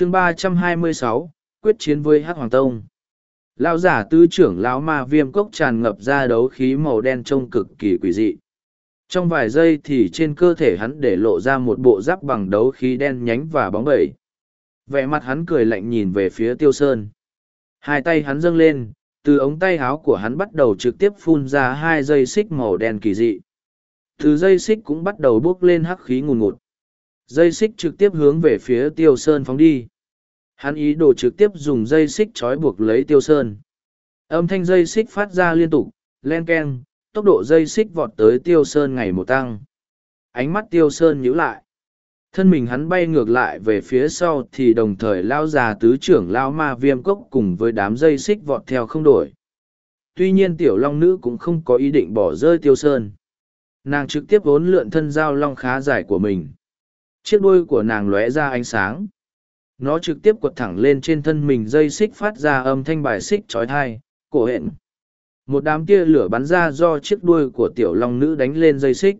chương ba trăm hai mươi sáu, quyết chiến với hắc hoàng tông. Lão giả tư trưởng lão ma viêm cốc tràn ngập ra đấu khí màu đen trông cực kỳ quỷ dị. Trong vài giây thì trên cơ thể hắn để lộ ra một bộ giáp bằng đấu khí đen nhánh và bóng bẩy. Vẻ mặt hắn cười lạnh nhìn về phía tiêu sơn. Hai tay hắn dâng lên, từ ống tay áo của hắn bắt đầu trực tiếp phun ra hai dây xích màu đen kỳ dị. Từ dây xích cũng bắt đầu bốc lên hắc khí ngùn ngụt. Dây xích trực tiếp hướng về phía tiêu sơn phóng đi hắn ý đồ trực tiếp dùng dây xích trói buộc lấy tiêu sơn. Âm thanh dây xích phát ra liên tục, len k e n tốc độ dây xích vọt tới tiêu sơn ngày một tăng. Ánh mắt tiêu sơn nhíu lại. Thân mình hắn bay ngược lại về phía sau thì đồng thời lao già tứ trưởng lao ma viêm cốc cùng với đám dây xích vọt theo không đổi. Tuy nhiên tiểu long nữ cũng không có ý định bỏ rơi tiêu sơn. Nàng trực tiếp vốn lượn thân giao long khá dài của mình. Chiếc đuôi của nàng lóe ra ánh sáng nó trực tiếp quật thẳng lên trên thân mình dây xích phát ra âm thanh bài xích trói thai cổ hẹn một đám tia lửa bắn ra do chiếc đuôi của tiểu long nữ đánh lên dây xích.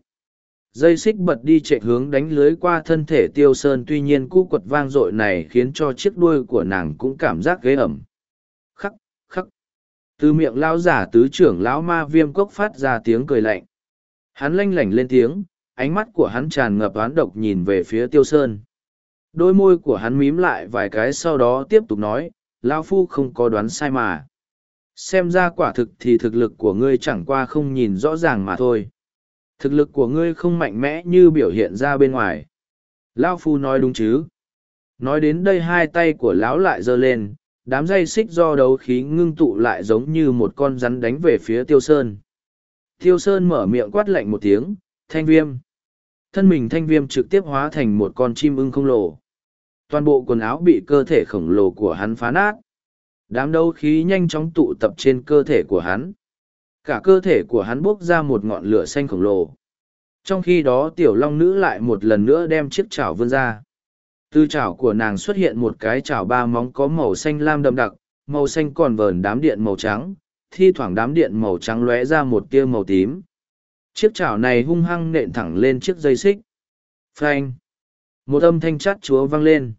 Dây xích bật đi chạy hướng đánh lưới qua thân thể tiêu sơn, tuy nhiên cú quật vang dội này khiến cho chiếc đuôi của nàng cũng cảm giác ghế ẩm. Khắc khắc. Từ miệng lão giả tứ trưởng lão ma viêm cốc phát ra tiếng cười lạnh. Hắn lanh lảnh lên tiếng, ánh mắt của hắn tràn ngập oán độc nhìn về phía tiêu sơn đôi môi của hắn mím lại vài cái sau đó tiếp tục nói, lão phu không có đoán sai mà. Xem ra quả thực thì thực lực của ngươi chẳng qua không nhìn rõ ràng mà thôi. Thực lực của ngươi không mạnh mẽ như biểu hiện ra bên ngoài. Lão phu nói đúng chứ? Nói đến đây hai tay của lão lại giơ lên, đám dây xích do đấu khí ngưng tụ lại giống như một con rắn đánh về phía tiêu sơn. Tiêu sơn mở miệng quát lạnh một tiếng, thanh viêm thân mình thanh viêm trực tiếp hóa thành một con chim ưng không lồ toàn bộ quần áo bị cơ thể khổng lồ của hắn phá nát. Đám đấu khí nhanh chóng tụ tập trên cơ thể của hắn. Cả cơ thể của hắn bốc ra một ngọn lửa xanh khổng lồ. Trong khi đó tiểu long nữ lại một lần nữa đem chiếc chảo vươn ra. Từ chảo của nàng xuất hiện một cái chảo ba móng có màu xanh lam đậm đặc, màu xanh còn vờn đám điện màu trắng, thi thoảng đám điện màu trắng lóe ra một tia màu tím chiếc chảo này hung hăng nện thẳng lên chiếc dây xích. Phanh. Một âm thanh chát chúa vang lên.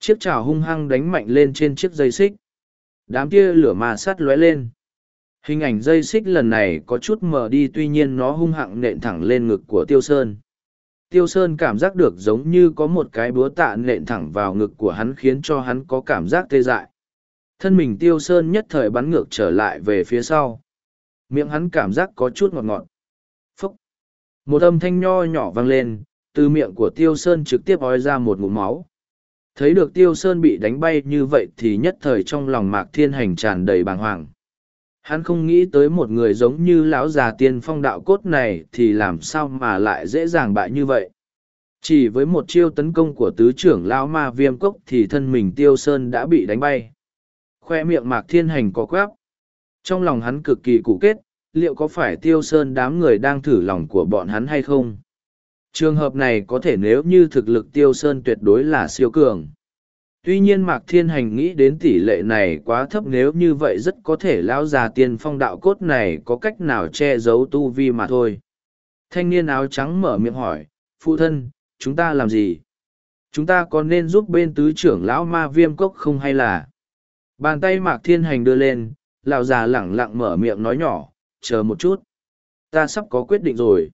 Chiếc chảo hung hăng đánh mạnh lên trên chiếc dây xích. Đám tia lửa mà sắt lóe lên. Hình ảnh dây xích lần này có chút mờ đi, tuy nhiên nó hung hăng nện thẳng lên ngực của tiêu sơn. Tiêu sơn cảm giác được giống như có một cái búa tạ nện thẳng vào ngực của hắn khiến cho hắn có cảm giác tê dại. Thân mình tiêu sơn nhất thời bắn ngược trở lại về phía sau. Miệng hắn cảm giác có chút ngọt ngọt một âm thanh nho nhỏ vang lên, từ miệng của tiêu sơn trực tiếp ói ra một ngụm máu. Thấy được tiêu sơn bị đánh bay như vậy thì nhất thời trong lòng mạc thiên hành tràn đầy bàng hoàng. Hắn không nghĩ tới một người giống như lão già tiên phong đạo cốt này thì làm sao mà lại dễ dàng bại như vậy. Chỉ với một chiêu tấn công của tứ trưởng lão ma viêm cốc thì thân mình tiêu sơn đã bị đánh bay. Khoe miệng mạc thiên hành có quáp. Trong lòng hắn cực kỳ cụ kết liệu có phải tiêu sơn đám người đang thử lòng của bọn hắn hay không? Trường hợp này có thể nếu như thực lực tiêu sơn tuyệt đối là siêu cường. Tuy nhiên mạc thiên hành nghĩ đến tỷ lệ này quá thấp nếu như vậy rất có thể lão già tiên phong đạo cốt này có cách nào che giấu tu vi mà thôi. Thanh niên áo trắng mở miệng hỏi, phụ thân, chúng ta làm gì? Chúng ta có nên giúp bên tứ trưởng lão ma viêm cốc không hay là? Bàn tay mạc thiên hành đưa lên, lão già lẳng lặng mở miệng nói nhỏ chờ một chút. Ta sắp có quyết định rồi.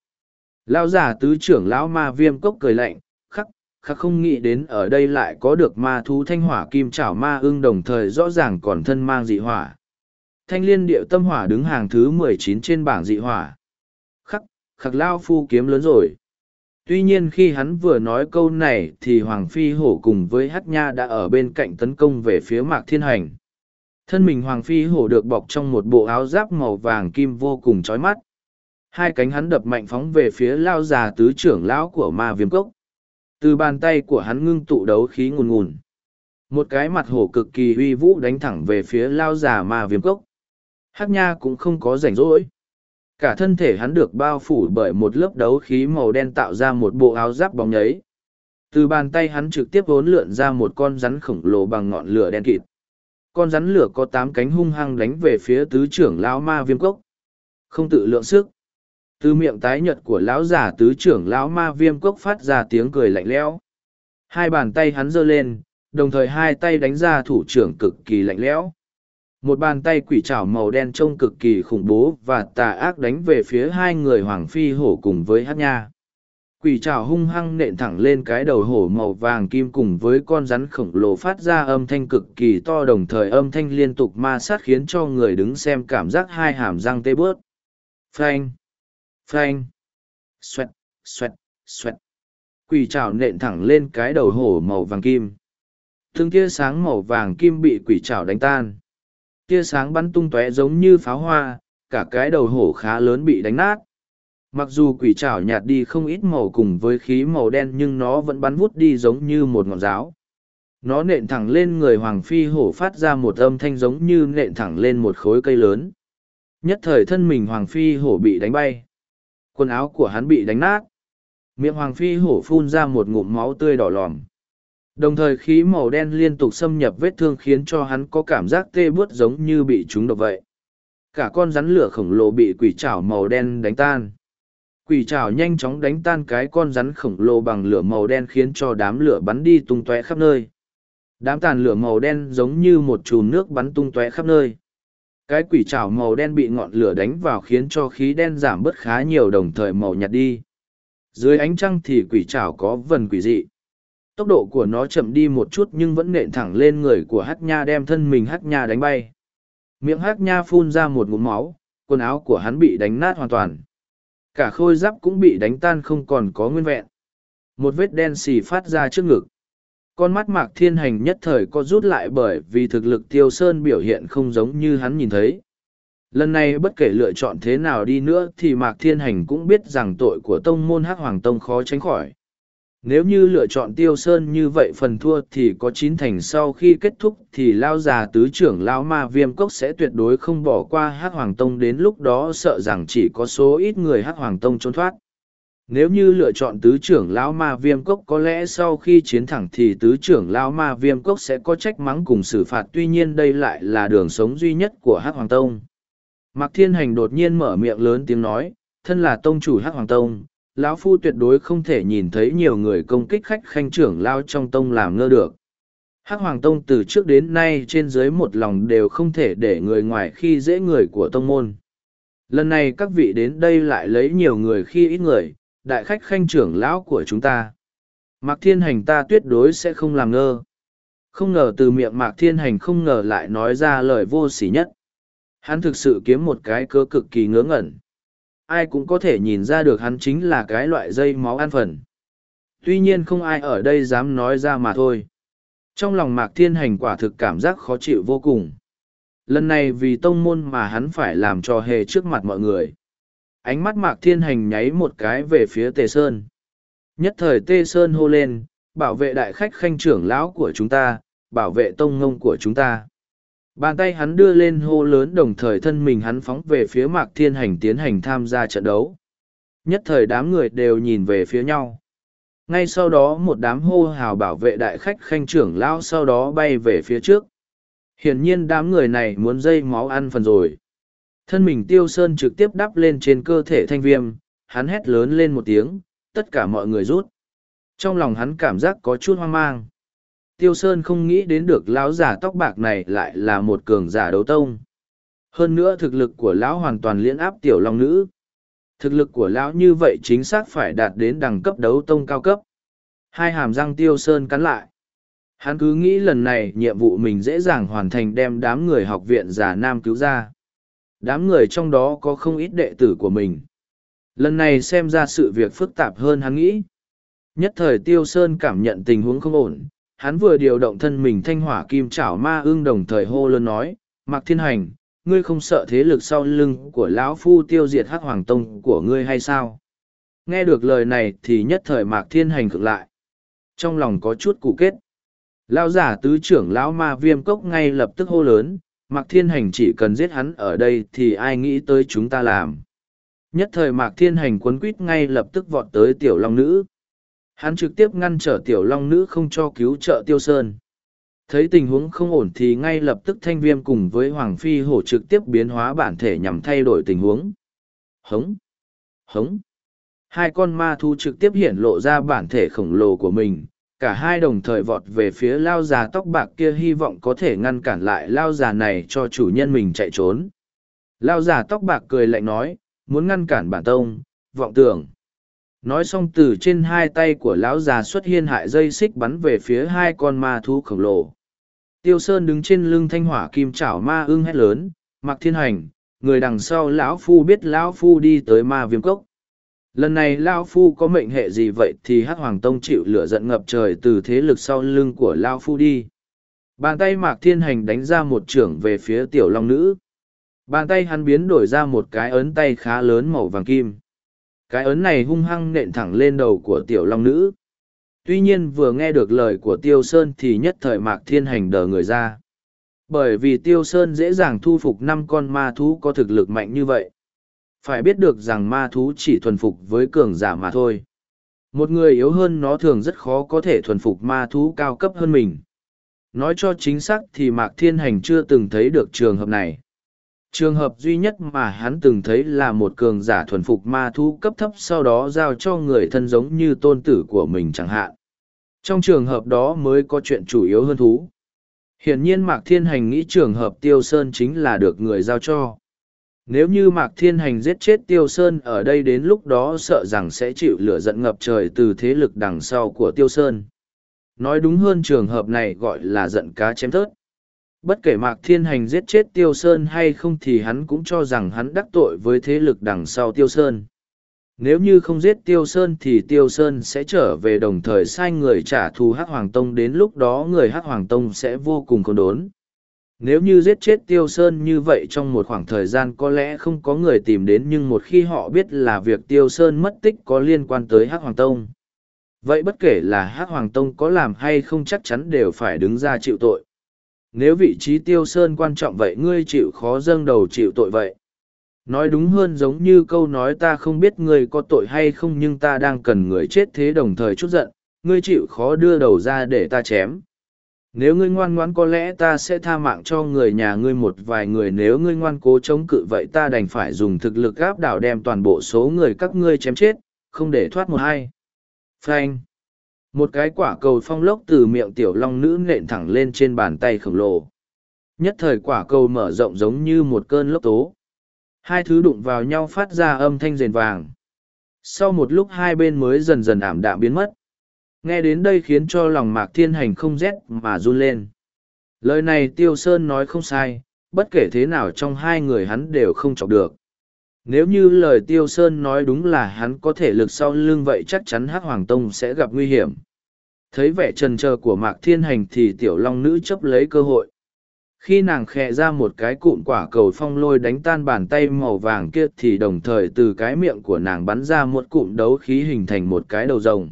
Lão già tứ trưởng lão ma viêm cốc cười lạnh, khắc khắc không nghĩ đến ở đây lại có được ma thú thanh hỏa kim chảo ma ưng đồng thời rõ ràng còn thân mang dị hỏa. Thanh liên điệu tâm hỏa đứng hàng thứ mười chín trên bảng dị hỏa. Khắc khắc lao phu kiếm lớn rồi. Tuy nhiên khi hắn vừa nói câu này thì hoàng phi hổ cùng với hát nha đã ở bên cạnh tấn công về phía mạc thiên hành thân mình hoàng phi hổ được bọc trong một bộ áo giáp màu vàng kim vô cùng trói mắt. Hai cánh hắn đập mạnh phóng về phía lao già tứ trưởng lão của ma viêm cốc. Từ bàn tay của hắn ngưng tụ đấu khí ngùn ngùn. Một cái mặt hổ cực kỳ uy vũ đánh thẳng về phía lao già ma viêm cốc. Hát nha cũng không có rảnh rỗi. Cả thân thể hắn được bao phủ bởi một lớp đấu khí màu đen tạo ra một bộ áo giáp bóng nhấy. Từ bàn tay hắn trực tiếp vốn lượn ra một con rắn khổng lồ bằng ngọn lửa đen kịt con rắn lửa có tám cánh hung hăng đánh về phía tứ trưởng lão ma viêm cốc không tự lượng sức từ miệng tái nhợt của lão giả tứ trưởng lão ma viêm cốc phát ra tiếng cười lạnh lẽo hai bàn tay hắn giơ lên, đồng thời hai tay đánh ra thủ trưởng cực kỳ lạnh lẽo. Một bàn tay quỷ trảo màu đen trông cực kỳ khủng bố và tà ác đánh về phía hai người Hoàng Phi Hổ cùng với Hát Nha. Quỷ trào hung hăng nện thẳng lên cái đầu hổ màu vàng kim cùng với con rắn khổng lồ phát ra âm thanh cực kỳ to đồng thời âm thanh liên tục ma sát khiến cho người đứng xem cảm giác hai hàm răng tê bớt. Phanh! Phanh! Xoẹt! Xoẹt! Xoẹt! Quỷ trào nện thẳng lên cái đầu hổ màu vàng kim. Thương tia sáng màu vàng kim bị quỷ trào đánh tan. Tia sáng bắn tung tóe giống như pháo hoa, cả cái đầu hổ khá lớn bị đánh nát mặc dù quỷ trảo nhạt đi không ít màu cùng với khí màu đen nhưng nó vẫn bắn vút đi giống như một ngọn giáo. Nó nện thẳng lên người hoàng phi hổ phát ra một âm thanh giống như nện thẳng lên một khối cây lớn. Nhất thời thân mình hoàng phi hổ bị đánh bay. Quần áo của hắn bị đánh nát. Miệng hoàng phi hổ phun ra một ngụm máu tươi đỏ lòm. Đồng thời khí màu đen liên tục xâm nhập vết thương khiến cho hắn có cảm giác tê buốt giống như bị chúng độc vậy. Cả con rắn lửa khổng lồ bị quỷ chảo màu đen đánh tan quỷ trào nhanh chóng đánh tan cái con rắn khổng lồ bằng lửa màu đen khiến cho đám lửa bắn đi tung tóe khắp nơi. Đám tàn lửa màu đen giống như một chùm nước bắn tung tóe khắp nơi. Cái quỷ trào màu đen bị ngọn lửa đánh vào khiến cho khí đen giảm bớt khá nhiều đồng thời màu nhạt đi. Dưới ánh trăng thì quỷ trào có vần quỷ dị. Tốc độ của nó chậm đi một chút nhưng vẫn nện thẳng lên người của hát nha đem thân mình hát nha đánh bay. Miệng hát nha phun ra một ngụm máu, quần áo của hắn bị đánh nát hoàn toàn cả khôi giáp cũng bị đánh tan không còn có nguyên vẹn. Một vết đen xì phát ra trước ngực. Con mắt mạc thiên hành nhất thời có rút lại bởi vì thực lực tiêu sơn biểu hiện không giống như hắn nhìn thấy. Lần này bất kể lựa chọn thế nào đi nữa thì mạc thiên hành cũng biết rằng tội của tông môn hắc hoàng tông khó tránh khỏi nếu như lựa chọn tiêu sơn như vậy phần thua thì có chín thành sau khi kết thúc thì lao già tứ trưởng lao ma viêm cốc sẽ tuyệt đối không bỏ qua hắc hoàng tông đến lúc đó sợ rằng chỉ có số ít người hắc hoàng tông trốn thoát. Nếu như lựa chọn tứ trưởng lão ma viêm cốc có lẽ sau khi chiến thẳng thì tứ trưởng lão ma viêm cốc sẽ có trách mắng cùng xử phạt, tuy nhiên đây lại là đường sống duy nhất của hắc hoàng tông. Mạc thiên hành đột nhiên mở miệng lớn tiếng nói, thân là tông chủ hắc hoàng tông lão phu tuyệt đối không thể nhìn thấy nhiều người công kích khách khanh trưởng lao trong tông làm ngơ được. Hắc hoàng tông từ trước đến nay trên dưới một lòng đều không thể để người ngoài khi dễ người của tông môn. Lần này các vị đến đây lại lấy nhiều người khi ít người, đại khách khanh trưởng lão của chúng ta. Mạc thiên hành ta tuyệt đối sẽ không làm ngơ. Không ngờ từ miệng mạc thiên hành không ngờ lại nói ra lời vô s ỉ nhất. Hắn thực sự kiếm một cái cơ cực kỳ ngớ ngẩn ai cũng có thể nhìn ra được hắn chính là cái loại dây máu ăn phần. Tuy nhiên không ai ở đây dám nói ra mà thôi. Trong lòng Mạc Thiên Hành quả thực cảm giác khó chịu vô cùng. Lần này vì tông môn mà hắn phải làm trò hề trước mặt mọi người. Ánh mắt Mạc Thiên Hành nháy một cái về phía Tề Sơn. Nhất thời Tề Sơn hô lên, bảo vệ đại khách khanh trưởng lão của chúng ta, bảo vệ tông ngông của chúng ta. Bàn tay hắn đưa lên hô lớn đồng thời thân mình hắn phóng về phía Mạc Thiên Hành tiến hành tham gia trận đấu. Nhất thời đám người đều nhìn về phía nhau. Ngay sau đó một đám hô hào bảo vệ đại khách khanh trưởng lao sau đó bay về phía trước. Hiển nhiên đám người này muốn dây máu ăn phần rồi. Thân mình tiêu sơn trực tiếp đắp lên trên cơ thể thanh viêm, hắn hét lớn lên một tiếng, tất cả mọi người rút. Trong lòng hắn cảm giác có chút hoang mang tiêu sơn không nghĩ đến được lão giả tóc bạc này lại là một cường giả đấu tông. Hơn nữa thực lực của lão hoàn toàn liễn áp tiểu long nữ. Thực lực của lão như vậy chính xác phải đạt đến đẳng cấp đấu tông cao cấp. Hai hàm răng tiêu sơn cắn lại. Hắn cứ nghĩ lần này nhiệm vụ mình dễ dàng hoàn thành đem đám người học viện giả nam cứu ra. Đám người trong đó có không ít đệ tử của mình. Lần này xem ra sự việc phức tạp hơn hắn nghĩ. Nhất thời tiêu sơn cảm nhận tình huống không ổn hắn vừa điều động thân mình thanh hỏa kim chảo ma ương đồng thời hô lớn nói, mạc thiên hành, ngươi không sợ thế lực sau lưng của lão phu tiêu diệt hắc hoàng tông của ngươi hay sao? Nghe được lời này thì nhất thời mạc thiên hành cực lại. Trong lòng có chút cụ kết. Lão giả tứ trưởng lão ma viêm cốc ngay lập tức hô lớn, mạc thiên hành chỉ cần giết hắn ở đây thì ai nghĩ tới chúng ta làm? Nhất thời mạc thiên hành quấn quít ngay lập tức vọt tới tiểu long nữ. Hắn trực tiếp ngăn trở tiểu long nữ không cho cứu trợ tiêu sơn. Thấy tình huống không ổn thì ngay lập tức thanh viêm cùng với Hoàng Phi hổ trực tiếp biến hóa bản thể nhằm thay đổi tình huống. Hống! Hống! Hai con ma thu trực tiếp hiện lộ ra bản thể khổng lồ của mình, cả hai đồng thời vọt về phía lao già tóc bạc kia hy vọng có thể ngăn cản lại lao già này cho chủ nhân mình chạy trốn lao già tóc bạc cười lạnh nói muốn ngăn cản bản tông vọng tưởng nói xong từ trên hai tay của lão già xuất hiện hại dây xích bắn về phía hai con ma thú khổng lồ. Tiêu sơn đứng trên lưng thanh hỏa kim chảo ma ưng hét lớn mặc thiên hành, người đằng sau lão phu biết lão phu đi tới ma viêm cốc. Lần này lão phu có mệnh hệ gì vậy thì hắc hoàng tông chịu lửa giận ngập trời từ thế lực sau lưng của lão phu đi. Bàn tay mạc thiên hành đánh ra một trưởng về phía tiểu long nữ. Bàn tay hắn biến đổi ra một cái ấn tay khá lớn màu vàng kim cái ấn này hung hăng nện thẳng lên đầu của tiểu long nữ. Tuy nhiên vừa nghe được lời của tiêu sơn thì nhất thời mạc thiên hành đờ người ra. Bởi vì tiêu sơn dễ dàng thu phục năm con ma thú có thực lực mạnh như vậy. Phải biết được rằng ma thú chỉ thuần phục với cường giả mà thôi. Một người yếu hơn nó thường rất khó có thể thuần phục ma thú cao cấp hơn mình. Nói cho chính xác thì mạc thiên hành chưa từng thấy được trường hợp này trường hợp duy nhất mà hắn từng thấy là một cường giả thuần phục ma thú cấp thấp sau đó giao cho người thân giống như tôn tử của mình chẳng hạn. Trong trường hợp đó mới có chuyện chủ yếu hơn thú. Hiển nhiên mạc thiên hành nghĩ trường hợp tiêu sơn chính là được người giao cho. Nếu như mạc thiên hành giết chết tiêu sơn ở đây đến lúc đó sợ rằng sẽ chịu lửa giận ngập trời từ thế lực đằng sau của tiêu sơn. Nói đúng hơn trường hợp này gọi là giận cá chém thớt bất kể mạc thiên hành giết chết tiêu sơn hay không thì hắn cũng cho rằng hắn đắc tội với thế lực đằng sau tiêu sơn. Nếu như không giết tiêu sơn thì tiêu sơn sẽ trở về đồng thời sai người trả thù hắc hoàng tông, đến lúc đó người hắc hoàng tông sẽ vô cùng khôn đốn. Nếu như giết chết tiêu sơn như vậy trong một khoảng thời gian có lẽ không có người tìm đến, nhưng một khi họ biết là việc tiêu sơn mất tích có liên quan tới hắc hoàng tông, vậy bất kể là hắc hoàng tông có làm hay không chắc chắn đều phải đứng ra chịu tội nếu vị trí tiêu sơn quan trọng vậy ngươi chịu khó dâng đầu chịu tội vậy. Nói đúng hơn giống như câu nói ta không biết ngươi có tội hay không nhưng ta đang cần người chết thế đồng thời chút giận, ngươi chịu khó đưa đầu ra để ta chém. Nếu ngươi ngoan ngoãn có lẽ ta sẽ tha mạng cho người nhà ngươi một vài người, nếu ngươi ngoan cố chống cự vậy ta đành phải dùng thực lực gáp đảo đem toàn bộ số người các ngươi chém chết, không để thoát một hai frank một cái quả cầu phong lốc từ miệng tiểu long nữ nện thẳng lên trên bàn tay khổng lồ. Nhất thời quả cầu mở rộng giống như một cơn lốc tố. Hai thứ đụng vào nhau phát ra âm thanh rền vàng. Sau một lúc hai bên mới dần dần ảm đạm biến mất. Nghe đến đây khiến cho lòng mạc thiên hành không rét mà run lên. Lời này tiêu sơn nói không sai, bất kể thế nào trong hai người hắn đều không chọc được nếu như lời tiêu sơn nói đúng là hắn có thể lực sau lưng vậy chắc chắn hắc hoàng tông sẽ gặp nguy hiểm. Thấy vẻ trần trờ của mạc thiên hành thì tiểu long nữ chấp lấy cơ hội. Khi nàng khẽ ra một cái cụm quả cầu phong lôi đánh tan bàn tay màu vàng kia thì đồng thời từ cái miệng của nàng bắn ra một cụm đấu khí hình thành một cái đầu rồng.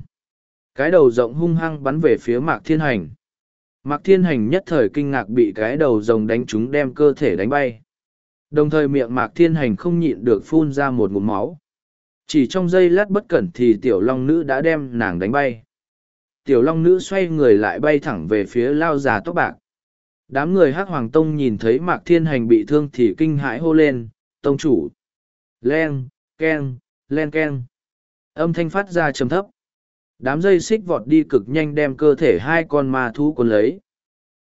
Cái đầu rộng hung hăng bắn về phía mạc thiên hành. Mạc thiên hành nhất thời kinh ngạc bị cái đầu rồng đánh trúng đem cơ thể đánh bay đồng thời miệng mạc thiên hành không nhịn được phun ra một ngụm máu. Chỉ trong giây lát bất cẩn thì tiểu long nữ đã đem nàng đánh bay. Tiểu long nữ xoay người lại bay thẳng về phía lao già tóc bạc. Đám người hắc hoàng tông nhìn thấy mạc thiên hành bị thương thì kinh hãi hô lên, tông chủ! Len keng len keng. Âm thanh phát ra trầm thấp. Đám dây xích vọt đi cực nhanh đem cơ thể hai con ma thú cuốn lấy.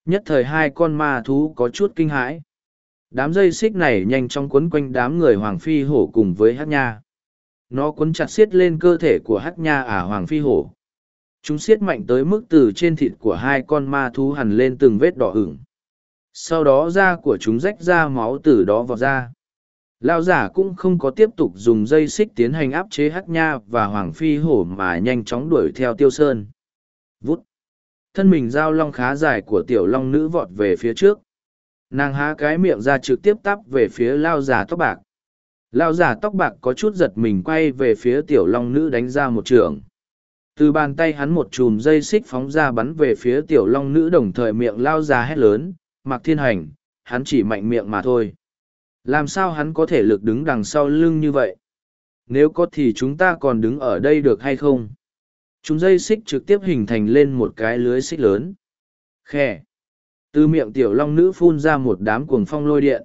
Nhất thời hai con ma thú có chút kinh hãi đám dây xích này nhanh chóng quấn quanh đám người hoàng phi hổ cùng với hát nha. Nó quấn chặt xiết lên cơ thể của hát nha ả hoàng phi hổ. Chúng xiết mạnh tới mức từ trên thịt của hai con ma thú hằn lên từng vết đỏ hửng. sau đó da của chúng rách ra máu từ đó vọt ra. Lao giả cũng không có tiếp tục dùng dây xích tiến hành áp chế hát nha và hoàng phi hổ mà nhanh chóng đuổi theo tiêu sơn. Vút. Thân mình dao long khá dài của tiểu long nữ vọt về phía trước nàng há cái miệng ra trực tiếp tắp về phía lao giả tóc bạc. Lao giả tóc bạc có chút giật mình quay về phía tiểu long nữ đánh ra một trường. Từ bàn tay hắn một chùm dây xích phóng ra bắn về phía tiểu long nữ đồng thời miệng lao già hét lớn mặc thiên hành, hắn chỉ mạnh miệng mà thôi. Làm sao hắn có thể lực đứng đằng sau lưng như vậy? Nếu có thì chúng ta còn đứng ở đây được hay không? Chúng dây xích trực tiếp hình thành lên một cái lưới xích lớn. Khe từ miệng tiểu long nữ phun ra một đám cuồng phong lôi điện.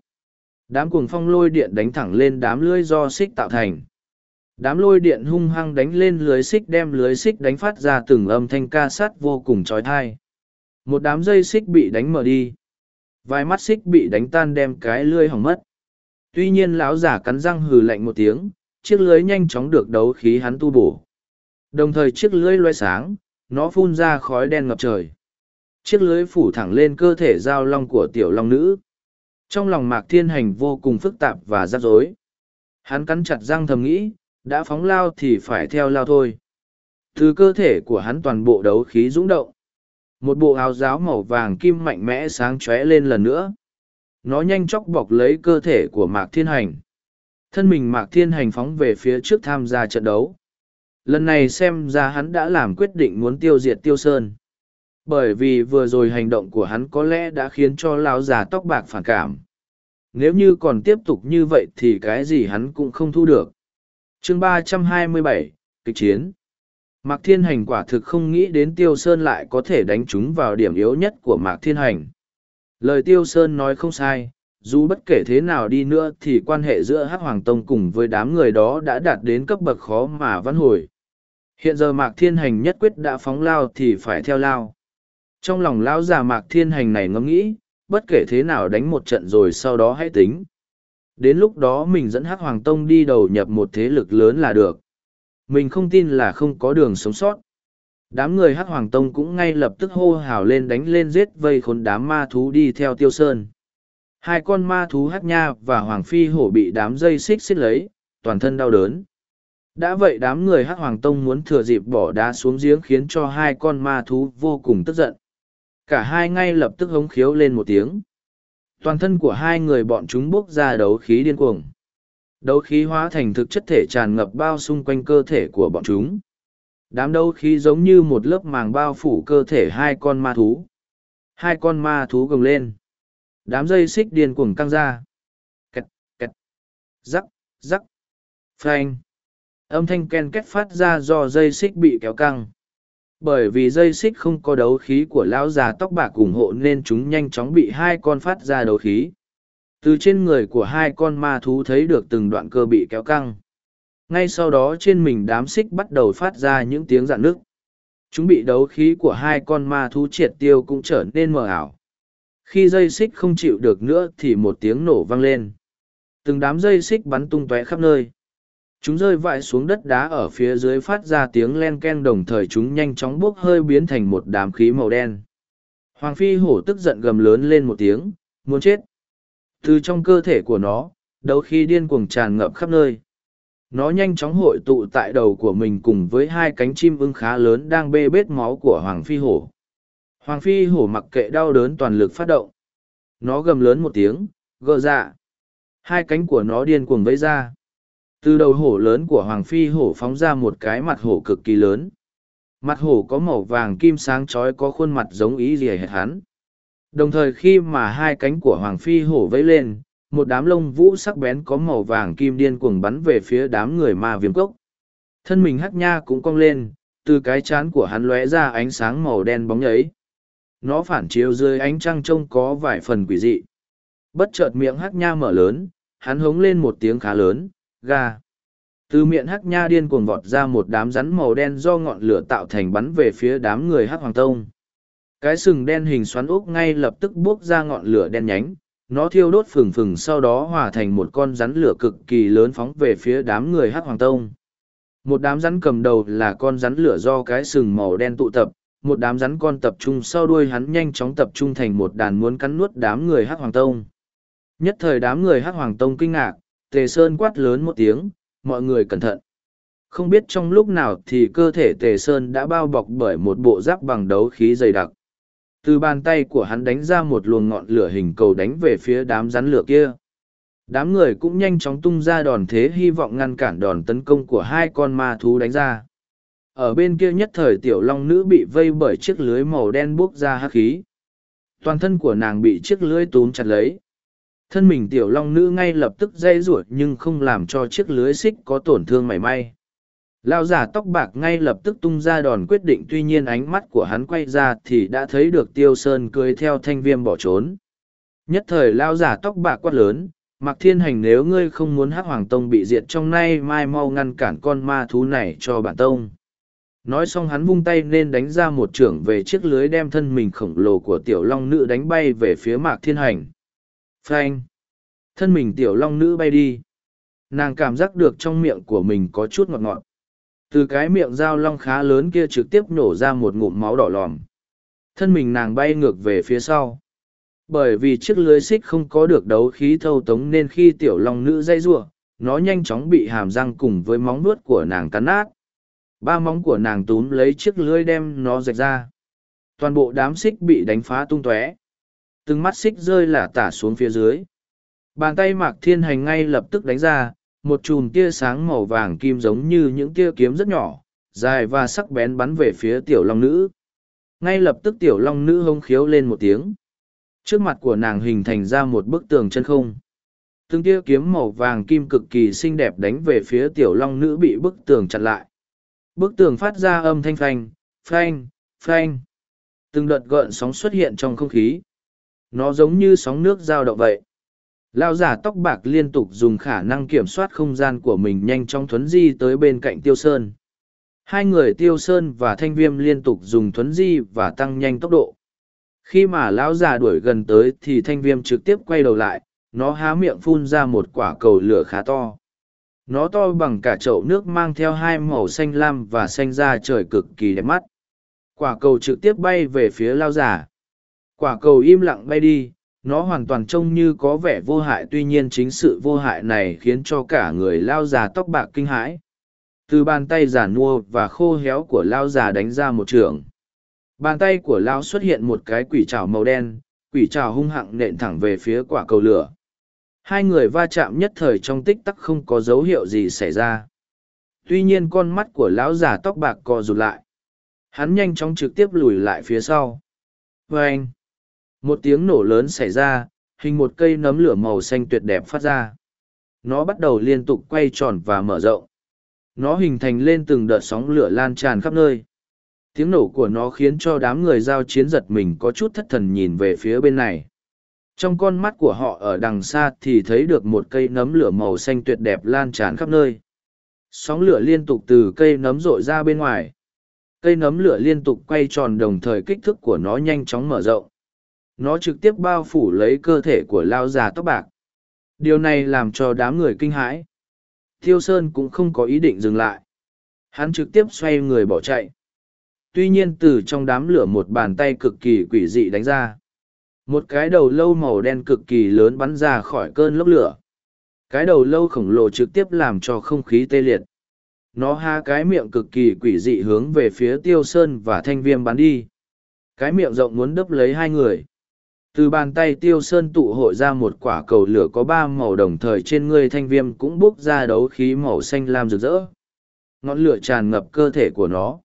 Đám cuồng phong lôi điện đánh thẳng lên đám lưới do xích tạo thành. Đám lôi điện hung hăng đánh lên lưới xích đem lưới xích đánh phát ra từng âm thanh ca sắt vô cùng trói thai một đám dây xích bị đánh mở đi. Vài mắt xích bị đánh tan đem cái lưới hỏng mất. Tuy nhiên lão giả cắn răng hừ lạnh một tiếng, chiếc lưới nhanh chóng được đấu khí hắn tu bổ. Đồng thời chiếc lưới loay sáng, nó phun ra khói đen ngập trời chiếc lưới phủ thẳng lên cơ thể giao long của tiểu long nữ. Trong lòng mạc thiên hành vô cùng phức tạp và rắc rối. Hắn cắn chặt răng thầm nghĩ, đã phóng lao thì phải theo lao thôi. Từ cơ thể của hắn toàn bộ đấu khí rúng động. Một bộ áo giáo màu vàng kim mạnh mẽ sáng chóe lên lần nữa. Nó nhanh chóng bọc lấy cơ thể của mạc thiên hành. Thân mình mạc thiên hành phóng về phía trước tham gia trận đấu. Lần này xem ra hắn đã làm quyết định muốn tiêu diệt tiêu sơn bởi vì vừa rồi hành động của hắn có lẽ đã khiến cho lão già tóc bạc phản cảm. Nếu như còn tiếp tục như vậy thì cái gì hắn cũng không thu được. Chương ba trăm hai mươi bảy, kịch chiến. Mạc thiên hành quả thực không nghĩ đến tiêu sơn lại có thể đánh chúng vào điểm yếu nhất của mạc thiên hành. Lời tiêu sơn nói không sai, dù bất kể thế nào đi nữa thì quan hệ giữa hắc hoàng tông cùng với đám người đó đã đạt đến cấp bậc khó mà văn hồi. Hiện giờ mạc thiên hành nhất quyết đã phóng lao thì phải theo lao trong lòng lão già mạc thiên hành này ngẫm nghĩ, bất kể thế nào đánh một trận rồi sau đó hãy tính. Đến lúc đó mình dẫn hắc hoàng tông đi đầu nhập một thế lực lớn là được. Mình không tin là không có đường sống sót. Đám người hắc hoàng tông cũng ngay lập tức hô hào lên đánh lên giết vây khốn đám ma thú đi theo tiêu sơn. Hai con ma thú hắc nha và hoàng phi hổ bị đám dây xích xích lấy, toàn thân đau đớn. Đã vậy đám người hắc hoàng tông muốn thừa dịp bỏ đá xuống giếng khiến cho hai con ma thú vô cùng tức giận cả hai ngay lập tức hống khiếu lên một tiếng. Toàn thân của hai người bọn chúng bốc ra đấu khí điên cuồng. Đấu khí hóa thành thực chất thể tràn ngập bao xung quanh cơ thể của bọn chúng. Đám đấu khí giống như một lớp màng bao phủ cơ thể hai con ma thú. Hai con ma thú gồng lên. Đám dây xích điên cuồng căng ra. Kẹt kẹt. Rắc rắc. Phanh. Âm thanh ken két phát ra do dây xích bị kéo căng bởi vì dây xích không có đấu khí của lão già tóc bạc ủng hộ nên chúng nhanh chóng bị hai con phát ra đấu khí. Từ trên người của hai con ma thú thấy được từng đoạn cơ bị kéo căng. Ngay sau đó trên mình đám xích bắt đầu phát ra những tiếng rạn nứt. Chúng bị đấu khí của hai con ma thú triệt tiêu cũng trở nên mờ ảo. Khi dây xích không chịu được nữa thì một tiếng nổ vang lên. Từng đám dây xích bắn tung tóe khắp nơi chúng rơi vãi xuống đất đá ở phía dưới phát ra tiếng len ken đồng thời chúng nhanh chóng bốc hơi biến thành một đám khí màu đen. Hoàng phi hổ tức giận gầm lớn lên một tiếng, muốn chết. Từ trong cơ thể của nó đầu khí điên cuồng tràn ngập khắp nơi. Nó nhanh chóng hội tụ tại đầu của mình cùng với hai cánh chim ưng khá lớn đang bê bết máu của hoàng phi hổ. Hoàng phi hổ mặc kệ đau đớn toàn lực phát động. Nó gầm lớn một tiếng gợ dạ. Hai cánh của nó điên cuồng vẫy ra từ đầu hổ lớn của hoàng phi hổ phóng ra một cái mặt hổ cực kỳ lớn. Mặt hổ có màu vàng kim sáng chói có khuôn mặt giống ý rìa hệt hắn. Đồng thời khi mà hai cánh của hoàng phi hổ vẫy lên, một đám lông vũ sắc bén có màu vàng kim điên cuồng bắn về phía đám người ma viêm cốc. Thân mình hắc nha cũng cong lên, từ cái chán của hắn lóe ra ánh sáng màu đen bóng nhấy nó phản chiếu dưới ánh trăng trông có vài phần quỷ dị. Bất chợt miệng hắc nha mở lớn, hắn hống lên một tiếng khá lớn ga từ miệng hắc nha điên cuồng vọt ra một đám rắn màu đen do ngọn lửa tạo thành bắn về phía đám người hắc hoàng tông. Cái sừng đen hình xoắn ốc ngay lập tức bốc ra ngọn lửa đen nhánh. Nó thiêu đốt phừng phừng sau đó hòa thành một con rắn lửa cực kỳ lớn phóng về phía đám người hắc hoàng tông. Một đám rắn cầm đầu là con rắn lửa do cái sừng màu đen tụ tập. Một đám rắn con tập trung sau đuôi hắn nhanh chóng tập trung thành một đàn muốn cắn nuốt đám người hắc hoàng tông. Nhất thời đám người hắc hoàng tông kinh ngạc tề sơn quát lớn một tiếng, mọi người cẩn thận. Không biết trong lúc nào thì cơ thể tề sơn đã bao bọc bởi một bộ giáp bằng đấu khí dày đặc. Từ bàn tay của hắn đánh ra một luồng ngọn lửa hình cầu đánh về phía đám rắn lửa kia. Đám người cũng nhanh chóng tung ra đòn thế hy vọng ngăn cản đòn tấn công của hai con ma thú đánh ra. Ở bên kia nhất thời tiểu long nữ bị vây bởi chiếc lưới màu đen buốc ra hắc khí. Toàn thân của nàng bị chiếc lưới túm chặt lấy thân mình tiểu long nữ ngay lập tức dây ruột nhưng không làm cho chiếc lưới xích có tổn thương mảy may lao giả tóc bạc ngay lập tức tung ra đòn quyết định tuy nhiên ánh mắt của hắn quay ra thì đã thấy được tiêu sơn cười theo thanh viêm bỏ trốn nhất thời lao giả tóc bạc quát lớn mặc Thiên Hành, nếu ngươi không muốn Hắc Hoàng Tông bị diệt trong nay, mai mau ngăn cản con ma thú này cho bản tông. Nói xong hắn vung tay nên đánh ra một trưởng về chiếc lưới đem thân mình khổng lồ của tiểu long nữ đánh bay về phía Mạc Thiên Hành. Phanh! Thân mình tiểu long nữ bay đi. Nàng cảm giác được trong miệng của mình có chút ngọt ngọt. Từ cái miệng dao long khá lớn kia trực tiếp nổ ra một ngụm máu đỏ lòm. Thân mình nàng bay ngược về phía sau bởi vì chiếc lưới xích không có được đấu khí thâu tống nên khi tiểu long nữ dây rua, nó nhanh chóng bị hàm răng cùng với móng nuốt của nàng cắn nát ba móng của nàng túm lấy chiếc lưới đem nó rạch ra toàn bộ đám xích bị đánh phá tung tóe từng mắt xích rơi lả tả xuống phía dưới bàn tay mạc thiên hành ngay lập tức đánh ra một chùm tia sáng màu vàng kim giống như những tia kiếm rất nhỏ dài và sắc bén bắn về phía tiểu long nữ ngay lập tức tiểu long nữ hông khiếu lên một tiếng Trước mặt của nàng hình thành ra một bức tường chân không. Từng tia kiếm màu vàng kim cực kỳ xinh đẹp đánh về phía tiểu long nữ bị bức tường chặn lại. Bức tường phát ra âm thanh phanh, phanh, phanh. Từng đợt gợn sóng xuất hiện trong không khí. Nó giống như sóng nước dao động vậy. Lao giả tóc bạc liên tục dùng khả năng kiểm soát không gian của mình nhanh chóng thuấn di tới bên cạnh tiêu sơn. Hai người tiêu sơn và thanh viêm liên tục dùng thuấn di và tăng nhanh tốc độ khi mà lão già đuổi gần tới thì thanh viêm trực tiếp quay đầu lại, nó há miệng phun ra một quả cầu lửa khá to nó to bằng cả chậu nước mang theo hai màu xanh lam và xanh da trời cực kỳ đẹp mắt quả cầu trực tiếp bay về phía lao già quả cầu im lặng bay đi nó hoàn toàn trông như có vẻ vô hại tuy nhiên chính sự vô hại này khiến cho cả người lao già tóc bạc kinh hãi từ bàn tay giả nua và khô héo của lao già đánh ra một trường Bàn tay của lão xuất hiện một cái quỷ trào màu đen, quỷ trào hung hăng nện thẳng về phía quả cầu lửa. Hai người va chạm nhất thời trong tích tắc không có dấu hiệu gì xảy ra. Tuy nhiên con mắt của lão già tóc bạc co rụt lại. Hắn nhanh chóng trực tiếp lùi lại phía sau. Vâng! anh, một tiếng nổ lớn xảy ra, hình một cây nấm lửa màu xanh tuyệt đẹp phát ra. Nó bắt đầu liên tục quay tròn và mở rộng. Nó hình thành lên từng đợt sóng lửa lan tràn khắp nơi. Tiếng nổ của nó khiến cho đám người giao chiến giật mình có chút thất thần nhìn về phía bên này. Trong con mắt của họ ở đằng xa thì thấy được một cây nấm lửa màu xanh tuyệt đẹp lan tràn khắp nơi. Sóng lửa liên tục từ cây nấm rội ra bên ngoài. Cây nấm lửa liên tục quay tròn đồng thời kích thước của nó nhanh chóng mở rộng nó trực tiếp bao phủ lấy cơ thể của lao già tóc bạc. Điều này làm cho đám người kinh hãi. Thiêu sơn cũng không có ý định dừng lại. Hắn trực tiếp xoay người bỏ chạy. Tuy nhiên từ trong đám lửa một bàn tay cực kỳ quỷ dị đánh ra. Một cái đầu lâu màu đen cực kỳ lớn bắn ra khỏi cơn lốc lửa. Cái đầu lâu khổng lồ trực tiếp làm cho không khí tê liệt. Nó ha cái miệng cực kỳ quỷ dị hướng về phía tiêu sơn và thanh viêm bắn đi. Cái miệng rộng muốn đấp lấy hai người từ bàn tay tiêu sơn tụ hội ra một quả cầu lửa có ba màu đồng thời trên người thanh viêm cũng bốc ra đấu khí màu xanh lam rực rỡ. Ngọn lửa tràn ngập cơ thể của nó.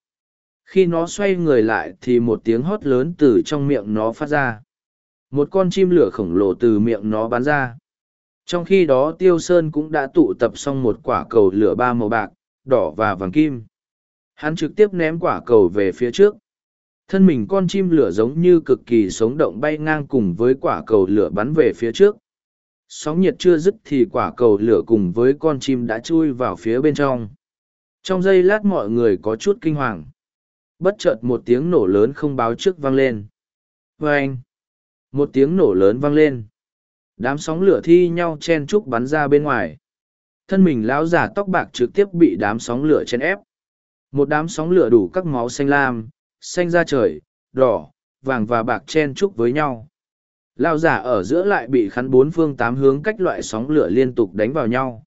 Khi nó xoay người lại thì một tiếng hót lớn từ trong miệng nó phát ra. Một con chim lửa khổng lồ từ miệng nó bắn ra. Trong khi đó tiêu sơn cũng đã tụ tập xong một quả cầu lửa ba màu bạc, đỏ và vàng kim. Hắn trực tiếp ném quả cầu về phía trước thân mình con chim lửa giống như cực kỳ sống động bay ngang cùng với quả cầu lửa bắn về phía trước. Sóng nhiệt chưa dứt thì quả cầu lửa cùng với con chim đã chui vào phía bên trong. Trong giây lát mọi người có chút kinh hoàng. Bất chợt một tiếng nổ lớn không báo trước vang lên. Vê anh một tiếng nổ lớn vang lên. Đám sóng lửa thi nhau chen chúc bắn ra bên ngoài. Thân mình lão già tóc bạc trực tiếp bị đám sóng lửa chen ép. Một đám sóng lửa đủ các máu xanh lam xanh da trời, đỏ, vàng và bạc chen chúc với nhau. Lão giả ở giữa lại bị khắn bốn phương tám hướng cách loại sóng lửa liên tục đánh vào nhau.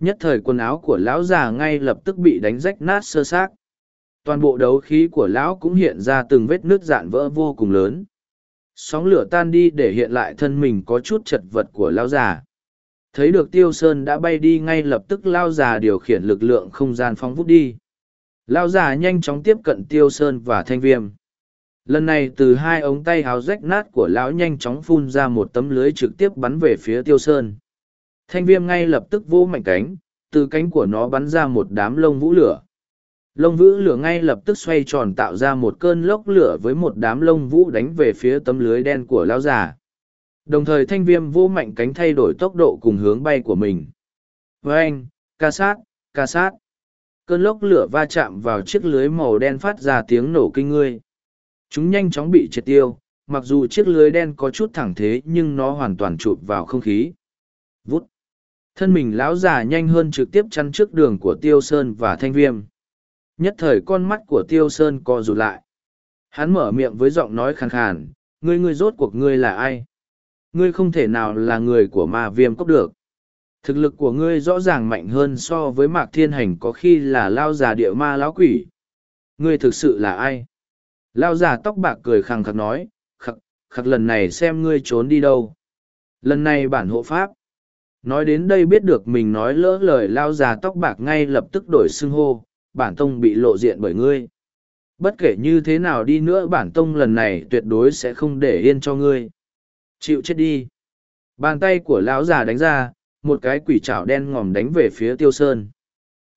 Nhất thời quần áo của lão già ngay lập tức bị đánh rách nát sơ xác. Toàn bộ đấu khí của lão cũng hiện ra từng vết nước dạn vỡ vô cùng lớn. Sóng lửa tan đi để hiện lại thân mình có chút chật vật của lão già. Thấy được tiêu sơn đã bay đi ngay lập tức lao già điều khiển lực lượng không gian phóng vút đi lao già nhanh chóng tiếp cận tiêu sơn và thanh viêm lần này từ hai ống tay háo rách nát của lão nhanh chóng phun ra một tấm lưới trực tiếp bắn về phía tiêu sơn thanh viêm ngay lập tức vỗ mạnh cánh từ cánh của nó bắn ra một đám lông vũ lửa lông vũ lửa ngay lập tức xoay tròn tạo ra một cơn lốc lửa với một đám lông vũ đánh về phía tấm lưới đen của lão già Đồng thời thanh viêm vô mạnh cánh thay đổi tốc độ cùng hướng bay của mình. Với anh, ca sát, ca sát. Cơn lốc lửa va chạm vào chiếc lưới màu đen phát ra tiếng nổ kinh ngươi. Chúng nhanh chóng bị triệt tiêu, mặc dù chiếc lưới đen có chút thẳng thế nhưng nó hoàn toàn chụp vào không khí. Vút. Thân mình lão già nhanh hơn trực tiếp chắn trước đường của Tiêu Sơn và Thanh Viêm. Nhất thời con mắt của Tiêu Sơn co rụt lại. Hắn mở miệng với giọng nói khàn khàn, ngươi ngươi rốt cuộc ngươi là ai? Ngươi không thể nào là người của ma viêm cốc được. Thực lực của ngươi rõ ràng mạnh hơn so với mạc thiên hành có khi là lao già địa ma lão quỷ. Ngươi thực sự là ai? Lao già tóc bạc cười khằng khặc nói, khặc khặc lần này xem ngươi trốn đi đâu. Lần này bản hộ pháp. Nói đến đây biết được mình nói lỡ lời lao già tóc bạc ngay lập tức đổi xưng hô, bản tông bị lộ diện bởi ngươi. Bất kể như thế nào đi nữa bản tông lần này tuyệt đối sẽ không để yên cho ngươi. Chịu chết đi. Bàn tay của lão già đánh ra, một cái quỷ chảo đen ngòm đánh về phía tiêu sơn.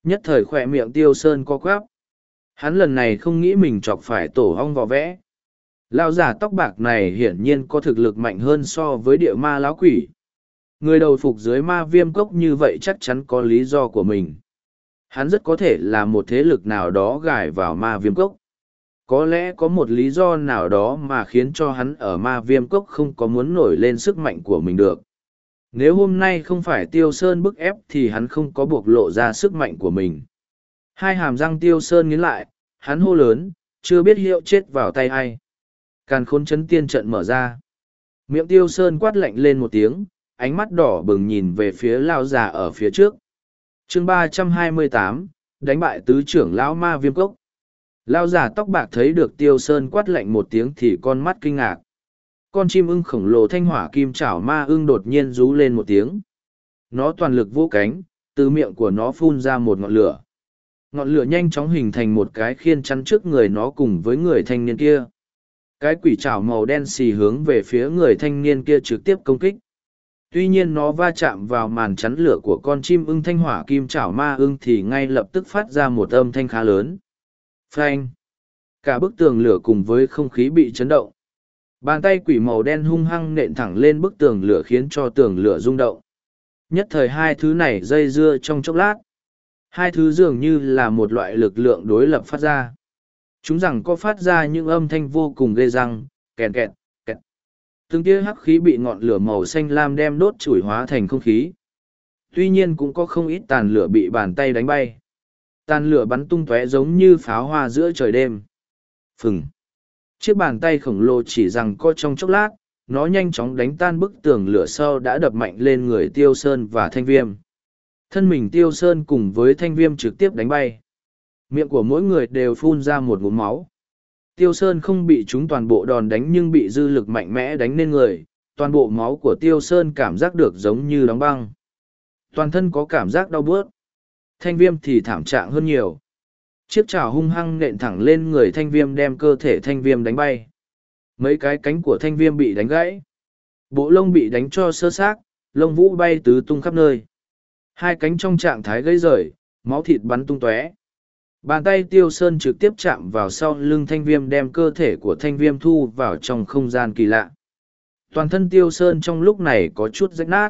Nhất thời khỏe miệng tiêu sơn co quắp. Hắn lần này không nghĩ mình chọc phải tổ hong vò vẽ. Lão giả tóc bạc này hiển nhiên có thực lực mạnh hơn so với địa ma lão quỷ. Người đầu phục dưới ma viêm cốc như vậy chắc chắn có lý do của mình. Hắn rất có thể là một thế lực nào đó gài vào ma viêm cốc. Có lẽ có một lý do nào đó mà khiến cho hắn ở ma viêm cốc không có muốn nổi lên sức mạnh của mình được. Nếu hôm nay không phải tiêu sơn bức ép thì hắn không có buộc lộ ra sức mạnh của mình. Hai hàm răng tiêu sơn nghiến lại, hắn hô lớn, chưa biết hiệu chết vào tay ai. Càn khôn chấn tiên trận mở ra. Miệng tiêu sơn quát lạnh lên một tiếng, ánh mắt đỏ bừng nhìn về phía lao già ở phía trước. chương ba trăm hai mươi tám đánh bại tứ trưởng lão ma viêm cốc. Lao già tóc bạc thấy được tiêu sơn quát lạnh một tiếng thì con mắt kinh ngạc. Con chim ưng khổng lồ thanh hỏa kim chảo ma ưng đột nhiên rú lên một tiếng. Nó toàn lực vô cánh, từ miệng của nó phun ra một ngọn lửa. Ngọn lửa nhanh chóng hình thành một cái khiên chắn trước người nó cùng với người thanh niên kia. Cái quỷ chảo màu đen xì hướng về phía người thanh niên kia trực tiếp công kích. Tuy nhiên nó va chạm vào màn chắn lửa của con chim ưng thanh hỏa kim chảo ma ưng thì ngay lập tức phát ra một âm thanh khá lớn Phanh. Cả bức tường lửa cùng với không khí bị chấn động. Bàn tay quỷ màu đen hung hăng nện thẳng lên bức tường lửa khiến cho tường lửa rung động. Nhất thời hai thứ này dây dưa trong chốc lát. Hai thứ dường như là một loại lực lượng đối lập phát ra. Chúng rằng có phát ra những âm thanh vô cùng ghê răng, kẹt kẹt, kẹt. Từng tia hắc khí bị ngọn lửa màu xanh lam đem đốt chủi hóa thành không khí. Tuy nhiên cũng có không ít tàn lửa bị bàn tay đánh bay tàn lửa bắn tung tóe giống như pháo hoa giữa trời đêm phừng chiếc bàn tay khổng lồ chỉ rằng co trong chốc lát, nó nhanh chóng đánh tan bức tường lửa sâu đã đập mạnh lên người tiêu sơn và thanh viêm. Thân mình tiêu sơn cùng với thanh viêm trực tiếp đánh bay. Miệng của mỗi người đều phun ra một ngụm máu. Tiêu sơn không bị chúng toàn bộ đòn đánh nhưng bị dư lực mạnh mẽ đánh lên người. Toàn bộ máu của tiêu sơn cảm giác được giống như đóng băng. Toàn thân có cảm giác đau bớt. Thanh viêm thì thảm trạng hơn nhiều. Chiếc chảo hung hăng nện thẳng lên người thanh viêm đem cơ thể thanh viêm đánh bay. Mấy cái cánh của thanh viêm bị đánh gãy. Bộ lông bị đánh cho sơ xác, lông vũ bay tứ tung khắp nơi. Hai cánh trong trạng thái gây rời, máu thịt bắn tung tóe. Bàn tay tiêu sơn trực tiếp chạm vào sau lưng thanh viêm đem cơ thể của thanh viêm thu vào trong không gian kỳ lạ. Toàn thân tiêu sơn trong lúc này có chút rách nát.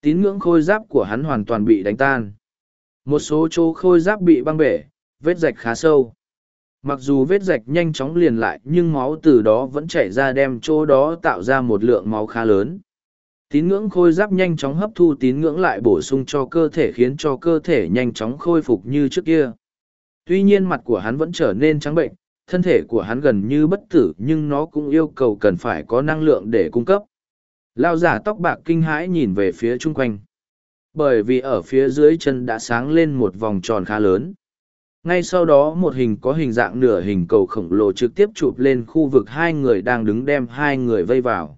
Tín ngưỡng khôi giáp của hắn hoàn toàn bị đánh tan. Một số chỗ khôi giáp bị băng bể, vết rạch khá sâu. Mặc dù vết rạch nhanh chóng liền lại nhưng máu từ đó vẫn chảy ra đem chỗ đó tạo ra một lượng máu khá lớn. Tín ngưỡng khôi giáp nhanh chóng hấp thu tín ngưỡng lại bổ sung cho cơ thể khiến cho cơ thể nhanh chóng khôi phục như trước kia. Tuy nhiên mặt của hắn vẫn trở nên trắng bệnh, thân thể của hắn gần như bất tử nhưng nó cũng yêu cầu cần phải có năng lượng để cung cấp. Lao giả tóc bạc kinh hãi nhìn về phía chung quanh bởi vì ở phía dưới chân đã sáng lên một vòng tròn khá lớn ngay sau đó một hình có hình dạng nửa hình cầu khổng lồ trực tiếp chụp lên khu vực hai người đang đứng đem hai người vây vào.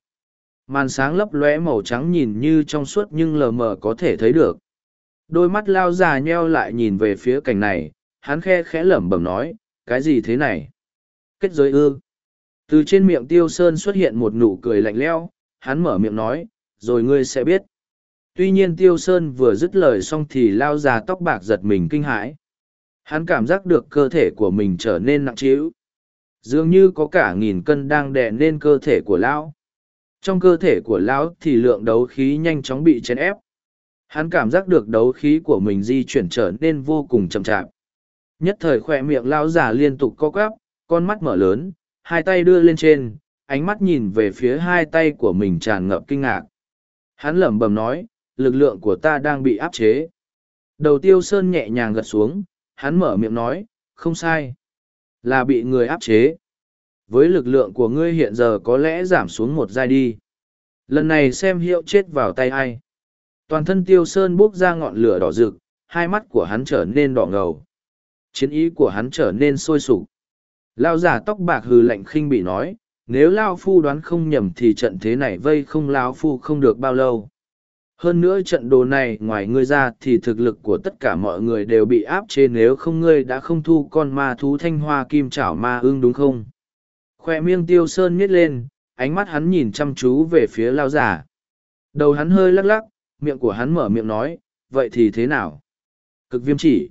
Màn sáng lấp lóe màu trắng nhìn như trong suốt nhưng lờ mờ có thể thấy được. Đôi mắt lao già nheo lại nhìn về phía cảnh này, hắn khe khẽ lẩm bẩm nói, cái gì thế này? Kết giới ư? Từ trên miệng tiêu sơn xuất hiện một nụ cười lạnh lẽo, hắn mở miệng nói, rồi ngươi sẽ biết. Tuy nhiên Tiêu Sơn vừa dứt lời xong thì lao già tóc bạc giật mình kinh hãi. Hắn cảm giác được cơ thể của mình trở nên nặng trĩu. Dường như có cả nghìn cân đang đè lên cơ thể của lão. trong cơ thể của lão thì lượng đấu khí nhanh chóng bị chèn ép hắn cảm giác được đấu khí của mình di chuyển trở nên vô cùng chậm chạp nhất thời khoe miệng lão già liên tục co quắp, con mắt mở lớn, hai tay đưa lên trên, ánh mắt nhìn về phía hai tay của mình tràn ngập kinh ngạc hắn lẩm bẩm nói, lực lượng của ta đang bị áp chế đầu tiêu sơn nhẹ nhàng gật xuống hắn mở miệng nói, không sai. Là bị người áp chế. Với lực lượng của ngươi hiện giờ có lẽ giảm xuống một giai đi. Lần này xem hiệu chết vào tay ai. Toàn thân tiêu sơn bốc ra ngọn lửa đỏ rực, hai mắt của hắn trở nên đỏ ngầu. Chiến ý của hắn trở nên sôi sục. Lao giả tóc bạc hừ lạnh khinh bị nói, nếu lao phu đoán không nhầm thì trận thế này vây không lao phu không được bao lâu hơn nữa trận đồ này ngoài ngươi ra thì thực lực của tất cả mọi người đều bị áp chế nếu không ngươi đã không thu con ma thú thanh hoa kim chảo ma ưng đúng không? Khoe miêng tiêu sơn miết lên, ánh mắt hắn nhìn chăm chú về phía lao giả đầu hắn hơi lắc lắc, miệng của hắn mở miệng nói, vậy thì thế nào? Cực viêm chỉ.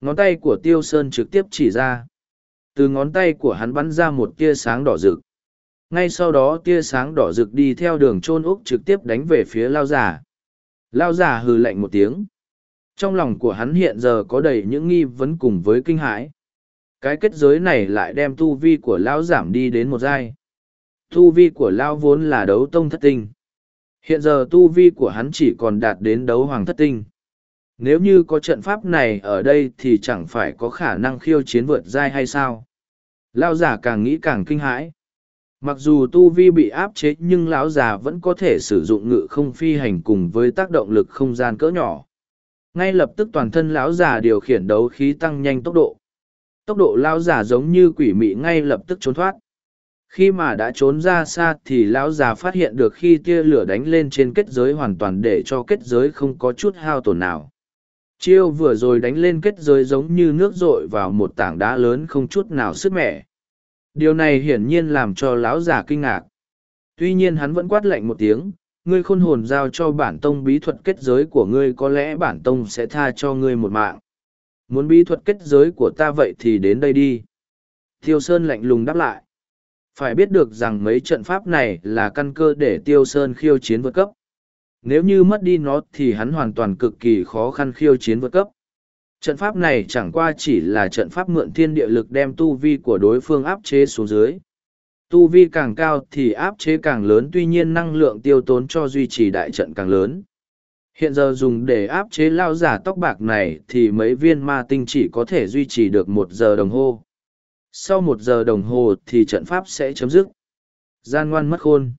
Ngón tay của tiêu sơn trực tiếp chỉ ra. Từ ngón tay của hắn bắn ra một tia sáng đỏ rực ngay sau đó tia sáng đỏ rực đi theo đường trôn úc trực tiếp đánh về phía lao giả lao giả hừ lạnh một tiếng. Trong lòng của hắn hiện giờ có đầy những nghi vấn cùng với kinh hãi. Cái kết giới này lại đem tu vi của lão giảm đi đến một giai. Tu vi của lão vốn là đấu tông thất tinh. Hiện giờ tu vi của hắn chỉ còn đạt đến đấu hoàng thất tinh. Nếu như có trận pháp này ở đây thì chẳng phải có khả năng khiêu chiến vượt giai hay sao? Lão giả càng nghĩ càng kinh hãi mặc dù tu vi bị áp chế nhưng lão già vẫn có thể sử dụng ngự không phi hành cùng với tác động lực không gian cỡ nhỏ. Ngay lập tức toàn thân lão già điều khiển đấu khí tăng nhanh tốc độ. Tốc độ lão già giống như quỷ mị ngay lập tức trốn thoát. Khi mà đã trốn ra xa thì lão già phát hiện được khi tia lửa đánh lên trên kết giới hoàn toàn để cho kết giới không có chút hao tổn nào. Chiêu vừa rồi đánh lên kết giới giống như nước r ộ i vào một tảng đá lớn không chút nào sức mẻ điều này hiển nhiên làm cho lão già kinh ngạc. Tuy nhiên hắn vẫn quát lạnh một tiếng, ngươi khôn hồn giao cho bản tông bí thuật kết giới của ngươi có lẽ bản tông sẽ tha cho ngươi một mạng. Muốn bí thuật kết giới của ta vậy thì đến đây đi. Tiêu sơn lạnh lùng đáp lại. Phải biết được rằng mấy trận pháp này là căn cơ để tiêu sơn khiêu chiến vượt cấp. Nếu như mất đi nó thì hắn hoàn toàn cực kỳ khó khăn khiêu chiến vượt cấp. Trận pháp này chẳng qua chỉ là trận pháp mượn thiên địa lực đem tu vi của đối phương áp chế xuống dưới. Tu vi càng cao thì áp chế càng lớn, tuy nhiên năng lượng tiêu tốn cho duy trì đại trận càng lớn. Hiện giờ dùng để áp chế lao giả tóc bạc này thì mấy viên ma tinh chỉ có thể duy trì được một giờ đồng hồ. Sau một giờ đồng hồ thì trận pháp sẽ chấm dứt. Gian ngoan mất khôn.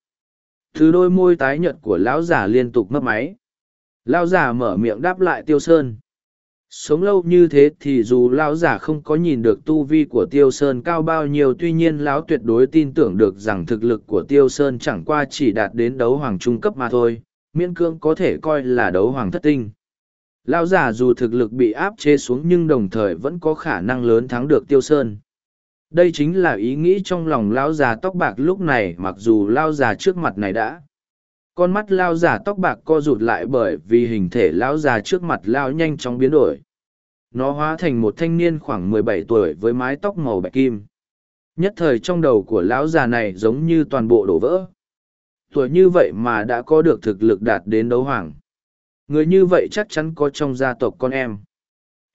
Thứ đôi môi tái nhợt của lão giả liên tục mất máy. Lão giả mở miệng đáp lại tiêu sơn sống lâu như thế thì dù lão giả không có nhìn được tu vi của tiêu sơn cao bao nhiêu, tuy nhiên lão tuyệt đối tin tưởng được rằng thực lực của tiêu sơn chẳng qua chỉ đạt đến đấu hoàng trung cấp mà thôi, miễn cưỡng có thể coi là đấu hoàng thất tinh. Lão giả dù thực lực bị áp chế xuống nhưng đồng thời vẫn có khả năng lớn thắng được tiêu sơn. Đây chính là ý nghĩ trong lòng lão già tóc bạc lúc này, mặc dù lão già trước mặt này đã con mắt lao già tóc bạc co rụt lại bởi vì hình thể lão già trước mặt lao nhanh chóng biến đổi. Nó hóa thành một thanh niên khoảng mười bảy tuổi với mái tóc màu bạch kim. Nhất thời trong đầu của lão già này giống như toàn bộ đổ vỡ. Tuổi như vậy mà đã có được thực lực đạt đến đấu hoàng. Người như vậy chắc chắn có trong gia tộc con em.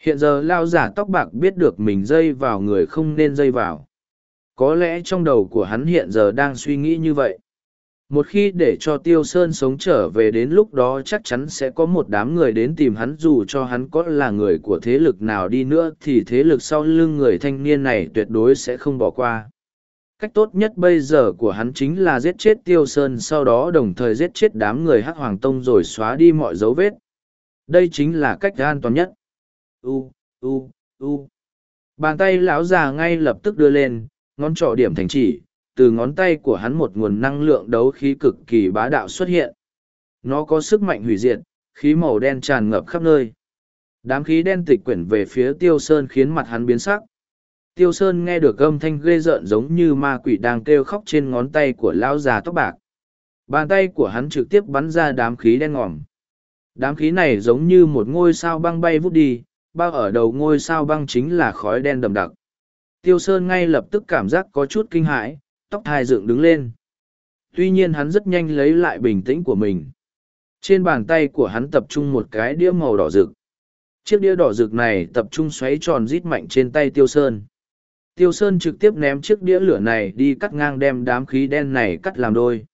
Hiện giờ lao giả tóc bạc biết được mình dây vào người không nên dây vào. Có lẽ trong đầu của hắn hiện giờ đang suy nghĩ như vậy một khi để cho tiêu sơn sống trở về đến lúc đó chắc chắn sẽ có một đám người đến tìm hắn, dù cho hắn có là người của thế lực nào đi nữa thì thế lực sau lưng người thanh niên này tuyệt đối sẽ không bỏ qua. Cách tốt nhất bây giờ của hắn chính là giết chết tiêu sơn, sau đó đồng thời giết chết đám người hắc hoàng tông rồi xóa đi mọi dấu vết. Đây chính là cách an toàn nhất. U u u. Bàn tay lão già ngay lập tức đưa lên, ngón trỏ điểm thành chỉ từ ngón tay của hắn một nguồn năng lượng đấu khí cực kỳ bá đạo xuất hiện. Nó có sức mạnh hủy diệt, khí màu đen tràn ngập khắp nơi. Đám khí đen tịch quyển về phía Tiêu Sơn khiến mặt hắn biến sắc. Tiêu Sơn nghe được âm thanh ghê rợn giống như ma quỷ đang kêu khóc trên ngón tay của lão già tóc bạc. Bàn tay của hắn trực tiếp bắn ra đám khí đen ngòm. Đám khí này giống như một ngôi sao băng bay vút đi, bao ở đầu ngôi sao băng chính là khói đen đậm đặc. Tiêu Sơn ngay lập tức cảm giác có chút kinh hãi, tóc thai dựng đứng lên. Tuy nhiên hắn rất nhanh lấy lại bình tĩnh của mình. Trên bàn tay của hắn tập trung một cái đĩa màu đỏ rực. Chiếc đĩa đỏ rực này tập trung xoáy tròn rít mạnh trên tay Tiêu Sơn. Tiêu Sơn trực tiếp ném chiếc đĩa lửa này đi cắt ngang đem đám khí đen này cắt làm đôi.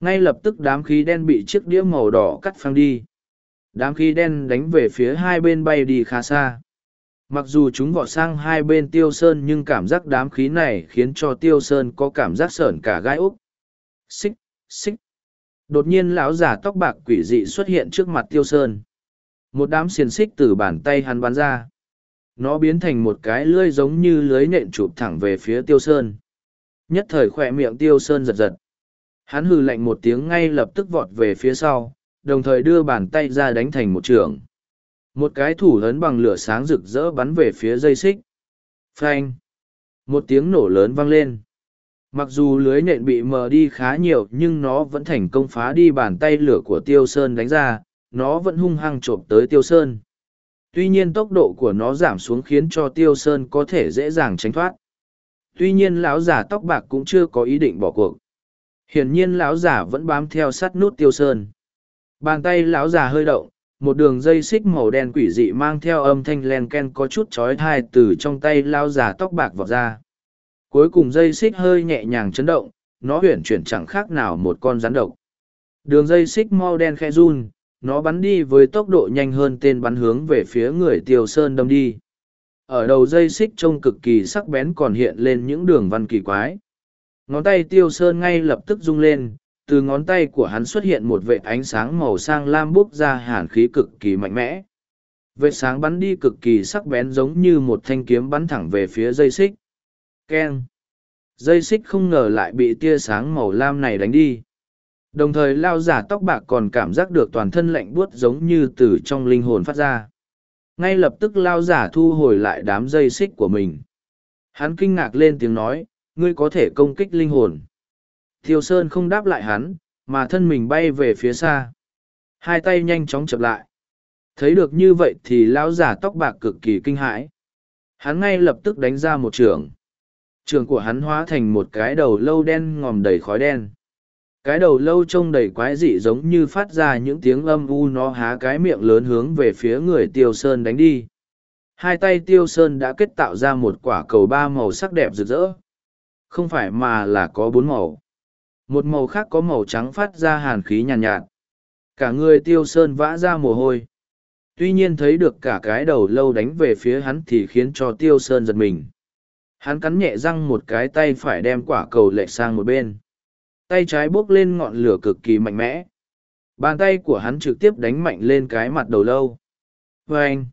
Ngay lập tức đám khí đen bị chiếc đĩa màu đỏ cắt phăng đi. Đám khí đen đánh về phía hai bên bay đi khá xa. Mặc dù chúng vọt sang hai bên Tiêu Sơn nhưng cảm giác đám khí này khiến cho Tiêu Sơn có cảm giác sởn cả gai úc. Xích, xích. Đột nhiên lão giả tóc bạc quỷ dị xuất hiện trước mặt Tiêu Sơn. Một đám xiềng xích từ bàn tay hắn bắn ra nó biến thành một cái lưới giống như lưới nện chụp thẳng về phía tiêu sơn nhất thời khoe miệng tiêu sơn giật giật hắn hừ lạnh một tiếng ngay lập tức vọt về phía sau đồng thời đưa bàn tay ra đánh thành một trường một cái thủ lớn bằng lửa sáng rực rỡ bắn về phía dây xích. Phanh. Một tiếng nổ lớn vang lên. Mặc dù lưới nện bị mờ đi khá nhiều, nhưng nó vẫn thành công phá đi bàn tay lửa của tiêu sơn đánh ra. Nó vẫn hung hăng trộm tới tiêu sơn. Tuy nhiên tốc độ của nó giảm xuống khiến cho tiêu sơn có thể dễ dàng tránh thoát. Tuy nhiên lão giả tóc bạc cũng chưa có ý định bỏ cuộc. Hiển nhiên lão giả vẫn bám theo sát nút tiêu sơn. Bàn tay lão già hơi động một đường dây xích màu đen quỷ dị mang theo âm thanh len ken có chút chói thai từ trong tay lao già tóc bạc vọt ra. Cuối cùng dây xích hơi nhẹ nhàng chấn động, nó huyển chuyển chẳng khác nào một con rắn độc. Đường dây xích mau đen khe run, nó bắn đi với tốc độ nhanh hơn tên bắn hướng về phía người tiêu sơn đâm đi. Ở đầu dây xích trông cực kỳ sắc bén còn hiện lên những đường văn kỳ quái. Ngón tay tiêu sơn ngay lập tức rung lên từ ngón tay của hắn xuất hiện một vệ ánh sáng màu sang lam bốc ra hàn khí cực kỳ mạnh mẽ vệ sáng bắn đi cực kỳ sắc bén giống như một thanh kiếm bắn thẳng về phía dây xích keng dây xích không ngờ lại bị tia sáng màu lam này đánh đi Đồng thời lao giả tóc bạc còn cảm giác được toàn thân lạnh buốt giống như từ trong linh hồn phát ra. Ngay lập tức lao giả thu hồi lại đám dây xích của mình. Hắn kinh ngạc lên tiếng nói, ngươi có thể công kích linh hồn. Thiêu Sơn không đáp lại hắn, mà thân mình bay về phía xa. Hai tay nhanh chóng chập lại. Thấy được như vậy thì lão giả tóc bạc cực kỳ kinh hãi. Hắn ngay lập tức đánh ra một trường. Trường của hắn hóa thành một cái đầu lâu đen ngòm đầy khói đen cái đầu lâu trông đầy quái dị giống như phát ra những tiếng âm u nó há cái miệng lớn hướng về phía người tiêu sơn đánh đi hai tay tiêu sơn đã kết tạo ra một quả cầu ba màu sắc đẹp rực rỡ không phải mà là có bốn màu một màu khác có màu trắng phát ra hàn khí nhàn nhạt, nhạt. Cả người tiêu sơn vã ra mồ hôi. Tuy nhiên thấy được cả cái đầu lâu đánh về phía hắn thì khiến cho tiêu sơn giật mình. Hắn cắn nhẹ răng một cái tay phải đem quả cầu lệch sang một bên. Tay trái bốc lên ngọn lửa cực kỳ mạnh mẽ. Bàn tay của hắn trực tiếp đánh mạnh lên cái mặt đầu lâu. Vê anh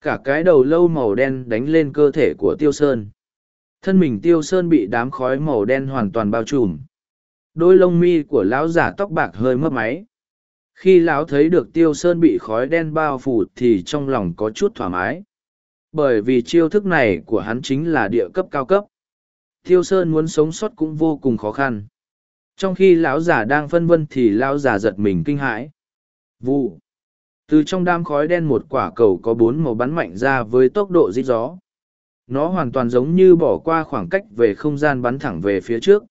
cả cái đầu lâu màu đen đánh lên cơ thể của tiêu sơn. Thân mình tiêu sơn bị đám khói màu đen hoàn toàn bao trùm đôi lông mi của lão giả tóc bạc hơi mấp máy. Khi lão thấy được tiêu sơn bị khói đen bao phủ thì trong lòng có chút thoải mái. Bởi vì chiêu thức này của hắn chính là địa cấp cao cấp. Tiêu sơn muốn sống sót cũng vô cùng khó khăn. Trong khi lão giả đang phân vân thì lão giả giật mình kinh hãi. Vụ từ trong đám khói đen một quả cầu có bốn màu bắn mạnh ra với tốc độ rít gió. Nó hoàn toàn giống như bỏ qua khoảng cách về không gian bắn thẳng về phía trước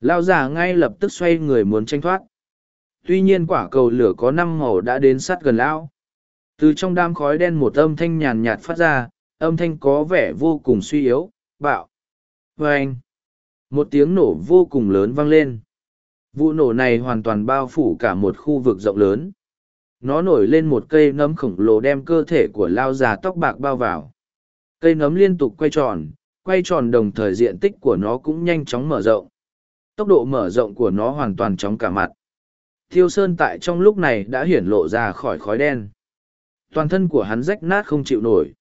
lão giả ngay lập tức xoay người muốn tranh thoát. Tuy nhiên quả cầu lửa có năm màu đã đến sát gần lão. Từ trong đám khói đen một âm thanh nhàn nhạt phát ra, âm thanh có vẻ vô cùng suy yếu, bạo. Vê anh, một tiếng nổ vô cùng lớn vang lên. Vụ nổ này hoàn toàn bao phủ cả một khu vực rộng lớn. Nó nổi lên một cây nấm khổng lồ đem cơ thể của lao già tóc bạc bao vào. Cây nấm liên tục quay tròn quay tròn đồng thời diện tích của nó cũng nhanh chóng mở rộng tốc độ mở rộng của nó hoàn toàn chóng cả mặt. Thiêu sơn tại trong lúc này đã hiển lộ ra khỏi khói đen. Toàn thân của hắn rách nát không chịu nổi.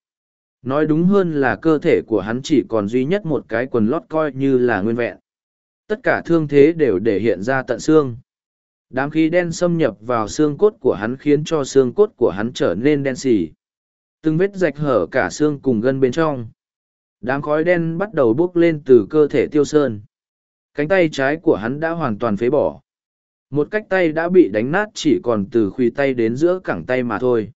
Nói đúng hơn là cơ thể của hắn chỉ còn duy nhất một cái quần lót coi như là nguyên vẹn. Tất cả thương thế đều để hiện ra tận xương. Đám khí đen xâm nhập vào xương cốt của hắn khiến cho xương cốt của hắn trở nên đen xì. Từng vết rạch hở cả xương cùng gân bên trong. Đám khói đen bắt đầu bốc lên từ cơ thể tiêu sơn cánh tay trái của hắn đã hoàn toàn phế bỏ. Một cách tay đã bị đánh nát chỉ còn từ khuỷu tay đến giữa cẳng tay mà thôi.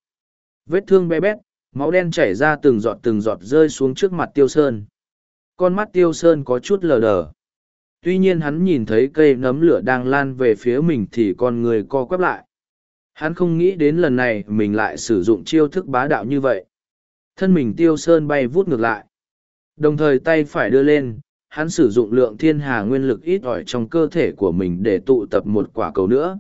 Vết thương bé bét, máu đen chảy ra từng giọt từng giọt rơi xuống trước mặt tiêu sơn. Con mắt tiêu sơn có chút lờ đờ. Tuy nhiên hắn nhìn thấy cây nấm lửa đang lan về phía mình thì con người co quắp lại. Hắn không nghĩ đến lần này mình lại sử dụng chiêu thức bá đạo như vậy. Thân mình tiêu sơn bay vút ngược lại. Đồng thời tay phải đưa lên hắn sử dụng lượng thiên hà nguyên lực ít ỏi trong cơ thể của mình để tụ tập một quả cầu nữa.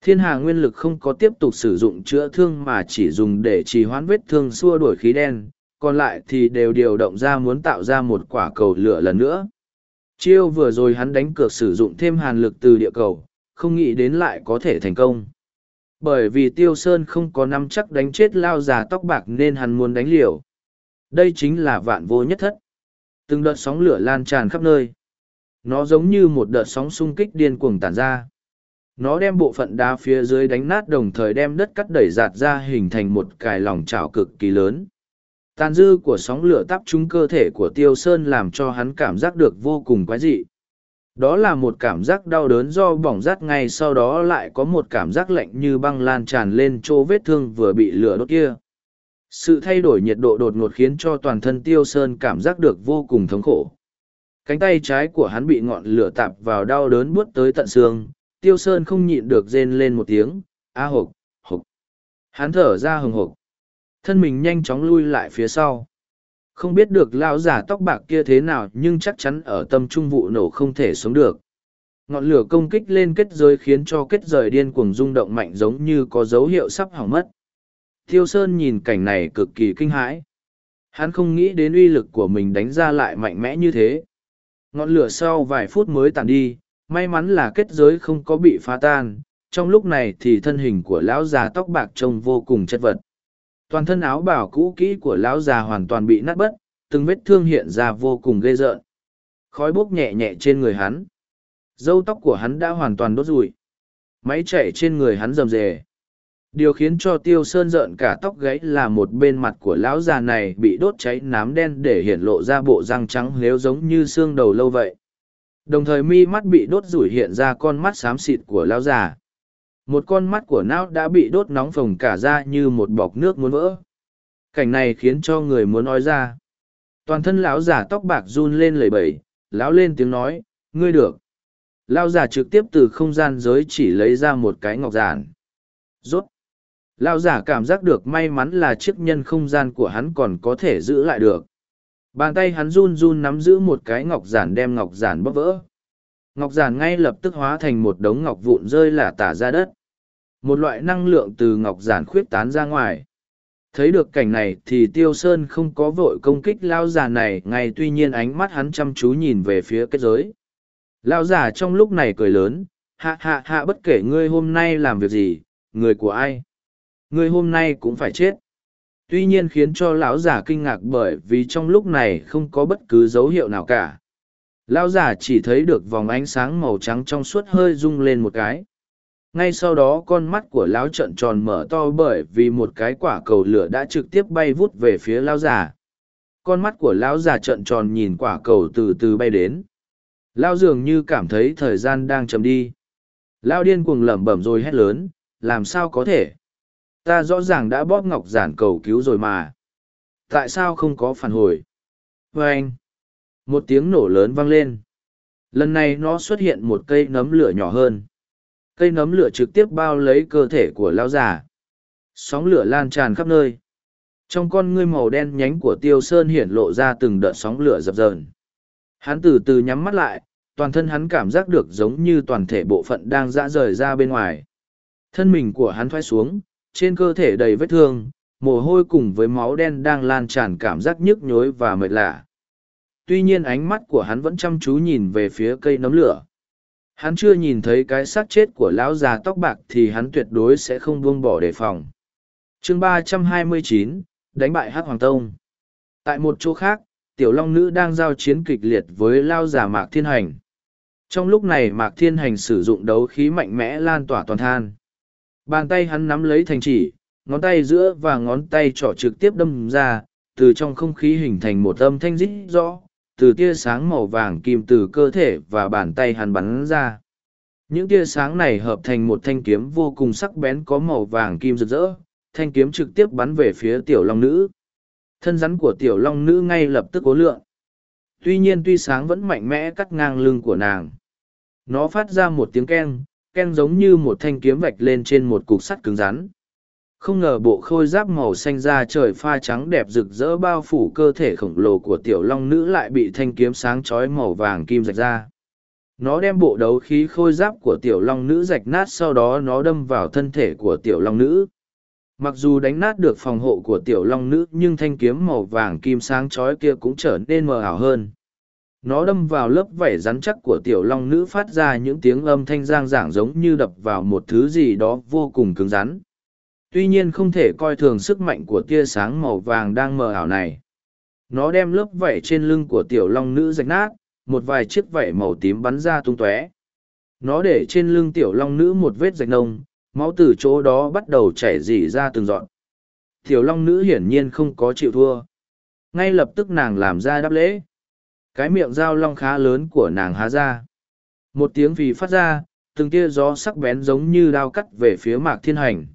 Thiên hà nguyên lực không có tiếp tục sử dụng chữa thương mà chỉ dùng để trì hoãn vết thương xua đuổi khí đen, còn lại thì đều điều động ra muốn tạo ra một quả cầu lửa lần nữa. Chiêu vừa rồi hắn đánh cược sử dụng thêm hàn lực từ địa cầu, không nghĩ đến lại có thể thành công. Bởi vì tiêu sơn không có nắm chắc đánh chết lao già tóc bạc nên hắn muốn đánh liều. Đây chính là vạn vô nhất thất từng đợt sóng lửa lan tràn khắp nơi. Nó giống như một đợt sóng xung kích điên cuồng tản ra. Nó đem bộ phận đá phía dưới đánh nát đồng thời đem đất cắt đẩy giạt ra hình thành một cài lòng chảo cực kỳ lớn. Tàn dư của sóng lửa tắp trúng cơ thể của tiêu sơn làm cho hắn cảm giác được vô cùng quái dị. Đó là một cảm giác đau đớn do bỏng rát ngay sau đó lại có một cảm giác lạnh như băng lan tràn lên chỗ vết thương vừa bị lửa đốt kia sự thay đổi nhiệt độ đột ngột khiến cho toàn thân tiêu sơn cảm giác được vô cùng thống khổ. Cánh tay trái của hắn bị ngọn lửa tạp vào đau đớn buốt tới tận xương, tiêu sơn không nhịn được rên lên một tiếng, a hộc hộc. Hắn thở ra hừng hộc thân mình nhanh chóng lui lại phía sau. Không biết được lão giả tóc bạc kia thế nào nhưng chắc chắn ở tâm trung vụ nổ không thể sống được. Ngọn lửa công kích lên kết giới khiến cho kết rời điên cuồng rung động mạnh giống như có dấu hiệu sắp hỏng mất thiêu sơn nhìn cảnh này cực kỳ kinh hãi. Hắn không nghĩ đến uy lực của mình đánh ra lại mạnh mẽ như thế. Ngọn lửa sau vài phút mới tàn đi, may mắn là kết giới không có bị phá tan, trong lúc này thì thân hình của lão già tóc bạc trông vô cùng chất vật. Toàn thân áo bảo cũ kỹ của lão già hoàn toàn bị nát bất, từng vết thương hiện ra vô cùng ghê rợn. Khói bốc nhẹ nhẹ trên người hắn. Dâu tóc của hắn đã hoàn toàn đốt rụi. Máy chạy trên người hắn rầm rề điều khiến cho tiêu sơn rợn cả tóc gáy là một bên mặt của lão già này bị đốt cháy nám đen để hiển lộ ra bộ răng trắng nếu giống như xương đầu lâu vậy. Đồng thời mi mắt bị đốt rủi hiện ra con mắt xám xịt của lão già. Một con mắt của não đã bị đốt nóng phồng cả ra như một bọc nước muốn vỡ. Cảnh này khiến cho người muốn nói ra. Toàn thân lão già tóc bạc run lên lẩy bẩy, lão lên tiếng nói, ngươi được. Lão già trực tiếp từ không gian giới chỉ lấy ra một cái ngọc giản. Rốt lão giả cảm giác được may mắn là chiếc nhân không gian của hắn còn có thể giữ lại được. Bàn tay hắn run run nắm giữ một cái ngọc giản đem ngọc giản bóp vỡ. Ngọc giản ngay lập tức hóa thành một đống ngọc vụn rơi lả tả ra đất. Một loại năng lượng từ ngọc giản khuyết tán ra ngoài. Thấy được cảnh này thì tiêu sơn không có vội công kích lao giả này, ngay tuy nhiên ánh mắt hắn chăm chú nhìn về phía kết giới. Lao giả trong lúc này cười lớn hạ hạ hạ bất kể ngươi hôm nay làm việc gì, người của ai? Ngươi hôm nay cũng phải chết. Tuy nhiên khiến cho lão già kinh ngạc bởi vì trong lúc này không có bất cứ dấu hiệu nào cả. Lão già chỉ thấy được vòng ánh sáng màu trắng trong suốt hơi rung lên một cái. Ngay sau đó con mắt của lão trợn tròn mở to bởi vì một cái quả cầu lửa đã trực tiếp bay vút về phía lão già. Con mắt của lão già trợn tròn nhìn quả cầu từ từ bay đến. Lão dường như cảm thấy thời gian đang chầm đi. Lão điên cuồng lẩm bẩm rồi hét lớn, làm sao có thể? Ta rõ ràng đã bóp ngọc giản cầu cứu rồi mà. Tại sao không có phản hồi? Vê anh, một tiếng nổ lớn vang lên. Lần này nó xuất hiện một cây nấm lửa nhỏ hơn. Cây nấm lửa trực tiếp bao lấy cơ thể của lão già. Sóng lửa lan tràn khắp nơi. Trong con ngươi màu đen nhánh của tiêu sơn hiển lộ ra từng đợt sóng lửa dập dờn. Hắn từ từ nhắm mắt lại, toàn thân hắn cảm giác được giống như toàn thể bộ phận đang dã rời ra bên ngoài. Thân mình của hắn thoái xuống trên cơ thể đầy vết thương, mồ hôi cùng với máu đen đang lan tràn cảm giác nhức nhối và mệt lạ. Tuy nhiên ánh mắt của hắn vẫn chăm chú nhìn về phía cây nấm lửa. Hắn chưa nhìn thấy cái xác chết của lão già tóc bạc thì hắn tuyệt đối sẽ không buông bỏ đề phòng. chương ba trăm hai mươi chín đánh bại Hắc Hoàng Tông. Tại một chỗ khác, tiểu long nữ đang giao chiến kịch liệt với lao già Mạc Thiên Hành. Trong lúc này Mạc Thiên Hành sử dụng đấu khí mạnh mẽ lan tỏa toàn than. Bàn tay hắn nắm lấy thành chỉ, ngón tay giữa và ngón tay trỏ trực tiếp đâm ra, từ trong không khí hình thành một âm thanh rít rõ, từ tia sáng màu vàng kim từ cơ thể và bàn tay hắn bắn ra. Những tia sáng này hợp thành một thanh kiếm vô cùng sắc bén có màu vàng kim rực rỡ, thanh kiếm trực tiếp bắn về phía tiểu long nữ. Thân rắn của tiểu long nữ ngay lập tức cố lượng. tuy nhiên tuy sáng vẫn mạnh mẽ cắt ngang lưng của nàng nó phát ra một tiếng keng ken giống như một thanh kiếm vạch lên trên một cục sắt cứng rắn. Không ngờ bộ khôi giáp màu xanh da trời pha trắng đẹp rực rỡ bao phủ cơ thể khổng lồ của tiểu long nữ lại bị thanh kiếm sáng chói màu vàng kim rạch ra. Nó đem bộ đấu khí khôi giáp của tiểu long nữ rạch nát sau đó nó đâm vào thân thể của tiểu long nữ. Mặc dù đánh nát được phòng hộ của tiểu long nữ, nhưng thanh kiếm màu vàng kim sáng chói kia cũng trở nên mờ ảo hơn nó đâm vào lớp vảy rắn chắc của tiểu long nữ phát ra những tiếng âm thanh giang giảng giống như đập vào một thứ gì đó vô cùng cứng rắn. Tuy nhiên không thể coi thường sức mạnh của tia sáng màu vàng đang mờ ảo này. Nó đem lớp vảy trên lưng của tiểu long nữ rạch nát, một vài chiếc vảy màu tím bắn ra tung tóe. Nó để trên lưng tiểu long nữ một vết rạch nông, máu từ chỗ đó bắt đầu chảy dỉ ra từng dọn tiểu long nữ hiển nhiên không có chịu thua. Ngay lập tức nàng làm ra đáp lễ cái miệng dao long khá lớn của nàng há ra. Một tiếng vì phát ra, từng tia gió sắc bén giống như đao cắt về phía mạc thiên hành.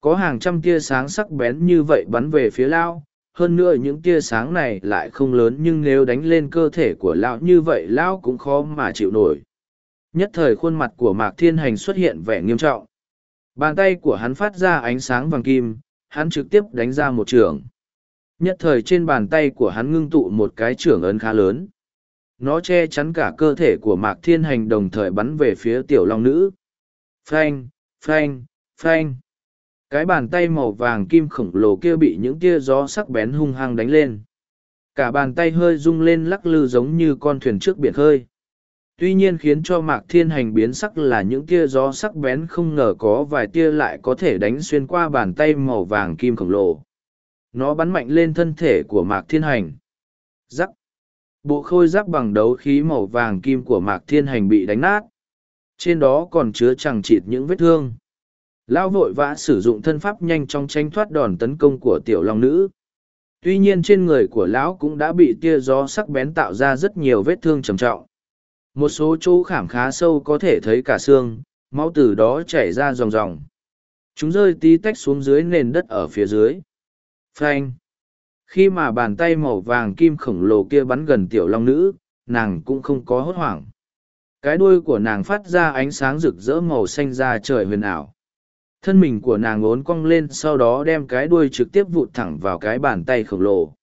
Có hàng trăm tia sáng sắc bén như vậy bắn về phía lao, hơn nữa những tia sáng này lại không lớn nhưng nếu đánh lên cơ thể của lão như vậy lão cũng khó mà chịu nổi. Nhất thời khuôn mặt của mạc thiên hành xuất hiện vẻ nghiêm trọng. Bàn tay của hắn phát ra ánh sáng vàng kim, hắn trực tiếp đánh ra một trường nhất thời trên bàn tay của hắn ngưng tụ một cái trưởng ấn khá lớn. Nó che chắn cả cơ thể của mạc thiên hành đồng thời bắn về phía tiểu long nữ. Phanh phanh phanh. Cái bàn tay màu vàng kim khổng lồ kia bị những tia gió sắc bén hung hăng đánh lên. Cả bàn tay hơi rung lên lắc lư giống như con thuyền trước biển khơi. Tuy nhiên khiến cho mạc thiên hành biến sắc là những tia gió sắc bén không ngờ có vài tia lại có thể đánh xuyên qua bàn tay màu vàng kim khổng lồ nó bắn mạnh lên thân thể của mạc thiên hành. Giắc bộ khôi giáp bằng đấu khí màu vàng kim của mạc thiên hành bị đánh nát. Trên đó còn chứa chẳng chịt những vết thương. Lão vội vã sử dụng thân pháp nhanh chóng tranh thoát đòn tấn công của tiểu long nữ. Tuy nhiên trên người của lão cũng đã bị tia gió sắc bén tạo ra rất nhiều vết thương trầm trọng. Một số chỗ khảm khá sâu có thể thấy cả xương, máu từ đó chảy ra ròng ròng. Chúng rơi tí tách xuống dưới nền đất ở phía dưới phanh khi mà bàn tay màu vàng kim khổng lồ kia bắn gần tiểu long nữ, nàng cũng không có hốt hoảng. Cái đuôi của nàng phát ra ánh sáng rực rỡ màu xanh ra trời huyền ảo. Thân mình của nàng ốn cong lên sau đó đem cái đuôi trực tiếp vụt thẳng vào cái bàn tay khổng lồ.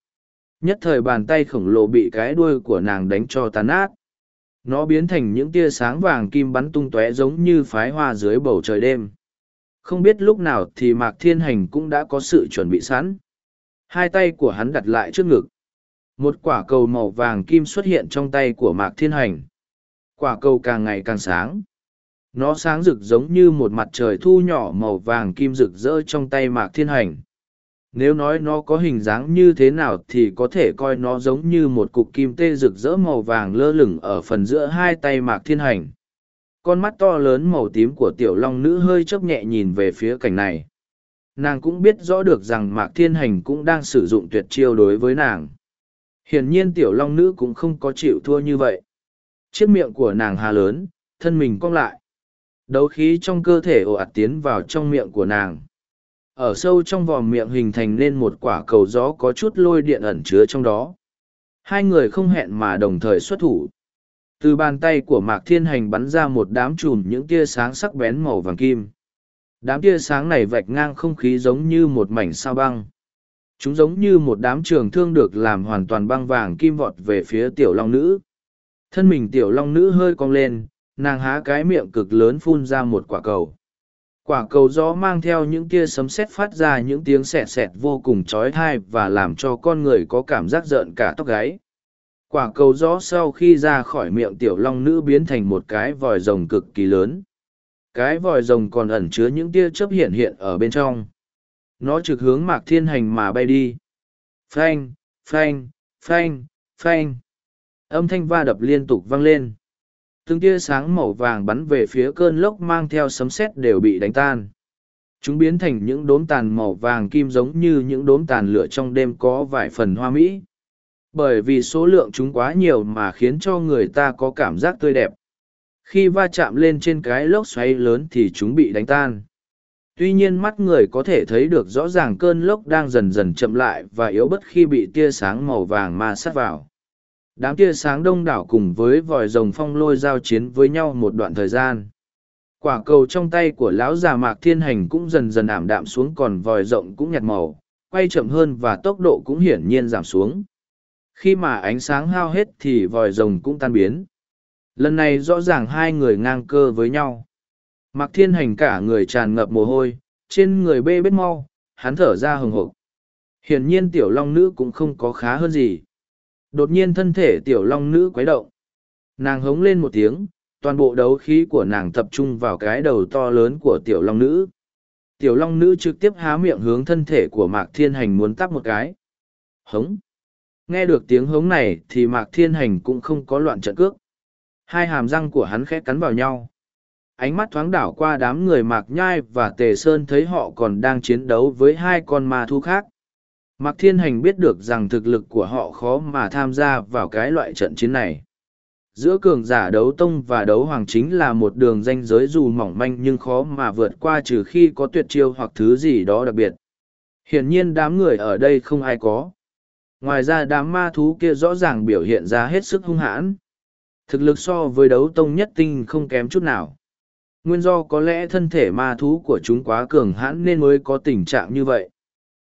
Nhất thời bàn tay khổng lồ bị cái đuôi của nàng đánh cho tàn át nó biến thành những tia sáng vàng kim bắn tung tóe giống như phái hoa dưới bầu trời đêm. Không biết lúc nào thì mạc thiên hành cũng đã có sự chuẩn bị sẵn hai tay của hắn đặt lại trước ngực. Một quả cầu màu vàng kim xuất hiện trong tay của mạc thiên hành. Quả cầu càng ngày càng sáng. Nó sáng rực giống như một mặt trời thu nhỏ màu vàng kim rực rỡ trong tay mạc thiên hành. Nếu nói nó có hình dáng như thế nào thì có thể coi nó giống như một cục kim tê rực rỡ màu vàng lơ lửng ở phần giữa hai tay mạc thiên hành. Con mắt to lớn màu tím của tiểu long nữ hơi chớp nhẹ nhìn về phía cảnh này nàng cũng biết rõ được rằng mạc thiên hành cũng đang sử dụng tuyệt chiêu đối với nàng. Hiển nhiên tiểu long nữ cũng không có chịu thua như vậy. Chiếc miệng của nàng hà lớn, thân mình cong lại. Đấu khí trong cơ thể ồ ạt tiến vào trong miệng của nàng. Ở sâu trong vòm miệng hình thành nên một quả cầu gió có chút lôi điện ẩn chứa trong đó. Hai người không hẹn mà đồng thời xuất thủ. Từ bàn tay của mạc thiên hành bắn ra một đám chùm những tia sáng sắc bén màu vàng kim đám tia sáng này vạch ngang không khí giống như một mảnh sao băng. Chúng giống như một đám trường thương được làm hoàn toàn băng vàng kim vọt về phía tiểu long nữ. Thân mình tiểu long nữ hơi cong lên, nàng há cái miệng cực lớn phun ra một quả cầu. Quả cầu gió mang theo những tia sấm sét phát ra những tiếng sẹt sẹt vô cùng trói thai và làm cho con người có cảm giác rợn cả tóc gáy. Quả cầu gió sau khi ra khỏi miệng tiểu long nữ biến thành một cái vòi rồng cực kỳ lớn cái vòi rồng còn ẩn chứa những tia chớp hiện hiện ở bên trong. Nó trực hướng mạc thiên hành mà bay đi. Phanh phanh phanh phanh. Âm thanh va đập liên tục vang lên. Từng tia sáng màu vàng bắn về phía cơn lốc mang theo sấm sét đều bị đánh tan. Chúng biến thành những đốm tàn màu vàng kim giống như những đốm tàn lửa trong đêm có vài phần hoa mỹ. Bởi vì số lượng chúng quá nhiều mà khiến cho người ta có cảm giác tươi đẹp khi va chạm lên trên cái lốc xoáy lớn thì chúng bị đánh tan. Tuy nhiên mắt người có thể thấy được rõ ràng cơn lốc đang dần dần chậm lại và yếu bất khi bị tia sáng màu vàng ma sát vào. Đám tia sáng đông đảo cùng với vòi rồng phong lôi giao chiến với nhau một đoạn thời gian. Quả cầu trong tay của lão già mạc thiên hành cũng dần dần ảm đạm xuống còn vòi rộng cũng nhạt màu, quay chậm hơn và tốc độ cũng hiển nhiên giảm xuống. Khi mà ánh sáng hao hết thì vòi rồng cũng tan biến lần này rõ ràng hai người ngang cơ với nhau. Mặc thiên hành cả người tràn ngập mồ hôi, trên người bê bết mau, hắn thở ra hừng hộp hiển nhiên tiểu long nữ cũng không có khá hơn gì. Đột nhiên thân thể tiểu long nữ quấy động. Nàng hống lên một tiếng, toàn bộ đấu khí của nàng tập trung vào cái đầu to lớn của tiểu long nữ. Tiểu long nữ trực tiếp há miệng hướng thân thể của mạc thiên hành muốn tắp một cái. Hống. Nghe được tiếng hống này thì mạc thiên hành cũng không có loạn trận cước hai hàm răng của hắn khẽ cắn vào nhau. Ánh mắt thoáng đảo qua đám người mạc nhai và tề sơn thấy họ còn đang chiến đấu với hai con ma thu khác. Mạc thiên hành biết được rằng thực lực của họ khó mà tham gia vào cái loại trận chiến này. Giữa cường giả đấu tông và đấu hoàng chính là một đường ranh giới dù mỏng manh nhưng khó mà vượt qua trừ khi có tuyệt chiêu hoặc thứ gì đó đặc biệt. Hiển nhiên đám người ở đây không ai có. Ngoài ra đám ma thú kia rõ ràng biểu hiện ra hết sức hung hãn thực lực so với đấu tông nhất tinh không kém chút nào nguyên do có lẽ thân thể ma thú của chúng quá cường hãn nên mới có tình trạng như vậy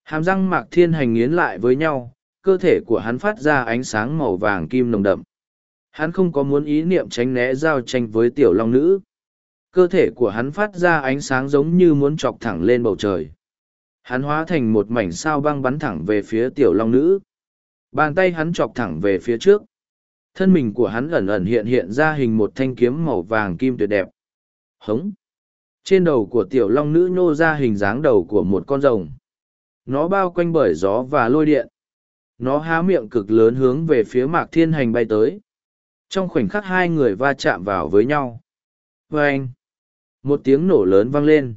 hàm răng mạc thiên hành nghiến lại với nhau, cơ thể của hắn phát ra ánh sáng màu vàng kim nồng đậm Hắn không có muốn ý niệm tránh né giao tranh với tiểu long nữ. Cơ thể của hắn phát ra ánh sáng giống như muốn chọc thẳng lên bầu trời. Hắn hóa thành một mảnh sao băng bắn thẳng về phía tiểu long nữ. Bàn tay hắn chọc thẳng về phía trước. Thân mình của hắn ẩn ẩn hiện hiện ra hình một thanh kiếm màu vàng kim tuyệt đẹp. Hống! Trên đầu của tiểu long nữ nhô ra hình dáng đầu của một con rồng. Nó bao quanh bởi gió và lôi điện. Nó há miệng cực lớn hướng về phía mạc thiên hành bay tới trong khoảnh khắc hai người va chạm vào với nhau vê anh một tiếng nổ lớn vang lên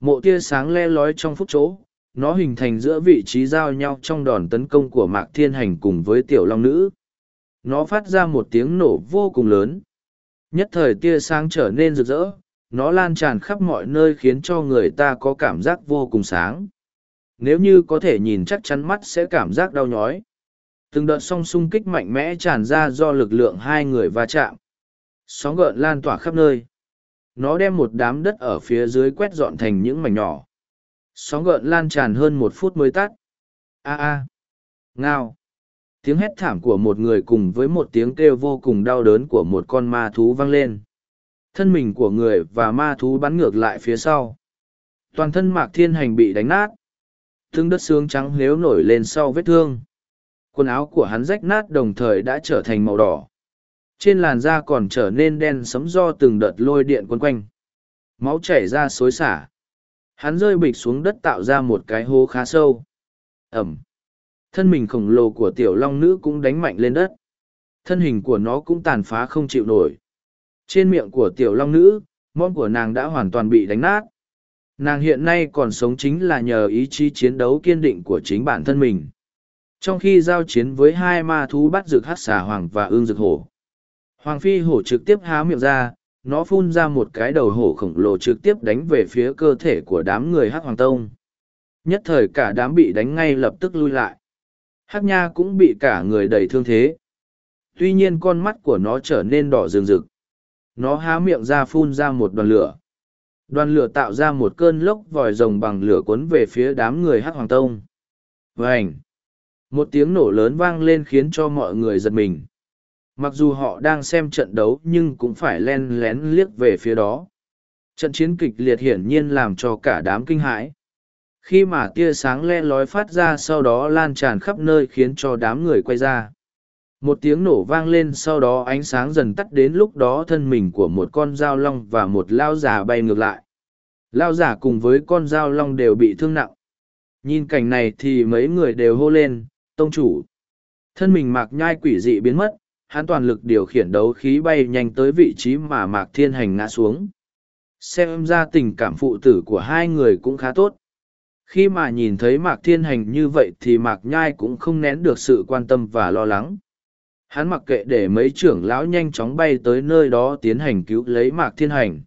mộ tia sáng le lói trong phút chỗ nó hình thành giữa vị trí giao nhau trong đòn tấn công của mạc thiên hành cùng với tiểu long nữ nó phát ra một tiếng nổ vô cùng lớn. Nhất thời tia sáng trở nên rực rỡ, nó lan tràn khắp mọi nơi khiến cho người ta có cảm giác vô cùng sáng. Nếu như có thể nhìn chắc chắn mắt sẽ cảm giác đau nhói. Từng đợt song xung kích mạnh mẽ tràn ra do lực lượng hai người va chạm. Sóng gợn lan tỏa khắp nơi. Nó đem một đám đất ở phía dưới quét dọn thành những mảnh nhỏ. Sóng gợn lan tràn hơn một phút mới tắt. A a. Ngao tiếng hét thảm của một người cùng với một tiếng kêu vô cùng đau đớn của một con ma thú vang lên. Thân mình của người và ma thú bắn ngược lại phía sau. Toàn thân mạc thiên hành bị đánh nát. Thương đất xương trắng lếu nổi lên sau vết thương. Quần áo của hắn rách nát đồng thời đã trở thành màu đỏ. Trên làn da còn trở nên đen sấm do từng đợt lôi điện quấn quanh. Máu chảy ra xối xả. Hắn rơi bịch xuống đất tạo ra một cái hố khá sâu. Ẩm thân mình khổng lồ của tiểu long nữ cũng đánh mạnh lên đất. Thân hình của nó cũng tàn phá không chịu nổi. Trên miệng của tiểu long nữ món của nàng đã hoàn toàn bị đánh nát. Nàng hiện nay còn sống chính là nhờ ý chí chiến đấu kiên định của chính bản thân mình. Trong khi giao chiến với hai ma thú bắt rực hát xà hoàng và ương rực hổ, hoàng phi hổ trực tiếp há miệng ra, nó phun ra một cái đầu hổ khổng lồ trực tiếp đánh về phía cơ thể của đám người hát hoàng tông. Nhất thời cả đám bị đánh ngay lập tức lui lại. Hắc nha cũng bị cả người đầy thương thế. Tuy nhiên con mắt của nó trở nên đỏ rừng rực. Nó há miệng ra phun ra một đoàn lửa. Đoàn lửa tạo ra một cơn lốc vòi rồng bằng lửa cuốn về phía đám người Hắc hoàng tông. Vảnh một tiếng nổ lớn vang lên khiến cho mọi người giật mình. Mặc dù họ đang xem trận đấu nhưng cũng phải len lén liếc về phía đó. Trận chiến kịch liệt hiển nhiên làm cho cả đám kinh hãi khi mà tia sáng le lói phát ra sau đó lan tràn khắp nơi khiến cho đám người quay ra một tiếng nổ vang lên sau đó ánh sáng dần tắt đến lúc đó thân mình của một con dao long và một lao giả bay ngược lại lao giả cùng với con dao long đều bị thương nặng nhìn cảnh này thì mấy người đều hô lên tông chủ. Thân mình mạc nhai quỷ dị biến mất, hắn toàn lực điều khiển đấu khí bay nhanh tới vị trí mà mạc thiên hành ngã xuống. Xem ra tình cảm phụ tử của hai người cũng khá tốt. Khi mà nhìn thấy mạc thiên hành như vậy thì mạc nhai cũng không nén được sự quan tâm và lo lắng. Hắn mặc kệ để mấy trưởng lão nhanh chóng bay tới nơi đó tiến hành cứu lấy mạc thiên hành.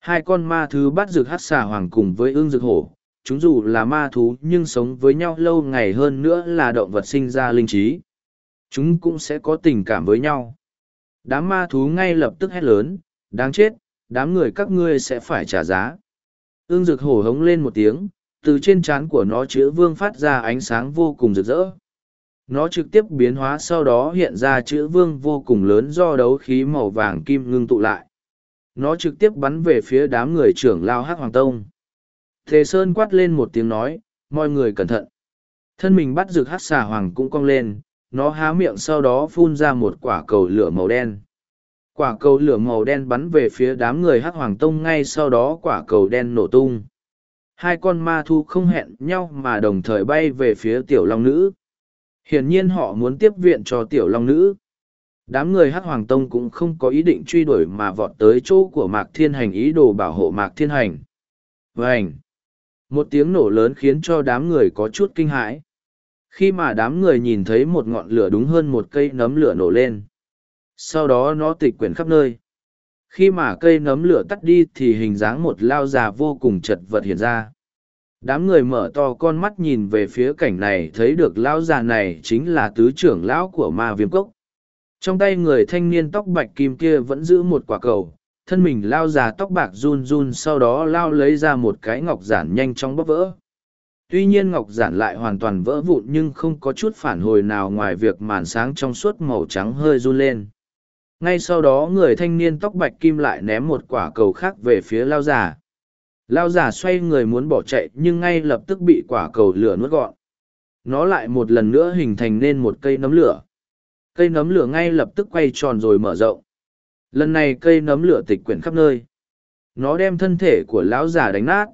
Hai con ma thứ bắt rực hát xà hoàng cùng với ương rực hổ, chúng dù là ma thú nhưng sống với nhau lâu ngày hơn nữa là động vật sinh ra linh trí. chúng cũng sẽ có tình cảm với nhau đám ma thú ngay lập tức hét lớn đáng chết đám người các ngươi sẽ phải trả giá ương rực hổ hống lên một tiếng từ trên trán của nó chữ vương phát ra ánh sáng vô cùng rực rỡ nó trực tiếp biến hóa sau đó hiện ra chữ vương vô cùng lớn do đấu khí màu vàng kim ngưng tụ lại nó trực tiếp bắn về phía đám người trưởng lao hắc hoàng tông Thề Sơn quát lên một tiếng nói, mọi người cẩn thận. Thân mình bắt rực hắc xà hoàng cũng cong lên, nó há miệng sau đó phun ra một quả cầu lửa màu đen. Quả cầu lửa màu đen bắn về phía đám người hắc hoàng tông ngay sau đó quả cầu đen nổ tung. Hai con ma thu không hẹn nhau mà đồng thời bay về phía tiểu long nữ. Hiển nhiên họ muốn tiếp viện cho tiểu long nữ. Đám người hắc hoàng tông cũng không có ý định truy đuổi mà vọt tới chỗ của Mạc Thiên Hành ý đồ bảo hộ Mạc Thiên Hành. Vânh! một tiếng nổ lớn khiến cho đám người có chút kinh hãi khi mà đám người nhìn thấy một ngọn lửa đúng hơn một cây nấm lửa nổ lên sau đó nó tịch quyển khắp nơi khi mà cây nấm lửa tắt đi thì hình dáng một lao già vô cùng chật vật hiện ra. Đám người mở to con mắt nhìn về phía cảnh này, thấy được lão già này chính là tứ trưởng lão của ma viêm cốc. Trong tay người thanh niên tóc bạch kim kia vẫn giữ một quả cầu, thân mình lao già tóc bạc run run sau đó lao lấy ra một cái ngọc giản nhanh chóng bóp vỡ. Tuy nhiên ngọc giản lại hoàn toàn vỡ vụn nhưng không có chút phản hồi nào ngoài việc màn sáng trong suốt màu trắng hơi run lên ngay sau đó người thanh niên tóc bạch kim lại ném một quả cầu khác về phía lao già. Lao già xoay người muốn bỏ chạy nhưng ngay lập tức bị quả cầu lửa nuốt gọn. Nó lại một lần nữa hình thành nên một cây nấm lửa. Cây nấm lửa ngay lập tức quay tròn rồi mở rộng. Lần này cây nấm lửa tịch quyển khắp nơi. Nó đem thân thể của lão già đánh nát.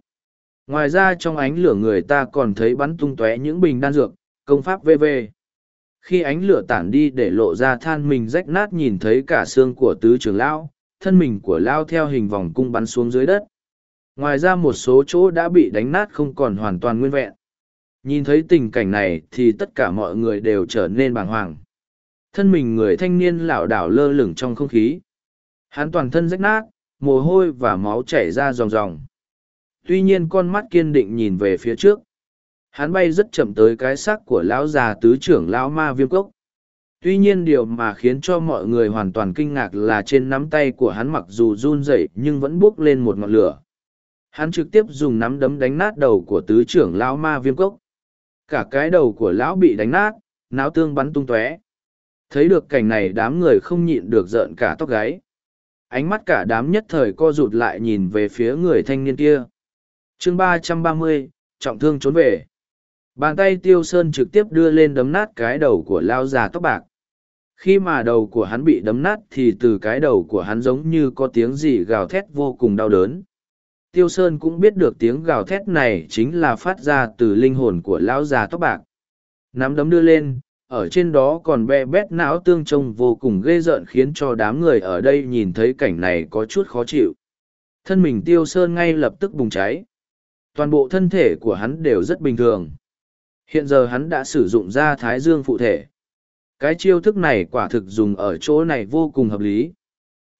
Ngoài ra trong ánh lửa người ta còn thấy bắn tung tóe những bình đan dược, công pháp vv khi ánh lửa tản đi để lộ ra than mình rách nát nhìn thấy cả xương của tứ trưởng lão thân mình của lao theo hình vòng cung bắn xuống dưới đất ngoài ra một số chỗ đã bị đánh nát không còn hoàn toàn nguyên vẹn nhìn thấy tình cảnh này thì tất cả mọi người đều trở nên bàng hoàng thân mình người thanh niên lảo đảo lơ lửng trong không khí Hắn toàn thân rách nát, mồ hôi và máu chảy ra ròng ròng. Tuy nhiên con mắt kiên định nhìn về phía trước. Hắn bay rất chậm tới cái xác của lão già tứ trưởng lão ma viêm cốc. Tuy nhiên điều mà khiến cho mọi người hoàn toàn kinh ngạc là trên nắm tay của hắn mặc dù run rẩy nhưng vẫn buốc lên một ngọn lửa. Hắn trực tiếp dùng nắm đấm đánh nát đầu của tứ trưởng lão ma viêm cốc. Cả cái đầu của lão bị đánh nát, náo tương bắn tung tóe. Thấy được cảnh này đám người không nhịn được rợn cả tóc gáy ánh mắt cả đám nhất thời co rụt lại nhìn về phía người thanh niên kia chương ba trăm ba mươi trọng thương trốn về bàn tay tiêu sơn trực tiếp đưa lên đấm nát cái đầu của lao già tóc bạc. Khi mà đầu của hắn bị đấm nát thì từ cái đầu của hắn giống như có tiếng gì gào thét vô cùng đau đớn. Tiêu sơn cũng biết được tiếng gào thét này chính là phát ra từ linh hồn của lão già tóc bạc. Nắm đấm đưa lên, ở trên đó còn be bét não tương trông vô cùng ghê rợn khiến cho đám người ở đây nhìn thấy cảnh này có chút khó chịu. Thân mình tiêu sơn ngay lập tức bùng cháy. Toàn bộ thân thể của hắn đều rất bình thường hiện giờ hắn đã sử dụng ra thái dương phụ thể. Cái chiêu thức này quả thực dùng ở chỗ này vô cùng hợp lý.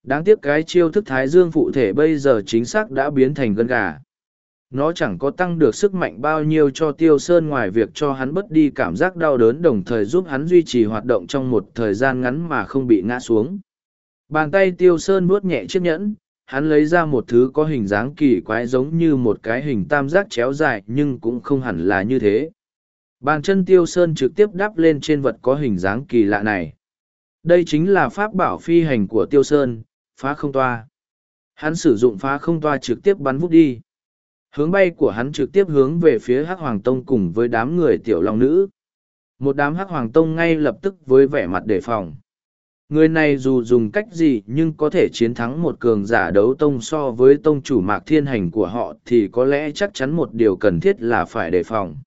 Đáng tiếc cái chiêu thức thái dương phụ thể bây giờ chính xác đã biến thành gân gà. Nó chẳng có tăng được sức mạnh bao nhiêu cho tiêu sơn ngoài việc cho hắn bất đi cảm giác đau đớn đồng thời giúp hắn duy trì hoạt động trong một thời gian ngắn mà không bị ngã xuống. Bàn tay tiêu sơn bước nhẹ chiếc nhẫn, hắn lấy ra một thứ có hình dáng kỳ quái giống như một cái hình tam giác chéo dài nhưng cũng không hẳn là như thế bàn chân tiêu sơn trực tiếp đắp lên trên vật có hình dáng kỳ lạ này đây chính là pháp bảo phi hành của tiêu sơn, phá không toa hắn sử dụng phá không toa trực tiếp bắn vút đi Hướng bay của hắn trực tiếp hướng về phía Hắc Hoàng Tông cùng với đám người tiểu long nữ. Một đám Hắc Hoàng Tông ngay lập tức với vẻ mặt đề phòng. Người này dù dùng cách gì nhưng có thể chiến thắng một cường giả đấu tông so với tông chủ mạc thiên hành của họ thì có lẽ chắc chắn một điều cần thiết là phải đề phòng.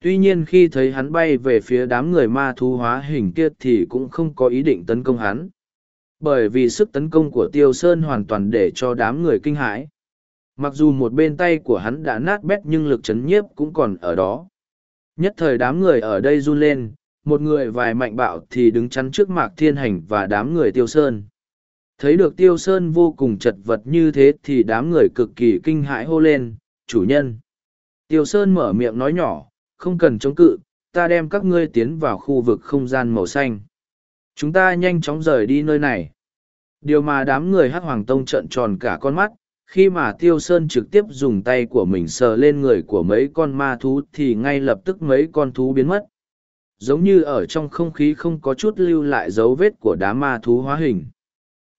Tuy nhiên khi thấy hắn bay về phía đám người ma thú hóa hình kia thì cũng không có ý định tấn công hắn. Bởi vì sức tấn công của Tiêu Sơn hoàn toàn để cho đám người kinh hãi. Mặc dù một bên tay của hắn đã nát bét nhưng lực chấn nhiếp cũng còn ở đó. Nhất thời đám người ở đây run lên, một người vài mạnh bạo thì đứng chắn trước mạc thiên hành và đám người tiêu sơn. Thấy được tiêu sơn vô cùng chật vật như thế thì đám người cực kỳ kinh hãi hô lên, chủ nhân. Tiêu sơn mở miệng nói nhỏ, không cần chống cự, ta đem các ngươi tiến vào khu vực không gian màu xanh. chúng ta nhanh chóng rời đi nơi này. Điều mà đám người hắc hoàng tông trợn tròn cả con mắt khi mà tiêu sơn trực tiếp dùng tay của mình sờ lên người của mấy con ma thú thì ngay lập tức mấy con thú biến mất. Giống như ở trong không khí không có chút lưu lại dấu vết của đám ma thú hóa hình.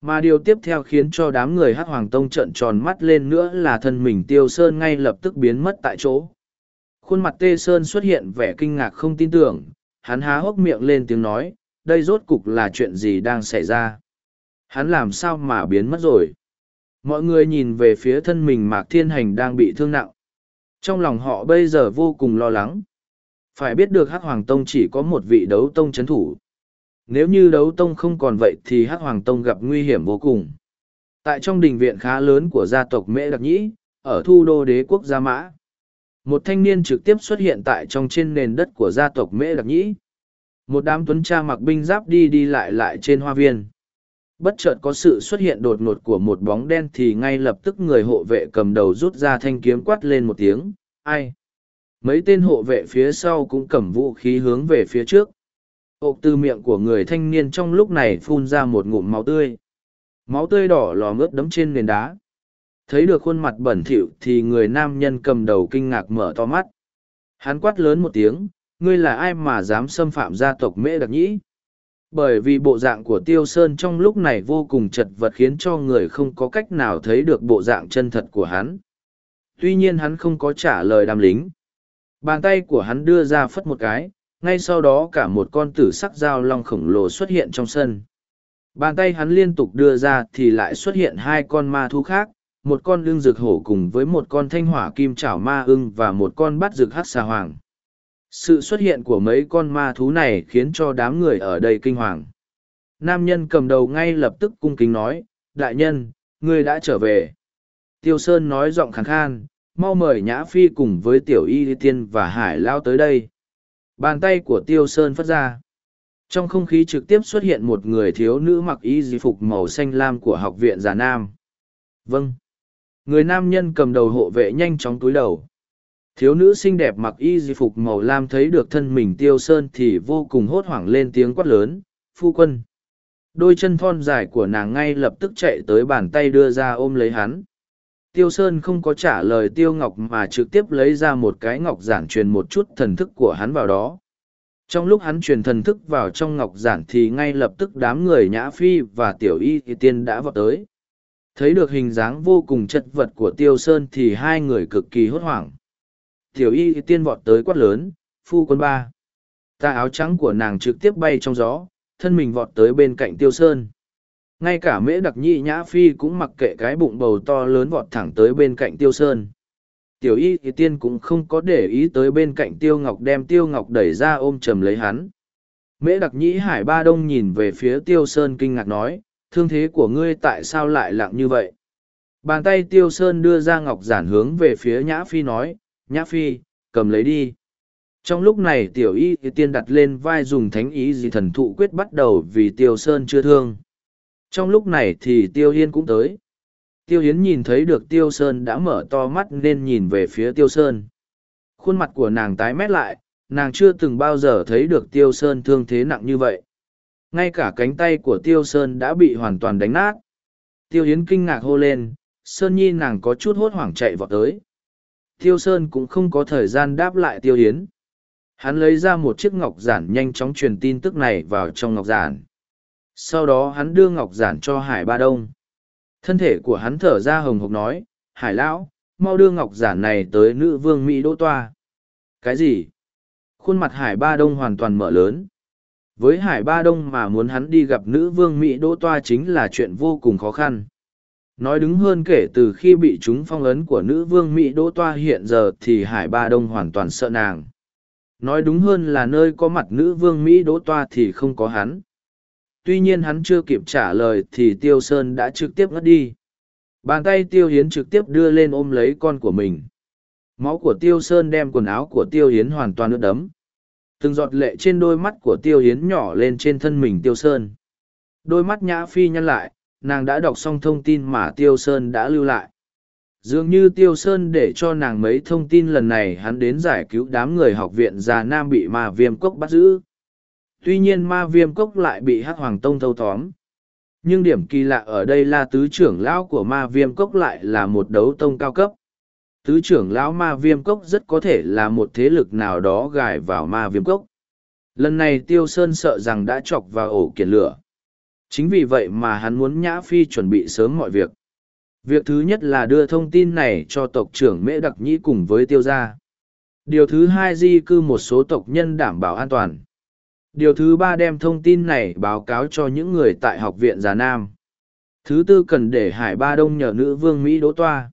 Mà điều tiếp theo khiến cho đám người hắc hoàng tông trợn tròn mắt lên nữa là thân mình tiêu sơn ngay lập tức biến mất tại chỗ khuôn mặt tê sơn xuất hiện vẻ kinh ngạc không tin tưởng, hắn há hốc miệng lên tiếng nói, đây rốt cục là chuyện gì đang xảy ra? Hắn làm sao mà biến mất rồi? Mọi người nhìn về phía thân mình mạc thiên hành đang bị thương nặng. Trong lòng họ bây giờ vô cùng lo lắng. Phải biết được hắc hoàng tông chỉ có một vị đấu tông c h ấ n thủ. Nếu như đấu tông không còn vậy thì hắc hoàng tông gặp nguy hiểm vô cùng. Tại trong đình viện khá lớn của gia tộc mễ đặc nhĩ, ở thu đô đế quốc gia mã một thanh niên trực tiếp xuất hiện tại trong trên nền đất của gia tộc mễ đặc nhĩ. Một đám tuấn cha mặc binh giáp đi đi lại lại trên hoa viên. Bất chợt có sự xuất hiện đột ngột của một bóng đen thì ngay lập tức người hộ vệ cầm đầu rút ra thanh kiếm quát lên một tiếng, ai? Mấy tên hộ vệ phía sau cũng cầm vũ khí hướng về phía trước. Ộp từ miệng của người thanh niên trong lúc này phun ra một ngụm máu tươi. Máu tươi đỏ lò ngớt đấm trên nền đá thấy được khuôn mặt bẩn thỉu thì người nam nhân cầm đầu kinh ngạc mở to mắt. Hắn quát lớn một tiếng, ngươi là ai mà dám xâm phạm gia tộc mễ đặc nhĩ? Bởi vì bộ dạng của tiêu sơn trong lúc này vô cùng chật vật khiến cho người không có cách nào thấy được bộ dạng chân thật của hắn. Tuy nhiên hắn không có trả lời đam lính. Bàn tay của hắn đưa ra phất một cái, ngay sau đó cả một con tử sắc dao long khổng lồ xuất hiện trong sân. Bàn tay hắn liên tục đưa ra thì lại xuất hiện hai con ma thu khác một con lưng rực hổ cùng với một con thanh hỏa kim chảo ma ưng và một con bắt rực hát xà hoàng. Sự xuất hiện của mấy con ma thú này khiến cho đám người ở đây kinh hoàng. Nam nhân cầm đầu ngay lập tức cung kính nói, đại nhân, ngươi đã trở về. Tiêu sơn nói giọng khẳng khan, mau mời nhã phi cùng với tiểu y tiên và hải lao tới đây. Bàn tay của tiêu sơn phát ra. Trong không khí trực tiếp xuất hiện một người thiếu nữ mặc y di phục màu xanh lam của học viện già nam. Vâng người nam nhân cầm đầu hộ vệ nhanh chóng túi đầu. Thiếu nữ xinh đẹp mặc y di phục màu lam thấy được thân mình tiêu sơn thì vô cùng hốt hoảng lên tiếng quát lớn, phu quân. Đôi chân thon dài của nàng ngay lập tức chạy tới bàn tay đưa ra ôm lấy hắn. Tiêu sơn không có trả lời tiêu ngọc mà trực tiếp lấy ra một cái ngọc giản truyền một chút thần thức của hắn vào đó. Trong lúc hắn truyền thần thức vào trong ngọc giản thì ngay lập tức đám người nhã phi và tiểu y thì tiên đã vọt tới thấy được hình dáng vô cùng chật vật của tiêu sơn thì hai người cực kỳ hốt hoảng. Tiểu y tiên vọt tới quát lớn, phu quân ba, ta áo trắng của nàng trực tiếp bay trong gió, thân mình vọt tới bên cạnh tiêu sơn. Ngay cả mễ đặc nhị nhã phi cũng mặc kệ cái bụng bầu to lớn vọt thẳng tới bên cạnh tiêu sơn. Tiểu y thì tiên cũng không có để ý tới bên cạnh tiêu ngọc đem tiêu ngọc đẩy ra ôm chầm lấy hắn. Mễ đặc nhĩ hải ba đông nhìn về phía tiêu sơn kinh ngạc nói thương thế của ngươi tại sao lại lặng như vậy? Bàn tay tiêu sơn đưa ra ngọc giản hướng về phía nhã phi nói, nhã phi, cầm lấy đi. Trong lúc này tiểu y thì tiên đặt lên vai dùng thánh ý gì thần thụ quyết bắt đầu vì tiêu sơn chưa thương. Trong lúc này thì tiêu hiên cũng tới. Tiêu hiến nhìn thấy được tiêu sơn đã mở to mắt nên nhìn về phía tiêu sơn. Khuôn mặt của nàng tái mét lại, nàng chưa từng bao giờ thấy được tiêu sơn thương thế nặng như vậy ngay cả cánh tay của tiêu sơn đã bị hoàn toàn đánh nát tiêu Yến kinh ngạc hô lên sơn nhi nàng có chút hốt hoảng chạy vọt tới Tiêu Sơn cũng không có thời gian đáp lại Tiêu Yến. Hắn lấy ra một chiếc ngọc giản nhanh chóng truyền tin tức này vào trong ngọc giản. Sau đó hắn đưa ngọc giản cho Hải Ba Đông. Thân thể của hắn thở ra hồng hộc nói, Hải Lão, mau đưa ngọc giản này tới nữ vương Mỹ Đỗ Toa. Cái gì? Khuôn mặt Hải Ba Đông hoàn toàn mở lớn. Với Hải Ba Đông mà muốn hắn đi gặp nữ vương Mỹ Đỗ Toa chính là chuyện vô cùng khó khăn. Nói đứng hơn kể từ khi bị chúng phong ấn của nữ vương Mỹ Đỗ Toa hiện giờ thì Hải Ba Đông hoàn toàn sợ nàng. Nói đúng hơn là nơi có mặt nữ vương Mỹ Đỗ Toa thì không có hắn. Tuy nhiên hắn chưa kịp trả lời thì Tiêu Sơn đã trực tiếp ngất đi. Bàn tay Tiêu Hiến trực tiếp đưa lên ôm lấy con của mình. Máu của Tiêu Sơn đem quần áo của Tiêu Hiến hoàn toàn ướt đấm. Từng giọt lệ trên đôi mắt của Tiêu Hiến nhỏ lên trên thân mình Tiêu Sơn. Đôi mắt Nhã Phi nhăn lại, nàng đã đọc xong thông tin mà tiêu sơn đã lưu lại dường như tiêu sơn để cho nàng mấy thông tin lần này hắn đến giải cứu đám người học viện già nam bị ma viêm cốc bắt giữ Tuy nhiên ma viêm cốc lại bị hắc hoàng tông thâu tóm. Nhưng điểm kỳ lạ ở đây là tứ trưởng lão của ma viêm cốc lại là một đấu tông cao cấp. Tứ trưởng lão ma viêm cốc rất có thể là một thế lực nào đó gài vào ma viêm cốc. Lần này Tiêu Sơn sợ rằng đã chọc vào ổ kiển lửa. Chính vì vậy mà hắn muốn Nhã Phi chuẩn bị sớm mọi việc. Việc thứ nhất là đưa thông tin này cho tộc trưởng Mễ Đặc Nhĩ cùng với Tiêu Gia. Điều thứ hai di cư một số tộc nhân đảm bảo an toàn. Điều thứ ba đem thông tin này báo cáo cho những người tại học viện Già Nam. Thứ tư cần để Hải Ba Đông nhờ nữ vương Mỹ đỗ toa.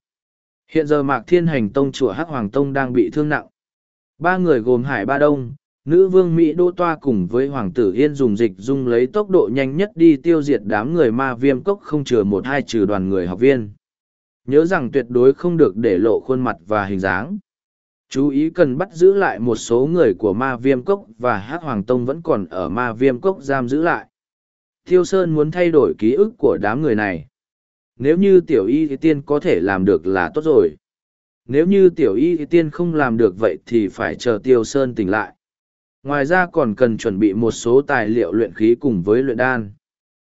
Hiện giờ Mạc Thiên Hành Tông chùa Hắc Hoàng Tông đang bị thương nặng. Ba người gồm Hải Ba Đông, nữ vương Mỹ đỗ toa cùng với Hoàng tử Yên dùng dịch dung lấy tốc độ nhanh nhất đi tiêu diệt đám người ma viêm cốc không chừa một hai trừ đoàn người học viên. Nhớ rằng tuyệt đối không được để lộ khuôn mặt và hình dáng chú ý cần bắt giữ lại một số người của ma viêm cốc và Hắc hoàng tông vẫn còn ở ma viêm cốc giam giữ lại thiêu sơn muốn thay đổi ký ức của đám người này nếu như tiểu y thì tiên có thể làm được là tốt rồi. Nếu như tiểu y thì tiên không làm được vậy thì phải chờ tiêu sơn tỉnh lại. Ngoài ra còn cần chuẩn bị một số tài liệu luyện khí cùng với luyện đan.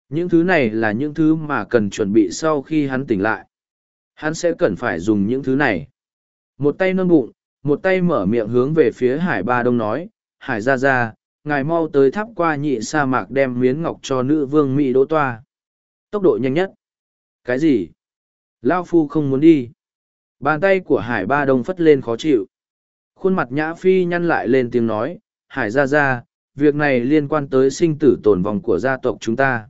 Những thứ này là những thứ mà cần chuẩn bị sau khi hắn tỉnh lại. Hắn sẽ cần phải dùng những thứ này. Một tay nâng bụng, một tay mở miệng hướng về phía hải ba đông nói, hải ra ra ngài mau tới tháp qua nhị sa mạc đem miến ngọc cho nữ vương mỹ đỗ toa. Tốc độ nhanh nhất cái gì? Lao phu không muốn đi. Bàn tay của hải ba đông phất lên khó chịu. Khuôn mặt nhã phi nhăn lại lên tiếng nói, hải ra ra việc này liên quan tới sinh tử tồn vong của gia tộc chúng ta.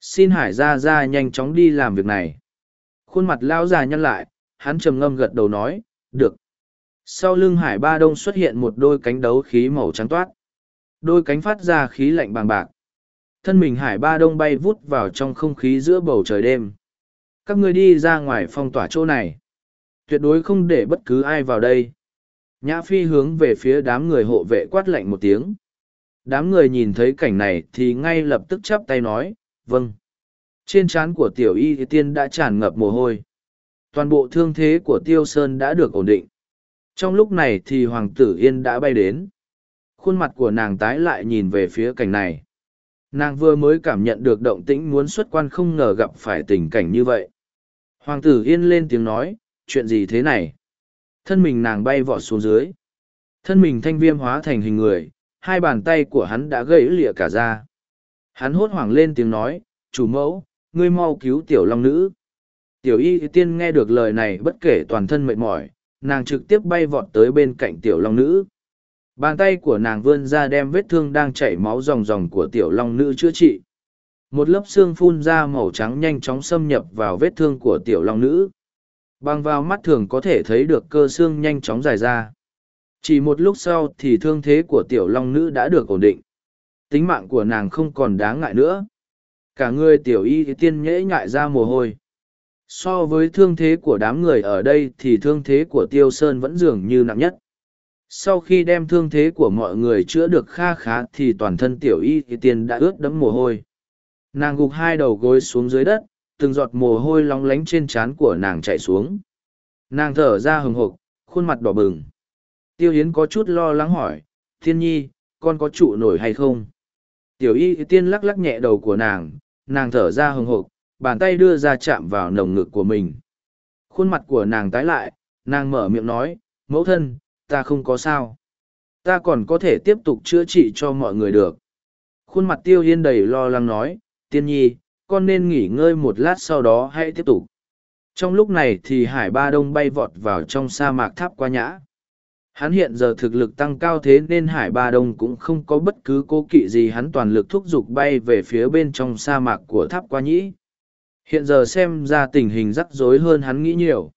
Xin hải ra ra nhanh chóng đi làm việc này. Khuôn mặt lão già nhăn lại, hắn trầm ngâm gật đầu nói, được. Sau lưng hải ba đông xuất hiện một đôi cánh đấu khí màu trắng toát. Đôi cánh phát ra khí lạnh bàng bạc. Thân mình hải ba đông bay vút vào trong không khí giữa bầu trời đêm các ngươi đi ra ngoài phong tỏa chỗ này. Tuyệt đối không để bất cứ ai vào đây. Nhã phi hướng về phía đám người hộ vệ quát lạnh một tiếng. Đám người nhìn thấy cảnh này thì ngay lập tức chắp tay nói vâng. Trên trán của tiểu y tiên đã tràn ngập mồ hôi. Toàn bộ thương thế của tiêu sơn đã được ổn định. Trong lúc này thì hoàng tử yên đã bay đến. Khuôn mặt của nàng tái lại nhìn về phía cảnh này. Nàng vừa mới cảm nhận được động tĩnh muốn xuất quan không ngờ gặp phải tình cảnh như vậy hoàng tử yên lên tiếng nói, chuyện gì thế này? Thân mình nàng bay vọt xuống dưới. Thân mình thanh viêm hóa thành hình người, hai bàn tay của hắn đã gãy lịa cả ra. Hắn hốt hoảng lên tiếng nói, chủ mẫu, ngươi mau cứu tiểu long nữ. Tiểu y tiên nghe được lời này bất kể toàn thân mệt mỏi, nàng trực tiếp bay vọt tới bên cạnh tiểu long nữ. Bàn tay của nàng vươn ra đem vết thương đang chảy máu ròng ròng của tiểu long nữ chữa trị một lớp xương phun ra màu trắng nhanh chóng xâm nhập vào vết thương của tiểu long nữ. Bằng vào mắt thường có thể thấy được cơ xương nhanh chóng dài ra. Chỉ một lúc sau thì thương thế của tiểu long nữ đã được ổn định. Tính mạng của nàng không còn đáng ngại nữa. Cả người tiểu y tiên nhễ nhại ra mồ hôi. So với thương thế của đám người ở đây thì thương thế của tiêu sơn vẫn dường như nặng nhất. Sau khi đem thương thế của mọi người chữa được kha khá thì toàn thân tiểu y thì tiên đã ướt đẫm mồ hôi nàng gục hai đầu gối xuống dưới đất từng giọt mồ hôi lóng lánh trên trán của nàng chạy xuống nàng thở ra hừng hộc khuôn mặt đỏ bừng tiêu yến có chút lo lắng hỏi thiên nhi con có trụ nổi hay không tiểu y tiên lắc lắc nhẹ đầu của nàng nàng thở ra hừng hộc bàn tay đưa ra chạm vào nồng ngực của mình. Khuôn mặt của nàng tái lại, nàng mở miệng nói, mẫu thân, ta không có sao. Ta còn có thể tiếp tục chữa trị cho mọi người được. Khuôn mặt tiêu yên đầy lo lắng nói, tiên nhi, con nên nghỉ ngơi một lát sau đó hãy tiếp tục. Trong lúc này thì hải ba đông bay vọt vào trong sa mạc tháp qua nhã. Hắn hiện giờ thực lực tăng cao thế nên Hải Ba Đông cũng không có bất cứ cố kỵ gì hắn toàn lực thúc giục bay về phía bên trong sa mạc của tháp qua nhĩ. Hiện giờ xem ra tình hình rắc rối hơn hắn nghĩ nhiều.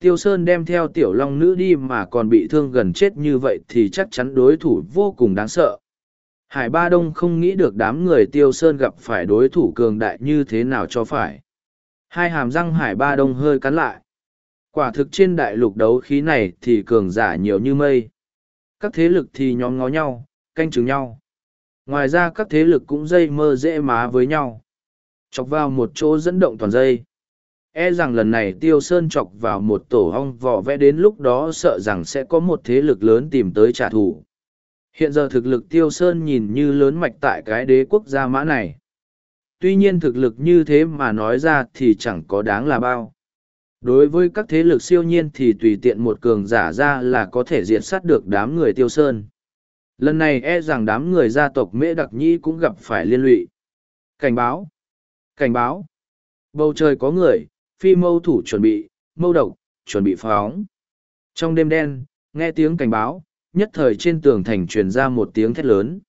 Tiêu Sơn đem theo tiểu long nữ đi mà còn bị thương gần chết như vậy thì chắc chắn đối thủ vô cùng đáng sợ. Hải Ba Đông không nghĩ được đám người Tiêu Sơn gặp phải đối thủ cường đại như thế nào cho phải. Hai hàm răng Hải Ba Đông hơi cắn lại. Quả thực trên đại lục đấu khí này thì cường giả nhiều như mây. Các thế lực thì nhóm ngó nhau, canh chừng nhau. Ngoài ra các thế lực cũng dây mơ dễ má với nhau chọc vào một chỗ dẫn động toàn dây e rằng lần này tiêu sơn chọc vào một tổ hong vỏ vẽ đến lúc đó sợ rằng sẽ có một thế lực lớn tìm tới trả thù Hiện giờ thực lực tiêu sơn nhìn như lớn mạch tại cái đế quốc gia mã này. Tuy nhiên thực lực như thế mà nói ra thì chẳng có đáng là bao. Đối với các thế lực siêu nhiên thì tùy tiện một cường giả ra là có thể diệt sát được đám người tiêu sơn. Lần này e rằng đám người gia tộc Mễ Đặc Nhĩ cũng gặp phải liên lụy. Cảnh báo! Cảnh báo! Bầu trời có người, phi mâu thủ chuẩn bị, mâu độc, chuẩn bị phóng. Trong đêm đen, nghe tiếng cảnh báo, nhất thời trên tường thành truyền ra một tiếng thét lớn.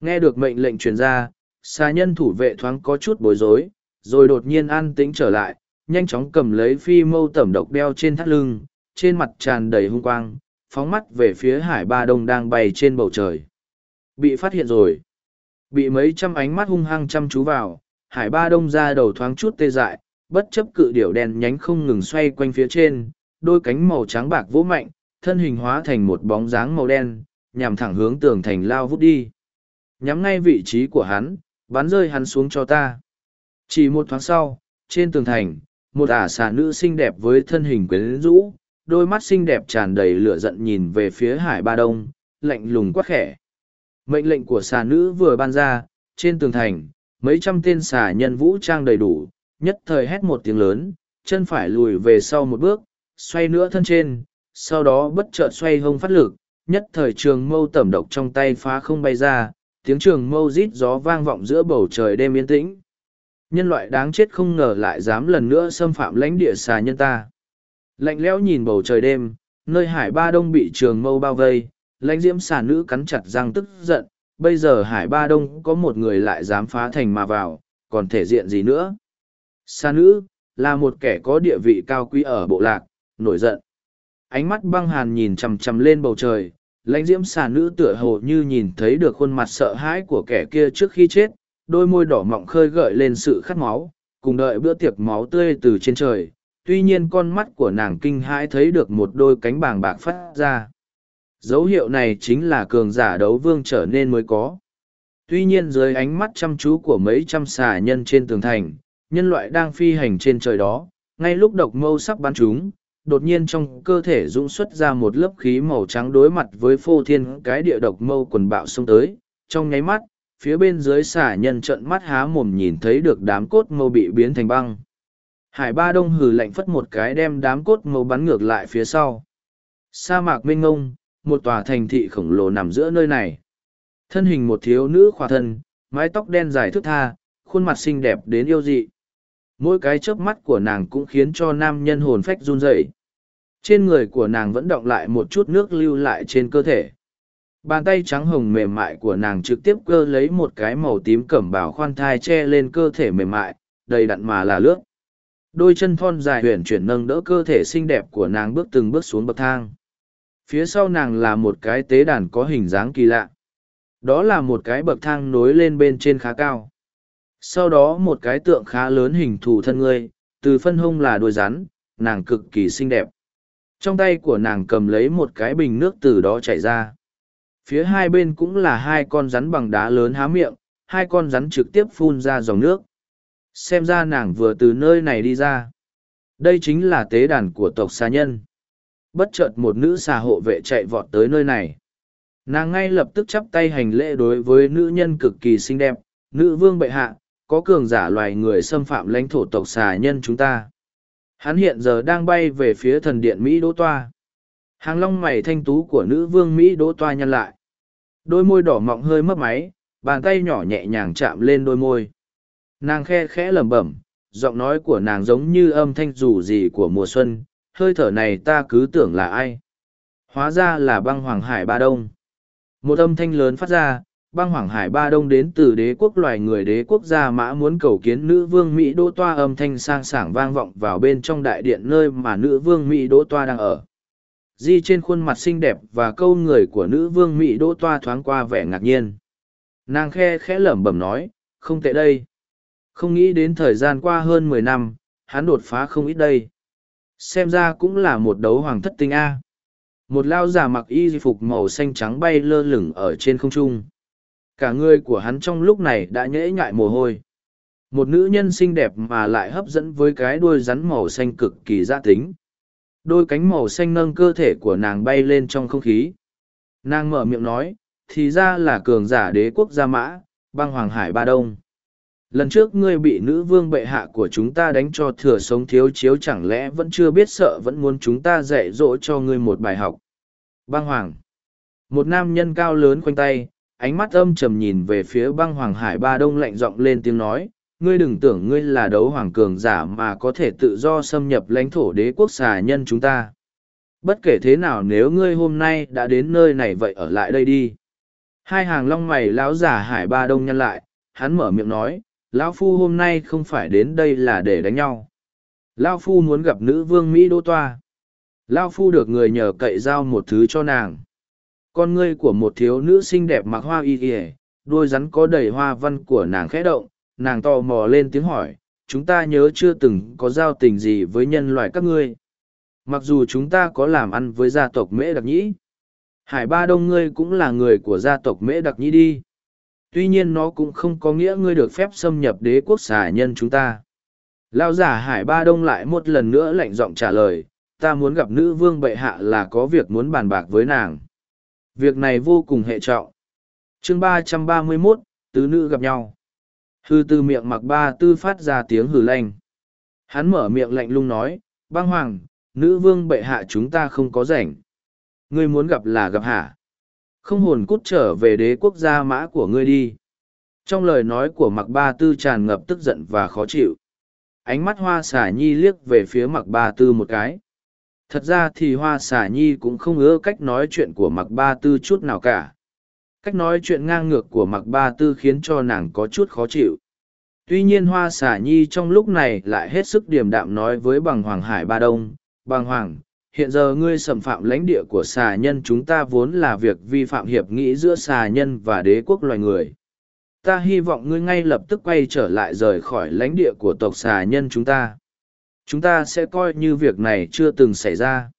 Nghe được mệnh lệnh truyền ra, xa nhân thủ vệ thoáng có chút bối rối, rồi đột nhiên an tĩnh trở lại, nhanh chóng cầm lấy phi mâu tẩm độc đeo trên thắt lưng, trên mặt tràn đầy hung quang, phóng mắt về phía hải ba đông đang bay trên bầu trời. Bị phát hiện rồi. Bị mấy trăm ánh mắt hung hăng chăm chú vào, hải ba đông ra đầu thoáng chút tê dại, bất chấp cự điểu đèn nhánh không ngừng xoay quanh phía trên, đôi cánh màu trắng bạc vỗ mạnh, thân hình hóa thành một bóng dáng màu đen, nhằm thẳng hướng tường thành lao vút đi. Nhắm ngay vị trí của hắn, bắn rơi hắn xuống cho ta. Chỉ một thoáng sau, trên tường thành, một ả xà nữ xinh đẹp với thân hình quyến rũ, đôi mắt xinh đẹp tràn đầy lửa giận nhìn về phía hải ba đông, lạnh lùng quắc khẽ. Mệnh lệnh của xà nữ vừa ban ra, trên tường thành, mấy trăm tên xà nhân vũ trang đầy đủ, nhất thời hét một tiếng lớn, chân phải lùi về sau một bước, xoay nữa thân trên, sau đó bất chợt xoay hông phát lực, nhất thời trường mâu tẩm độc trong tay phá không bay ra, tiếng trường mâu rít gió vang vọng giữa bầu trời đêm yên tĩnh. Nhân loại đáng chết không ngờ lại dám lần nữa xâm phạm lãnh địa xà nhân ta. Lạnh lẽo nhìn bầu trời đêm, nơi hải ba đông bị trường mâu bao vây, lãnh diễm xà nữ cắn chặt răng tức giận, bây giờ hải ba đông có một người lại dám phá thành mà vào, còn thể diện gì nữa. Xà nữ, là một kẻ có địa vị cao quý ở bộ lạc, nổi giận. Ánh mắt băng hàn nhìn chằm chằm lên bầu trời, lãnh diễm xà nữ tựa hồ như nhìn thấy được khuôn mặt sợ hãi của kẻ kia trước khi chết, đôi môi đỏ mọng khơi gợi lên sự khát máu, cùng đợi bữa tiệc máu tươi từ trên trời. Tuy nhiên con mắt của nàng kinh hãi thấy được một đôi cánh bàng bạc phát ra. Dấu hiệu này chính là cường giả đấu vương trở nên mới có. Tuy nhiên dưới ánh mắt chăm chú của mấy trăm xà nhân trên tường thành, nhân loại đang phi hành trên trời đó, ngay lúc độc mâu sắp bắn chúng, đột nhiên trong cơ thể dũng xuất ra một lớp khí màu trắng đối mặt với phô thiên cái địa độc mâu quần bạo xông tới, trong nháy mắt, phía bên dưới xả nhân trận mắt há mồm nhìn thấy được đám cốt mâu bị biến thành băng. Hải ba đông hừ lạnh phất một cái đem đám cốt mâu bắn ngược lại phía sau. Sa mạc mênh ngông, một tòa thành thị khổng lồ nằm giữa nơi này. Thân hình một thiếu nữ khỏa thân, mái tóc đen dài thước tha, khuôn mặt xinh đẹp đến yêu dị mỗi cái chớp mắt của nàng cũng khiến cho nam nhân hồn phách run rẩy. Trên người của nàng vẫn động lại một chút nước lưu lại trên cơ thể. Bàn tay trắng hồng mềm mại của nàng trực tiếp cơ lấy một cái màu tím cẩm bào khoan thai che lên cơ thể mềm mại, đầy đặn mà là lướt. Đôi chân thon dài huyền chuyển nâng đỡ cơ thể xinh đẹp của nàng bước từng bước xuống bậc thang. Phía sau nàng là một cái tế đàn có hình dáng kỳ lạ. Đó là một cái bậc thang nối lên bên trên khá cao sau đó một cái tượng khá lớn hình thù thân ngươi, từ phân hông là đuôi rắn, nàng cực kỳ xinh đẹp. Trong tay của nàng cầm lấy một cái bình nước từ đó chảy ra. Phía hai bên cũng là hai con rắn bằng đá lớn há miệng, hai con rắn trực tiếp phun ra dòng nước. Xem ra nàng vừa từ nơi này đi ra. Đây chính là tế đàn của tộc xà nhân. Bất chợt một nữ xà hộ vệ chạy vọt tới nơi này. Nàng ngay lập tức chắp tay hành lễ đối với nữ nhân cực kỳ xinh đẹp, nữ vương bệ hạ, có cường giả loài người xâm phạm lãnh thổ tộc xà nhân chúng ta. Hắn hiện giờ đang bay về phía thần điện Mỹ Đỗ Toa. Hàng long mày thanh tú của nữ vương Mỹ Đỗ Toa nhăn lại. Đôi môi đỏ mọng hơi mấp máy, bàn tay nhỏ nhẹ nhàng chạm lên đôi môi. Nàng khe khẽ lẩm bẩm, giọng nói của nàng giống như âm thanh rủ gì của mùa xuân, hơi thở này ta cứ tưởng là ai. Hóa ra là băng hoàng hải ba đông. Một âm thanh lớn phát ra, băng hoàng hải ba đông đến từ đế quốc loài người đế quốc gia mã muốn cầu kiến nữ vương mỹ đỗ toa âm thanh sang sảng vang vọng vào bên trong đại điện nơi mà nữ vương mỹ đỗ toa đang ở. Di trên khuôn mặt xinh đẹp và câu người của nữ vương mỹ đỗ toa thoáng qua vẻ ngạc nhiên. Nàng khe khẽ lẩm bẩm nói, không tệ đây. Không nghĩ đến thời gian qua hơn mười năm, hắn đột phá không ít đây. Xem ra cũng là một đấu hoàng thất tinh a. Một lao giả mặc y phục màu xanh trắng bay lơ lửng ở trên không trung. Cả người của hắn trong lúc này đã nhễ nhại mồ hôi. Một nữ nhân xinh đẹp mà lại hấp dẫn với cái đuôi rắn màu xanh cực kỳ gia tính. Đôi cánh màu xanh nâng cơ thể của nàng bay lên trong không khí. Nàng mở miệng nói, thì ra là cường giả đế quốc gia mã, băng hoàng hải ba đông. Lần trước ngươi bị nữ vương bệ hạ của chúng ta đánh cho thừa sống thiếu chiếu chẳng lẽ vẫn chưa biết sợ vẫn muốn chúng ta dạy dỗ cho ngươi một bài học. Băng hoàng. Một nam nhân cao lớn khoanh tay, ánh mắt âm trầm nhìn về phía băng hoàng hải ba đông lạnh giọng lên tiếng nói, ngươi đừng tưởng ngươi là đấu hoàng cường giả mà có thể tự do xâm nhập lãnh thổ đế quốc xà nhân chúng ta. Bất kể thế nào nếu ngươi hôm nay đã đến nơi này vậy ở lại đây đi. Hai hàng long mày lão giả hải ba đông nhăn lại, hắn mở miệng nói, lão phu hôm nay không phải đến đây là để đánh nhau. Lão phu muốn gặp nữ vương Mỹ Đô Toa. Lão phu được người nhờ cậy giao một thứ cho nàng. Con ngươi của một thiếu nữ xinh đẹp mặc hoa y y, đôi rắn có đầy hoa văn của nàng khẽ động, nàng tò mò lên tiếng hỏi, chúng ta nhớ chưa từng có giao tình gì với nhân loại các ngươi. Mặc dù chúng ta có làm ăn với gia tộc Mễ Đặc Nhĩ, Hải Ba Đông ngươi cũng là người của gia tộc Mễ Đặc Nhĩ đi. Tuy nhiên nó cũng không có nghĩa ngươi được phép xâm nhập đế quốc xà nhân chúng ta. Lao giả Hải Ba Đông lại một lần nữa lạnh giọng trả lời, ta muốn gặp nữ vương bệ hạ là có việc muốn bàn bạc với nàng. Việc này vô cùng hệ trọng. chương ba trăm ba mươi 331, tứ nữ gặp nhau. Hư từ miệng mặc ba tư phát ra tiếng hừ lanh. Hắn mở miệng lạnh lung nói, băng hoàng, nữ vương bệ hạ chúng ta không có rảnh. Ngươi muốn gặp là gặp hả? Không hồn cút trở về đế quốc gia mã của ngươi đi. Trong lời nói của mặc ba tư tràn ngập tức giận và khó chịu. Ánh mắt hoa xả nhi liếc về phía mặc ba tư một cái. Thật ra thì hoa xả nhi cũng không ưa cách nói chuyện của mặc ba tư chút nào cả. Cách nói chuyện ngang ngược của mặc ba tư khiến cho nàng có chút khó chịu. Tuy nhiên hoa xả nhi trong lúc này lại hết sức điềm đạm nói với bằng hoàng hải ba đông, bằng hoàng, hiện giờ ngươi xâm phạm lãnh địa của xà nhân chúng ta vốn là việc vi phạm hiệp nghị giữa xà nhân và đế quốc loài người. Ta hy vọng ngươi ngay lập tức quay trở lại rời khỏi lãnh địa của tộc xà nhân chúng ta. Chúng ta sẽ coi như việc này chưa từng xảy ra.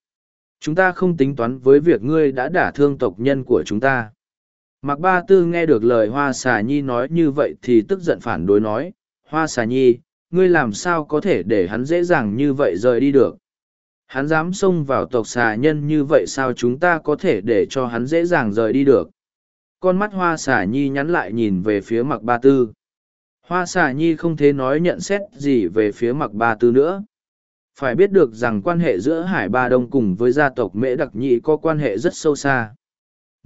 Chúng ta không tính toán với việc ngươi đã đả thương tộc nhân của chúng ta. Mạc Ba Tư nghe được lời Hoa Xà Nhi nói như vậy thì tức giận phản đối nói, Hoa Xà Nhi, ngươi làm sao có thể để hắn dễ dàng như vậy rời đi được? Hắn dám xông vào tộc xà nhân như vậy sao chúng ta có thể để cho hắn dễ dàng rời đi được? Con mắt Hoa Xà Nhi nhắn lại nhìn về phía mặc Ba Tư. Hoa Xà Nhi không thể nói nhận xét gì về phía mặc Ba Tư nữa. Phải biết được rằng quan hệ giữa Hải Ba Đông cùng với gia tộc Mễ Đặc Nhị có quan hệ rất sâu xa.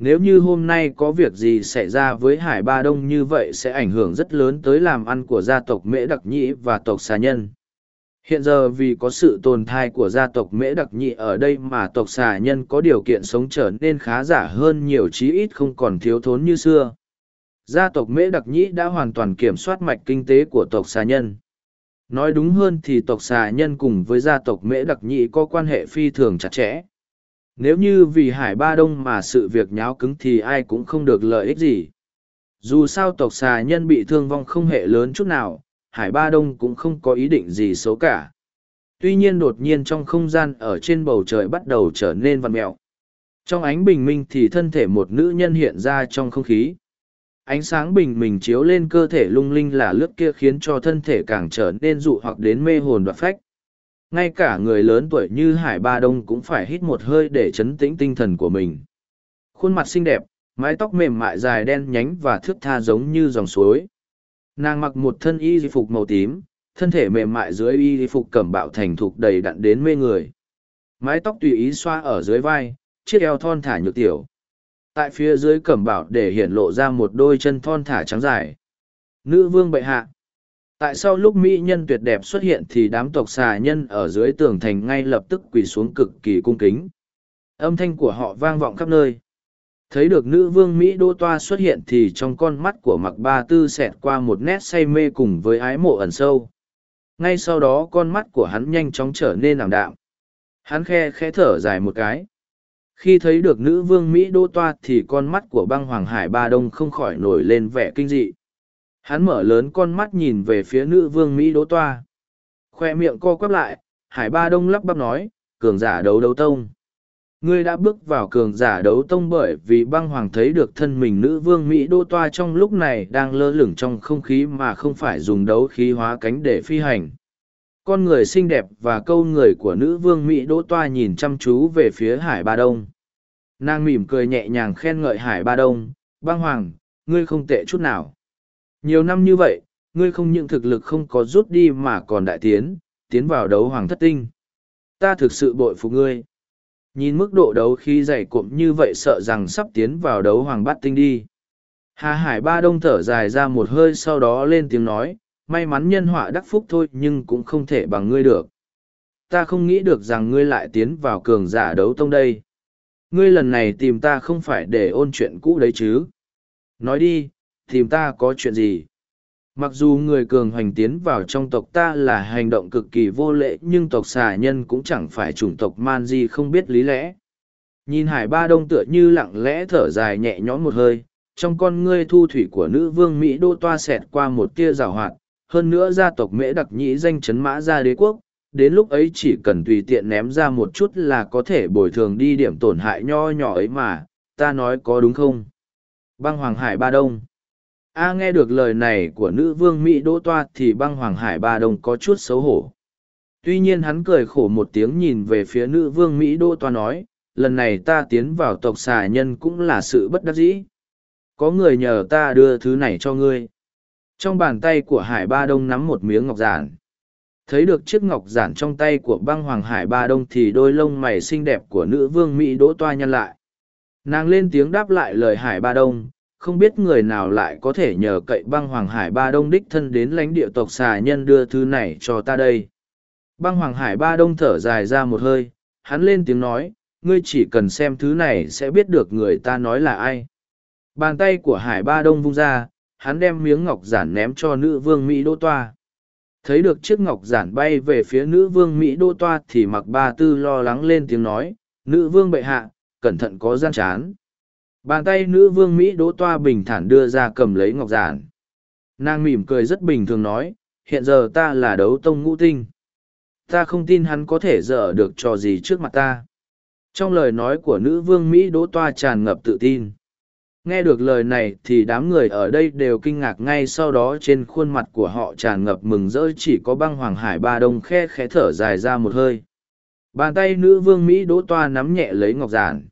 Nếu như hôm nay có việc gì xảy ra với hải ba đông như vậy sẽ ảnh hưởng rất lớn tới làm ăn của gia tộc mễ đặc nhĩ và tộc xà nhân. Hiện giờ vì có sự tồn tại của gia tộc mễ đặc nhị ở đây mà tộc xà nhân có điều kiện sống trở nên khá giả hơn nhiều chí ít không còn thiếu thốn như xưa. Gia tộc mễ đặc nhĩ đã hoàn toàn kiểm soát mạch kinh tế của tộc xà nhân nói đúng hơn thì tộc xà nhân cùng với gia tộc mễ đặc nhị có quan hệ phi thường chặt chẽ. Nếu như vì hải ba đông mà sự việc nháo cứng thì ai cũng không được lợi ích gì. Dù sao tộc xà nhân bị thương vong không hề lớn chút nào, hải ba đông cũng không có ý định gì xấu cả. Tuy nhiên đột nhiên trong không gian ở trên bầu trời bắt đầu trở nên vằn mẹo. Trong ánh bình minh thì thân thể một nữ nhân hiện ra trong không khí ánh sáng bình mình chiếu lên cơ thể lung linh là lướt kia khiến cho thân thể càng trở nên dụ hoặc đến mê hồn đoạt phách. Ngay cả người lớn tuổi như hải ba đông cũng phải hít một hơi để chấn tĩnh tinh thần của mình. Khuôn mặt xinh đẹp, mái tóc mềm mại dài đen nhánh và thước tha giống như dòng suối. Nàng mặc một thân y phục màu tím, thân thể mềm mại dưới y phục cẩm bạo thành thục đầy đặn đến mê người. Mái tóc tùy ý xoa ở dưới vai, chiếc eo thon thả nhược tiểu tại phía dưới cẩm bảo để hiển lộ ra một đôi chân thon thả trắng dài. Nữ vương bệ hạ, tại sao lúc mỹ nhân tuyệt đẹp xuất hiện thì đám tộc xà nhân ở dưới tường thành ngay lập tức quỳ xuống cực kỳ cung kính? Âm thanh của họ vang vọng khắp nơi. Thấy được nữ vương mỹ đô toa xuất hiện thì trong con mắt của mặc ba tư xẹt qua một nét say mê cùng với ái mộ ẩn sâu. Ngay sau đó con mắt của hắn nhanh chóng trở nên ảm đạm. Hắn khe khẽ thở dài một cái khi thấy được nữ vương mỹ đô toa thì con mắt của băng hoàng hải ba đông không khỏi nổi lên vẻ kinh dị Hắn mở lớn con mắt nhìn về phía nữ vương Mỹ Đô toa. Khoe miệng co quắp lại, Hải Ba Đông lắp bắp nói, cường giả đấu đấu tông. Ngươi đã bước vào cường giả đấu tông bởi vì băng hoàng thấy được thân mình nữ vương Mỹ đô toa trong lúc này đang lơ lửng trong không khí mà không phải dùng đấu khí hóa cánh để phi hành. Con người xinh đẹp và câu người của nữ vương Mỹ Đỗ toa nhìn chăm chú về phía Hải Ba Đông. Nàng mỉm cười nhẹ nhàng khen ngợi Hải Ba Đông, băng hoàng, ngươi không tệ chút nào. Nhiều năm như vậy, ngươi không những thực lực không có rút đi mà còn đại tiến, tiến vào đấu hoàng thất tinh. Ta thực sự bội phục ngươi. Nhìn mức độ đấu khí dày cụm như vậy sợ rằng sắp tiến vào đấu hoàng bát tinh đi. Hà Hải Ba Đông thở dài ra một hơi sau đó lên tiếng nói, may mắn nhân họa đắc phúc thôi nhưng cũng không thể bằng ngươi được. Ta không nghĩ được rằng ngươi lại tiến vào cường giả đấu tông đây. Ngươi lần này tìm ta không phải để ôn chuyện cũ đấy chứ. Nói đi, tìm ta có chuyện gì? Mặc dù người cường hoành tiến vào trong tộc ta là hành động cực kỳ vô lệ nhưng tộc xà nhân cũng chẳng phải chủng tộc man gì không biết lý lẽ. Nhìn hải ba đông tựa như lặng lẽ thở dài nhẹ nhõm một hơi, trong con ngươi thu thủy của nữ vương Mỹ đô toa xẹt qua một tia rào hoạt, hơn nữa gia tộc mễ đặc nhĩ danh chấn mã ra đế quốc, đến lúc ấy chỉ cần tùy tiện ném ra một chút là có thể bồi thường đi điểm tổn hại nho nhỏ ấy mà, ta nói có đúng không? Băng Hoàng Hải Ba Đông A nghe được lời này của nữ vương Mỹ Đỗ Toa thì băng Hoàng Hải Ba Đông có chút xấu hổ. Tuy nhiên hắn cười khổ một tiếng nhìn về phía nữ vương Mỹ Đỗ Toa nói, lần này ta tiến vào tộc xà nhân cũng là sự bất đắc dĩ. Có người nhờ ta đưa thứ này cho ngươi. Trong bàn tay của Hải Ba Đông nắm một miếng ngọc giản. Thấy được chiếc ngọc giản trong tay của băng Hoàng Hải Ba Đông thì đôi lông mày xinh đẹp của nữ vương Mỹ Đỗ Toa nhăn lại. Nàng lên tiếng đáp lại lời Hải Ba Đông, không biết người nào lại có thể nhờ cậy băng hoàng hải ba đông đích thân đến lãnh địa tộc xà nhân đưa thứ này cho ta đây băng hoàng hải ba đông thở dài ra một hơi hắn lên tiếng nói ngươi chỉ cần xem thứ này sẽ biết được người ta nói là ai bàn tay của hải ba đông vung ra hắn đem miếng ngọc giản ném cho nữ vương mỹ đô toa thấy được chiếc ngọc giản bay về phía nữ vương mỹ đô toa thì mặc ba tư lo lắng lên tiếng nói nữ vương bệ hạ cẩn thận có gian chán Bàn tay nữ vương Mỹ Đỗ Toa bình thản đưa ra cầm lấy ngọc giản. Nàng mỉm cười rất bình thường nói, hiện giờ ta là đấu tông ngũ tinh. Ta không tin hắn có thể dở được trò gì trước mặt ta. Trong lời nói của nữ vương Mỹ Đỗ Toa tràn ngập tự tin. Nghe được lời này thì đám người ở đây đều kinh ngạc ngay sau đó trên khuôn mặt của họ tràn ngập mừng rỡ, chỉ có băng hoàng hải ba đông khe khẽ thở dài ra một hơi. Bàn tay nữ vương Mỹ Đỗ Toa nắm nhẹ lấy ngọc giản.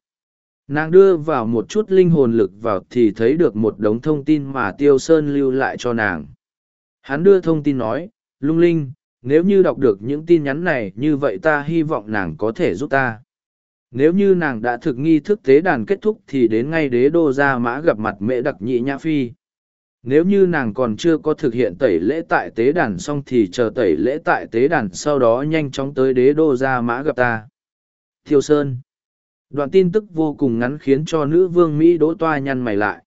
Nàng đưa vào một chút linh hồn lực vào thì thấy được một đống thông tin mà tiêu sơn lưu lại cho nàng. Hắn đưa thông tin nói, lung linh, nếu như đọc được những tin nhắn này, như vậy ta hy vọng nàng có thể giúp ta nếu như nàng đã thực nghi thức tế đàn kết thúc thì đến ngay đế đô ra mã gặp mặt mễ đặc nhị nhã phi nếu như nàng còn chưa có thực hiện tẩy lễ tại tế đàn xong thì chờ tẩy lễ tại tế đàn sau đó nhanh chóng tới đế đô ra mã gặp ta thiêu sơn Đoạn tin tức vô cùng ngắn khiến cho nữ vương Mỹ đỗ toa nhăn mày lại.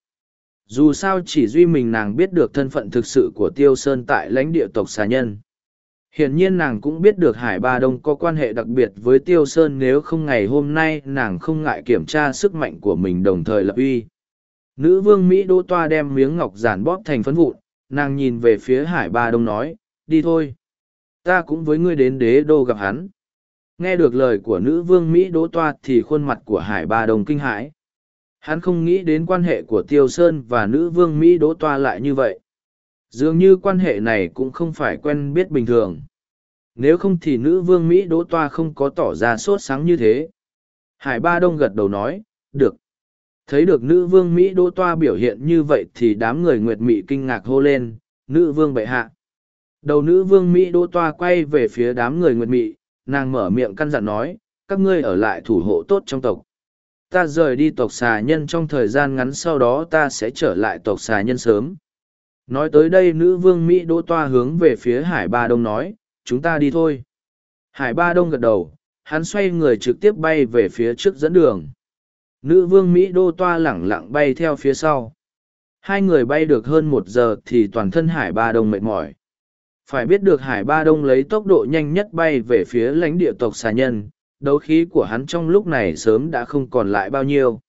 Dù sao chỉ duy mình nàng biết được thân phận thực sự của Tiêu Sơn tại lãnh địa tộc xà nhân. Hiển nhiên nàng cũng biết được Hải Ba Đông có quan hệ đặc biệt với Tiêu Sơn nếu không ngày hôm nay nàng không ngại kiểm tra sức mạnh của mình đồng thời lập uy. Nữ vương Mỹ đỗ toa đem miếng ngọc giản bóp thành phấn vụn, nàng nhìn về phía Hải Ba Đông nói, đi thôi. Ta cũng với ngươi đến đế đô gặp hắn. Nghe được lời của nữ vương Mỹ Đỗ Toa thì khuôn mặt của Hải Ba Đông kinh hãi. Hắn không nghĩ đến quan hệ của Tiêu Sơn và nữ vương Mỹ Đỗ Toa lại như vậy. Dường như quan hệ này cũng không phải quen biết bình thường. Nếu không thì nữ vương Mỹ Đỗ Toa không có tỏ ra sốt sáng như thế. Hải Ba Đông gật đầu nói, được. Thấy được nữ vương Mỹ Đỗ Toa biểu hiện như vậy thì đám người Nguyệt Mị kinh ngạc hô lên, nữ vương bệ hạ. Đầu nữ vương Mỹ Đỗ Toa quay về phía đám người Nguyệt Mị, nàng mở miệng căn dặn nói, các ngươi ở lại thủ hộ tốt trong tộc. Ta rời đi tộc xà nhân trong thời gian ngắn sau đó ta sẽ trở lại tộc xà nhân sớm. Nói tới đây nữ vương Mỹ đỗ toa hướng về phía Hải Ba Đông nói, chúng ta đi thôi. Hải Ba Đông gật đầu, hắn xoay người trực tiếp bay về phía trước dẫn đường. Nữ vương Mỹ đô toa lẳng lặng bay theo phía sau. Hai người bay được hơn một giờ thì toàn thân Hải Ba Đông mệt mỏi phải biết được hải ba đông lấy tốc độ nhanh nhất bay về phía lãnh địa tộc xà nhân đấu khí của hắn trong lúc này sớm đã không còn lại bao nhiêu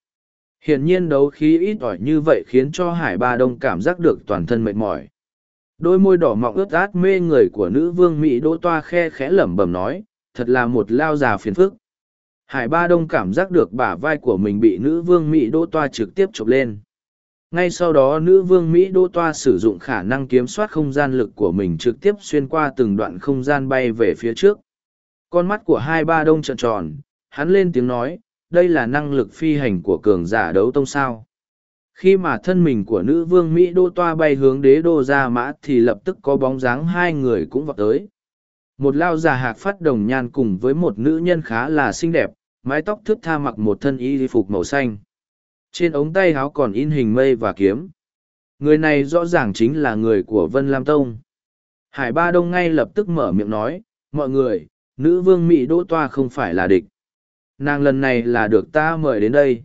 hiển nhiên đấu khí ít ỏi như vậy khiến cho hải ba đông cảm giác được toàn thân mệt mỏi. Đôi môi đỏ mọng ướt át mê người của nữ vương mỹ đỗ toa khe khẽ lẩm bẩm nói, thật là một lao già phiền phức. Hải ba đông cảm giác được bả vai của mình bị nữ vương mỹ đỗ toa trực tiếp chụp lên. Ngay sau đó nữ vương mỹ Đỗ toa sử dụng khả năng kiểm soát không gian lực của mình trực tiếp xuyên qua từng đoạn không gian bay về phía trước. Con mắt của hai ba đông trợn tròn, hắn lên tiếng nói đây là năng lực phi hành của cường giả đấu tông sao. Khi mà thân mình của nữ vương mỹ đô toa bay hướng đế đô ra mã thì lập tức có bóng dáng hai người cũng vào tới. Một lao già hạc phát đồng nhan cùng với một nữ nhân khá là xinh đẹp, mái tóc thước tha mặc một thân y phục màu xanh. Trên ống tay áo còn in hình mây và kiếm. Người này rõ ràng chính là người của vân lam tông. Hải ba đông ngay lập tức mở miệng nói, mọi người, nữ vương mỹ đỗ toa không phải là địch nàng lần này là được ta mời đến đây.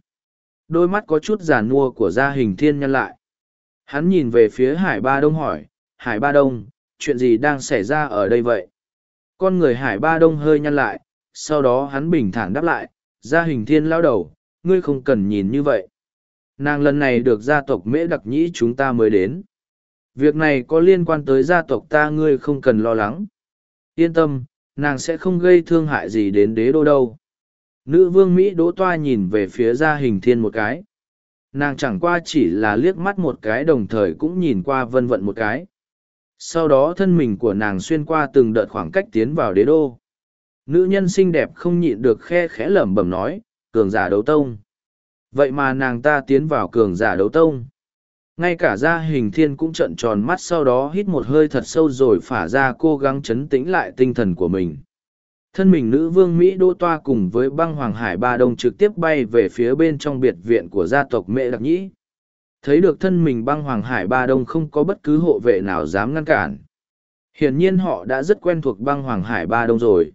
Đôi mắt có chút giàn mua của gia hình thiên nhân lại. Hắn nhìn về phía hải ba đông hỏi, hải ba đông, chuyện gì đang xảy ra ở đây vậy? Con người hải ba đông hơi nhăn lại, sau đó hắn bình thản đáp lại, gia hình thiên lao đầu, ngươi không cần nhìn như vậy. Nàng lần này được gia tộc mễ đặc nhĩ chúng ta mới đến. Việc này có liên quan tới gia tộc ta ngươi không cần lo lắng. Yên tâm, nàng sẽ không gây thương hại gì đến đế đô đâu nữ vương mỹ đỗ toa nhìn về phía gia hình thiên một cái. Nàng chẳng qua chỉ là liếc mắt một cái đồng thời cũng nhìn qua vân vận một cái. Sau đó thân mình của nàng xuyên qua từng đợt khoảng cách tiến vào đế đô. Nữ nhân xinh đẹp không nhịn được khe khẽ lẩm bẩm nói, cường giả đấu tông. Vậy mà nàng ta tiến vào cường giả đấu tông. Ngay cả gia hình thiên cũng trợn tròn mắt sau đó hít một hơi thật sâu rồi phả ra cố gắng chấn tĩnh lại tinh thần của mình thân mình nữ vương mỹ đô toa cùng với băng hoàng hải ba đông trực tiếp bay về phía bên trong biệt viện của gia tộc mẹ đặc nhĩ. Thấy được thân mình băng hoàng hải ba đông không có bất cứ hộ vệ nào dám ngăn cản. Hiển nhiên họ đã rất quen thuộc băng hoàng hải ba đông rồi.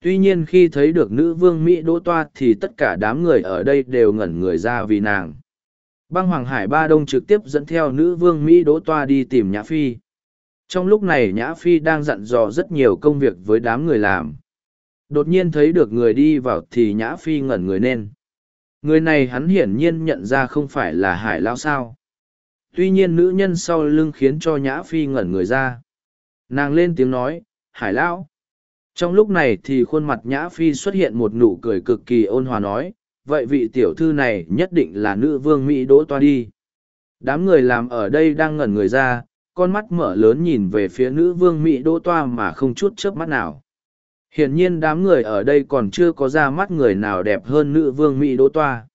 Tuy nhiên khi thấy được nữ vương mỹ đỗ toa thì tất cả đám người ở đây đều ngẩn người ra vì nàng. Băng hoàng hải ba đông trực tiếp dẫn theo nữ vương mỹ đỗ toa đi tìm nhã phi. Trong lúc này nhã phi đang dặn dò rất nhiều công việc với đám người làm đột nhiên thấy được người đi vào thì nhã phi ngẩn người nên người này hắn hiển nhiên nhận ra không phải là hải lao sao. Tuy nhiên nữ nhân sau lưng khiến cho nhã phi ngẩn người ra. Nàng lên tiếng nói, hải lão trong lúc này thì khuôn mặt nhã phi xuất hiện một nụ cười cực kỳ ôn hòa nói, vậy vị tiểu thư này nhất định là nữ vương mỹ đỗ toa đi. Đám người làm ở đây đang ngẩn người ra, con mắt mở lớn nhìn về phía nữ vương mỹ đỗ toa mà không chút chớp mắt nào hiển nhiên đám người ở đây còn chưa có ra mắt người nào đẹp hơn nữ vương mỹ đỗ toa.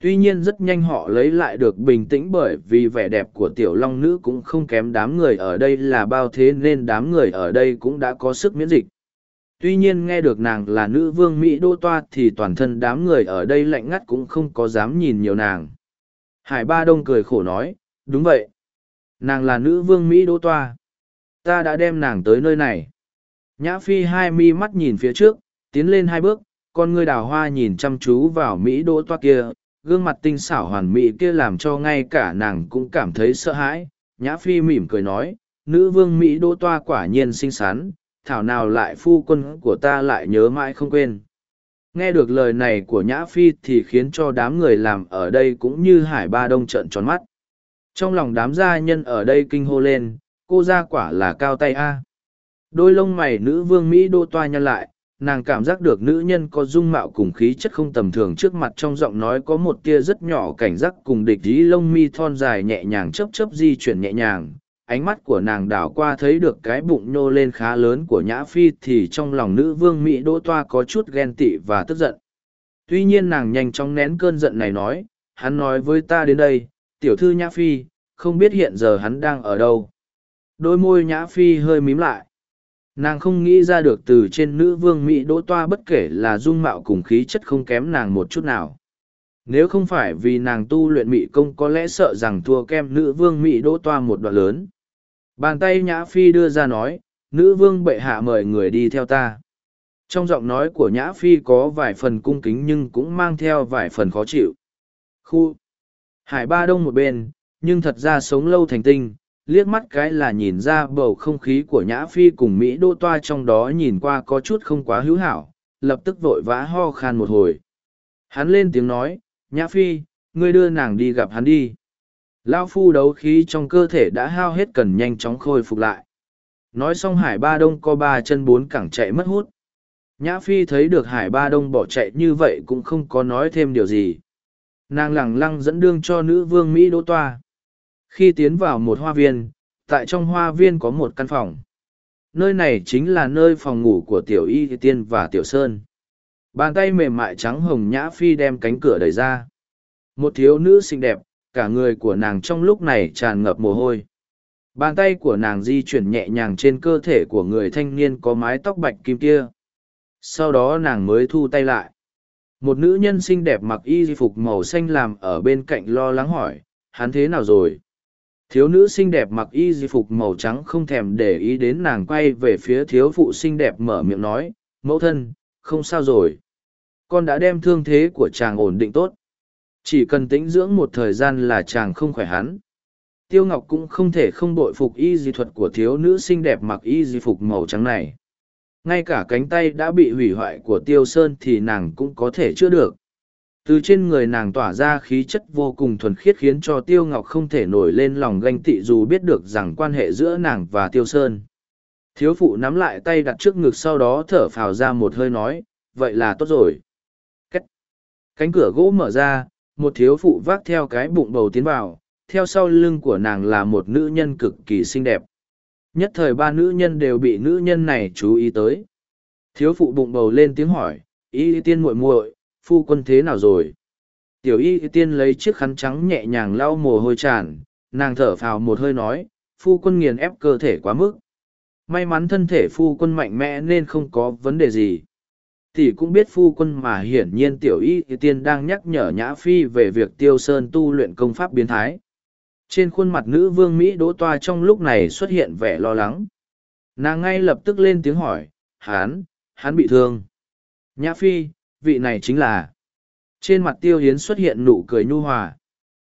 Tuy nhiên rất nhanh họ lấy lại được bình tĩnh bởi vì vẻ đẹp của tiểu long nữ cũng không kém đám người ở đây là bao thế nên đám người ở đây cũng đã có sức miễn dịch. Tuy nhiên nghe được nàng là nữ vương mỹ đô toa thì toàn thân đám người ở đây lạnh ngắt cũng không có dám nhìn nhiều nàng. Hải ba đông cười khổ nói, đúng vậy. Nàng là nữ vương mỹ đô toa. Ta đã đem nàng tới nơi này nhã phi hai mi mắt nhìn phía trước tiến lên hai bước con ngươi đào hoa nhìn chăm chú vào mỹ đỗ toa kia gương mặt tinh xảo hoàn mỹ kia làm cho ngay cả nàng cũng cảm thấy sợ hãi nhã phi mỉm cười nói nữ vương mỹ đỗ toa quả nhiên xinh xắn thảo nào lại phu quân của ta lại nhớ mãi không quên. Nghe được lời này của Nhã Phi thì khiến cho đám người làm ở đây cũng như hải ba đông trợn tròn mắt. Trong lòng đám gia nhân ở đây kinh hô lên, cô ra quả là cao tay a. Đôi lông mày nữ vương Mỹ đô toa nhăn lại, nàng cảm giác được nữ nhân có dung mạo cùng khí chất không tầm thường trước mặt trong giọng nói có một tia rất nhỏ cảnh giác cùng địch ý lông mi thon dài nhẹ nhàng chấp chấp di chuyển nhẹ nhàng, ánh mắt của nàng đảo qua thấy được cái bụng nhô lên khá lớn của nhã phi thì trong lòng nữ vương mỹ đỗ toa có chút ghen tị và tức giận. Tuy nhiên nàng nhanh chóng nén cơn giận này nói hắn nói với ta đến đây tiểu thư nhã phi không biết hiện giờ hắn đang ở đâu. Đôi môi nhã phi hơi mím lại nàng không nghĩ ra được từ trên nữ vương mỹ đỗ toa bất kể là dung mạo cùng khí chất không kém nàng một chút nào nếu không phải vì nàng tu luyện mỹ công có lẽ sợ rằng thua kem nữ vương mỹ đỗ toa một đoạn lớn Bàn tay Nhã Phi đưa ra nói, nữ vương bệ hạ mời người đi theo ta. Trong giọng nói của Nhã Phi có vài phần cung kính nhưng cũng mang theo vài phần khó chịu. Khu! Hải ba đông một bên, nhưng thật ra sống lâu thành tinh, liếc mắt cái là nhìn ra bầu không khí của Nhã Phi cùng Mỹ đô toa trong đó nhìn qua có chút không quá hữu hảo, lập tức vội vã ho khan một hồi. Hắn lên tiếng nói, Nhã Phi, ngươi đưa nàng đi gặp hắn đi. Lao phu đấu khí trong cơ thể đã hao hết cần nhanh chóng khôi phục lại. Nói xong hải ba đông co ba chân bốn cẳng chạy mất hút. Nhã Phi thấy được hải ba đông bỏ chạy như vậy cũng không có nói thêm điều gì. Nàng lẳng lăng dẫn đương cho nữ vương Mỹ đỗ toa. Khi tiến vào một hoa viên, tại trong hoa viên có một căn phòng. Nơi này chính là nơi phòng ngủ của tiểu y tiên và tiểu sơn. Bàn tay mềm mại trắng hồng Nhã Phi đem cánh cửa đẩy ra. Một thiếu nữ xinh đẹp, cả người của nàng trong lúc này tràn ngập mồ hôi bàn tay của nàng di chuyển nhẹ nhàng trên cơ thể của người thanh niên có mái tóc bạch kim kia sau đó nàng mới thu tay lại một nữ nhân xinh đẹp mặc y phục màu xanh làm ở bên cạnh lo lắng hỏi hắn thế nào rồi thiếu nữ xinh đẹp mặc y di phục màu trắng không thèm để ý đến nàng quay về phía thiếu phụ xinh đẹp mở miệng nói, mẫu thân, không sao rồi. Con đã đem thương thế của chàng ổn định tốt. Chỉ cần tĩnh dưỡng một thời gian là chàng không khỏe hắn. Tiêu ngọc cũng không thể không bội phục y di thuật của thiếu nữ xinh đẹp mặc y di phục màu trắng này. Ngay cả cánh tay đã bị hủy hoại của tiêu sơn thì nàng cũng có thể chữa được từ trên người nàng tỏa ra khí chất vô cùng thuần khiết khiến cho tiêu ngọc không thể nổi lên lòng ganh tị dù biết được rằng quan hệ giữa nàng và tiêu sơn. Thiếu phụ nắm lại tay đặt trước ngực sau đó thở phào ra một hơi nói, vậy là tốt rồi. Cách. cánh cửa gỗ mở ra, một thiếu phụ vác theo cái bụng bầu tiến vào, theo sau lưng của nàng là một nữ nhân cực kỳ xinh đẹp. Nhất thời ba nữ nhân đều bị nữ nhân này chú ý tới. Thiếu phụ bụng bầu lên tiếng hỏi y tiên muội muội phu quân thế nào rồi? Tiểu y tiên lấy chiếc khăn trắng nhẹ nhàng lau mồ hôi tràn, nàng thở phào một hơi nói, phu quân nghiền ép cơ thể quá mức. May mắn thân thể phu quân mạnh mẽ nên không có vấn đề gì. Thì cũng biết phu quân mà hiển nhiên tiểu y tiên đang nhắc nhở nhã phi về việc tiêu sơn tu luyện công pháp biến thái. Trên khuôn mặt nữ vương mỹ đỗ toa trong lúc này xuất hiện vẻ lo lắng. Nàng ngay lập tức lên tiếng hỏi, hán hán bị thương. Nhã phi vị này chính là. Trên mặt tiêu hiến xuất hiện nụ cười nhu hòa.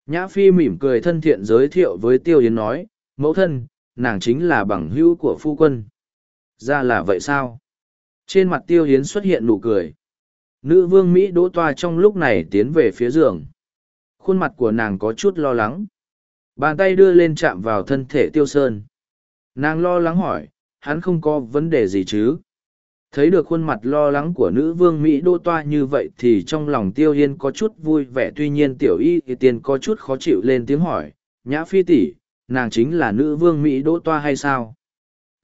Nhã phi mỉm cười thân thiện giới thiệu với tiêu hiến nói, mẫu thân, nàng chính là bằng hữu của phu quân. Ra là vậy sao? Trên mặt tiêu hiến xuất hiện nụ cười. Nữ vương mỹ đỗ toa trong lúc này tiến về phía giường. Khuôn mặt của nàng có chút lo lắng. Bàn tay đưa lên chạm vào thân thể tiêu sơn. Nàng lo lắng hỏi, hắn không có vấn đề gì chứ? Thấy được khuôn mặt lo lắng của nữ vương mỹ đô toa như vậy thì trong lòng tiêu yên có chút vui vẻ. Tuy nhiên tiểu y thì tiên có chút khó chịu lên tiếng hỏi, nhã phi tỷ, nàng chính là nữ vương mỹ đô toa hay sao?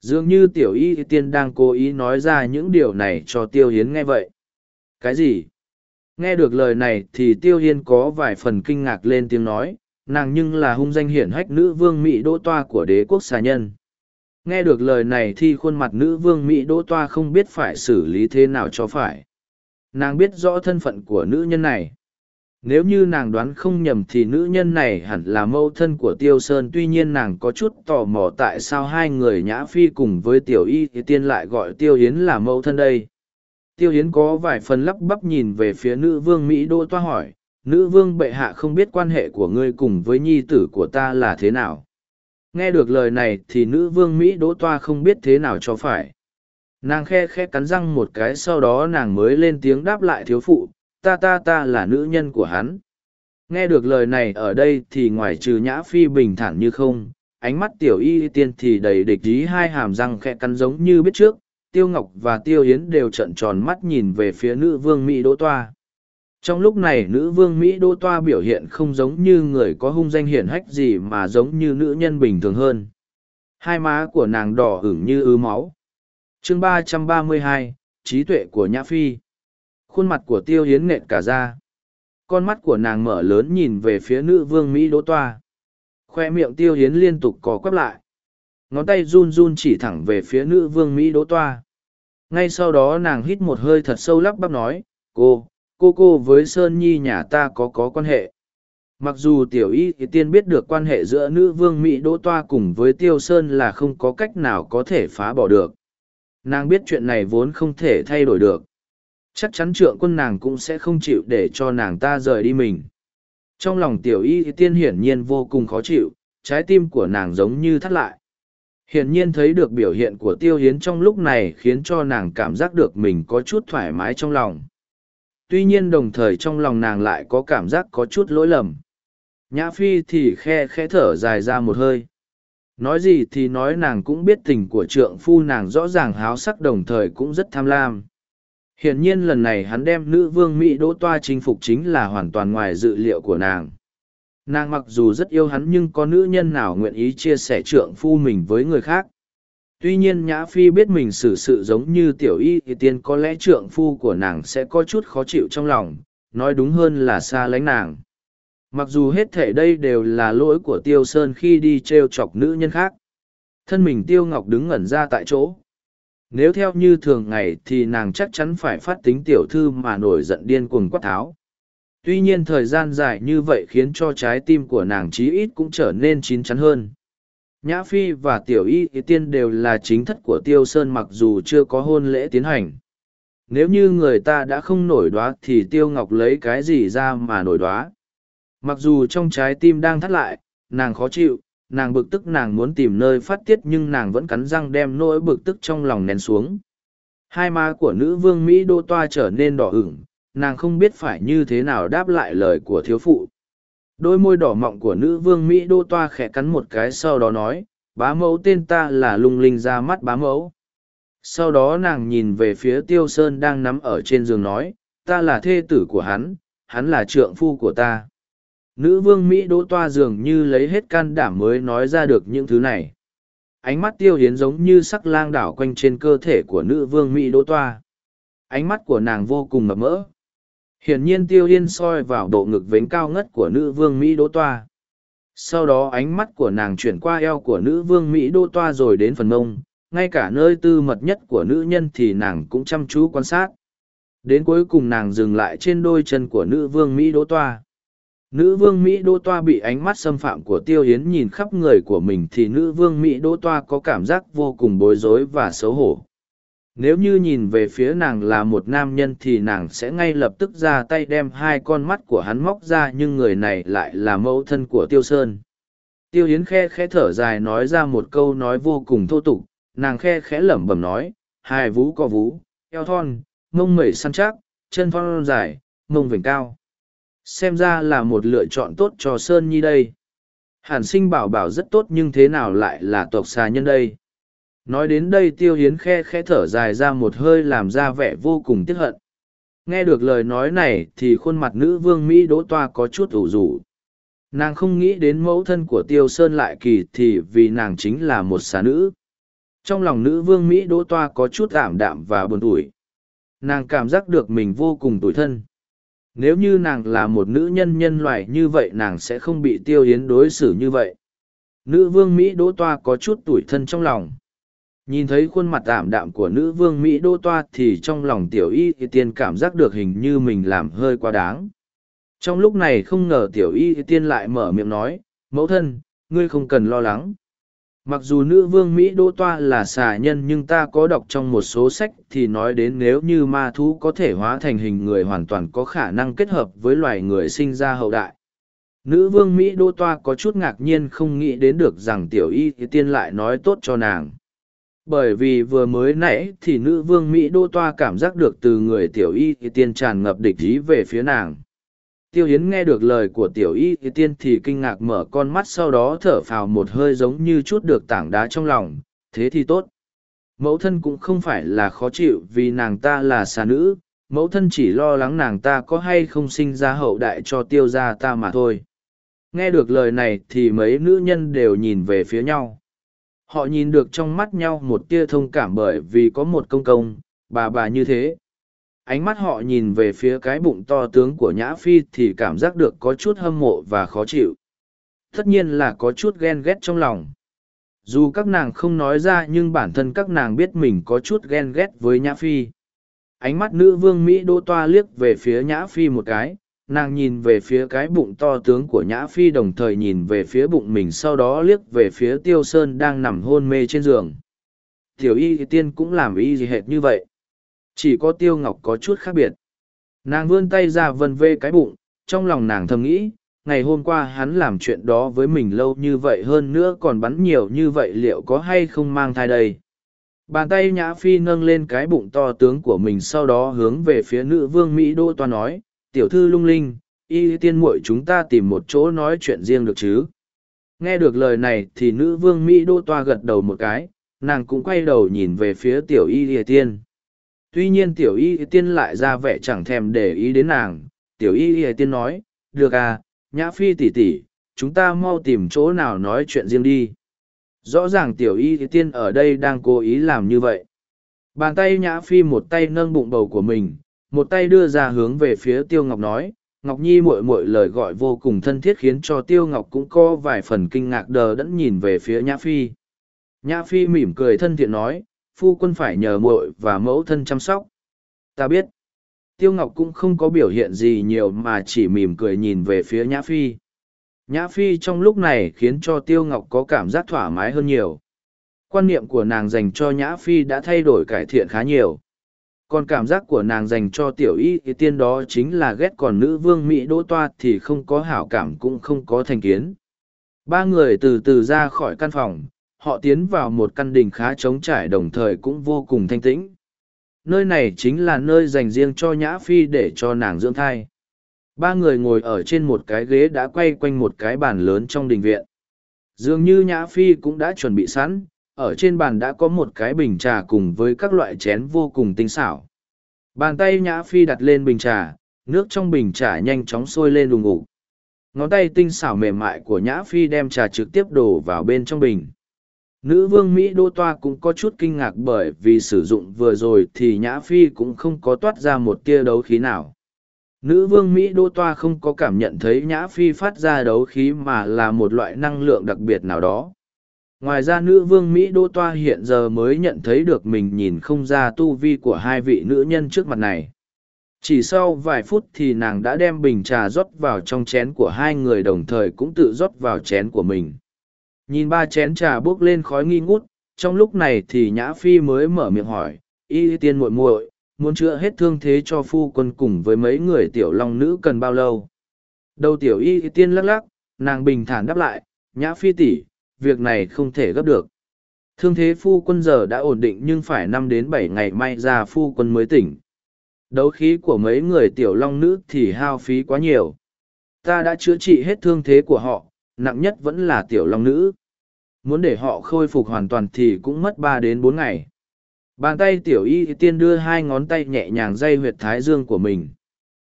Dường như tiểu y thì tiên đang cố ý nói ra những điều này cho tiêu hiến nghe vậy. Cái gì? Nghe được lời này thì tiêu hiên có vài phần kinh ngạc lên tiếng nói, nàng nhưng là hung danh hiển hách nữ vương mỹ đô toa của đế quốc xà nhân. Nghe được lời này thì khuôn mặt nữ vương Mỹ Đỗ Toa không biết phải xử lý thế nào cho phải. Nàng biết rõ thân phận của nữ nhân này. Nếu như nàng đoán không nhầm thì nữ nhân này hẳn là mâu thân của Tiêu Sơn tuy nhiên nàng có chút tò mò tại sao hai người Nhã Phi cùng với Tiểu Y thì tiên lại gọi Tiêu yến là mâu thân đây. Tiêu yến có vài phần lắp bắp nhìn về phía nữ vương Mỹ Đỗ Toa hỏi, nữ vương bệ hạ không biết quan hệ của ngươi cùng với nhi tử của ta là thế nào nghe được lời này thì nữ vương mỹ đỗ toa không biết thế nào cho phải. Nàng khe khe cắn răng một cái sau đó nàng mới lên tiếng đáp lại thiếu phụ, ta ta ta là nữ nhân của hắn. Nghe được lời này ở đây thì ngoài trừ nhã phi bình thản như không, ánh mắt tiểu y tiên thì đầy địch ý hai hàm răng khe cắn giống như biết trước, tiêu ngọc và tiêu yến đều trợn tròn mắt nhìn về phía nữ vương mỹ đỗ toa trong lúc này nữ vương mỹ đô toa biểu hiện không giống như người có hung danh hiển hách gì mà giống như nữ nhân bình thường hơn. Hai má của nàng đỏ hửng như ứ máu. Chương ba trăm ba mươi hai, trí tuệ của nhã phi. Khuôn mặt của tiêu hiến nện cả ra. Con mắt của nàng mở lớn nhìn về phía nữ vương mỹ đỗ toa. Khoe miệng tiêu hiến liên tục có quắp lại. Ngón tay run run chỉ thẳng về phía nữ vương mỹ đỗ toa. Ngay sau đó nàng hít một hơi thật sâu lắp bắp nói, cô cô cô với Sơn Nhi nhà ta có có quan hệ. Mặc dù tiểu y thì tiên biết được quan hệ giữa nữ vương Mỹ Đỗ Toa cùng với Tiêu Sơn là không có cách nào có thể phá bỏ được. Nàng biết chuyện này vốn không thể thay đổi được. Chắc chắn trượng quân nàng cũng sẽ không chịu để cho nàng ta rời đi mình. Trong lòng tiểu y thì tiên hiển nhiên vô cùng khó chịu, trái tim của nàng giống như thắt lại. Hiển nhiên thấy được biểu hiện của tiêu hiến trong lúc này khiến cho nàng cảm giác được mình có chút thoải mái trong lòng tuy nhiên đồng thời trong lòng nàng lại có cảm giác có chút lỗi lầm. Nhã Phi thì khe khẽ thở dài ra một hơi. Nói gì thì nói nàng cũng biết tình của trượng phu nàng rõ ràng háo sắc đồng thời cũng rất tham lam. Hiển nhiên lần này hắn đem nữ vương Mỹ đỗ toa chinh phục chính là hoàn toàn ngoài dự liệu của nàng. Nàng mặc dù rất yêu hắn nhưng có nữ nhân nào nguyện ý chia sẻ trượng phu mình với người khác. Tuy nhiên Nhã Phi biết mình xử sự giống như tiểu y thì tiên có lẽ trượng phu của nàng sẽ có chút khó chịu trong lòng, nói đúng hơn là xa lánh nàng. mặc dù hết thể đây đều là lỗi của tiêu sơn khi đi t r e o chọc nữ nhân khác. Thân mình tiêu ngọc đứng ngẩn ra tại chỗ. Nếu theo như thường ngày thì nàng chắc chắn phải phát tính tiểu thư mà nổi giận điên cuồng quát tháo. Tuy nhiên thời gian dài như vậy khiến cho trái tim của nàng chí ít cũng trở nên chín chắn hơn nhã phi và tiểu y tiên đều là chính thất của tiêu sơn mặc dù chưa có hôn lễ tiến hành. Nếu như người ta đã không nổi đoá thì tiêu ngọc lấy cái gì ra mà nổi đoá? Mặc dù trong trái tim đang thắt lại, nàng khó chịu, nàng bực tức nàng muốn tìm nơi phát tiết nhưng nàng vẫn cắn răng đem nỗi bực tức trong lòng nén xuống. Hai má của nữ vương mỹ đô toa trở nên đỏ ửng, nàng không biết phải như thế nào đáp lại lời của thiếu phụ đôi môi đỏ mọng của nữ vương mỹ đô toa khẽ cắn một cái sau đó nói, bá mẫu tên ta là lung linh ra mắt bá mẫu. Sau đó nàng nhìn về phía tiêu sơn đang nắm ở trên giường nói, ta là thê tử của hắn hắn là trượng phu của ta. Nữ vương mỹ đỗ toa dường như lấy hết can đảm mới nói ra được những thứ này. Ánh mắt tiêu hiến giống như sắc lang đảo quanh trên cơ thể của nữ vương mỹ đỗ toa. Ánh mắt của nàng vô cùng mập mỡ hiển nhiên tiêu yên soi vào độ ngực vến cao ngất của nữ vương mỹ đỗ toa. Sau đó ánh mắt của nàng chuyển qua eo của nữ vương mỹ đỗ toa rồi đến phần mông, ngay cả nơi tư mật nhất của nữ nhân thì nàng cũng chăm chú quan sát. Đến cuối cùng nàng dừng lại trên đôi chân của nữ vương mỹ đỗ toa. Nữ vương mỹ đô toa bị ánh mắt xâm phạm của tiêu Yến nhìn khắp người của mình thì nữ vương mỹ đô toa có cảm giác vô cùng bối rối và xấu hổ nếu như nhìn về phía nàng là một nam nhân thì nàng sẽ ngay lập tức ra tay đem hai con mắt của hắn móc ra, nhưng người này lại là mẫu thân của tiêu sơn. Tiêu hiến khe khẽ thở dài nói ra một câu nói vô cùng thô tục. Nàng khe khẽ lẩm bẩm nói, hai vú co vú, eo thon, mông mẩy săn chắc, chân thon dài, mông vểnh cao. Xem ra là một lựa chọn tốt cho sơn nhi đây. Hàn sinh bảo bảo rất tốt nhưng thế nào lại là tộc xà nhân đây? Nói đến đây tiêu hiến khe khe thở dài ra một hơi làm ra vẻ vô cùng tiếc hận. Nghe được lời nói này thì khuôn mặt nữ vương mỹ đỗ toa có chút ủ rủ nàng không nghĩ đến mẫu thân của tiêu sơn lại kỳ thì vì nàng chính là một xà nữ. Trong lòng nữ vương mỹ đỗ toa có chút ảm đạm và buồn tủi. Nàng cảm giác được mình vô cùng tủi thân. Nếu như nàng là một nữ nhân nhân loại như vậy nàng sẽ không bị tiêu hiến đối xử như vậy. Nữ vương mỹ đỗ toa có chút tủi thân trong lòng nhìn thấy khuôn mặt ảm đạm của nữ vương mỹ đô toa thì trong lòng tiểu y thì tiên cảm giác được hình như mình làm hơi quá đáng. Trong lúc này không ngờ tiểu y thì tiên lại mở miệng nói, mẫu thân, ngươi không cần lo lắng. Mặc dù nữ vương mỹ đô toa là xà nhân nhưng ta có đọc trong một số sách thì nói đến nếu như ma thú có thể hóa thành hình người hoàn toàn có khả năng kết hợp với loài người sinh ra hậu đại. Nữ vương mỹ đô toa có chút ngạc nhiên không nghĩ đến được rằng tiểu y thì tiên lại nói tốt cho nàng bởi vì vừa mới nãy thì nữ vương mỹ đô toa cảm giác được từ người tiểu y thì tiên tràn ngập địch ý về phía nàng. Tiêu hiến nghe được lời của tiểu y thì tiên thì kinh ngạc mở con mắt sau đó thở phào một hơi giống như chút được tảng đá trong lòng. Thế thì tốt. Mẫu thân cũng không phải là khó chịu vì nàng ta là xà nữ. Mẫu thân chỉ lo lắng nàng ta có hay không sinh ra hậu đại cho tiêu ra ta mà thôi. Nghe được lời này thì mấy nữ nhân đều nhìn về phía nhau họ nhìn được trong mắt nhau một tia thông cảm bởi vì có một công công, bà bà như thế. Ánh mắt họ nhìn về phía cái bụng to tướng của nhã phi thì cảm giác được có chút hâm mộ và khó chịu. Tất nhiên là có chút ghen ghét trong lòng. Dù các nàng không nói ra nhưng bản thân các nàng biết mình có chút ghen ghét với nhã phi. Ánh mắt nữ vương mỹ đô toa liếc về phía nhã phi một cái nàng nhìn về phía cái bụng to tướng của nhã phi đồng thời nhìn về phía bụng mình sau đó liếc về phía tiêu sơn đang nằm hôn mê trên giường tiểu y tiên cũng làm y gì hệt như vậy chỉ có tiêu ngọc có chút khác biệt. Nàng vươn tay ra vân vê cái bụng, trong lòng nàng thầm nghĩ, ngày hôm qua hắn làm chuyện đó với mình lâu như vậy hơn nữa còn bắn nhiều như vậy liệu có hay không mang thai đây. Bàn tay Nhã Phi nâng lên cái bụng to tướng của mình sau đó hướng về phía nữ vương Mỹ Đô Toa nói, tiểu thư lung linh, y tiên muội chúng ta tìm một chỗ nói chuyện riêng được chứ. Nghe được lời này thì nữ vương Mỹ Đô Toa gật đầu một cái, nàng cũng quay đầu nhìn về phía tiểu y Y tiên. Tuy nhiên tiểu y Y tiên lại ra vẻ chẳng thèm để ý đến nàng. Tiểu y y tiên nói được à nhã phi tỉ tỉ chúng ta mau tìm chỗ nào nói chuyện riêng đi. Rõ ràng tiểu y tiên ở đây đang cố ý làm như vậy. Bàn tay nhã phi một tay nâng bụng bầu của mình một tay đưa ra hướng về phía tiêu ngọc nói Ngọc Nhi muội muội lời gọi vô cùng thân thiết khiến cho Tiêu Ngọc cũng có vài phần kinh ngạc đờ đẫn nhìn về phía Nhã Phi. Nhã Phi mỉm cười thân thiện nói, phu quân phải nhờ muội và mẫu thân chăm sóc. Ta biết. Tiêu Ngọc cũng không có biểu hiện gì nhiều mà chỉ mỉm cười nhìn về phía Nhã Phi. Nhã Phi trong lúc này khiến cho Tiêu Ngọc có cảm giác thoải mái hơn nhiều. Quan niệm của nàng dành cho Nhã Phi đã thay đổi cải thiện khá nhiều. Còn cảm giác của nàng dành cho tiểu y thì tiên đó chính là ghét còn nữ vương Mỹ đỗ toa thì không có hảo cảm cũng không có thành kiến. Ba người từ từ ra khỏi căn phòng, họ tiến vào một căn đình khá trống trải đồng thời cũng vô cùng thanh tĩnh. Nơi này chính là nơi dành riêng cho Nhã Phi để cho nàng dưỡng thai. Ba người ngồi ở trên một cái ghế đã quay quanh một cái bàn lớn trong đình viện. Dường như Nhã Phi cũng đã chuẩn bị sẵn, ở trên bàn đã có một cái bình trà cùng với các loại chén vô cùng tinh xảo. Bàn tay Nhã Phi đặt lên bình trà, nước trong bình trà nhanh chóng sôi lên đùng ngủ. Ngón tay tinh xảo mềm mại của Nhã Phi đem trà trực tiếp đổ vào bên trong bình. Nữ vương Mỹ Đô Toa cũng có chút kinh ngạc bởi vì sử dụng vừa rồi thì Nhã Phi cũng không có toát ra một tia đấu khí nào nữ vương mỹ đô toa không có cảm nhận thấy nhã phi phát ra đấu khí mà là một loại năng lượng đặc biệt nào đó ngoài ra nữ vương mỹ đô toa hiện giờ mới nhận thấy được mình nhìn không ra tu vi của hai vị nữ nhân trước mặt này chỉ sau vài phút thì nàng đã đem bình trà rót vào trong chén của hai người đồng thời cũng tự rót vào chén của mình nhìn ba chén trà bước lên khói nghi ngút trong lúc này thì nhã phi mới mở miệng hỏi y tiên muội muội muốn chữa hết thương thế cho phu quân cùng với mấy người tiểu long nữ cần bao lâu. Đầu tiểu y tiên lắc lắc, nàng bình thản đáp lại, nhã phi tỷ, việc này không thể gấp được. Thương thế phu quân giờ đã ổn định nhưng phải năm đến bảy ngày may ra phu quân mới tỉnh. Đấu khí của mấy người tiểu long nữ thì hao phí quá nhiều. Ta đã chữa trị hết thương thế của họ, nặng nhất vẫn là tiểu long nữ. Muốn để họ khôi phục hoàn toàn thì cũng mất ba đến bốn ngày. Bàn tay tiểu y tiên đưa hai ngón tay nhẹ nhàng dây huyệt thái dương của mình.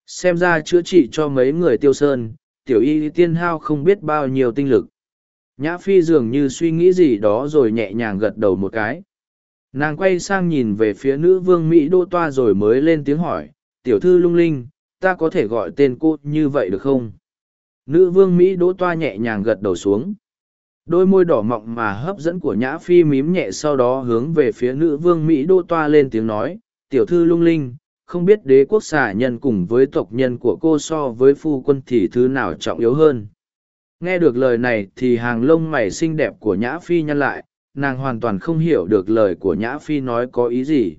Xem ra chữa trị cho mấy người tiêu sơn, tiểu y tiên hao không biết bao nhiêu tinh lực. Nhã phi dường như suy nghĩ gì đó rồi nhẹ nhàng gật đầu một cái. Nàng quay sang nhìn về phía nữ vương Mỹ đô toa rồi mới lên tiếng hỏi, tiểu thư lung linh, ta có thể gọi tên cô như vậy được không? Nữ vương Mỹ đỗ toa nhẹ nhàng gật đầu xuống đôi môi đỏ mọng mà hấp dẫn của nhã phi mím nhẹ sau đó hướng về phía nữ vương mỹ đô toa lên tiếng nói tiểu thư lung linh không biết đế quốc xà nhân cùng với tộc nhân của cô so với phu quân thì thứ nào trọng yếu hơn nghe được lời này thì hàng lông mày xinh đẹp của nhã phi nhăn lại, nàng hoàn toàn không hiểu được lời của nhã phi nói có ý gì.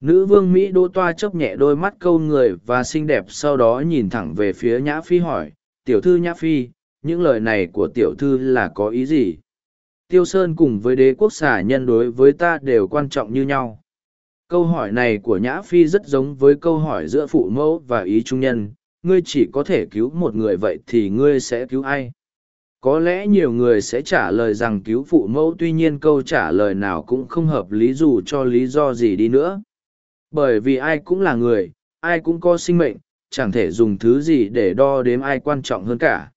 Nữ vương mỹ đô toa chớp nhẹ đôi mắt câu người và xinh đẹp sau đó nhìn thẳng về phía nhã phi hỏi, tiểu thư nhã phi, những lời này của tiểu thư là có ý gì? Tiêu sơn cùng với đế quốc xả nhân đối với ta đều quan trọng như nhau. Câu hỏi này của nhã phi rất giống với câu hỏi giữa phụ mẫu và ý trung nhân, ngươi chỉ có thể cứu một người vậy thì ngươi sẽ cứu ai? Có lẽ nhiều người sẽ trả lời rằng cứu phụ mẫu tuy nhiên câu trả lời nào cũng không hợp lý dù cho lý do gì đi nữa bởi vì ai cũng là người ai cũng có sinh mệnh chẳng thể dùng thứ gì để đo đếm ai quan trọng hơn cả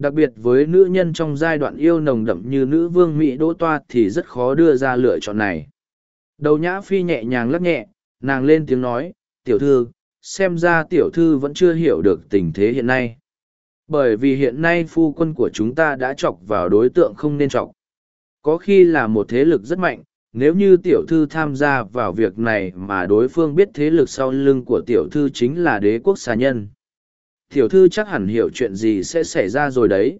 Đặc biệt với nữ nhân trong giai đoạn yêu nồng đậm như nữ vương Mỹ Đỗ Toa thì rất khó đưa ra lựa chọn này. Đầu nhã phi nhẹ nhàng lắc nhẹ, nàng lên tiếng nói, tiểu thư, xem ra tiểu thư vẫn chưa hiểu được tình thế hiện nay. Bởi vì hiện nay phu quân của chúng ta đã chọc vào đối tượng không nên chọc. Có khi là một thế lực rất mạnh, nếu như tiểu thư tham gia vào việc này mà đối phương biết thế lực sau lưng của tiểu thư chính là đế quốc xà nhân. Tiểu thư chắc hẳn hiểu chuyện gì sẽ xảy ra rồi đấy.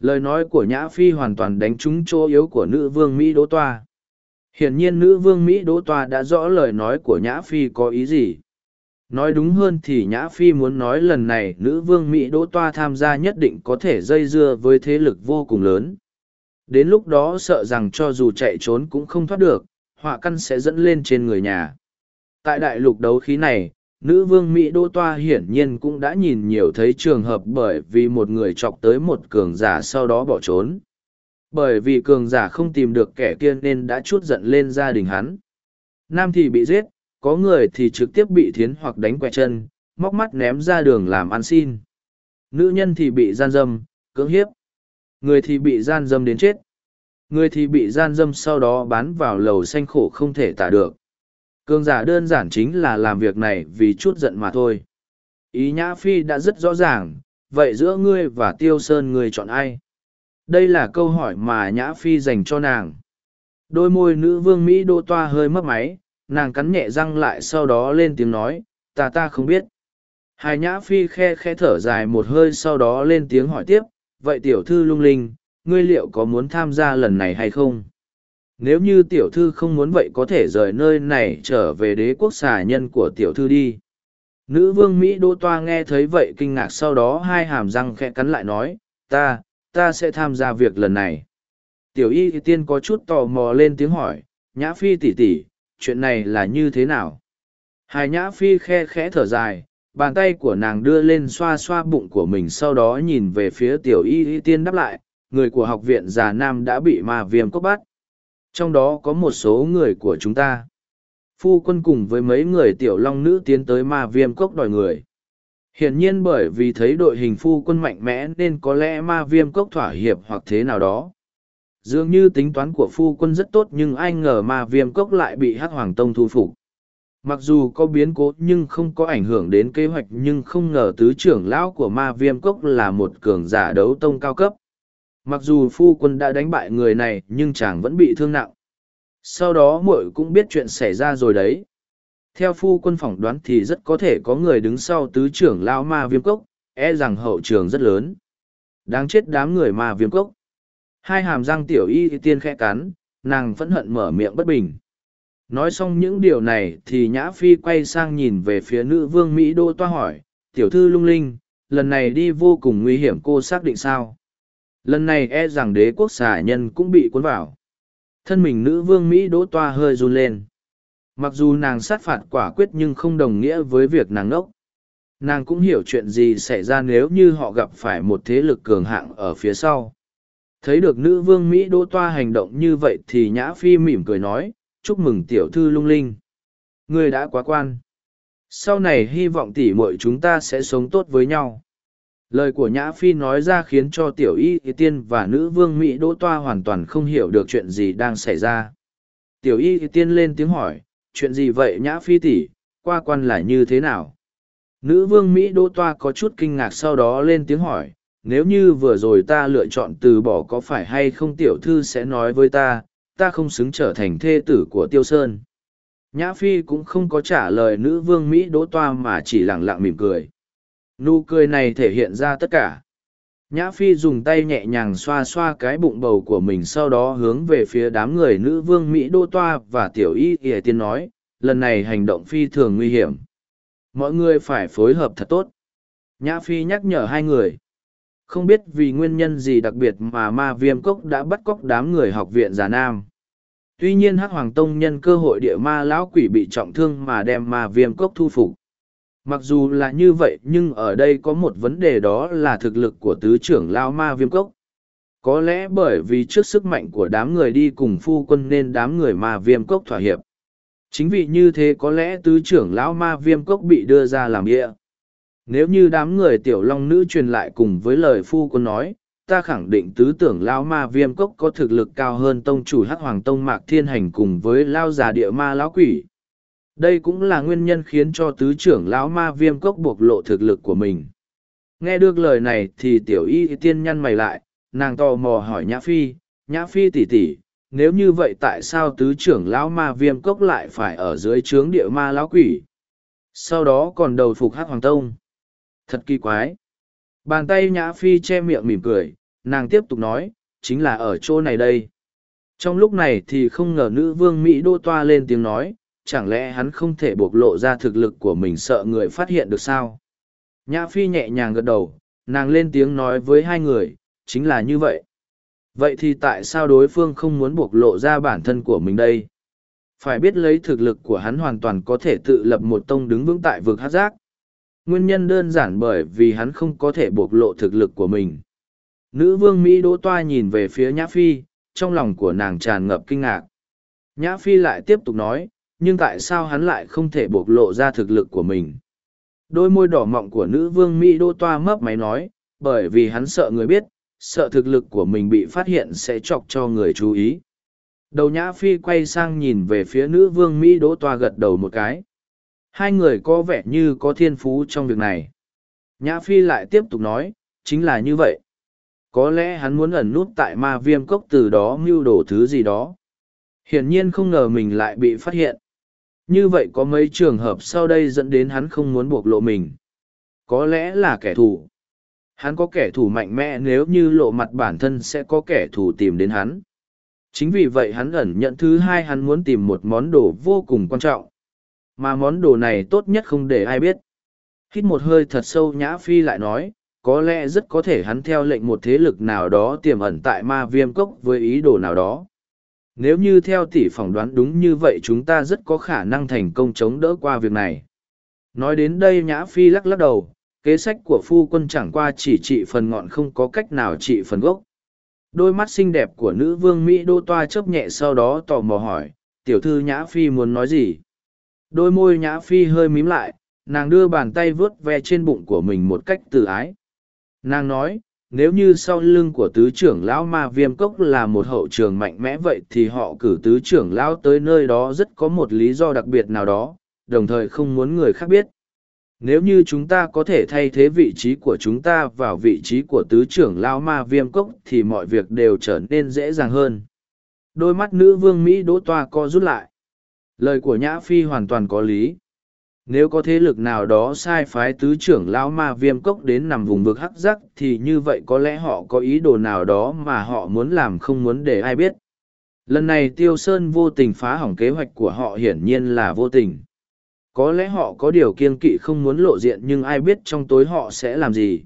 Lời nói của nhã phi hoàn toàn đánh trúng chỗ yếu của nữ vương mỹ đỗ toa. Hiển nhiên nữ vương mỹ đỗ toa đã rõ lời nói của nhã phi có ý gì nói đúng hơn thì nhã phi muốn nói lần này nữ vương mỹ đỗ toa tham gia nhất định có thể dây dưa với thế lực vô cùng lớn đến lúc đó sợ rằng cho dù chạy trốn cũng không thoát được họa căn sẽ dẫn lên trên người nhà tại đại lục đấu khí này nữ vương Mỹ Đô Toa hiển nhiên cũng đã nhìn nhiều thấy trường hợp bởi vì một người chọc tới một cường giả sau đó bỏ trốn. Bởi vì cường giả không tìm được kẻ kia nên đã chút giận lên gia đình hắn. Nam thì bị giết, có người thì trực tiếp bị thiến hoặc đánh quẹt chân, móc mắt ném ra đường làm ăn xin. Nữ nhân thì bị gian dâm, cưỡng hiếp. Người thì bị gian dâm đến chết. Người thì bị gian dâm sau đó bán vào lầu xanh khổ không thể tả được Cương giả đơn giản chính là làm việc này vì chút giận mà thôi. ý nhã phi đã rất rõ ràng vậy giữa ngươi và tiêu sơn ngươi chọn ai đây là câu hỏi mà nhã phi dành cho nàng đôi môi nữ vương mỹ đô toa hơi mất máy nàng cắn nhẹ răng lại sau đó lên tiếng nói, ta ta không biết. Hai nhã phi khe khe thở dài một hơi sau đó lên tiếng hỏi tiếp, vậy tiểu thư lung linh, ngươi liệu có muốn tham gia lần này hay không? Nếu như tiểu thư không muốn vậy có thể rời nơi này trở về đế quốc xà nhân của tiểu thư đi. Nữ vương mỹ đô toa nghe thấy vậy kinh ngạc sau đó hai hàm răng khe cắn lại nói, ta ta sẽ tham gia việc lần này. Tiểu y tiên có chút tò mò lên tiếng hỏi, nhã phi tỉ tỉ chuyện này là như thế nào? Hai nhã phi khe khẽ thở dài, bàn tay của nàng đưa lên xoa xoa bụng của mình sau đó nhìn về phía tiểu y tiên đáp lại, người của học viện già nam đã bị ma viêm cốc bắt. Trong đó có một số người của chúng ta. Phu quân cùng với mấy người tiểu long nữ tiến tới ma viêm cốc đòi người. Hiển nhiên bởi vì thấy đội hình phu quân mạnh mẽ nên có lẽ ma viêm cốc thỏa hiệp hoặc thế nào đó dường như tính toán của phu quân rất tốt nhưng ai ngờ ma viêm cốc lại bị hắc hoàng tông thu phục. Mặc dù có biến cố nhưng không có ảnh hưởng đến kế hoạch nhưng không ngờ tứ trưởng lão của ma viêm cốc là một cường giả đấu tông cao cấp. Mặc dù phu quân đã đánh bại người này nhưng chàng vẫn bị thương nặng. Sau đó muội cũng biết chuyện xảy ra rồi đấy. Theo phu quân phỏng đoán thì rất có thể có người đứng sau tứ trưởng lão ma viêm cốc e rằng hậu trường rất lớn. Đáng chết đám người ma viêm cốc hai hàm răng tiểu y tiên khẽ cắn, nàng phẫn hận mở miệng bất bình. Nói xong những điều này thì nhã phi quay sang nhìn về phía nữ vương mỹ đô toa hỏi, tiểu thư lung linh, lần này đi vô cùng nguy hiểm cô xác định sao? Lần này e rằng đế quốc xà nhân cũng bị cuốn vào. Thân mình nữ vương mỹ đỗ toa hơi run lên. Mặc dù nàng sát phạt quả quyết nhưng không đồng nghĩa với việc nàng ngốc. Nàng cũng hiểu chuyện gì xảy ra nếu như họ gặp phải một thế lực cường hạng ở phía sau thấy được nữ vương mỹ đỗ toa hành động như vậy thì nhã phi mỉm cười nói, chúc mừng tiểu thư lung linh. Ngươi đã quá quan. Sau này hy vọng tỉ muội chúng ta sẽ sống tốt với nhau. Lời của nhã phi nói ra khiến cho tiểu y tiên và nữ vương mỹ đỗ toa hoàn toàn không hiểu được chuyện gì đang xảy ra. Tiểu y tiên lên tiếng hỏi, chuyện gì vậy nhã phi tỉ qua quan là như thế nào? Nữ vương mỹ đỗ toa có chút kinh ngạc sau đó lên tiếng hỏi nếu như vừa rồi ta lựa chọn từ bỏ có phải hay không tiểu thư sẽ nói với ta ta không xứng trở thành thê tử của tiêu sơn. Nhã phi cũng không có trả lời nữ vương mỹ đỗ toa mà chỉ lẳng lặng mỉm cười. Nụ cười này thể hiện ra tất cả. Nhã phi dùng tay nhẹ nhàng xoa xoa cái bụng bầu của mình sau đó hướng về phía đám người nữ vương mỹ đô toa và tiểu y ỉa tiên nói, lần này hành động phi thường nguy hiểm. Mọi người phải phối hợp thật tốt. Nhã phi nhắc nhở hai người không biết vì nguyên nhân gì đặc biệt mà ma viêm cốc đã bắt cóc đám người học viện già nam. Tuy nhiên hắc hoàng tông nhân cơ hội địa ma lão quỷ bị trọng thương mà đem ma viêm cốc thu phục. Mặc dù là như vậy nhưng ở đây có một vấn đề đó là thực lực của tứ trưởng lao ma viêm cốc. Có lẽ bởi vì trước sức mạnh của đám người đi cùng phu quân nên đám người ma viêm cốc thỏa hiệp. Chính vì như thế có lẽ tứ trưởng lão ma viêm cốc bị đưa ra làm địa nếu như đám người tiểu long nữ truyền lại cùng với lời phu quân nói, ta khẳng định tứ tưởng lão ma viêm cốc có thực lực cao hơn tông chủ hắc hoàng tông mạc thiên hành cùng với lao già địa ma lão quỷ. Đây cũng là nguyên nhân khiến cho tứ trưởng lão ma viêm cốc bộc lộ thực lực của mình. Nghe được lời này thì tiểu y tiên nhăn mày lại, nàng tò mò hỏi nhã phi nhã phi tỉ tỉ nếu như vậy tại sao tứ trưởng lão ma viêm cốc lại phải ở dưới trướng địa ma lão quỷ? Sau đó còn đầu phục hắc hoàng tông thật kỳ quái bàn tay nhã phi che miệng mỉm cười nàng tiếp tục nói chính là ở chỗ này đây trong lúc này thì không ngờ nữ vương mỹ đô toa lên tiếng nói chẳng lẽ hắn không thể bộc lộ ra thực lực của mình sợ người phát hiện được sao? Nhã Phi nhẹ nhàng gật đầu, nàng lên tiếng nói với hai người, chính là như vậy. Vậy thì tại sao đối phương không muốn bộc lộ ra bản thân của mình đây? Phải biết lấy thực lực của hắn hoàn toàn có thể tự lập một tông đứng vững tại vực hát giác. Nguyên nhân đơn giản bởi vì hắn không có thể bộc lộ thực lực của mình. Nữ vương Mỹ Đỗ Toa nhìn về phía Nhã Phi, trong lòng của nàng tràn ngập kinh ngạc. Nhã Phi lại tiếp tục nói, nhưng tại sao hắn lại không thể bộc lộ ra thực lực của mình đôi môi đỏ mọng của nữ vương mỹ đô toa mấp máy nói bởi vì hắn sợ người biết sợ thực lực của mình bị phát hiện sẽ chọc cho người chú ý đầu nhã phi quay sang nhìn về phía nữ vương mỹ đỗ toa gật đầu một cái hai người có vẻ như có thiên phú trong việc này Nhã Phi lại tiếp tục nói, chính là như vậy. Có lẽ hắn muốn ẩn nút tại ma viêm cốc từ đó mưu đồ thứ gì đó. Hiển nhiên không ngờ mình lại bị phát hiện. Như vậy có mấy trường hợp sau đây dẫn đến hắn không muốn bộc lộ mình. Có lẽ là kẻ thù. Hắn có kẻ thù mạnh mẽ nếu như lộ mặt bản thân sẽ có kẻ thù tìm đến hắn. Chính vì vậy hắn ẩn nhận thứ hai hắn muốn tìm một món đồ vô cùng quan trọng. Mà món đồ này tốt nhất không để ai biết. Hít một hơi thật sâu Nhã Phi lại nói, có lẽ rất có thể hắn theo lệnh một thế lực nào đó tiềm ẩn tại ma viêm cốc với ý đồ nào đó. Nếu như theo tỷ phỏng đoán đúng như vậy chúng ta rất có khả năng thành công chống đỡ qua việc này. Nói đến đây Nhã Phi lắc lắc đầu, kế sách của phu quân chẳng qua chỉ trị phần ngọn không có cách nào trị phần gốc. Đôi mắt xinh đẹp của nữ vương Mỹ đô toa chớp nhẹ sau đó tò mò hỏi, tiểu thư Nhã Phi muốn nói gì? Đôi môi Nhã Phi hơi mím lại, nàng đưa bàn tay vớt ve trên bụng của mình một cách tự ái. Nàng nói, nếu như sau lưng của tứ trưởng lão ma viêm cốc là một hậu trường mạnh mẽ vậy thì họ cử tứ trưởng lão tới nơi đó rất có một lý do đặc biệt nào đó, đồng thời không muốn người khác biết. Nếu như chúng ta có thể thay thế vị trí của chúng ta vào vị trí của tứ trưởng lão ma viêm cốc thì mọi việc đều trở nên dễ dàng hơn. Đôi mắt nữ vương Mỹ đỗ toa co rút lại. Lời của Nhã Phi hoàn toàn có lý. Nếu có thế lực nào đó sai phái tứ trưởng lão ma viêm cốc đến nằm vùng vực hắc giác thì như vậy có lẽ họ có ý đồ nào đó mà họ muốn làm không muốn để ai biết. Lần này Tiêu Sơn vô tình phá hỏng kế hoạch của họ hiển nhiên là vô tình. Có lẽ họ có điều kiên kỵ không muốn lộ diện nhưng ai biết trong tối họ sẽ làm gì.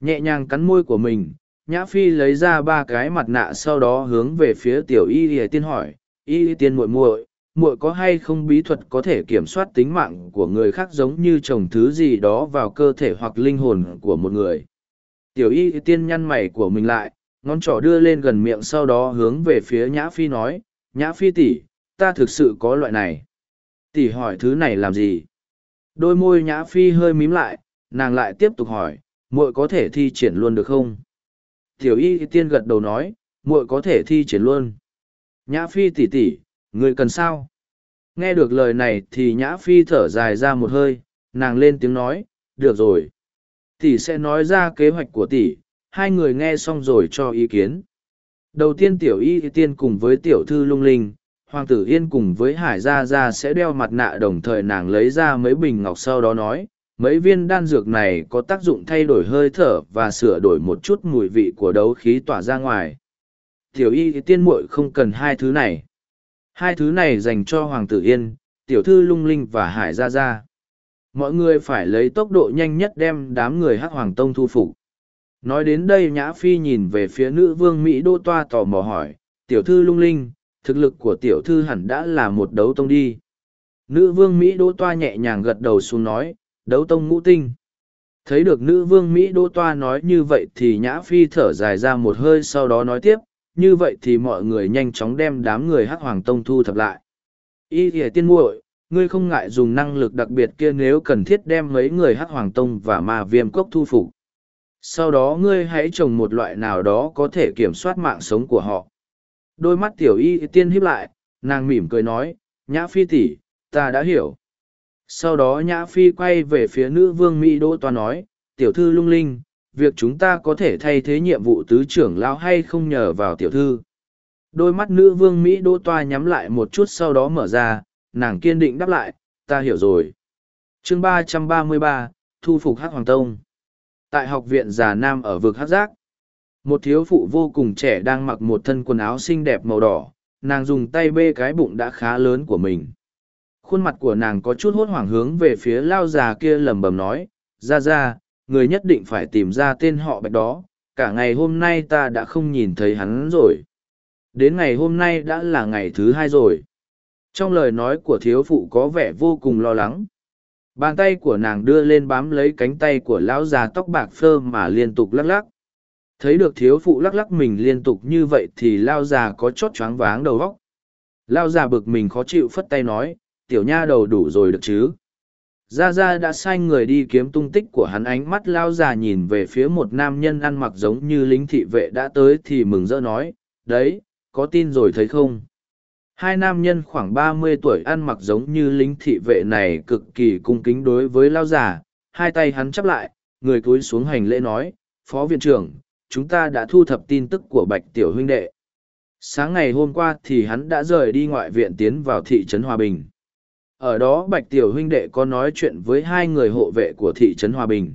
Nhẹ nhàng cắn môi của mình, Nhã Phi lấy ra ba cái mặt nạ sau đó hướng về phía tiểu y ỉa tiên hỏi, y tiên muội muội muội có hay không bí thuật có thể kiểm soát tính mạng của người khác giống như trồng thứ gì đó vào cơ thể hoặc linh hồn của một người? Tiểu y tiên nhăn mày của mình lại, ngón trỏ đưa lên gần miệng sau đó hướng về phía nhã phi nói, nhã phi tỉ ta thực sự có loại này. Tỉ hỏi, thứ này làm gì? Đôi môi nhã phi hơi mím lại, nàng lại tiếp tục hỏi, muội có thể thi triển luôn được không? Tiểu y tiên gật đầu nói, muội có thể thi triển luôn. Nhã phi tỉ tỉ Người cần sao? Nghe được lời này thì Nhã Phi thở dài ra một hơi, nàng lên tiếng nói, được rồi. Tỷ sẽ nói ra kế hoạch của tỷ, hai người nghe xong rồi cho ý kiến. Đầu tiên tiểu y tiên cùng với tiểu thư lung linh, hoàng tử yên cùng với hải gia gia sẽ đeo mặt nạ đồng thời nàng lấy ra mấy bình ngọc sau đó nói, mấy viên đan dược này có tác dụng thay đổi hơi thở và sửa đổi một chút mùi vị của đấu khí tỏa ra ngoài. Tiểu y tiên muội không cần hai thứ này. Hai thứ này dành cho Hoàng tử Yên, Tiểu thư Lung Linh và Hải Gia Gia. Mọi người phải lấy tốc độ nhanh nhất đem đám người hắc Hoàng Tông thu phục. Nói đến đây Nhã Phi nhìn về phía nữ vương Mỹ Đô Toa tò mò hỏi, Tiểu thư Lung Linh, thực lực của Tiểu thư hẳn đã là một đấu tông đi. Nữ vương Mỹ Đô Toa nhẹ nhàng gật đầu xuống nói, đấu tông ngũ tinh. Thấy được nữ vương Mỹ Đô Toa nói như vậy thì Nhã Phi thở dài ra một hơi sau đó nói tiếp, như vậy thì mọi người nhanh chóng đem đám người hắc hoàng tông thu thập lại. Y thìa tiên muội, ngươi không ngại dùng năng lực đặc biệt kia nếu cần thiết đem mấy người hắc hoàng tông và ma viêm cốc thu phục. Sau đó ngươi hãy trồng một loại nào đó có thể kiểm soát mạng sống của họ. Đôi mắt tiểu y tiên hiếp lại, nàng mỉm cười nói, nhã phi tỷ, ta đã hiểu. Sau đó nhã phi quay về phía nữ vương mỹ đỗ toa nói, tiểu thư lung linh việc chúng ta có thể thay thế nhiệm vụ tứ trưởng lão hay không nhờ vào tiểu thư. Đôi mắt nữ vương Mỹ đô toa nhắm lại một chút sau đó mở ra, nàng kiên định đáp lại, ta hiểu rồi. chương ba trăm ba mươi ba Thu phục Hắc Hoàng Tông. Tại học viện Già Nam ở vực Hắc Giác, một thiếu phụ vô cùng trẻ đang mặc một thân quần áo xinh đẹp màu đỏ, nàng dùng tay bê cái bụng đã khá lớn của mình. Khuôn mặt của nàng có chút hốt hoảng hướng về phía lao già kia lầm bầm nói, ra ra, người nhất định phải tìm ra tên họ bạch đó, cả ngày hôm nay ta đã không nhìn thấy hắn rồi. Đến ngày hôm nay đã là ngày thứ hai rồi. Trong lời nói của thiếu phụ có vẻ vô cùng lo lắng. Bàn tay của nàng đưa lên bám lấy cánh tay của lão già tóc bạc phơ mà liên tục lắc lắc. Thấy được thiếu phụ lắc lắc mình liên tục như vậy thì lao già có chót choáng váng đầu góc lao già bực mình khó chịu phất tay nói, tiểu nha đầu đủ rồi được chứ? Gia Gia đã sai người đi kiếm tung tích của hắn ánh mắt lao già nhìn về phía một nam nhân ăn mặc giống như lính thị vệ đã tới thì mừng rỡ nói, đấy, có tin rồi thấy không? Hai nam nhân khoảng ba mươi tuổi ăn mặc giống như lính thị vệ này cực kỳ cung kính đối với lao già, hai tay hắn chắp lại, người cúi xuống hành lễ nói, Phó Viện trưởng, chúng ta đã thu thập tin tức của Bạch Tiểu huynh đệ. Sáng ngày hôm qua thì hắn đã rời đi ngoại viện tiến vào thị trấn Hòa Bình. Ở đó Bạch Tiểu huynh đệ có nói chuyện với hai người hộ vệ của thị trấn Hòa Bình.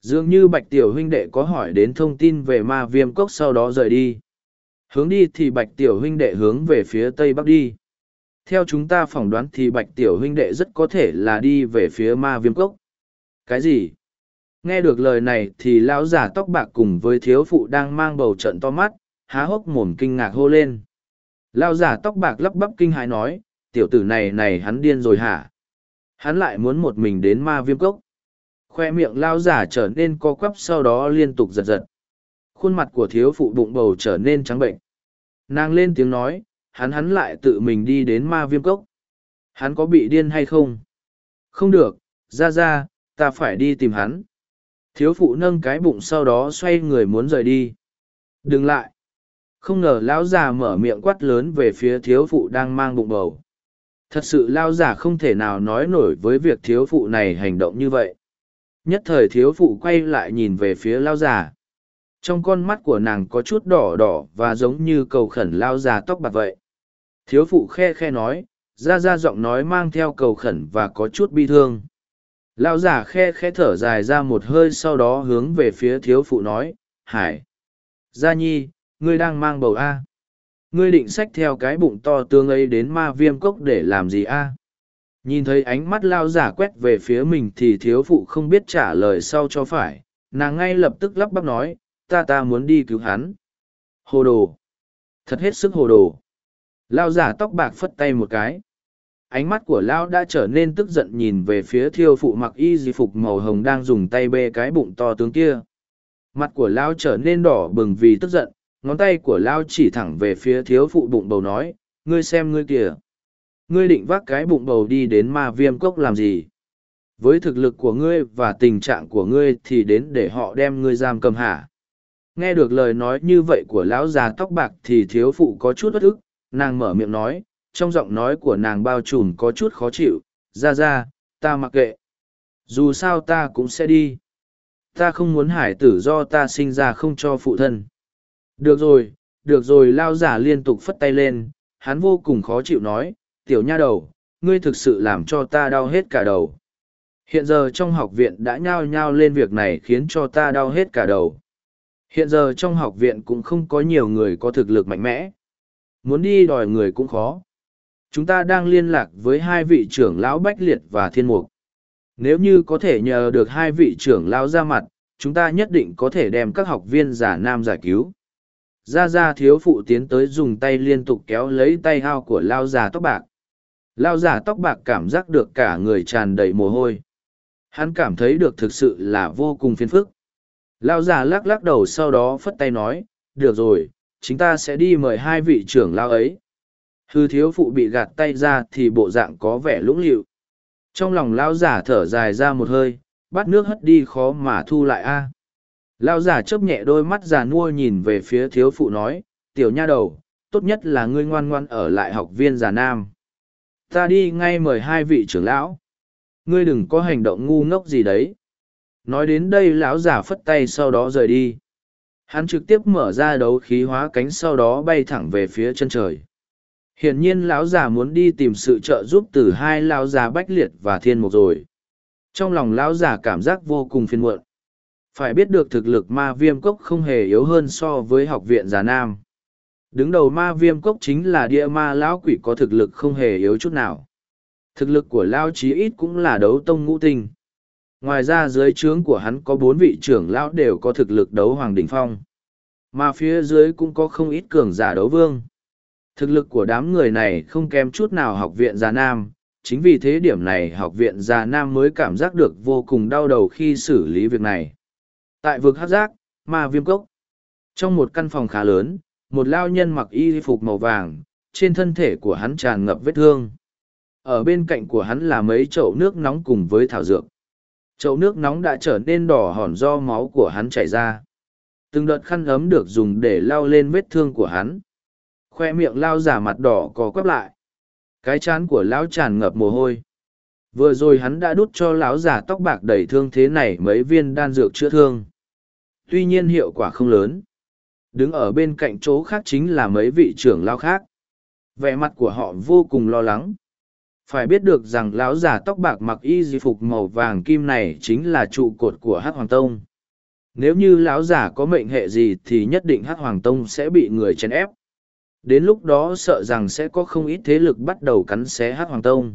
Dường như Bạch Tiểu huynh đệ có hỏi đến thông tin về ma viêm cốc sau đó rời đi. Hướng đi thì Bạch Tiểu huynh đệ hướng về phía Tây Bắc đi. Theo chúng ta phỏng đoán thì Bạch Tiểu huynh đệ rất có thể là đi về phía ma viêm cốc. Cái gì? Nghe được lời này thì lão giả tóc bạc cùng với thiếu phụ đang mang bầu trận to mắt, há hốc mồm kinh ngạc hô lên. Lão giả tóc bạc lắp bắp kinh hãi nói, tiểu tử này này hắn điên rồi hả? Hắn lại muốn một mình đến ma viêm cốc. Khoe miệng lão giả trở nên co quắp sau đó liên tục giật giật. Khuôn mặt của thiếu phụ bụng bầu trở nên trắng bệnh. Nàng lên tiếng nói, hắn hắn lại tự mình đi đến ma viêm cốc. Hắn có bị điên hay không? Không được, ra ra, ta phải đi tìm hắn. Thiếu phụ nâng cái bụng sau đó xoay người muốn rời đi. Đừng lại. Không ngờ lão già mở miệng quát lớn về phía thiếu phụ đang mang bụng bầu. Thật sự lão già không thể nào nói nổi với việc thiếu phụ này hành động như vậy. Nhất thời thiếu phụ quay lại nhìn về phía lão già. Trong con mắt của nàng có chút đỏ đỏ và giống như cầu khẩn lão già tóc bạc vậy. Thiếu phụ khe khe nói, ra ra giọng nói mang theo cầu khẩn và có chút bi thương lão giả khe khe thở dài ra một hơi sau đó hướng về phía thiếu phụ nói hải gia nhi ngươi đang mang bầu a ngươi định xách theo cái bụng to tương ấy đến ma viêm cốc để làm gì a? Nhìn thấy ánh mắt lao giả quét về phía mình thì thiếu phụ không biết trả lời sau cho phải, nàng ngay lập tức lắp bắp nói, ta ta muốn đi cứu hắn. Hồ đồ. Thật hết sức hồ đồ. Lao giả tóc bạc phất tay một cái. Ánh mắt của lão đã trở nên tức giận nhìn về phía thiêu phụ mặc y di phục màu hồng đang dùng tay bê cái bụng to tướng kia. Mặt của lão trở nên đỏ bừng vì tức giận ngón tay của lão chỉ thẳng về phía thiếu phụ bụng bầu nói ngươi xem ngươi kìa ngươi định vác cái bụng bầu đi đến ma viêm cốc làm gì với thực lực của ngươi và tình trạng của ngươi thì đến để họ đem ngươi giam cầm hả nghe được lời nói như vậy của lão già tóc bạc thì thiếu phụ có chút bất ức nàng mở miệng nói trong giọng nói của nàng bao trùm có chút khó chịu, ra ra, ta mặc kệ. Dù sao ta cũng sẽ đi. Ta không muốn hải tử do ta sinh ra không cho phụ thân. Được rồi, được rồi lao giả liên tục phất tay lên, hắn vô cùng khó chịu nói, tiểu nha đầu, ngươi thực sự làm cho ta đau hết cả đầu. Hiện giờ trong học viện đã nhao nhao lên việc này khiến cho ta đau hết cả đầu. Hiện giờ trong học viện cũng không có nhiều người có thực lực mạnh mẽ. Muốn đi đòi người cũng khó chúng ta đang liên lạc với hai vị trưởng lão bách liệt và thiên mục nếu như có thể nhờ được hai vị trưởng lão ra mặt chúng ta nhất định có thể đem các học viên giả nam giải cứu ra ra thiếu phụ tiến tới dùng tay liên tục kéo lấy tay hao của lao già tóc bạc lao già tóc bạc cảm giác được cả người tràn đầy mồ hôi hắn cảm thấy được thực sự là vô cùng phiền phức lao già lắc lắc đầu sau đó phất tay nói được rồi chúng ta sẽ đi mời hai vị trưởng lao ấy Hư thiếu phụ bị gạt tay ra thì bộ dạng có vẻ lũng lịu. Trong lòng lao giả thở dài ra một hơi, bắt nước hất đi khó mà thu lại a. Lao giả chớp nhẹ đôi mắt già nua nhìn về phía thiếu phụ nói, tiểu nha đầu, tốt nhất là ngươi ngoan ngoan ở lại học viên già nam. Ta đi ngay mời hai vị trưởng lão. Ngươi đừng có hành động ngu ngốc gì đấy. Nói đến đây lão giả phất tay sau đó rời đi. Hắn trực tiếp mở ra đấu khí hóa cánh sau đó bay thẳng về phía chân trời hiển nhiên lão già muốn đi tìm sự trợ giúp từ hai lão già bách liệt và thiên mục rồi trong lòng lão già cảm giác vô cùng phiền muộn phải biết được thực lực ma viêm cốc không hề yếu hơn so với học viện già nam. Đứng đầu ma viêm cốc chính là địa ma lão quỷ có thực lực không hề yếu chút nào. Thực lực của lão chí ít cũng là đấu tông ngũ tinh. Ngoài ra dưới trướng của hắn có bốn vị trưởng lão đều có thực lực đấu hoàng đỉnh phong. Mà phía dưới cũng có không ít cường giả đấu vương. Thực lực của đám người này không kém chút nào học viện Già Nam, chính vì thế điểm này học viện Già Nam mới cảm giác được vô cùng đau đầu khi xử lý việc này. Tại vực hát giác, ma viêm cốc. Trong một căn phòng khá lớn, một lao nhân mặc y phục màu vàng, trên thân thể của hắn tràn ngập vết thương. Ở bên cạnh của hắn là mấy chậu nước nóng cùng với thảo dược. Chậu nước nóng đã trở nên đỏ hòn do máu của hắn chảy ra. Từng đợt khăn ấm được dùng để lau lên vết thương của hắn khoe miệng lao giả mặt đỏ có quắp lại cái chán của lão tràn ngập mồ hôi vừa rồi hắn đã đút cho lão giả tóc bạc đầy thương thế này mấy viên đan dược chữa thương tuy nhiên hiệu quả không lớn. Đứng ở bên cạnh chỗ khác chính là mấy vị trưởng lao khác. Vẻ mặt của họ vô cùng lo lắng. Phải biết được rằng lão già tóc bạc mặc y di phục màu vàng kim này chính là trụ cột của hắc hoàng tông. Nếu như lão già có mệnh hệ gì thì nhất định hắc hoàng tông sẽ bị người chèn ép. Đến lúc đó sợ rằng sẽ có không ít thế lực bắt đầu cắn xé hắc hoàng tông.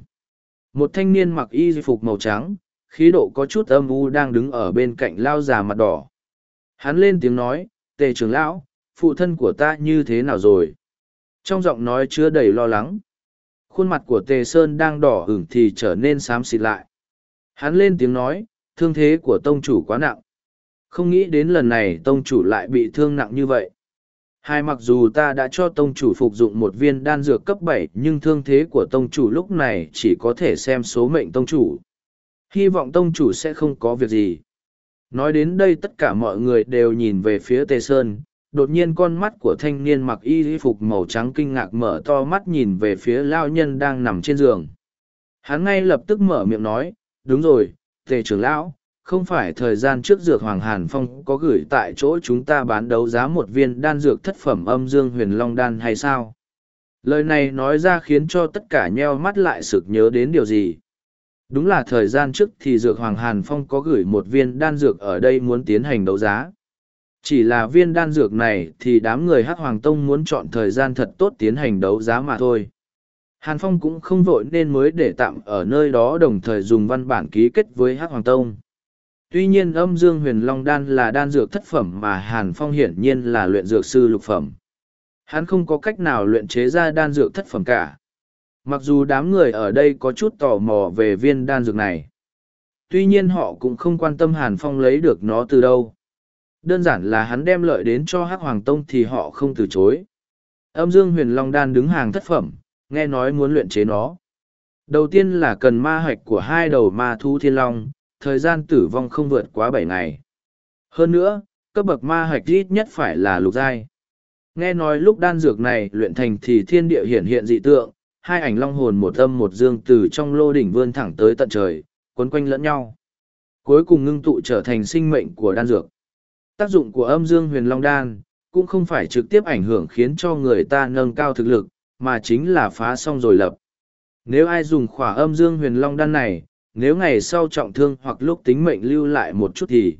Một thanh niên mặc y di phục màu trắng, khí độ có chút âm u đang đứng ở bên cạnh lao già mặt đỏ hắn lên tiếng nói, tề trưởng lão, phụ thân của ta như thế nào rồi? Trong giọng nói chứa đầy lo lắng. Khuôn mặt của tề sơn đang đỏ hửng thì trở nên xám xịt lại. Hắn lên tiếng nói, thương thế của tông chủ quá nặng. Không nghĩ đến lần này tông chủ lại bị thương nặng như vậy. Hai mặc dù ta đã cho tông chủ phục dụng một viên đan dược cấp bảy, nhưng thương thế của tông chủ lúc này chỉ có thể xem số mệnh tông chủ. Hy vọng tông chủ sẽ không có việc gì nói đến đây tất cả mọi người đều nhìn về phía tề sơn, đột nhiên con mắt của thanh niên mặc y phục màu trắng kinh ngạc mở to mắt nhìn về phía lao nhân đang nằm trên giường. Hắn ngay lập tức mở miệng nói, đúng rồi, tề trưởng lão, không phải thời gian trước dược hoàng hàn phong có gửi tại chỗ chúng ta bán đấu giá một viên đan dược thất phẩm âm dương huyền long đan hay sao? Lời này nói ra khiến cho tất cả nheo mắt lại sực nhớ đến điều gì đúng là thời gian trước thì dược hoàng hàn phong có gửi một viên đan dược ở đây muốn tiến hành đấu giá. Chỉ là viên đan dược này thì đám người hắc hoàng tông muốn chọn thời gian thật tốt tiến hành đấu giá mà thôi. Hàn phong cũng không vội nên mới để tạm ở nơi đó đồng thời dùng văn bản ký kết với hắc hoàng tông. Tuy nhiên âm dương huyền long đan là đan dược thất phẩm mà hàn phong hiển nhiên là luyện dược sư lục phẩm. Hắn không có cách nào luyện chế ra đan dược thất phẩm cả mặc dù đám người ở đây có chút tò mò về viên đan dược này. Tuy nhiên họ cũng không quan tâm hàn phong lấy được nó từ đâu. Đơn giản là hắn đem lợi đến cho hắc hoàng tông thì họ không từ chối. Âm dương huyền long đan đứng hàng thất phẩm, nghe nói muốn luyện chế nó. Đầu tiên là cần ma hạch của hai đầu ma thu thiên long, thời gian tử vong không vượt quá bảy ngày. Hơn nữa, cấp bậc ma hạch ít nhất phải là lục giai. Nghe nói lúc đan dược này luyện thành thì thiên địa hiện hiện dị tượng hai ảnh long hồn một âm một dương từ trong lô đỉnh vươn thẳng tới tận trời, quấn quanh lẫn nhau. Cuối cùng ngưng tụ trở thành sinh mệnh của đan dược. Tác dụng của âm dương huyền long đan cũng không phải trực tiếp ảnh hưởng khiến cho người ta nâng cao thực lực, mà chính là phá xong rồi lập. Nếu ai dùng khỏa âm dương huyền long đan này, nếu ngày sau trọng thương hoặc lúc tính mệnh lưu lại một chút thì,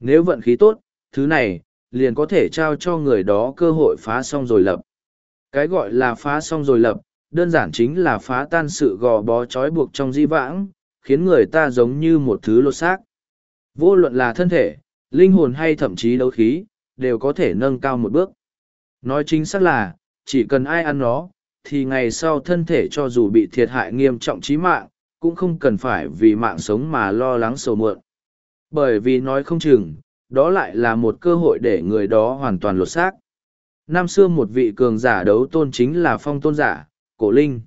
nếu vận khí tốt, thứ này liền có thể trao cho người đó cơ hội phá xong rồi lập. Cái gọi là phá xong rồi lập đơn giản chính là phá tan sự gò bó trói buộc trong di vãng khiến người ta giống như một thứ lột xác vô luận là thân thể linh hồn hay thậm chí đấu khí, đều có thể nâng cao một bước. Nói chính xác là, chỉ cần ai ăn nó, thì ngày sau thân thể cho dù bị thiệt hại nghiêm trọng chí mạng, cũng không cần phải vì mạng sống mà lo lắng sầu muộn. Bởi vì nói không chừng, đó lại là một cơ hội để người đó hoàn toàn lột xác. Năm xưa một vị cường giả đấu tôn chính là phong tôn giả, cổ linh.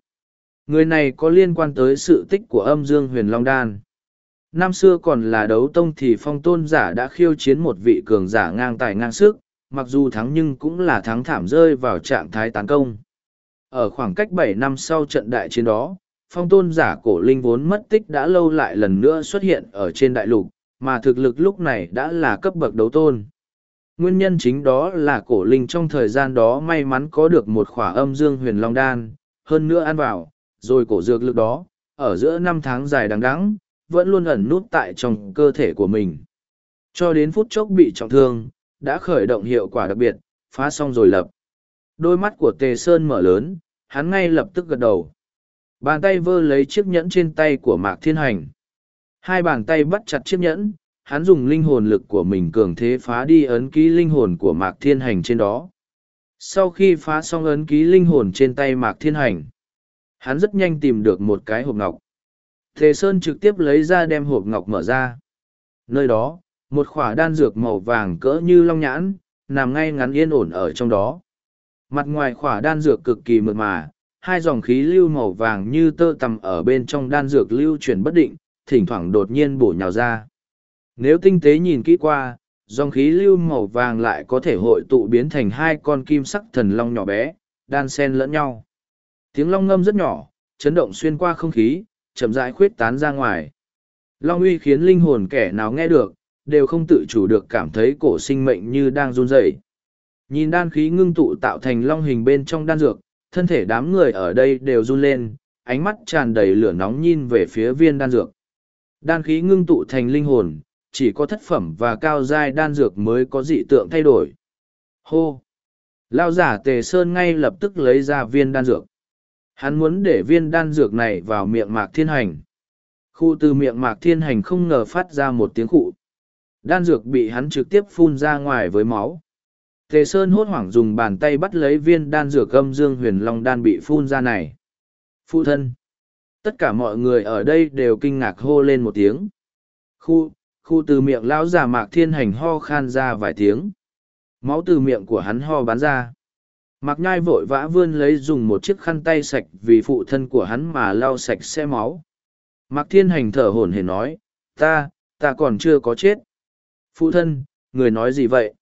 Người này có liên quan tới sự tích của âm dương huyền Long Đan. Năm xưa còn là đấu tông thì phong tôn giả đã khiêu chiến một vị cường giả ngang tài ngang sức, mặc dù thắng nhưng cũng là thắng thảm rơi vào trạng thái tán công. Ở khoảng cách bảy năm sau trận đại chiến đó, phong tôn giả cổ linh vốn mất tích đã lâu lại lần nữa xuất hiện ở trên đại lục, mà thực lực lúc này đã là cấp bậc đấu tôn. Nguyên nhân chính đó là cổ linh trong thời gian đó may mắn có được một khỏa âm dương huyền long đan, hơn nữa ăn vào, rồi cổ dược lực đó, ở giữa năm tháng dài đằng đẵng vẫn luôn ẩn nút tại trong cơ thể của mình. Cho đến phút chốc bị trọng thương, đã khởi động hiệu quả đặc biệt, phá xong rồi lập. Đôi mắt của Tề Sơn mở lớn, hắn ngay lập tức gật đầu. Bàn tay vơ lấy chiếc nhẫn trên tay của Mạc Thiên Hành. Hai bàn tay bắt chặt chiếc nhẫn, hắn dùng linh hồn lực của mình cường thế phá đi ấn ký linh hồn của Mạc Thiên Hành trên đó. Sau khi phá xong ấn ký linh hồn trên tay Mạc Thiên Hành, hắn rất nhanh tìm được một cái hộp ngọc. Thề Sơn trực tiếp lấy ra đem hộp ngọc mở ra. Nơi đó, một khỏa đan dược màu vàng cỡ như long nhãn, nằm ngay ngắn yên ổn ở trong đó. Mặt ngoài khỏa đan dược cực kỳ mượt mà, hai dòng khí lưu màu vàng như tơ tằm ở bên trong đan dược lưu chuyển bất định, thỉnh thoảng đột nhiên bổ nhào ra. Nếu tinh tế nhìn kỹ qua, dòng khí lưu màu vàng lại có thể hội tụ biến thành hai con kim sắc thần long nhỏ bé, đan xen lẫn nhau. Tiếng long ngâm rất nhỏ, chấn động xuyên qua không khí, chậm rãi khuyết tán ra ngoài. Long uy khiến linh hồn kẻ nào nghe được, đều không tự chủ được cảm thấy cổ sinh mệnh như đang run rẩy. Nhìn đan khí ngưng tụ tạo thành long hình bên trong đan dược, thân thể đám người ở đây đều run lên, ánh mắt tràn đầy lửa nóng nhìn về phía viên đan dược. Đan khí ngưng tụ thành linh hồn, chỉ có thất phẩm và cao giai đan dược mới có dị tượng thay đổi. Hô! Lao giả tề sơn ngay lập tức lấy ra viên đan dược. Hắn muốn để viên đan dược này vào miệng mạc thiên hành. Khu từ miệng mạc thiên hành không ngờ phát ra một tiếng khụ. Đan dược bị hắn trực tiếp phun ra ngoài với máu. Tề Sơn hốt hoảng dùng bàn tay bắt lấy viên đan dược âm dương huyền long đan bị phun ra này. Phụ thân! Tất cả mọi người ở đây đều kinh ngạc hô lên một tiếng. Khu, khu từ miệng lão già mạc thiên hành ho khan ra vài tiếng. Máu từ miệng của hắn ho bắn ra. Mạc nhai vội vã vươn lấy dùng một chiếc khăn tay sạch vì phụ thân của hắn mà lau sạch xe máu. Mạc thiên hành thở hổn hển nói, ta, ta còn chưa có chết. Phụ thân, người nói gì vậy?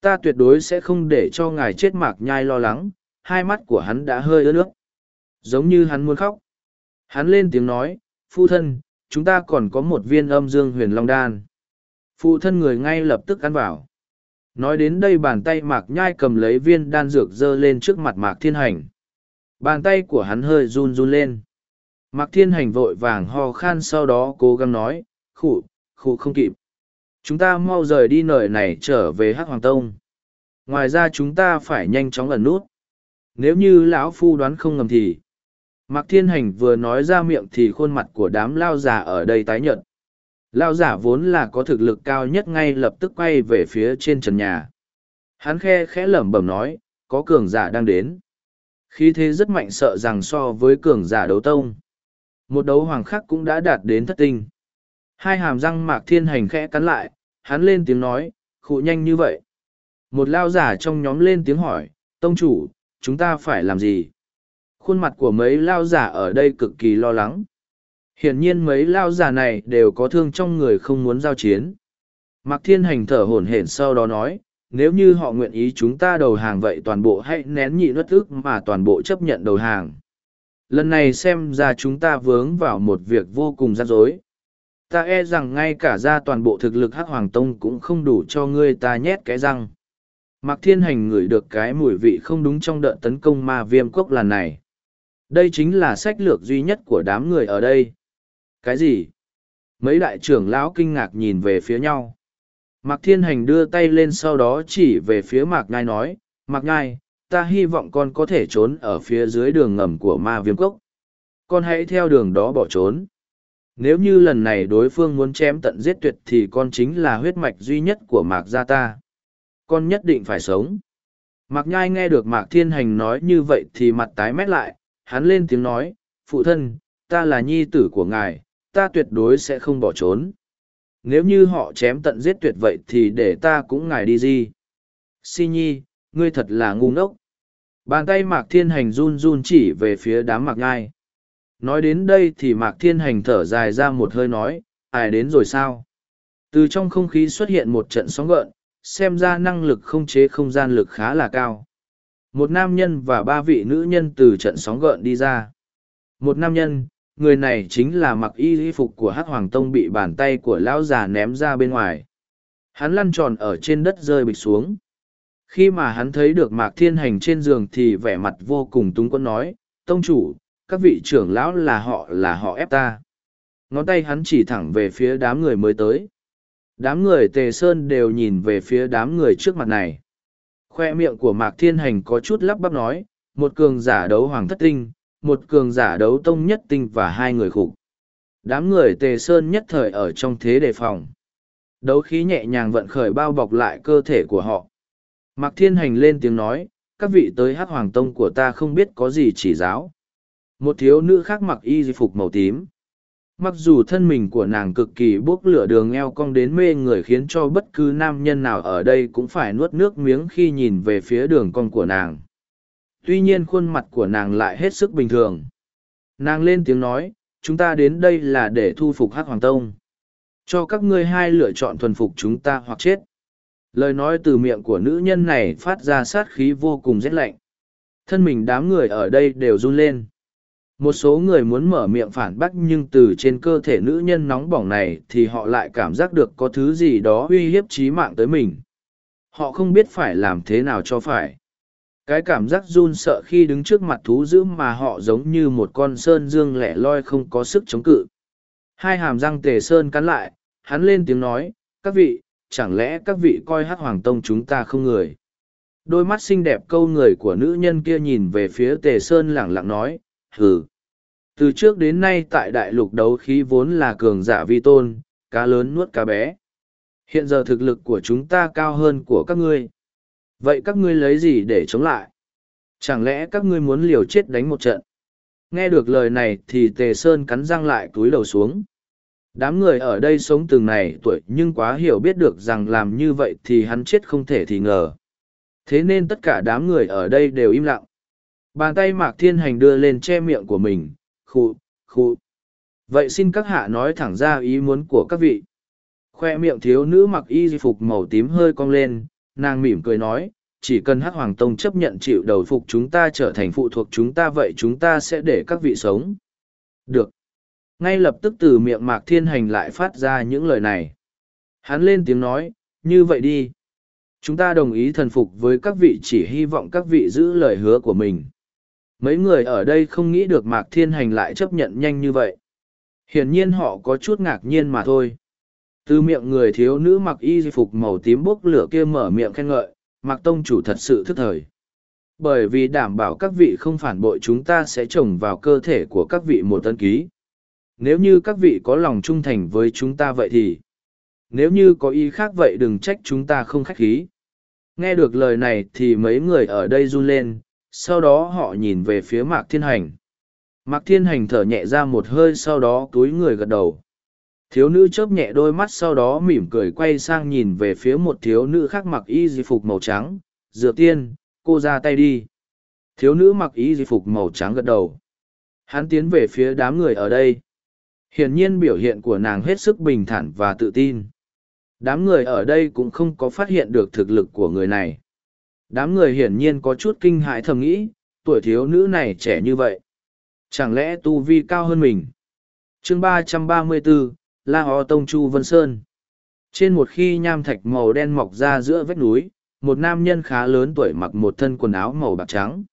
Ta tuyệt đối sẽ không để cho ngài chết mạc nhai lo lắng, hai mắt của hắn đã hơi ướt nước. Giống như hắn muốn khóc. Hắn lên tiếng nói, phụ thân, chúng ta còn có một viên âm dương huyền long đan. Phụ thân người ngay lập tức ăn vào. Nói đến đây bàn tay mạc nhai cầm lấy viên đan dược dơ lên trước mặt mạc thiên hành. Bàn tay của hắn hơi run run lên. Mạc thiên hành vội vàng ho khan sau đó cố gắng nói, khủ, khủ không kịp. Chúng ta mau rời đi nơi này trở về Hắc Hoàng Tông. Ngoài ra chúng ta phải nhanh chóng ẩn nút. Nếu như lão phu đoán không ngầm thì. Mạc Thiên Hành vừa nói ra miệng thì khuôn mặt của đám lao giả ở đây tái nhợt. Lao giả vốn là có thực lực cao nhất ngay lập tức quay về phía trên trần nhà. Hắn khe khẽ lẩm bẩm nói, có cường giả đang đến. Khí thế rất mạnh sợ rằng so với cường giả đấu tông. Một đấu hoàng khác cũng đã đạt đến thất tinh. Hai hàm răng mạc thiên hành khẽ cắn lại, hắn lên tiếng nói, khụ nhanh như vậy. Một lao giả trong nhóm lên tiếng hỏi, tông chủ, chúng ta phải làm gì? Khuôn mặt của mấy lao giả ở đây cực kỳ lo lắng. Hiển nhiên mấy lao giả này đều có thương trong người không muốn giao chiến. Mạc Thiên Hành thở hổn hển sau đó nói, nếu như họ nguyện ý chúng ta đầu hàng vậy toàn bộ hãy nén nhị nuốt ức mà toàn bộ chấp nhận đầu hàng. Lần này xem ra chúng ta vướng vào một việc vô cùng rắc rối. Ta e rằng ngay cả ra toàn bộ thực lực hắc hoàng tông cũng không đủ cho ngươi ta nhét cái răng. Mạc Thiên Hành ngửi được cái mùi vị không đúng trong đợt tấn công ma viêm cốc lần này. Đây chính là sách lược duy nhất của đám người ở đây. Cái gì? Mấy đại trưởng lão kinh ngạc nhìn về phía nhau. Mạc Thiên Hành đưa tay lên sau đó chỉ về phía Mạc Nhai nói, Mạc Nhai, ta hy vọng con có thể trốn ở phía dưới đường ngầm của ma viêm cốc. Con hãy theo đường đó bỏ trốn. Nếu như lần này đối phương muốn chém tận giết tuyệt thì con chính là huyết mạch duy nhất của Mạc gia ta. Con nhất định phải sống. Mạc Nhai nghe được Mạc Thiên Hành nói như vậy thì mặt tái mét lại, hắn lên tiếng nói, phụ thân, ta là nhi tử của ngài, ta tuyệt đối sẽ không bỏ trốn. Nếu như họ chém tận giết tuyệt vậy thì để ta cũng ngài đi gì. Si nhi, ngươi thật là ngu ngốc. Bàn tay Mạc Thiên Hành run run chỉ về phía đám Mạc Nhai. Nói đến đây thì Mạc Thiên Hành thở dài ra một hơi nói, ai đến rồi sao? Từ trong không khí xuất hiện một trận sóng gợn, xem ra năng lực không chế không gian lực khá là cao. Một nam nhân và ba vị nữ nhân từ trận sóng gợn đi ra. Một nam nhân, người này chính là mặc y y phục của hắc hoàng tông bị bàn tay của lão già ném ra bên ngoài. Hắn lăn tròn ở trên đất rơi bịch xuống. Khi mà hắn thấy được mạc thiên hành trên giường thì vẻ mặt vô cùng túng quẫn nói tông chủ các vị trưởng lão là họ là họ ép ta. Ngón tay hắn chỉ thẳng về phía đám người mới tới. Đám người tề sơn đều nhìn về phía đám người trước mặt này khoe miệng của mạc thiên hành có chút lắp bắp nói một cường giả đấu hoàng thất tinh một cường giả đấu tông nhất tinh và hai người khục. Đám người tề sơn nhất thời ở trong thế đề phòng. Đấu khí nhẹ nhàng vận khởi bao bọc lại cơ thể của họ. Mạc Thiên Hành lên tiếng nói, các vị tới hát hoàng tông của ta không biết có gì chỉ giáo. Một thiếu nữ khác mặc y di phục màu tím. Mặc dù thân mình của nàng cực kỳ bốc lửa đường eo cong đến mê người khiến cho bất cứ nam nhân nào ở đây cũng phải nuốt nước miếng khi nhìn về phía đường cong của nàng. Tuy nhiên khuôn mặt của nàng lại hết sức bình thường. Nàng lên tiếng nói, chúng ta đến đây là để thu phục hắc hoàng tông. Cho các ngươi hai lựa chọn thuần phục chúng ta hoặc chết. Lời nói từ miệng của nữ nhân này phát ra sát khí vô cùng rét lạnh. Thân mình đám người ở đây đều run lên một số người muốn mở miệng phản bác nhưng từ trên cơ thể nữ nhân nóng bỏng này thì họ lại cảm giác được có thứ gì đó uy hiếp trí mạng tới mình. Họ không biết phải làm thế nào cho phải. Cái cảm giác run sợ khi đứng trước mặt thú dữ mà họ giống như một con sơn dương lẻ loi không có sức chống cự. Hai hàm răng tề sơn cắn lại, hắn lên tiếng nói, các vị, chẳng lẽ các vị coi hát hoàng tông chúng ta không người? Đôi mắt xinh đẹp câu người của nữ nhân kia nhìn về phía tề sơn lẳng lặng nói hừ. Từ trước đến nay tại đại lục đấu khí vốn là cường giả vi tôn, cá lớn nuốt cá bé. Hiện giờ thực lực của chúng ta cao hơn của các ngươi. Vậy các ngươi lấy gì để chống lại? Chẳng lẽ các ngươi muốn liều chết đánh một trận? Nghe được lời này thì tề sơn cắn răng lại túi đầu xuống. Đám người ở đây sống từng này tuổi nhưng quá hiểu biết được rằng làm như vậy thì hắn chết không thể thì ngờ. Thế nên tất cả đám người ở đây đều im lặng bàn tay mạc thiên hành đưa lên che miệng của mình, Khụ khụ. vậy xin các hạ nói thẳng ra ý muốn của các vị. Khoe miệng thiếu nữ mặc y phục màu tím hơi cong lên, nàng mỉm cười nói, chỉ cần hắc hoàng tông chấp nhận chịu đầu phục chúng ta trở thành phụ thuộc chúng ta vậy chúng ta sẽ để các vị sống. Được. Ngay lập tức từ miệng mạc thiên hành lại phát ra những lời này. Hắn lên tiếng nói, như vậy đi. Chúng ta đồng ý thần phục với các vị chỉ hy vọng các vị giữ lời hứa của mình mấy người ở đây không nghĩ được mạc thiên hành lại chấp nhận nhanh như vậy. Hiển nhiên họ có chút ngạc nhiên mà thôi. Từ miệng người thiếu nữ mặc y phục màu tím bốc lửa kia mở miệng khen ngợi, mạc tông chủ thật sự thức thời. Bởi vì đảm bảo các vị không phản bội chúng ta sẽ trồng vào cơ thể của các vị một tân ký. Nếu như các vị có lòng trung thành với chúng ta vậy thì, nếu như có ý khác vậy đừng trách chúng ta không khách khí. Nghe được lời này thì mấy người ở đây run lên sau đó họ nhìn về phía mạc thiên hành. Mạc thiên hành thở nhẹ ra một hơi sau đó túi người gật đầu. Thiếu nữ chớp nhẹ đôi mắt sau đó mỉm cười quay sang nhìn về phía một thiếu nữ khác mặc y di phục màu trắng. Dựa tiên, cô ra tay đi. Thiếu nữ mặc y di phục màu trắng gật đầu. Hắn tiến về phía đám người ở đây. Hiển nhiên biểu hiện của nàng hết sức bình thản và tự tin. Đám người ở đây cũng không có phát hiện được thực lực của người này đám người hiển nhiên có chút kinh hãi thầm nghĩ, tuổi thiếu nữ này trẻ như vậy. Chẳng lẽ tu vi cao hơn mình? Chương ba trăm ba mươi bốn la Hò tông chu vân sơn. Trên một khi nham thạch màu đen mọc ra giữa vách núi, một nam nhân khá lớn tuổi mặc một thân quần áo màu bạc trắng.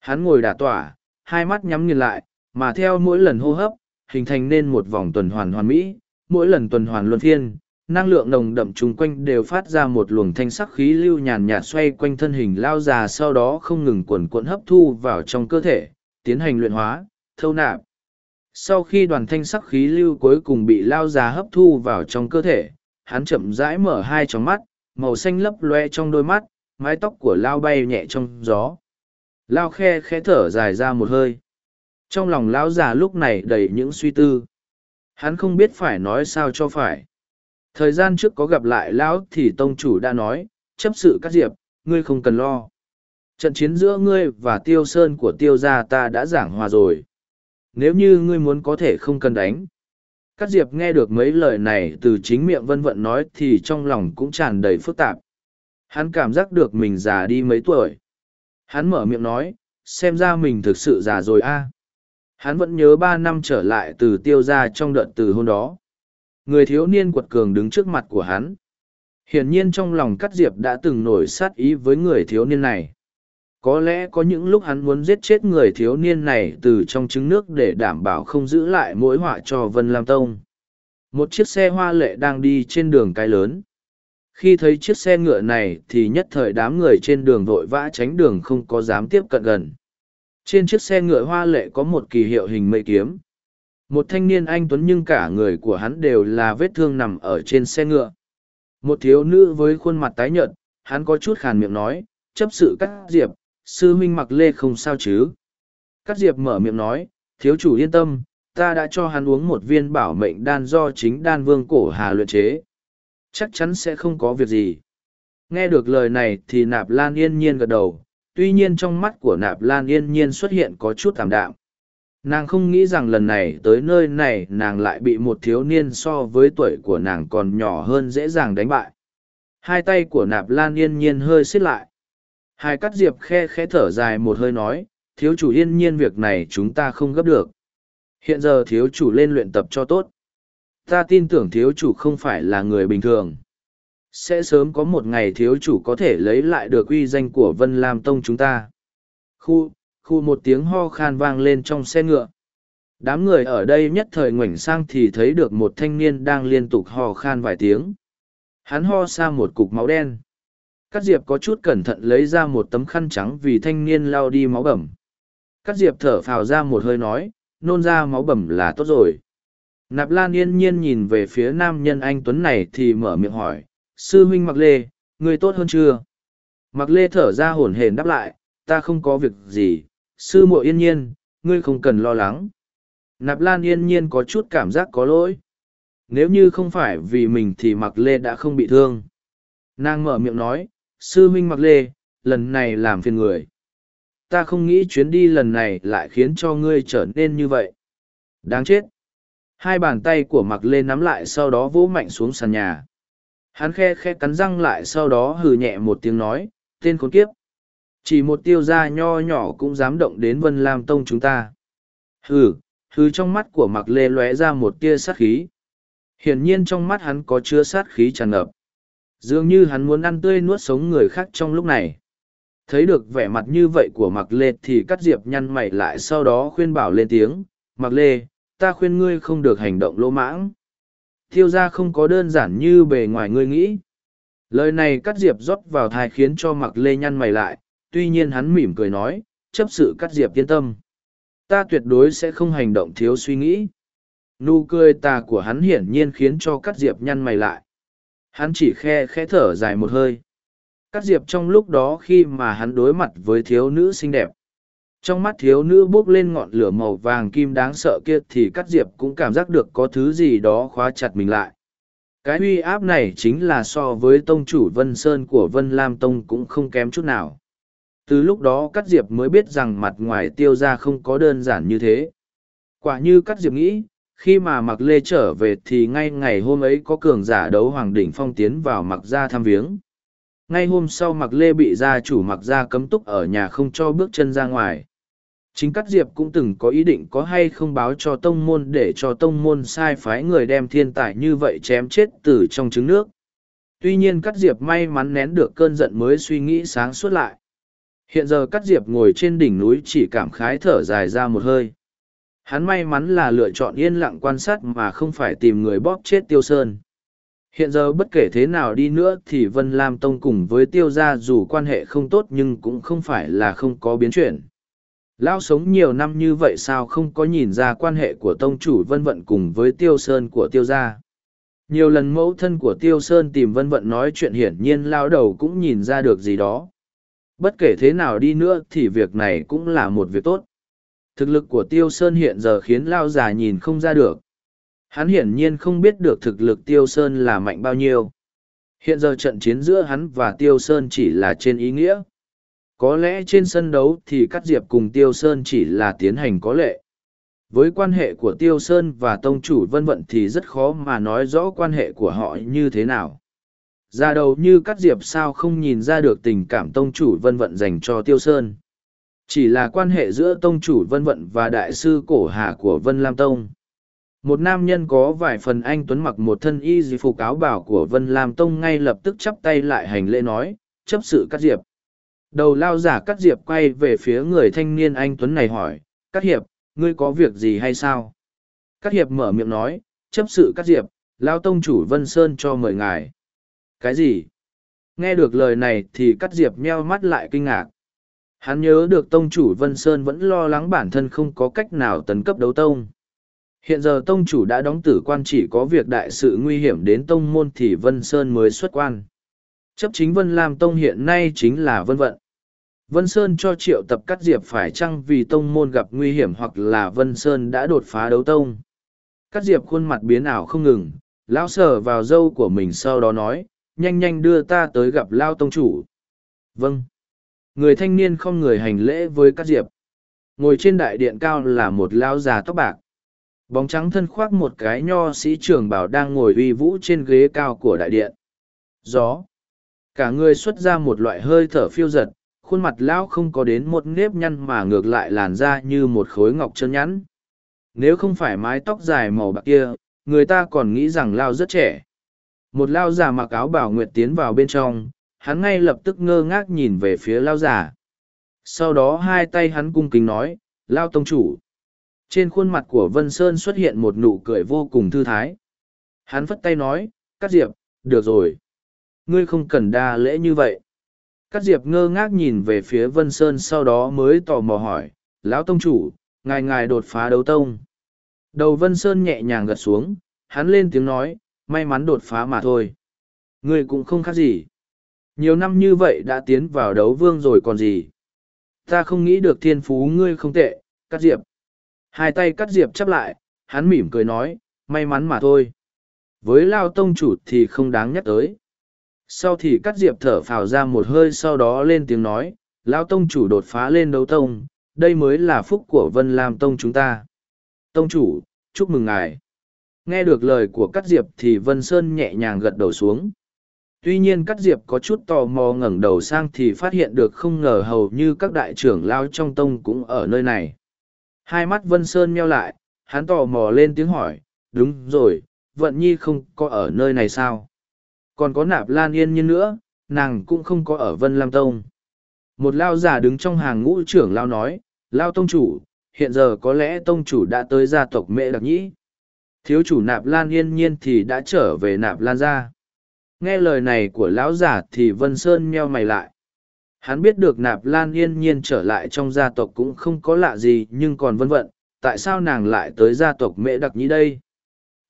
Hắn ngồi đả tỏa, hai mắt nhắm nghiền lại, mà theo mỗi lần hô hấp, hình thành nên một vòng tuần hoàn hoàn mỹ, mỗi lần tuần hoàn luân phiên năng lượng nồng đậm chung quanh đều phát ra một luồng thanh sắc khí lưu nhàn nhạt xoay quanh thân hình lao già sau đó không ngừng quần cuộn hấp thu vào trong cơ thể, tiến hành luyện hóa, thâu nạp. Sau khi đoàn thanh sắc khí lưu cuối cùng bị lao già hấp thu vào trong cơ thể, hắn chậm rãi mở hai tròng mắt, màu xanh lấp loe trong đôi mắt, mái tóc của lao bay nhẹ trong gió. Lao khe khẽ thở dài ra một hơi. Trong lòng lão già lúc này đầy những suy tư. Hắn không biết phải nói sao cho phải thời gian trước có gặp lại lão thì tông chủ đã nói, chấp sự Cát diệp, ngươi không cần lo. Trận chiến giữa ngươi và tiêu sơn của tiêu gia ta đã giảng hòa rồi. Nếu như ngươi muốn có thể không cần đánh. Cát diệp nghe được mấy lời này từ chính miệng vân vận nói thì trong lòng cũng tràn đầy phức tạp. Hắn cảm giác được mình già đi mấy tuổi. Hắn mở miệng nói, xem ra mình thực sự già rồi a. Hắn vẫn nhớ ba năm trở lại từ tiêu gia trong đợt từ hôm đó người thiếu niên quật cường đứng trước mặt của hắn. Hiển nhiên trong lòng cắt diệp đã từng nổi sát ý với người thiếu niên này. Có lẽ có những lúc hắn muốn giết chết người thiếu niên này từ trong trứng nước để đảm bảo không giữ lại mỗi họa cho vân lam tông. Một chiếc xe hoa lệ đang đi trên đường cái lớn. Khi thấy chiếc xe ngựa này thì nhất thời đám người trên đường vội vã tránh đường không có dám tiếp cận gần. Trên chiếc xe ngựa hoa lệ có một kỳ hiệu hình mây kiếm một thanh niên anh tuấn nhưng cả người của hắn đều là vết thương nằm ở trên xe ngựa. Một thiếu nữ với khuôn mặt tái nhợt, hắn có chút khàn miệng nói, chấp sự cắt diệp, sư huynh mặc lê không sao chứ? Cắt diệp mở miệng nói, thiếu chủ yên tâm, ta đã cho hắn uống một viên bảo mệnh đan do chính đan vương cổ hà luyện chế. Chắc chắn sẽ không có việc gì. Nghe được lời này thì nạp lan yên nhiên gật đầu, tuy nhiên trong mắt của nạp lan yên nhiên xuất hiện có chút thảm đạm nàng không nghĩ rằng lần này tới nơi này nàng lại bị một thiếu niên so với tuổi của nàng còn nhỏ hơn dễ dàng đánh bại hai tay của nạp lan yên nhiên hơi xiết lại hai cắt diệp khe khẽ thở dài một hơi nói thiếu chủ yên nhiên việc này chúng ta không gấp được. Hiện giờ thiếu chủ lên luyện tập cho tốt. Ta tin tưởng thiếu chủ không phải là người bình thường. Sẽ sớm có một ngày thiếu chủ có thể lấy lại được uy danh của Vân Lam Tông chúng ta. Khu, khu một tiếng ho khan vang lên trong xe ngựa. Đám người ở đây nhất thời ngoảnh sang thì thấy được một thanh niên đang liên tục ho khan vài tiếng. Hắn ho xa một cục máu đen. Cát Diệp có chút cẩn thận lấy ra một tấm khăn trắng vì thanh niên lao đi máu bầm. Cát Diệp thở phào ra một hơi nói, nôn ra máu bầm là tốt rồi. Nạp Lan yên nhiên nhìn về phía nam nhân anh Tuấn này thì mở miệng hỏi, sư huynh Mặc Lê, người tốt hơn chưa? Mặc Lê thở ra hổn hển đáp lại, ta không có việc gì, sư muội yên nhiên, ngươi không cần lo lắng. Nạp Lan yên nhiên có chút cảm giác có lỗi. Nếu như không phải vì mình thì Mặc Lê đã không bị thương. Nàng mở miệng nói, sư huynh Mặc Lê, lần này làm phiền người. Ta không nghĩ chuyến đi lần này lại khiến cho ngươi trở nên như vậy. Đáng chết. Hai bàn tay của Mặc Lê nắm lại sau đó vỗ mạnh xuống sàn nhà. Hắn khe khe cắn răng lại sau đó hừ nhẹ một tiếng nói, tên khốn kiếp. Chỉ một tiêu gia nho nhỏ cũng dám động đến Vân Lam Tông chúng ta. Hừ, hừ trong mắt của Mặc Lê lóe ra một tia sát khí. Hiển nhiên trong mắt hắn có chứa sát khí tràn ngập. Dường như hắn muốn ăn tươi nuốt sống người khác trong lúc này. Thấy được vẻ mặt như vậy của Mặc Lê thì cắt diệp nhăn mày lại sau đó khuyên bảo lên tiếng, Mặc Lê, ta khuyên ngươi không được hành động lỗ mãng. Thiêu ra không có đơn giản như bề ngoài ngươi nghĩ. Lời này cắt diệp rót vào thai khiến cho Mặc Lê nhăn mày lại, tuy nhiên hắn mỉm cười nói, chấp sự cắt diệp yên tâm. Ta tuyệt đối sẽ không hành động thiếu suy nghĩ. Nụ cười tà của hắn hiển nhiên khiến cho cắt diệp nhăn mày lại. Hắn chỉ khe khẽ thở dài một hơi. Cắt diệp trong lúc đó khi mà hắn đối mặt với thiếu nữ xinh đẹp. Trong mắt thiếu nữ bốc lên ngọn lửa màu vàng kim đáng sợ kia thì cắt diệp cũng cảm giác được có thứ gì đó khóa chặt mình lại. Cái uy áp này chính là so với tông chủ Vân Sơn của Vân Lam Tông cũng không kém chút nào. Từ lúc đó Cát Diệp mới biết rằng mặt ngoài tiêu ra không có đơn giản như thế. Quả như Cát Diệp nghĩ, khi mà mặc lê trở về thì ngay ngày hôm ấy có cường giả đấu hoàng đỉnh phong tiến vào mặc gia thăm viếng. Ngay hôm sau mặc lê bị gia chủ mặc gia cấm túc ở nhà không cho bước chân ra ngoài. Chính cắt diệp cũng từng có ý định có hay không báo cho tông môn để cho tông môn sai phái người đem thiên tài như vậy chém chết từ trong trứng nước. Tuy nhiên cắt diệp may mắn nén được cơn giận mới suy nghĩ sáng suốt lại hiện giờ Cát diệp ngồi trên đỉnh núi chỉ cảm khái thở dài ra một hơi Hắn may mắn là lựa chọn yên lặng quan sát mà không phải tìm người bóp chết Tiêu Sơn. Hiện giờ bất kể thế nào đi nữa thì Vân Lam Tông cùng với Tiêu gia dù quan hệ không tốt nhưng cũng không phải là không có biến chuyển. Lão sống nhiều năm như vậy sao không có nhìn ra quan hệ của Tông chủ Vân Vận cùng với Tiêu Sơn của Tiêu gia. Nhiều lần mẫu thân của Tiêu Sơn tìm Vân Vận nói chuyện hiển nhiên lao đầu cũng nhìn ra được gì đó. Bất kể thế nào đi nữa thì việc này cũng là một việc tốt. Thực lực của tiêu sơn hiện giờ khiến lao già nhìn không ra được. Hắn hiển nhiên không biết được thực lực tiêu sơn là mạnh bao nhiêu. Hiện giờ trận chiến giữa hắn và tiêu sơn chỉ là trên ý nghĩa. Có lẽ trên sân đấu thì Cát diệp cùng tiêu sơn chỉ là tiến hành có lệ. Với quan hệ của tiêu sơn và tông chủ vân vận thì rất khó mà nói rõ quan hệ của họ như thế nào ra đầu như cắt diệp sao không nhìn ra được tình cảm tông chủ vân vận dành cho tiêu sơn chỉ là quan hệ giữa tông chủ Vân Vận và đại sư cổ hạ của Vân Lam Tông. Một nam nhân có vài phần anh Tuấn mặc một thân y di phục áo bảo của Vân Lam Tông ngay lập tức chắp tay lại hành lễ nói, chấp sự cắt diệp. Đầu lao giả cắt diệp quay về phía người thanh niên anh Tuấn này hỏi, cắt hiệp, ngươi có việc gì hay sao? Cắt hiệp mở miệng nói, chấp sự cắt diệp, lao tông chủ Vân Sơn cho mời ngài. Cái gì? Nghe được lời này thì cắt diệp meo mắt lại kinh ngạc. Hắn nhớ được tông chủ Vân Sơn vẫn lo lắng bản thân không có cách nào tấn cấp đấu tông. Hiện giờ tông chủ đã đóng tử quan chỉ có việc đại sự nguy hiểm đến tông môn thì Vân Sơn mới xuất quan. Chấp chính Vân Lam Tông hiện nay chính là Vân Vận. Vân Sơn cho triệu tập cắt diệp phải chăng vì tông môn gặp nguy hiểm hoặc là Vân Sơn đã đột phá đấu tông. Cắt diệp khuôn mặt biến ảo không ngừng, lão sờ vào râu của mình sau đó nói, nhanh nhanh đưa ta tới gặp Lao Tông Chủ. Vâng. Người thanh niên không người hành lễ với các diệp. Ngồi trên đại điện cao là một lao già tóc bạc. Bóng trắng thân khoác một cái nho sĩ trường bảo đang ngồi uy vũ trên ghế cao của đại điện. Gió. Cả người xuất ra một loại hơi thở phiêu giật, khuôn mặt lão không có đến một nếp nhăn mà ngược lại làn ra như một khối ngọc chân nhẵn. Nếu không phải mái tóc dài màu bạc kia, người ta còn nghĩ rằng lao rất trẻ một lao giả mặc áo bảo nguyệt tiến vào bên trong, hắn ngay lập tức ngơ ngác nhìn về phía lao giả. sau đó hai tay hắn cung kính nói, lao tông chủ. Trên khuôn mặt của vân sơn xuất hiện một nụ cười vô cùng thư thái. Hắn phất tay nói cắt diệp, được rồi. Ngươi không cần đa lễ như vậy. Cắt diệp ngơ ngác nhìn về phía vân sơn sau đó mới tò mò hỏi, lão tông chủ, ngài ngài đột phá đấu tông? Đầu vân sơn nhẹ nhàng gật xuống, hắn lên tiếng nói may mắn đột phá mà thôi. Ngươi cũng không khác gì. Nhiều năm như vậy đã tiến vào đấu vương rồi còn gì. Ta không nghĩ được thiên phú ngươi không tệ cắt diệp. Hai tay cắt diệp chắp lại, hắn mỉm cười nói, may mắn mà thôi. Với lao tông chủ thì không đáng nhắc tới. Sau thì cắt diệp thở phào ra một hơi sau đó lên tiếng nói, lao tông chủ đột phá lên đấu tông, đây mới là phúc của vân lam tông chúng ta. Tông chủ, chúc mừng ngài nghe được lời của Cát diệp thì vân sơn nhẹ nhàng gật đầu xuống. Tuy nhiên Cát diệp có chút tò mò ngẩng đầu sang thì phát hiện được không ngờ hầu như các đại trưởng lao trong tông cũng ở nơi này. Hai mắt vân sơn meo lại, hắn tò mò lên tiếng hỏi, đúng rồi, vận nhi không có ở nơi này sao? Còn có nạp lan yên nhiên nữa, nàng cũng không có ở vân lam tông. Một lao giả đứng trong hàng ngũ trưởng lao nói, lao tông chủ, hiện giờ có lẽ tông chủ đã tới gia tộc mẹ đặc nhĩ thiếu chủ nạp lan yên nhiên thì đã trở về nạp lan gia nghe lời này của lão giả thì vân sơn meo mày lại. Hắn biết được nạp lan yên nhiên trở lại trong gia tộc cũng không có lạ gì, nhưng còn vân vận, tại sao nàng lại tới gia tộc mễ đặc nhĩ đây?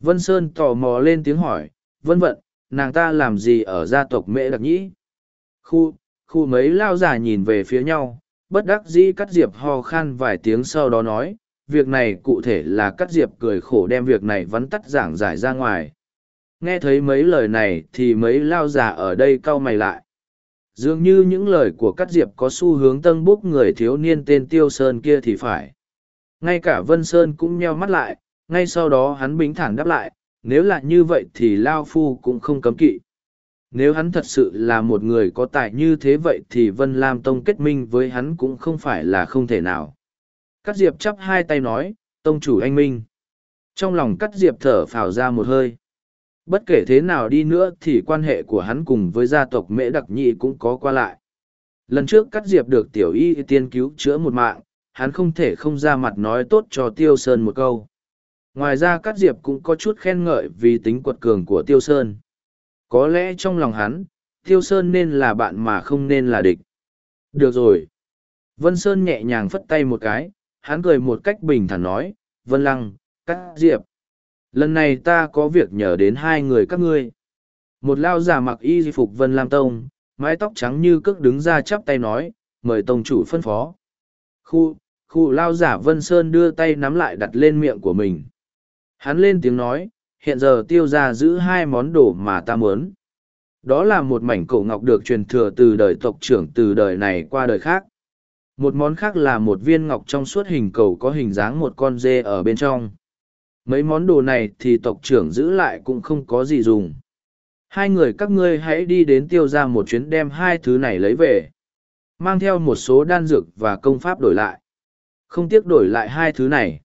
Vân sơn tò mò lên tiếng hỏi, vân vận, nàng ta làm gì ở gia tộc mễ đặc nhĩ khu khu mấy lao giả nhìn về phía nhau, bất đắc dĩ cắt diệp ho khan vài tiếng sau đó nói việc này cụ thể là cắt diệp cười khổ đem việc này vắn tắt giảng giải ra ngoài. Nghe thấy mấy lời này thì mấy lao già ở đây cau mày lại. Dường như những lời của cắt diệp có xu hướng tân bốc người thiếu niên tên tiêu sơn kia thì phải. Ngay cả vân sơn cũng nheo mắt lại, ngay sau đó hắn bính thản đáp lại, nếu là như vậy thì lao phu cũng không cấm kỵ. Nếu hắn thật sự là một người có tài như thế vậy thì vân lam tông kết minh với hắn cũng không phải là không thể nào cắt diệp chắp hai tay nói, tông chủ anh minh. Trong lòng cắt diệp thở phào ra một hơi. Bất kể thế nào đi nữa thì quan hệ của hắn cùng với gia tộc mễ đặc nhị cũng có qua lại. Lần trước cắt diệp được tiểu y tiên cứu chữa một mạng, hắn không thể không ra mặt nói tốt cho tiêu sơn một câu. Ngoài ra Cát diệp cũng có chút khen ngợi vì tính quật cường của tiêu sơn. Có lẽ trong lòng hắn, tiêu sơn nên là bạn mà không nên là địch. Được rồi. Vân sơn nhẹ nhàng phất tay một cái hắn cười một cách bình thản nói, vân lăng cát diệp. Lần này ta có việc nhờ đến hai người các ngươi. Một lao giả mặc y di phục vân lam tông, mái tóc trắng như cước đứng ra chắp tay nói, mời tông chủ phân phó. Khu khu lao giả vân sơn đưa tay nắm lại đặt lên miệng của mình. Hắn lên tiếng nói, hiện giờ tiêu ra giữ hai món đồ mà ta muốn. Đó là một mảnh cổ ngọc được truyền thừa từ đời tộc trưởng từ đời này qua đời khác một món khác là một viên ngọc trong suốt hình cầu có hình dáng một con dê ở bên trong. Mấy món đồ này thì tộc trưởng giữ lại cũng không có gì dùng. Hai người các ngươi hãy đi đến tiêu ra một chuyến đem hai thứ này lấy về. Mang theo một số đan dược và công pháp đổi lại. Không tiếc đổi lại hai thứ này.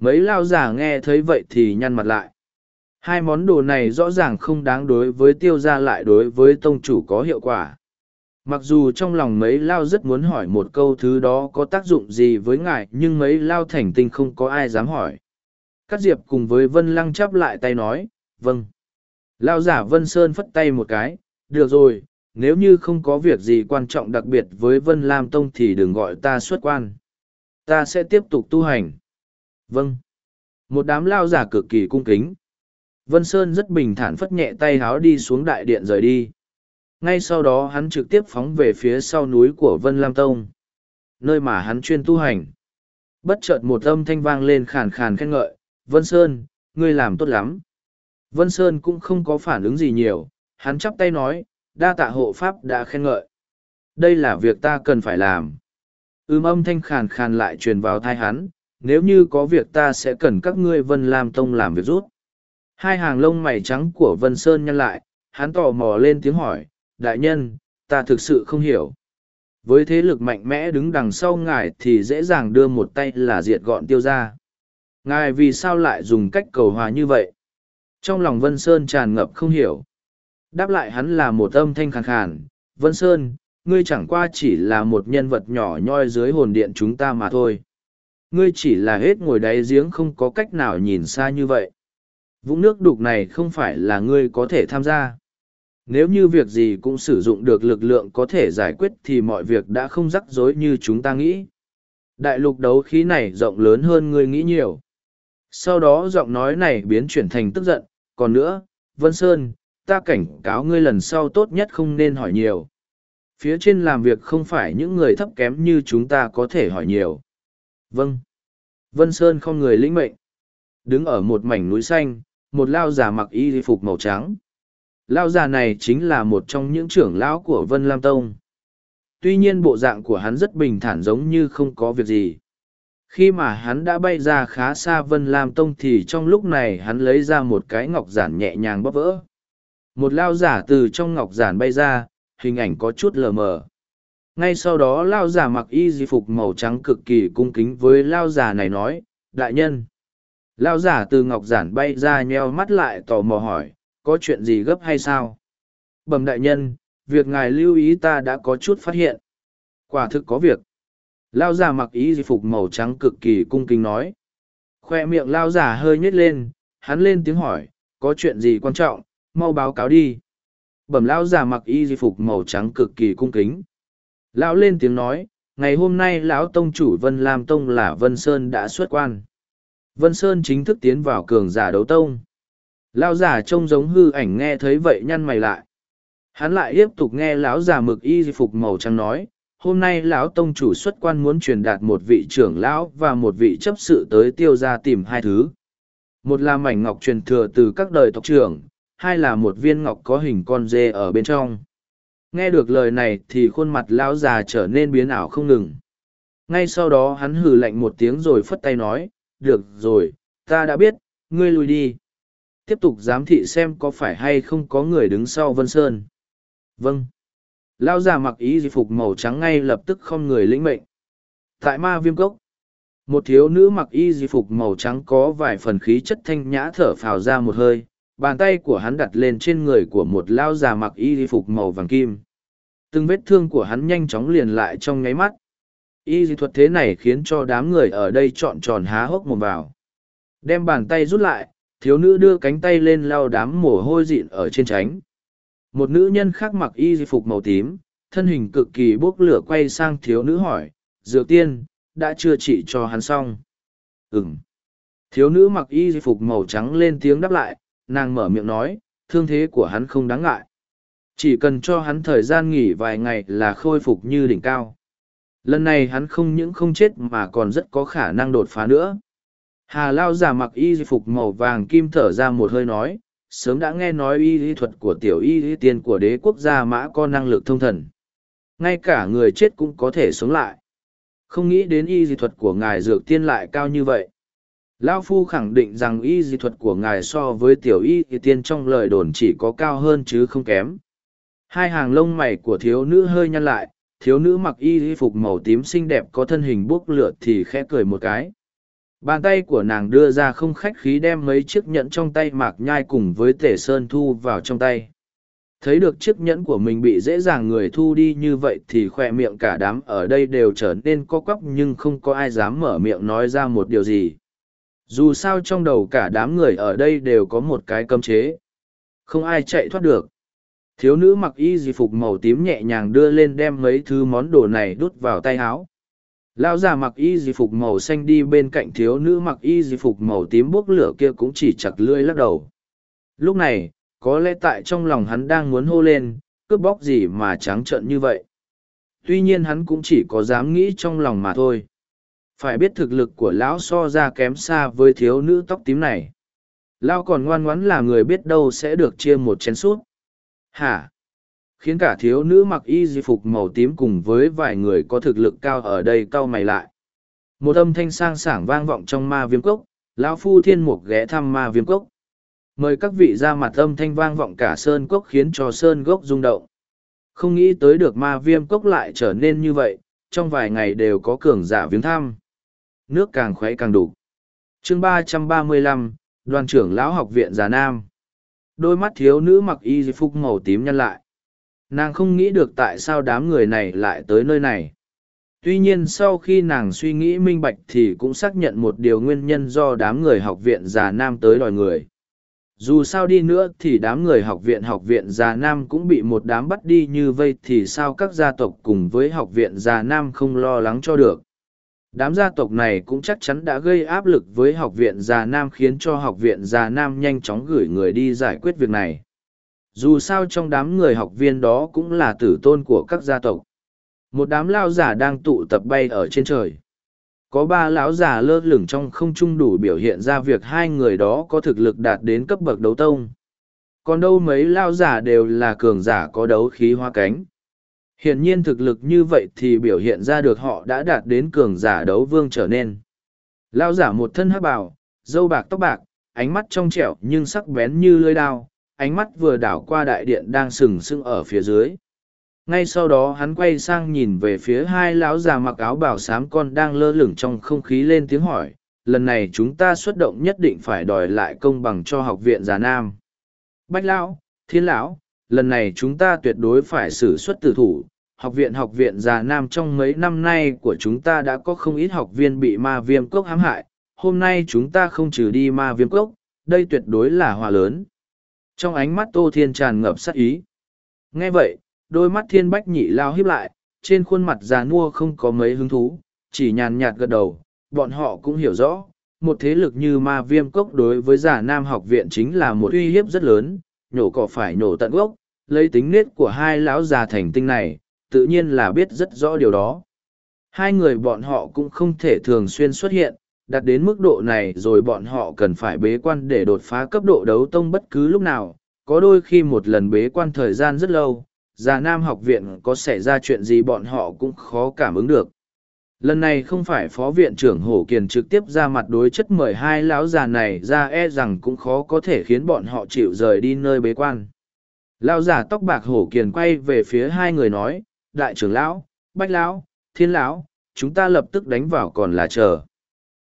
Mấy lao giả nghe thấy vậy thì nhăn mặt lại. Hai món đồ này rõ ràng không đáng đối với tiêu ra lại đối với tông chủ có hiệu quả mặc dù trong lòng mấy lao rất muốn hỏi một câu thứ đó có tác dụng gì với ngài nhưng mấy lao thành tinh không có ai dám hỏi Cát Diệp cùng với Vân Lăng chắp lại tay nói, vâng. Lao giả Vân Sơn phất tay một cái, được rồi, nếu như không có việc gì quan trọng đặc biệt với Vân Lam Tông thì đừng gọi ta xuất quan. Ta sẽ tiếp tục tu hành. Vâng. Một đám lao giả cực kỳ cung kính. Vân Sơn rất bình thản phất nhẹ tay háo đi xuống đại điện rời đi. Ngay sau đó hắn trực tiếp phóng về phía sau núi của Vân Lam Tông. Nơi mà hắn chuyên tu hành. Bất chợt một âm thanh vang lên khàn khàn khen ngợi, Vân Sơn, ngươi làm tốt lắm. Vân Sơn cũng không có phản ứng gì nhiều, hắn chắp tay nói, đa tạ hộ pháp đã khen ngợi. Đây là việc ta cần phải làm. Ưm âm thanh khàn khàn lại truyền vào thai hắn, nếu như có việc ta sẽ cần các ngươi Vân Lam Tông làm việc rút. Hai hàng lông mày trắng của Vân Sơn nhăn lại, hắn tò mò lên tiếng hỏi, đại nhân, ta thực sự không hiểu. với thế lực mạnh mẽ đứng đằng sau ngài thì dễ dàng đưa một tay là diệt gọn tiêu ra ngài vì sao lại dùng cách cầu hòa như vậy? Trong lòng vân sơn tràn ngập không hiểu. Đáp lại hắn là một âm thanh khàn khàn. Vân sơn ngươi chẳng qua chỉ là một nhân vật nhỏ nhoi dưới hồn điện chúng ta mà thôi. Ngươi chỉ là hết ngồi đáy giếng không có cách nào nhìn xa như vậy. Vũng nước đục này không phải là ngươi có thể tham gia nếu như việc gì cũng sử dụng được lực lượng có thể giải quyết thì mọi việc đã không rắc rối như chúng ta nghĩ. Đại lục đấu khí này rộng lớn hơn ngươi nghĩ nhiều. Sau đó giọng nói này biến chuyển thành tức giận, còn nữa, vân sơn, ta cảnh cáo ngươi lần sau tốt nhất không nên hỏi nhiều. Phía trên làm việc không phải những người thấp kém như chúng ta có thể hỏi nhiều. Vâng. Vân sơn không người lĩnh mệnh. Đứng ở một mảnh núi xanh, một lao già mặc y phục màu trắng lao già này chính là một trong những trưởng lão của vân lam tông. Tuy nhiên bộ dạng của hắn rất bình thản giống như không có việc gì. Khi mà hắn đã bay ra khá xa vân lam tông thì trong lúc này hắn lấy ra một cái ngọc giản nhẹ nhàng bóp vỡ. Một lao giả từ trong ngọc giản bay ra, hình ảnh có chút lờ mờ. Ngay sau đó lao giả mặc y di phục màu trắng cực kỳ cung kính với lao giả này nói, đại nhân. Lao giả từ ngọc giản bay ra nheo mắt lại tò mò hỏi có chuyện gì gấp hay sao? Bẩm đại nhân, việc ngài lưu ý ta đã có chút phát hiện. Quả thực có việc. Lao giả mặc y di phục màu trắng cực kỳ cung kính nói. Khoe miệng lao giả hơi nhếch lên, hắn lên tiếng hỏi, có chuyện gì quan trọng, mau báo cáo đi. Bẩm lão già mặc y di phục màu trắng cực kỳ cung kính. Lão lên tiếng nói, ngày hôm nay lão tông chủ vân lam tông là vân sơn đã xuất quan. Vân sơn chính thức tiến vào cường giả đấu tông lão già trông giống hư ảnh nghe thấy vậy nhăn mày lại. Hắn lại tiếp tục nghe lão già mực y di phục màu trắng nói, hôm nay lão tông chủ xuất quan muốn truyền đạt một vị trưởng lão và một vị chấp sự tới tiêu ra tìm hai thứ. Một là mảnh ngọc truyền thừa từ các đời tộc trưởng, hai là một viên ngọc có hình con dê ở bên trong. Nghe được lời này thì khuôn mặt lão già trở nên biến ảo không ngừng. Ngay sau đó hắn hừ lạnh một tiếng rồi phất tay nói, được rồi, ta đã biết, ngươi lùi đi tiếp tục giám thị xem có phải hay không có người đứng sau vân sơn. Vâng. Lão già mặc ý di phục màu trắng ngay lập tức không người lĩnh mệnh. Tại ma viêm cốc, một thiếu nữ mặc y di phục màu trắng có vài phần khí chất thanh nhã thở phào ra một hơi, bàn tay của hắn đặt lên trên người của một lao già mặc y di phục màu vàng kim. Từng vết thương của hắn nhanh chóng liền lại trong nháy mắt. Y di thuật thế này khiến cho đám người ở đây trọn tròn há hốc một vào. Đem bàn tay rút lại thiếu nữ đưa cánh tay lên lao đám mồ hôi dịn ở trên tránh một nữ nhân khác mặc y phục màu tím thân hình cực kỳ bốc lửa quay sang thiếu nữ hỏi dược tiên đã chưa trị cho hắn xong Ừm. thiếu nữ mặc y phục màu trắng lên tiếng đáp lại nàng mở miệng nói, thương thế của hắn không đáng ngại. Chỉ cần cho hắn thời gian nghỉ vài ngày là khôi phục như đỉnh cao. Lần này hắn không những không chết mà còn rất có khả năng đột phá nữa. Hà Lao giả mặc y phục màu vàng kim thở ra một hơi nói, sớm đã nghe nói y lý thuật của tiểu y lý tiên của đế quốc gia mã có năng lực thông thần. Ngay cả người chết cũng có thể sống lại. Không nghĩ đến y lý thuật của ngài dược tiên lại cao như vậy. Lao Phu khẳng định rằng y dị thuật của ngài so với tiểu y thì tiên trong lời đồn chỉ có cao hơn chứ không kém. Hai hàng lông mày của thiếu nữ hơi nhăn lại, thiếu nữ mặc y y phục màu tím xinh đẹp có thân hình bốc lửa thì khẽ cười một cái. Bàn tay của nàng đưa ra không khách khí đem mấy chiếc nhẫn trong tay mạc nhai cùng với tể sơn thu vào trong tay. Thấy được chiếc nhẫn của mình bị dễ dàng người thu đi như vậy thì khoe miệng cả đám ở đây đều trở nên co quắp nhưng không có ai dám mở miệng nói ra một điều gì. Dù sao trong đầu cả đám người ở đây đều có một cái cấm chế. Không ai chạy thoát được. Thiếu nữ mặc y di phục màu tím nhẹ nhàng đưa lên đem mấy thứ món đồ này đút vào tay áo lão già mặc y di phục màu xanh đi bên cạnh thiếu nữ mặc y di phục màu tím bốc lửa kia cũng chỉ chặt lưỡi lắc đầu. Lúc này, có lẽ tại trong lòng hắn đang muốn hô lên, cướp bóc gì mà trắng trợn như vậy. Tuy nhiên hắn cũng chỉ có dám nghĩ trong lòng mà thôi. Phải biết thực lực của lão so ra kém xa với thiếu nữ tóc tím này. Lão còn ngoan ngoãn là người biết đâu sẽ được chia một chén suốt. hả? Khiến cả thiếu nữ mặc y di phục màu tím cùng với vài người có thực lực cao ở đây cau mày lại một âm thanh sang sảng vang vọng trong ma viêm cốc lão phu thiên mục ghé thăm ma viêm cốc mời các vị ra mặt âm thanh vang vọng cả sơn cốc khiến cho sơn gốc rung động Không nghĩ tới được ma viêm cốc lại trở nên như vậy, trong vài ngày đều có cường giả viếng thăm. Nước càng khuấy càng đủ. chương ba trăm ba mươi lăm đoàn trưởng lão học viện già nam. Đôi mắt thiếu nữ mặc y phục màu tím nhăn lại. Nàng không nghĩ được tại sao đám người này lại tới nơi này. Tuy nhiên sau khi nàng suy nghĩ minh bạch thì cũng xác nhận một điều nguyên nhân do đám người học viện già nam tới đòi người. Dù sao đi nữa thì đám người học viện học viện già nam cũng bị một đám bắt đi như vây thì sao các gia tộc cùng với học viện già nam không lo lắng cho được. Đám gia tộc này cũng chắc chắn đã gây áp lực với học viện già nam khiến cho học viện già nam nhanh chóng gửi người đi giải quyết việc này dù sao trong đám người học viên đó cũng là tử tôn của các gia tộc. Một đám lao giả đang tụ tập bay ở trên trời. Có ba lão giả lơ lửng trong không trung đủ biểu hiện ra việc hai người đó có thực lực đạt đến cấp bậc đấu tông. Còn đâu mấy lao giả đều là cường giả có đấu khí hoa cánh. Hiển nhiên thực lực như vậy thì biểu hiện ra được họ đã đạt đến cường giả đấu vương trở nên. Lao giả một thân hắc bào dâu bạc tóc bạc, ánh mắt trong trẻo nhưng sắc bén như lưỡi đao ánh mắt vừa đảo qua đại điện đang sừng sững ở phía dưới. Ngay sau đó hắn quay sang nhìn về phía hai lão già mặc áo bảo xám con đang lơ lửng trong không khí lên tiếng hỏi, lần này chúng ta xuất động nhất định phải đòi lại công bằng cho học viện già nam. Bách lão, thiên lão, lần này chúng ta tuyệt đối phải xử xuất tử thủ, học viện học viện già nam trong mấy năm nay của chúng ta đã có không ít học viên bị ma viêm cốc hãm hại, hôm nay chúng ta không trừ đi ma viêm cốc, đây tuyệt đối là hòa lớn trong ánh mắt tô thiên tràn ngập sát ý nghe vậy đôi mắt thiên bách nhị lao hiếp lại, trên khuôn mặt già nua không có mấy hứng thú, chỉ nhàn nhạt gật đầu, bọn họ cũng hiểu rõ, một thế lực như ma viêm cốc đối với giả nam học viện chính là một uy hiếp rất lớn, nhổ cỏ phải nhổ tận gốc, lấy tính nết của hai lão già thành tinh này, tự nhiên là biết rất rõ điều đó. Hai người bọn họ cũng không thể thường xuyên xuất hiện, đạt đến mức độ này rồi bọn họ cần phải bế quan để đột phá cấp độ đấu tông bất cứ lúc nào, có đôi khi một lần bế quan thời gian rất lâu, già nam học viện có xảy ra chuyện gì bọn họ cũng khó cảm ứng được. Lần này không phải phó viện trưởng hổ kiền trực tiếp ra mặt đối chất mời hai lão già này ra e rằng cũng khó có thể khiến bọn họ chịu rời đi nơi bế quan. Lão già tóc bạc hổ kiền quay về phía hai người nói đại trưởng lão bách lão thiên lão chúng ta lập tức đánh vào còn là chờ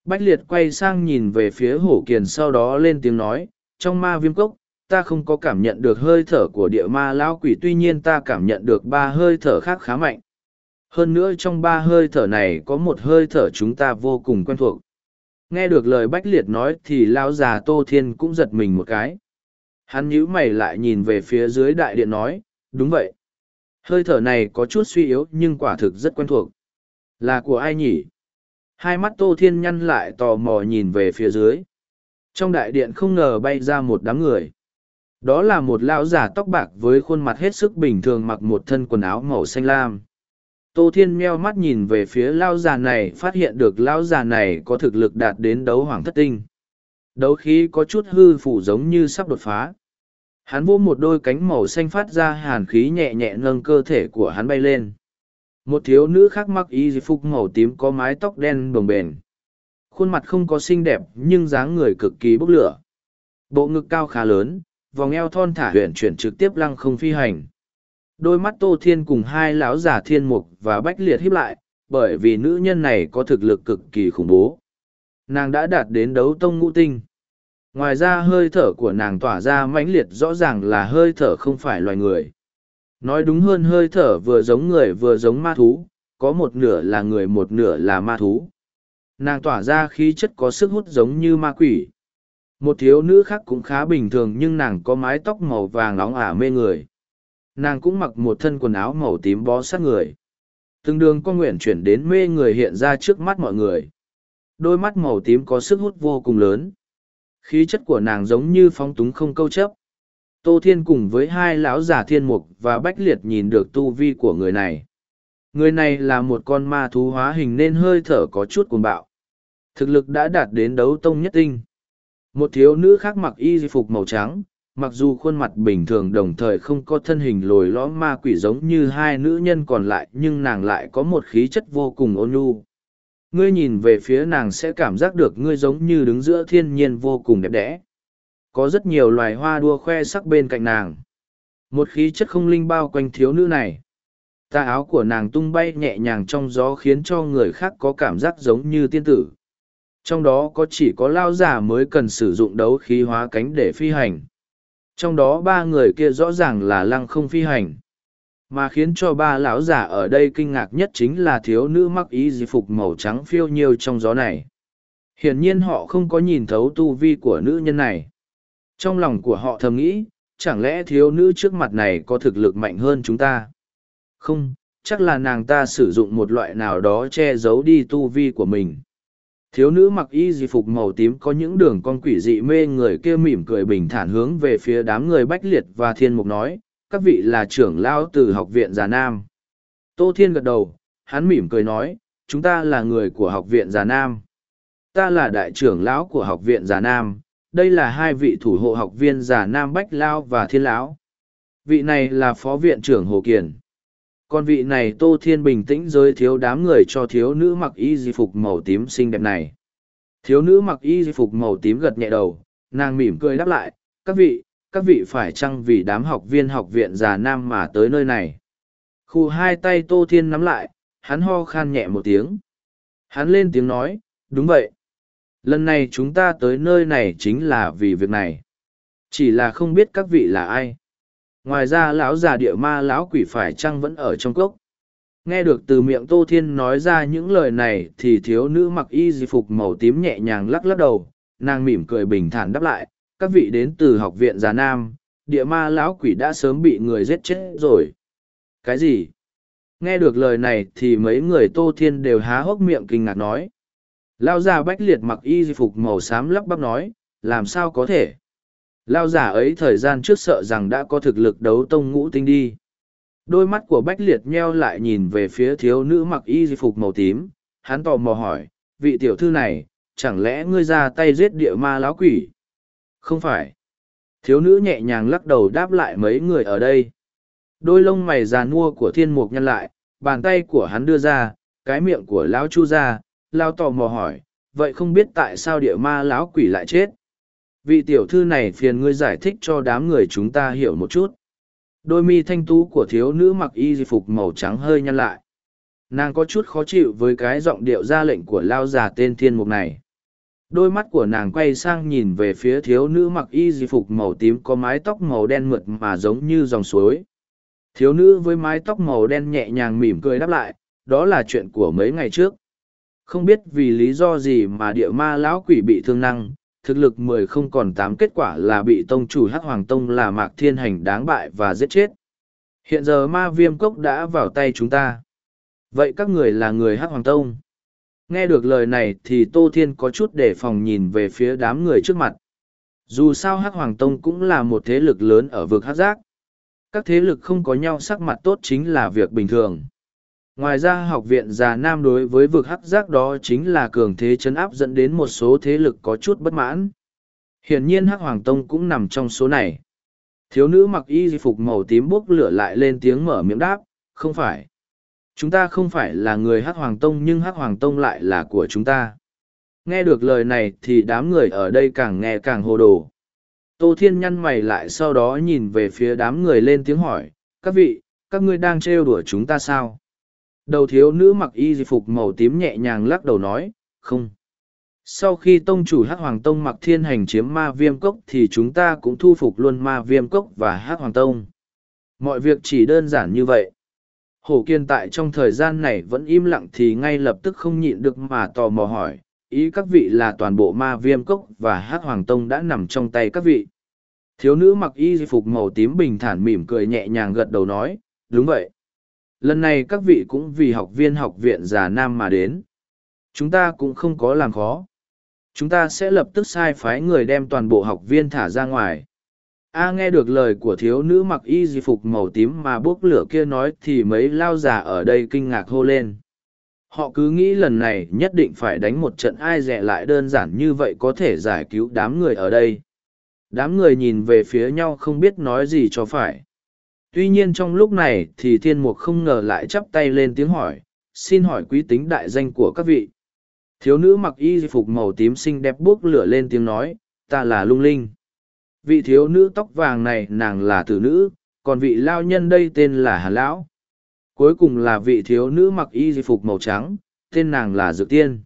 bách liệt quay sang nhìn về phía hổ kiền sau đó lên tiếng nói trong ma viêm cốc ta không có cảm nhận được hơi thở của địa ma lão quỷ tuy nhiên ta cảm nhận được ba hơi thở khác khá mạnh. Hơn nữa trong ba hơi thở này có một hơi thở chúng ta vô cùng quen thuộc. Nghe được lời Bách Liệt nói thì lão già Tô Thiên cũng giật mình một cái. Hắn nhíu mày lại nhìn về phía dưới đại điện nói, đúng vậy. Hơi thở này có chút suy yếu nhưng quả thực rất quen thuộc. Là của ai nhỉ? Hai mắt Tô Thiên nhăn lại tò mò nhìn về phía dưới. Trong đại điện không ngờ bay ra một đám người. Đó là một lão giả tóc bạc với khuôn mặt hết sức bình thường mặc một thân quần áo màu xanh lam. Tô thiên meo mắt nhìn về phía lão già này, phát hiện được lão già này có thực lực đạt đến đấu hoàng thất tinh. Đấu khí có chút hư phủ giống như sắp đột phá. Hắn vô một đôi cánh màu xanh phát ra hàn khí nhẹ nhẹ nâng cơ thể của hắn bay lên một thiếu nữ khác mặc y phục màu tím có mái tóc đen bồng bềnh. Khuôn mặt không có xinh đẹp nhưng dáng người cực kỳ bốc lửa. Bộ ngực cao khá lớn, vòng eo thon thả huyện chuyển trực tiếp lăng không phi hành. Đôi mắt tô thiên cùng hai lão già thiên mục và bách liệt hiếp lại, bởi vì nữ nhân này có thực lực cực kỳ khủng bố. Nàng đã đạt đến đấu tông ngũ tinh. Ngoài ra hơi thở của nàng tỏa ra mãnh liệt rõ ràng là hơi thở không phải loài người nói đúng hơn hơi thở vừa giống người vừa giống ma thú, có một nửa là người một nửa là ma thú. Nàng tỏa ra khí chất có sức hút giống như ma quỷ. Một thiếu nữ khác cũng khá bình thường nhưng nàng có mái tóc màu vàng nóng ả mê người. Nàng cũng mặc một thân quần áo màu tím bó sát người. Từng đường con nguyện chuyển đến mê người hiện ra trước mắt mọi người. Đôi mắt màu tím có sức hút vô cùng lớn. Khí chất của nàng giống như phóng túng không câu chấp tô thiên cùng với hai lão già thiên mục và bách liệt nhìn được tu vi của người này người này là một con ma thú hóa hình nên hơi thở có chút cuồng bạo thực lực đã đạt đến đấu tông nhất tinh một thiếu nữ khác mặc y phục màu trắng, mặc dù khuôn mặt bình thường đồng thời không có thân hình lồi lõm ma quỷ giống như hai nữ nhân còn lại nhưng nàng lại có một khí chất vô cùng ôn nhu. Ngươi nhìn về phía nàng sẽ cảm giác được ngươi giống như đứng giữa thiên nhiên vô cùng đẹp đẽ. Có rất nhiều loài hoa đua khoe sắc bên cạnh nàng. một khí chất không linh bao quanh thiếu nữ này. Tà áo của nàng tung bay nhẹ nhàng trong gió khiến cho người khác có cảm giác giống như tiên tử. Trong đó có chỉ có lao giả mới cần sử dụng đấu khí hóa cánh để phi hành. Trong đó ba người kia rõ ràng là lăng không phi hành. Mà khiến cho ba lão giả ở đây kinh ngạc nhất chính là thiếu nữ mắc ý di phục màu trắng phiêu nhiêu trong gió này. Hiển nhiên họ không có nhìn thấu tu vi của nữ nhân này trong lòng của họ thầm nghĩ, chẳng lẽ thiếu nữ trước mặt này có thực lực mạnh hơn chúng ta? Không, chắc là nàng ta sử dụng một loại nào đó che giấu đi tu vi của mình. Thiếu nữ mặc y di phục màu tím có những đường con quỷ dị mê người kia mỉm cười bình thản hướng về phía đám người bách liệt và thiên mục nói, các vị là trưởng lao từ học viện già nam. Tô thiên gật đầu, hắn mỉm cười nói, chúng ta là người của học viện già nam. Ta là đại trưởng lão của học viện già nam đây là hai vị thủ hộ học viên già nam bách lao và thiên lão. Vị này là phó viện trưởng hồ kiền. Còn vị này tô thiên bình tĩnh giới thiếu đám người cho thiếu nữ mặc y di phục màu tím xinh đẹp này. Thiếu nữ mặc y di phục màu tím gật nhẹ đầu, nàng mỉm cười đáp lại, các vị các vị phải chăng vì đám học viên học viện già nam mà tới nơi này? Khu hai tay tô thiên nắm lại, hắn ho khan nhẹ một tiếng. Hắn lên tiếng nói, đúng vậy lần này chúng ta tới nơi này chính là vì việc này. Chỉ là không biết các vị là ai. Ngoài ra lão già địa ma lão quỷ phải chăng vẫn ở trong cốc? Nghe được từ miệng tô thiên nói ra những lời này thì thiếu nữ mặc y di phục màu tím nhẹ nhàng lắc lắc đầu. Nàng mỉm cười bình thản đáp lại, các vị đến từ học viện già nam, địa ma lão quỷ đã sớm bị người giết chết rồi. Cái gì? Nghe được lời này thì mấy người tô thiên đều há hốc miệng kinh ngạc nói lao già bách liệt mặc y di phục màu xám lắp bắp nói làm sao có thể Lao giả ấy thời gian trước sợ rằng đã có thực lực đấu tông ngũ tinh đi. Đôi mắt của Bách Liệt nheo lại nhìn về phía thiếu nữ mặc y phục màu tím, hắn tò mò hỏi, vị tiểu thư này, chẳng lẽ ngươi ra tay giết địa ma lão quỷ? Không phải. Thiếu nữ nhẹ nhàng lắc đầu đáp lại mấy người ở đây. Đôi lông mày già nua của thiên mục nhăn lại, bàn tay của hắn đưa ra, cái miệng của lão chu ra, lao tò mò hỏi, vậy không biết tại sao địa ma lão quỷ lại chết? vị tiểu thư này phiền ngươi giải thích cho đám người chúng ta hiểu một chút. Đôi mi thanh tú của thiếu nữ mặc y phục màu trắng hơi nhăn lại. Nàng có chút khó chịu với cái giọng điệu ra lệnh của lao già tên thiên mục này. Đôi mắt của nàng quay sang nhìn về phía thiếu nữ mặc y di phục màu tím có mái tóc màu đen mượt mà giống như dòng suối. Thiếu nữ với mái tóc màu đen nhẹ nhàng mỉm cười đáp lại đó là chuyện của mấy ngày trước không biết vì lý do gì mà địa ma lão quỷ bị thương năng, thực lực mười không còn tám kết quả là bị tông chủ hắc hoàng tông là mạc thiên hành đáng bại và giết chết. Hiện giờ ma viêm cốc đã vào tay chúng ta. Vậy các người là người hắc hoàng tông? Nghe được lời này thì tô thiên có chút đề phòng nhìn về phía đám người trước mặt. Dù sao hắc hoàng tông cũng là một thế lực lớn ở vực hắc giác. Các thế lực không có nhau sắc mặt tốt chính là việc bình thường. Ngoài ra học viện già nam đối với vực hắc giác đó chính là cường thế chấn áp dẫn đến một số thế lực có chút bất mãn. Hiển nhiên hắc hoàng tông cũng nằm trong số này. Thiếu nữ mặc y phục màu tím bốc lửa lại lên tiếng mở miệng đáp, không phải. Chúng ta không phải là người hắc hoàng tông nhưng hắc hoàng tông lại là của chúng ta. Nghe được lời này thì đám người ở đây càng nghe càng hồ đồ. Tô Thiên nhăn mày lại sau đó nhìn về phía đám người lên tiếng hỏi, các vị, các ngươi đang trêu đùa chúng ta sao? Đầu thiếu nữ mặc y di phục màu tím nhẹ nhàng lắc đầu nói, không. Sau khi tông chủ hát hoàng tông mặc thiên hành chiếm ma viêm cốc thì chúng ta cũng thu phục luôn ma viêm cốc và hát hoàng tông. Mọi việc chỉ đơn giản như vậy. Hổ kiên tại trong thời gian này vẫn im lặng thì ngay lập tức không nhịn được mà tò mò hỏi, ý các vị là toàn bộ ma viêm cốc và hát hoàng tông đã nằm trong tay các vị. Thiếu nữ mặc y phục màu tím bình thản mỉm cười nhẹ nhàng gật đầu nói, đúng vậy lần này các vị cũng vì học viên học viện già nam mà đến. Chúng ta cũng không có làm khó. Chúng ta sẽ lập tức sai phái người đem toàn bộ học viên thả ra ngoài. A nghe được lời của thiếu nữ mặc y di phục màu tím mà bốc lửa kia nói thì mấy lao già ở đây kinh ngạc hô lên. Họ cứ nghĩ lần này nhất định phải đánh một trận ai rẻ lại đơn giản như vậy có thể giải cứu đám người ở đây. Đám người nhìn về phía nhau không biết nói gì cho phải. Tuy nhiên trong lúc này thì thiên mục không ngờ lại chắp tay lên tiếng hỏi, xin hỏi quý tính đại danh của các vị. Thiếu nữ mặc y phục màu tím xinh đẹp buốc lửa lên tiếng nói, ta là lung linh. Vị thiếu nữ tóc vàng này nàng là tử nữ, còn vị lao nhân đây tên là Hà Lão. Cuối cùng là vị thiếu nữ mặc y phục màu trắng, tên nàng là Dược Tiên.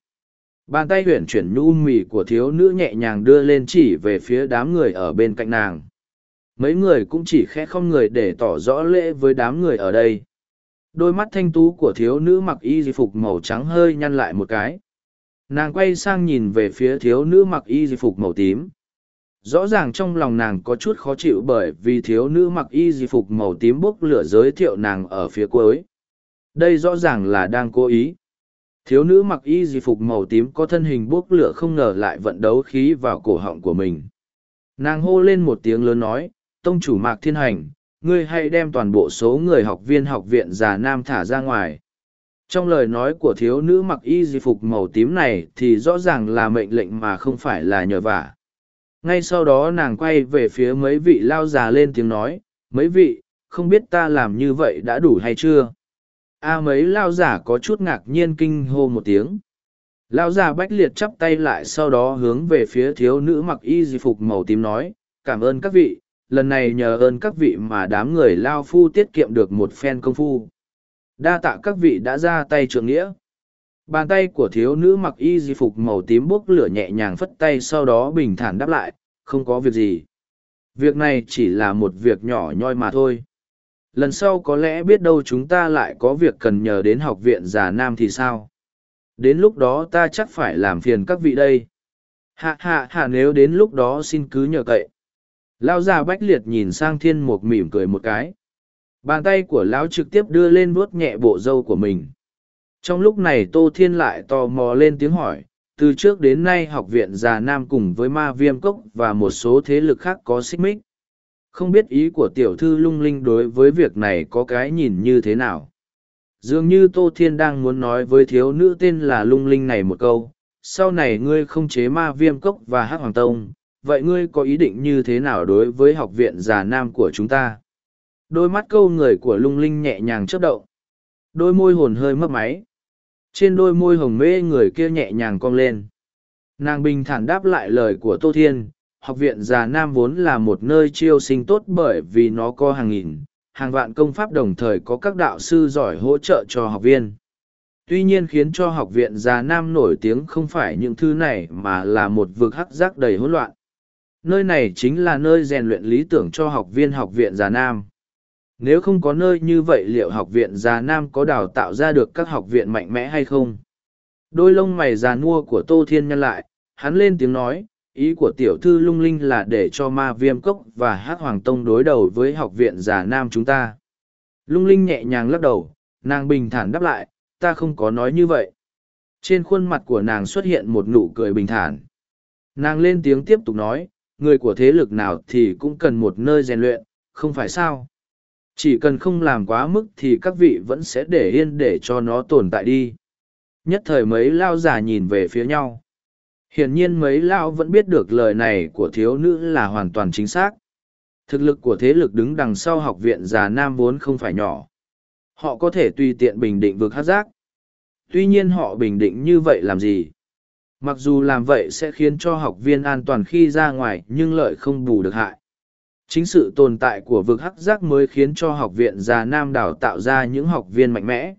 Bàn tay huyền chuyển nhu mì của thiếu nữ nhẹ nhàng đưa lên chỉ về phía đám người ở bên cạnh nàng. Mấy người cũng chỉ khẽ không người để tỏ rõ lễ với đám người ở đây. Đôi mắt thanh tú của thiếu nữ mặc y di phục màu trắng hơi nhăn lại một cái. Nàng quay sang nhìn về phía thiếu nữ mặc y di phục màu tím. Rõ ràng trong lòng nàng có chút khó chịu bởi vì thiếu nữ mặc y di phục màu tím bốc lửa giới thiệu nàng ở phía cuối. Đây rõ ràng là đang cố ý. Thiếu nữ mặc y di phục màu tím có thân hình bốc lửa không ngờ lại vận đấu khí vào cổ họng của mình. Nàng hô lên một tiếng lớn nói, Tông chủ Mạc Thiên Hành, ngươi hãy đem toàn bộ số người học viên học viện già nam thả ra ngoài. Trong lời nói của thiếu nữ mặc y di phục màu tím này thì rõ ràng là mệnh lệnh mà không phải là nhờ vả. Ngay sau đó nàng quay về phía mấy vị lao già lên tiếng nói, mấy vị, không biết ta làm như vậy đã đủ hay chưa? A mấy lao giả có chút ngạc nhiên kinh hô một tiếng. Lao giả bách liệt chắp tay lại sau đó hướng về phía thiếu nữ mặc y di phục màu tím nói, cảm ơn các vị, lần này nhờ ơn các vị mà đám người lao phu tiết kiệm được một phen công phu. Đa tạ các vị đã ra tay trượng nghĩa. Bàn tay của thiếu nữ mặc y di phục màu tím bốc lửa nhẹ nhàng phất tay sau đó bình thản đáp lại, không có việc gì. Việc này chỉ là một việc nhỏ nhoi mà thôi. Lần sau có lẽ biết đâu chúng ta lại có việc cần nhờ đến học viện già nam thì sao? Đến lúc đó ta chắc phải làm phiền các vị đây. Hạ hạ hạ nếu đến lúc đó xin cứ nhờ cậy. Lão già bách liệt nhìn sang thiên mục mỉm cười một cái. Bàn tay của lão trực tiếp đưa lên vuốt nhẹ bộ râu của mình. Trong lúc này Tô Thiên lại tò mò lên tiếng hỏi, từ trước đến nay học viện già nam cùng với ma viêm cốc và một số thế lực khác có xích mích. Không biết ý của tiểu thư lung linh đối với việc này có cái nhìn như thế nào. Dường như Tô Thiên đang muốn nói với thiếu nữ tên là lung linh này một câu, sau này ngươi không chế ma viêm cốc và hắc hoàng tông, vậy ngươi có ý định như thế nào đối với học viện già nam của chúng ta? Đôi mắt câu người của lung linh nhẹ nhàng chớp động. Đôi môi hồn hơi mấp máy. Trên đôi môi hồng mê người kia nhẹ nhàng cong lên. Nàng bình thản đáp lại lời của Tô Thiên. Học viện già Nam vốn là một nơi chiêu sinh tốt bởi vì nó có hàng nghìn, hàng vạn công pháp đồng thời có các đạo sư giỏi hỗ trợ cho học viên. Tuy nhiên khiến cho học viện già Nam nổi tiếng không phải những thứ này mà là một vực hắc giác đầy hỗn loạn. Nơi này chính là nơi rèn luyện lý tưởng cho học viên học viện già Nam. Nếu không có nơi như vậy liệu học viện già Nam có đào tạo ra được các học viện mạnh mẽ hay không? Đôi lông mày già nua của Tô Thiên nhân lại, hắn lên tiếng nói, ý của tiểu thư lung linh là để cho ma viêm cốc và hát hoàng tông đối đầu với học viện già Nam chúng ta. Lung linh nhẹ nhàng lắc đầu, nàng bình thản đáp lại, ta không có nói như vậy. Trên khuôn mặt của nàng xuất hiện một nụ cười bình thản. Nàng lên tiếng tiếp tục nói, người của thế lực nào thì cũng cần một nơi rèn luyện, không phải sao? Chỉ cần không làm quá mức thì các vị vẫn sẽ để yên để cho nó tồn tại đi. Nhất thời mấy lao giả nhìn về phía nhau. Hiển nhiên mấy lao vẫn biết được lời này của thiếu nữ là hoàn toàn chính xác. Thực lực của thế lực đứng đằng sau học viện già Nam vốn không phải nhỏ. Họ có thể tùy tiện bình định vực hát giác. Tuy nhiên họ bình định như vậy làm gì? Mặc dù làm vậy sẽ khiến cho học viên an toàn khi ra ngoài, nhưng lợi không bù được hại. Chính sự tồn tại của vực hắc giác mới khiến cho học viện già Nam đào tạo ra những học viên mạnh mẽ.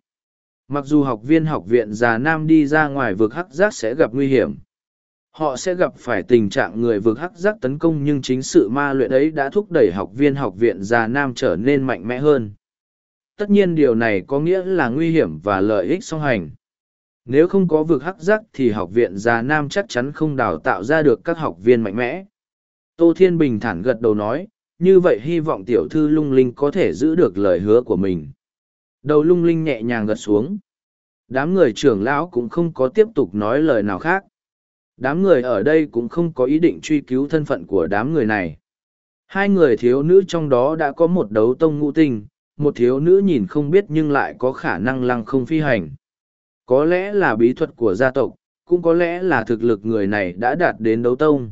Mặc dù học viên học viện già Nam đi ra ngoài vực hắc giác sẽ gặp nguy hiểm. Họ sẽ gặp phải tình trạng người vực hắc giác tấn công nhưng chính sự ma luyện ấy đã thúc đẩy học viên học viện già Nam trở nên mạnh mẽ hơn. Tất nhiên điều này có nghĩa là nguy hiểm và lợi ích song hành. Nếu không có vực hắc giác thì học viện già Nam chắc chắn không đào tạo ra được các học viên mạnh mẽ. Tô Thiên Bình thản gật đầu nói, như vậy hy vọng tiểu thư lung linh có thể giữ được lời hứa của mình. Đầu lung linh nhẹ nhàng gật xuống. Đám người trưởng lão cũng không có tiếp tục nói lời nào khác. Đám người ở đây cũng không có ý định truy cứu thân phận của đám người này. Hai người thiếu nữ trong đó đã có một đấu tông ngũ tinh một thiếu nữ nhìn không biết nhưng lại có khả năng lăng không phi hành có lẽ là bí thuật của gia tộc, cũng có lẽ là thực lực người này đã đạt đến đấu tông.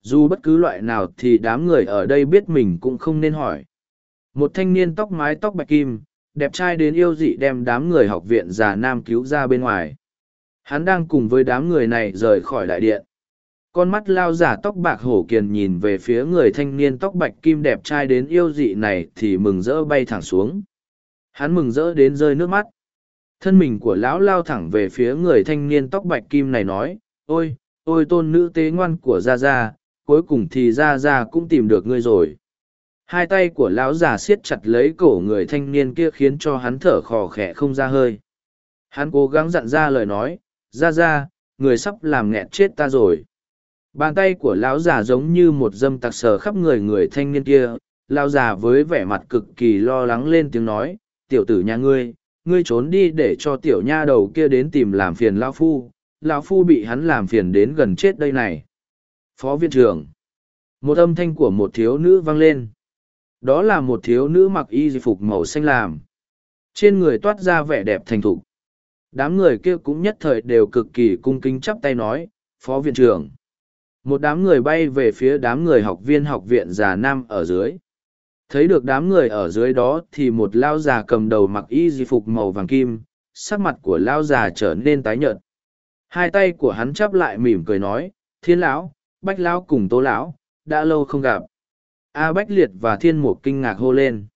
Dù bất cứ loại nào thì đám người ở đây biết mình cũng không nên hỏi. Một thanh niên tóc mái tóc bạch kim, đẹp trai đến yêu dị đem đám người học viện già nam cứu ra bên ngoài. Hắn đang cùng với đám người này rời khỏi đại điện. Con mắt lao giả tóc bạc hổ kiền nhìn về phía người thanh niên tóc bạch kim đẹp trai đến yêu dị này thì mừng rỡ bay thẳng xuống. Hắn mừng rỡ đến rơi nước mắt thân mình của lão lao thẳng về phía người thanh niên tóc bạch kim này nói, ôi ôi tôn nữ tế ngoan của gia gia, cuối cùng thì gia gia cũng tìm được ngươi rồi. Hai tay của lão già siết chặt lấy cổ người thanh niên kia khiến cho hắn thở khò khẽ không ra hơi. Hắn cố gắng dặn ra lời nói ra ra người sắp làm nghẹn chết ta rồi. Bàn tay của lão già giống như một dâm tặc sờ khắp người người thanh niên kia, lão già với vẻ mặt cực kỳ lo lắng lên tiếng nói, tiểu tử nhà ngươi ngươi trốn đi để cho tiểu nha đầu kia đến tìm làm phiền lão phu lão phu bị hắn làm phiền đến gần chết đây này. Phó viện trưởng, một âm thanh của một thiếu nữ vang lên. Đó là một thiếu nữ mặc y phục màu xanh làm trên người toát ra vẻ đẹp thành thục. Đám người kia cũng nhất thời đều cực kỳ cung kính chắp tay nói, phó viện trưởng. Một đám người bay về phía đám người học viên học viện già nam ở dưới thấy được đám người ở dưới đó thì một lao già cầm đầu mặc y di phục màu vàng kim, sắc mặt của lao già trở nên tái nhợt. Hai tay của hắn chắp lại mỉm cười nói, thiên lão, bách lão cùng tố lão, đã lâu không gặp. A bách liệt và thiên mục kinh ngạc hô lên.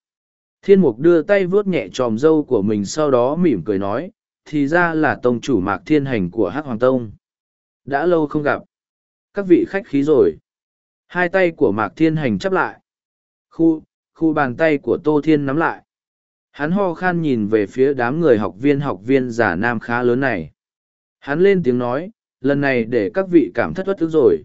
Thiên mục đưa tay vuốt nhẹ tròm râu của mình sau đó mỉm cười nói, thì ra là tông chủ mạc thiên hành của hắc hoàng tông. Đã lâu không gặp. Các vị khách khí rồi. Hai tay của mạc thiên hành chắp lại. Khu khu bàn tay của tô thiên nắm lại. Hắn ho khan nhìn về phía đám người học viên học viên giả nam khá lớn này. Hắn lên tiếng nói, lần này để các vị cảm thất bất tức rồi.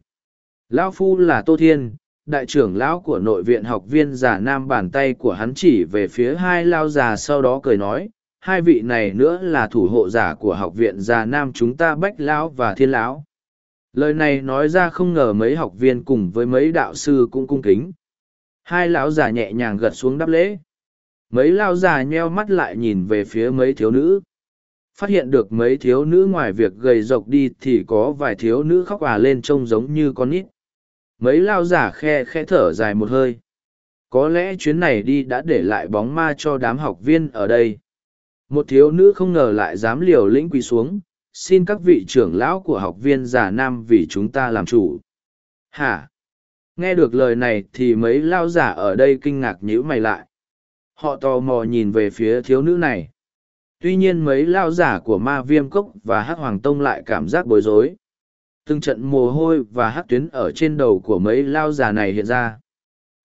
Lão phu là tô thiên, đại trưởng lão của nội viện học viên giả nam bàn tay của hắn chỉ về phía hai lao già sau đó cười nói, hai vị này nữa là thủ hộ giả của học viện già nam chúng ta bách lão và thiên lão. Lời này nói ra không ngờ mấy học viên cùng với mấy đạo sư cũng cung kính hai lão già nhẹ nhàng gật xuống đáp lễ. Mấy lao già nheo mắt lại nhìn về phía mấy thiếu nữ. Phát hiện được mấy thiếu nữ ngoài việc gầy rộc đi thì có vài thiếu nữ khóc à lên trông giống như con nít. Mấy lao giả khe khe thở dài một hơi. Có lẽ chuyến này đi đã để lại bóng ma cho đám học viên ở đây. Một thiếu nữ không ngờ lại dám liều lĩnh quỳ xuống. Xin các vị trưởng lão của học viên già nam vì chúng ta làm chủ. Hả? Nghe được lời này thì mấy lao giả ở đây kinh ngạc nhíu mày lại. Họ tò mò nhìn về phía thiếu nữ này. Tuy nhiên mấy lao giả của ma viêm cốc và hắc hoàng tông lại cảm giác bối rối. Từng trận mồ hôi và hắc tuyến ở trên đầu của mấy lao giả này hiện ra.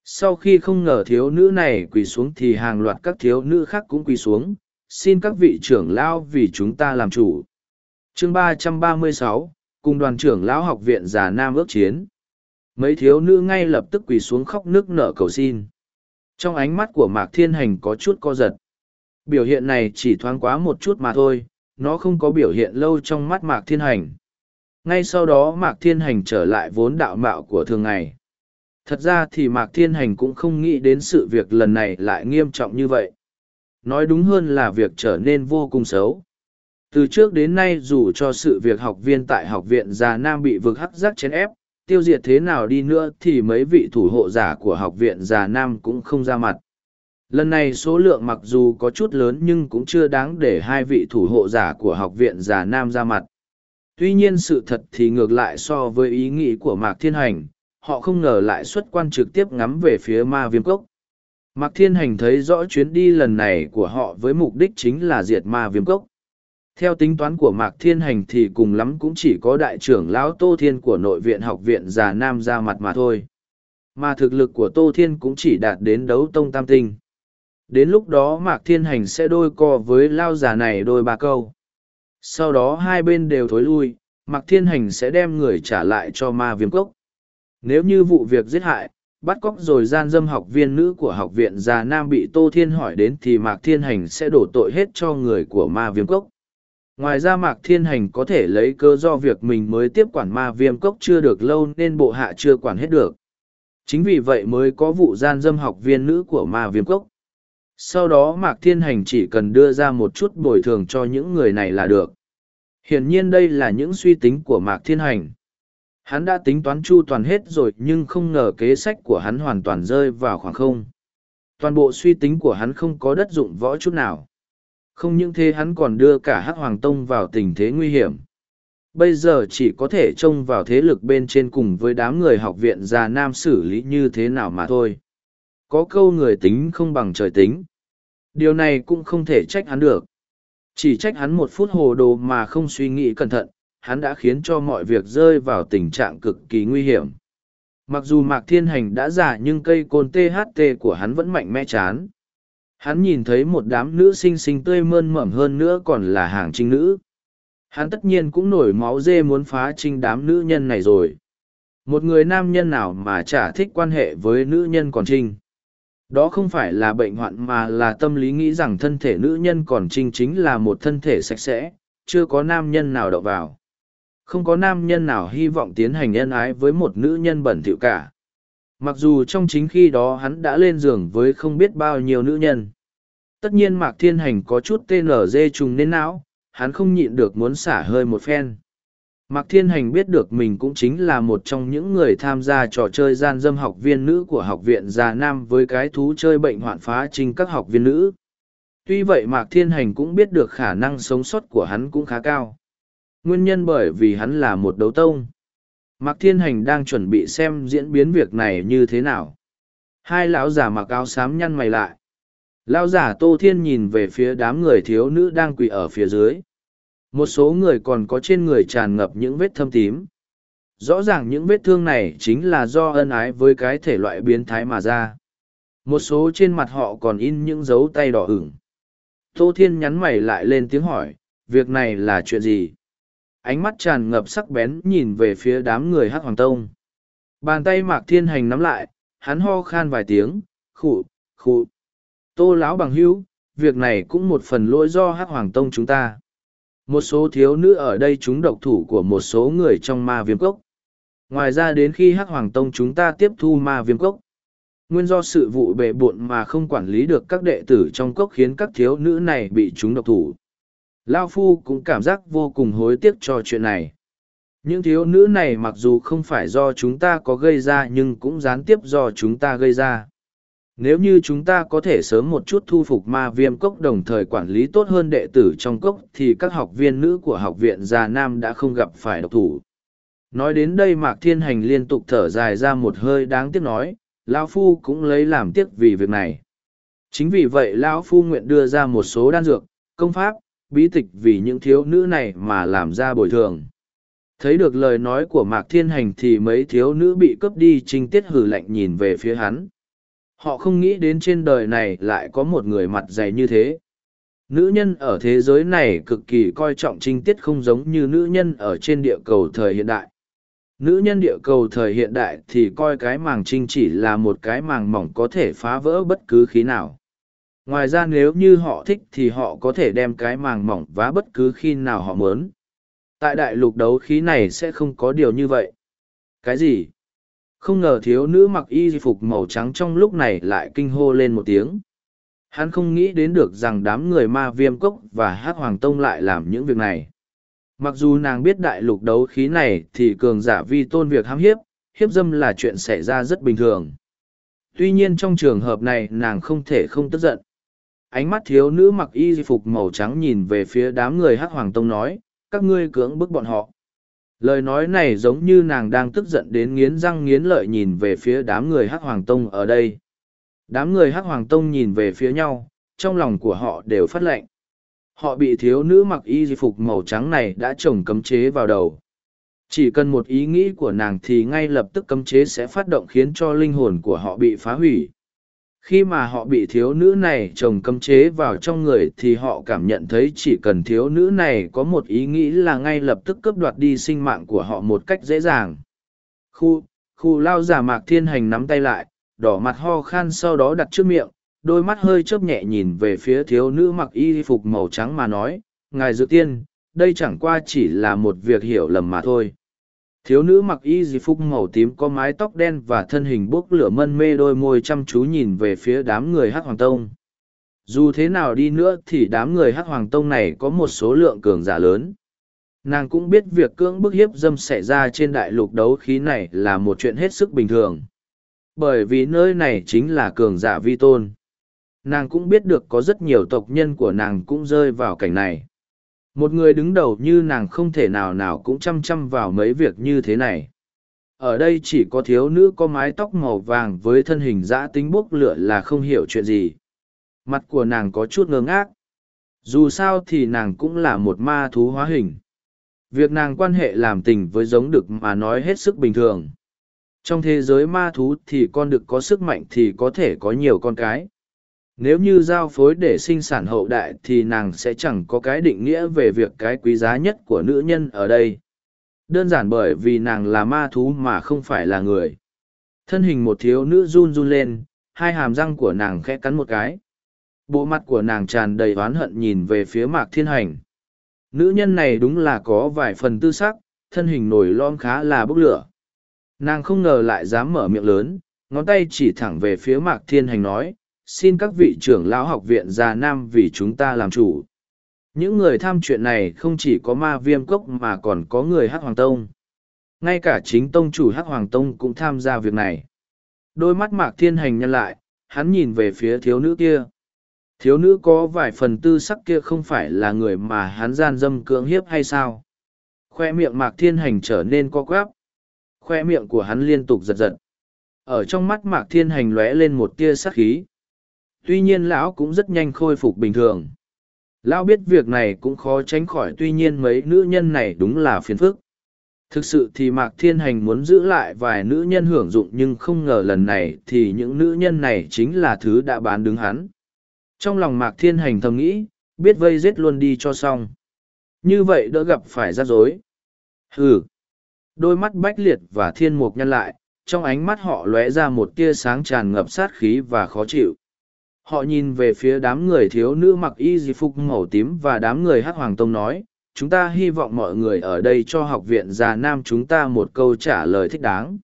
Sau khi không ngờ thiếu nữ này quỳ xuống thì hàng loạt các thiếu nữ khác cũng quỳ xuống. Xin các vị trưởng lao vì chúng ta làm chủ. Chương ba trăm ba mươi sáu, cùng đoàn trưởng lão học viện già nam ước chiến mấy thiếu nữ ngay lập tức quỳ xuống khóc nước nở cầu xin. Trong ánh mắt của mạc thiên hành có chút co giật. Biểu hiện này chỉ thoáng quá một chút mà thôi, nó không có biểu hiện lâu trong mắt mạc thiên hành. Ngay sau đó mạc thiên hành trở lại vốn đạo mạo của thường ngày. Thật ra thì mạc thiên hành cũng không nghĩ đến sự việc lần này lại nghiêm trọng như vậy. Nói đúng hơn là việc trở nên vô cùng xấu. Từ trước đến nay dù cho sự việc học viên tại học viện già nam bị vực hắc giác chén ép tiêu diệt thế nào đi nữa thì mấy vị thủ hộ giả của học viện già nam cũng không ra mặt. Lần này số lượng mặc dù có chút lớn nhưng cũng chưa đáng để hai vị thủ hộ giả của học viện già nam ra mặt. Tuy nhiên sự thật thì ngược lại so với ý nghĩ của mạc thiên hành, họ không ngờ lại xuất quan trực tiếp ngắm về phía ma viêm cốc. Mạc thiên hành thấy rõ chuyến đi lần này của họ với mục đích chính là diệt ma viêm cốc theo tính toán của mạc thiên hành thì cùng lắm cũng chỉ có đại trưởng lão tô thiên của nội viện học viện già nam ra mặt mà thôi. Mà thực lực của tô thiên cũng chỉ đạt đến đấu tông tam tinh. Đến lúc đó mạc thiên hành sẽ đôi co với lao già này đôi ba câu. Sau đó hai bên đều thối lui, mạc thiên hành sẽ đem người trả lại cho ma viêm cốc. Nếu như vụ việc giết hại, bắt cóc rồi gian dâm học viên nữ của học viện già nam bị tô thiên hỏi đến thì mạc thiên hành sẽ đổ tội hết cho người của ma viêm cốc ngoài ra mạc thiên hành có thể lấy cơ do việc mình mới tiếp quản ma viêm cốc chưa được lâu nên bộ hạ chưa quản hết được. Chính vì vậy mới có vụ gian dâm học viên nữ của ma viêm cốc. Sau đó mạc thiên hành chỉ cần đưa ra một chút bồi thường cho những người này là được. Hiển nhiên đây là những suy tính của mạc thiên hành. Hắn đã tính toán chu toàn hết rồi nhưng không ngờ kế sách của hắn hoàn toàn rơi vào khoảng không. Toàn bộ suy tính của hắn không có đất dụng võ chút nào không những thế hắn còn đưa cả hắc hoàng tông vào tình thế nguy hiểm. Bây giờ chỉ có thể trông vào thế lực bên trên cùng với đám người học viện già nam xử lý như thế nào mà thôi. Có câu người tính không bằng trời tính. Điều này cũng không thể trách hắn được. Chỉ trách hắn một phút hồ đồ mà không suy nghĩ cẩn thận, hắn đã khiến cho mọi việc rơi vào tình trạng cực kỳ nguy hiểm. Mặc dù mạc thiên hành đã già nhưng cây côn tht của hắn vẫn mạnh mẽ chán hắn nhìn thấy một đám nữ sinh xinh tươi mơn mởm hơn nữa còn là hàng trinh nữ. Hắn tất nhiên cũng nổi máu dê muốn phá trinh đám nữ nhân này rồi. Một người nam nhân nào mà chả thích quan hệ với nữ nhân còn trinh. Đó không phải là bệnh hoạn mà là tâm lý nghĩ rằng thân thể nữ nhân còn trinh chính là một thân thể sạch sẽ, chưa có nam nhân nào đậu vào. Không có nam nhân nào hy vọng tiến hành nhân ái với một nữ nhân bẩn thỉu cả mặc dù trong chính khi đó hắn đã lên giường với không biết bao nhiêu nữ nhân. Tất nhiên mạc thiên hành có chút tnz trùng nên não, hắn không nhịn được muốn xả hơi một phen. Mạc thiên hành biết được mình cũng chính là một trong những người tham gia trò chơi gian dâm học viên nữ của học viện già nam với cái thú chơi bệnh hoạn phá trinh các học viên nữ. Tuy vậy mạc thiên hành cũng biết được khả năng sống sót của hắn cũng khá cao. Nguyên nhân bởi vì hắn là một đấu tông mạc thiên hành đang chuẩn bị xem diễn biến việc này như thế nào. Hai lão già mặc áo xám nhăn mày lại. Lão giả tô thiên nhìn về phía đám người thiếu nữ đang quỳ ở phía dưới. Một số người còn có trên người tràn ngập những vết thâm tím. Rõ ràng những vết thương này chính là do ân ái với cái thể loại biến thái mà ra. Một số trên mặt họ còn in những dấu tay đỏ ửng. Tô thiên nhắn mày lại lên tiếng hỏi, việc này là chuyện gì? Ánh mắt tràn ngập sắc bén nhìn về phía đám người hắc hoàng tông. Bàn tay mạc thiên hành nắm lại, hắn ho khan vài tiếng, khụ khụ, tô lão bằng hữu, việc này cũng một phần lỗi do hắc hoàng tông chúng ta. Một số thiếu nữ ở đây chúng độc thủ của một số người trong ma viêm cốc. Ngoài ra đến khi hắc hoàng tông chúng ta tiếp thu ma viêm cốc, nguyên do sự vụ bệ bộn mà không quản lý được các đệ tử trong cốc khiến các thiếu nữ này bị chúng độc thủ lao phu cũng cảm giác vô cùng hối tiếc cho chuyện này. Những thiếu nữ này mặc dù không phải do chúng ta có gây ra nhưng cũng gián tiếp do chúng ta gây ra. Nếu như chúng ta có thể sớm một chút thu phục ma viêm cốc đồng thời quản lý tốt hơn đệ tử trong cốc thì các học viên nữ của học viện già nam đã không gặp phải độc thủ. Nói đến đây mạc thiên hành liên tục thở dài ra một hơi đáng tiếc nói lão phu cũng lấy làm tiếc vì việc này. Chính vì vậy lão phu nguyện đưa ra một số đan dược, công pháp bí tịch vì những thiếu nữ này mà làm ra bồi thường. Thấy được lời nói của mạc thiên hành thì mấy thiếu nữ bị cướp đi trinh tiết hử lạnh nhìn về phía hắn. Họ không nghĩ đến trên đời này lại có một người mặt dày như thế. Nữ nhân ở thế giới này cực kỳ coi trọng trinh tiết không giống như nữ nhân ở trên địa cầu thời hiện đại. Nữ nhân địa cầu thời hiện đại thì coi cái màng trinh chỉ là một cái màng mỏng có thể phá vỡ bất cứ khí nào ngoài ra nếu như họ thích thì họ có thể đem cái màng mỏng vá bất cứ khi nào họ muốn. Tại đại lục đấu khí này sẽ không có điều như vậy. Cái gì? Không ngờ thiếu nữ mặc y phục màu trắng trong lúc này lại kinh hô lên một tiếng. Hắn không nghĩ đến được rằng đám người ma viêm cốc và hát hoàng tông lại làm những việc này. Mặc dù nàng biết đại lục đấu khí này thì cường giả vi tôn việc hãm hiếp hiếp dâm là chuyện xảy ra rất bình thường. Tuy nhiên trong trường hợp này nàng không thể không tức giận ánh mắt thiếu nữ mặc y phục màu trắng nhìn về phía đám người hắc hoàng tông nói, các ngươi cưỡng bức bọn họ. Lời nói này giống như nàng đang tức giận đến nghiến răng nghiến lợi nhìn về phía đám người hắc hoàng tông ở đây. Đám người hắc hoàng tông nhìn về phía nhau, trong lòng của họ đều phát lệnh. Họ bị thiếu nữ mặc y phục màu trắng này đã trồng cấm chế vào đầu. Chỉ cần một ý nghĩ của nàng thì ngay lập tức cấm chế sẽ phát động khiến cho linh hồn của họ bị phá hủy khi mà họ bị thiếu nữ này trồng cấm chế vào trong người thì họ cảm nhận thấy chỉ cần thiếu nữ này có một ý nghĩ là ngay lập tức cướp đoạt đi sinh mạng của họ một cách dễ dàng. Khu khu lao giả mạc thiên hành nắm tay lại, đỏ mặt ho khan sau đó đặt trước miệng, đôi mắt hơi chớp nhẹ nhìn về phía thiếu nữ mặc y phục màu trắng mà nói, ngài dự tiên, đây chẳng qua chỉ là một việc hiểu lầm mà thôi thiếu nữ mặc y di phúc màu tím có mái tóc đen và thân hình bốc lửa mân mê đôi môi chăm chú nhìn về phía đám người hắc hoàng tông. Dù thế nào đi nữa thì đám người hắc hoàng tông này có một số lượng cường giả lớn. Nàng cũng biết việc cưỡng bức hiếp dâm xảy ra trên đại lục đấu khí này là một chuyện hết sức bình thường. Bởi vì nơi này chính là cường giả vi tôn. Nàng cũng biết được có rất nhiều tộc nhân của nàng cũng rơi vào cảnh này. Một người đứng đầu như nàng không thể nào nào cũng chăm chăm vào mấy việc như thế này. Ở đây chỉ có thiếu nữ có mái tóc màu vàng với thân hình dã tính bốc lửa là không hiểu chuyện gì. Mặt của nàng có chút ngơ ngác. Dù sao thì nàng cũng là một ma thú hóa hình. Việc nàng quan hệ làm tình với giống đực mà nói hết sức bình thường. Trong thế giới ma thú thì con đực có sức mạnh thì có thể có nhiều con cái. Nếu như giao phối để sinh sản hậu đại thì nàng sẽ chẳng có cái định nghĩa về việc cái quý giá nhất của nữ nhân ở đây. Đơn giản bởi vì nàng là ma thú mà không phải là người. Thân hình một thiếu nữ run run lên, hai hàm răng của nàng khẽ cắn một cái. Bộ mặt của nàng tràn đầy oán hận nhìn về phía mạc thiên hành. Nữ nhân này đúng là có vài phần tư sắc, thân hình nổi lom khá là bốc lửa. Nàng không ngờ lại dám mở miệng lớn, ngón tay chỉ thẳng về phía mạc thiên hành nói, xin các vị trưởng lão học viện già nam vì chúng ta làm chủ. Những người tham chuyện này không chỉ có ma viêm cốc mà còn có người hắc hoàng tông. Ngay cả chính tông chủ hắc hoàng tông cũng tham gia việc này. Đôi mắt mạc thiên hành nhân lại, hắn nhìn về phía thiếu nữ kia. Thiếu nữ có vài phần tư sắc kia không phải là người mà hắn gian dâm cưỡng hiếp hay sao? Khoe miệng mạc thiên hành trở nên co quắp. Khoe miệng của hắn liên tục giật giật. Ở trong mắt mạc thiên hành lóe lên một tia sắc khí. Tuy nhiên lão cũng rất nhanh khôi phục bình thường. Lão biết việc này cũng khó tránh khỏi tuy nhiên mấy nữ nhân này đúng là phiền phức. Thực sự thì Mạc Thiên Hành muốn giữ lại vài nữ nhân hưởng dụng nhưng không ngờ lần này thì những nữ nhân này chính là thứ đã bán đứng hắn. Trong lòng Mạc Thiên Hành thầm nghĩ, biết vây giết luôn đi cho xong. Như vậy đỡ gặp phải rắc rối. Hừ. Đôi mắt bách liệt và thiên mục nhân lại, trong ánh mắt họ lóe ra một tia sáng tràn ngập sát khí và khó chịu. Họ nhìn về phía đám người thiếu nữ mặc y di phục màu tím và đám người hát hoàng tông nói, chúng ta hy vọng mọi người ở đây cho học viện già nam chúng ta một câu trả lời thích đáng.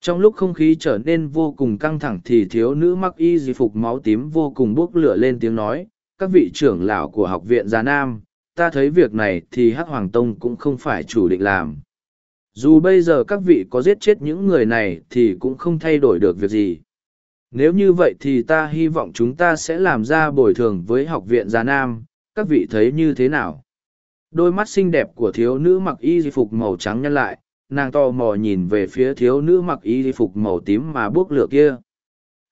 Trong lúc không khí trở nên vô cùng căng thẳng thì thiếu nữ mặc y di phục máu tím vô cùng bốc lửa lên tiếng nói, các vị trưởng lão của học viện già nam, ta thấy việc này thì hắc hoàng tông cũng không phải chủ định làm. Dù bây giờ các vị có giết chết những người này thì cũng không thay đổi được việc gì. Nếu như vậy thì ta hy vọng chúng ta sẽ làm ra bồi thường với học viện Già Nam, các vị thấy như thế nào? Đôi mắt xinh đẹp của thiếu nữ mặc y phục màu trắng nhăn lại, nàng tò mò nhìn về phía thiếu nữ mặc y phục màu tím mà buốc lửa kia.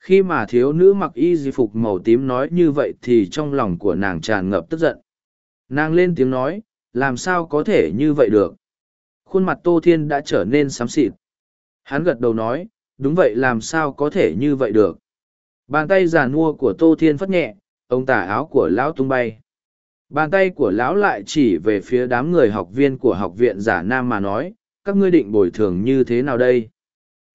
Khi mà thiếu nữ mặc y phục màu tím nói như vậy thì trong lòng của nàng tràn ngập tức giận. Nàng lên tiếng nói, làm sao có thể như vậy được? Khuôn mặt Tô Thiên đã trở nên xám xịt. Hắn gật đầu nói, đúng vậy làm sao có thể như vậy được? Bàn tay giàn mua của tô thiên phất nhẹ, ông tả áo của lão tung bay. Bàn tay của lão lại chỉ về phía đám người học viên của học viện giả nam mà nói, các ngươi định bồi thường như thế nào đây?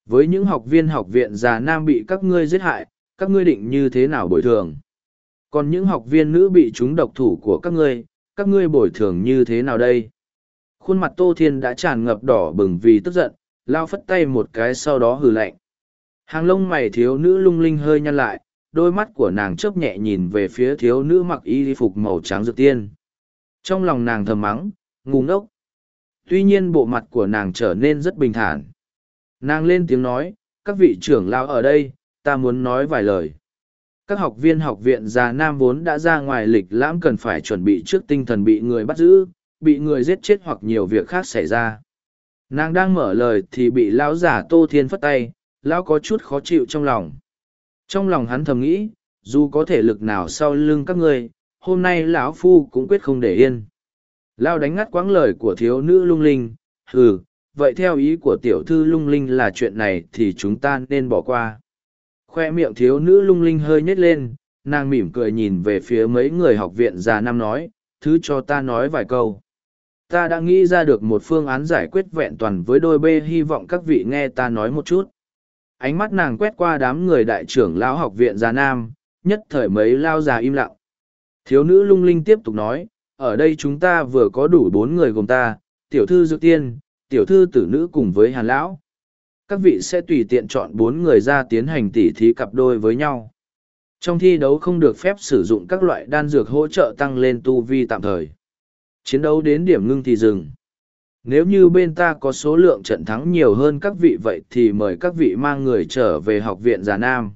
Với những học viên học viện già nam bị các ngươi giết hại, các ngươi định như thế nào bồi thường? Còn những học viên nữ bị chúng độc thủ của các ngươi các ngươi bồi thường như thế nào đây? Khuôn mặt tô thiên đã tràn ngập đỏ bừng vì tức giận lao phất tay một cái sau đó hừ lạnh. Hàng lông mày thiếu nữ lung linh hơi nhăn lại, đôi mắt của nàng chớp nhẹ nhìn về phía thiếu nữ mặc y phục màu trắng dược tiên. Trong lòng nàng thầm mắng, ngu ngốc. Tuy nhiên bộ mặt của nàng trở nên rất bình thản. Nàng lên tiếng nói, các vị trưởng lao ở đây, ta muốn nói vài lời. Các học viên học viện già Nam vốn đã ra ngoài lịch lãm cần phải chuẩn bị trước tinh thần bị người bắt giữ, bị người giết chết hoặc nhiều việc khác xảy ra nàng đang mở lời thì bị lão giả tô thiên phất tay, lão có chút khó chịu trong lòng. Trong lòng hắn thầm nghĩ, dù có thể lực nào sau lưng các ngươi, hôm nay lão phu cũng quyết không để yên. Lão đánh ngắt quãng lời của thiếu nữ lung linh ừ vậy theo ý của tiểu thư lung linh là chuyện này thì chúng ta nên bỏ qua. Khoe miệng thiếu nữ lung linh hơi nhếch lên, nàng mỉm cười nhìn về phía mấy người học viện già năm nói, thứ cho ta nói vài câu ta đã nghĩ ra được một phương án giải quyết vẹn toàn với đôi bê, hy vọng các vị nghe ta nói một chút. Ánh mắt nàng quét qua đám người đại trưởng lão học viện già nam, nhất thời mấy lao già im lặng. Thiếu nữ lung linh tiếp tục nói, ở đây chúng ta vừa có đủ bốn người gồm ta, tiểu thư dược tiên, tiểu thư tử nữ cùng với hàn lão. Các vị sẽ tùy tiện chọn bốn người ra tiến hành tỉ thí cặp đôi với nhau. Trong thi đấu không được phép sử dụng các loại đan dược hỗ trợ tăng lên tu vi tạm thời. Chiến đấu đến điểm ngưng thì dừng. Nếu như bên ta có số lượng trận thắng nhiều hơn các vị vậy thì mời các vị mang người trở về học viện Già Nam.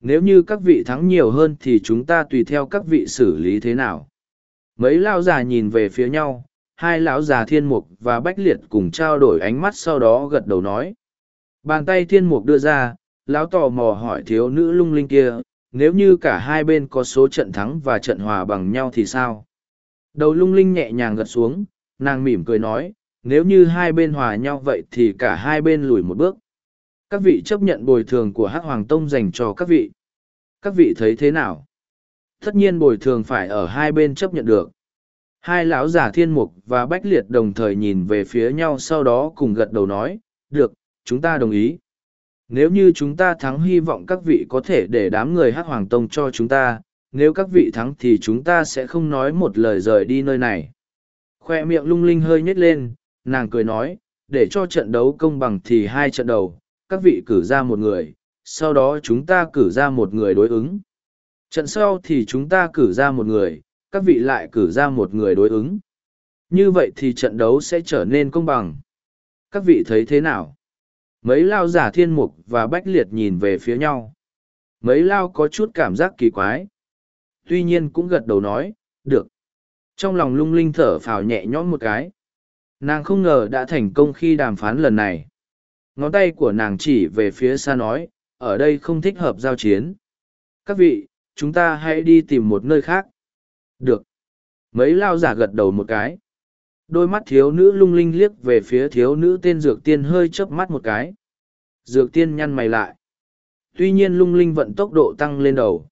Nếu như các vị thắng nhiều hơn thì chúng ta tùy theo các vị xử lý thế nào. mấy lão già nhìn về phía nhau, hai lão già thiên mục và bách liệt cùng trao đổi ánh mắt sau đó gật đầu nói bàn tay thiên mục đưa ra, lão tò mò hỏi thiếu nữ lung linh kia, nếu như cả hai bên có số trận thắng và trận hòa bằng nhau thì sao đầu lung linh nhẹ nhàng gật xuống, nàng mỉm cười nói, nếu như hai bên hòa nhau vậy thì cả hai bên lùi một bước. Các vị chấp nhận bồi thường của hắc hoàng tông dành cho các vị. Các vị thấy thế nào? Tất nhiên bồi thường phải ở hai bên chấp nhận được. Hai lão giả thiên mục và bách liệt đồng thời nhìn về phía nhau sau đó cùng gật đầu nói, được, chúng ta đồng ý. Nếu như chúng ta thắng, hy vọng các vị có thể để đám người hắc hoàng tông cho chúng ta nếu các vị thắng thì chúng ta sẽ không nói một lời rời đi nơi này. Khoe miệng lung linh hơi nhếch lên, nàng cười nói, để cho trận đấu công bằng thì hai trận đầu, các vị cử ra một người, sau đó chúng ta cử ra một người đối ứng. Trận sau thì chúng ta cử ra một người, các vị lại cử ra một người đối ứng. Như vậy thì trận đấu sẽ trở nên công bằng. Các vị thấy thế nào? Mấy lao giả thiên mục và bách liệt nhìn về phía nhau. Mấy lao có chút cảm giác kỳ quái tuy nhiên cũng gật đầu nói, được. Trong lòng lung linh thở phào nhẹ nhõm một cái. Nàng không ngờ đã thành công khi đàm phán lần này. Ngón tay của nàng chỉ về phía xa nói, ở đây không thích hợp giao chiến. Các vị, chúng ta hãy đi tìm một nơi khác. Được. Mấy lao giả gật đầu một cái. Đôi mắt thiếu nữ lung linh liếc về phía thiếu nữ tên dược tiên hơi chớp mắt một cái. Dược tiên nhăn mày lại. Tuy nhiên lung linh vận tốc độ tăng lên đầu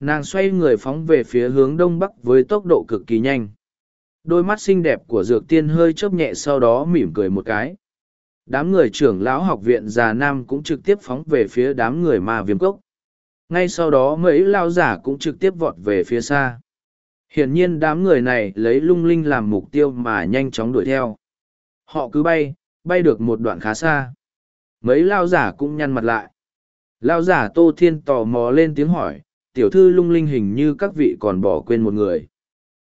nàng xoay người phóng về phía hướng đông bắc với tốc độ cực kỳ nhanh. Đôi mắt xinh đẹp của dược tiên hơi chớp nhẹ sau đó mỉm cười một cái. Đám người trưởng lão học viện già nam cũng trực tiếp phóng về phía đám người ma viêm cốc. Ngay sau đó mấy lao giả cũng trực tiếp vọt về phía xa. Hiển nhiên đám người này lấy lung linh làm mục tiêu mà nhanh chóng đuổi theo. Họ cứ bay bay được một đoạn khá xa. Mấy lao giả cũng nhăn mặt lại. Lao giả tô thiên tò mò lên tiếng hỏi tiểu thư lung linh hình như các vị còn bỏ quên một người.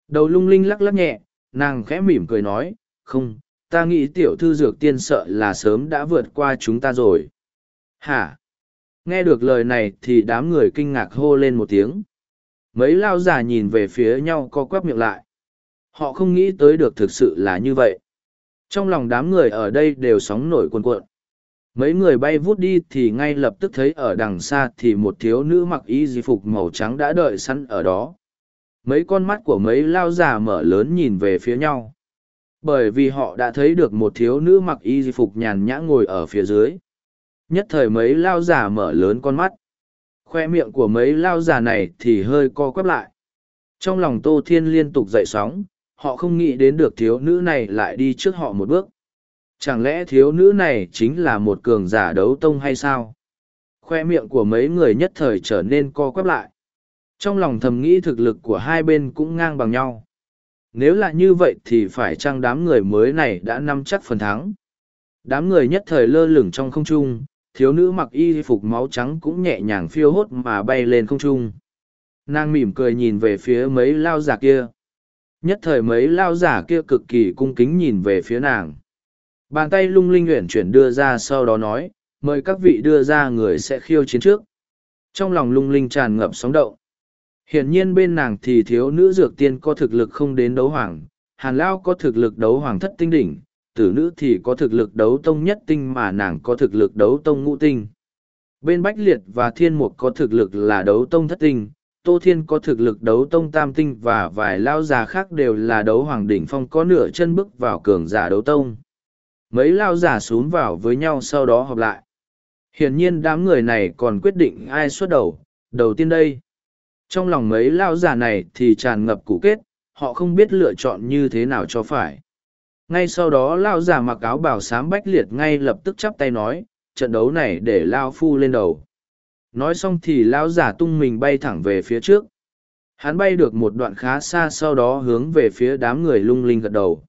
Đầu lung linh lắc lắc nhẹ, nàng khẽ mỉm cười nói, không, ta nghĩ tiểu thư dược tiên sợ là sớm đã vượt qua chúng ta rồi. Hả? Nghe được lời này thì đám người kinh ngạc hô lên một tiếng. Mấy lao già nhìn về phía nhau co quắp miệng lại. Họ không nghĩ tới được thực sự là như vậy. Trong lòng đám người ở đây đều sóng nổi cuồn cuộn mấy người bay vút đi thì ngay lập tức thấy ở đằng xa thì một thiếu nữ mặc y di phục màu trắng đã đợi sẵn ở đó. Mấy con mắt của mấy lao già mở lớn nhìn về phía nhau. Bởi vì họ đã thấy được một thiếu nữ mặc y di phục nhàn nhã ngồi ở phía dưới. Nhất thời mấy lao già mở lớn con mắt. Khoe miệng của mấy lao già này thì hơi co quắp lại. Trong lòng tô thiên liên tục dậy sóng, họ không nghĩ đến được thiếu nữ này lại đi trước họ một bước chẳng lẽ thiếu nữ này chính là một cường giả đấu tông hay sao? Khoe miệng của mấy người nhất thời trở nên co quắp lại. Trong lòng thầm nghĩ thực lực của hai bên cũng ngang bằng nhau. Nếu là như vậy thì phải chăng đám người mới này đã nắm chắc phần thắng? Đám người nhất thời lơ lửng trong không trung, thiếu nữ mặc y phục máu trắng cũng nhẹ nhàng phiêu hốt mà bay lên không trung. Nàng mỉm cười nhìn về phía mấy lao giả kia. Nhất thời mấy lao giả kia cực kỳ cung kính nhìn về phía nàng bàn tay lung linh uyển chuyển đưa ra sau đó nói mời các vị đưa ra người sẽ khiêu chiến trước trong lòng lung linh tràn ngập sóng động hiển nhiên bên nàng thì thiếu nữ dược tiên có thực lực không đến đấu hoàng hàn lao có thực lực đấu hoàng thất tinh đỉnh tử nữ thì có thực lực đấu tông nhất tinh mà nàng có thực lực đấu tông ngũ tinh. Bên Bách Liệt và Thiên Mục có thực lực là đấu tông thất tinh, Tô Thiên có thực lực đấu tông tam tinh và vài lao già khác đều là đấu hoàng đỉnh phong có nửa chân bước vào cường giả đấu tông. Mấy lao giả xuống vào với nhau sau đó họp lại. Hiển nhiên đám người này còn quyết định ai xuất đầu, đầu tiên đây. Trong lòng mấy lao giả này thì tràn ngập củ kết, họ không biết lựa chọn như thế nào cho phải ngay sau đó lao già mặc áo bảo sám bách liệt ngay lập tức chắp tay nói trận đấu này để lao phu lên đầu nói xong thì lao giả tung mình bay thẳng về phía trước hắn bay được một đoạn khá xa sau đó hướng về phía đám người lung linh gật đầu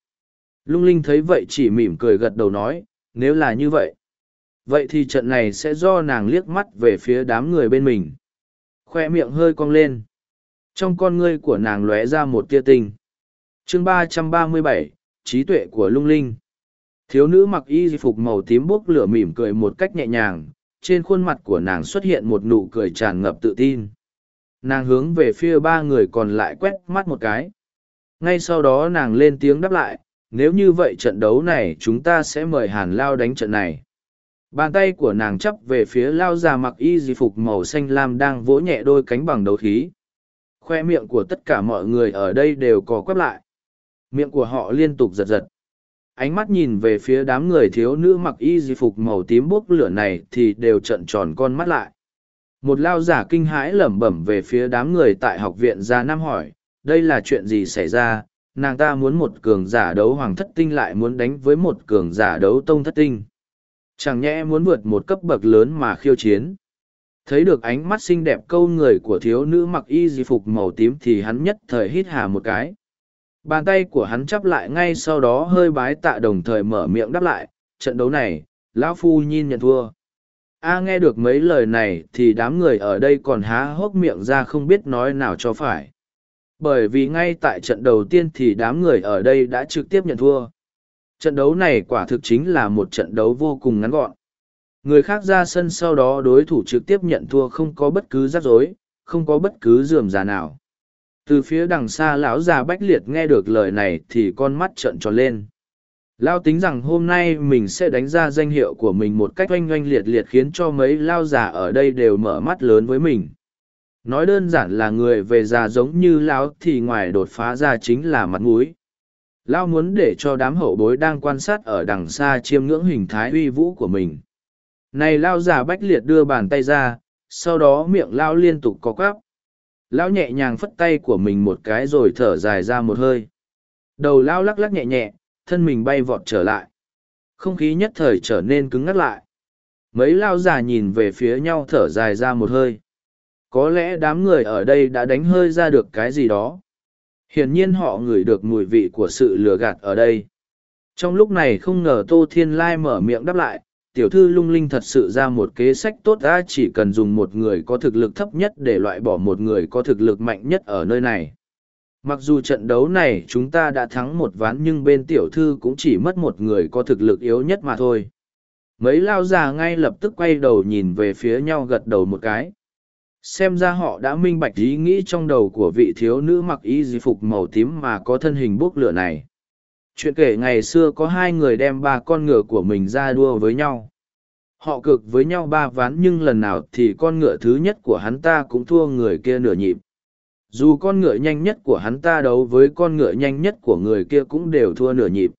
lung linh thấy vậy chỉ mỉm cười gật đầu nói nếu là như vậy vậy thì trận này sẽ do nàng liếc mắt về phía đám người bên mình khoe miệng hơi cong lên trong con ngươi của nàng lóe ra một tia tinh chương ba trăm ba mươi bảy trí tuệ của lung linh. Thiếu nữ mặc y phục màu tím bốc lửa mỉm cười một cách nhẹ nhàng, trên khuôn mặt của nàng xuất hiện một nụ cười tràn ngập tự tin. Nàng hướng về phía ba người còn lại quét mắt một cái. ngay sau đó nàng lên tiếng đáp lại nếu như vậy trận đấu này chúng ta sẽ mời hàn lao đánh trận này. Bàn tay của nàng chắp về phía lao già mặc y di phục màu xanh lam đang vỗ nhẹ đôi cánh bằng đấu khí. Khoe miệng của tất cả mọi người ở đây đều có quắp lại. Miệng của họ liên tục giật giật. Ánh mắt nhìn về phía đám người thiếu nữ mặc y di phục màu tím bốc lửa này thì đều trận tròn con mắt lại. Một lao giả kinh hãi lẩm bẩm về phía đám người tại học viện ra nam hỏi, đây là chuyện gì xảy ra? Nàng ta muốn một cường giả đấu hoàng thất tinh lại muốn đánh với một cường giả đấu tông thất tinh. Chẳng nhẽ muốn vượt một cấp bậc lớn mà khiêu chiến. Thấy được ánh mắt xinh đẹp câu người của thiếu nữ mặc y di phục màu tím thì hắn nhất thời hít hà một cái. Bàn tay của hắn chắp lại ngay sau đó hơi bái tạ đồng thời mở miệng đáp lại, trận đấu này, lão phu nhìn nhận thua. A nghe được mấy lời này thì đám người ở đây còn há hốc miệng ra không biết nói nào cho phải bởi vì ngay tại trận đầu tiên thì đám người ở đây đã trực tiếp nhận thua. Trận đấu này quả thực chính là một trận đấu vô cùng ngắn gọn. Người khác ra sân sau đó đối thủ trực tiếp nhận thua không có bất cứ rắc rối, không có bất cứ dườm già nào. Từ phía đằng xa lão già bách liệt nghe được lời này thì con mắt trợn tròn lên. Lao tính rằng hôm nay mình sẽ đánh ra danh hiệu của mình một cách oanh oanh liệt liệt khiến cho mấy lao già ở đây đều mở mắt lớn với mình nói đơn giản là người về già giống như lão thì ngoài đột phá ra chính là mặt mũi. Lão muốn để cho đám hậu bối đang quan sát ở đằng xa chiêm ngưỡng hình thái uy vũ của mình. Này lao già bách liệt đưa bàn tay ra, sau đó miệng lao liên tục có quắp. Lão nhẹ nhàng phất tay của mình một cái rồi thở dài ra một hơi. Đầu lao lắc lắc nhẹ nhẹ, thân mình bay vọt trở lại. Không khí nhất thời trở nên cứng ngắt lại. Mấy lao già nhìn về phía nhau thở dài ra một hơi có lẽ đám người ở đây đã đánh hơi ra được cái gì đó. Hiển nhiên họ ngửi được mùi vị của sự lừa gạt ở đây. Trong lúc này không ngờ tô thiên lai mở miệng đáp lại, tiểu thư lung linh thật sự ra một kế sách tốt ra chỉ cần dùng một người có thực lực thấp nhất để loại bỏ một người có thực lực mạnh nhất ở nơi này. Mặc dù trận đấu này chúng ta đã thắng một ván nhưng bên tiểu thư cũng chỉ mất một người có thực lực yếu nhất mà thôi. Mấy lao già ngay lập tức quay đầu nhìn về phía nhau gật đầu một cái xem ra họ đã minh bạch ý nghĩ trong đầu của vị thiếu nữ mặc y di phục màu tím mà có thân hình bốc lửa này. Chuyện kể ngày xưa có hai người đem ba con ngựa của mình ra đua với nhau. Họ cực với nhau ba ván nhưng lần nào thì con ngựa thứ nhất của hắn ta cũng thua người kia nửa nhịp. Dù con ngựa nhanh nhất của hắn ta đấu với con ngựa nhanh nhất của người kia cũng đều thua nửa nhịp.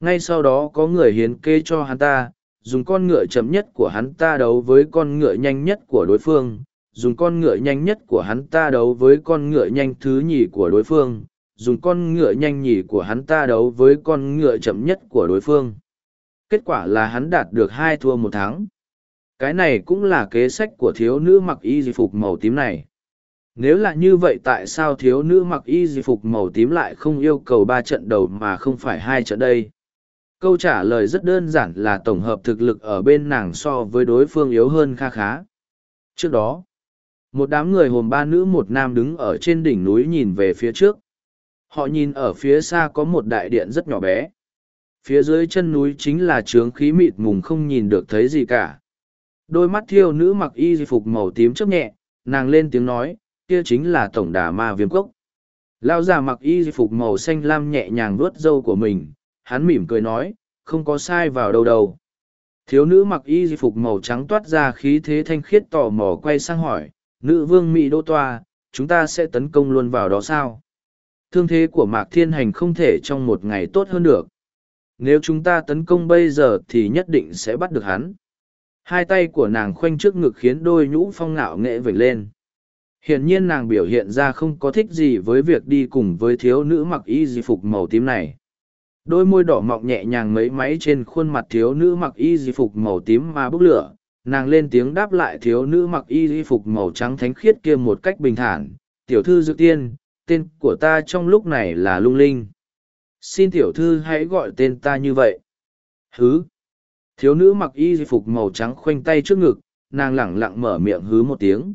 Ngay sau đó có người hiến kê cho hắn ta, dùng con ngựa chậm nhất của hắn ta đấu với con ngựa nhanh nhất của đối phương dùng con ngựa nhanh nhất của hắn ta đấu với con ngựa nhanh thứ nhì của đối phương, dùng con ngựa nhanh nhì của hắn ta đấu với con ngựa chậm nhất của đối phương. Kết quả là hắn đạt được hai thua một thắng. Cái này cũng là kế sách của thiếu nữ mặc y di phục màu tím này. Nếu là như vậy tại sao thiếu nữ mặc y di phục màu tím lại không yêu cầu ba trận đầu mà không phải hai trận đây? Câu trả lời rất đơn giản là tổng hợp thực lực ở bên nàng so với đối phương yếu hơn kha khá. Trước đó một đám người hồn ba nữ một nam đứng ở trên đỉnh núi nhìn về phía trước. Họ nhìn ở phía xa có một đại điện rất nhỏ bé. Phía dưới chân núi chính là trướng khí mịt mùng không nhìn được thấy gì cả. Đôi mắt thiêu nữ mặc y phục màu tím chấp nhẹ, nàng lên tiếng nói, kia chính là tổng đà ma viêm cốc. Lao già mặc y phục màu xanh lam nhẹ nhàng vuốt râu của mình, hắn mỉm cười nói, không có sai vào đâu đâu. Thiếu nữ mặc y phục màu trắng toát ra khí thế thanh khiết tò mò quay sang hỏi nữ vương mỹ đô toa, chúng ta sẽ tấn công luôn vào đó sao? Thương thế của mạc thiên hành không thể trong một ngày tốt hơn được. Nếu chúng ta tấn công bây giờ thì nhất định sẽ bắt được hắn. Hai tay của nàng khoanh trước ngực khiến đôi nhũ phong ngạo nghệ vểnh lên. Hiển nhiên nàng biểu hiện ra không có thích gì với việc đi cùng với thiếu nữ mặc y di phục màu tím này. Đôi môi đỏ mọng nhẹ nhàng mấy máy trên khuôn mặt thiếu nữ mặc y di phục màu tím mà bốc lửa nàng lên tiếng đáp lại thiếu nữ mặc y y phục màu trắng thánh khiết kia một cách bình thản, tiểu thư dự tiên, tên của ta trong lúc này là lung linh. Xin tiểu thư hãy gọi tên ta như vậy. Hứ? Thiếu nữ mặc y y phục màu trắng khoanh tay trước ngực, nàng lẳng lặng mở miệng hứ một tiếng.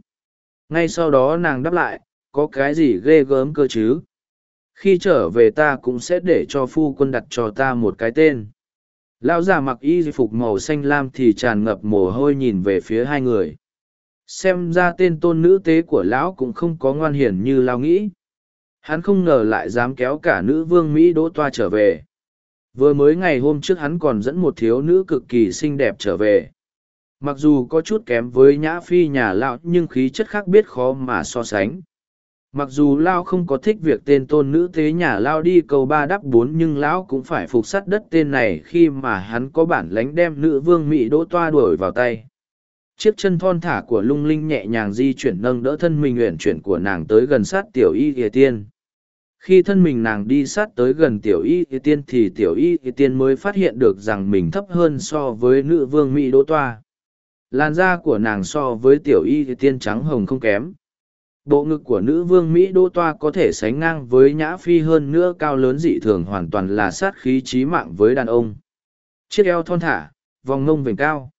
Ngay sau đó nàng đáp lại, có cái gì ghê gớm cơ chứ? Khi trở về ta cũng sẽ để cho phu quân đặt cho ta một cái tên lão già mặc y phục màu xanh lam thì tràn ngập mồ hôi nhìn về phía hai người xem ra tên tôn nữ tế của lão cũng không có ngoan hiển như lao nghĩ Hắn không ngờ lại dám kéo cả nữ vương Mỹ đỗ toa trở về. Vừa mới ngày hôm trước hắn còn dẫn một thiếu nữ cực kỳ xinh đẹp trở về. Mặc dù có chút kém với nhã phi nhà lão nhưng khí chất khác biết khó mà so sánh. Mặc dù Lao không có thích việc tên tôn nữ thế nhà Lao đi cầu ba đắp bốn nhưng Lão cũng phải phục sắt đất tên này khi mà hắn có bản lánh đem nữ vương Mỹ đỗ toa đuổi vào tay. Chiếc chân thon thả của lung linh nhẹ nhàng di chuyển nâng đỡ thân mình uyển chuyển của nàng tới gần sát tiểu y kỳ tiên. Khi thân mình nàng đi sát tới gần tiểu y kỳ tiên thì tiểu y kỳ tiên mới phát hiện được rằng mình thấp hơn so với nữ vương Mỹ đỗ toa. Làn da của nàng so với tiểu y kỳ tiên trắng hồng không kém bộ ngực của nữ vương Mỹ Đô Toa có thể sánh ngang với Nhã Phi hơn nữa cao lớn dị thường hoàn toàn là sát khí trí mạng với đàn ông. Chiếc eo thon thả, vòng ngông vành cao.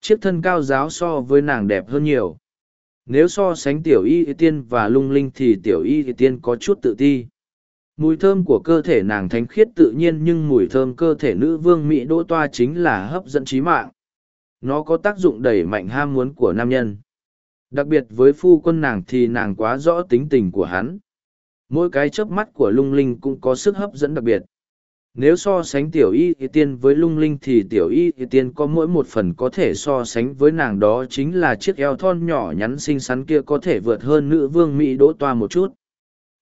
Chiếc thân cao giáo so với nàng đẹp hơn nhiều. Nếu so sánh tiểu y tiên và lung linh thì tiểu y tiên có chút tự ti. Mùi thơm của cơ thể nàng thánh khiết tự nhiên nhưng mùi thơm cơ thể nữ vương Mỹ Đô Toa chính là hấp dẫn trí mạng. Nó có tác dụng đẩy mạnh ham muốn của nam nhân Đặc biệt với phu quân nàng thì nàng quá rõ tính tình của hắn. Mỗi cái chớp mắt của lung linh cũng có sức hấp dẫn đặc biệt. Nếu so sánh tiểu y y tiên với lung linh thì tiểu y y tiên có mỗi một phần có thể so sánh với nàng đó chính là chiếc eo thon nhỏ nhắn xinh xắn kia có thể vượt hơn nữ vương Mỹ đỗ toa một chút.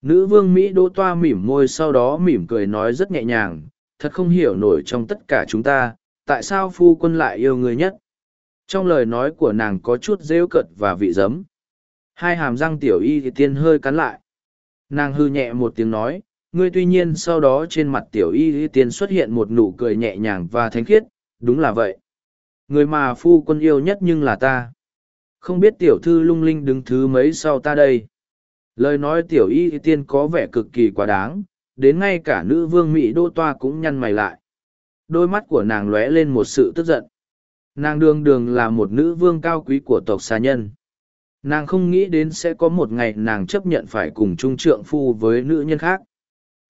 Nữ vương Mỹ đỗ toa mỉm môi sau đó mỉm cười nói rất nhẹ nhàng, thật không hiểu nổi trong tất cả chúng ta, tại sao phu quân lại yêu người nhất trong lời nói của nàng có chút rêu cợt và vị giấm. Hai hàm răng tiểu y thì tiên hơi cắn lại. Nàng hư nhẹ một tiếng nói, ngươi tuy nhiên sau đó trên mặt tiểu y thì tiên xuất hiện một nụ cười nhẹ nhàng và thánh khiết, đúng là vậy. Người mà phu quân yêu nhất nhưng là ta. Không biết tiểu thư lung linh đứng thứ mấy sau ta đây? Lời nói tiểu y thì tiên có vẻ cực kỳ quá đáng, đến ngay cả nữ vương mỹ đô toa cũng nhăn mày lại. Đôi mắt của nàng lóe lên một sự tức giận nàng đường đường là một nữ vương cao quý của tộc xà nhân. Nàng không nghĩ đến sẽ có một ngày nàng chấp nhận phải cùng chung trượng phu với nữ nhân khác.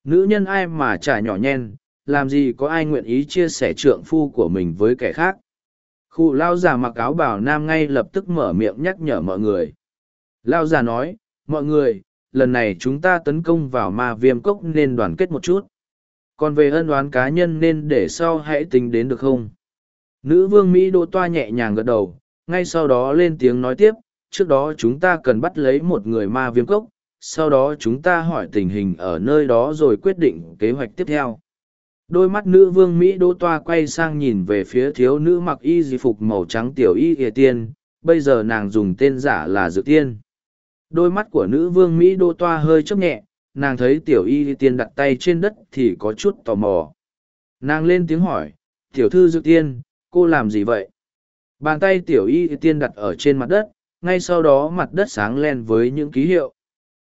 Nữ nhân ai mà chả nhỏ nhen, làm gì có ai nguyện ý chia sẻ trượng phu của mình với kẻ khác. Khu lao già mặc áo bảo nam ngay lập tức mở miệng nhắc nhở mọi người. Lao già nói, mọi người, lần này chúng ta tấn công vào ma viêm cốc nên đoàn kết một chút. Còn về ân đoán cá nhân nên để sau hãy tính đến được không? Nữ vương Mỹ đỗ toa nhẹ nhàng gật đầu, ngay sau đó lên tiếng nói tiếp, trước đó chúng ta cần bắt lấy một người ma viêm cốc, sau đó chúng ta hỏi tình hình ở nơi đó rồi quyết định kế hoạch tiếp theo. Đôi mắt nữ vương Mỹ đỗ toa quay sang nhìn về phía thiếu nữ mặc y di phục màu trắng tiểu y kìa tiên, bây giờ nàng dùng tên giả là dự tiên. Đôi mắt của nữ vương Mỹ đỗ toa hơi chấp nhẹ, nàng thấy tiểu y tiên đặt tay trên đất thì có chút tò mò. Nàng lên tiếng hỏi, tiểu thư dự tiên, cô làm gì vậy? Bàn tay tiểu y tiên đặt ở trên mặt đất, ngay sau đó mặt đất sáng len với những ký hiệu.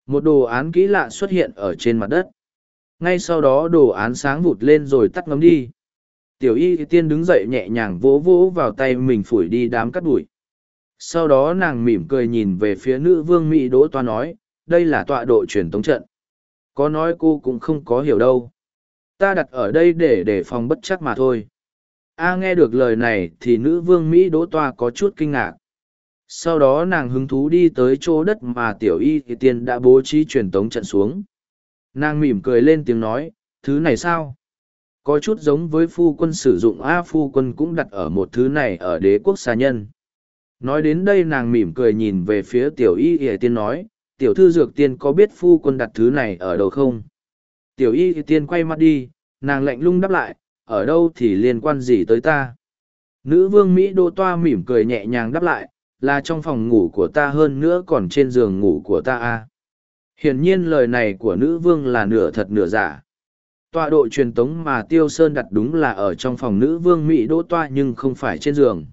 Một đồ án kỹ lạ xuất hiện ở trên mặt đất. Ngay sau đó đồ án sáng vụt lên rồi tắt ngấm đi. Tiểu y tiên đứng dậy nhẹ nhàng vỗ vỗ vào tay mình phủi đi đám cắt bụi sau đó nàng mỉm cười nhìn về phía nữ vương mỹ đỗ toa nói, đây là tọa độ truyền tống trận. Có nói cô cũng không có hiểu đâu. Ta đặt ở đây để đề phòng bất chắc mà thôi. A nghe được lời này thì nữ vương Mỹ đỗ toa có chút kinh ngạc. Sau đó nàng hứng thú đi tới chỗ đất mà tiểu y thì tiên đã bố trí truyền tống trận xuống. Nàng mỉm cười lên tiếng nói, thứ này sao? Có chút giống với phu quân sử dụng A phu quân cũng đặt ở một thứ này ở đế quốc xa nhân. Nói đến đây nàng mỉm cười nhìn về phía tiểu y thì tiên nói, tiểu thư dược tiên có biết phu quân đặt thứ này ở đâu không? Tiểu y thì tiên quay mắt đi, nàng lạnh lung đáp lại, ở đâu thì liên quan gì tới ta? Nữ vương mỹ đô toa mỉm cười nhẹ nhàng đáp lại, là trong phòng ngủ của ta hơn nữa còn trên giường ngủ của ta a à. hiển nhiên lời này của nữ vương là nửa thật nửa giả. Tọa độ truyền tống mà tiêu sơn đặt đúng là ở trong phòng nữ vương mỹ đô toa nhưng không phải trên giường.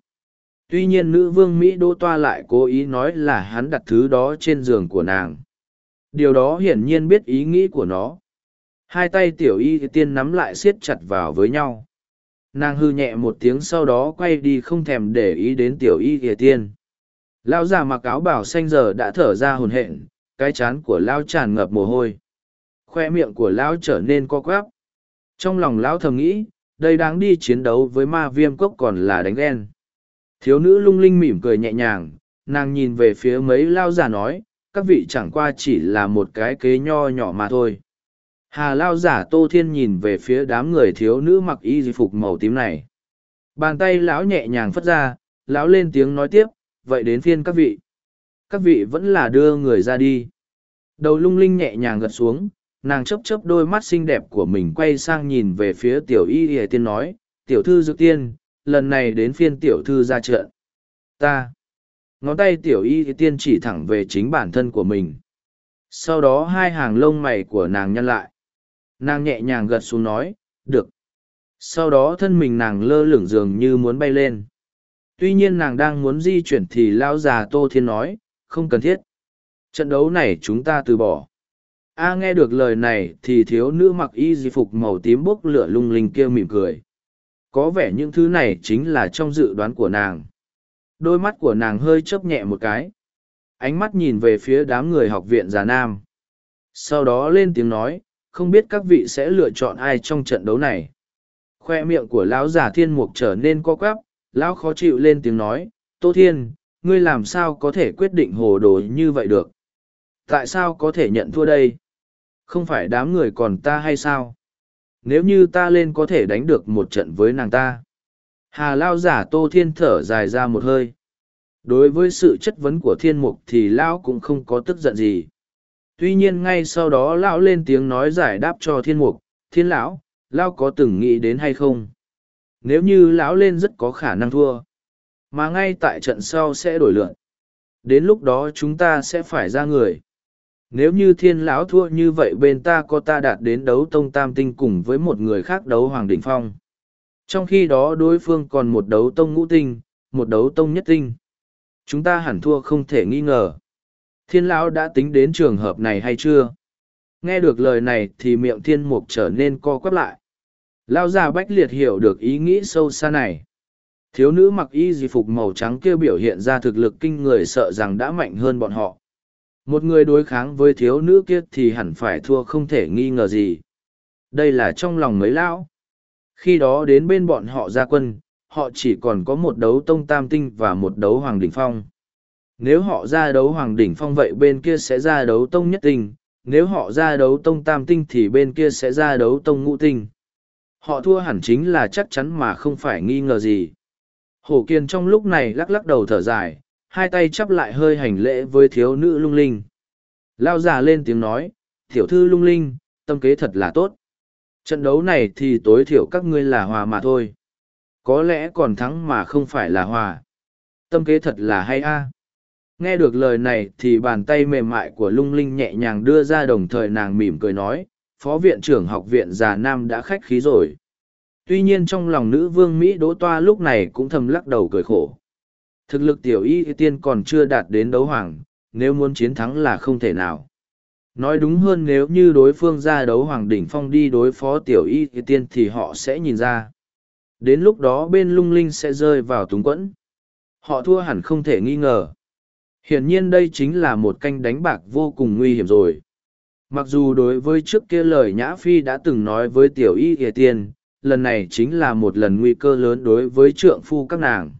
Tuy nhiên nữ vương mỹ đô toa lại cố ý nói là hắn đặt thứ đó trên giường của nàng. Điều đó hiển nhiên biết ý nghĩ của nó hai tay tiểu y tiên nắm lại siết chặt vào với nhau. Nàng hư nhẹ một tiếng sau đó quay đi không thèm để ý đến tiểu y ỉa tiên. Lão già mặc áo bảo xanh giờ đã thở ra hồn hện, cái chán của lão tràn ngập mồ hôi. Khoe miệng của lão trở nên co quắp. Trong lòng lão thầm nghĩ, đây đáng đi chiến đấu với ma viêm cốc còn là đánh ghen. Thiếu nữ lung linh mỉm cười nhẹ nhàng, nàng nhìn về phía mấy lao già nói, các vị chẳng qua chỉ là một cái kế nho nhỏ mà thôi. Hà lao giả Tô Thiên nhìn về phía đám người thiếu nữ mặc y phục màu tím này. Bàn tay lão nhẹ nhàng phất ra, lão lên tiếng nói tiếp, vậy đến phiên các vị. Các vị vẫn là đưa người ra đi. Đầu lung linh nhẹ nhàng gật xuống, nàng chấp chấp đôi mắt xinh đẹp của mình quay sang nhìn về phía tiểu y y tiên nói, tiểu thư dược tiên, lần này đến phiên tiểu thư ra trận. Ta. Ngón tay tiểu y tiên chỉ thẳng về chính bản thân của mình. Sau đó hai hàng lông mày của nàng nhăn lại. Nàng nhẹ nhàng gật xuống nói, được. Sau đó thân mình nàng lơ lửng dường như muốn bay lên. Tuy nhiên nàng đang muốn di chuyển thì lão già Tô Thiên nói, không cần thiết. Trận đấu này chúng ta từ bỏ. A nghe được lời này thì thiếu nữ mặc y di phục màu tím bốc lửa lung linh kia mỉm cười. Có vẻ những thứ này chính là trong dự đoán của nàng. Đôi mắt của nàng hơi chớp nhẹ một cái. Ánh mắt nhìn về phía đám người học viện già nam. Sau đó lên tiếng nói, không biết các vị sẽ lựa chọn ai trong trận đấu này. Khoe miệng của lão già thiên mục trở nên co quắp, lão khó chịu lên tiếng nói, Tô Thiên, ngươi làm sao có thể quyết định hồ đồ như vậy được? Tại sao có thể nhận thua đây? Không phải đám người còn ta hay sao? Nếu như ta lên có thể đánh được một trận với nàng ta. Hà Lao giả Tô Thiên thở dài ra một hơi. Đối với sự chất vấn của thiên mục thì Lão cũng không có tức giận gì. Tuy nhiên ngay sau đó Lão lên tiếng nói giải đáp cho thiên mục, thiên lão, Lão có từng nghĩ đến hay không? Nếu như Lão lên rất có khả năng thua. Mà ngay tại trận sau sẽ đổi lượn. Đến lúc đó chúng ta sẽ phải ra người nếu như thiên lão thua như vậy bên ta có ta đạt đến đấu tông tam tinh cùng với một người khác đấu hoàng đỉnh phong trong khi đó đối phương còn một đấu tông ngũ tinh một đấu tông nhất tinh chúng ta hẳn thua không thể nghi ngờ thiên lão đã tính đến trường hợp này hay chưa? Nghe được lời này thì miệng thiên mục trở nên co quắp lại. Lao già bách liệt hiểu được ý nghĩ sâu xa này. Thiếu nữ mặc y di phục màu trắng kia biểu hiện ra thực lực kinh người sợ rằng đã mạnh hơn bọn họ. Một người đối kháng với thiếu nữ kia thì hẳn phải thua không thể nghi ngờ gì. Đây là trong lòng mấy lão. Khi đó đến bên bọn họ ra quân, họ chỉ còn có một đấu tông tam tinh và một đấu hoàng đỉnh phong nếu họ ra đấu hoàng đỉnh phong vậy bên kia sẽ ra đấu tông nhất tinh nếu họ ra đấu tông tam tinh thì bên kia sẽ ra đấu tông ngũ tinh họ thua hẳn chính là chắc chắn mà không phải nghi ngờ gì hổ kiên trong lúc này lắc lắc đầu thở dài hai tay chắp lại hơi hành lễ với thiếu nữ lung linh. Lao già lên tiếng nói, tiểu thư lung linh, tâm kế thật là tốt. Trận đấu này thì tối thiểu các ngươi là hòa mà thôi. Có lẽ còn thắng mà không phải là hòa. Tâm kế thật là hay a. Nghe được lời này thì bàn tay mềm mại của lung linh nhẹ nhàng đưa ra đồng thời nàng mỉm cười nói, phó viện trưởng học viện già nam đã khách khí rồi. Tuy nhiên trong lòng nữ vương Mỹ đỗ toa lúc này cũng thầm lắc đầu cười khổ. Thực lực tiểu y tiên còn chưa đạt đến đấu hoàng, nếu muốn chiến thắng là không thể nào. Nói đúng hơn nếu như đối phương ra đấu hoàng đỉnh phong đi đối phó tiểu y tiên thì họ sẽ nhìn ra. Đến lúc đó bên lung linh sẽ rơi vào túng quẫn. Họ thua hẳn không thể nghi ngờ. Hiển nhiên đây chính là một canh đánh bạc vô cùng nguy hiểm rồi. Mặc dù đối với trước kia lời Nhã Phi đã từng nói với tiểu y kìa tiên, lần này chính là một lần nguy cơ lớn đối với trượng phu các nàng.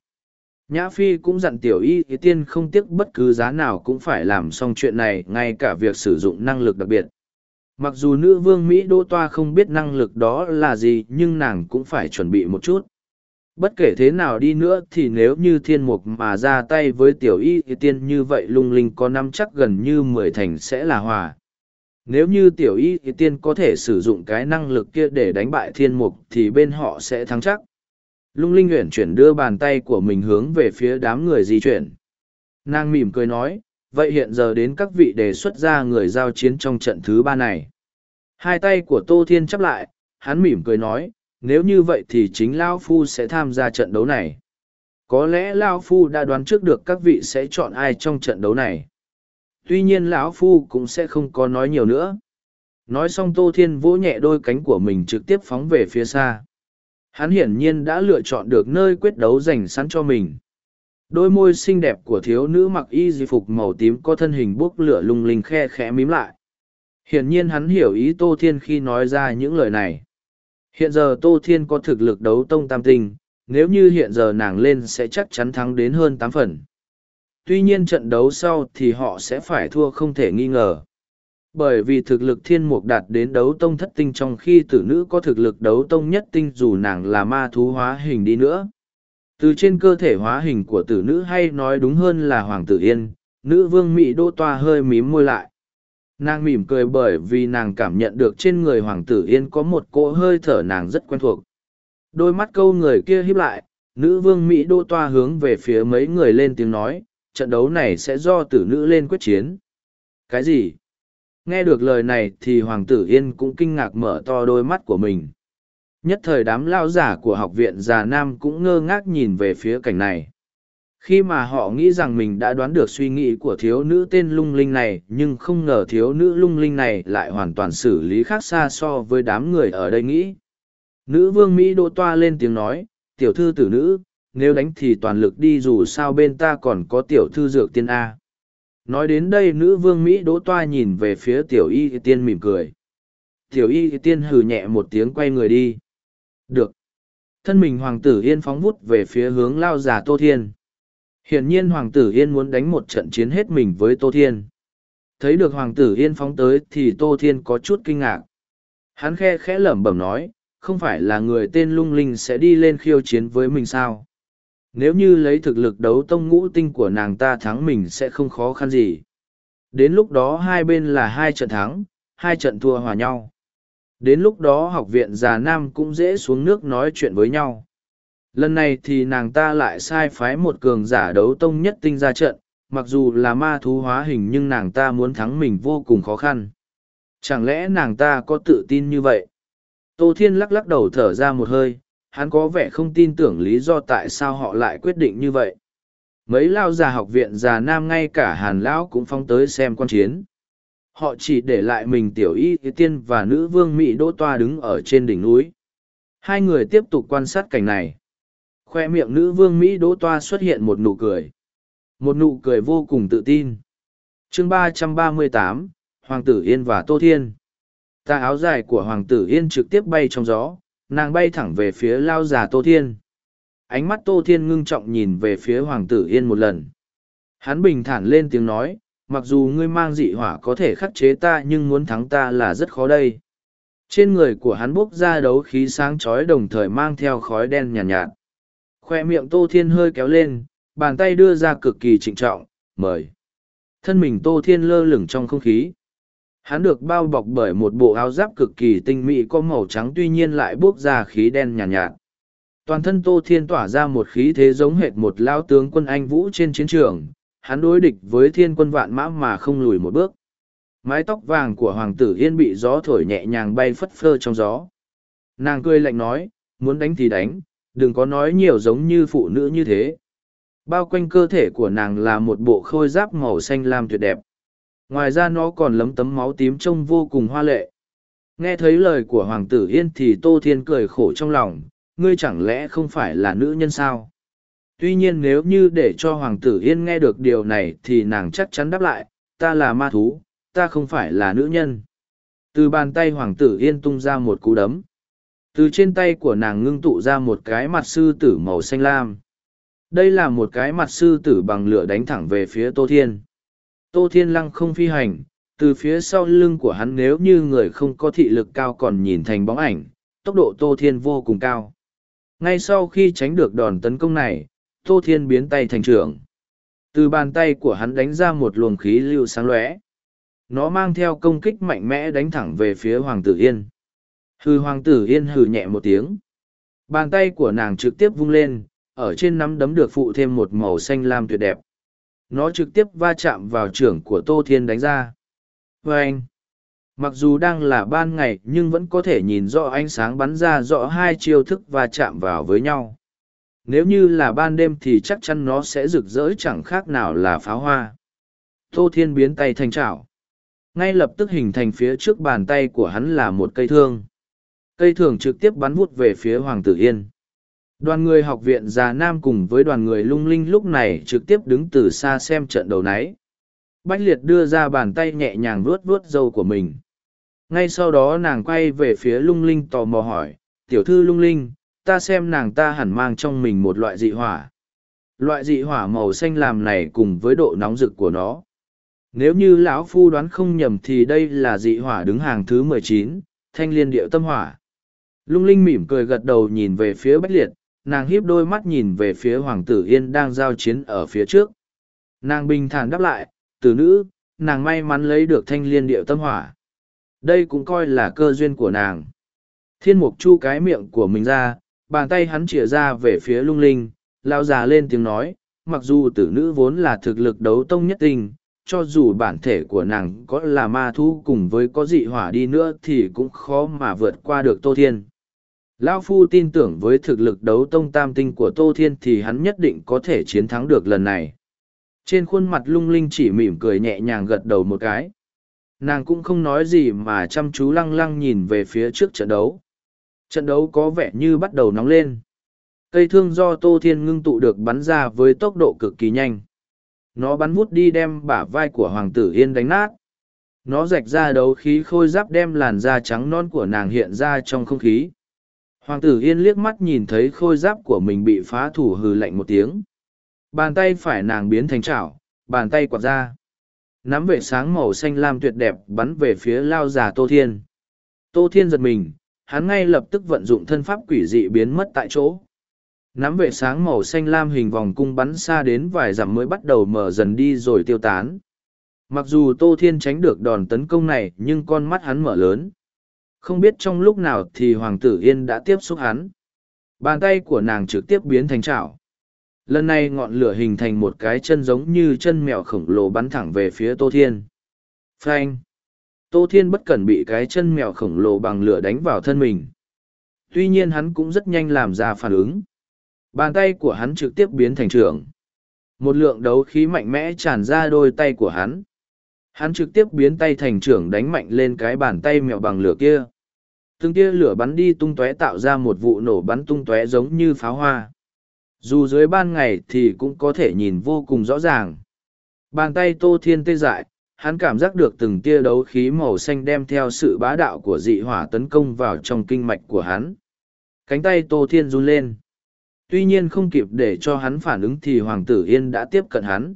Nhã Phi cũng dặn tiểu y ý tiên không tiếc bất cứ giá nào cũng phải làm xong chuyện này, ngay cả việc sử dụng năng lực đặc biệt. Mặc dù nữ vương Mỹ Đô Toa không biết năng lực đó là gì nhưng nàng cũng phải chuẩn bị một chút. Bất kể thế nào đi nữa thì nếu như thiên mục mà ra tay với tiểu y thì tiên như vậy lung linh có năm chắc gần như mười thành sẽ là hòa. Nếu như tiểu y thì tiên có thể sử dụng cái năng lực kia để đánh bại thiên mục thì bên họ sẽ thắng chắc. Lung linh uyển chuyển đưa bàn tay của mình hướng về phía đám người di chuyển. Nàng mỉm cười nói, vậy hiện giờ đến các vị đề xuất ra người giao chiến trong trận thứ ba này. Hai tay của tô thiên chắp lại, hắn mỉm cười nói nếu như vậy thì chính lao phu sẽ tham gia trận đấu này có lẽ lao phu đã đoán trước được các vị sẽ chọn ai trong trận đấu này tuy nhiên lão phu cũng sẽ không có nói nhiều nữa nói xong tô thiên vỗ nhẹ đôi cánh của mình trực tiếp phóng về phía xa Hắn hiển nhiên đã lựa chọn được nơi quyết đấu dành sẵn cho mình. Đôi môi xinh đẹp của thiếu nữ mặc y di phục màu tím có thân hình bốc lửa lung linh khe khẽ mím lại. Hiển nhiên hắn hiểu ý Tô Thiên khi nói ra những lời này. Hiện giờ Tô Thiên có thực lực đấu tông tam tinh, nếu như hiện giờ nàng lên sẽ chắc chắn thắng đến hơn tám phần. tuy nhiên trận đấu sau thì họ sẽ phải thua không thể nghi ngờ. Bởi vì thực lực thiên mục đạt đến đấu tông thất tinh trong khi tử nữ có thực lực đấu tông nhất tinh dù nàng là ma thú hóa hình đi nữa. Từ trên cơ thể hóa hình của tử nữ hay nói đúng hơn là hoàng tử yên nữ vương mỹ đô toa hơi mím môi lại nàng mỉm cười bởi vì nàng cảm nhận được trên người hoàng tử yên có một cỗ hơi thở nàng rất quen thuộc. Đôi mắt câu người kia híp lại, nữ vương mỹ đô toa hướng về phía mấy người lên tiếng nói, trận đấu này sẽ do tử nữ lên quyết chiến. Cái gì? Nghe được lời này thì hoàng tử yên cũng kinh ngạc mở to đôi mắt của mình. Nhất thời đám lao giả của học viện già nam cũng ngơ ngác nhìn về phía cảnh này khi mà họ nghĩ rằng mình đã đoán được suy nghĩ của thiếu nữ tên lung linh này, nhưng không ngờ thiếu nữ lung linh này lại hoàn toàn xử lý khác xa so với đám người ở đây nghĩ. Nữ vương mỹ đỗ toa lên tiếng nói, tiểu thư tử nữ, nếu đánh thì toàn lực đi dù sao bên ta còn có tiểu thư dược tiên a. Nói đến đây, nữ vương mỹ đỗ toa nhìn về phía tiểu y tiên mỉm cười. Tiểu y tiên hừ nhẹ một tiếng quay người đi. Được. Thân mình hoàng tử yên phóng vút về phía hướng lao già tô thiên hiển nhiên hoàng tử yên muốn đánh một trận chiến hết mình với tô thiên. Thấy được hoàng tử yên phóng tới thì tô thiên có chút kinh ngạc. Hắn khe khẽ lẩm bẩm nói, không phải là người tên lung linh sẽ đi lên khiêu chiến với mình sao? Nếu như lấy thực lực đấu tông ngũ tinh của nàng ta thắng mình sẽ không khó khăn gì. Đến lúc đó hai bên là hai trận thắng, hai trận thua hòa nhau. Đến lúc đó học viện già nam cũng dễ xuống nước nói chuyện với nhau lần này thì nàng ta lại sai phái một cường giả đấu tông nhất tinh ra trận, mặc dù là ma thú hóa hình nhưng nàng ta muốn thắng mình vô cùng khó khăn. Chẳng lẽ nàng ta có tự tin như vậy? Tô thiên lắc lắc đầu thở ra một hơi, hắn có vẻ không tin tưởng lý do tại sao họ lại quyết định như vậy. Mấy lao già học viện già nam ngay cả hàn lão cũng phong tới xem q u a n chiến. Họ chỉ để lại mình tiểu y tiên và nữ vương mỹ đỗ toa đứng ở trên đỉnh núi. Hai người tiếp tục quan sát cảnh này khoe miệng nữ vương mỹ đỗ toa xuất hiện một nụ cười. Một nụ cười vô cùng tự tin. Chương ba trăm ba mươi tám hoàng tử yên và tô thiên. Tà áo dài của hoàng tử yên trực tiếp bay trong gió nàng bay thẳng về phía lao già tô thiên. Ánh mắt tô thiên ngưng trọng nhìn về phía hoàng tử yên một lần. Hắn bình thản lên tiếng nói mặc dù ngươi mang dị hỏa có thể khắc chế ta nhưng muốn thắng ta là rất khó đây. Trên người của hắn bốc ra đấu khí sáng chói đồng thời mang theo khói đen nhàn nhạt, nhạt khoe miệng tô thiên hơi kéo lên bàn tay đưa ra cực kỳ trịnh trọng mời thân mình tô thiên lơ lửng trong không khí hắn được bao bọc bởi một bộ áo giáp cực kỳ tinh mỹ có màu trắng tuy nhiên lại bốc ra khí đen nhàn nhạt, nhạt toàn thân tô thiên tỏa ra một khí thế giống hệt một lao tướng quân anh vũ trên chiến trường hắn đối địch với thiên quân vạn mã mà không lùi một bước. Mái tóc vàng của hoàng tử yên bị gió thổi nhẹ nhàng bay phất phơ trong gió. Nàng cười lạnh nói, muốn đánh thì đánh, đừng có nói nhiều giống như phụ nữ như thế. Bao quanh cơ thể của nàng là một bộ khôi giáp màu xanh lam tuyệt đẹp. Ngoài ra nó còn lấm tấm máu tím trông vô cùng hoa lệ. Nghe thấy lời của Hoàng tử Yên thì Tô Thiên cười khổ trong lòng, ngươi chẳng lẽ không phải là nữ nhân sao? tuy nhiên nếu như để cho hoàng tử yên nghe được điều này thì nàng chắc chắn đáp lại ta là ma thú ta không phải là nữ nhân từ bàn tay hoàng tử yên tung ra một cú đấm từ trên tay của nàng ngưng tụ ra một cái mặt sư tử màu xanh lam đây là một cái mặt sư tử bằng lửa đánh thẳng về phía tô thiên tô thiên lăng không phi hành, từ phía sau lưng của hắn nếu như người không có thị lực cao còn nhìn thành bóng ảnh, tốc độ tô thiên vô cùng cao ngay sau khi tránh được đòn tấn công này, Tô Thiên biến tay thành trưởng. Từ bàn tay của hắn đánh ra một luồng khí lưu sáng lóe. Nó mang theo công kích mạnh mẽ đánh thẳng về phía Hoàng tử Yên. Hư Hoàng tử Yên hừ nhẹ một tiếng. Bàn tay của nàng trực tiếp vung lên, ở trên nắm đấm được phụ thêm một màu xanh lam tuyệt đẹp. Nó trực tiếp va chạm vào trưởng của Tô Thiên đánh ra. vê anh, mặc dù đang là ban ngày nhưng vẫn có thể nhìn rõ ánh sáng bắn ra rõ hai chiêu thức va chạm vào với nhau nếu như là ban đêm thì chắc chắn nó sẽ rực rỡ chẳng khác nào là pháo hoa tô thiên biến tay thành chảo ngay lập tức hình thành phía trước bàn tay của hắn là một cây thương cây thường trực tiếp bắn vút về phía hoàng tử yên. Đoàn người học viện già nam cùng với đoàn người lung linh lúc này trực tiếp đứng từ xa xem trận đầu náy. Bách liệt đưa ra bàn tay nhẹ nhàng vuốt vuốt râu của mình. Ngay sau đó nàng quay về phía lung linh tò mò hỏi, tiểu thư lung linh, ta xem nàng ta hẳn mang trong mình một loại dị hỏa. loại dị hỏa màu xanh làm này cùng với độ nóng rực của nó. Nếu như lão phu đoán không nhầm thì đây là dị hỏa đứng hàng thứ mười chín, thanh liên điệu tâm hỏa lung linh mỉm cười gật đầu nhìn về phía bách liệt, nàng hiếp đôi mắt nhìn về phía hoàng tử yên đang giao chiến ở phía trước. Nàng bình thản đáp lại, tử nữ, nàng may mắn lấy được thanh liên điệu tâm hỏa. Đây cũng coi là cơ duyên của nàng. Thiên mục chu cái miệng của mình ra, bàn tay hắn chĩa ra về phía lung linh lao già lên tiếng nói, mặc dù tử nữ vốn là thực lực đấu tông nhất tinh, cho dù bản thể của nàng có là ma thú cùng với có dị hỏa đi nữa thì cũng khó mà vượt qua được tô thiên lão phu tin tưởng với thực lực đấu tông tam tinh của tô thiên thì hắn nhất định có thể chiến thắng được lần này. Trên khuôn mặt lung linh chỉ mỉm cười nhẹ nhàng gật đầu một cái. Nàng cũng không nói gì mà chăm chú lăng lăng nhìn về phía trước trận đấu. Trận đấu có vẻ như bắt đầu nóng lên. Cây thương do tô thiên ngưng tụ được bắn ra với tốc độ cực kỳ nhanh. Nó bắn vút đi đem bả vai của hoàng tử yên đánh nát. Nó rạch ra đấu khí khôi giáp đem làn da trắng non của nàng hiện ra trong không khí hoàng tử yên liếc mắt nhìn thấy khôi giáp của mình bị phá thủ hừ lạnh một tiếng. Bàn tay phải nàng biến thành chảo, bàn tay quạt ra. Nắm vệ sáng màu xanh lam tuyệt đẹp bắn về phía lao già tô thiên. Tô thiên giật mình, hắn ngay lập tức vận dụng thân pháp quỷ dị biến mất tại chỗ. Nắm vệ sáng màu xanh lam hình vòng cung bắn xa đến vài dặm mới bắt đầu mở dần đi rồi tiêu tán. Mặc dù tô thiên tránh được đòn tấn công này, nhưng con mắt hắn mở lớn không biết trong lúc nào thì hoàng tử yên đã tiếp xúc hắn. Bàn tay của nàng trực tiếp biến thành chảo. Lần này ngọn lửa hình thành một cái chân giống như chân mèo khổng lồ bắn thẳng về phía tô thiên. Phanh! Tô thiên bất cẩn bị cái chân mèo khổng lồ bằng lửa đánh vào thân mình. Tuy nhiên hắn cũng rất nhanh làm ra phản ứng. Bàn tay của hắn trực tiếp biến thành trưởng. Một lượng đấu khí mạnh mẽ tràn ra đôi tay của hắn. Hắn trực tiếp biến tay thành trưởng đánh mạnh lên cái bàn tay mèo bằng lửa kia. Từng tia lửa bắn đi tung tóe tạo ra một vụ nổ bắn tung tóe giống như pháo hoa. Dù dưới ban ngày thì cũng có thể nhìn vô cùng rõ ràng. Bàn tay Tô Thiên tê dại, hắn cảm giác được từng tia đấu khí màu xanh đem theo sự bá đạo của dị hỏa tấn công vào trong kinh mạch của hắn. Cánh tay Tô Thiên run lên tuy nhiên không kịp để cho hắn phản ứng thì hoàng tử yên đã tiếp cận hắn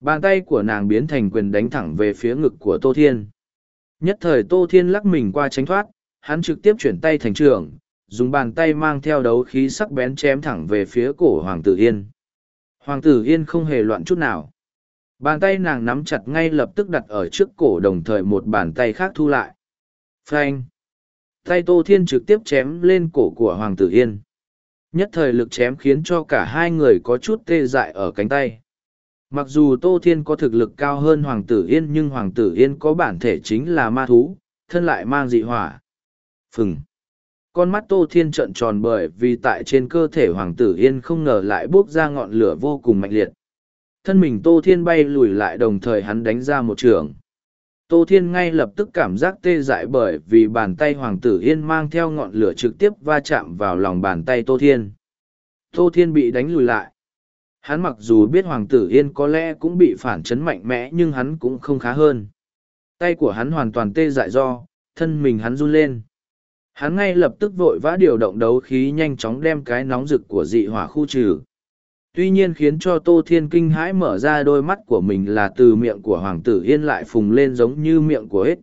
bàn tay của nàng biến thành quyền đánh thẳng về phía ngực của tô thiên. Nhất thời tô thiên lắc mình qua tránh thoát, hắn trực tiếp chuyển tay thành trường, dùng bàn tay mang theo đấu khí sắc bén chém thẳng về phía cổ hoàng tử yên. Hoàng tử yên không hề loạn chút nào. Bàn tay nàng nắm chặt ngay lập tức đặt ở trước cổ đồng thời một bàn tay khác thu lại. Phanh! Tay tô thiên trực tiếp chém lên cổ của hoàng tử yên. Nhất thời lực chém khiến cho cả hai người có chút tê dại ở cánh tay mặc dù tô thiên có thực lực cao hơn hoàng tử yên, nhưng hoàng tử yên có bản thể chính là ma thú, thân lại mang dị hỏa phừng con mắt tô thiên trợn tròn bởi vì tại trên cơ thể hoàng tử yên không ngờ lại bốc ra ngọn lửa vô cùng mạnh liệt thân mình tô thiên bay lùi lại đồng thời hắn đánh ra một trường Tô Thiên ngay lập tức cảm giác tê dại bởi vì bàn tay Hoàng tử Yên mang theo ngọn lửa trực tiếp va chạm vào lòng bàn tay Tô Thiên. Tô Thiên bị đánh lùi lại. Hắn mặc dù biết Hoàng tử Yên có lẽ cũng bị phản chấn mạnh mẽ nhưng hắn cũng không khá hơn. Tay của hắn hoàn toàn tê dại do, thân mình hắn run lên. Hắn ngay lập tức vội vã điều động đấu khí nhanh chóng đem cái nóng rực của dị hỏa khu trừ tuy nhiên khiến cho tô thiên kinh hãi mở ra đôi mắt của mình là từ miệng của hoàng tử yên lại phùng lên giống như miệng của hết.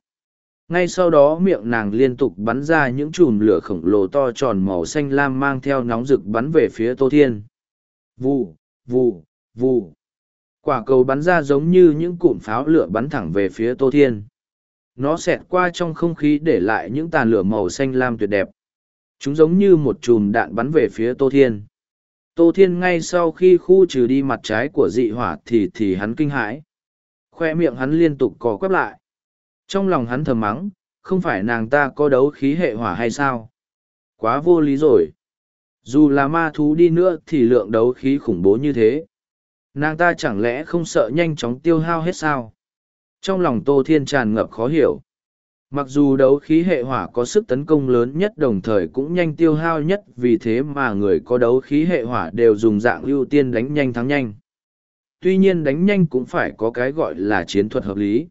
ngay sau đó miệng nàng liên tục bắn ra những chùm lửa khổng lồ to tròn màu xanh lam mang theo nóng rực bắn về phía tô thiên vù vù vù quả cầu bắn ra giống như những cụm pháo lửa bắn thẳng về phía tô thiên nó xẹt qua trong không khí để lại những tàn lửa màu xanh lam tuyệt đẹp chúng giống như một chùm đạn bắn về phía tô thiên Tô Thiên ngay sau khi khu trừ đi mặt trái của dị hỏa thì thì hắn kinh hãi. Khoe miệng hắn liên tục cò quắp lại. Trong lòng hắn thầm mắng, không phải nàng ta có đấu khí hệ hỏa hay sao? Quá vô lý rồi. Dù là ma thú đi nữa thì lượng đấu khí khủng bố như thế. Nàng ta chẳng lẽ không sợ nhanh chóng tiêu hao hết sao? Trong lòng Tô Thiên tràn ngập khó hiểu. Mặc dù đấu khí hệ hỏa có sức tấn công lớn nhất đồng thời cũng nhanh tiêu hao nhất, vì thế mà người có đấu khí hệ hỏa đều dùng dạng ưu tiên đánh nhanh thắng nhanh. Tuy nhiên đánh nhanh cũng phải có cái gọi là chiến thuật hợp lý.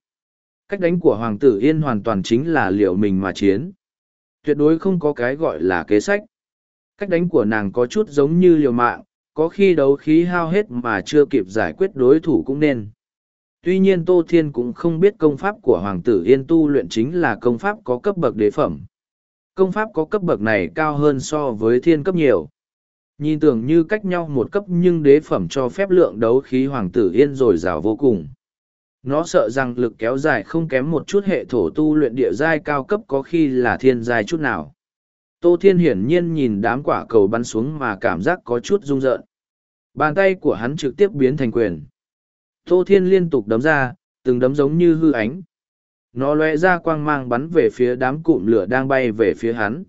Cách đánh của Hoàng tử Yên hoàn toàn chính là liệu mình mà chiến. Tuyệt đối không có cái gọi là kế sách. Cách đánh của nàng có chút giống như liều mạng, có khi đấu khí hao hết mà chưa kịp giải quyết đối thủ cũng nên. Tuy nhiên Tô Thiên cũng không biết công pháp của Hoàng tử Yên tu luyện chính là công pháp có cấp bậc đế phẩm. Công pháp có cấp bậc này cao hơn so với thiên cấp nhiều. Nhìn tưởng như cách nhau một cấp nhưng đế phẩm cho phép lượng đấu khí Hoàng tử Yên rồi dào vô cùng. Nó sợ rằng lực kéo dài không kém một chút hệ thổ tu luyện địa giai cao cấp có khi là thiên giai chút nào. Tô Thiên hiển nhiên nhìn đám quả cầu bắn xuống mà cảm giác có chút rung rợn. Bàn tay của hắn trực tiếp biến thành quyền. Tô Thiên liên tục đấm ra, từng đấm giống như hư ánh. Nó lóe ra quang mang bắn về phía đám cụm lửa đang bay về phía hắn.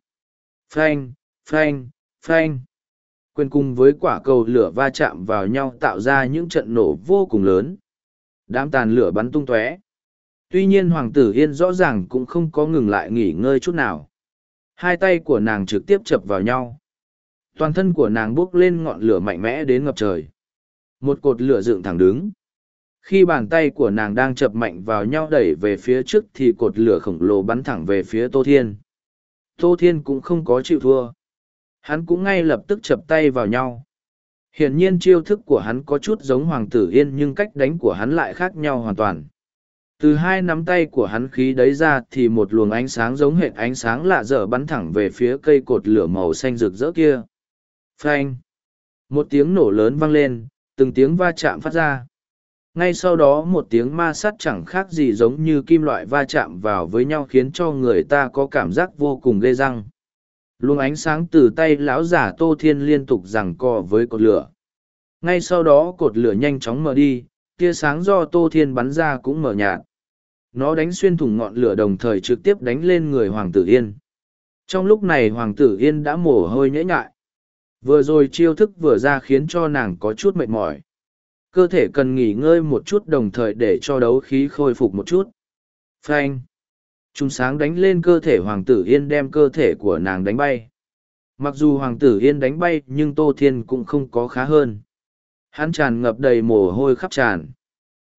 Phanh, phanh, phanh. Quyền cùng với quả cầu lửa va chạm vào nhau tạo ra những trận nổ vô cùng lớn. Đám tàn lửa bắn tung tóe. Tuy nhiên Hoàng tử Yên rõ ràng cũng không có ngừng lại nghỉ ngơi chút nào. Hai tay của nàng trực tiếp chập vào nhau. Toàn thân của nàng bốc lên ngọn lửa mạnh mẽ đến ngập trời. Một cột lửa dựng thẳng đứng. Khi bàn tay của nàng đang chập mạnh vào nhau đẩy về phía trước thì cột lửa khổng lồ bắn thẳng về phía Tô Thiên. Tô Thiên cũng không có chịu thua. Hắn cũng ngay lập tức chập tay vào nhau. Hiển nhiên chiêu thức của hắn có chút giống Hoàng tử Yên nhưng cách đánh của hắn lại khác nhau hoàn toàn từ hai nắm tay của hắn khí đấy ra thì một luồng ánh sáng giống hệt ánh sáng lạ dở bắn thẳng về phía cây cột lửa màu xanh rực rỡ kia. Phanh! Một tiếng nổ lớn vang lên, từng tiếng va chạm phát ra. Ngay sau đó một tiếng ma sát chẳng khác gì giống như kim loại va chạm vào với nhau khiến cho người ta có cảm giác vô cùng ghê răng. Luồng ánh sáng từ tay lão giả tô thiên liên tục giằng co với cột lửa. Ngay sau đó cột lửa nhanh chóng mở đi, tia sáng do tô thiên bắn ra cũng mở nhạt nó đánh xuyên thủng ngọn lửa đồng thời trực tiếp đánh lên người Hoàng tử Yên. Trong lúc này Hoàng tử Yên đã mồ hôi nhễ nhại. Vừa rồi chiêu thức vừa ra khiến cho nàng có chút mệt mỏi. Cơ thể cần nghỉ ngơi một chút đồng thời để cho đấu khí khôi phục một chút. Phanh. Trung sáng đánh lên cơ thể Hoàng tử Yên đem cơ thể của nàng đánh bay. Mặc dù Hoàng tử Yên đánh bay nhưng Tô Thiên cũng không có khá hơn. Hắn tràn ngập đầy mồ hôi khắp tràn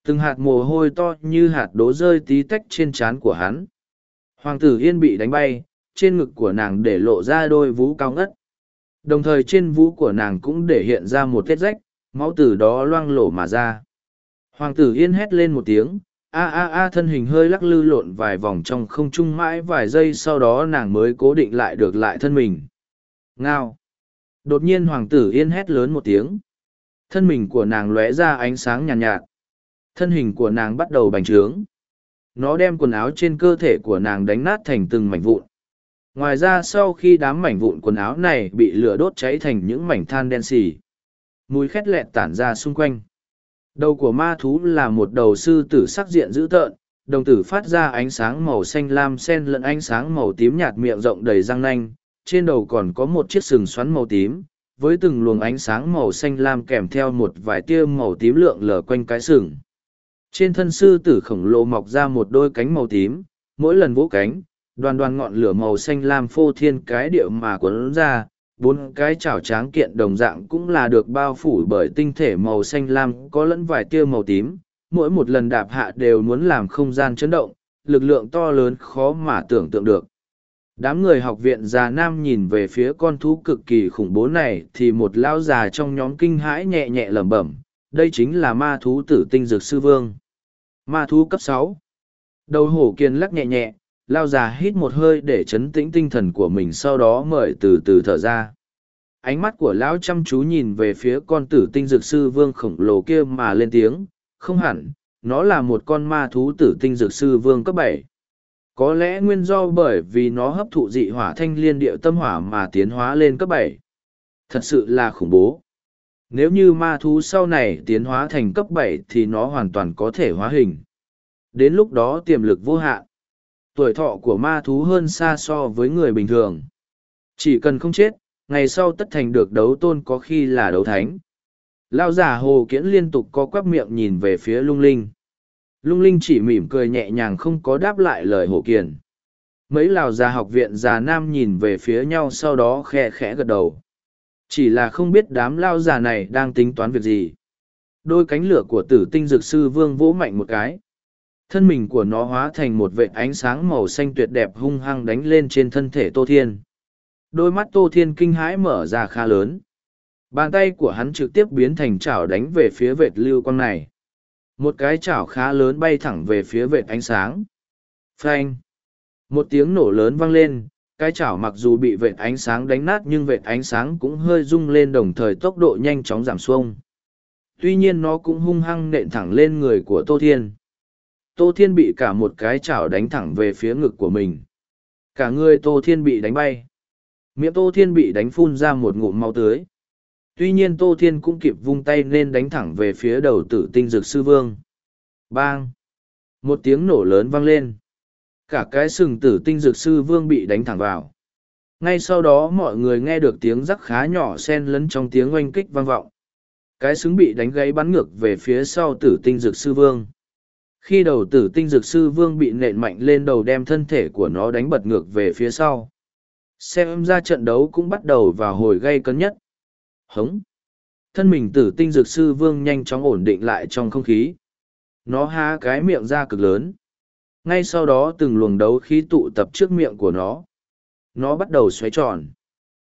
từng hạt mồ hôi to như hạt đố rơi tí tách trên trán của hắn. Hoàng tử yên bị đánh bay trên ngực của nàng để lộ ra đôi vú cao ngất. Đồng thời trên vú của nàng cũng để hiện ra một vết rách máu từ đó loang lổ mà ra. Hoàng tử yên hét lên một tiếng a a a thân hình hơi lắc lư lộn vài vòng trong không trung mãi vài giây sau đó nàng mới cố định lại được lại thân mình. Ngao! Đột nhiên hoàng tử yên hét lớn một tiếng. Thân mình của nàng lóe ra ánh sáng nhàn nhạt, nhạt thân hình của nàng bắt đầu bành trướng. Nó đem quần áo trên cơ thể của nàng đánh nát thành từng mảnh vụn. Ngoài ra sau khi đám mảnh vụn quần áo này bị lửa đốt cháy thành những mảnh than đen xì, mùi khét lẹt tản ra xung quanh. Đầu của ma thú là một đầu sư tử sắc diện dữ tợn, đồng tử phát ra ánh sáng màu xanh lam sen lẫn ánh sáng màu tím nhạt miệng rộng đầy răng nanh, trên đầu còn có một chiếc sừng xoắn màu tím, với từng luồng ánh sáng màu xanh lam kèm theo một vài tia màu tím lượng lờ quanh cái sừng trên thân sư tử khổng lồ mọc ra một đôi cánh màu tím, mỗi lần vỗ cánh, đoàn đoàn ngọn lửa màu xanh lam phô thiên cái điệu mà cuốn ra, bốn cái chảo tráng kiện đồng dạng cũng là được bao phủ bởi tinh thể màu xanh lam có lẫn vài tia màu tím, mỗi một lần đạp hạ đều muốn làm không gian chấn động, lực lượng to lớn khó mà tưởng tượng được. Đám người học viện già nam nhìn về phía con thú cực kỳ khủng bố này thì một lão già trong nhóm kinh hãi nhẹ nhẹ lẩm bẩm, đây chính là ma thú tử tinh dược sư vương. Ma thú cấp sáu Đầu hổ kiên lắc nhẹ nhẹ, lao già hít một hơi để chấn tĩnh tinh thần của mình sau đó mời từ từ thở ra. Ánh mắt của lão chăm chú nhìn về phía con tử tinh dược sư vương khổng lồ kia mà lên tiếng, không hẳn, nó là một con ma thú tử tinh dược sư vương cấp bảy. Có lẽ nguyên do bởi vì nó hấp thụ dị hỏa thanh liên điệu tâm hỏa mà tiến hóa lên cấp bảy. Thật sự là khủng bố nếu như ma thú sau này tiến hóa thành cấp bảy thì nó hoàn toàn có thể hóa hình. Đến lúc đó tiềm lực vô hạn. Tuổi thọ của ma thú hơn xa so với người bình thường. Chỉ cần không chết, ngày sau tất thành được đấu tôn có khi là đấu thánh. Lao giả hồ kiễn liên tục co quắp miệng nhìn về phía lung linh. Lung linh chỉ mỉm cười nhẹ nhàng không có đáp lại lời hồ kiền. Mấy lào già học viện già nam nhìn về phía nhau sau đó khe khẽ gật đầu chỉ là không biết đám lao già này đang tính toán việc gì. Đôi cánh lửa của tử tinh dược sư vương vỗ mạnh một cái. Thân mình của nó hóa thành một vệ ánh sáng màu xanh tuyệt đẹp hung hăng đánh lên trên thân thể Tô Thiên. Đôi mắt Tô Thiên kinh hãi mở ra khá lớn. Bàn tay của hắn trực tiếp biến thành chảo đánh về phía vệt lưu quang này. Một cái chảo khá lớn bay thẳng về phía vệt ánh sáng. Phanh! Một tiếng nổ lớn vang lên, cái chảo mặc dù bị vệt ánh sáng đánh nát nhưng vệt ánh sáng cũng hơi rung lên đồng thời tốc độ nhanh chóng giảm xuông. Tuy nhiên nó cũng hung hăng nện thẳng lên người của Tô Thiên. Tô Thiên bị cả một cái chảo đánh thẳng về phía ngực của mình. Cả người Tô Thiên bị đánh bay. Miệng Tô Thiên bị đánh phun ra một ngụm máu tưới. Tuy nhiên Tô Thiên cũng kịp vung tay nên đánh thẳng về phía đầu tử tinh dược sư vương. Bang! Một tiếng nổ lớn vang lên. Cả cái sừng tử tinh dược sư vương bị đánh thẳng vào. Ngay sau đó mọi người nghe được tiếng rắc khá nhỏ xen lẫn trong tiếng oanh kích vang vọng. Cái sừng bị đánh gáy bắn ngược về phía sau tử tinh dược sư vương. Khi đầu tử tinh dược sư vương bị nện mạnh lên đầu đem thân thể của nó đánh bật ngược về phía sau. Xem ra trận đấu cũng bắt đầu vào hồi gây cấn nhất. Hống! Thân mình tử tinh dược sư vương nhanh chóng ổn định lại trong không khí. Nó há cái miệng ra cực lớn. Ngay sau đó từng luồng đấu khí tụ tập trước miệng của nó. Nó bắt đầu xoáy tròn.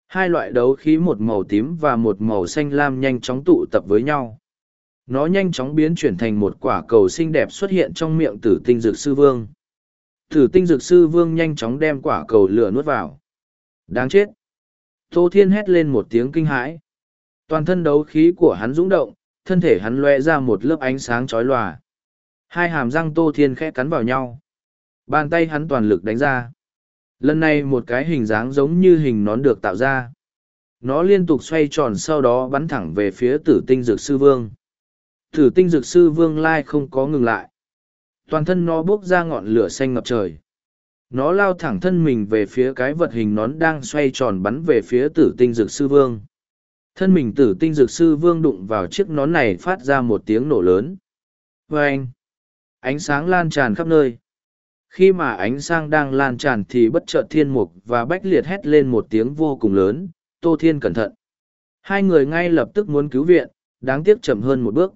Hai loại đấu khí một màu tím và một màu xanh lam nhanh chóng tụ tập với nhau. Nó nhanh chóng biến chuyển thành một quả cầu xinh đẹp xuất hiện trong miệng tử tinh dược sư vương. Tử tinh dược sư vương nhanh chóng đem quả cầu lửa nuốt vào. Đáng chết! Tô Thiên hét lên một tiếng kinh hãi. Toàn thân đấu khí của hắn rung động, thân thể hắn loe ra một lớp ánh sáng chói lòa. Hai hàm răng Tô Thiên khẽ cắn vào nhau. Bàn tay hắn toàn lực đánh ra. Lần này một cái hình dáng giống như hình nón được tạo ra. Nó liên tục xoay tròn sau đó bắn thẳng về phía tử tinh dược sư vương. Tử tinh dược sư vương lai không có ngừng lại. Toàn thân nó bốc ra ngọn lửa xanh ngập trời. Nó lao thẳng thân mình về phía cái vật hình nón đang xoay tròn bắn về phía tử tinh dược sư vương. Thân mình tử tinh dược sư vương đụng vào chiếc nón này phát ra một tiếng nổ lớn. Vâng! anh, ánh sáng lan tràn khắp nơi. Khi mà ánh sáng đang lan tràn thì bất chợt thiên mục và bách liệt hét lên một tiếng vô cùng lớn, Tô Thiên cẩn thận. Hai người ngay lập tức muốn cứu viện, đáng tiếc chậm hơn một bước.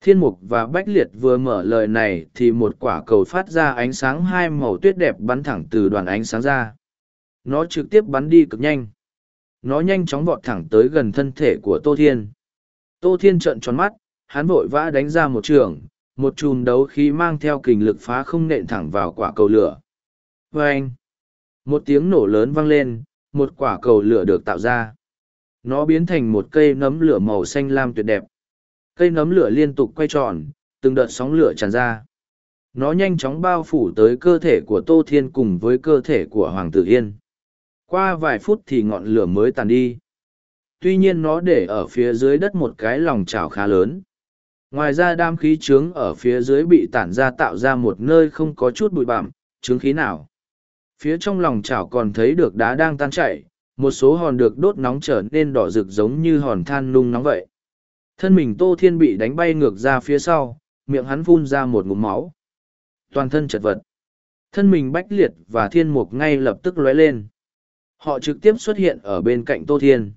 Thiên mục và bách liệt vừa mở lời này thì một quả cầu phát ra ánh sáng hai màu tuyết đẹp bắn thẳng từ đoàn ánh sáng ra. Nó trực tiếp bắn đi cực nhanh. Nó nhanh chóng vọt thẳng tới gần thân thể của Tô Thiên. Tô Thiên trợn tròn mắt, hắn vội vã đánh ra một trường, một chùm đấu khí mang theo kình lực phá không nện thẳng vào quả cầu lửa. Và anh, một tiếng nổ lớn vang lên, một quả cầu lửa được tạo ra. Nó biến thành một cây nấm lửa màu xanh lam tuyệt đẹp. Cây nấm lửa liên tục quay tròn, từng đợt sóng lửa tràn ra. Nó nhanh chóng bao phủ tới cơ thể của Tô Thiên cùng với cơ thể của Hoàng tử Yên. Qua vài phút thì ngọn lửa mới tàn đi. Tuy nhiên nó để ở phía dưới đất một cái lòng trào khá lớn. Ngoài ra đam khí trướng ở phía dưới bị tản ra tạo ra một nơi không có chút bụi bặm, trướng khí nào. Phía trong lòng chảo còn thấy được đá đang tan chảy, một số hòn được đốt nóng trở nên đỏ rực giống như hòn than nung nóng vậy. Thân mình Tô Thiên bị đánh bay ngược ra phía sau, miệng hắn phun ra một ngụm máu. Toàn thân chật vật. Thân mình bách liệt và thiên mục ngay lập tức lóe lên. Họ trực tiếp xuất hiện ở bên cạnh Tô Thiên.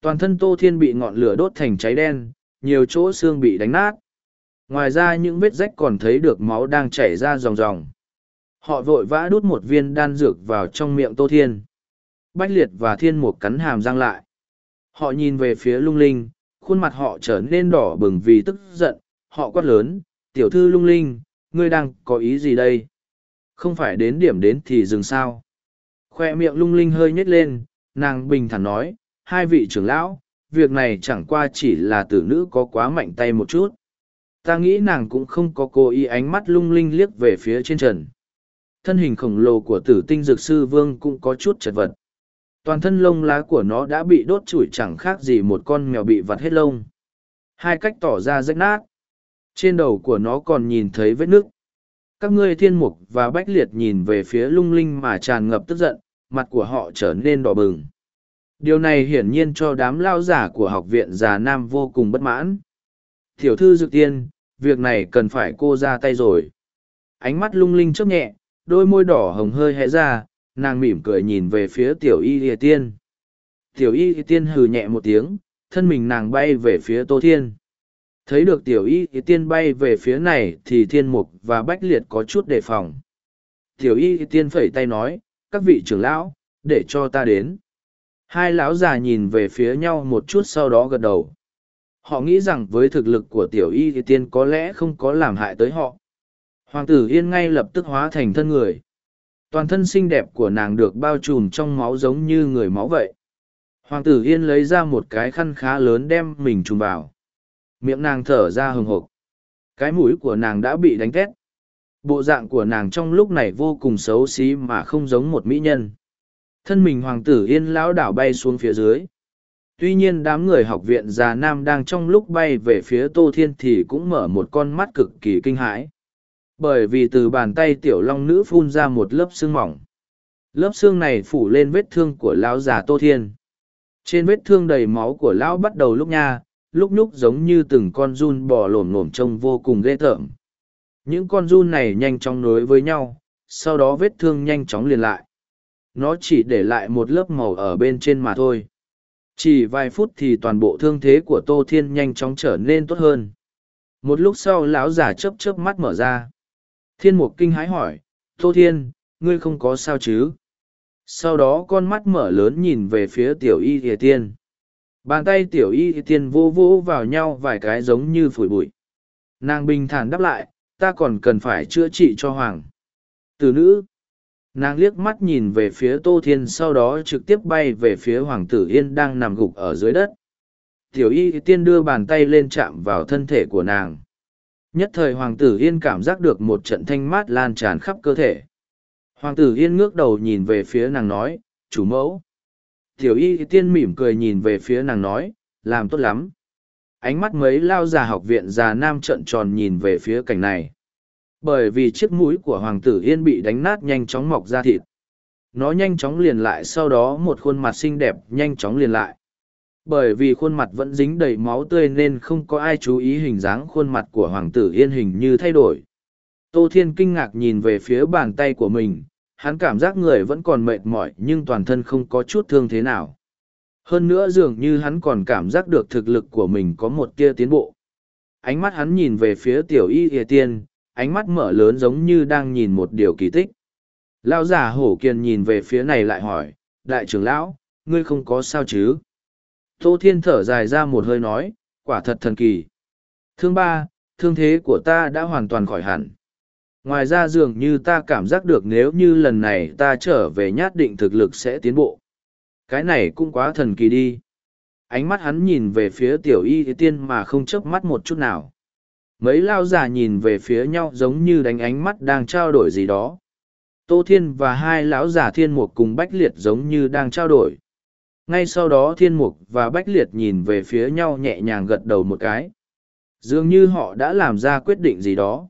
Toàn thân Tô Thiên bị ngọn lửa đốt thành cháy đen, nhiều chỗ xương bị đánh nát. Ngoài ra những vết rách còn thấy được máu đang chảy ra ròng ròng. Họ vội vã đút một viên đan dược vào trong miệng Tô Thiên. Bách liệt và thiên mục cắn hàm răng lại. Họ nhìn về phía lung linh, khuôn mặt họ trở nên đỏ bừng vì tức giận. Họ quát lớn, tiểu thư lung linh, ngươi đang có ý gì đây? Không phải đến điểm đến thì dừng sao? Khoe miệng lung linh hơi nhếch lên, nàng bình thản nói, hai vị trưởng lão, việc này chẳng qua chỉ là tử nữ có quá mạnh tay một chút. Ta nghĩ nàng cũng không có cố ý ánh mắt lung linh liếc về phía trên trần. Thân hình khổng lồ của tử tinh dược sư vương cũng có chút chật vật. Toàn thân lông lá của nó đã bị đốt chủi chẳng khác gì một con mèo bị vặt hết lông. Hai cách tỏ ra rách nát. Trên đầu của nó còn nhìn thấy vết nước. Các ngươi thiên mục và bách liệt nhìn về phía lung linh mà tràn ngập tức giận, mặt của họ trở nên đỏ bừng. Điều này hiển nhiên cho đám lao giả của học viện già nam vô cùng bất mãn. Tiểu thư dược tiên, việc này cần phải cô ra tay rồi. Ánh mắt lung linh chớp nhẹ, đôi môi đỏ hồng hơi hẽ ra, nàng mỉm cười nhìn về phía tiểu y ỉa tiên. Tiểu y ỉa tiên hừ nhẹ một tiếng, thân mình nàng bay về phía tô thiên. Thấy được tiểu y ỉa tiên bay về phía này thì thiên mục và bách liệt có chút đề phòng. Tiểu y ỉa tiên phẩy tay nói, các vị trưởng lão, để cho ta đến hai lão già nhìn về phía nhau một chút sau đó gật đầu. Họ nghĩ rằng với thực lực của tiểu y thì tiên có lẽ không có làm hại tới họ. Hoàng tử yên ngay lập tức hóa thành thân người. Toàn thân xinh đẹp của nàng được bao trùm trong máu giống như người máu vậy. Hoàng tử yên lấy ra một cái khăn khá lớn đem mình trùm vào. Miệng nàng thở ra hừng hộc cái mũi của nàng đã bị đánh tét. Bộ dạng của nàng trong lúc này vô cùng xấu xí mà không giống một mỹ nhân thân mình hoàng tử yên lão đảo bay xuống phía dưới. Tuy nhiên đám người học viện già nam đang trong lúc bay về phía tô thiên thì cũng mở một con mắt cực kỳ kinh hãi. Bởi vì từ bàn tay tiểu long nữ phun ra một lớp xương mỏng. Lớp xương này phủ lên vết thương của lão già tô thiên. Trên vết thương đầy máu của lão bắt đầu lúc nha, lúc nhúc giống như từng con run bò lổm lổm trông vô cùng ghê tởm. Những con run này nhanh chóng nối với nhau, sau đó vết thương nhanh chóng liền lại nó chỉ để lại một lớp màu ở bên trên mà thôi. Chỉ vài phút thì toàn bộ thương thế của tô thiên nhanh chóng trở nên tốt hơn. Một lúc sau lão già chớp chớp mắt mở ra. Thiên mục kinh hái hỏi, tô thiên, ngươi không có sao chứ? Sau đó con mắt mở lớn nhìn về phía tiểu y thìa tiên. Bàn tay tiểu y thìa tiên vô vô vào nhau vài cái giống như phủi bụi. Nàng bình thản đáp lại, ta còn cần phải chữa trị cho hoàng. Từ nữ nàng liếc mắt nhìn về phía tô thiên sau đó trực tiếp bay về phía hoàng tử yên đang nằm gục ở dưới đất. Tiểu y tiên đưa bàn tay lên chạm vào thân thể của nàng. Nhất thời hoàng tử yên cảm giác được một trận thanh mát lan tràn khắp cơ thể. Hoàng tử yên ngước đầu nhìn về phía nàng nói, chủ mẫu. Tiểu y tiên mỉm cười nhìn về phía nàng nói, làm tốt lắm. Ánh mắt mấy lao già học viện già nam trợn tròn nhìn về phía cảnh này bởi vì chiếc mũi của hoàng tử yên bị đánh nát nhanh chóng mọc ra thịt. Nó nhanh chóng liền lại sau đó một khuôn mặt xinh đẹp nhanh chóng liền lại. Bởi vì khuôn mặt vẫn dính đầy máu tươi nên không có ai chú ý hình dáng khuôn mặt của hoàng tử yên hình như thay đổi. Tô thiên kinh ngạc nhìn về phía bàn tay của mình, hắn cảm giác người vẫn còn mệt mỏi nhưng toàn thân không có chút thương thế nào. Hơn nữa dường như hắn còn cảm giác được thực lực của mình có một tia tiến bộ. Ánh mắt hắn nhìn về phía tiểu y ỉa tiên ánh mắt mở lớn giống như đang nhìn một điều kỳ tích. Lão già hổ Kiền nhìn về phía này lại hỏi, đại trưởng lão, ngươi không có sao chứ? Tô thiên thở dài ra một hơi nói, quả thật thần kỳ. Thương ba, thương thế của ta đã hoàn toàn khỏi hẳn. Ngoài ra dường như ta cảm giác được nếu như lần này ta trở về nhát định thực lực sẽ tiến bộ. Cái này cũng quá thần kỳ đi. Ánh mắt hắn nhìn về phía tiểu y tiên mà không chớp mắt một chút nào mấy lao già nhìn về phía nhau giống như đánh ánh mắt đang trao đổi gì đó. Tô thiên và hai lão già thiên mục cùng bách liệt giống như đang trao đổi. Ngay sau đó thiên mục và bách liệt nhìn về phía nhau nhẹ nhàng gật đầu một cái. Dường như họ đã làm ra quyết định gì đó.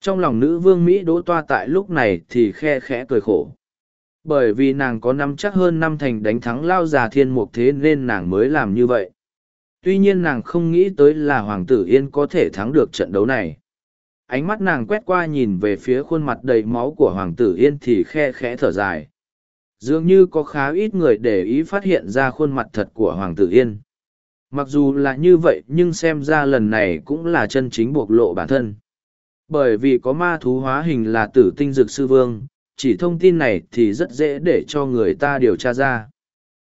Trong lòng nữ vương mỹ đỗ toa tại lúc này thì khe khẽ cười khổ. Bởi vì nàng có năm chắc hơn năm thành đánh thắng lao già thiên mục thế nên nàng mới làm như vậy tuy nhiên nàng không nghĩ tới là hoàng tử yên có thể thắng được trận đấu này. Ánh mắt nàng quét qua nhìn về phía khuôn mặt đầy máu của hoàng tử yên thì khe khẽ thở dài. Dường như có khá ít người để ý phát hiện ra khuôn mặt thật của hoàng tử yên. Mặc dù là như vậy nhưng xem ra lần này cũng là chân chính bộc lộ bản thân. Bởi vì có ma thú hóa hình là tử tinh dực sư vương, chỉ thông tin này thì rất dễ để cho người ta điều tra ra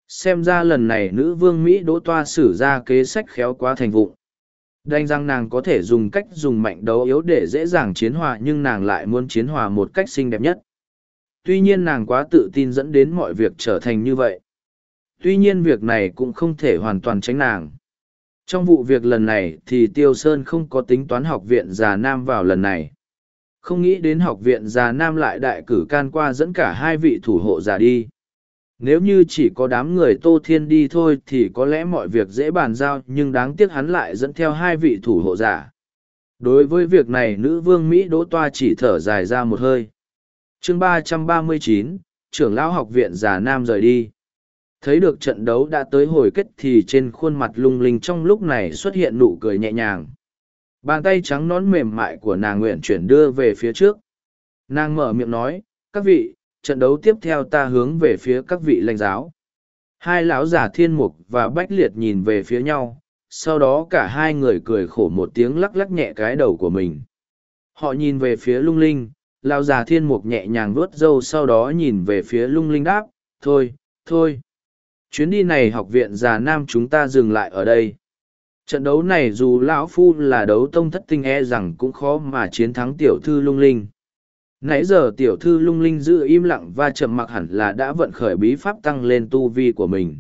xem ra lần này nữ vương mỹ đỗ toa sử ra kế sách khéo quá thành vụng. Đành rằng nàng có thể dùng cách dùng mạnh đấu yếu để dễ dàng chiến hòa nhưng nàng lại muốn chiến hòa một cách xinh đẹp nhất. Tuy nhiên nàng quá tự tin dẫn đến mọi việc trở thành như vậy. Tuy nhiên việc này cũng không thể hoàn toàn tránh nàng. Trong vụ việc lần này thì tiêu sơn không có tính toán học viện già nam vào lần này. Không nghĩ đến học viện già nam lại đại cử can qua dẫn cả hai vị thủ hộ già đi nếu như chỉ có đám người tô thiên đi thôi thì có lẽ mọi việc dễ bàn giao, nhưng đáng tiếc hắn lại dẫn theo hai vị thủ hộ giả. Đối với việc này, nữ vương mỹ đỗ toa chỉ thở dài ra một hơi. Chương ba trăm ba mươi chín, trưởng lão học viện già nam rời đi. Thấy được trận đấu đã tới hồi kết thì trên khuôn mặt lung linh trong lúc này xuất hiện nụ cười nhẹ nhàng. Bàn tay trắng nón mềm mại của nàng nguyện chuyển đưa về phía trước. Nàng mở miệng nói, các vị trận đấu tiếp theo ta hướng về phía các vị lãnh giáo. Hai lão giả thiên mục và bách liệt nhìn về phía nhau, sau đó cả hai người cười khổ một tiếng lắc lắc nhẹ cái đầu của mình. Họ nhìn về phía lung linh, lão già thiên mục nhẹ nhàng vuốt râu sau đó nhìn về phía lung linh đáp, thôi thôi, chuyến đi này học viện già nam chúng ta dừng lại ở đây. Trận đấu này dù lão phu là đấu tông thất tinh e rằng cũng khó mà chiến thắng tiểu thư lung linh nãy giờ tiểu thư lung linh giữ im lặng và chậm mặc hẳn là đã vận khởi bí pháp tăng lên tu vi của mình.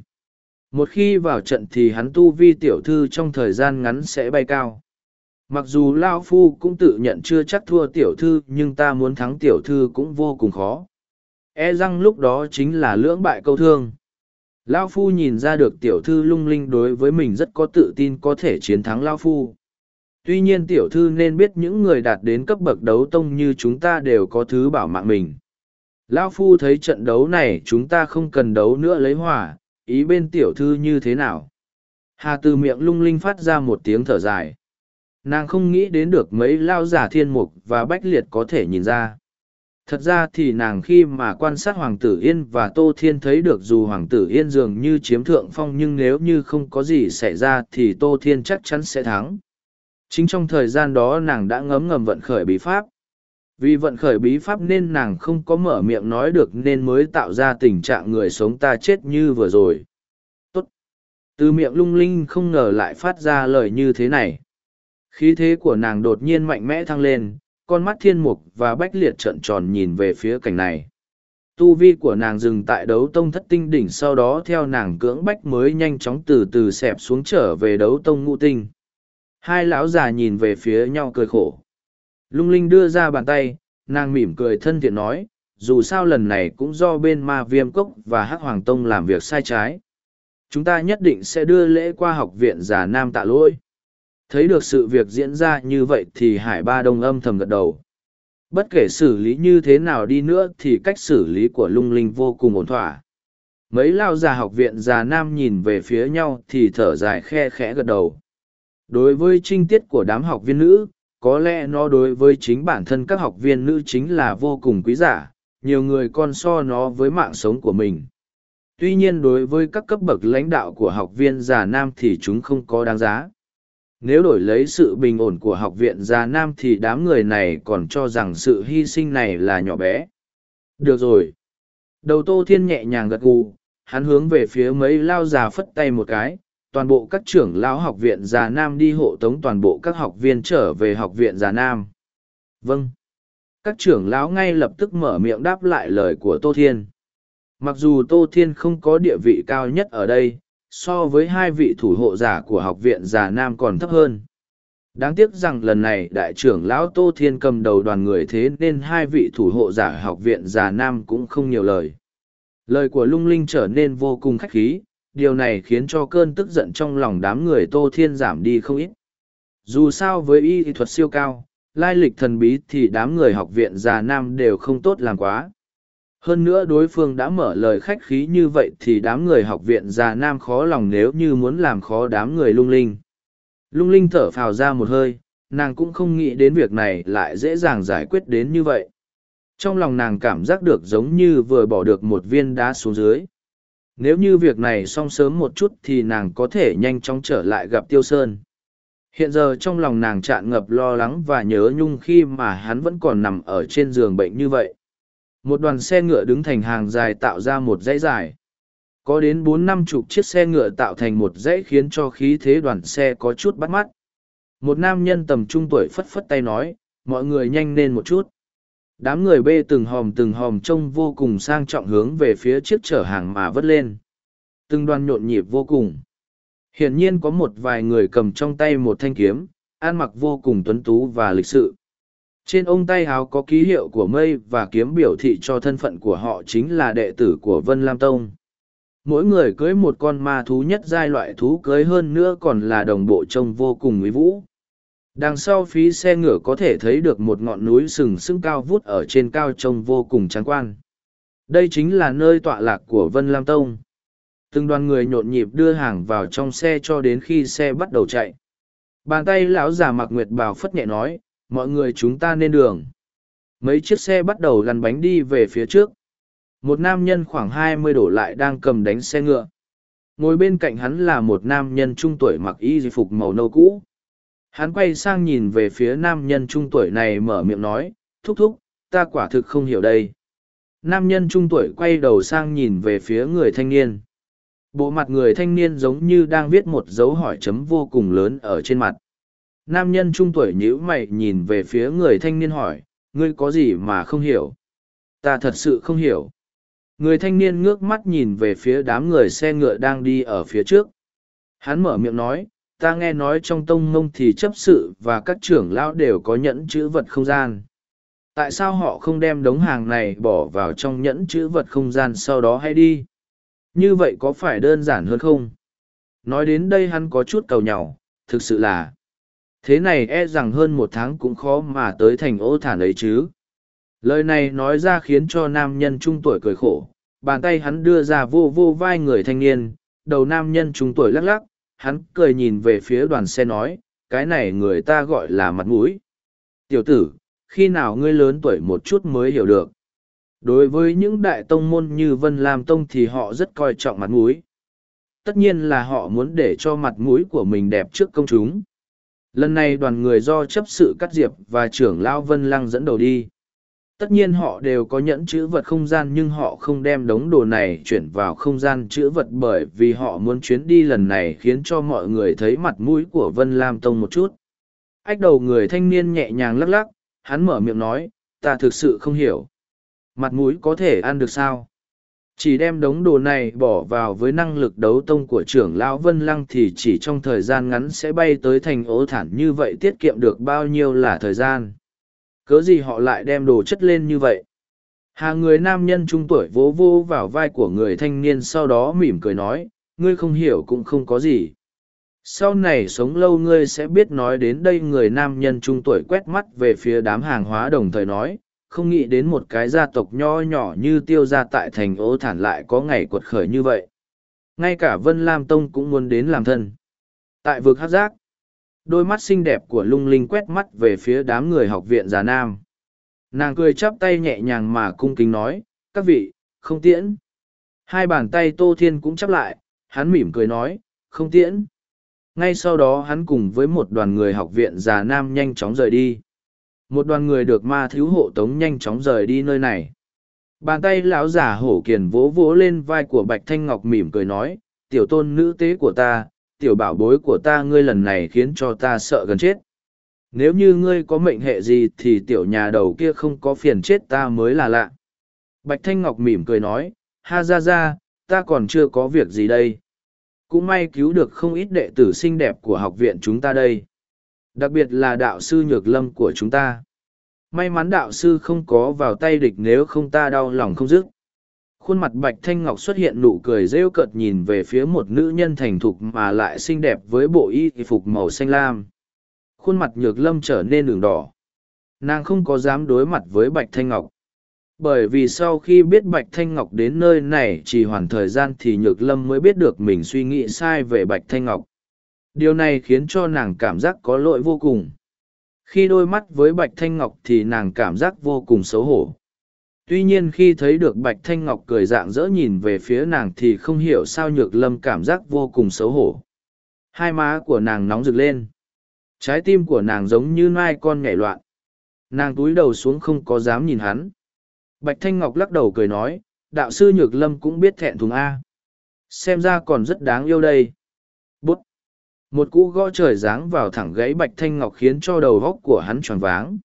Một khi vào trận thì hắn tu vi tiểu thư trong thời gian ngắn sẽ bay cao. Mặc dù lao phu cũng tự nhận chưa chắc thua tiểu thư, nhưng ta muốn thắng tiểu thư cũng vô cùng khó. E rằng lúc đó chính là lưỡng bại câu thương. Lao phu nhìn ra được tiểu thư lung linh đối với mình rất có tự tin có thể chiến thắng lao phu tuy nhiên tiểu thư nên biết những người đạt đến cấp bậc đấu tông như chúng ta đều có thứ bảo mạng mình. Lão phu thấy trận đấu này chúng ta không cần đấu nữa lấy hỏa ý bên tiểu thư như thế nào? Hà từ miệng lung linh phát ra một tiếng thở dài. Nàng không nghĩ đến được mấy lao giả thiên mục và bách liệt có thể nhìn ra. Thật ra thì nàng khi mà quan sát hoàng tử yên và tô thiên thấy được dù hoàng tử yên dường như chiếm thượng phong nhưng nếu như không có gì xảy ra thì tô thiên chắc chắn sẽ thắng chính trong thời gian đó nàng đã ngấm ngầm vận khởi bí pháp. Vì vận khởi bí pháp nên nàng không có mở miệng nói được nên mới tạo ra tình trạng người sống ta chết như vừa rồi. Tốt. từ miệng lung linh không ngờ lại phát ra lời như thế này. Khí thế của nàng đột nhiên mạnh mẽ thăng lên, con mắt thiên mục và bách liệt trợn tròn nhìn về phía cảnh này. Tu vi của nàng dừng tại đấu tông thất tinh đỉnh sau đó theo nàng cưỡng bách mới nhanh chóng từ từ xẹp xuống trở về đấu tông ngũ tinh hai lão già nhìn về phía nhau cười khổ. Lung linh đưa ra bàn tay, nàng mỉm cười thân thiện nói, dù sao lần này cũng do bên ma viêm cốc và hắc hoàng tông làm việc sai trái. Chúng ta nhất định sẽ đưa lễ qua học viện giả nam tạ lỗi. Thấy được sự việc diễn ra như vậy thì hải ba đông âm thầm gật đầu. Bất kể xử lý như thế nào đi nữa thì cách xử lý của lung linh vô cùng ổn thỏa. Mấy lao già học viện già nam nhìn về phía nhau thì thở dài khe khẽ gật đầu đối với trinh tiết của đám học viên nữ, có lẽ nó đối với chính bản thân các học viên nữ chính là vô cùng quý giả, nhiều người còn so nó với mạng sống của mình. Tuy nhiên đối với các cấp bậc lãnh đạo của học viên già nam thì chúng không có đáng giá. Nếu đổi lấy sự bình ổn của học viện già nam thì đám người này còn cho rằng sự hy sinh này là nhỏ bé. Được rồi. Đầu tô thiên nhẹ nhàng gật gù, hắn hướng về phía mấy lao già phất tay một cái toàn bộ các trưởng lão học viện già nam đi hộ tống toàn bộ các học viên trở về học viện già nam. Vâng. Các trưởng lão ngay lập tức mở miệng đáp lại lời của tô thiên. Mặc dù tô thiên không có địa vị cao nhất ở đây, so với hai vị thủ hộ giả của học viện già nam còn thấp hơn. Đáng tiếc rằng lần này đại trưởng lão tô thiên cầm đầu đoàn người thế nên hai vị thủ hộ giả học viện già nam cũng không nhiều lời. Lời của lung linh trở nên vô cùng khách khí điều này khiến cho cơn tức giận trong lòng đám người tô thiên giảm đi không ít. Dù sao với y thuật siêu cao, lai lịch thần bí thì đám người học viện già nam đều không tốt làm quá. Hơn nữa đối phương đã mở lời khách khí như vậy thì đám người học viện già nam khó lòng nếu như muốn làm khó đám người lung linh. Lung linh thở phào ra một hơi, nàng cũng không nghĩ đến việc này lại dễ dàng giải quyết đến như vậy. Trong lòng nàng cảm giác được giống như vừa bỏ được một viên đá xuống dưới nếu như việc này xong sớm một chút thì nàng có thể nhanh chóng trở lại gặp tiêu sơn. Hiện giờ trong lòng nàng trạn ngập lo lắng và nhớ nhung khi mà hắn vẫn còn nằm ở trên giường bệnh như vậy. Một đoàn xe ngựa đứng thành hàng dài tạo ra một dãy dài. Có đến bốn năm chục chiếc xe ngựa tạo thành một dãy khiến cho khí thế đoàn xe có chút bắt mắt. Một nam nhân tầm trung tuổi phất phất tay nói, mọi người nhanh lên một chút đám người bê từng hòm từng hòm trông vô cùng sang trọng hướng về phía chiếc chở hàng mà vất lên từng đoàn nhộn nhịp vô cùng hiển nhiên có một vài người cầm trong tay một thanh kiếm, ăn mặc vô cùng tuấn tú và lịch sự trên ông tay háo có ký hiệu của mây và kiếm biểu thị cho thân phận của họ chính là đệ tử của Vân Lam Tông. Mỗi người cưới một con ma thú nhất giai loại thú cưới hơn nữa còn là đồng bộ trông vô cùng uy vũ. Đằng sau phí xe ngựa có thể thấy được một ngọn núi sừng sững cao vút ở trên cao trông vô cùng trắng quan. Đây chính là nơi tọa lạc của Vân Lam Tông. Từng đoàn người nhộn nhịp đưa hàng vào trong xe cho đến khi xe bắt đầu chạy. Bàn tay lão già mặc nguyệt bào phất nhẹ nói, mọi người chúng ta nên đường mấy chiếc xe bắt đầu lăn bánh đi về phía trước một nam nhân khoảng hai mươi đổ lại đang cầm đánh xe ngựa ngồi bên cạnh hắn là một nam nhân trung tuổi mặc y phục màu nâu cũ hắn quay sang nhìn về phía nam nhân trung tuổi này mở miệng nói thúc thúc ta quả thực không hiểu đây nam nhân trung tuổi quay đầu sang nhìn về phía người thanh niên Bộ mặt người thanh niên giống như đang viết một dấu hỏi chấm vô cùng lớn ở trên mặt. Nam nhân trung tuổi nhíu mày nhìn về phía người thanh niên hỏi, ngươi có gì mà không hiểu? Ta thật sự không hiểu. Người thanh niên ngước mắt nhìn về phía đám người xe ngựa đang đi ở phía trước. Hắn mở miệng nói, ta nghe nói trong tông mông thì chấp sự và các trưởng lão đều có nhẫn chữ vật không gian. Tại sao họ không đem đống hàng này bỏ vào trong nhẫn chữ vật không gian sau đó hay đi? Như vậy có phải đơn giản hơn không? Nói đến đây hắn có chút cầu nhàu thực sự là. Thế này e rằng hơn một tháng cũng khó mà tới thành ô thản ấy chứ. Lời này nói ra khiến cho nam nhân trung tuổi cười khổ, bàn tay hắn đưa ra vô vô vai người thanh niên, đầu nam nhân trung tuổi lắc lắc, hắn cười nhìn về phía đoàn xe nói, cái này người ta gọi là mặt mũi. Tiểu tử, khi nào ngươi lớn tuổi một chút mới hiểu được. Đối với những đại tông môn như Vân Lam Tông thì họ rất coi trọng mặt mũi. Tất nhiên là họ muốn để cho mặt mũi của mình đẹp trước công chúng. Lần này đoàn người do chấp sự cắt diệp và trưởng Lao Vân Lăng dẫn đầu đi. Tất nhiên họ đều có nhẫn chữ vật không gian nhưng họ không đem đống đồ này chuyển vào không gian chữ vật bởi vì họ muốn chuyến đi lần này khiến cho mọi người thấy mặt mũi của Vân Lam Tông một chút. Ách đầu người thanh niên nhẹ nhàng lắc lắc, hắn mở miệng nói, ta thực sự không hiểu. Mặt mũi có thể ăn được sao? Chỉ đem đống đồ này bỏ vào với năng lực đấu tông của trưởng Lão Vân Lăng thì chỉ trong thời gian ngắn sẽ bay tới thành ố thản như vậy tiết kiệm được bao nhiêu là thời gian. Cớ gì họ lại đem đồ chất lên như vậy? Hà người nam nhân trung tuổi vỗ vô vào vai của người thanh niên sau đó mỉm cười nói, ngươi không hiểu cũng không có gì. Sau này sống lâu ngươi sẽ biết nói đến đây người nam nhân trung tuổi quét mắt về phía đám hàng hóa đồng thời nói, không nghĩ đến một cái gia tộc nho nhỏ như tiêu gia tại thành ố thản lại có ngày quật khởi như vậy. Ngay cả Vân Lam Tông cũng muốn đến làm thân. Tại vực hát giác, đôi mắt xinh đẹp của lung linh quét mắt về phía đám người học viện già nam. Nàng cười chắp tay nhẹ nhàng mà cung kính nói, các vị, không tiễn. Hai bàn tay tô thiên cũng chắp lại, hắn mỉm cười nói, không tiễn. Ngay sau đó hắn cùng với một đoàn người học viện già nam nhanh chóng rời đi. Một đoàn người được ma thiếu hộ tống nhanh chóng rời đi nơi này. Bàn tay lão giả hổ kiền vỗ vỗ lên vai của bạch thanh ngọc mỉm cười nói, tiểu tôn nữ tế của ta tiểu bảo bối của ta ngươi lần này khiến cho ta sợ gần chết. Nếu như ngươi có mệnh hệ gì thì tiểu nhà đầu kia không có phiền chết ta mới là lạ. Bạch Thanh Ngọc mỉm cười nói, ha ra ra, ta còn chưa có việc gì đây. Cũng may cứu được không ít đệ tử xinh đẹp của học viện chúng ta đây. Đặc biệt là đạo sư nhược lâm của chúng ta. May mắn đạo sư không có vào tay địch nếu không ta đau lòng không dứt khuôn mặt bạch thanh ngọc xuất hiện nụ cười rêu cợt nhìn về phía một nữ nhân thành thục mà lại xinh đẹp với bộ y phục màu xanh lam. Khuôn mặt nhược lâm trở nên đường đỏ. Nàng không có dám đối mặt với bạch thanh ngọc. Bởi vì sau khi biết bạch thanh ngọc đến nơi này chỉ hoàn thời gian thì nhược lâm mới biết được mình suy nghĩ sai về bạch thanh ngọc. Điều này khiến cho nàng cảm giác có lỗi vô cùng. Khi đôi mắt với bạch thanh ngọc thì nàng cảm giác vô cùng xấu hổ. Tuy nhiên khi thấy được Bạch Thanh Ngọc cười dạng dỡ nhìn về phía nàng thì không hiểu sao nhược lâm cảm giác vô cùng xấu hổ. Hai má của nàng nóng rực lên. Trái tim của nàng giống như nai con nhảy loạn. Nàng túi đầu xuống không có dám nhìn hắn. Bạch Thanh Ngọc lắc đầu cười nói, đạo sư nhược lâm cũng biết thẹn thùng A. Xem ra còn rất đáng yêu đây. Bút! Một cú gõ trời giáng vào thẳng gãy Bạch Thanh Ngọc khiến cho đầu góc của hắn tròn váng.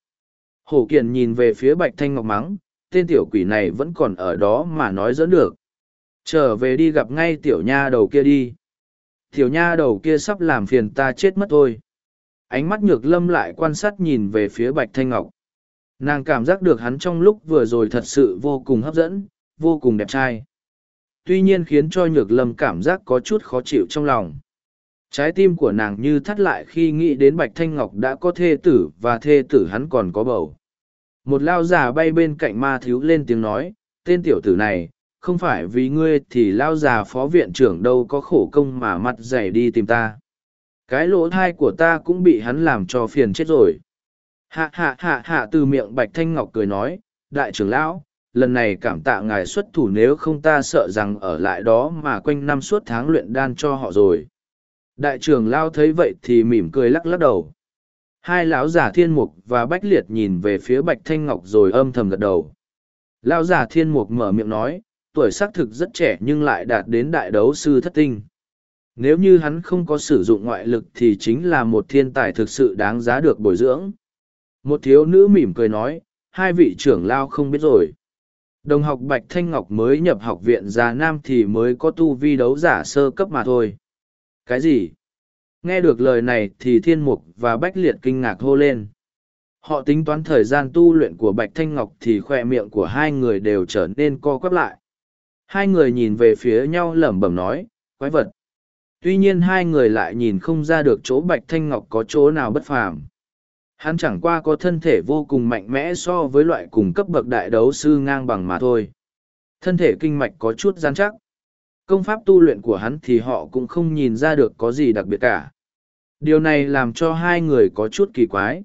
Hổ kiển nhìn về phía Bạch Thanh Ngọc mắng, tên tiểu quỷ này vẫn còn ở đó mà nói dẫn được. Trở về đi gặp ngay tiểu nha đầu kia đi. Tiểu nha đầu kia sắp làm phiền ta chết mất thôi. Ánh mắt nhược lâm lại quan sát nhìn về phía Bạch Thanh Ngọc. Nàng cảm giác được hắn trong lúc vừa rồi thật sự vô cùng hấp dẫn, vô cùng đẹp trai. Tuy nhiên khiến cho nhược lâm cảm giác có chút khó chịu trong lòng. Trái tim của nàng như thắt lại khi nghĩ đến Bạch Thanh Ngọc đã có thê tử và thê tử hắn còn có bầu. Một lao già bay bên cạnh ma thiếu lên tiếng nói, tên tiểu tử này, không phải vì ngươi thì lao già phó viện trưởng đâu có khổ công mà mặt dày đi tìm ta. Cái lỗ thai của ta cũng bị hắn làm cho phiền chết rồi. Hạ hạ hạ hạ từ miệng Bạch Thanh Ngọc cười nói, đại trưởng lão, lần này cảm tạ ngài xuất thủ nếu không ta sợ rằng ở lại đó mà quanh năm suốt tháng luyện đan cho họ rồi. Đại trưởng lão thấy vậy thì mỉm cười lắc lắc đầu hai lão giả thiên mục và bách liệt nhìn về phía bạch thanh ngọc rồi âm thầm gật đầu lão giả thiên mục mở miệng nói tuổi xác thực rất trẻ nhưng lại đạt đến đại đấu sư thất tinh. Nếu như hắn không có sử dụng ngoại lực thì chính là một thiên tài thực sự đáng giá được bồi dưỡng. Một thiếu nữ mỉm cười nói, hai vị trưởng lao không biết rồi. Đồng học Bạch Thanh Ngọc mới nhập học viện già nam thì mới có tu vi đấu giả sơ cấp mà thôi. Cái gì? Nghe được lời này thì Thiên Mục và Bách Liệt kinh ngạc hô lên. Họ tính toán thời gian tu luyện của Bạch Thanh Ngọc thì khoe miệng của hai người đều trở nên co quắp lại. Hai người nhìn về phía nhau lẩm bẩm nói, quái vật. Tuy nhiên hai người lại nhìn không ra được chỗ Bạch Thanh Ngọc có chỗ nào bất phàm. Hắn chẳng qua có thân thể vô cùng mạnh mẽ so với loại cùng cấp bậc đại đấu sư ngang bằng mà thôi. Thân thể kinh mạch có chút gian chắc. Công pháp tu luyện của hắn thì họ cũng không nhìn ra được có gì đặc biệt cả. Điều này làm cho hai người có chút kỳ quái.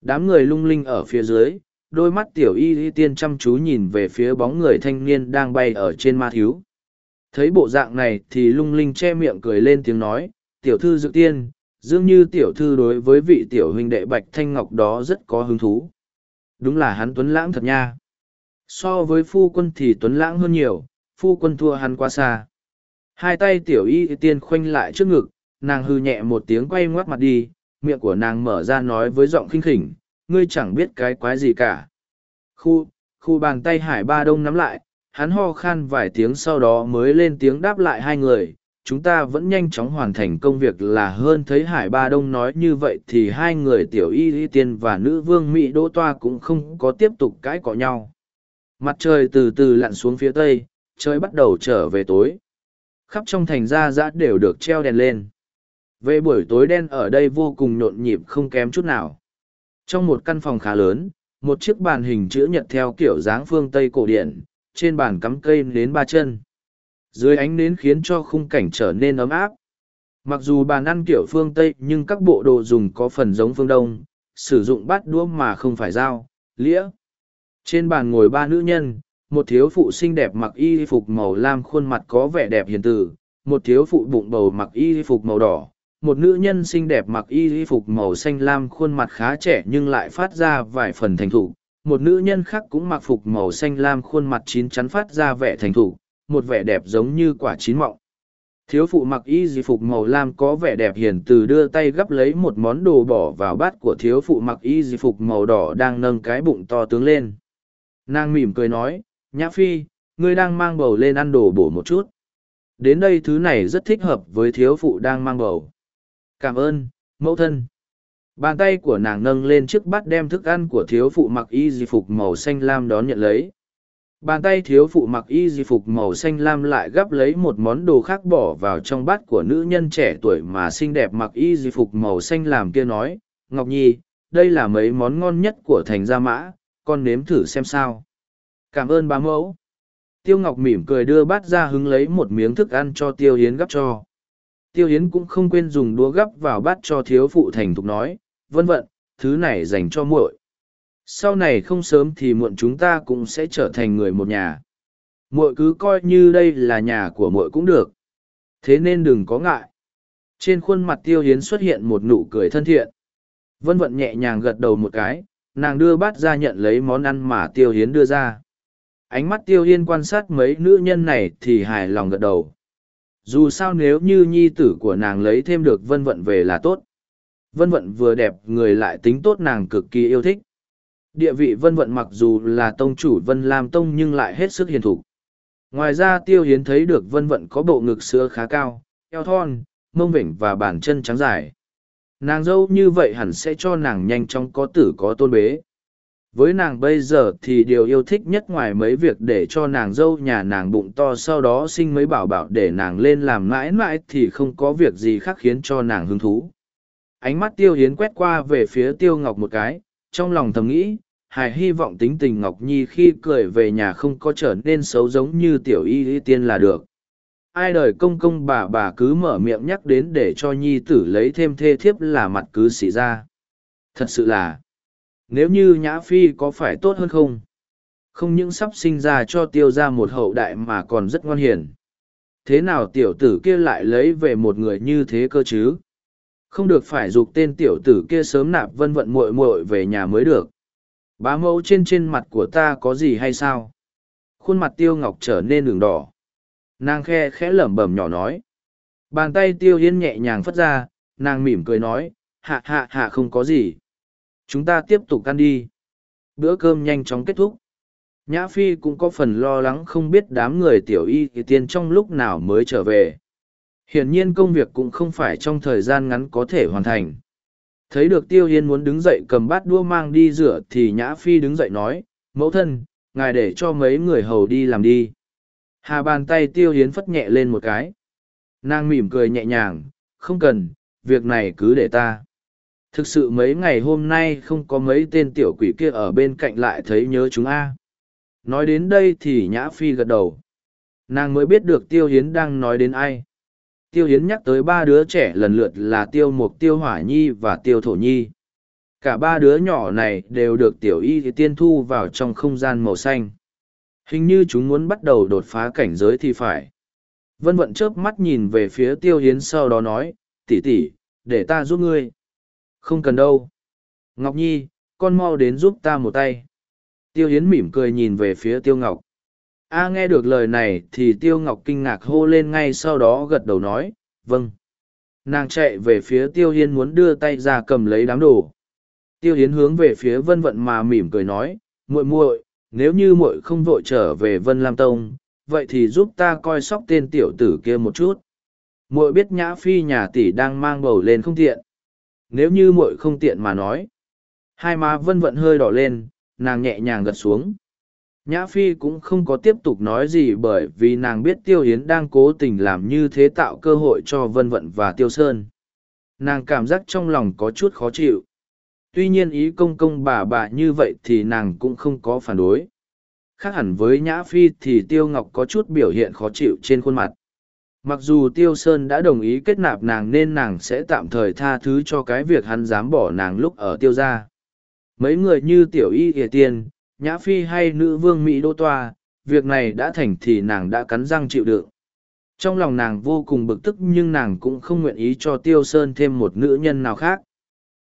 Đám người lung linh ở phía dưới, đôi mắt tiểu y y tiên chăm chú nhìn về phía bóng người thanh niên đang bay ở trên ma thiếu. Thấy bộ dạng này thì lung linh che miệng cười lên tiếng nói, tiểu thư dự tiên, dường như tiểu thư đối với vị tiểu huynh đệ bạch thanh ngọc đó rất có hứng thú. Đúng là hắn tuấn lãng thật nha. So với phu quân thì tuấn lãng hơn nhiều, phu quân thua hắn qua xa. Hai tay tiểu y tiên khoanh lại trước ngực, nàng hư nhẹ một tiếng quay ngoắt mặt đi, miệng của nàng mở ra nói với giọng khinh khỉnh, ngươi chẳng biết cái quái gì cả. Khu, khu bàn tay hải ba đông nắm lại, hắn ho khan vài tiếng sau đó mới lên tiếng đáp lại hai người. Chúng ta vẫn nhanh chóng hoàn thành công việc là hơn thấy Hải Ba Đông nói như vậy thì hai người tiểu y y tiên và nữ vương Mỹ Đỗ Toa cũng không có tiếp tục cãi cọ nhau. Mặt trời từ từ lặn xuống phía tây, trời bắt đầu trở về tối. Khắp trong thành ra dã đều được treo đèn lên. Về buổi tối đen ở đây vô cùng nhộn nhịp không kém chút nào. Trong một căn phòng khá lớn, một chiếc bàn hình chữ nhật theo kiểu dáng phương Tây cổ điển, trên bàn cắm cây đến ba chân. Dưới ánh nến khiến cho khung cảnh trở nên ấm áp. Mặc dù bàn ăn kiểu phương Tây nhưng các bộ đồ dùng có phần giống phương Đông, sử dụng bát đũa mà không phải dao, lĩa. Trên bàn ngồi ba nữ nhân, một thiếu phụ xinh đẹp mặc y phục màu lam khuôn mặt có vẻ đẹp hiền từ, một thiếu phụ bụng bầu mặc y phục màu đỏ, một nữ nhân xinh đẹp mặc y phục màu xanh lam khuôn mặt khá trẻ nhưng lại phát ra vài phần thành thục một nữ nhân khác cũng mặc phục màu xanh lam khuôn mặt chín chắn phát ra vẻ thành thục một vẻ đẹp giống như quả chín mọng. Thiếu phụ mặc y phục màu lam có vẻ đẹp hiền từ đưa tay gắp lấy một món đồ bỏ vào bát của thiếu phụ mặc y phục màu đỏ đang nâng cái bụng to tướng lên. Nàng mỉm cười nói nhã phi, ngươi đang mang bầu lên ăn đồ bổ một chút. Đến đây thứ này rất thích hợp với thiếu phụ đang mang bầu. Cảm ơn, mẫu thân. Bàn tay của nàng nâng lên trước bát đem thức ăn của thiếu phụ mặc y di phục màu xanh lam đón nhận lấy. Bàn tay thiếu phụ mặc y di phục màu xanh lam lại gắp lấy một món đồ khác bỏ vào trong bát của nữ nhân trẻ tuổi mà xinh đẹp mặc y di phục màu xanh làm kia nói, ngọc nhi, đây là mấy món ngon nhất của thành gia mã, con nếm thử xem sao cảm ơn bá mẫu tiêu ngọc mỉm cười đưa bát ra hứng lấy một miếng thức ăn cho tiêu hiến gắp cho Tiêu Hiến cũng không quên dùng đũa gắp vào bát cho thiếu phụ thành thục nói, vân vận, thứ này dành cho muội. Sau này không sớm thì muộn chúng ta cũng sẽ trở thành người một nhà. Muội cứ coi như đây là nhà của muội cũng được. Thế nên đừng có ngại. Trên khuôn mặt Tiêu Hiến xuất hiện một nụ cười thân thiện. Vân vận nhẹ nhàng gật đầu một cái, nàng đưa bát ra nhận lấy món ăn mà Tiêu Hiến đưa ra. Ánh mắt Tiêu Hiên quan sát mấy nữ nhân này thì hài lòng gật đầu. Dù sao nếu như nhi tử của nàng lấy thêm được vân vận về là tốt. Vân vận vừa đẹp, người lại tính tốt nàng cực kỳ yêu thích. Địa vị vân vận mặc dù là tông chủ vân lam tông nhưng lại hết sức hiền thục. Ngoài ra tiêu hiến thấy được vân vận có bộ ngực sữa khá cao, eo thon, mông vểnh và bàn chân trắng dài. Nàng dâu như vậy hẳn sẽ cho nàng nhanh chóng có tử có tôn bế với nàng bây giờ thì điều yêu thích nhất ngoài mấy việc để cho nàng dâu nhà nàng bụng to sau đó sinh mấy bảo bảo để nàng lên làm mãi mãi thì không có việc gì khác khiến cho nàng hứng thú. Ánh mắt tiêu hiến quét qua về phía tiêu ngọc một cái, trong lòng thầm nghĩ, hài hy vọng tính tình ngọc nhi khi cười về nhà không có trở nên xấu giống như tiểu y y tiên là được. Ai đời công công bà bà cứ mở miệng nhắc đến để cho nhi tử lấy thêm thê thiếp là mặt cứ xỉ ra. Thật sự là nếu như Nhã Phi có phải tốt hơn không? Không những sắp sinh ra cho tiêu ra một hậu đại mà còn rất ngoan hiền. Thế nào tiểu tử kia lại lấy về một người như thế cơ chứ? Không được phải dục tên tiểu tử kia sớm nạp vân vận muội muội về nhà mới được. Bá mẫu trên trên mặt của ta có gì hay sao? khuôn mặt tiêu ngọc trở nên đường đỏ nàng khe khẽ lẩm bẩm nhỏ nói bàn tay tiêu hiên nhẹ nhàng phất ra, nàng mỉm cười nói, hạ hạ hạ, không có gì chúng ta tiếp tục ăn đi. Bữa cơm nhanh chóng kết thúc. Nhã phi cũng có phần lo lắng không biết đám người tiểu y thì tiên trong lúc nào mới trở về. Hiển nhiên công việc cũng không phải trong thời gian ngắn có thể hoàn thành. Thấy được tiêu hiên muốn đứng dậy cầm bát đua mang đi rửa thì nhã phi đứng dậy nói, mẫu thân, ngài để cho mấy người hầu đi làm đi. Hà bàn tay tiêu hiến phất nhẹ lên một cái. Nàng mỉm cười nhẹ nhàng, không cần, việc này cứ để ta thực sự mấy ngày hôm nay không có mấy tên tiểu quỷ kia ở bên cạnh lại thấy nhớ chúng a. Nói đến đây thì nhã phi gật đầu. Nàng mới biết được tiêu hiến đang nói đến ai. Tiêu hiến nhắc tới ba đứa trẻ lần lượt là tiêu mục tiêu hỏa nhi và tiêu thổ nhi. Cả ba đứa nhỏ này đều được tiểu y tiên thu vào trong không gian màu xanh. Hình như chúng muốn bắt đầu đột phá cảnh giới thì phải. Vân vận chớp mắt nhìn về phía tiêu hiến sau đó nói tỉ tỉ để ta giúp ngươi không cần đâu. Ngọc nhi, con mau đến giúp ta một tay. Tiêu hiến mỉm cười nhìn về phía tiêu ngọc. A, nghe được lời này thì tiêu ngọc kinh ngạc hô lên ngay sau đó gật đầu nói vâng. Nàng chạy về phía tiêu hiến muốn đưa tay ra cầm lấy đám đồ. Tiêu hiến hướng về phía vân vận mà mỉm cười nói, muội muội, nếu như muội không vội trở về vân lam tông, vậy thì giúp ta coi sóc tên tiểu tử kia một chút. Muội biết nhã phi nhà tỷ đang mang bầu lên không tiện nếu như muội không tiện mà nói. Hai má vân vận hơi đỏ lên, nàng nhẹ nhàng gật xuống. Nhã phi cũng không có tiếp tục nói gì bởi vì nàng biết tiêu hiến đang cố tình làm như thế tạo cơ hội cho vân vận và tiêu sơn. Nàng cảm giác trong lòng có chút khó chịu. Tuy nhiên ý công công bà bà như vậy thì nàng cũng không có phản đối. Khác hẳn với nhã phi thì tiêu ngọc có chút biểu hiện khó chịu trên khuôn mặt mặc dù tiêu sơn đã đồng ý kết nạp nàng nên nàng sẽ tạm thời tha thứ cho cái việc hắn dám bỏ nàng lúc ở tiêu gia. Mấy người như tiểu y ỉa tiên, nhã phi hay nữ vương mỹ đô toa, việc này đã thành thì nàng đã cắn răng chịu đựng. Trong lòng nàng vô cùng bực tức nhưng nàng cũng không nguyện ý cho tiêu sơn thêm một nữ nhân nào khác.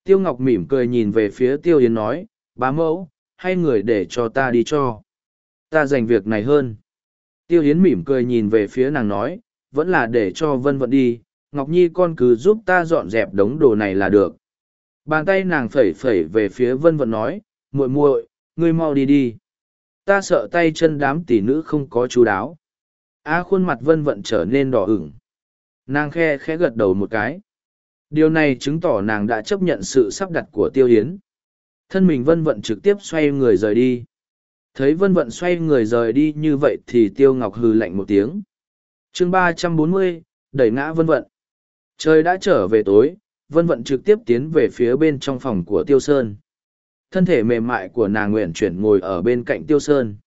Tiêu ngọc mỉm cười nhìn về phía tiêu yến nói, bá mẫu, hay người để cho ta đi cho. Ta dành việc này hơn. Tiêu yến mỉm cười nhìn về phía nàng nói vẫn là để cho vân vận đi, ngọc nhi con cứ giúp ta dọn dẹp đống đồ này là được. Bàn tay nàng phẩy phẩy về phía vân vận nói, muội muội, ngươi mau đi đi. Ta sợ tay chân đám tỷ nữ không có chú đáo. A khuôn mặt vân vận trở nên đỏ ửng. Nàng khe khẽ gật đầu một cái. Điều này chứng tỏ nàng đã chấp nhận sự sắp đặt của tiêu hiến. Thân mình vân vận trực tiếp xoay người rời đi. Thấy vân vận xoay người rời đi như vậy thì tiêu ngọc hừ lạnh một tiếng chương ba trăm bốn mươi, đẩy ngã vân vận. Trời đã trở về tối, vân vận trực tiếp tiến về phía bên trong phòng của tiêu sơn. Thân thể mềm mại của nàng nguyện chuyển ngồi ở bên cạnh tiêu sơn.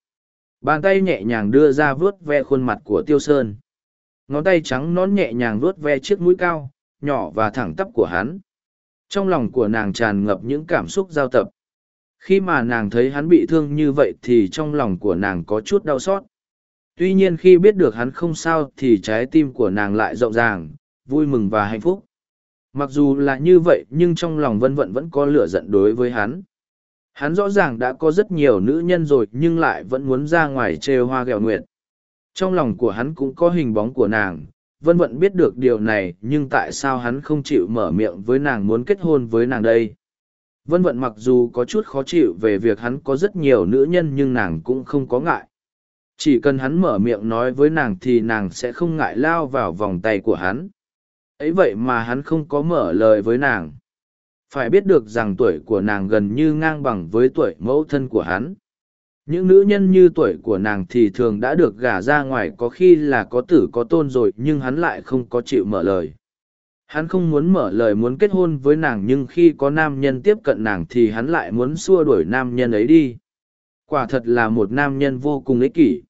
Bàn tay nhẹ nhàng đưa ra vuốt ve khuôn mặt của tiêu sơn. Ngón tay trắng nón nhẹ nhàng vuốt ve chiếc mũi cao, nhỏ và thẳng tắp của hắn. Trong lòng của nàng tràn ngập những cảm xúc giao tập. Khi mà nàng thấy hắn bị thương như vậy thì trong lòng của nàng có chút đau xót tuy nhiên khi biết được hắn không sao thì trái tim của nàng lại rộng ràng, vui mừng và hạnh phúc. Mặc dù là như vậy nhưng trong lòng vân vận vẫn có lửa giận đối với hắn. Hắn rõ ràng đã có rất nhiều nữ nhân rồi nhưng lại vẫn muốn ra ngoài chê hoa ghẹo nguyệt. Trong lòng của hắn cũng có hình bóng của nàng. Vân vận biết được điều này nhưng tại sao hắn không chịu mở miệng với nàng muốn kết hôn với nàng đây? Vân vận mặc dù có chút khó chịu về việc hắn có rất nhiều nữ nhân nhưng nàng cũng không có ngại chỉ cần hắn mở miệng nói với nàng thì nàng sẽ không ngại lao vào vòng tay của hắn. Ấy vậy mà hắn không có mở lời với nàng. Phải biết được rằng tuổi của nàng gần như ngang bằng với tuổi mẫu thân của hắn. Những nữ nhân như tuổi của nàng thì thường đã được gả ra ngoài có khi là có tử có tôn rồi nhưng hắn lại không có chịu mở lời. Hắn không muốn mở lời muốn kết hôn với nàng nhưng khi có nam nhân tiếp cận nàng thì hắn lại muốn xua đuổi nam nhân ấy đi. Quả thật là một nam nhân vô cùng ích kỷ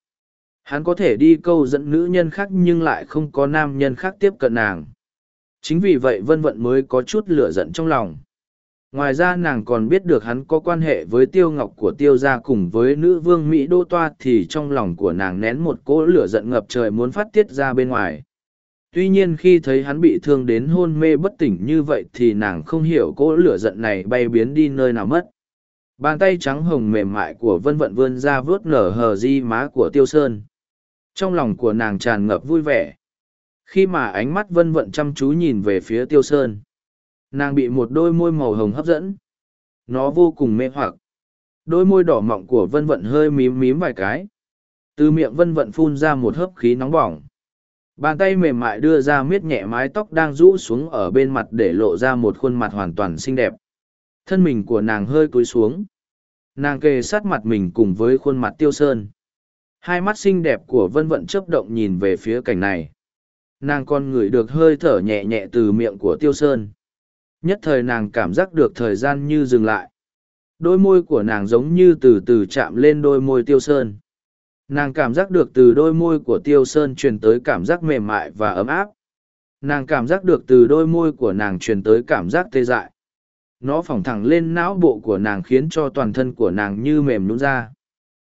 hắn có thể đi câu dẫn nữ nhân khác nhưng lại không có nam nhân khác tiếp cận nàng. Chính vì vậy vân vận mới có chút lửa giận trong lòng. Ngoài ra nàng còn biết được hắn có quan hệ với tiêu ngọc của tiêu gia cùng với nữ vương mỹ đô toa thì trong lòng của nàng nén một cỗ lửa giận ngập trời muốn phát tiết ra bên ngoài. Tuy nhiên khi thấy hắn bị thương đến hôn mê bất tỉnh như vậy thì nàng không hiểu cỗ lửa giận này bay biến đi nơi nào mất. Bàn tay trắng hồng mềm mại của vân vận vươn ra vớt nở hờ di má của tiêu sơn. Trong lòng của nàng tràn ngập vui vẻ. Khi mà ánh mắt vân vận chăm chú nhìn về phía tiêu sơn, nàng bị một đôi môi màu hồng hấp dẫn. Nó vô cùng mê hoặc. Đôi môi đỏ mọng của vân vận hơi mím mím vài cái. Từ miệng vân vận phun ra một hớp khí nóng bỏng. Bàn tay mềm mại đưa ra miết nhẹ mái tóc đang rũ xuống ở bên mặt để lộ ra một khuôn mặt hoàn toàn xinh đẹp. Thân mình của nàng hơi cúi xuống. Nàng kề sát mặt mình cùng với khuôn mặt tiêu sơn. Hai mắt xinh đẹp của vân vận chớp động nhìn về phía cảnh này. Nàng còn ngửi được hơi thở nhẹ nhẹ từ miệng của tiêu sơn. Nhất thời nàng cảm giác được thời gian như dừng lại. Đôi môi của nàng giống như từ từ chạm lên đôi môi tiêu sơn. Nàng cảm giác được từ đôi môi của tiêu sơn truyền tới cảm giác mềm mại và ấm áp. Nàng cảm giác được từ đôi môi của nàng truyền tới cảm giác tê dại. Nó phỏng thẳng lên não bộ của nàng khiến cho toàn thân của nàng như mềm nhún ra.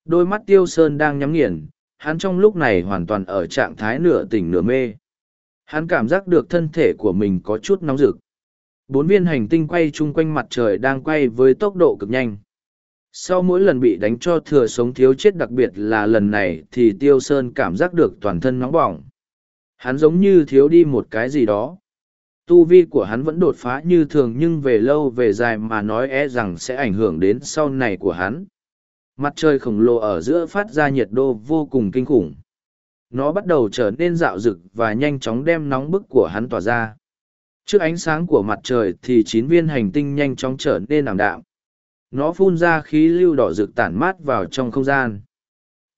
Đôi mắt tiêu sơn đang nhắm nghiền, hắn trong lúc này hoàn toàn ở trạng thái nửa tỉnh nửa mê. Hắn cảm giác được thân thể của mình có chút nóng rực. Bốn viên hành tinh quay chung quanh mặt trời đang quay với tốc độ cực nhanh. Sau mỗi lần bị đánh cho thừa sống thiếu chết đặc biệt là lần này thì Tiêu Sơn cảm giác được toàn thân nóng bỏng. Hắn giống như thiếu đi một cái gì đó. Tu vi của hắn vẫn đột phá như thường nhưng về lâu về dài mà nói e rằng sẽ ảnh hưởng đến sau này của hắn. Mặt trời khổng lồ ở giữa phát ra nhiệt độ vô cùng kinh khủng. Nó bắt đầu trở nên dạo rực và nhanh chóng đem nóng bức của hắn tỏa ra. Trước ánh sáng của mặt trời thì chín viên hành tinh nhanh chóng trở nên ảm đạm. Nó phun ra khí lưu đỏ rực tản mát vào trong không gian.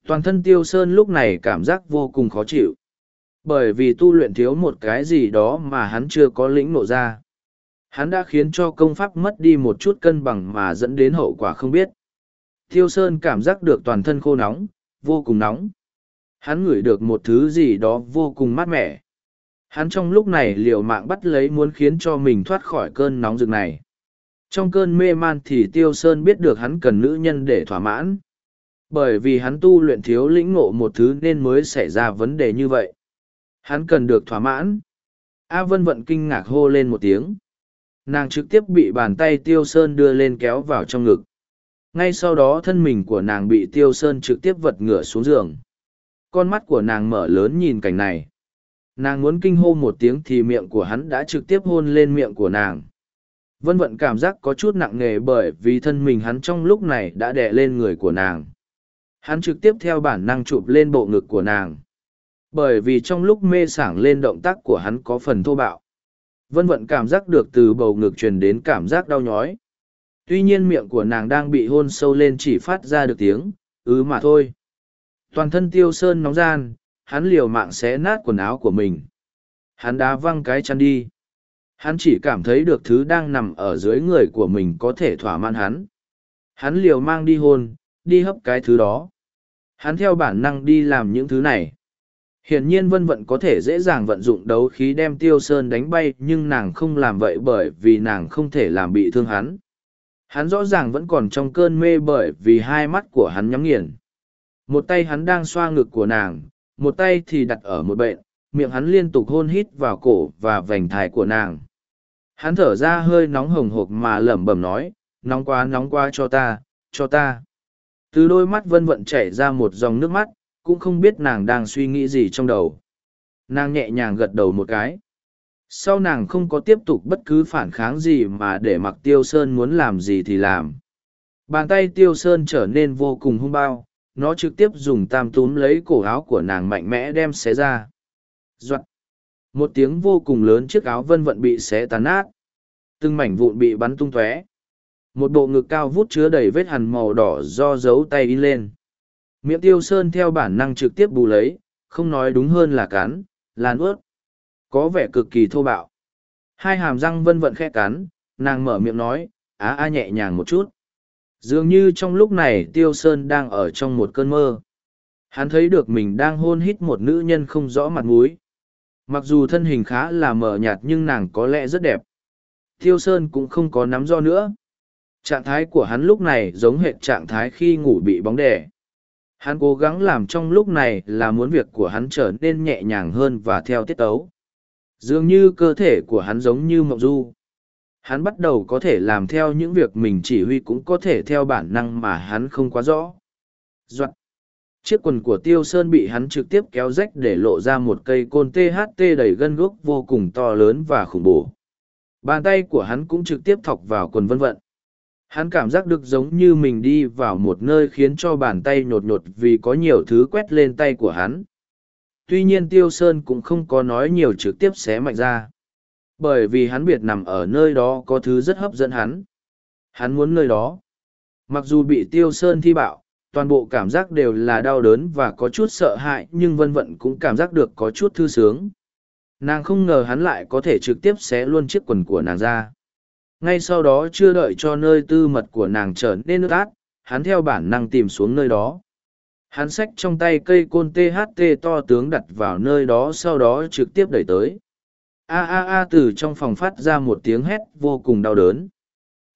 Toàn thân tiêu sơn lúc này cảm giác vô cùng khó chịu. Bởi vì tu luyện thiếu một cái gì đó mà hắn chưa có lĩnh nộ ra. Hắn đã khiến cho công pháp mất đi một chút cân bằng mà dẫn đến hậu quả không biết. Tiêu sơn cảm giác được toàn thân khô nóng, vô cùng nóng. Hắn ngửi được một thứ gì đó vô cùng mát mẻ. Hắn trong lúc này liều mạng bắt lấy muốn khiến cho mình thoát khỏi cơn nóng rực này. Trong cơn mê man thì Tiêu Sơn biết được hắn cần nữ nhân để thỏa mãn. Bởi vì hắn tu luyện thiếu lĩnh ngộ một thứ nên mới xảy ra vấn đề như vậy. Hắn cần được thỏa mãn. A Vân Vận kinh ngạc hô lên một tiếng. Nàng trực tiếp bị bàn tay Tiêu Sơn đưa lên kéo vào trong ngực. Ngay sau đó thân mình của nàng bị Tiêu Sơn trực tiếp vật ngửa xuống giường. Con mắt của nàng mở lớn nhìn cảnh này. Nàng muốn kinh hô một tiếng thì miệng của hắn đã trực tiếp hôn lên miệng của nàng. Vân vận cảm giác có chút nặng nề bởi vì thân mình hắn trong lúc này đã đè lên người của nàng. Hắn trực tiếp theo bản năng chụp lên bộ ngực của nàng. Bởi vì trong lúc mê sảng lên động tác của hắn có phần thô bạo. Vân vận cảm giác được từ bầu ngực truyền đến cảm giác đau nhói. Tuy nhiên miệng của nàng đang bị hôn sâu lên chỉ phát ra được tiếng, ứ mà thôi. Toàn thân tiêu sơn nóng gian, hắn liều mạng xé nát quần áo của mình. Hắn đá văng cái chăn đi. Hắn chỉ cảm thấy được thứ đang nằm ở dưới người của mình có thể thỏa mãn hắn. Hắn liều mang đi hôn, đi hấp cái thứ đó. Hắn theo bản năng đi làm những thứ này. Hiển nhiên vân vận có thể dễ dàng vận dụng đấu khí đem tiêu sơn đánh bay nhưng nàng không làm vậy bởi vì nàng không thể làm bị thương hắn. Hắn rõ ràng vẫn còn trong cơn mê bởi vì hai mắt của hắn nhắm nghiền. Một tay hắn đang xoa ngực của nàng, một tay thì đặt ở một bệnh, miệng hắn liên tục hôn hít vào cổ và vành thai của nàng. Hắn thở ra hơi nóng hồng hộc mà lẩm bẩm nói, nóng quá nóng quá cho ta, cho ta. Từ đôi mắt vân vận chảy ra một dòng nước mắt, cũng không biết nàng đang suy nghĩ gì trong đầu. Nàng nhẹ nhàng gật đầu một cái. Sau nàng không có tiếp tục bất cứ phản kháng gì mà để mặc tiêu sơn muốn làm gì thì làm. Bàn tay tiêu sơn trở nên vô cùng hung bao, nó trực tiếp dùng tam túm lấy cổ áo của nàng mạnh mẽ đem xé ra. Doạn! Một tiếng vô cùng lớn chiếc áo vân vận bị xé tàn nát. Từng mảnh vụn bị bắn tung tóe. Một bộ ngực cao vút chứa đầy vết hằn màu đỏ do dấu tay in lên. Miệng tiêu sơn theo bản năng trực tiếp bù lấy, không nói đúng hơn là cắn, là ướt có vẻ cực kỳ thô bạo. Hai hàm răng vân vận khe cắn, nàng mở miệng nói, á a nhẹ nhàng một chút. Dường như trong lúc này Tiêu Sơn đang ở trong một cơn mơ. Hắn thấy được mình đang hôn hít một nữ nhân không rõ mặt mũi. Mặc dù thân hình khá là mờ nhạt nhưng nàng có lẽ rất đẹp. Tiêu Sơn cũng không có nắm do nữa. Trạng thái của hắn lúc này giống hệt trạng thái khi ngủ bị bóng đè. Hắn cố gắng làm trong lúc này là muốn việc của hắn trở nên nhẹ nhàng hơn và theo tiết tấu. Dường như cơ thể của hắn giống như mộng du. hắn bắt đầu có thể làm theo những việc mình chỉ huy cũng có thể theo bản năng mà hắn không quá rõ Doạn. chiếc quần của tiêu sơn bị hắn trực tiếp kéo rách để lộ ra một cây côn tht đầy gân guốc vô cùng to lớn và khủng bố bàn tay của hắn cũng trực tiếp thọc vào quần vân vận hắn cảm giác được giống như mình đi vào một nơi khiến cho bàn tay nhột nhột vì có nhiều thứ quét lên tay của hắn tuy nhiên tiêu sơn cũng không có nói nhiều trực tiếp xé mạnh ra. Bởi vì hắn biệt nằm ở nơi đó có thứ rất hấp dẫn hắn. Hắn muốn nơi đó. Mặc dù bị tiêu sơn thi bạo, toàn bộ cảm giác đều là đau đớn và có chút sợ hãi, nhưng vân vận cũng cảm giác được có chút thư sướng. Nàng không ngờ hắn lại có thể trực tiếp xé luôn chiếc quần của nàng ra. Ngay sau đó chưa đợi cho nơi tư mật của nàng trở nên nước át, hắn theo bản năng tìm xuống nơi đó hắn xách trong tay cây côn tht to tướng đặt vào nơi đó sau đó trực tiếp đẩy tới. A a a từ trong phòng phát ra một tiếng hét vô cùng đau đớn.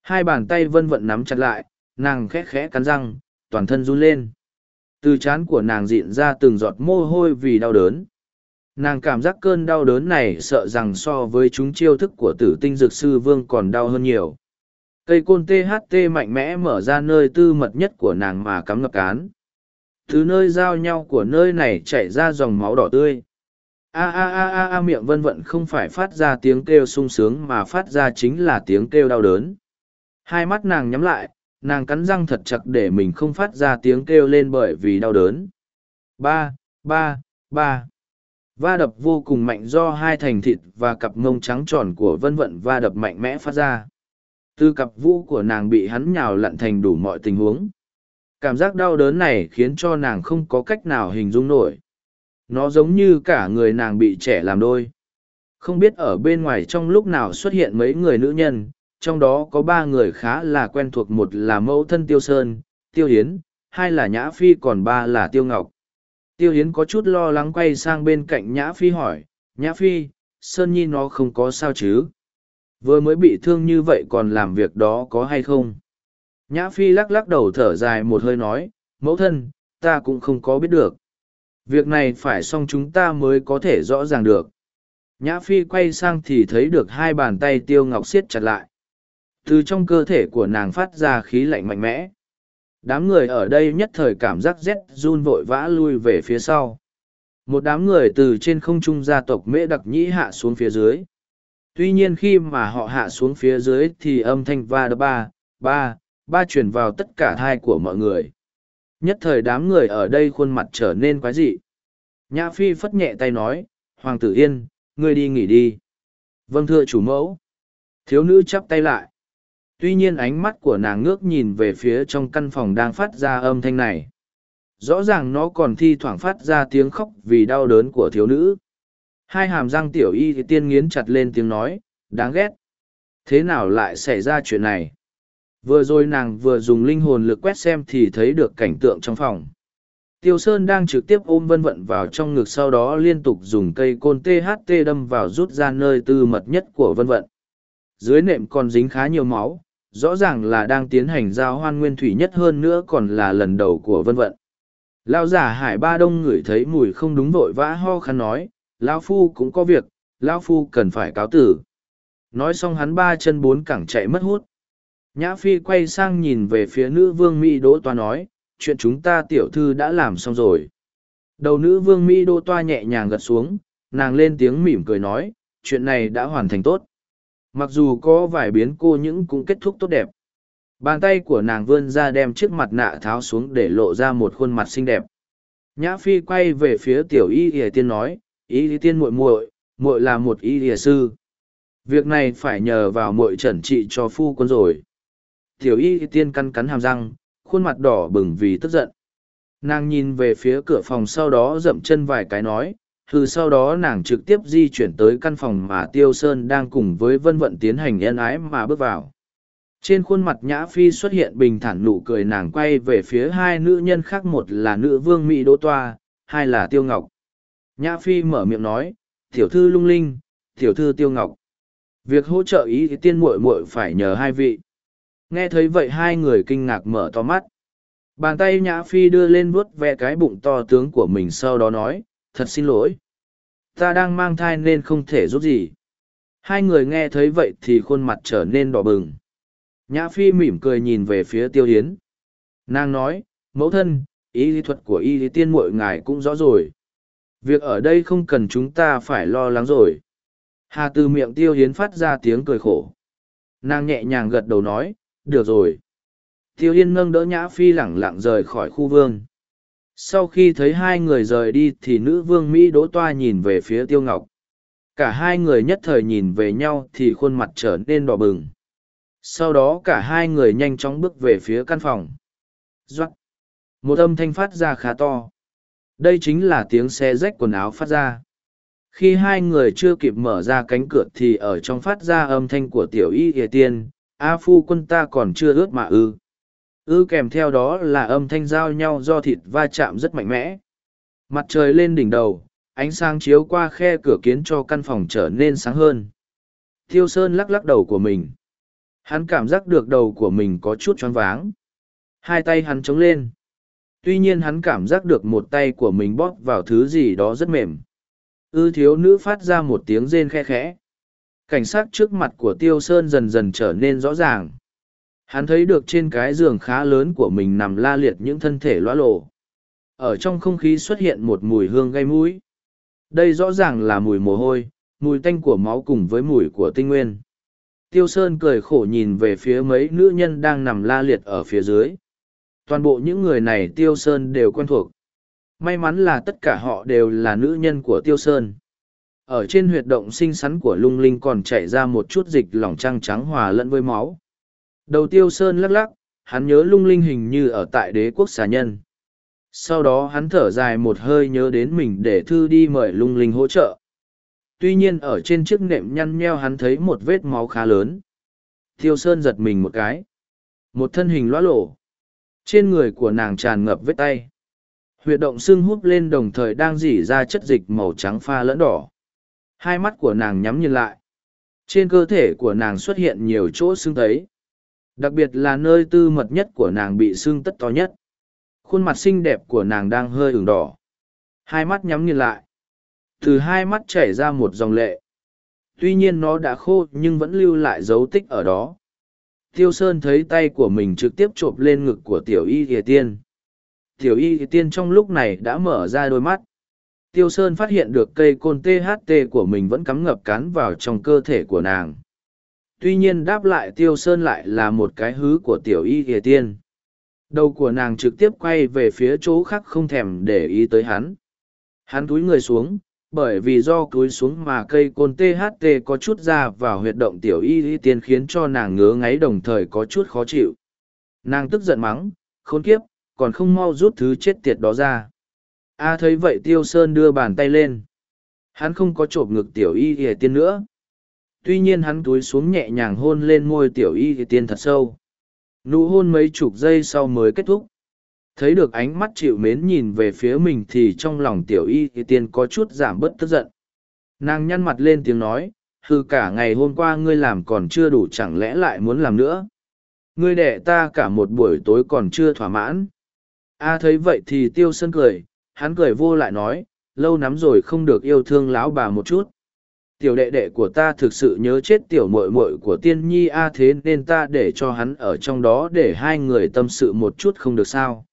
Hai bàn tay vân vận nắm chặt lại, nàng khẽ khẽ cắn răng, toàn thân run lên. Từ chán của nàng dịn ra từng giọt mồ hôi vì đau đớn. Nàng cảm giác cơn đau đớn này sợ rằng so với chúng chiêu thức của tử tinh dược sư vương còn đau hơn nhiều. Cây côn tht mạnh mẽ mở ra nơi tư mật nhất của nàng mà cắm ngập cán từ nơi giao nhau của nơi này chảy ra dòng máu đỏ tươi. A a a a a miệng vân vận không phải phát ra tiếng kêu sung sướng mà phát ra chính là tiếng kêu đau đớn. Hai mắt nàng nhắm lại, nàng cắn răng thật chặt để mình không phát ra tiếng kêu lên bởi vì đau đớn. Ba ba ba. Va đập vô cùng mạnh do hai thành thịt và cặp ngông trắng tròn của vân vận va đập mạnh mẽ phát ra. Từ cặp vũ của nàng bị hắn nhào lặn thành đủ mọi tình huống cảm giác đau đớn này khiến cho nàng không có cách nào hình dung nổi. Nó giống như cả người nàng bị trẻ làm đôi. Không biết ở bên ngoài trong lúc nào xuất hiện mấy người nữ nhân, trong đó có ba người khá là quen thuộc, một là mẫu thân tiêu sơn, tiêu hiến, hai là nhã phi, còn ba là tiêu ngọc. Tiêu hiến có chút lo lắng quay sang bên cạnh nhã phi hỏi, nhã phi, sơn nhi nó không có sao chứ? Vừa mới bị thương như vậy còn làm việc đó có hay không? Nhã phi lắc lắc đầu thở dài một hơi nói mẫu thân ta cũng không có biết được Việc này phải xong chúng ta mới có thể rõ ràng được. Nhã Phi quay sang thì thấy được hai bàn tay tiêu ngọc siết chặt lại. Từ trong cơ thể của nàng phát ra khí lạnh mạnh mẽ. Đám người ở đây nhất thời cảm giác rét run vội vã lui về phía sau. Một đám người từ trên không trung gia tộc mễ đặc nhĩ hạ xuống phía dưới. Tuy nhiên khi mà họ hạ xuống phía dưới thì âm thanh va đập ba, ba, ba truyền vào tất cả thai của mọi người. Nhất thời đám người ở đây khuôn mặt trở nên quái dị. Nhã phi phất nhẹ tay nói, hoàng tử yên, ngươi đi nghỉ đi. Vâng thưa chủ mẫu. Thiếu nữ chắp tay lại. Tuy nhiên ánh mắt của nàng ngước nhìn về phía trong căn phòng đang phát ra âm thanh này. Rõ ràng nó còn thi thoảng phát ra tiếng khóc vì đau đớn của thiếu nữ. Hai hàm răng tiểu y thì tiên nghiến chặt lên tiếng nói, đáng ghét. Thế nào lại xảy ra chuyện này? Vừa rồi nàng vừa dùng linh hồn lực quét xem thì thấy được cảnh tượng trong phòng. Tiêu Sơn đang trực tiếp ôm vân vận vào trong ngực sau đó liên tục dùng cây côn THT đâm vào rút ra nơi tư mật nhất của vân vận. Dưới nệm còn dính khá nhiều máu, rõ ràng là đang tiến hành giao hoan nguyên thủy nhất hơn nữa còn là lần đầu của vân vận. Lao giả hải ba đông ngửi thấy mùi không đúng vội vã ho khăn nói, Lao Phu cũng có việc, Lao Phu cần phải cáo tử. Nói xong hắn ba chân bốn cẳng chạy mất hút. Nhã Phi quay sang nhìn về phía nữ vương Mỹ Đỗ Toa nói, chuyện chúng ta tiểu thư đã làm xong rồi. Đầu nữ vương Mỹ Đỗ Toa nhẹ nhàng gật xuống, nàng lên tiếng mỉm cười nói, chuyện này đã hoàn thành tốt. Mặc dù có vài biến cô nhưng cũng kết thúc tốt đẹp. Bàn tay của nàng vươn ra đem chiếc mặt nạ tháo xuống để lộ ra một khuôn mặt xinh đẹp. Nhã Phi quay về phía tiểu y y tiên nói, y y tiên muội muội, muội là một y y sư. Việc này phải nhờ vào muội trần trị cho phu quân rồi tiểu y tiên căn cắn hàm răng, khuôn mặt đỏ bừng vì tức giận. Nàng nhìn về phía cửa phòng sau đó dậm chân vài cái nói từ sau đó nàng trực tiếp di chuyển tới căn phòng mà tiêu sơn đang cùng với vân vận tiến hành yên ái mà bước vào. Trên khuôn mặt nhã phi xuất hiện bình thản nụ cười nàng quay về phía hai nữ nhân khác, một là nữ vương mỹ đỗ toa, hai là tiêu ngọc. Nhã phi mở miệng nói, tiểu thư lung linh, tiểu thư tiêu ngọc. Việc hỗ trợ ý tiên muội muội phải nhờ hai vị nghe thấy vậy hai người kinh ngạc mở to mắt bàn tay nhã phi đưa lên vuốt ve cái bụng to tướng của mình sau đó nói thật xin lỗi ta đang mang thai nên không thể giúp gì Hai người nghe thấy vậy thì khuôn mặt trở nên đỏ bừng. Nhã Phi mỉm cười nhìn về phía Tiêu Hiến. Nàng nói, mẫu thân, ý lý thuật của y lý tiên muội ngài cũng rõ rồi. Việc ở đây không cần chúng ta phải lo lắng rồi. Hà từ miệng Tiêu Hiến phát ra tiếng cười khổ. Nàng nhẹ nhàng gật đầu nói, được rồi. Tiêu Yên nâng đỡ Nhã Phi lẳng lặng rời khỏi khu vương. Sau khi thấy hai người rời đi thì nữ vương Mỹ đỗ toa nhìn về phía Tiêu Ngọc. Cả hai người nhất thời nhìn về nhau thì khuôn mặt trở nên đỏ bừng. Sau đó cả hai người nhanh chóng bước về phía căn phòng. Doắc! Một âm thanh phát ra khá to. Đây chính là tiếng xe rách quần áo phát ra. Khi hai người chưa kịp mở ra cánh cửa thì ở trong phát ra âm thanh của tiểu y ỉa tiên, A phu quân ta còn chưa ướt mà ư. Ư kèm theo đó là âm thanh giao nhau do thịt va chạm rất mạnh mẽ. Mặt trời lên đỉnh đầu, ánh sáng chiếu qua khe cửa kiến cho căn phòng trở nên sáng hơn. Thiêu Sơn lắc lắc đầu của mình. Hắn cảm giác được đầu của mình có chút choáng váng. Hai tay hắn chống lên. Tuy nhiên hắn cảm giác được một tay của mình bóp vào thứ gì đó rất mềm. Ư thiếu nữ phát ra một tiếng rên khe khẽ. Cảnh sát trước mặt của Tiêu Sơn dần dần trở nên rõ ràng. Hắn thấy được trên cái giường khá lớn của mình nằm la liệt những thân thể lõa lộ. Ở trong không khí xuất hiện một mùi hương gây mũi. Đây rõ ràng là mùi mồ hôi, mùi tanh của máu cùng với mùi của tinh nguyên. Tiêu Sơn cười khổ nhìn về phía mấy nữ nhân đang nằm la liệt ở phía dưới. Toàn bộ những người này Tiêu Sơn đều quen thuộc. May mắn là tất cả họ đều là nữ nhân của Tiêu Sơn. Ở trên huyệt động sinh sắn của lung linh còn chảy ra một chút dịch lỏng trăng trắng hòa lẫn với máu. Đầu Tiêu Sơn lắc lắc, hắn nhớ lung linh hình như ở tại đế quốc xà nhân. Sau đó hắn thở dài một hơi nhớ đến mình để thư đi mời lung linh hỗ trợ. Tuy nhiên ở trên chiếc nệm nhăn nheo hắn thấy một vết máu khá lớn. Tiêu sơn giật mình một cái. Một thân hình loã lộ. Trên người của nàng tràn ngập vết tay. Huyệt động sưng húp lên đồng thời đang dỉ ra chất dịch màu trắng pha lẫn đỏ hai mắt của nàng nhắm nhìn lại. Trên cơ thể của nàng xuất hiện nhiều chỗ sưng tấy. Đặc biệt là nơi tư mật nhất của nàng bị sưng tất to nhất. Khuôn mặt xinh đẹp của nàng đang hơi ửng đỏ. Hai mắt nhắm nhìn lại. Từ hai mắt chảy ra một dòng lệ. Tuy nhiên nó đã khô nhưng vẫn lưu lại dấu tích ở đó. Tiêu sơn thấy tay của mình trực tiếp chộp lên ngực của tiểu y thìa tiên. Tiểu y thìa tiên trong lúc này đã mở ra đôi mắt tiêu sơn phát hiện được cây côn tht của mình vẫn cắm ngập cán vào trong cơ thể của nàng. Tuy nhiên đáp lại tiêu sơn lại là một cái hứ của tiểu y kìa tiên. Đầu của nàng trực tiếp quay về phía chỗ khác không thèm để ý tới hắn. Hắn túi người xuống, bởi vì do cúi xuống mà cây côn tht có chút ra vào huyệt động tiểu y y tiên khiến cho nàng ngứa ngáy đồng thời có chút khó chịu. Nàng tức giận mắng, khốn kiếp, còn không mau rút thứ chết tiệt đó ra a thấy vậy tiêu sơn đưa bàn tay lên. Hắn không có chộp ngực tiểu y ỉa tiên nữa. Tuy nhiên hắn túi xuống nhẹ nhàng hôn lên môi tiểu y ỉa tiên thật sâu. Nụ hôn mấy chục giây sau mới kết thúc. Thấy được ánh mắt chịu mến nhìn về phía mình thì trong lòng tiểu y ỉa tiên có chút giảm bớt tức giận. Nàng nhăn mặt lên tiếng nói hư cả ngày hôm qua ngươi làm còn chưa đủ chẳng lẽ lại muốn làm nữa? Ngươi đẻ ta cả một buổi tối còn chưa thỏa mãn. A thấy vậy thì tiêu Sơn cười hắn cười vô lại nói lâu lắm rồi không được yêu thương lão bà một chút tiểu đệ đệ của ta thực sự nhớ chết tiểu muội muội của tiên nhi a thế nên ta để cho hắn ở trong đó để hai người tâm sự một chút không được sao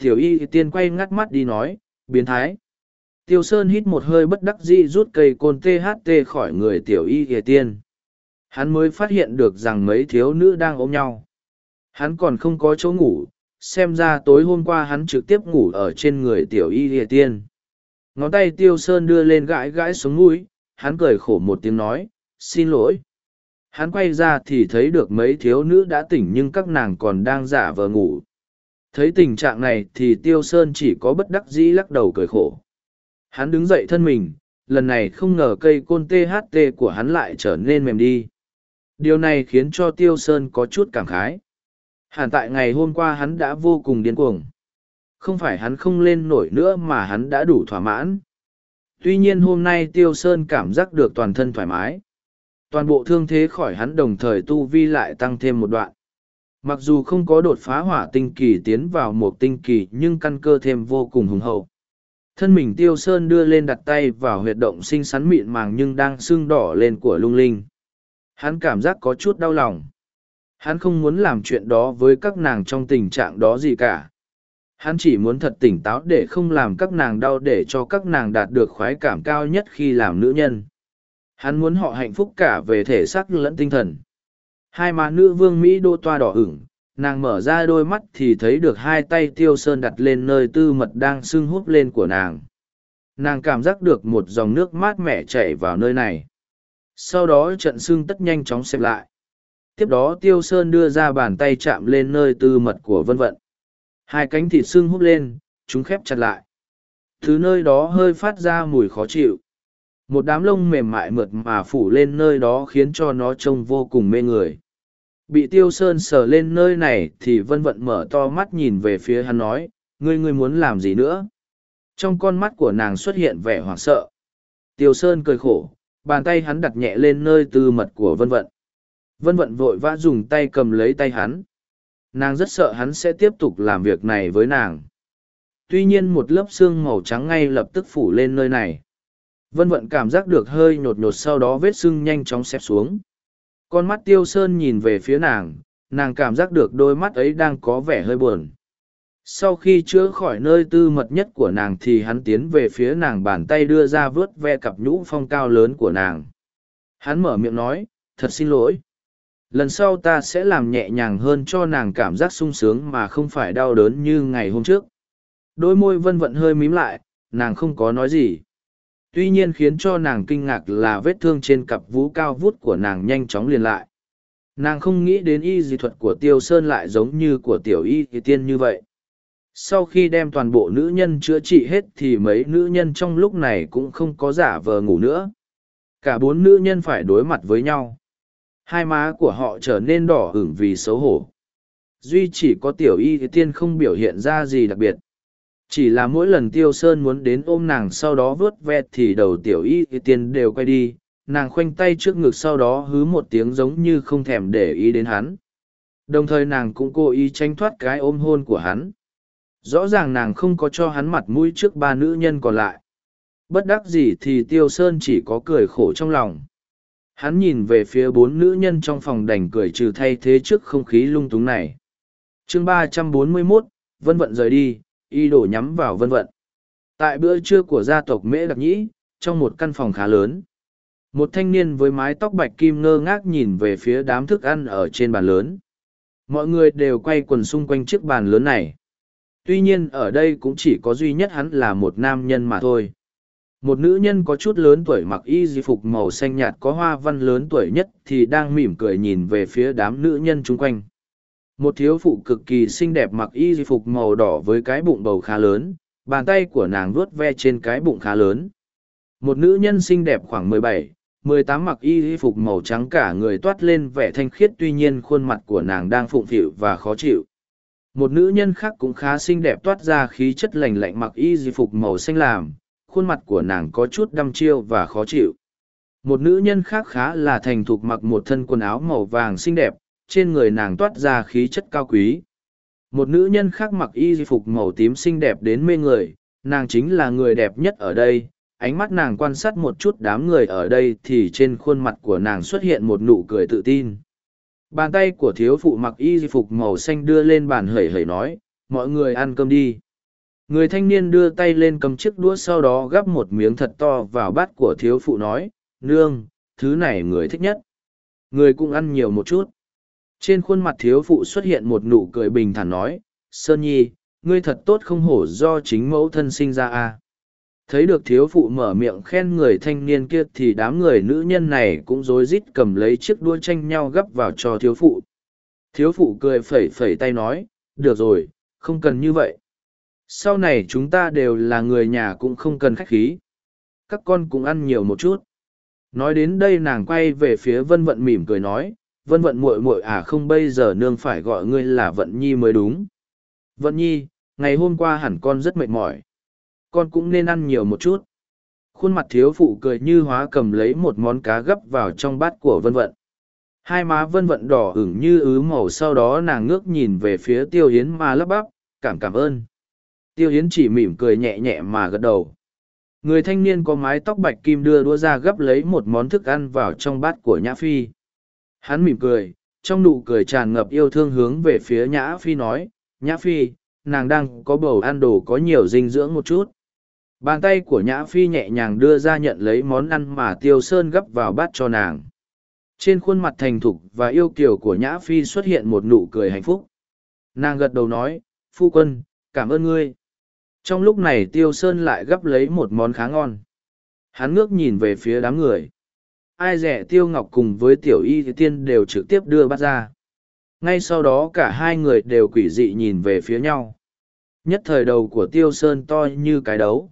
Tiểu y tiên quay ngắt mắt đi nói, biến thái. Tiêu Sơn hít một hơi bất đắc dĩ rút cây côn THT khỏi người tiểu y hề tiên. Hắn mới phát hiện được rằng mấy thiếu nữ đang ôm nhau. Hắn còn không có chỗ ngủ, xem ra tối hôm qua hắn trực tiếp ngủ ở trên người tiểu y địa tiên. Ngón tay Tiêu Sơn đưa lên gãi gãi xuống mũi, hắn cười khổ một tiếng nói, xin lỗi. Hắn quay ra thì thấy được mấy thiếu nữ đã tỉnh nhưng các nàng còn đang giả vờ ngủ thấy tình trạng này thì tiêu sơn chỉ có bất đắc dĩ lắc đầu cười khổ hắn đứng dậy thân mình lần này không ngờ cây côn tht của hắn lại trở nên mềm đi điều này khiến cho tiêu sơn có chút cảm khái hẳn tại ngày hôm qua hắn đã vô cùng điên cuồng. Không phải hắn không lên nổi nữa mà hắn đã đủ thỏa mãn. Tuy nhiên hôm nay tiêu sơn cảm giác được toàn thân thoải mái. Toàn bộ thương thế khỏi hắn đồng thời tu vi lại tăng thêm một đoạn. Mặc dù không có đột phá hỏa tinh kỳ tiến vào một tinh kỳ nhưng căn cơ thêm vô cùng hùng hậu. thân mình tiêu sơn đưa lên đặt tay vào huyệt động sinh sắn mịn màng nhưng đang sưng đỏ lên của lung linh. Hắn cảm giác có chút đau lòng hắn không muốn làm chuyện đó với các nàng trong tình trạng đó gì cả. Hắn chỉ muốn thật tỉnh táo để không làm các nàng đau để cho các nàng đạt được khoái cảm cao nhất khi làm nữ nhân. Hắn muốn họ hạnh phúc cả về thể xác lẫn tinh thần. Hai má nữ vương mỹ đô toa đỏ ửng, nàng mở ra đôi mắt thì thấy được hai tay tiêu sơn đặt lên nơi tư mật đang sưng húp lên của nàng. Nàng cảm giác được một dòng nước mát mẻ chảy vào nơi này. Sau đó trận sưng tất nhanh chóng xẹp lại tiếp đó tiêu sơn đưa ra bàn tay chạm lên nơi tư mật của vân vận. Hai cánh thịt sưng hút lên, chúng khép chặt lại. Thứ nơi đó hơi phát ra mùi khó chịu. Một đám lông mềm mại mượt mà phủ lên nơi đó khiến cho nó trông vô cùng mê người. Bị tiêu sơn sờ lên nơi này thì vân vận mở to mắt nhìn về phía hắn nói, ngươi ngươi muốn làm gì nữa? Trong con mắt của nàng xuất hiện vẻ hoảng sợ. Tiêu sơn cười khổ, bàn tay hắn đặt nhẹ lên nơi tư mật của vân vận vân vận vội vã dùng tay cầm lấy tay hắn. Nàng rất sợ hắn sẽ tiếp tục làm việc này với nàng. Tuy nhiên một lớp xương màu trắng ngay lập tức phủ lên nơi này. Vân vận cảm giác được hơi nhột nhột sau đó vết sưng nhanh chóng xẹp xuống. Con mắt tiêu sơn nhìn về phía nàng nàng cảm giác được đôi mắt ấy đang có vẻ hơi buồn. Sau khi chữa khỏi nơi tư mật nhất của nàng thì hắn tiến về phía nàng bàn tay đưa ra vớt ve cặp nhũ phong cao lớn của nàng. Hắn mở miệng nói, thật xin lỗi lần sau ta sẽ làm nhẹ nhàng hơn cho nàng cảm giác sung sướng mà không phải đau đớn như ngày hôm trước. Đôi môi vân vận hơi mím lại, nàng không có nói gì. Tuy nhiên khiến cho nàng kinh ngạc là vết thương trên cặp vú cao vút của nàng nhanh chóng liền lại. Nàng không nghĩ đến y dị thuật của tiêu sơn lại giống như của tiểu y thì tiên như vậy. Sau khi đem toàn bộ nữ nhân chữa trị hết thì mấy nữ nhân trong lúc này cũng không có giả vờ ngủ nữa. Cả bốn nữ nhân phải đối mặt với nhau hai má của họ trở nên đỏ hửng vì xấu hổ. Duy chỉ có tiểu y thì tiên không biểu hiện ra gì đặc biệt. Chỉ là mỗi lần tiêu sơn muốn đến ôm nàng sau đó vớt ve thì đầu tiểu y thì tiên đều quay đi. Nàng khoanh tay trước ngực sau đó hứ một tiếng giống như không thèm để ý đến hắn. Đồng thời nàng cũng cố ý tránh thoát cái ôm hôn của hắn. Rõ ràng nàng không có cho hắn mặt mũi trước ba nữ nhân còn lại. Bất đắc gì thì tiêu sơn chỉ có cười khổ trong lòng hắn nhìn về phía bốn nữ nhân trong phòng đành cười trừ thay thế trước không khí lung túng này. Chương ba trăm bốn mươi mốt, vân vận rời đi, y đổ nhắm vào vân vận. Tại bữa trưa của gia tộc mễ đặc nhĩ, trong một căn phòng khá lớn, một thanh niên với mái tóc bạch kim ngơ ngác nhìn về phía đám thức ăn ở trên bàn lớn. Mọi người đều quay quần xung quanh chiếc bàn lớn này. Tuy nhiên ở đây cũng chỉ có duy nhất hắn là một nam nhân mà thôi một nữ nhân có chút lớn tuổi mặc y di phục màu xanh nhạt có hoa văn lớn tuổi nhất thì đang mỉm cười nhìn về phía đám nữ nhân chung quanh. Một thiếu phụ cực kỳ xinh đẹp mặc y di phục màu đỏ với cái bụng bầu khá lớn, bàn tay của nàng vuốt ve trên cái bụng khá lớn. Một nữ nhân xinh đẹp khoảng mười bảy, mười tám mặc y di phục màu trắng cả người toát lên vẻ thanh khiết tuy nhiên khuôn mặt của nàng đang phụng phịu và khó chịu. Một nữ nhân khác cũng khá xinh đẹp toát ra khí chất lành lạnh mặc y di phục màu xanh làm khuôn mặt của nàng có chút đăm chiêu và khó chịu. Một nữ nhân khác khá là thành thục mặc một thân quần áo màu vàng xinh đẹp, trên người nàng toát ra khí chất cao quý. Một nữ nhân khác mặc y phục màu tím xinh đẹp đến mê người, nàng chính là người đẹp nhất ở đây. Ánh mắt nàng quan sát một chút đám người ở đây thì trên khuôn mặt của nàng xuất hiện một nụ cười tự tin. Bàn tay của thiếu phụ mặc y phục màu xanh đưa lên bàn hẩy hẩy nói, mọi người ăn cơm đi người thanh niên đưa tay lên cầm chiếc đũa sau đó gắp một miếng thật to vào bát của thiếu phụ nói, nương, thứ này người thích nhất. Người cũng ăn nhiều một chút. Trên khuôn mặt thiếu phụ xuất hiện một nụ cười bình thản nói, sơn nhi, ngươi thật tốt không hổ do chính mẫu thân sinh ra à. thấy được thiếu phụ mở miệng khen người thanh niên kia thì đám người nữ nhân này cũng rối rít cầm lấy chiếc đũa tranh nhau gấp vào cho thiếu phụ. Thiếu phụ cười phẩy phẩy tay nói, được rồi, không cần như vậy sau này chúng ta đều là người nhà cũng không cần khách khí. Các con cũng ăn nhiều một chút. Nói đến đây nàng quay về phía vân vận mỉm cười nói, vân vận muội muội à không bây giờ nương phải gọi ngươi là vận nhi mới đúng. Vận nhi, ngày hôm qua hẳn con rất mệt mỏi. Con cũng nên ăn nhiều một chút. Khuôn mặt thiếu phụ cười như hóa cầm lấy một món cá gấp vào trong bát của vân vận. Hai má vân vận đỏ ửng như ứ màu, sau đó nàng ngước nhìn về phía tiêu hiến mà lắp bắp, cảm cảm ơn. Tiêu Hiến chỉ mỉm cười nhẹ nhẹ mà gật đầu. Người thanh niên có mái tóc bạch kim đưa đũa ra gấp lấy một món thức ăn vào trong bát của Nhã Phi. Hắn mỉm cười, trong nụ cười tràn ngập yêu thương hướng về phía Nhã Phi nói, Nhã Phi, nàng đang có bầu ăn đồ có nhiều dinh dưỡng một chút. Bàn tay của Nhã Phi nhẹ nhàng đưa ra nhận lấy món ăn mà Tiêu Sơn gấp vào bát cho nàng. Trên khuôn mặt thành thục và yêu kiều của Nhã Phi xuất hiện một nụ cười hạnh phúc. Nàng gật đầu nói, Phu quân, cảm ơn ngươi. Trong lúc này Tiêu Sơn lại gấp lấy một món khá ngon. Hắn ngước nhìn về phía đám người. Ai rẻ Tiêu Ngọc cùng với Tiểu Y thì Tiên đều trực tiếp đưa bắt ra. Ngay sau đó cả hai người đều quỷ dị nhìn về phía nhau. Nhất thời đầu của Tiêu Sơn to như cái đấu.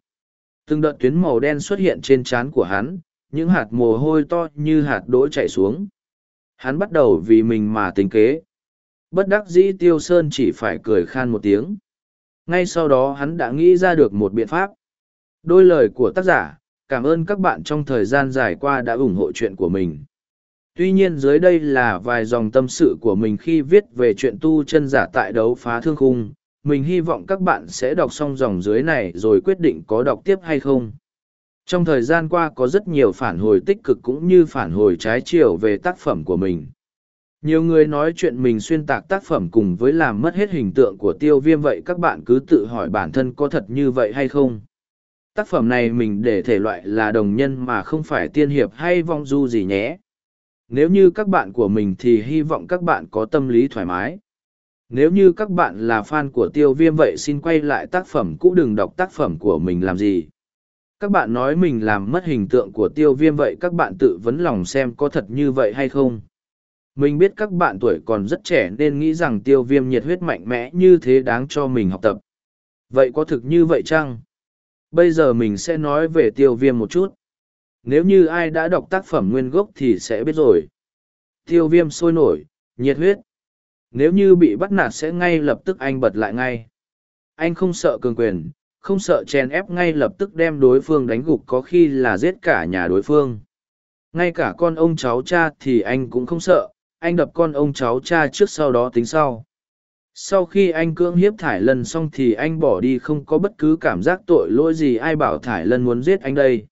Từng đợt tuyến màu đen xuất hiện trên trán của hắn, những hạt mồ hôi to như hạt đỗ chạy xuống. Hắn bắt đầu vì mình mà tính kế. Bất đắc dĩ Tiêu Sơn chỉ phải cười khan một tiếng ngay sau đó hắn đã nghĩ ra được một biện pháp. Đôi lời của tác giả, cảm ơn các bạn trong thời gian dài qua đã ủng hộ chuyện của mình. Tuy nhiên dưới đây là vài dòng tâm sự của mình khi viết về chuyện tu chân giả tại đấu phá thương khung, mình hy vọng các bạn sẽ đọc xong dòng dưới này rồi quyết định có đọc tiếp hay không. Trong thời gian qua có rất nhiều phản hồi tích cực cũng như phản hồi trái chiều về tác phẩm của mình nhiều người nói chuyện mình xuyên tạc tác phẩm cùng với làm mất hết hình tượng của tiêu viêm vậy các bạn cứ tự hỏi bản thân có thật như vậy hay không? Tác phẩm này mình để thể loại là đồng nhân mà không phải tiên hiệp hay vong du gì nhé. Nếu như các bạn của mình thì hy vọng các bạn có tâm lý thoải mái. Nếu như các bạn là fan của tiêu viêm vậy xin quay lại tác phẩm cũ đừng đọc tác phẩm của mình làm gì. Các bạn nói mình làm mất hình tượng của tiêu viêm vậy các bạn tự vấn lòng xem có thật như vậy hay không? Mình biết các bạn tuổi còn rất trẻ nên nghĩ rằng tiêu viêm nhiệt huyết mạnh mẽ như thế đáng cho mình học tập. Vậy có thực như vậy chăng? Bây giờ mình sẽ nói về tiêu viêm một chút. Nếu như ai đã đọc tác phẩm nguyên gốc thì sẽ biết rồi. Tiêu viêm sôi nổi, nhiệt huyết. Nếu như bị bắt nạt sẽ ngay lập tức anh bật lại ngay. Anh không sợ cường quyền, không sợ chèn ép ngay lập tức đem đối phương đánh gục có khi là giết cả nhà đối phương. Ngay cả con ông cháu cha thì anh cũng không sợ, anh đập con ông cháu cha trước sau đó tính sau. Sau khi anh cưỡng hiếp thải lân xong thì anh bỏ đi, không có bất cứ cảm giác tội lỗi gì, ai bảo thải lân muốn giết anh đây.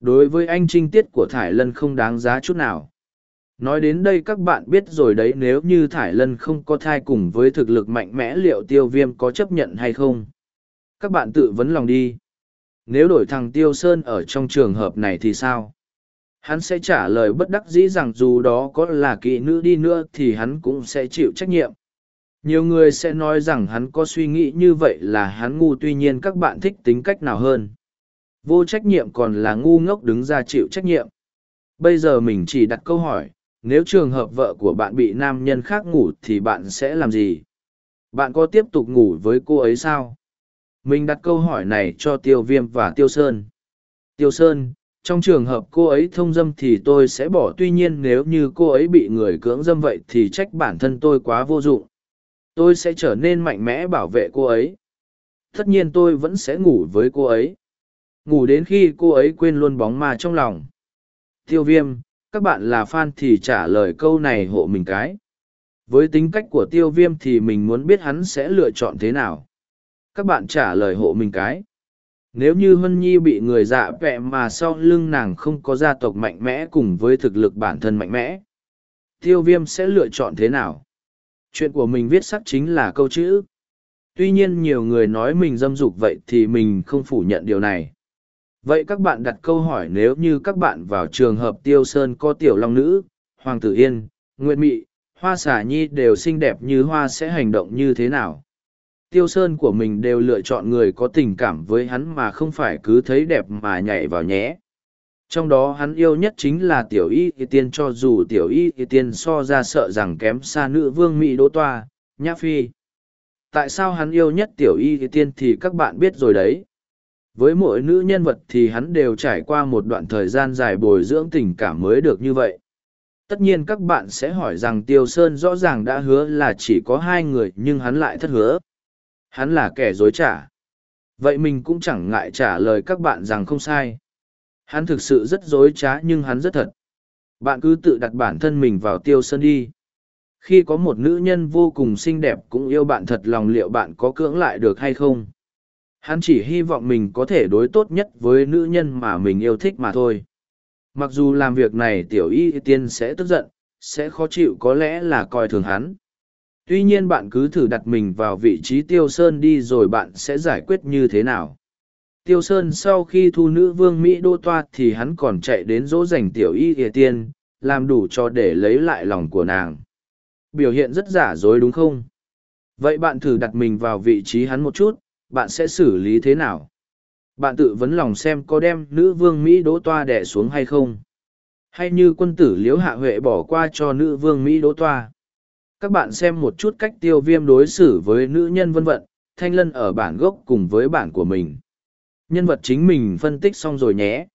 Đối với anh, trinh tiết của thải lân không đáng giá chút nào. Nói đến đây, các bạn biết rồi đấy, nếu như thải lân không có thai cùng với thực lực mạnh mẽ, liệu tiêu viêm có chấp nhận hay không? Các bạn tự vấn lòng đi. Nếu đổi thằng tiêu sơn ở trong trường hợp này thì sao? Hắn sẽ trả lời bất đắc dĩ rằng dù đó có là kỹ nữ đi nữa thì hắn cũng sẽ chịu trách nhiệm. Nhiều người sẽ nói rằng hắn có suy nghĩ như vậy là hắn ngu tuy nhiên các bạn thích tính cách nào hơn. Vô trách nhiệm còn là ngu ngốc đứng ra chịu trách nhiệm. Bây giờ mình chỉ đặt câu hỏi, nếu trường hợp vợ của bạn bị nam nhân khác ngủ thì bạn sẽ làm gì? Bạn có tiếp tục ngủ với cô ấy sao? Mình đặt câu hỏi này cho Tiêu Viêm và Tiêu Sơn. Tiêu Sơn, trong trường hợp cô ấy thông dâm thì tôi sẽ bỏ, tuy nhiên nếu như cô ấy bị người cưỡng dâm vậy thì trách bản thân tôi quá vô dụng. Tôi sẽ trở nên mạnh mẽ bảo vệ cô ấy. Tất nhiên tôi vẫn sẽ ngủ với cô ấy. Ngủ đến khi cô ấy quên luôn bóng ma trong lòng. Tiêu viêm, các bạn là fan thì trả lời câu này hộ mình cái. Với tính cách của tiêu viêm thì mình muốn biết hắn sẽ lựa chọn thế nào. Các bạn trả lời hộ mình cái nếu như Hân Nhi bị người dạ vẹ mà sau lưng nàng không có gia tộc mạnh mẽ cùng với thực lực bản thân mạnh mẽ, tiêu viêm sẽ lựa chọn thế nào? Chuyện của mình viết sắc chính là câu chữ. Tuy nhiên nhiều người nói mình dâm dục vậy thì mình không phủ nhận điều này. Vậy các bạn đặt câu hỏi nếu như các bạn vào trường hợp tiêu sơn có tiểu long nữ, hoàng tử yên, nguyện mị, hoa xả nhi đều xinh đẹp như hoa sẽ hành động như thế nào? Tiêu sơn của mình đều lựa chọn người có tình cảm với hắn mà không phải cứ thấy đẹp mà nhảy vào nhé. Trong đó hắn yêu nhất chính là tiểu y thì tiên, cho dù tiểu y thì tiên so ra sợ rằng kém xa nữ vương mỹ đỗ toa, nhã phi. Tại sao hắn yêu nhất tiểu y thì tiên thì các bạn biết rồi đấy. Với mỗi nữ nhân vật thì hắn đều trải qua một đoạn thời gian dài bồi dưỡng tình cảm mới được như vậy. Tất nhiên các bạn sẽ hỏi rằng tiêu sơn rõ ràng đã hứa là chỉ có hai người nhưng hắn lại thất hứa. Hắn là kẻ dối trả. Vậy mình cũng chẳng ngại trả lời các bạn rằng không sai. Hắn thực sự rất dối trá nhưng hắn rất thật. Bạn cứ tự đặt bản thân mình vào tiêu sơn đi. Khi có một nữ nhân vô cùng xinh đẹp cũng yêu bạn thật lòng liệu bạn có cưỡng lại được hay không? Hắn chỉ hy vọng mình có thể đối tốt nhất với nữ nhân mà mình yêu thích mà thôi. Mặc dù làm việc này tiểu y tiên sẽ tức giận, sẽ khó chịu có lẽ là coi thường hắn. Tuy nhiên bạn cứ thử đặt mình vào vị trí Tiêu Sơn đi rồi bạn sẽ giải quyết như thế nào. Tiêu Sơn sau khi thu nữ vương Mỹ đô toa thì hắn còn chạy đến dỗ dành tiểu y ỉa tiên, làm đủ cho để lấy lại lòng của nàng. Biểu hiện rất giả dối đúng không? Vậy bạn thử đặt mình vào vị trí hắn một chút, bạn sẽ xử lý thế nào? Bạn tự vấn lòng xem có đem nữ vương Mỹ đỗ toa đẻ xuống hay không? Hay như quân tử liếu hạ huệ bỏ qua cho nữ vương Mỹ đỗ toa? Các bạn xem một chút cách tiêu viêm đối xử với nữ nhân vân vận, thanh lân ở bản gốc cùng với bản của mình. Nhân vật chính mình phân tích xong rồi nhé.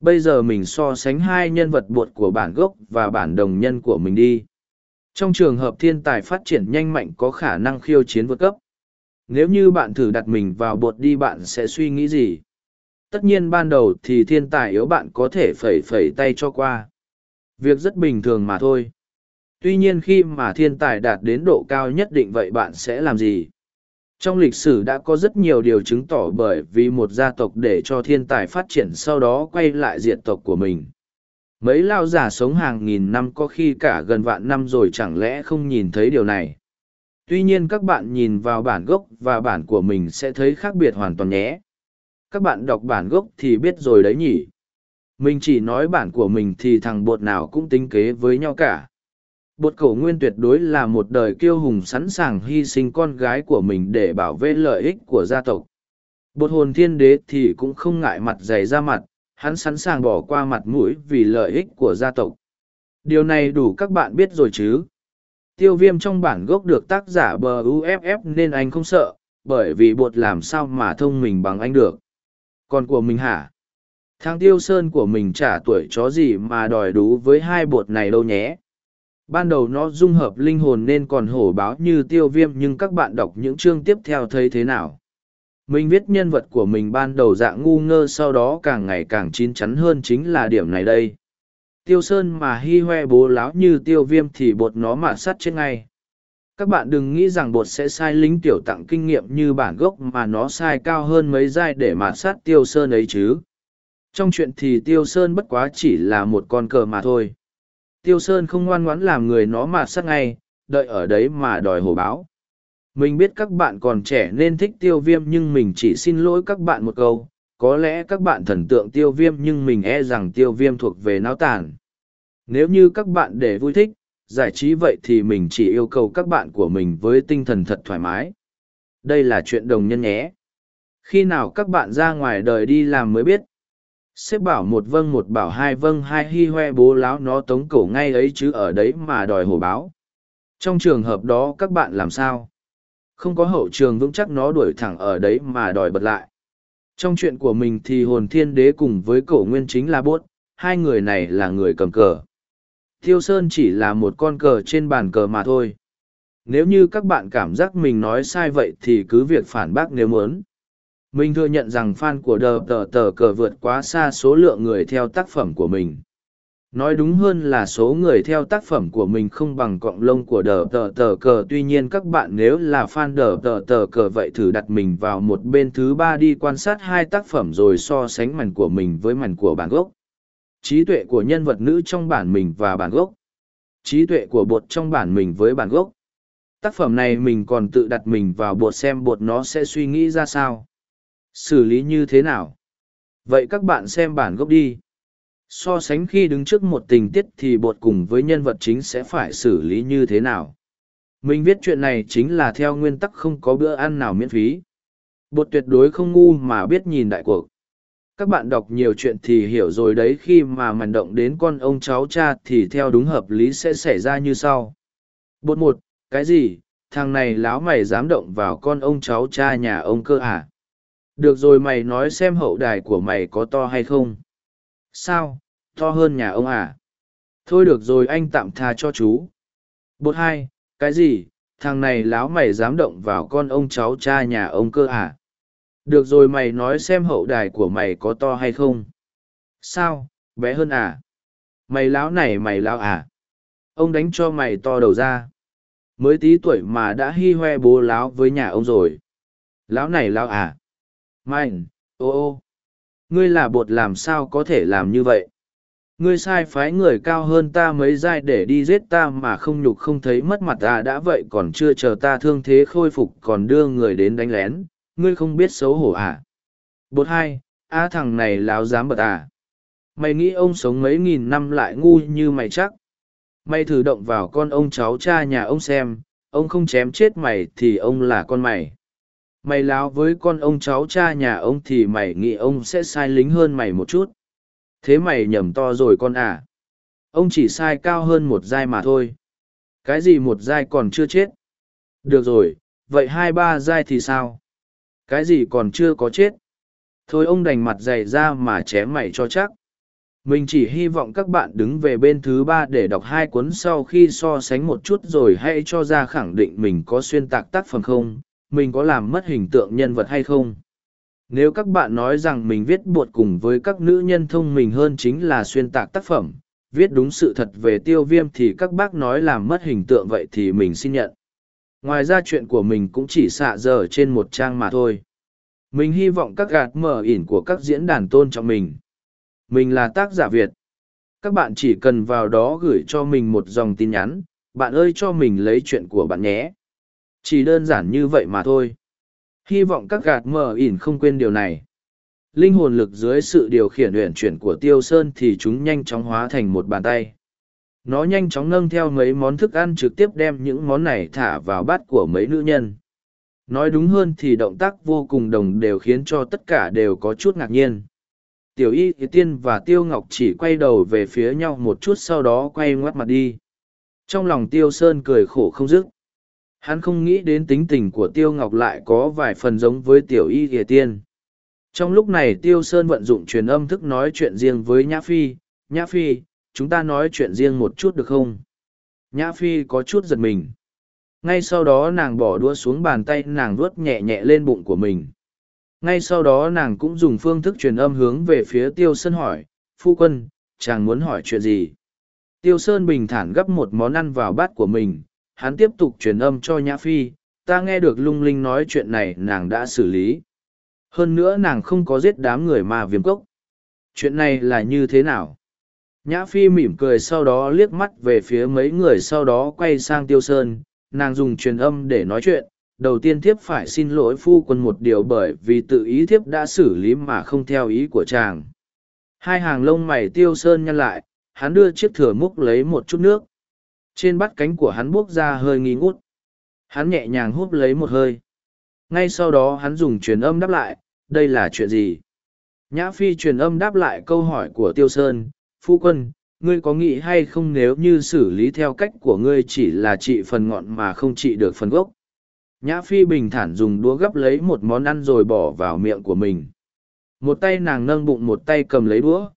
Bây giờ mình so sánh hai nhân vật buộc của bản gốc và bản đồng nhân của mình đi. Trong trường hợp thiên tài phát triển nhanh mạnh có khả năng khiêu chiến vượt cấp. Nếu như bạn thử đặt mình vào bột đi bạn sẽ suy nghĩ gì? Tất nhiên ban đầu thì thiên tài yếu bạn có thể phẩy phẩy tay cho qua. Việc rất bình thường mà thôi. Tuy nhiên khi mà thiên tài đạt đến độ cao nhất định vậy bạn sẽ làm gì? Trong lịch sử đã có rất nhiều điều chứng tỏ bởi vì một gia tộc để cho thiên tài phát triển sau đó quay lại diện tộc của mình. Mấy lao giả sống hàng nghìn năm có khi cả gần vạn năm rồi chẳng lẽ không nhìn thấy điều này. Tuy nhiên các bạn nhìn vào bản gốc và bản của mình sẽ thấy khác biệt hoàn toàn nhé. Các bạn đọc bản gốc thì biết rồi đấy nhỉ. Mình chỉ nói bản của mình thì thằng bột nào cũng tính kế với nhau cả. Bột cổ nguyên tuyệt đối là một đời kiêu hùng sẵn sàng hy sinh con gái của mình để bảo vệ lợi ích của gia tộc. Bột hồn thiên đế thì cũng không ngại mặt dày ra mặt, hắn sẵn sàng bỏ qua mặt mũi vì lợi ích của gia tộc. Điều này đủ các bạn biết rồi chứ. Tiêu viêm trong bản gốc được tác giả bờ UFF nên anh không sợ, bởi vì bột làm sao mà thông mình bằng anh được. Còn của mình hả? Thằng tiêu sơn của mình trả tuổi chó gì mà đòi đú với hai bột này đâu nhé. Ban đầu nó dung hợp linh hồn nên còn hổ báo như tiêu viêm nhưng các bạn đọc những chương tiếp theo thấy thế nào? Mình viết nhân vật của mình ban đầu dạng ngu ngơ sau đó càng ngày càng chín chắn hơn chính là điểm này đây. Tiêu Sơn mà hy hoe bố láo như tiêu viêm thì bột nó mà sắt chết ngay. Các bạn đừng nghĩ rằng bột sẽ sai lính tiểu tặng kinh nghiệm như bản gốc mà nó sai cao hơn mấy giai để mà sát Tiêu Sơn ấy chứ. Trong chuyện thì Tiêu Sơn bất quá chỉ là một con cờ mà thôi. Tiêu Sơn không ngoan ngoãn làm người nó mà sát ngay, đợi ở đấy mà đòi hổ báo. Mình biết các bạn còn trẻ nên thích tiêu viêm nhưng mình chỉ xin lỗi các bạn một câu, có lẽ các bạn thần tượng tiêu viêm nhưng mình e rằng tiêu viêm thuộc về náo tàn. Nếu như các bạn để vui thích, giải trí vậy thì mình chỉ yêu cầu các bạn của mình với tinh thần thật thoải mái. Đây là chuyện đồng nhân nhé. Khi nào các bạn ra ngoài đời đi làm mới biết. Xếp bảo một vâng một bảo hai vâng hai hi hoe bố láo nó tống cổ ngay ấy chứ ở đấy mà đòi hổ báo. Trong trường hợp đó các bạn làm sao? Không có hậu trường vững chắc nó đuổi thẳng ở đấy mà đòi bật lại. Trong chuyện của mình thì hồn thiên đế cùng với cổ nguyên chính là bốt, hai người này là người cầm cờ. Thiêu Sơn chỉ là một con cờ trên bàn cờ mà thôi. Nếu như các bạn cảm giác mình nói sai vậy thì cứ việc phản bác nếu muốn. Mình thừa nhận rằng fan của đờ tờ tờ cờ vượt quá xa số lượng người theo tác phẩm của mình. Nói đúng hơn là số người theo tác phẩm của mình không bằng cọng lông của đờ tờ tờ cờ. Tuy nhiên các bạn nếu là fan đờ tờ tờ cờ vậy thử đặt mình vào một bên thứ ba đi quan sát hai tác phẩm rồi so sánh mảnh của mình với mảnh của bản gốc. Trí tuệ của nhân vật nữ trong bản mình và bản gốc. Trí tuệ của bột trong bản mình với bản gốc. Tác phẩm này mình còn tự đặt mình vào bột xem bột nó sẽ suy nghĩ ra sao xử lý như thế nào? Vậy các bạn xem bản gốc đi. So sánh khi đứng trước một tình tiết thì bột cùng với nhân vật chính sẽ phải xử lý như thế nào? Mình viết chuyện này chính là theo nguyên tắc không có bữa ăn nào miễn phí. Bột tuyệt đối không ngu mà biết nhìn đại cuộc. Các bạn đọc nhiều chuyện thì hiểu rồi đấy, khi mà màn động đến con ông cháu cha thì theo đúng hợp lý sẽ xảy ra như sau. Bột một, cái gì? Thằng này láo mày dám động vào con ông cháu cha nhà ông cơ à? Được rồi mày nói xem hậu đài của mày có to hay không? Sao? To hơn nhà ông à? Thôi được rồi anh tạm tha cho chú. Bột hai, cái gì? Thằng này láo mày dám động vào con ông cháu cha nhà ông cơ à? Được rồi mày nói xem hậu đài của mày có to hay không? Sao? Bé hơn à? Mày láo này mày láo à? Ông đánh cho mày to đầu ra. Mới tí tuổi mà đã hi hoe bố láo với nhà ông rồi. Láo này láo à? Mạnh, ô ô. Ngươi là bột làm sao có thể làm như vậy? Ngươi sai phái người cao hơn ta mấy giai để đi giết ta mà không nhục không thấy mất mặt à đã vậy còn chưa chờ ta thương thế khôi phục còn đưa người đến đánh lén, ngươi không biết xấu hổ à? Bột hai, a thằng này láo dám bật à? Mày nghĩ ông sống mấy nghìn năm lại ngu như mày chắc? Mày thử động vào con ông cháu cha nhà ông xem, ông không chém chết mày thì ông là con mày. Mày láo với con ông cháu cha nhà ông thì mày nghĩ ông sẽ sai lính hơn mày một chút. Thế mày nhầm to rồi con à. Ông chỉ sai cao hơn một giai mà thôi. Cái gì một giai còn chưa chết? Được rồi, vậy hai ba giai thì sao? Cái gì còn chưa có chết? Thôi ông đành mặt dày ra mà chém mày cho chắc. Mình chỉ hy vọng các bạn đứng về bên thứ ba để đọc hai cuốn sau khi so sánh một chút rồi hãy cho ra khẳng định mình có xuyên tạc tác phẩm không? Mình có làm mất hình tượng nhân vật hay không nếu các bạn nói rằng mình viết buột cùng với các nữ nhân thông minh hơn chính là xuyên tạc tác phẩm, viết đúng sự thật về tiêu viêm thì các bác nói làm mất hình tượng vậy thì mình xin nhận. Ngoài ra chuyện của mình cũng chỉ xạ giờ trên một trang mà thôi. Mình hy vọng các gạt mở ỉn của các diễn đàn tôn trọng mình. Mình là tác giả Việt. Các bạn chỉ cần vào đó gửi cho mình một dòng tin nhắn, bạn ơi cho mình lấy chuyện của bạn nhé. Chỉ đơn giản như vậy mà thôi. Hy vọng các gạt mờ ỉn không quên điều này. Linh hồn lực dưới sự điều khiển luyện chuyển của Tiêu Sơn thì chúng nhanh chóng hóa thành một bàn tay. Nó nhanh chóng nâng theo mấy món thức ăn trực tiếp đem những món này thả vào bát của mấy nữ nhân. Nói đúng hơn thì động tác vô cùng đồng đều khiến cho tất cả đều có chút ngạc nhiên. Tiểu y thì tiên và tiêu ngọc chỉ quay đầu về phía nhau một chút sau đó quay ngoắt mặt đi. Trong lòng tiêu sơn cười khổ không dứt. Hắn không nghĩ đến tính tình của Tiêu Ngọc lại có vài phần giống với Tiểu Y Kỳ Tiên. Trong lúc này Tiêu Sơn vận dụng truyền âm thức nói chuyện riêng với Nhã Phi. Nhã Phi, chúng ta nói chuyện riêng một chút được không? Nhã Phi có chút giật mình. Ngay sau đó nàng bỏ đũa xuống bàn tay nàng vuốt nhẹ nhẹ lên bụng của mình. Ngay sau đó nàng cũng dùng phương thức truyền âm hướng về phía Tiêu Sơn hỏi, Phu quân, chàng muốn hỏi chuyện gì? Tiêu Sơn bình thản gấp một món ăn vào bát của mình, hắn tiếp tục truyền âm cho Nhã Phi, ta nghe được lung linh nói chuyện này nàng đã xử lý. Hơn nữa nàng không có giết đám người mà viêm cốc. Chuyện này là như thế nào? Nhã Phi mỉm cười sau đó liếc mắt về phía mấy người sau đó quay sang Tiêu Sơn, nàng dùng truyền âm để nói chuyện. Đầu tiên thiếp phải xin lỗi phu quân một điều bởi vì tự ý thiếp đã xử lý mà không theo ý của chàng. Hai hàng lông mày Tiêu Sơn nhăn lại, hắn đưa chiếc thửa múc lấy một chút nước, trên bát cánh của hắn buốc ra hơi nghi ngút. Hắn nhẹ nhàng hút lấy một hơi. Ngay sau đó hắn dùng truyền âm đáp lại, đây là chuyện gì? Nhã Phi truyền âm đáp lại câu hỏi của Tiêu Sơn, Phu quân, ngươi có nghĩ hay không nếu như xử lý theo cách của ngươi chỉ là trị phần ngọn mà không trị được phần gốc? Nhã Phi bình thản dùng đũa gấp lấy một món ăn rồi bỏ vào miệng của mình. Một tay nàng nâng bụng một tay cầm lấy đũa.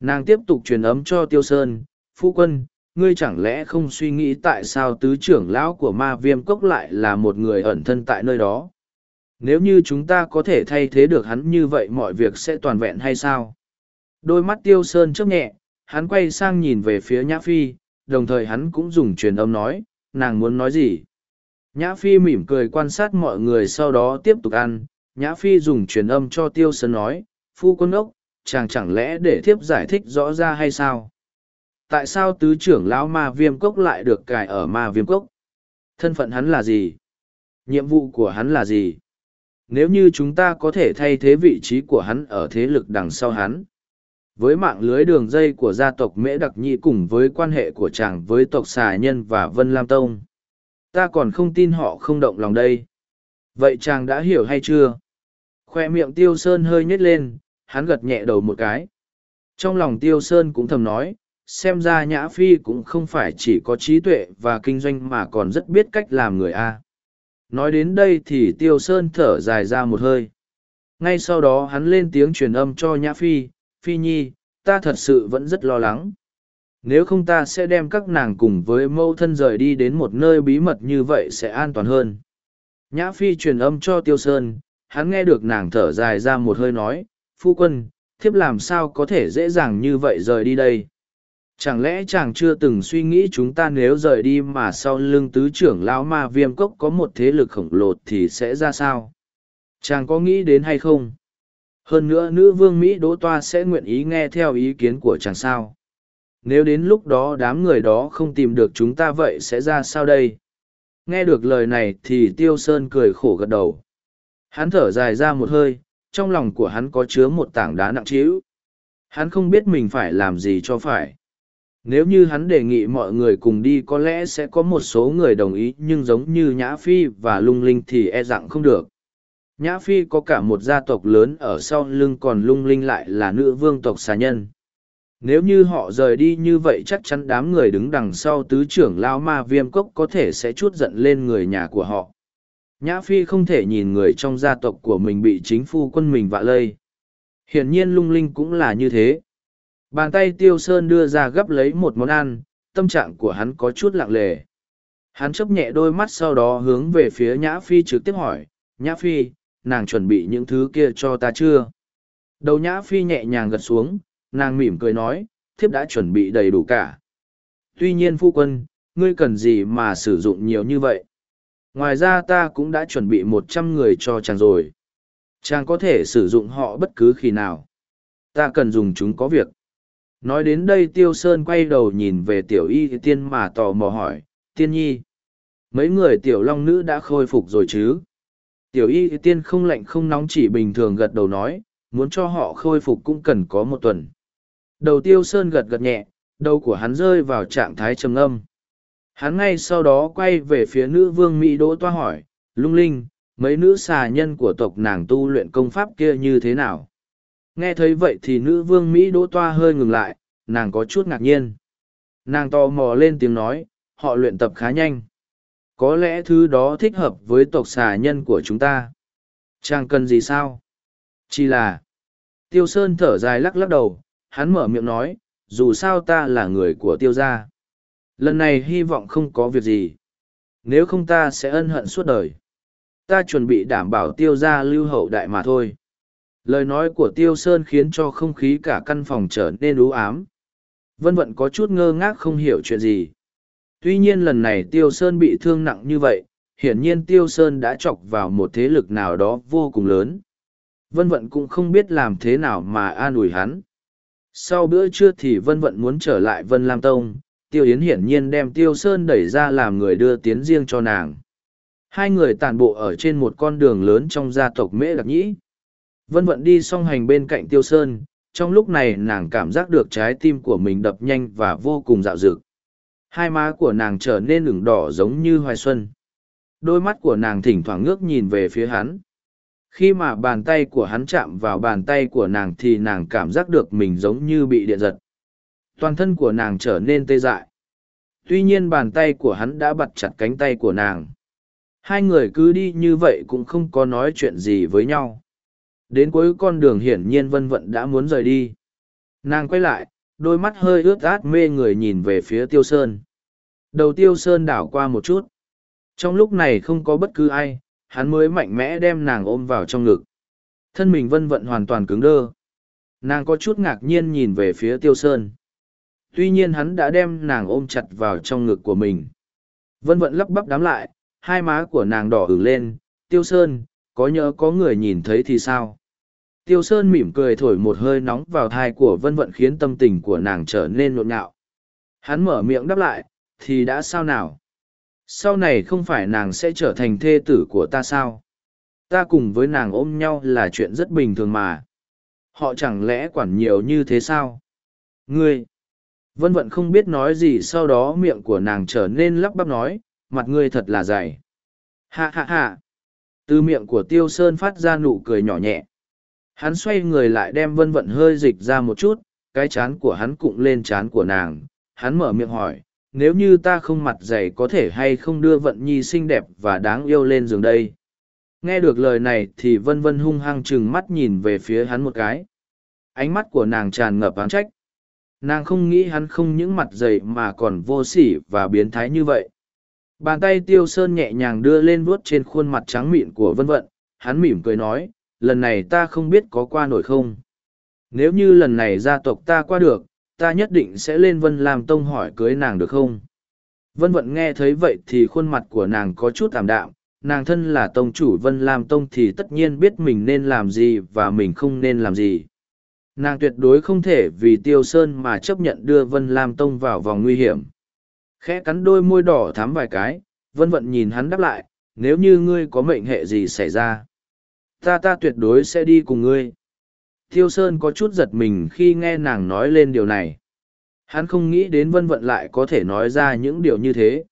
Nàng tiếp tục truyền ấm cho Tiêu Sơn, Phu quân, ngươi chẳng lẽ không suy nghĩ tại sao tứ trưởng lão của ma viêm cốc lại là một người ẩn thân tại nơi đó? Nếu như chúng ta có thể thay thế được hắn như vậy mọi việc sẽ toàn vẹn hay sao? Đôi mắt tiêu sơn chớp nhẹ, hắn quay sang nhìn về phía nhã phi, đồng thời hắn cũng dùng truyền âm nói, nàng muốn nói gì? Nhã phi mỉm cười quan sát mọi người sau đó tiếp tục ăn, nhã phi dùng truyền âm cho tiêu sơn nói, phu quân ốc, chàng chẳng lẽ để thiếp giải thích rõ ra hay sao? Tại sao tứ trưởng lão ma viêm cốc lại được cài ở ma viêm cốc? Thân phận hắn là gì? Nhiệm vụ của hắn là gì? Nếu như chúng ta có thể thay thế vị trí của hắn ở thế lực đằng sau hắn, với mạng lưới đường dây của gia tộc mễ đặc nhị cùng với quan hệ của chàng với tộc xà nhân và vân lam tông, ta còn không tin họ không động lòng đây. Vậy chàng đã hiểu hay chưa? Khoe miệng tiêu sơn hơi nhếch lên, hắn gật nhẹ đầu một cái. Trong lòng tiêu sơn cũng thầm nói xem ra nhã phi cũng không phải chỉ có trí tuệ và kinh doanh mà còn rất biết cách làm người a. Nói đến đây thì tiêu sơn thở dài ra một hơi. Ngay sau đó hắn lên tiếng truyền âm cho nhã phi phi nhi, ta thật sự vẫn rất lo lắng. Nếu không ta sẽ đem các nàng cùng với mâu thân rời đi đến một nơi bí mật như vậy sẽ an toàn hơn. Nhã phi truyền âm cho tiêu sơn, hắn nghe được nàng thở dài ra một hơi nói, phu quân, thiếp làm sao có thể dễ dàng như vậy rời đi đây? Chẳng lẽ chàng chưa từng suy nghĩ chúng ta nếu rời đi mà sau lưng tứ trưởng lão ma viêm cốc có một thế lực khổng lồ thì sẽ ra sao Chàng có nghĩ đến hay không? Hơn nữa nữ vương Mỹ Đỗ Toa sẽ nguyện ý nghe theo ý kiến của chàng sao. Nếu đến lúc đó đám người đó không tìm được chúng ta vậy sẽ ra sao đây? Nghe được lời này thì Tiêu Sơn cười khổ gật đầu. Hắn thở dài ra một hơi, trong lòng của hắn có chứa một tảng đá nặng trĩu. Hắn không biết mình phải làm gì cho phải. Nếu như hắn đề nghị mọi người cùng đi có lẽ sẽ có một số người đồng ý, nhưng giống như Nhã Phi và Lung Linh thì e rằng không được. Nhã Phi có cả một gia tộc lớn ở sau lưng còn Lung Linh lại là nữ vương tộc xà nhân. Nếu như họ rời đi như vậy chắc chắn đám người đứng đằng sau tứ trưởng lao ma viêm cốc có thể sẽ chút giận lên người nhà của họ. Nhã Phi không thể nhìn người trong gia tộc của mình bị chính phu quân mình vạ lây. Hiển nhiên lung linh cũng là như thế. Bàn tay Tiêu Sơn đưa ra gấp lấy một món ăn, tâm trạng của hắn có chút lặng lề. Hắn chấp nhẹ đôi mắt sau đó hướng về phía Nhã Phi trực tiếp hỏi, Nhã Phi, nàng chuẩn bị những thứ kia cho ta chưa? Đầu Nhã Phi nhẹ nhàng gật xuống, nàng mỉm cười nói, thiếp đã chuẩn bị đầy đủ cả. Tuy nhiên phu quân, ngươi cần gì mà sử dụng nhiều như vậy? Ngoài ra ta cũng đã chuẩn bị một trăm người cho chàng rồi. Chàng có thể sử dụng họ bất cứ khi nào. Ta cần dùng chúng có việc. Nói đến đây Tiêu Sơn quay đầu nhìn về tiểu y tiên mà tò mò hỏi, tiên nhi. Mấy người tiểu long nữ đã khôi phục rồi chứ? Tiểu y tiên không lạnh không nóng chỉ bình thường gật đầu nói, muốn cho họ khôi phục cũng cần có một tuần. Đầu tiêu sơn gật gật nhẹ, đầu của hắn rơi vào trạng thái trầm âm. Hắn ngay sau đó quay về phía nữ vương Mỹ Đỗ Toa hỏi, lung linh, mấy nữ xà nhân của tộc nàng tu luyện công pháp kia như thế nào? Nghe thấy vậy thì nữ vương Mỹ Đỗ Toa hơi ngừng lại, nàng có chút ngạc nhiên. Nàng tò mò lên tiếng nói, họ luyện tập khá nhanh. Có lẽ thứ đó thích hợp với tộc xà nhân của chúng ta. Chàng cần gì sao? Chỉ là... Tiêu Sơn thở dài lắc lắc đầu, hắn mở miệng nói, dù sao ta là người của tiêu gia. Lần này hy vọng không có việc gì. Nếu không ta sẽ ân hận suốt đời. Ta chuẩn bị đảm bảo tiêu gia lưu hậu đại mà thôi. Lời nói của Tiêu Sơn khiến cho không khí cả căn phòng trở nên ú ám. Vân Vận có chút ngơ ngác không hiểu chuyện gì. Tuy nhiên lần này Tiêu Sơn bị thương nặng như vậy, hiển nhiên Tiêu Sơn đã chọc vào một thế lực nào đó vô cùng lớn. Vân Vận cũng không biết làm thế nào mà an ủi hắn. Sau bữa trưa thì Vân Vận muốn trở lại Vân Lam Tông, Tiêu Yến hiển nhiên đem Tiêu Sơn đẩy ra làm người đưa tiến riêng cho nàng. Hai người tàn bộ ở trên một con đường lớn trong gia tộc Mễ Đặc Nhĩ. Vân Vận đi song hành bên cạnh Tiêu Sơn, trong lúc này nàng cảm giác được trái tim của mình đập nhanh và vô cùng dạo dực. Hai má của nàng trở nên ửng đỏ giống như hoài xuân. Đôi mắt của nàng thỉnh thoảng ngước nhìn về phía hắn. Khi mà bàn tay của hắn chạm vào bàn tay của nàng thì nàng cảm giác được mình giống như bị điện giật. Toàn thân của nàng trở nên tê dại. Tuy nhiên bàn tay của hắn đã bật chặt cánh tay của nàng. Hai người cứ đi như vậy cũng không có nói chuyện gì với nhau đến cuối con đường hiển nhiên vân vận đã muốn rời đi nàng quay lại đôi mắt hơi ướt át mê người nhìn về phía tiêu sơn đầu tiêu sơn đảo qua một chút trong lúc này không có bất cứ ai hắn mới mạnh mẽ đem nàng ôm vào trong ngực. Thân mình vân vận hoàn toàn cứng đơ. Nàng có chút ngạc nhiên nhìn về phía tiêu sơn. Tuy nhiên hắn đã đem nàng ôm chặt vào trong ngực của mình. Vân vận lắp bắp đám lại, hai má của nàng đỏ ửng lên. Tiêu sơn, có nhớ có người nhìn thấy thì sao? Tiêu sơn mỉm cười thổi một hơi nóng vào thai của vân vận khiến tâm tình của nàng trở nên nộn nhạo. Hắn mở miệng đáp lại, thì đã sao nào? sau này không phải nàng sẽ trở thành thê tử của ta sao? Ta cùng với nàng ôm nhau là chuyện rất bình thường mà. Họ chẳng lẽ quản nhiều như thế sao? Ngươi. Vân vận không biết nói gì sau đó miệng của nàng trở nên lắp bắp nói mặt ngươi thật là dày. Hạ hạ hạ từ miệng của tiêu sơn phát ra nụ cười nhỏ nhẹ hắn xoay người lại đem vân vận hơi dịch ra một chút, cái chán của hắn cụng lên chán của nàng. Hắn mở miệng hỏi, nếu như ta không mặt dày có thể hay không đưa vận nhi xinh đẹp và đáng yêu lên giường đây? Nghe được lời này thì vân vân hung hăng chừng mắt nhìn về phía hắn một cái. Ánh mắt của nàng tràn ngập ám trách. Nàng không nghĩ hắn không những mặt dày mà còn vô sỉ và biến thái như vậy. Bàn tay tiêu sơn nhẹ nhàng đưa lên vuốt trên khuôn mặt trắng mịn của vân vận. Hắn mỉm cười nói lần này ta không biết có qua nổi không nếu như lần này gia tộc ta qua được ta nhất định sẽ lên Vân Lam Tông hỏi cưới nàng được không? Vân Vận nghe thấy vậy thì khuôn mặt của nàng có chút tạm đạm, nàng thân là tông chủ Vân Lam Tông thì tất nhiên biết mình nên làm gì và mình không nên làm gì. Nàng tuyệt đối không thể vì Tiêu Sơn mà chấp nhận đưa Vân Lam Tông vào vòng nguy hiểm. Khẽ cắn đôi môi đỏ thắm vài cái, Vân Vận nhìn hắn đáp lại, nếu như ngươi có mệnh hệ gì xảy ra. Ta ta tuyệt đối sẽ đi cùng ngươi. Tiêu Sơn có chút giật mình khi nghe nàng nói lên điều này. Hắn không nghĩ đến Vân Vận lại có thể nói ra những điều như thế.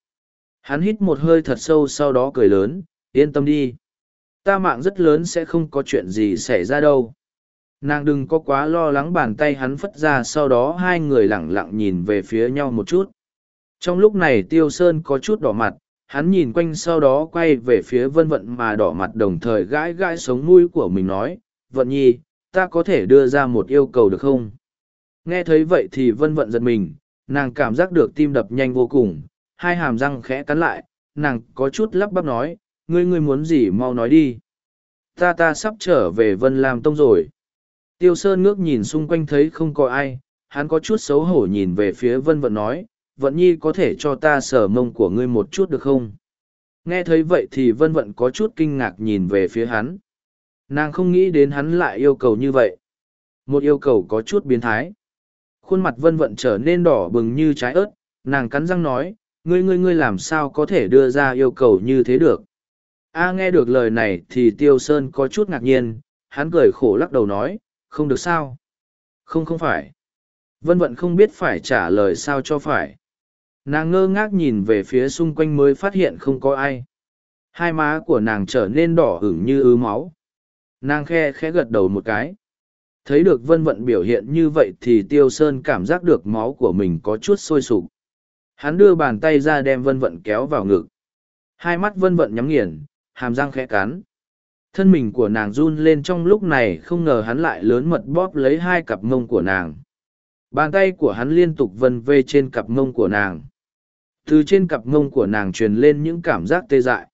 Hắn hít một hơi thật sâu sau đó cười lớn, yên tâm đi. Ta mạng rất lớn sẽ không có chuyện gì xảy ra đâu. Nàng đừng có quá lo lắng bàn tay hắn phất ra sau đó hai người lẳng lặng nhìn về phía nhau một chút. Trong lúc này Tiêu Sơn có chút đỏ mặt, hắn nhìn quanh sau đó quay về phía vân vận mà đỏ mặt đồng thời gãi gãi sống mũi của mình nói, vận nhi, ta có thể đưa ra một yêu cầu được không? Nghe thấy vậy thì vân vận giật mình, nàng cảm giác được tim đập nhanh vô cùng, hai hàm răng khẽ cắn lại, nàng có chút lắp bắp nói, ngươi ngươi muốn gì mau nói đi. Ta ta sắp trở về Vân Lam Tông rồi. Tiêu Sơn ngước nhìn xung quanh thấy không có ai, hắn có chút xấu hổ nhìn về phía Vân Vận nói, Vận Nhi có thể cho ta sờ mông của ngươi một chút được không? Nghe thấy vậy thì Vân Vận có chút kinh ngạc nhìn về phía hắn. Nàng không nghĩ đến hắn lại yêu cầu như vậy. Một yêu cầu có chút biến thái. Khuôn mặt Vân Vận trở nên đỏ bừng như trái ớt, nàng cắn răng nói, ngươi ngươi ngươi làm sao có thể đưa ra yêu cầu như thế được a nghe được lời này thì tiêu sơn có chút ngạc nhiên hắn cười khổ lắc đầu nói không được sao không không phải vân vận không biết phải trả lời sao cho phải nàng ngơ ngác nhìn về phía xung quanh mới phát hiện không có ai hai má của nàng trở nên đỏ hửng như ứ máu nàng khe khẽ gật đầu một cái thấy được vân vận biểu hiện như vậy thì tiêu sơn cảm giác được máu của mình có chút sôi sục Hắn đưa bàn tay ra đem vân vận kéo vào ngực. Hai mắt vân vận nhắm nghiền, hàm răng khẽ cắn. Thân mình của nàng run lên trong lúc này không ngờ hắn lại lớn mật bóp lấy hai cặp mông của nàng. Bàn tay của hắn liên tục vân vê trên cặp mông của nàng. Từ trên cặp mông của nàng truyền lên những cảm giác tê dại.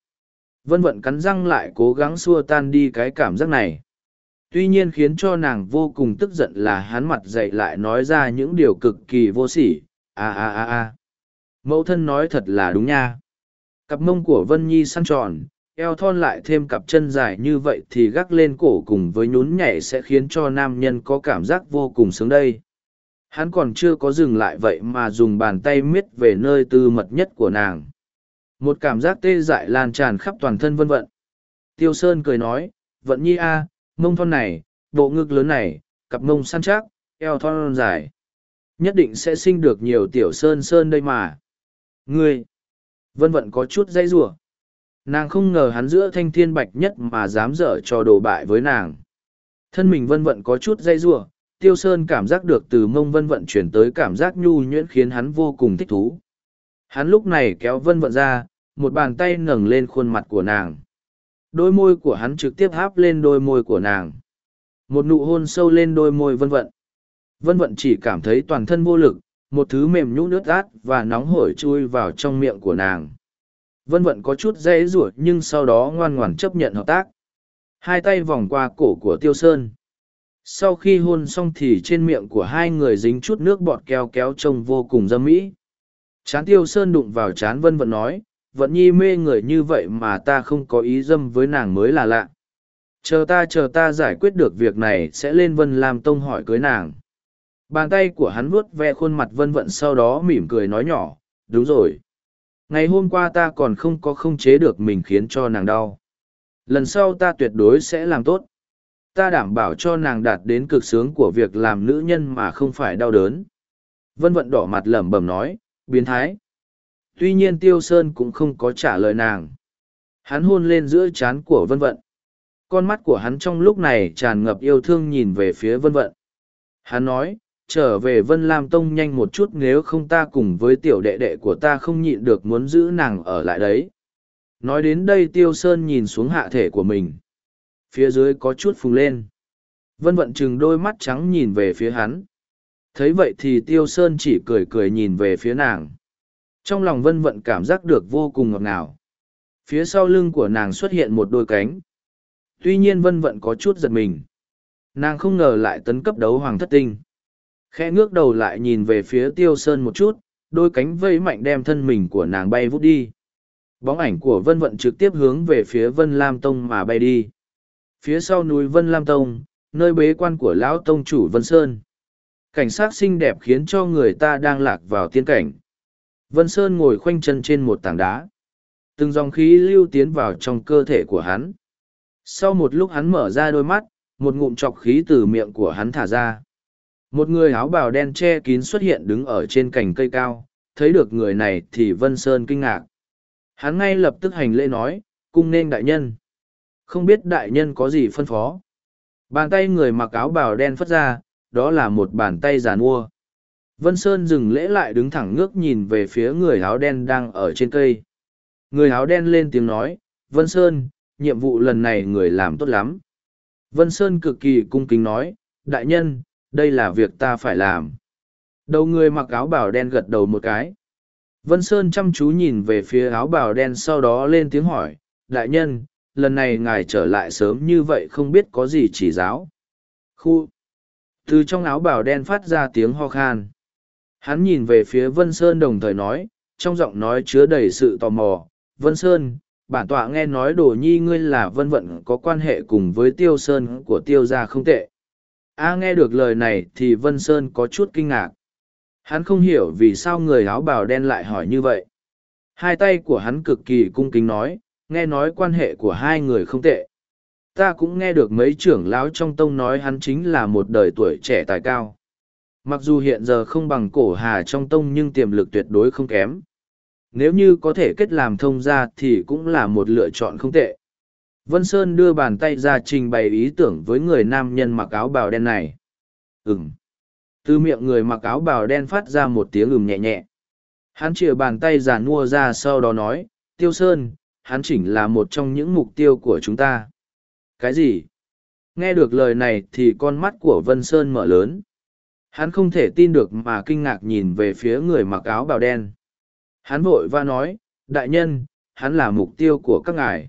Vân vận cắn răng lại cố gắng xua tan đi cái cảm giác này. Tuy nhiên khiến cho nàng vô cùng tức giận là hắn mặt dậy lại nói ra những điều cực kỳ vô sỉ. a a a a mẫu thân nói thật là đúng nha cặp mông của vân nhi săn tròn, eo thon lại thêm cặp chân dài như vậy thì gác lên cổ cùng với nhún nhảy sẽ khiến cho nam nhân có cảm giác vô cùng sướng đây hắn còn chưa có dừng lại vậy mà dùng bàn tay miết về nơi tư mật nhất của nàng. Một cảm giác tê dại lan tràn khắp toàn thân vân vận. Tiêu sơn cười nói, vận nhi a, mông thon này, bộ ngực lớn này, cặp mông săn chắc, eo thon dài. Nhất định sẽ sinh được nhiều tiểu sơn sơn đây mà. Ngươi! Vân vận có chút dây rủa. Nàng không ngờ hắn giữa thanh thiên bạch nhất mà dám dở cho đồ bại với nàng. Thân mình vân vận có chút dây rủa Tiêu Sơn cảm giác được từ mông vân vận chuyển tới cảm giác nhu nhuyễn khiến hắn vô cùng thích thú. Hắn lúc này kéo vân vận ra, một bàn tay ngẩng lên khuôn mặt của nàng. Đôi môi của hắn trực tiếp háp lên đôi môi của nàng. Một nụ hôn sâu lên đôi môi vân vận. Vân vận chỉ cảm thấy toàn thân vô lực, một thứ mềm nhũ nước át và nóng hổi chui vào trong miệng của nàng vân vận có chút dễ ruột nhưng sau đó ngoan ngoan chấp nhận hợp tác hai tay vòng qua cổ của tiêu sơn sau khi hôn xong thì trên miệng của hai người dính chút nước bọt keo kéo trông vô cùng dâm mỹ chán tiêu sơn đụng vào chán vân vận nói vận nhi mê người như vậy mà ta không có ý dâm với nàng mới là lạ chờ ta chờ ta giải quyết được việc này sẽ lên vân làm tông hỏi cưới nàng Bàn tay của hắn vuốt ve khuôn mặt vân vận sau đó mỉm cười nói nhỏ, đúng rồi. Ngày hôm qua ta còn không có không chế được mình khiến cho nàng đau. Lần sau ta tuyệt đối sẽ làm tốt. Ta đảm bảo cho nàng đạt đến cực sướng của việc làm nữ nhân mà không phải đau đớn. Vân vận đỏ mặt lẩm bẩm nói, biến thái. Tuy nhiên Tiêu Sơn cũng không có trả lời nàng. Hắn hôn lên giữa trán của vân vận. Con mắt của hắn trong lúc này tràn ngập yêu thương nhìn về phía vân vận. Hắn nói, trở về Vân Lam Tông nhanh một chút nếu không ta cùng với tiểu đệ đệ của ta không nhịn được muốn giữ nàng ở lại đấy. Nói đến đây Tiêu Sơn nhìn xuống hạ thể của mình. Phía dưới có chút phùng lên. Vân vận chừng đôi mắt trắng nhìn về phía hắn. Thấy vậy thì Tiêu Sơn chỉ cười cười nhìn về phía nàng. Trong lòng vân vận cảm giác được vô cùng ngọt ngào. Phía sau lưng của nàng xuất hiện một đôi cánh. Tuy nhiên vân vận có chút giật mình. Nàng không ngờ lại tấn cấp đấu hoàng thất tinh Khẽ ngước đầu lại nhìn về phía tiêu sơn một chút, đôi cánh vây mạnh đem thân mình của nàng bay vút đi. Bóng ảnh của Vân Vận trực tiếp hướng về phía Vân Lam Tông mà bay đi. Phía sau núi Vân Lam Tông, nơi bế quan của Lão Tông chủ Vân Sơn. Cảnh sát xinh đẹp khiến cho người ta đang lạc vào tiên cảnh. Vân Sơn ngồi khoanh chân trên một tảng đá. Từng dòng khí lưu tiến vào trong cơ thể của hắn. Sau một lúc hắn mở ra đôi mắt, một ngụm chọc khí từ miệng của hắn thả ra. Một người áo bào đen che kín xuất hiện đứng ở trên cành cây cao, thấy được người này thì Vân Sơn kinh ngạc. Hắn ngay lập tức hành lễ nói, cung nên đại nhân. Không biết đại nhân có gì phân phó. Bàn tay người mặc áo bào đen phất ra, đó là một bàn tay giàn mua. Vân Sơn dừng lễ lại đứng thẳng ngước nhìn về phía người áo đen đang ở trên cây. Người áo đen lên tiếng nói, Vân Sơn, nhiệm vụ lần này người làm tốt lắm. Vân Sơn cực kỳ cung kính nói, đại nhân, đây là việc ta phải làm. Đầu người mặc áo bào đen gật đầu một cái. Vân Sơn chăm chú nhìn về phía áo bào đen sau đó lên tiếng hỏi, đại nhân, lần này ngài trở lại sớm như vậy không biết có gì chỉ giáo. Khu! Từ trong áo bào đen phát ra tiếng ho khan. Hắn nhìn về phía Vân Sơn đồng thời nói, trong giọng nói chứa đầy sự tò mò, Vân Sơn, bản tọa nghe nói đồ nhi ngươi là vân vận có quan hệ cùng với tiêu sơn của tiêu gia không tệ. A nghe được lời này thì Vân Sơn có chút kinh ngạc. Hắn không hiểu vì sao người áo bào đen lại hỏi như vậy. Hai tay của hắn cực kỳ cung kính nói, nghe nói quan hệ của hai người không tệ. Ta cũng nghe được mấy trưởng lão trong tông nói hắn chính là một đời tuổi trẻ tài cao. Mặc dù hiện giờ không bằng cổ hà trong tông nhưng tiềm lực tuyệt đối không kém. Nếu như có thể kết làm thông ra thì cũng là một lựa chọn không tệ. Vân Sơn đưa bàn tay ra trình bày ý tưởng với người nam nhân mặc áo bào đen này. Ừm. Từ miệng người mặc áo bào đen phát ra một tiếng ừm nhẹ nhẹ. Hắn chìa bàn tay giàn mua ra sau đó nói, Tiêu Sơn, hắn chỉnh là một trong những mục tiêu của chúng ta. Cái gì? Nghe được lời này thì con mắt của Vân Sơn mở lớn. Hắn không thể tin được mà kinh ngạc nhìn về phía người mặc áo bào đen. Hắn vội va nói, đại nhân, hắn là mục tiêu của các ngài.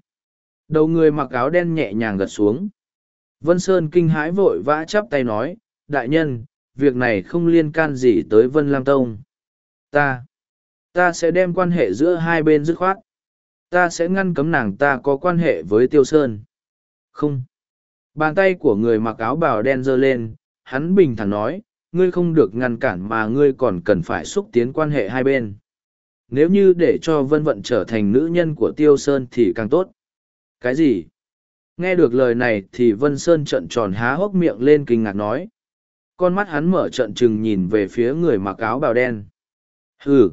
Đầu người mặc áo đen nhẹ nhàng gật xuống. Vân Sơn kinh hãi vội vã chắp tay nói, đại nhân, việc này không liên can gì tới Vân Lam Tông. Ta, ta sẽ đem quan hệ giữa hai bên dứt khoát. Ta sẽ ngăn cấm nàng ta có quan hệ với Tiêu Sơn. Không. Bàn tay của người mặc áo bào đen giơ lên, hắn bình thản nói, ngươi không được ngăn cản mà ngươi còn cần phải xúc tiến quan hệ hai bên. Nếu như để cho Vân Vận trở thành nữ nhân của Tiêu Sơn thì càng tốt. Cái gì? Nghe được lời này thì Vân Sơn trợn tròn há hốc miệng lên kinh ngạc nói. Con mắt hắn mở trợn trừng nhìn về phía người mặc áo bào đen. Hừ!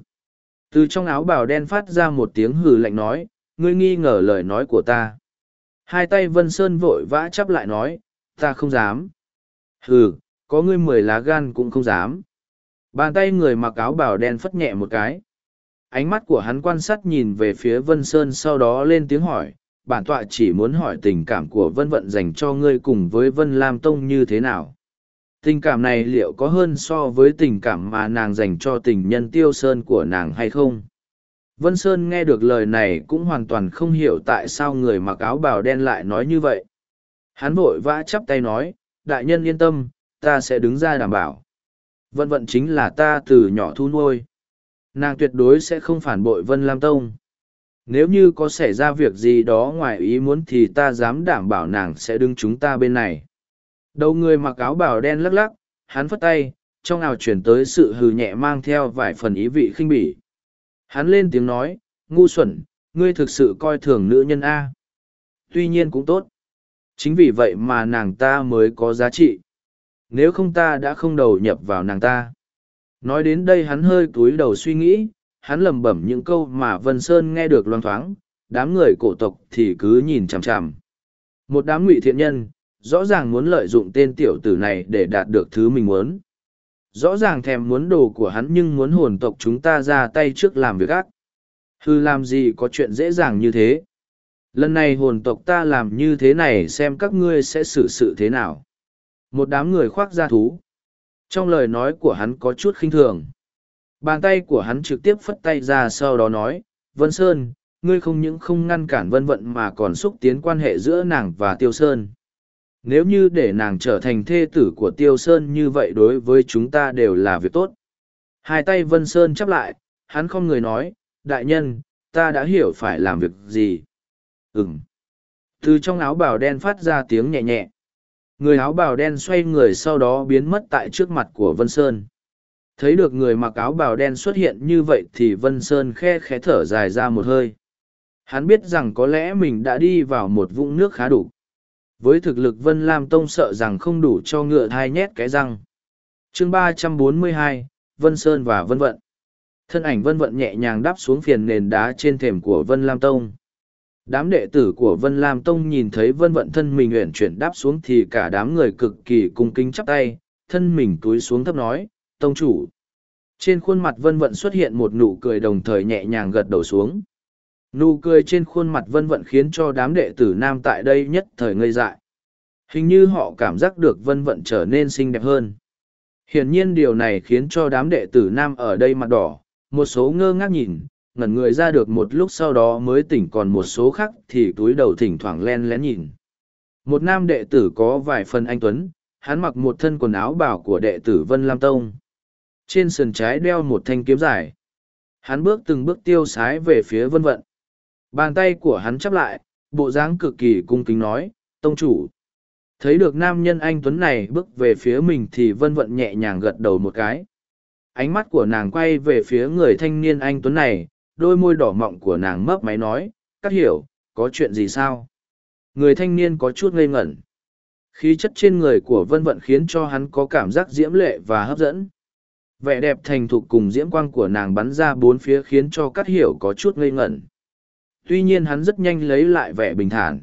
Từ trong áo bào đen phát ra một tiếng hừ lạnh nói, ngươi nghi ngờ lời nói của ta. Hai tay Vân Sơn vội vã chắp lại nói, ta không dám. Hừ, có ngươi mười lá gan cũng không dám. Bàn tay người mặc áo bào đen phất nhẹ một cái. Ánh mắt của hắn quan sát nhìn về phía Vân Sơn sau đó lên tiếng hỏi, bản tọa chỉ muốn hỏi tình cảm của Vân Vận dành cho ngươi cùng với Vân Lam Tông như thế nào. Tình cảm này liệu có hơn so với tình cảm mà nàng dành cho tình nhân tiêu sơn của nàng hay không? Vân Sơn nghe được lời này cũng hoàn toàn không hiểu tại sao người mặc áo bào đen lại nói như vậy. Hắn vội vã chắp tay nói, đại nhân yên tâm, ta sẽ đứng ra đảm bảo. Vận vận chính là ta từ nhỏ thu nuôi. Nàng tuyệt đối sẽ không phản bội Vân Lam Tông. Nếu như có xảy ra việc gì đó ngoài ý muốn thì ta dám đảm bảo nàng sẽ đứng chúng ta bên này. Đầu người mặc áo bào đen lắc lắc, hắn phất tay, trong ảo chuyển tới sự hừ nhẹ mang theo vài phần ý vị khinh bỉ. Hắn lên tiếng nói, ngu xuẩn, ngươi thực sự coi thường nữ nhân A. Tuy nhiên cũng tốt. Chính vì vậy mà nàng ta mới có giá trị. Nếu không ta đã không đầu nhập vào nàng ta. Nói đến đây hắn hơi cúi đầu suy nghĩ, hắn lẩm bẩm những câu mà Vân Sơn nghe được loang thoáng, đám người cổ tộc thì cứ nhìn chằm chằm. Một đám ngụy thiện nhân, rõ ràng muốn lợi dụng tên tiểu tử này để đạt được thứ mình muốn. Rõ ràng thèm muốn đồ của hắn nhưng muốn hồn tộc chúng ta ra tay trước làm việc ác. Hư làm gì có chuyện dễ dàng như thế. Lần này hồn tộc ta làm như thế này xem các ngươi sẽ xử sự thế nào. Một đám người khoác ra thú. Trong lời nói của hắn có chút khinh thường. Bàn tay của hắn trực tiếp phất tay ra sau đó nói, Vân Sơn, ngươi không những không ngăn cản vân vận mà còn xúc tiến quan hệ giữa nàng và Tiêu Sơn. Nếu như để nàng trở thành thê tử của Tiêu Sơn như vậy đối với chúng ta đều là việc tốt. Hai tay Vân Sơn chắp lại, hắn không người nói, đại nhân, ta đã hiểu phải làm việc gì. Ừm. Từ trong áo bào đen phát ra tiếng nhẹ nhẹ. Người áo bào đen xoay người sau đó biến mất tại trước mặt của Vân Sơn. Thấy được người mặc áo bào đen xuất hiện như vậy thì Vân Sơn khe khẽ thở dài ra một hơi. Hắn biết rằng có lẽ mình đã đi vào một vũng nước khá đủ. Với thực lực Vân Lam Tông sợ rằng không đủ cho ngựa thai nhét cái răng. chương ba trăm bốn mươi hai, Vân Sơn và Vân Vận. Thân ảnh Vân Vận nhẹ nhàng đáp xuống phiền nền đá trên thềm của Vân Lam Tông. Đám đệ tử của Vân Lam Tông nhìn thấy Vân Vận thân mình uyển chuyển đáp xuống thì cả đám người cực kỳ cung kính chắp tay, thân mình túi xuống thấp nói, Tông chủ. Trên khuôn mặt Vân Vận xuất hiện một nụ cười đồng thời nhẹ nhàng gật đầu xuống. Nụ cười trên khuôn mặt Vân Vận khiến cho đám đệ tử nam tại đây nhất thời ngây dại. Hình như họ cảm giác được Vân Vận trở nên xinh đẹp hơn. Hiển nhiên điều này khiến cho đám đệ tử nam ở đây mặt đỏ, một số ngơ ngác nhìn, ngẩn người ra được một lúc sau đó mới tỉnh còn một số khác thì túi đầu thỉnh thoảng len lén nhìn. Một nam đệ tử có vài phần anh Tuấn, hắn mặc một thân quần áo bảo của đệ tử Vân Lam Tông. Trên sườn trái đeo một thanh kiếm dài. Hắn bước từng bước tiêu sái về phía vân vận. Bàn tay của hắn chắp lại, bộ dáng cực kỳ cung kính nói, Tông chủ. Thấy được nam nhân anh Tuấn này bước về phía mình thì vân vận nhẹ nhàng gật đầu một cái. Ánh mắt của nàng quay về phía người thanh niên anh Tuấn này, đôi môi đỏ mọng của nàng mấp máy nói, cắt hiểu, có chuyện gì sao? Người thanh niên có chút ngây ngẩn. Khí chất trên người của vân vận khiến cho hắn có cảm giác diễm lệ và hấp dẫn. Vẻ đẹp thành thục cùng diễm quang của nàng bắn ra bốn phía khiến cho cắt hiểu có chút ngây ngẩn. Tuy nhiên hắn rất nhanh lấy lại vẻ bình thản.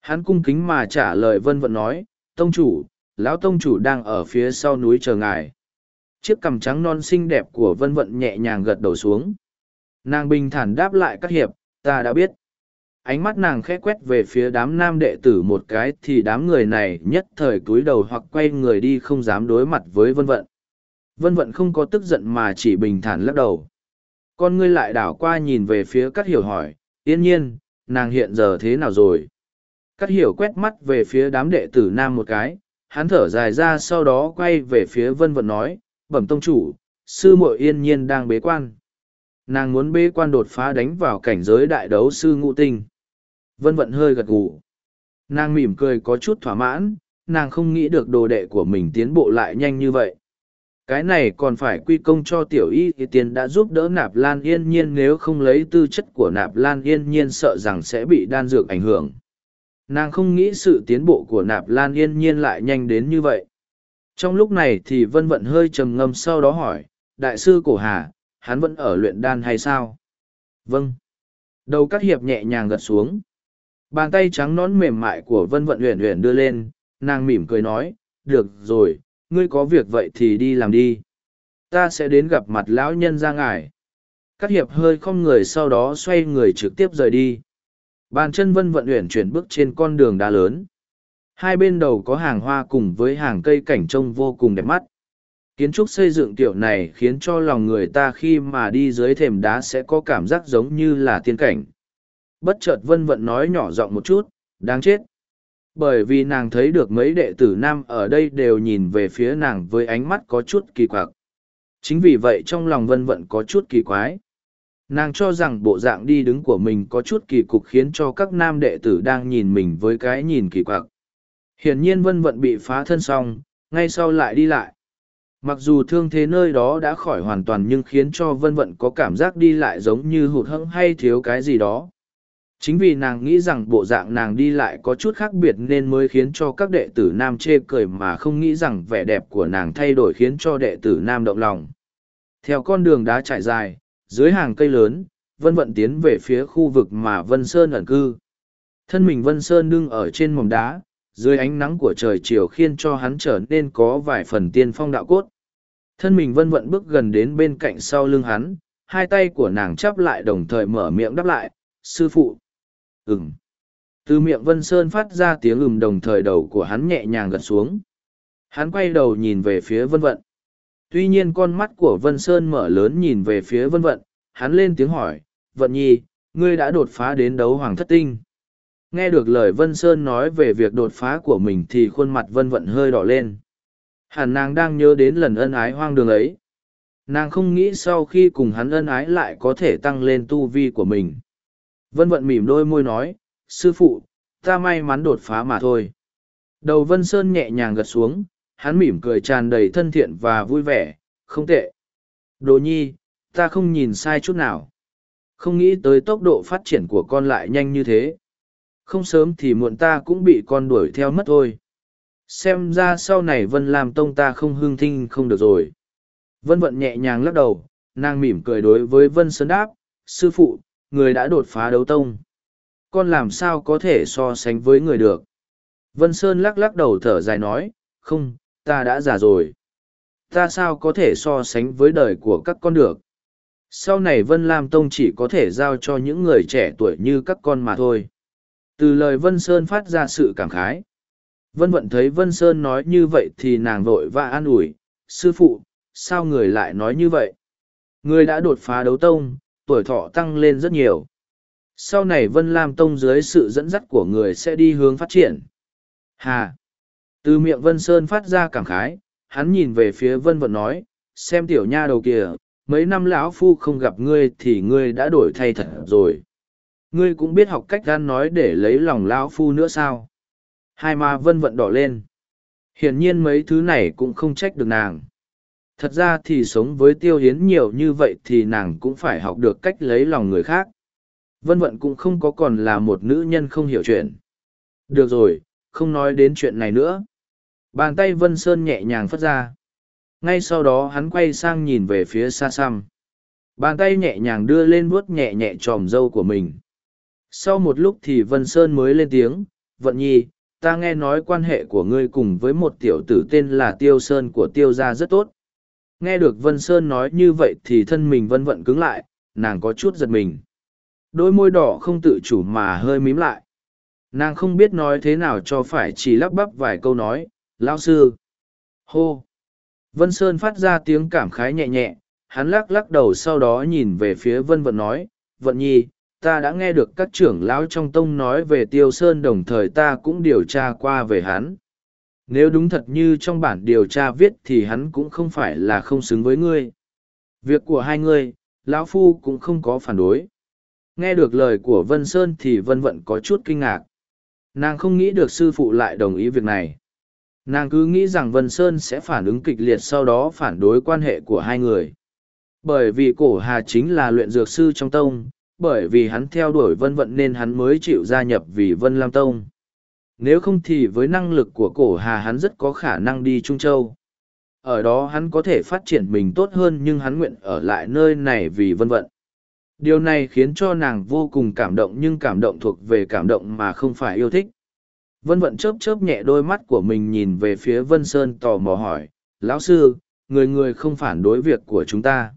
Hắn cung kính mà trả lời vân vận nói, Tông chủ, lão Tông chủ đang ở phía sau núi chờ ngài. Chiếc cằm trắng non xinh đẹp của vân vận nhẹ nhàng gật đầu xuống nàng bình thản đáp lại các hiệp ta đã biết ánh mắt nàng khẽ quét về phía đám nam đệ tử một cái thì đám người này nhất thời cúi đầu hoặc quay người đi không dám đối mặt với vân vận vân vận không có tức giận mà chỉ bình thản lắc đầu con ngươi lại đảo qua nhìn về phía các hiểu hỏi yên nhiên, nàng hiện giờ thế nào rồi? Cắt hiểu quét mắt về phía đám đệ tử nam một cái, hắn thở dài ra sau đó quay về phía vân vận nói, bẩm tông chủ, sư muội yên nhiên đang bế quan. Nàng muốn bế quan đột phá đánh vào cảnh giới đại đấu sư ngũ tinh. Vân vận hơi gật gù. Nàng mỉm cười có chút thỏa mãn, nàng không nghĩ được đồ đệ của mình tiến bộ lại nhanh như vậy cái này còn phải quy công cho tiểu y thì tiền đã giúp đỡ nạp lan yên nhiên nếu không lấy tư chất của nạp lan yên nhiên sợ rằng sẽ bị đan dược ảnh hưởng nàng không nghĩ sự tiến bộ của nạp lan yên nhiên lại nhanh đến như vậy trong lúc này thì vân vận hơi trầm ngâm sau đó hỏi đại sư cổ hà hắn vẫn ở luyện đan hay sao? Vâng. Đầu cắt hiệp nhẹ nhàng gật xuống. Bàn tay trắng nón mềm mại của vân vận huyền huyền đưa lên, nàng mỉm cười nói, được rồi, ngươi có việc vậy thì đi làm đi. Ta sẽ đến gặp mặt lão nhân ra ngài. các hiệp hơi không người sau đó xoay người trực tiếp rời đi. Bàn chân vân vận uyển chuyển bước trên con đường đá lớn. Hai bên đầu có hàng hoa cùng với hàng cây cảnh trông vô cùng đẹp mắt kiến trúc xây dựng kiểu này khiến cho lòng người ta khi mà đi dưới thềm đá sẽ có cảm giác giống như là tiên cảnh bất chợt vân vận nói nhỏ giọng một chút, đáng chết bởi vì nàng thấy được mấy đệ tử nam ở đây đều nhìn về phía nàng với ánh mắt có chút kỳ quặc. Chính vì vậy trong lòng vân vận có chút kỳ quái. Nàng cho rằng bộ dạng đi đứng của mình có chút kỳ cục khiến cho các nam đệ tử đang nhìn mình với cái nhìn kỳ quặc. Hiển nhiên vân vận bị phá thân xong, ngay sau lại đi lại. Mặc dù thương thế nơi đó đã khỏi hoàn toàn nhưng khiến cho vân vận có cảm giác đi lại giống như hụt hẫng hay thiếu cái gì đó chính vì nàng nghĩ rằng bộ dạng nàng đi lại có chút khác biệt nên mới khiến cho các đệ tử nam chê cười mà không nghĩ rằng vẻ đẹp của nàng thay đổi khiến cho đệ tử nam động lòng theo con đường đá trải dài dưới hàng cây lớn vân vận tiến về phía khu vực mà vân sơn ẩn cư thân mình vân sơn nương ở trên mỏm đá dưới ánh nắng của trời chiều khiến cho hắn trở nên có vài phần tiên phong đạo cốt. Thân mình vân vận bước gần đến bên cạnh sau lưng hắn, hai tay của nàng chắp lại đồng thời mở miệng đáp lại, sư phụ. Ừm. Từ miệng vân sơn phát ra tiếng ừm đồng thời đầu của hắn nhẹ nhàng gật xuống. Hắn quay đầu nhìn về phía vân vận. Tuy nhiên con mắt của vân sơn mở lớn nhìn về phía vân vận, hắn lên tiếng hỏi, vận nhi, ngươi đã đột phá đến đấu hoàng thất tinh. Nghe được lời Vân Sơn nói về việc đột phá của mình thì khuôn mặt Vân Vận hơi đỏ lên. Hẳn nàng đang nhớ đến lần ân ái hoang đường ấy. nàng không nghĩ sau khi cùng hắn ân ái lại có thể tăng lên tu vi của mình vân vận mỉm đôi môi nói, sư phụ, ta may mắn đột phá mà thôi. Đầu vân sơn nhẹ nhàng gật xuống, hắn mỉm cười tràn đầy thân thiện và vui vẻ, không tệ. Đồ nhi, ta không nhìn sai chút nào. Không nghĩ tới tốc độ phát triển của con lại nhanh như thế. Không sớm thì muộn ta cũng bị con đuổi theo mất thôi. Xem ra sau này vân làm tông ta không hương thinh không được rồi. Vân vận nhẹ nhàng lắc đầu, nàng mỉm cười đối với vân sơn đáp, sư phụ người đã đột phá đấu tông. Con làm sao có thể so sánh với người được? Vân sơn lắc lắc đầu thở dài nói, không, ta đã già rồi. Ta sao có thể so sánh với đời của các con được? Sau này vân lam tông chỉ có thể giao cho những người trẻ tuổi như các con mà thôi. Từ lời vân sơn phát ra sự cảm khái. Vân vận thấy vân sơn nói như vậy thì nàng vội và an ủi, sư phụ, sao người lại nói như vậy? Người đã đột phá đấu tông tuổi thọ tăng lên rất nhiều. Sau này vân lam tông dưới sự dẫn dắt của người sẽ đi hướng phát triển. Hà. Từ miệng vân sơn phát ra cảm khái, hắn nhìn về phía vân vận nói, xem tiểu nha đầu kìa, mấy năm lão phu không gặp ngươi thì ngươi đã đổi thay thật rồi. Ngươi cũng biết học cách gan nói để lấy lòng lão phu nữa sao? Hai ma vân vận đỏ lên. Hiển nhiên mấy thứ này cũng không trách được nàng thật ra thì sống với tiêu hiến nhiều như vậy thì nàng cũng phải học được cách lấy lòng người khác. Vân vận cũng không có còn là một nữ nhân không hiểu chuyện. Được rồi, không nói đến chuyện này nữa. Bàn tay vân sơn nhẹ nhàng phất ra. Ngay sau đó hắn quay sang nhìn về phía xa xăm bàn tay nhẹ nhàng đưa lên vuốt nhẹ nhẹ tròm râu của mình. Sau một lúc thì vân sơn mới lên tiếng, vận nhi, ta nghe nói quan hệ của ngươi cùng với một tiểu tử tên là tiêu sơn của tiêu gia rất tốt nghe được vân sơn nói như vậy thì thân mình vân vận cứng lại, nàng có chút giật mình. Đôi môi đỏ không tự chủ mà hơi mím lại. Nàng không biết nói thế nào cho phải chỉ lắp bắp vài câu nói lao sư. Hô. Vân sơn phát ra tiếng cảm khái nhẹ nhẹ, hắn lắc lắc đầu sau đó nhìn về phía vân vận nói, vận nhi, ta đã nghe được các trưởng lão trong tông nói về tiêu sơn đồng thời ta cũng điều tra qua về hắn nếu đúng thật như trong bản điều tra viết thì hắn cũng không phải là không xứng với ngươi. Việc của hai ngươi, lão phu cũng không có phản đối. Nghe được lời của vân sơn thì vân vận có chút kinh ngạc. Nàng không nghĩ được sư phụ lại đồng ý việc này. Nàng cứ nghĩ rằng vân sơn sẽ phản ứng kịch liệt sau đó phản đối quan hệ của hai người. Bởi vì cổ hà chính là luyện dược sư trong tông, bởi vì hắn theo đuổi vân vận nên hắn mới chịu gia nhập vì vân lam tông nếu không thì với năng lực của cổ hà hắn rất có khả năng đi trung châu. Ở đó hắn có thể phát triển mình tốt hơn nhưng hắn nguyện ở lại nơi này vì vân vận. Điều này khiến cho nàng vô cùng cảm động nhưng cảm động thuộc về cảm động mà không phải yêu thích. Vân vận chớp chớp nhẹ đôi mắt của mình nhìn về phía vân sơn tò mò hỏi, lão sư, người người không phản đối việc của chúng ta?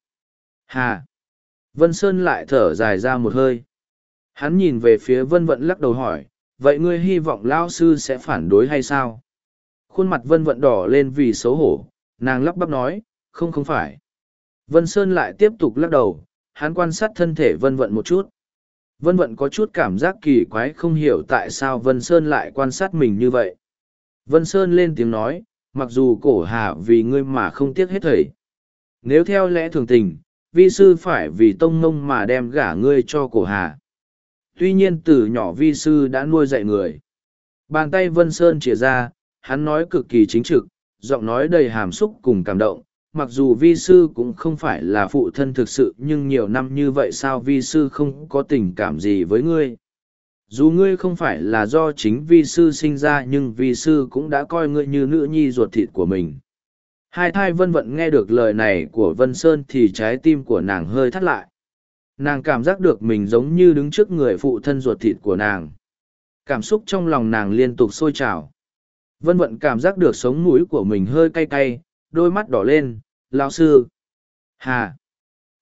Hà. Vân sơn lại thở dài ra một hơi. Hắn nhìn về phía vân vận lắc đầu hỏi vậy ngươi hy vọng lão sư sẽ phản đối hay sao? Khuôn mặt vân vận đỏ lên vì xấu hổ, nàng lắp bắp nói, không không phải. Vân sơn lại tiếp tục lắc đầu, hắn quan sát thân thể vân vận một chút. Vân vận có chút cảm giác kỳ quái không hiểu tại sao vân sơn lại quan sát mình như vậy. Vân sơn lên tiếng nói, mặc dù cổ hà vì ngươi mà không tiếc hết thầy. Nếu theo lẽ thường tình, vi sư phải vì tông ngông mà đem gả ngươi cho cổ hà tuy nhiên từ nhỏ vi sư đã nuôi dạy người. Bàn tay vân sơn chìa ra, hắn nói cực kỳ chính trực, giọng nói đầy hàm xúc cùng cảm động. Mặc dù vi sư cũng không phải là phụ thân thực sự, nhưng nhiều năm như vậy sao vi sư không có tình cảm gì với ngươi? Dù ngươi không phải là do chính vi sư sinh ra, nhưng vi sư cũng đã coi ngươi như nữ nhi ruột thịt của mình. Hai thai vân vận nghe được lời này của vân sơn thì trái tim của nàng hơi thắt lại nàng cảm giác được mình giống như đứng trước người phụ thân ruột thịt của nàng cảm xúc trong lòng nàng liên tục sôi trào vân vận cảm giác được sống mũi của mình hơi cay cay đôi mắt đỏ lên, lão sư. Hà!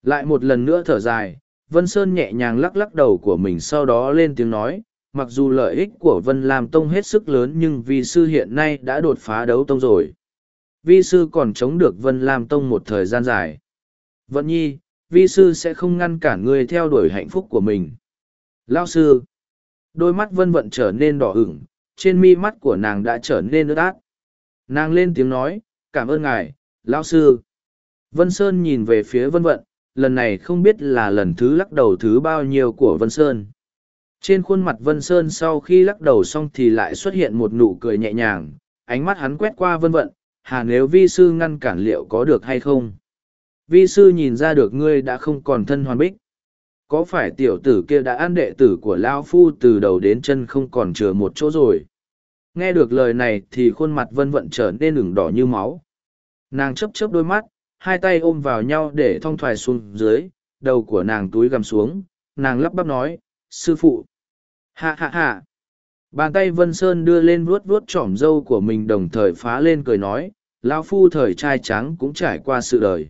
Lại một lần nữa thở dài, Vân Sơn nhẹ nhàng lắc lắc đầu của mình sau đó lên tiếng nói, mặc dù lợi ích của Vân làm Tông hết sức lớn nhưng vi sư hiện nay đã đột phá đấu tông rồi. Vi sư còn chống được Vân làm Tông một thời gian dài. Vận nhi, vi sư sẽ không ngăn cản ngươi theo đuổi hạnh phúc của mình. Lao sư! Đôi mắt vân vận trở nên đỏ ửng, trên mi mắt của nàng đã trở nên ướt át. Nàng lên tiếng nói, cảm ơn ngài, lão sư. Vân Sơn nhìn về phía Vân Vận, lần này không biết là lần thứ lắc đầu thứ bao nhiêu của Vân Sơn. Trên khuôn mặt Vân Sơn sau khi lắc đầu xong thì lại xuất hiện một nụ cười nhẹ nhàng, ánh mắt hắn quét qua Vân Vận, hà nếu vi sư ngăn cản liệu có được hay không? Vi sư nhìn ra được ngươi đã không còn thân hoàn bích. Có phải tiểu tử kia đã ăn đệ tử của lão Phu từ đầu đến chân không còn chừa một chỗ rồi? Nghe được lời này thì khuôn mặt Vân Vận trở nên ửng đỏ như máu. Nàng chấp chấp đôi mắt, hai tay ôm vào nhau để thong thoài xuống dưới, đầu của nàng túi gằm xuống, nàng lắp bắp nói, sư phụ. Hạ hạ hạ. Bàn tay Vân Sơn đưa lên vuốt vuốt trỏm dâu của mình đồng thời phá lên cười nói, lão phu thời trai trắng cũng trải qua sự đời.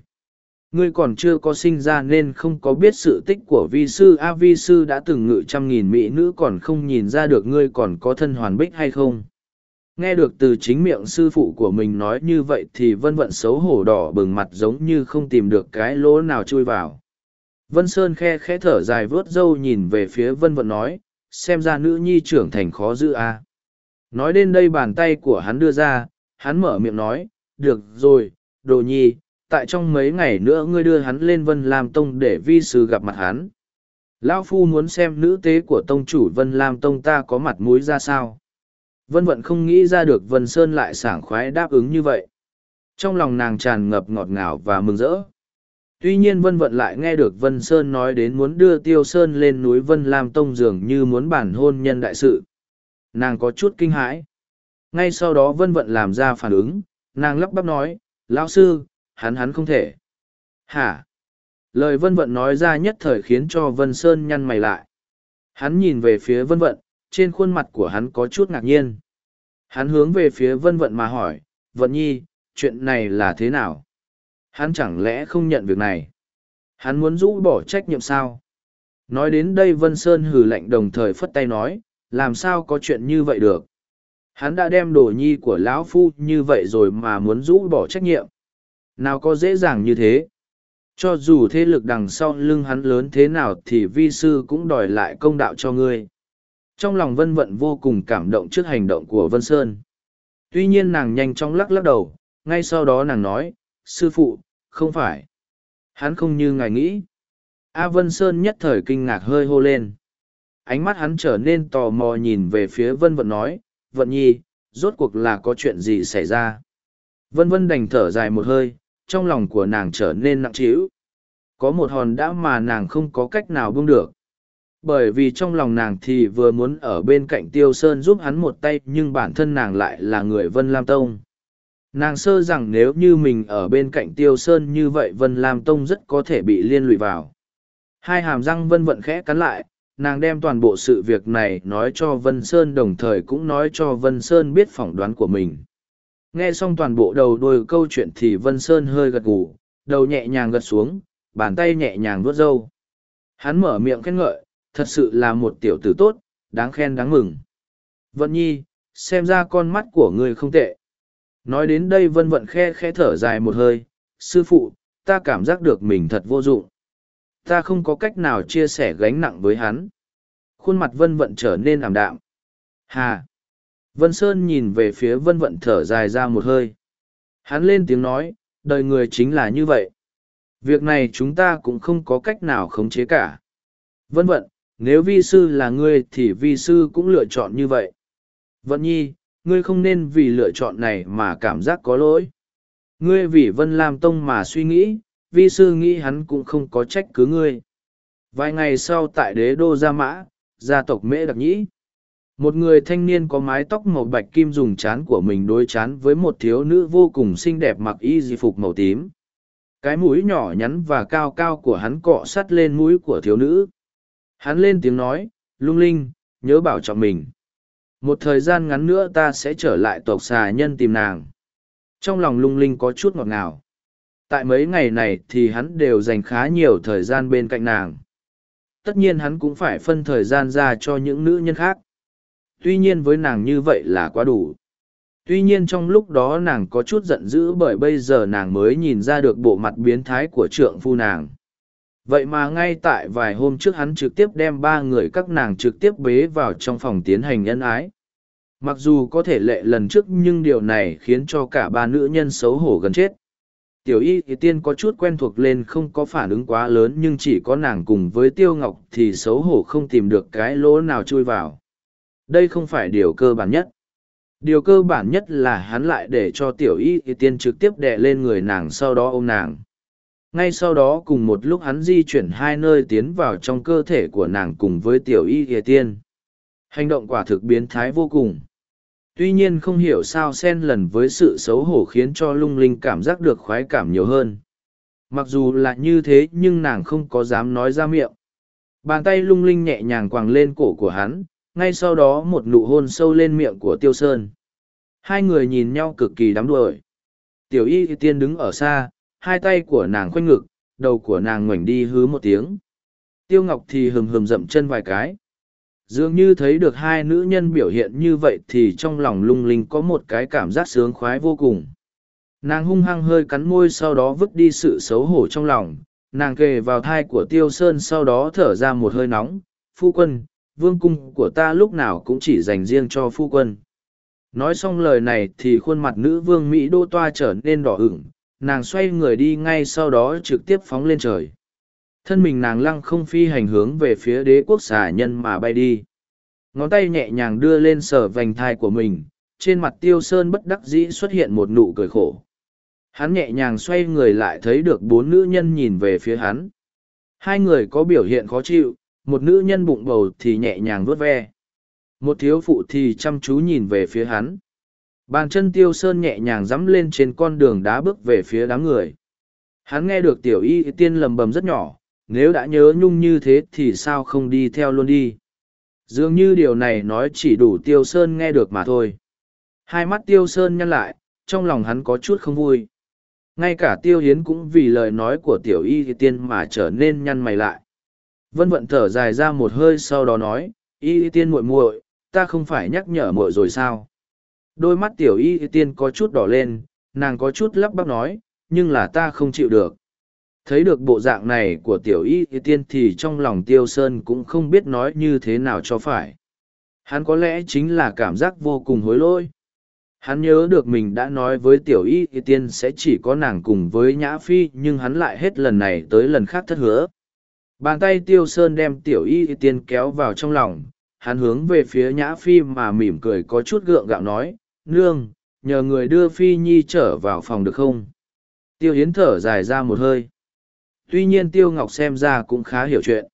Ngươi còn chưa có sinh ra nên không có biết sự tích của vi sư A vi sư đã từng ngự trăm nghìn mỹ nữ còn không nhìn ra được ngươi còn có thân hoàn bích hay không. Nghe được từ chính miệng sư phụ của mình nói như vậy thì vân vận xấu hổ đỏ bừng mặt giống như không tìm được cái lỗ nào chui vào. Vân Sơn khe khẽ thở dài vớt râu nhìn về phía vân vận nói, xem ra nữ nhi trưởng thành khó giữ a. Nói đến đây bàn tay của hắn đưa ra, hắn mở miệng nói, được rồi, đồ nhi, tại trong mấy ngày nữa ngươi đưa hắn lên Vân Lam Tông để vi sư gặp mặt hắn. Lão Phu muốn xem nữ tế của tông chủ Vân Lam Tông ta có mặt mũi ra sao. Vân Vận không nghĩ ra được Vân Sơn lại sảng khoái đáp ứng như vậy. Trong lòng nàng tràn ngập ngọt ngào và mừng rỡ. Tuy nhiên Vân Vận lại nghe được Vân Sơn nói đến muốn đưa Tiêu Sơn lên núi Vân Lam Tông dường như muốn bản hôn nhân đại sự. Nàng có chút kinh hãi. Ngay sau đó Vân Vận làm ra phản ứng, nàng lắp bắp nói, Lão sư, hắn hắn không thể. Hả? Lời Vân Vận nói ra nhất thời khiến cho Vân Sơn nhăn mày lại. Hắn nhìn về phía Vân Vận, trên khuôn mặt của hắn có chút ngạc nhiên. Hắn hướng về phía Vân Vận mà hỏi, Vận Nhi, chuyện này là thế nào? Hắn chẳng lẽ không nhận việc này? Hắn muốn rũ bỏ trách nhiệm sao? Nói đến đây Vân Sơn hừ lạnh đồng thời phất tay nói, làm sao có chuyện như vậy được? Hắn đã đem đồ nhi của lão phu như vậy rồi mà muốn rũ bỏ trách nhiệm. Nào có dễ dàng như thế? Cho dù thế lực đằng sau lưng hắn lớn thế nào thì vi sư cũng đòi lại công đạo cho ngươi. Trong lòng vân vận vô cùng cảm động trước hành động của Vân Sơn. Tuy nhiên nàng nhanh chóng lắc lắc đầu, ngay sau đó nàng nói, sư phụ, không phải. Hắn không như ngài nghĩ. A Vân Sơn nhất thời kinh ngạc hơi hô lên. Ánh mắt hắn trở nên tò mò nhìn về phía Vân Vận nói, Vận Nhi, rốt cuộc là có chuyện gì xảy ra. Vân Vân đành thở dài một hơi, trong lòng của nàng trở nên nặng trĩu. Có một hòn đã mà nàng không có cách nào buông được. Bởi vì trong lòng nàng thì vừa muốn ở bên cạnh Tiêu Sơn giúp hắn một tay nhưng bản thân nàng lại là người Vân Lam Tông. Nàng sơ rằng nếu như mình ở bên cạnh Tiêu Sơn như vậy Vân Lam Tông rất có thể bị liên lụy vào. Hai hàm răng Vân vận khẽ cắn lại, nàng đem toàn bộ sự việc này nói cho Vân Sơn đồng thời cũng nói cho Vân Sơn biết phỏng đoán của mình. Nghe xong toàn bộ đầu đôi câu chuyện thì Vân Sơn hơi gật gù, đầu nhẹ nhàng gật xuống, bàn tay nhẹ nhàng vuốt râu. Hắn mở miệng khen ngợi, thật sự là một tiểu tử tốt, đáng khen đáng mừng. Vận nhi, xem ra con mắt của ngươi không tệ. Nói đến đây vân vận khe khe thở dài một hơi, sư phụ, ta cảm giác được mình thật vô dụng. Ta không có cách nào chia sẻ gánh nặng với hắn. Khuôn mặt vân vận trở nên ảm đạm. Hà! Vân Sơn nhìn về phía vân vận thở dài ra một hơi. Hắn lên tiếng nói, đời người chính là như vậy. Việc này chúng ta cũng không có cách nào khống chế cả. Vân vận, nếu vi sư là ngươi thì vi sư cũng lựa chọn như vậy. Vận nhi, ngươi không nên vì lựa chọn này mà cảm giác có lỗi. Ngươi vì Vân Lam Tông mà suy nghĩ, vi sư nghĩ hắn cũng không có trách cứ ngươi. Vài ngày sau tại đế đô Gia Mã, gia tộc Mễ Đặc Nhĩ, một người thanh niên có mái tóc màu bạch kim dùng chán của mình đối chán với một thiếu nữ vô cùng xinh đẹp mặc y di phục màu tím. Cái mũi nhỏ nhắn và cao cao của hắn cọ sắt lên mũi của thiếu nữ. Hắn lên tiếng nói, lung linh, nhớ bảo trọng mình. Một thời gian ngắn nữa ta sẽ trở lại tộc xà nhân tìm nàng. Trong lòng lung linh có chút ngọt ngào. Tại mấy ngày này thì hắn đều dành khá nhiều thời gian bên cạnh nàng. Tất nhiên hắn cũng phải phân thời gian ra cho những nữ nhân khác. Tuy nhiên với nàng như vậy là quá đủ. Tuy nhiên trong lúc đó nàng có chút giận dữ bởi bây giờ nàng mới nhìn ra được bộ mặt biến thái của trượng phu nàng. Vậy mà ngay tại vài hôm trước hắn trực tiếp đem ba người các nàng trực tiếp bế vào trong phòng tiến hành nhân ái. Mặc dù có thể lệ lần trước nhưng điều này khiến cho cả ba nữ nhân xấu hổ gần chết. Tiểu y thì tiên có chút quen thuộc lên không có phản ứng quá lớn nhưng chỉ có nàng cùng với tiêu ngọc thì xấu hổ không tìm được cái lỗ nào chui vào đây không phải điều cơ bản nhất. Điều cơ bản nhất là hắn lại để cho tiểu y thì tiên trực tiếp đè lên người nàng sau đó ôm nàng. Ngay sau đó cùng một lúc hắn di chuyển hai nơi tiến vào trong cơ thể của nàng cùng với tiểu y thì tiên. Hành động quả thực biến thái vô cùng. Tuy nhiên không hiểu sao xen lần với sự xấu hổ khiến cho lung linh cảm giác được khoái cảm nhiều hơn. Mặc dù là như thế nhưng nàng không có dám nói ra miệng. Bàn tay lung linh nhẹ nhàng quàng lên cổ của hắn ngay sau đó một nụ hôn sâu lên miệng của tiêu sơn. Hai người nhìn nhau cực kỳ đắm đuổi. Tiểu y tiên đứng ở xa, hai tay của nàng khoanh ngực, đầu của nàng ngoảnh đi hứ một tiếng. Tiêu ngọc thì hừng hừng dậm chân vài cái. Dường như thấy được hai nữ nhân biểu hiện như vậy thì trong lòng lung linh có một cái cảm giác sướng khoái vô cùng. Nàng hung hăng hơi cắn môi sau đó vứt đi sự xấu hổ trong lòng. Nàng kề vào thai của tiêu sơn sau đó thở ra một hơi nóng. Phu quân vương cung của ta lúc nào cũng chỉ dành riêng cho phu quân. Nói xong lời này thì khuôn mặt nữ vương mỹ đô toa trở nên đỏ ửng, nàng xoay người đi ngay sau đó trực tiếp phóng lên trời. Thân mình nàng lăng không phi hành hướng về phía đế quốc xà nhân mà bay đi. Ngón tay nhẹ nhàng đưa lên sở vành thai của mình, trên mặt tiêu sơn bất đắc dĩ xuất hiện một nụ cười khổ. Hắn nhẹ nhàng xoay người lại thấy được bốn nữ nhân nhìn về phía hắn. Hai người có biểu hiện khó chịu một nữ nhân bụng bầu thì nhẹ nhàng vuốt ve. Một thiếu phụ thì chăm chú nhìn về phía hắn. Bàn chân tiêu sơn nhẹ nhàng dẫm lên trên con đường đá bước về phía đám người. Hắn nghe được tiểu y tiên lầm bầm rất nhỏ. Nếu đã nhớ nhung như thế thì sao không đi theo luôn đi? Dường như điều này nói chỉ đủ tiêu sơn nghe được mà thôi. Hai mắt tiêu sơn nhăn lại, trong lòng hắn có chút không vui. Ngay cả tiêu hiến cũng vì lời nói của tiểu y tiên mà trở nên nhăn mày lại vân vận thở dài ra một hơi sau đó nói, y tiên muội muội, ta không phải nhắc nhở muội rồi sao? Đôi mắt tiểu y tiên có chút đỏ lên, nàng có chút lắp bắp nói, nhưng là ta không chịu được. Thấy được bộ dạng này của tiểu y tiên thì trong lòng tiêu sơn cũng không biết nói như thế nào cho phải. Hắn có lẽ chính là cảm giác vô cùng hối lỗi. Hắn nhớ được mình đã nói với tiểu y tiên sẽ chỉ có nàng cùng với nhã phi, nhưng hắn lại hết lần này tới lần khác thất hứa bàn tay tiêu sơn đem tiểu y tiên kéo vào trong lòng, hắn hướng về phía nhã phi mà mỉm cười có chút gượng gạo nói, nương, nhờ người đưa phi nhi trở vào phòng được không? Tiêu hiến thở dài ra một hơi. Tuy nhiên tiêu ngọc xem ra cũng khá hiểu chuyện.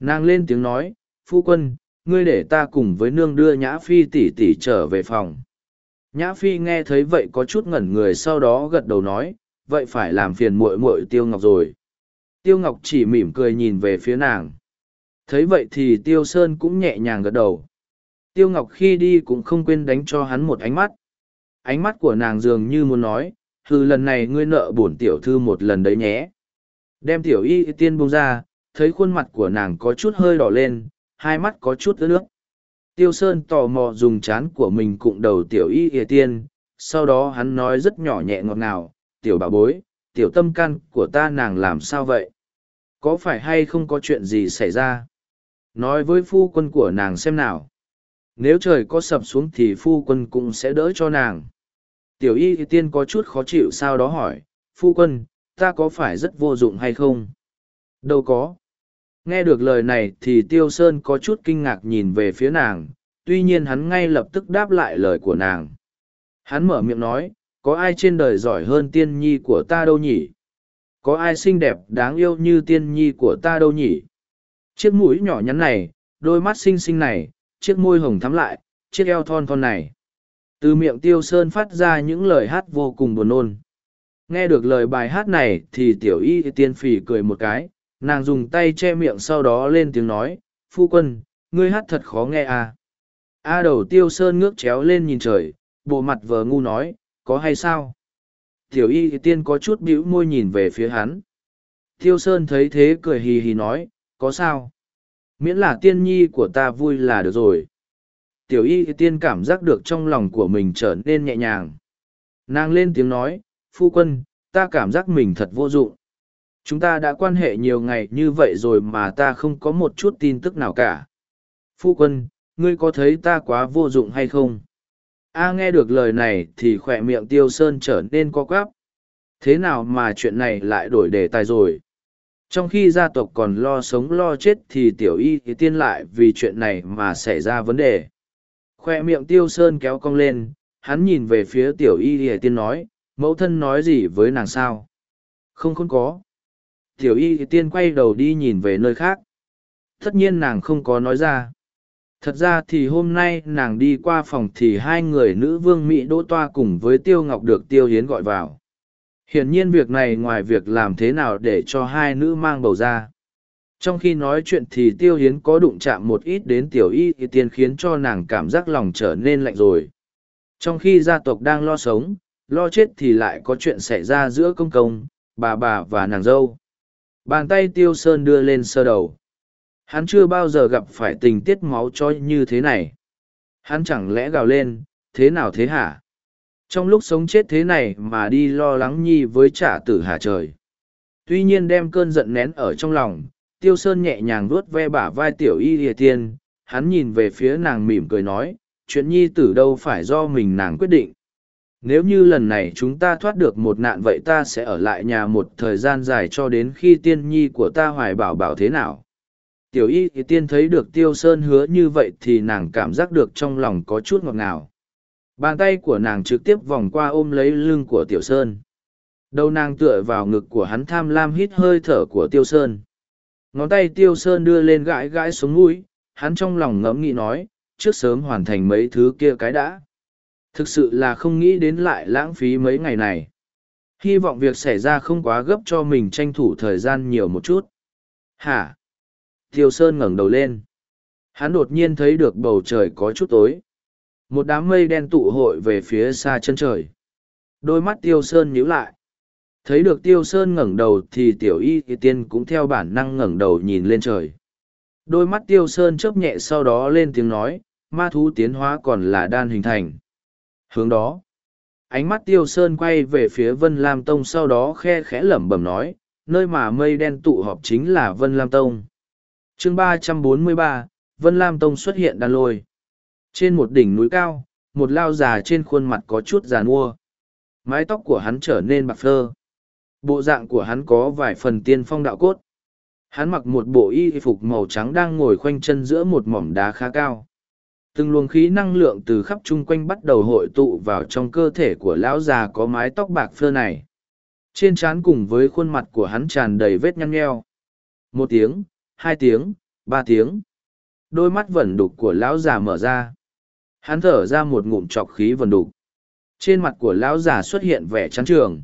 Nàng lên tiếng nói, phu quân, ngươi để ta cùng với nương đưa nhã phi tỉ tỉ trở về phòng. Nhã phi nghe thấy vậy có chút ngẩn người sau đó gật đầu nói, vậy phải làm phiền muội muội tiêu ngọc rồi tiêu ngọc chỉ mỉm cười nhìn về phía nàng. Thấy vậy thì tiêu sơn cũng nhẹ nhàng gật đầu. Tiêu ngọc khi đi cũng không quên đánh cho hắn một ánh mắt. Ánh mắt của nàng dường như muốn nói hừ lần này ngươi nợ bổn tiểu thư một lần đấy nhé. Đem tiểu y tiên bông ra, thấy khuôn mặt của nàng có chút hơi đỏ lên, hai mắt có chút ướt nước. Tiêu Sơn tò mò dùng chán của mình cụng đầu tiểu y y tiên, sau đó hắn nói rất nhỏ nhẹ ngọt ngào, tiểu bà bối, tiểu tâm can của ta nàng làm sao vậy? Có phải hay không có chuyện gì xảy ra? Nói với phu quân của nàng xem nào. Nếu trời có sập xuống thì phu quân cũng sẽ đỡ cho nàng. Tiểu y tiên có chút khó chịu sau đó hỏi, phu quân, ta có phải rất vô dụng hay không? Đâu có. Nghe được lời này thì Tiêu Sơn có chút kinh ngạc nhìn về phía nàng, tuy nhiên hắn ngay lập tức đáp lại lời của nàng. Hắn mở miệng nói, có ai trên đời giỏi hơn tiên nhi của ta đâu nhỉ? Có ai xinh đẹp đáng yêu như tiên nhi của ta đâu nhỉ? Chiếc mũi nhỏ nhắn này, đôi mắt xinh xinh này, chiếc môi hồng thắm lại, chiếc eo thon thon này. Từ miệng Tiêu Sơn phát ra những lời hát vô cùng buồn nôn. Nghe được lời bài hát này thì tiểu y tiên phỉ cười một cái, nàng dùng tay che miệng sau đó lên tiếng nói, phu quân, ngươi hát thật khó nghe à. A đầu tiêu sơn ngước chéo lên nhìn trời, bộ mặt vờ ngu nói, có hay sao? Tiểu y tiên có chút bĩu môi nhìn về phía hắn. Tiêu sơn thấy thế cười hì hì nói, có sao? Miễn là tiên nhi của ta vui là được rồi. Tiểu y tiên cảm giác được trong lòng của mình trở nên nhẹ nhàng. Nàng lên tiếng nói, phu quân, ta cảm giác mình thật vô dụng. Chúng ta đã quan hệ nhiều ngày như vậy rồi mà ta không có một chút tin tức nào cả. Phu quân, ngươi có thấy ta quá vô dụng hay không? A nghe được lời này thì khỏe miệng tiêu sơn trở nên co quắp. thế nào mà chuyện này lại đổi đề tài rồi? Trong khi gia tộc còn lo sống lo chết thì tiểu y thì tiên lại vì chuyện này mà xảy ra vấn đề. Khoe miệng tiêu sơn kéo cong lên, hắn nhìn về phía tiểu y thì tiên nói, mẫu thân nói gì với nàng sao? Không không có. Tiểu y thì tiên quay đầu đi nhìn về nơi khác. Tất nhiên nàng không có nói ra thật ra thì hôm nay nàng đi qua phòng thì hai người nữ vương mỹ đỗ toa cùng với tiêu ngọc được tiêu hiến gọi vào. Hiển nhiên việc này ngoài việc làm thế nào để cho hai nữ mang bầu ra. Trong khi nói chuyện thì tiêu hiến có đụng chạm một ít đến tiểu y thì tiên khiến cho nàng cảm giác lòng trở nên lạnh rồi. Trong khi gia tộc đang lo sống, lo chết thì lại có chuyện xảy ra giữa công công, bà bà và nàng dâu. Bàn tay tiêu sơn đưa lên sơ đầu hắn chưa bao giờ gặp phải tình tiết máu cho như thế này. Hắn chẳng lẽ gào lên, thế nào thế hả? Trong lúc sống chết thế này mà đi lo lắng nhi với trả tử hà trời. Tuy nhiên đem cơn giận nén ở trong lòng, tiêu sơn nhẹ nhàng vuốt ve bả vai tiểu y ỉa tiên. Hắn nhìn về phía nàng mỉm cười nói, chuyện nhi tử đâu phải do mình nàng quyết định. Nếu như lần này chúng ta thoát được một nạn vậy ta sẽ ở lại nhà một thời gian dài cho đến khi tiên nhi của ta hoài bảo bảo thế nào? Tiểu y thì tiên thấy được tiêu sơn hứa như vậy thì nàng cảm giác được trong lòng có chút ngọt ngào. Bàn tay của nàng trực tiếp vòng qua ôm lấy lưng của tiểu sơn. Đầu nàng tựa vào ngực của hắn tham lam hít hơi thở của tiêu sơn. Ngón tay tiêu sơn đưa lên gãi gãi xuống mũi, hắn trong lòng ngẫm nghĩ nói, trước sớm hoàn thành mấy thứ kia cái đã. Thực sự là không nghĩ đến lại lãng phí mấy ngày này. Hy vọng việc xảy ra không quá gấp cho mình tranh thủ thời gian nhiều một chút. Hả? Tiêu sơn ngẩng đầu lên. Hắn đột nhiên thấy được bầu trời có chút tối. Một đám mây đen tụ hội về phía xa chân trời. Đôi mắt tiêu sơn nhíu lại. Thấy được tiêu sơn ngẩng đầu thì tiểu y thì tiên cũng theo bản năng ngẩng đầu nhìn lên trời. Đôi mắt tiêu sơn chớp nhẹ sau đó lên tiếng nói, ma thú tiến hóa còn là đan hình thành. Hướng đó, ánh mắt tiêu sơn quay về phía vân lam tông sau đó khe khẽ lẩm bẩm nói, nơi mà mây đen tụ họp chính là vân lam tông chương ba trăm bốn mươi ba, vân lam tông xuất hiện đan lôi. Trên một đỉnh núi cao, một lao già trên khuôn mặt có chút giàn mua mái tóc của hắn trở nên bạc phơ. Bộ dạng của hắn có vài phần tiên phong đạo cốt. Hắn mặc một bộ y phục màu trắng đang ngồi khoanh chân giữa một mỏm đá khá cao. Từng luồng khí năng lượng từ khắp chung quanh bắt đầu hội tụ vào trong cơ thể của lão già có mái tóc bạc phơ này. Trên trán cùng với khuôn mặt của hắn tràn đầy vết nhăn nheo. Một tiếng hai tiếng, ba tiếng. Đôi mắt vẩn đục của lão già mở ra. Hắn thở ra một ngụm trọc khí vẩn đục. Trên mặt của lão già xuất hiện vẻ chán trường.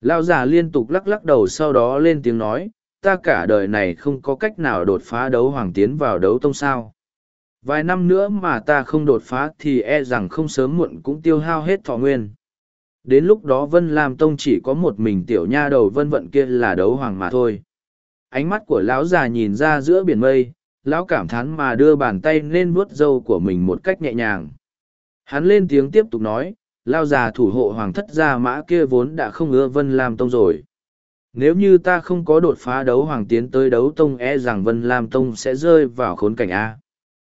Lão già liên tục lắc lắc đầu sau đó lên tiếng nói, ta cả đời này không có cách nào đột phá đấu hoàng tiến vào đấu tông sao. Vài năm nữa mà ta không đột phá thì e rằng không sớm muộn cũng tiêu hao hết thọ nguyên. Đến lúc đó vân lam tông chỉ có một mình tiểu nha đầu vân vận kia là đấu hoàng mà thôi ánh mắt của lão già nhìn ra giữa biển mây, lão cảm thán mà đưa bàn tay lên vuốt râu của mình một cách nhẹ nhàng. Hắn lên tiếng tiếp tục nói lao già thủ hộ hoàng thất gia mã kia vốn đã không ưa vân lam tông rồi. Nếu như ta không có đột phá đấu hoàng tiến tới đấu tông e rằng vân lam tông sẽ rơi vào khốn cảnh a.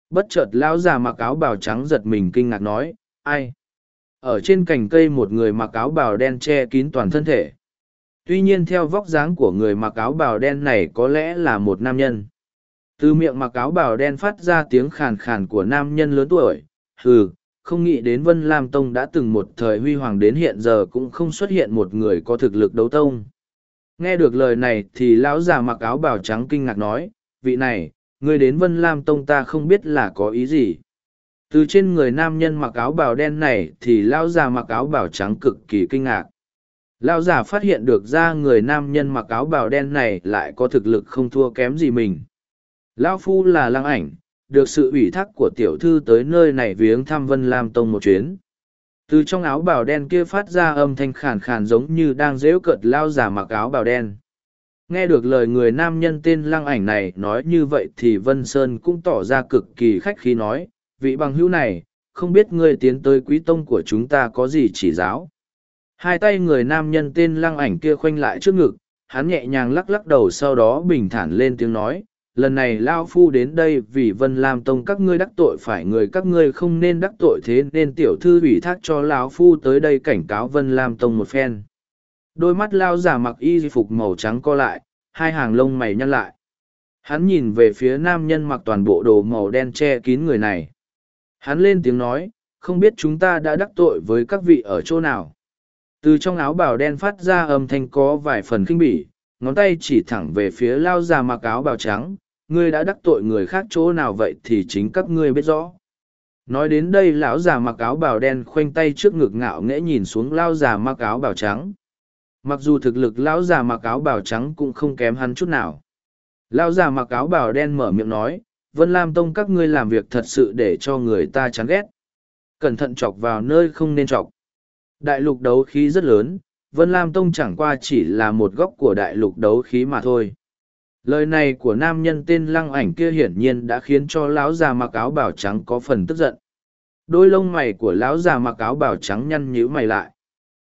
Bất chợt lão già mặc áo bào trắng giật mình kinh ngạc nói, ai? Ở trên cành cây một người mặc áo bào đen che kín toàn thân thể tuy nhiên theo vóc dáng của người mặc áo bào đen này có lẽ là một nam nhân. Từ miệng mặc áo bào đen phát ra tiếng khàn khàn của nam nhân lớn tuổi, hừ, không nghĩ đến vân lam tông đã từng một thời huy hoàng đến hiện giờ cũng không xuất hiện một người có thực lực đấu tông. Nghe được lời này thì lão già mặc áo bào trắng kinh ngạc nói, vị này người đến vân lam tông ta không biết là có ý gì. Từ trên người nam nhân mặc áo bào đen này thì lão già mặc áo bào trắng cực kỳ kinh ngạc lão già phát hiện được ra người nam nhân mặc áo bào đen này lại có thực lực không thua kém gì mình. Lão phu là lăng ảnh, được sự ủy thác của tiểu thư tới nơi này viếng thăm vân lam tông một chuyến. Từ trong áo bào đen kia phát ra âm thanh khàn khàn giống như đang dễu cợt lao già mặc áo bào đen. Nghe được lời người nam nhân tên lăng ảnh này nói như vậy thì vân sơn cũng tỏ ra cực kỳ khách khí nói, vị bằng hữu này, không biết ngươi tiến tới quý tông của chúng ta có gì chỉ giáo? Hai tay người nam nhân tên lăng ảnh kia khoanh lại trước ngực, hắn nhẹ nhàng lắc lắc đầu sau đó bình thản lên tiếng nói, lần này lao phu đến đây vì vân lam tông các ngươi đắc tội phải người các ngươi không nên đắc tội thế nên tiểu thư ủy thác cho lão phu tới đây cảnh cáo vân lam tông một phen. Đôi mắt lao giả mặc y phục màu trắng co lại, hai hàng lông mày nhăn lại. Hắn nhìn về phía nam nhân mặc toàn bộ đồ màu đen che kín người này. Hắn lên tiếng nói, không biết chúng ta đã đắc tội với các vị ở chỗ nào? Từ trong áo bào đen phát ra âm thanh có vài phần khinh bỉ, ngón tay chỉ thẳng về phía lao già mặc áo bào trắng, ngươi đã đắc tội người khác chỗ nào vậy thì chính các ngươi biết rõ. Nói đến đây, lão già mặc áo bào đen khoanh tay trước ngực ngạo nghễ nhìn xuống lao già mặc áo bào trắng. Mặc dù thực lực lão già mặc áo bào trắng cũng không kém hắn chút nào. Lão già mặc áo bào đen mở miệng nói, vân lam tông, các ngươi làm việc thật sự để cho người ta chán ghét. Cẩn thận chọc vào nơi không nên chọc đại lục đấu khí rất lớn, vân lam tông chẳng qua chỉ là một góc của đại lục đấu khí mà thôi. Lời này của nam nhân tên lăng ảnh kia hiển nhiên đã khiến cho lão già mặc áo bảo trắng có phần tức giận. Đôi lông mày của lão già mặc áo bảo trắng nhăn nhíu mày lại.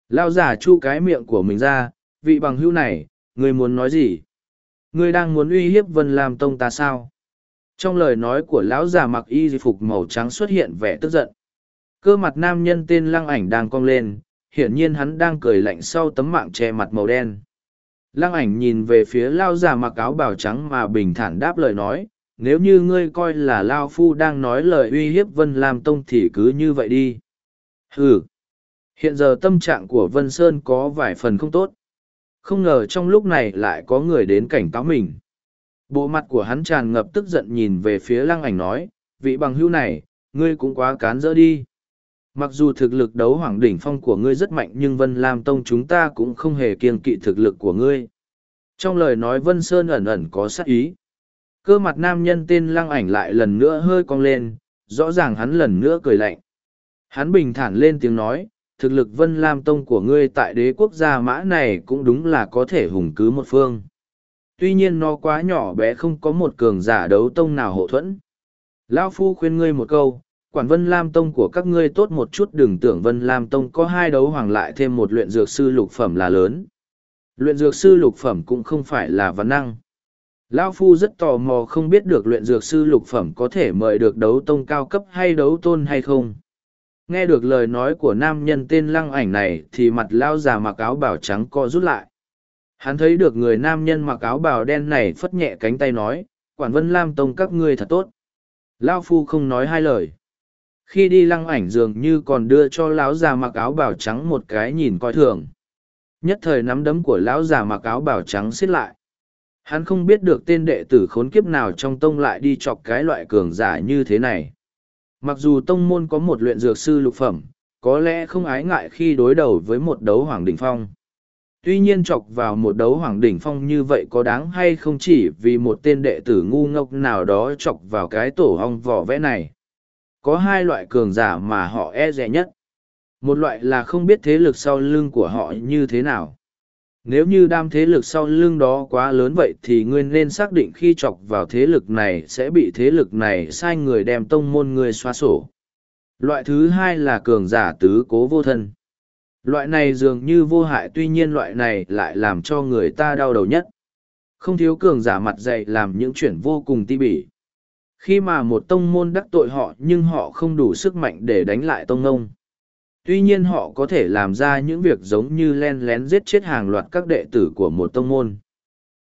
Lão già chu cái miệng của mình ra, vị bằng hữu này người muốn nói gì? Ngươi đang muốn uy hiếp vân lam tông ta sao? Trong lời nói của lão già mặc y phục màu trắng xuất hiện vẻ tức giận cơ mặt nam nhân tên lăng ảnh đang cong lên, hiển nhiên hắn đang cười lạnh sau tấm mạng che mặt màu đen. Lăng ảnh nhìn về phía lao già mặc áo bào trắng mà bình thản đáp lời nói, nếu như ngươi coi là lao phu đang nói lời uy hiếp vân lam tông thì cứ như vậy đi. Ừ hiện giờ tâm trạng của vân sơn có vài phần không tốt. Không ngờ trong lúc này lại có người đến cảnh cáo mình. Bộ mặt của hắn tràn ngập tức giận nhìn về phía lăng ảnh nói, vị bằng hữu này, ngươi cũng quá cán dỡ đi mặc dù thực lực đấu hoàng đỉnh phong của ngươi rất mạnh nhưng vân lam tông chúng ta cũng không hề kiêng kỵ thực lực của ngươi. Trong lời nói vân sơn ẩn ẩn có sát ý. Cơ mặt nam nhân tên lăng ảnh lại lần nữa hơi cong lên, rõ ràng hắn lần nữa cười lạnh. Hắn bình thản lên tiếng nói, thực lực vân lam tông của ngươi tại đế quốc gia mã này cũng đúng là có thể hùng cứ một phương. Tuy nhiên nó quá nhỏ bé không có một cường giả đấu tông nào hộ thuẫn. Lão phu khuyên ngươi một câu quản vân lam tông của các ngươi tốt một chút, đừng tưởng vân lam tông có hai đấu hoàng lại thêm một luyện dược sư lục phẩm là lớn. Luyện dược sư lục phẩm cũng không phải là văn năng. Lão phu rất tò mò không biết được luyện dược sư lục phẩm có thể mời được đấu tông cao cấp hay đấu tôn hay không. Nghe được lời nói của nam nhân tên lăng ảnh này thì mặt lao già mặc áo bào trắng co rút lại. Hắn thấy được người nam nhân mặc áo bào đen này phất nhẹ cánh tay nói, quản vân lam tông các ngươi thật tốt. Lao phu không nói hai lời khi đi lăng ảnh dường như còn đưa cho lão già mặc áo bảo trắng một cái nhìn coi thường. Nhất thời nắm đấm của lão già mặc áo bảo trắng xiết lại. Hắn không biết được tên đệ tử khốn kiếp nào trong tông lại đi chọc cái loại cường giả như thế này. Mặc dù tông môn có một luyện dược sư lục phẩm, có lẽ không ái ngại khi đối đầu với một đấu hoàng đ ỉ n h phong. Tuy nhiên chọc vào một đấu hoàng đỉnh phong như vậy có đáng hay không chỉ vì một tên đệ tử ngu ngốc nào đó chọc vào cái tổ hong vỏ vẽ này có hai loại cường giả mà họ e rẻ nhất. Một loại là không biết thế lực sau lưng của họ như thế nào. Nếu như đam thế lực sau lưng đó quá lớn vậy thì ngươi nên xác định khi chọc vào thế lực này sẽ bị thế lực này sai người đem tông môn ngươi xóa sổ. Loại thứ hai là cường giả tứ cố vô thân. Loại này dường như vô hại tuy nhiên loại này lại làm cho người ta đau đầu nhất. Không thiếu cường giả mặt dạy làm những chuyện vô cùng ti bỉ khi mà một tông môn đắc tội họ nhưng họ không đủ sức mạnh để đánh lại tông ngông tuy nhiên họ có thể làm ra những việc giống như len lén giết chết hàng loạt các đệ tử của một tông môn.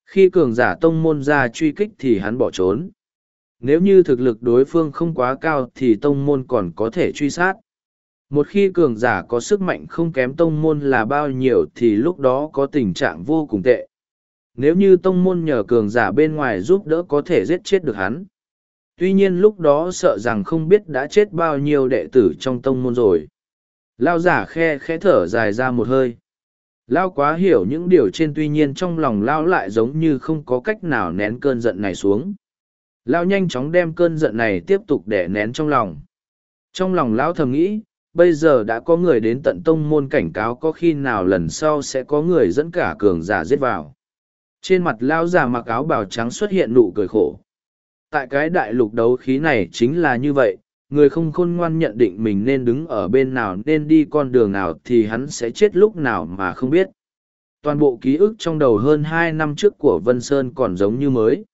Khi cường giả tông môn ra truy kích thì hắn bỏ trốn. Nếu như thực lực đối phương không quá cao thì tông môn còn có thể truy sát. Một khi cường giả có sức mạnh không kém tông môn là bao nhiêu thì lúc đó có tình trạng vô cùng tệ. Nếu như tông môn nhờ cường giả bên ngoài giúp đỡ có thể giết chết được hắn tuy nhiên lúc đó sợ rằng không biết đã chết bao nhiêu đệ tử trong tông môn rồi. Lao giả khe khẽ thở dài ra một hơi. Lao quá hiểu những điều trên tuy nhiên trong lòng lao lại giống như không có cách nào nén cơn giận này xuống. Lao nhanh chóng đem cơn giận này tiếp tục để nén trong lòng. Trong lòng lão thầm nghĩ, bây giờ đã có người đến tận tông môn cảnh cáo có khi nào lần sau sẽ có người dẫn cả cường giả giết vào. Trên mặt lao già mặc áo bào trắng xuất hiện nụ cười khổ tại cái đại lục đấu khí này chính là như vậy người không khôn ngoan nhận định mình nên đứng ở bên nào nên đi con đường nào thì hắn sẽ chết lúc nào mà không biết. Toàn bộ ký ức trong đầu hơn hai năm trước của vân sơn còn giống như mới.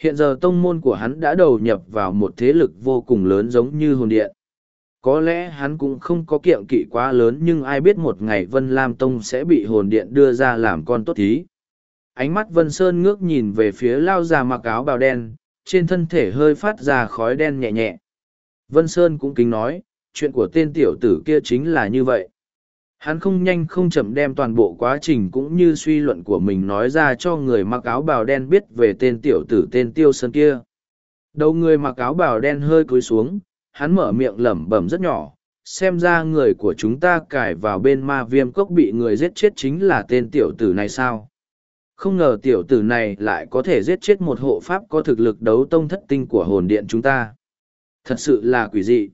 Hiện giờ tông môn của hắn đã đầu nhập vào một thế lực vô cùng lớn giống như hồn điện. Có lẽ hắn cũng không có kiệm kỵ quá lớn nhưng ai biết một ngày Vân Lam Tông sẽ bị hồn điện đưa ra làm con tốt thí. Ánh mắt Vân Sơn ngước nhìn về phía lao già mặc áo bào đen, trên thân thể hơi phát ra khói đen nhẹ nhẹ. Vân Sơn cũng kính nói, chuyện của tên tiểu tử kia chính là như vậy. Hắn không nhanh không chậm đem toàn bộ quá trình cũng như suy luận của mình nói ra cho người mặc áo bào đen biết về tên tiểu tử tên Tiêu Sơn kia. Đầu người mặc áo bào đen hơi cúi xuống, hắn mở miệng lẩm bẩm rất nhỏ, xem ra người của chúng ta cài vào bên ma viêm cốc bị người giết chết chính là tên tiểu tử này sao. Không ngờ tiểu tử này lại có thể giết chết một hộ pháp có thực lực đấu tông thất tinh của hồn điện chúng ta. Thật sự là quỷ dị.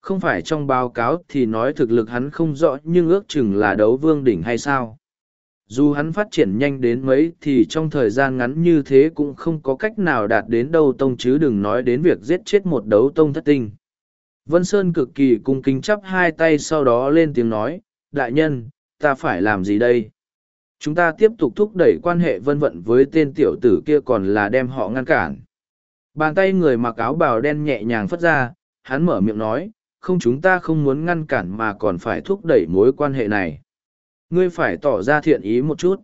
Không phải trong báo cáo thì nói thực lực hắn không rõ nhưng ước chừng là đấu vương đỉnh hay sao. Dù hắn phát triển nhanh đến mấy thì trong thời gian ngắn như thế cũng không có cách nào đạt đến đâu tông chứ đừng nói đến việc giết chết một đấu tông thất tinh. Vân Sơn cực kỳ cung kính chắp hai tay sau đó lên tiếng nói, đại nhân, ta phải làm gì đây? Chúng ta tiếp tục thúc đẩy quan hệ vân vận với tên tiểu tử kia còn là đem họ ngăn cản. Bàn tay người mặc áo bào đen nhẹ nhàng phất ra, hắn mở miệng nói, không chúng ta không muốn ngăn cản mà còn phải thúc đẩy mối quan hệ này. Ngươi phải tỏ ra thiện ý một chút.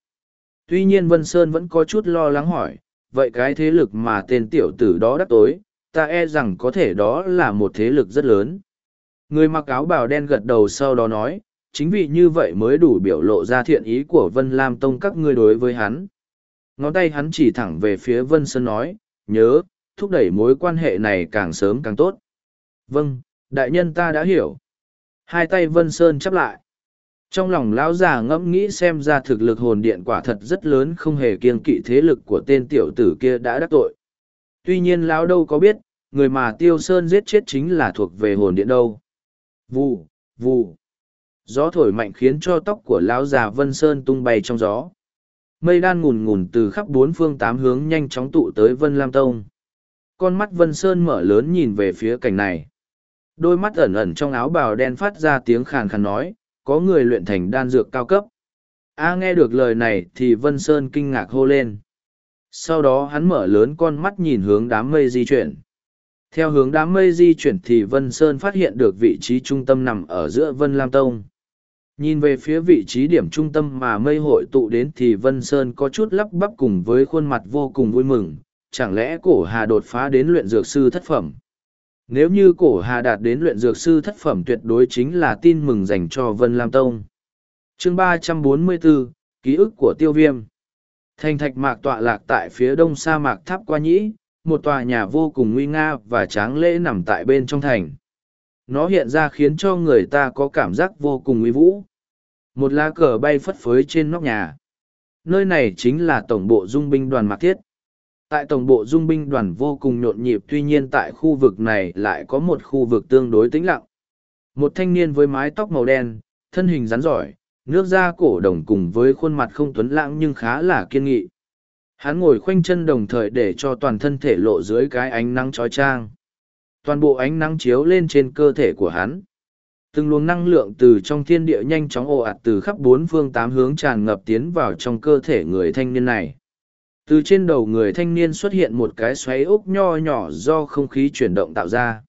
Tuy nhiên Vân Sơn vẫn có chút lo lắng hỏi, vậy cái thế lực mà tên tiểu tử đó đắc tối, ta e rằng có thể đó là một thế lực rất lớn. Người mặc áo bào đen gật đầu sau đó nói, chính vì như vậy mới đủ biểu lộ ra thiện ý của Vân Lam Tông các ngươi đối với hắn. Ngón tay hắn chỉ thẳng về phía Vân Sơn nói, nhớ, thúc đẩy mối quan hệ này càng sớm càng tốt. Vâng, đại nhân ta đã hiểu. Hai tay Vân Sơn chắp lại. Trong lòng lão già ngẫm nghĩ xem ra thực lực hồn điện quả thật rất lớn không hề kiêng kỵ thế lực của tên tiểu tử kia đã đắc tội. Tuy nhiên lão đâu có biết, người mà Tiêu Sơn giết chết chính là thuộc về hồn điện đâu. Vù, vù. Gió thổi mạnh khiến cho tóc của lão già Vân Sơn tung bay trong gió. Mây đan ngùn ngùn từ khắp bốn phương tám hướng nhanh chóng tụ tới Vân Lam Tông. Con mắt Vân Sơn mở lớn nhìn về phía cảnh này. Đôi mắt ẩn ẩn trong áo bào đen phát ra tiếng khàn khàn nói, có người luyện thành đan dược cao cấp. A à, nghe được lời này thì Vân Sơn kinh ngạc hô lên. Sau đó hắn mở lớn con mắt nhìn hướng đám mây di chuyển. Theo hướng đám mây di chuyển thì Vân Sơn phát hiện được vị trí trung tâm nằm ở giữa Vân Lam Tông. Nhìn về phía vị trí điểm trung tâm mà mây hội tụ đến thì Vân Sơn có chút lắp bắp cùng với khuôn mặt vô cùng vui mừng, chẳng lẽ cổ hà đột phá đến luyện dược sư thất phẩm. Nếu như cổ hà đạt đến luyện dược sư thất phẩm tuyệt đối chính là tin mừng dành cho Vân Lam Tông. chương ba trăm bốn mươi bốn Ký ức của tiêu viêm. Thành thạch mạc tọa lạc tại phía đông sa mạc tháp qua nhĩ, một tòa nhà vô cùng nguy nga và tráng lễ nằm tại bên trong thành. Nó hiện ra khiến cho người ta có cảm giác vô cùng uy vũ. Một lá cờ bay phất phới trên nóc nhà. Nơi này chính là tổng bộ dung binh đoàn mạc thiết. Tại tổng bộ dung binh đoàn vô cùng nhộn nhịp, tuy nhiên tại khu vực này lại có một khu vực tương đối tĩnh lặng. Một thanh niên với mái tóc màu đen, thân hình rắn giỏi, nước da cổ đồng cùng với khuôn mặt không tuấn lãng nhưng khá là kiên nghị. Hắn ngồi khoanh chân đồng thời để cho toàn thân thể lộ dưới cái ánh nắng trói trang toàn bộ ánh nắng chiếu lên trên cơ thể của hắn từng luồng năng lượng từ trong thiên địa nhanh chóng ồ ạt từ khắp bốn phương tám hướng tràn ngập tiến vào trong cơ thể người thanh niên này. Từ trên đầu người thanh niên xuất hiện một cái xoáy ốc nho nhỏ do không khí chuyển động tạo ra.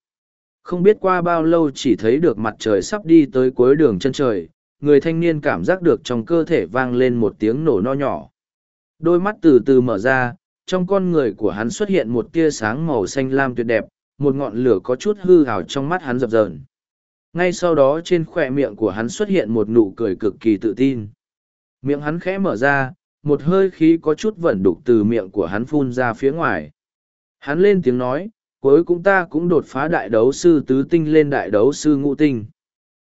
Không biết qua bao lâu chỉ thấy được mặt trời sắp đi tới cuối đường chân trời, người thanh niên cảm giác được trong cơ thể vang lên một tiếng nổ no nhỏ. Đôi mắt từ từ mở ra, trong con người của hắn xuất hiện một tia sáng màu xanh lam tuyệt đẹp, một ngọn lửa có chút hư hào trong mắt hắn dập dờn ngay sau đó trên khoe miệng của hắn xuất hiện một nụ cười cực kỳ tự tin miệng hắn khẽ mở ra một hơi khí có chút vẩn đục từ miệng của hắn phun ra phía ngoài. Hắn lên tiếng nói, cuối cùng ta cũng đột phá đại đấu sư tứ tinh lên đại đấu sư ngũ tinh.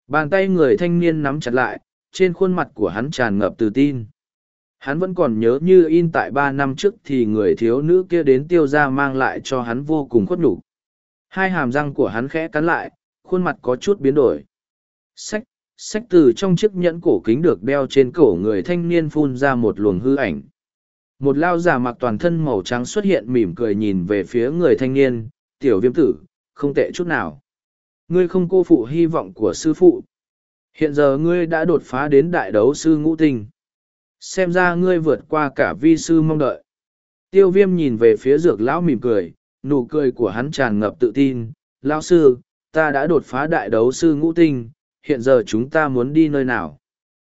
Bàn tay người thanh niên nắm chặt lại, trên khuôn mặt của hắn tràn ngập tự tin. Hắn vẫn còn nhớ như in tại ba năm trước thì người thiếu nữ kia đến tiêu ra mang lại cho hắn vô cùng khuất nhục Hai hàm răng của hắn khẽ cắn lại, khuôn mặt có chút biến đổi. Sách, sách từ trong chiếc nhẫn cổ kính được đeo trên cổ người thanh niên phun ra một luồng hư ảnh. Một lao giả mặc toàn thân màu trắng xuất hiện mỉm cười nhìn về phía người thanh niên tiểu viêm tử không tệ chút nào. Ngươi không cô phụ hy vọng của sư phụ. Hiện giờ ngươi đã đột phá đến đại đấu sư ngũ tinh. Xem ra ngươi vượt qua cả vi sư mong đợi. Tiêu viêm nhìn về phía dược lão mỉm cười nụ cười của hắn tràn ngập tự tin. Lão sư ta đã đột phá đại đấu sư ngũ tinh, hiện giờ chúng ta muốn đi nơi nào.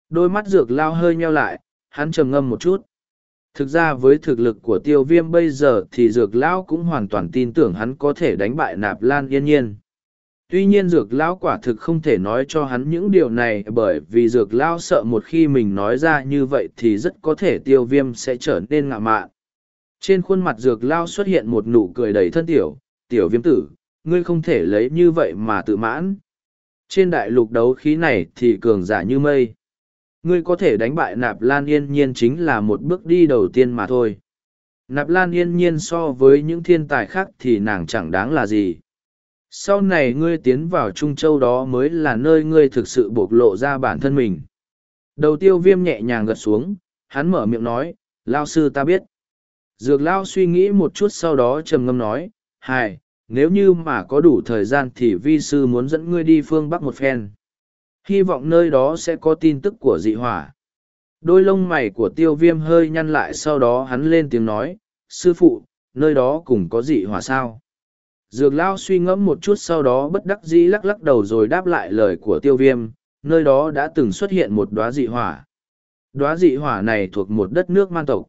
Đôi mắt dược lao hơi nheo lại, hắn trầm ngâm một chút. Thực ra với thực lực của tiêu viêm bây giờ thì dược lão cũng hoàn toàn tin tưởng hắn có thể đánh bại nạp lan yên nhiên. Tuy nhiên dược lão quả thực không thể nói cho hắn những điều này bởi vì dược lão sợ một khi mình nói ra như vậy thì rất có thể tiêu viêm sẽ trở nên ngạ mạn. Trên khuôn mặt dược lão xuất hiện một nụ cười đầy thân tiểu, tiểu viêm tử, ngươi không thể lấy như vậy mà tự mãn. Trên đại lục đấu khí này thì cường giả như mây. Ngươi có thể đánh bại nạp lan yên nhiên chính là một bước đi đầu tiên mà thôi. Nạp lan yên nhiên so với những thiên tài khác thì nàng chẳng đáng là gì. Sau này ngươi tiến vào Trung Châu đó mới là nơi ngươi thực sự bộc lộ ra bản thân mình. Đầu tiêu viêm nhẹ nhàng gật xuống, hắn mở miệng nói, Lao sư ta biết. Dược Lao suy nghĩ một chút sau đó trầm ngâm nói, Hài, nếu như mà có đủ thời gian thì vi sư muốn dẫn ngươi đi phương Bắc một phen. Hy vọng nơi đó sẽ có tin tức của dị hỏa. Đôi lông mày của tiêu viêm hơi nhăn lại sau đó hắn lên tiếng nói, sư phụ, nơi đó cùng có dị hỏa sao? Dược lao suy ngẫm một chút sau đó bất đắc dĩ lắc lắc đầu rồi đáp lại lời của tiêu viêm, nơi đó đã từng xuất hiện một đoá dị hỏa. Đoá dị hỏa này thuộc một đất nước man tộc.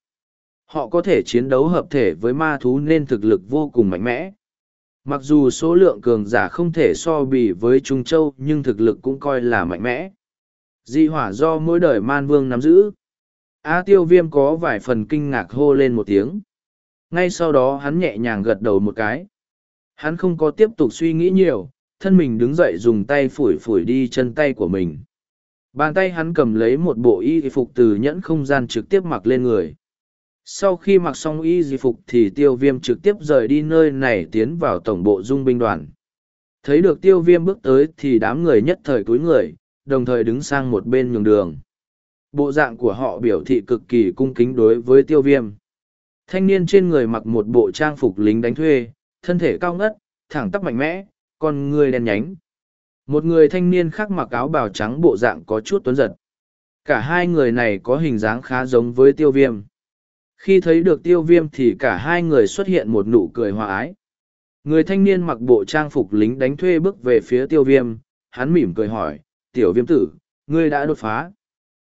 Họ có thể chiến đấu hợp thể với ma thú nên thực lực vô cùng mạnh mẽ. Mặc dù số lượng cường giả không thể so bì với Trung Châu nhưng thực lực cũng coi là mạnh mẽ. Di hỏa do mỗi đời man vương nắm giữ. A tiêu viêm có vài phần kinh ngạc hô lên một tiếng. Ngay sau đó hắn nhẹ nhàng gật đầu một cái. Hắn không có tiếp tục suy nghĩ nhiều, thân mình đứng dậy dùng tay phủi phủi đi chân tay của mình. Bàn tay hắn cầm lấy một bộ y phục từ nhẫn không gian trực tiếp mặc lên người sau khi mặc xong y di phục thì tiêu viêm trực tiếp rời đi nơi này tiến vào tổng bộ dung binh đoàn. Thấy được tiêu viêm bước tới thì đám người nhất thời cúi người, đồng thời đứng sang một bên nhường đường. Bộ dạng của họ biểu thị cực kỳ cung kính đối với tiêu viêm. Thanh niên trên người mặc một bộ trang phục lính đánh thuê, thân thể cao ngất, thẳng tắp mạnh mẽ, con người đen nhánh. Một người thanh niên khác mặc áo bào trắng bộ dạng có chút tuấn giật. Cả hai người này có hình dáng khá giống với tiêu viêm khi thấy được tiêu viêm thì cả hai người xuất hiện một nụ cười hòa ái. Người thanh niên mặc bộ trang phục lính đánh thuê bước về phía tiêu viêm, hắn mỉm cười hỏi, tiểu viêm tử, ngươi đã đột phá?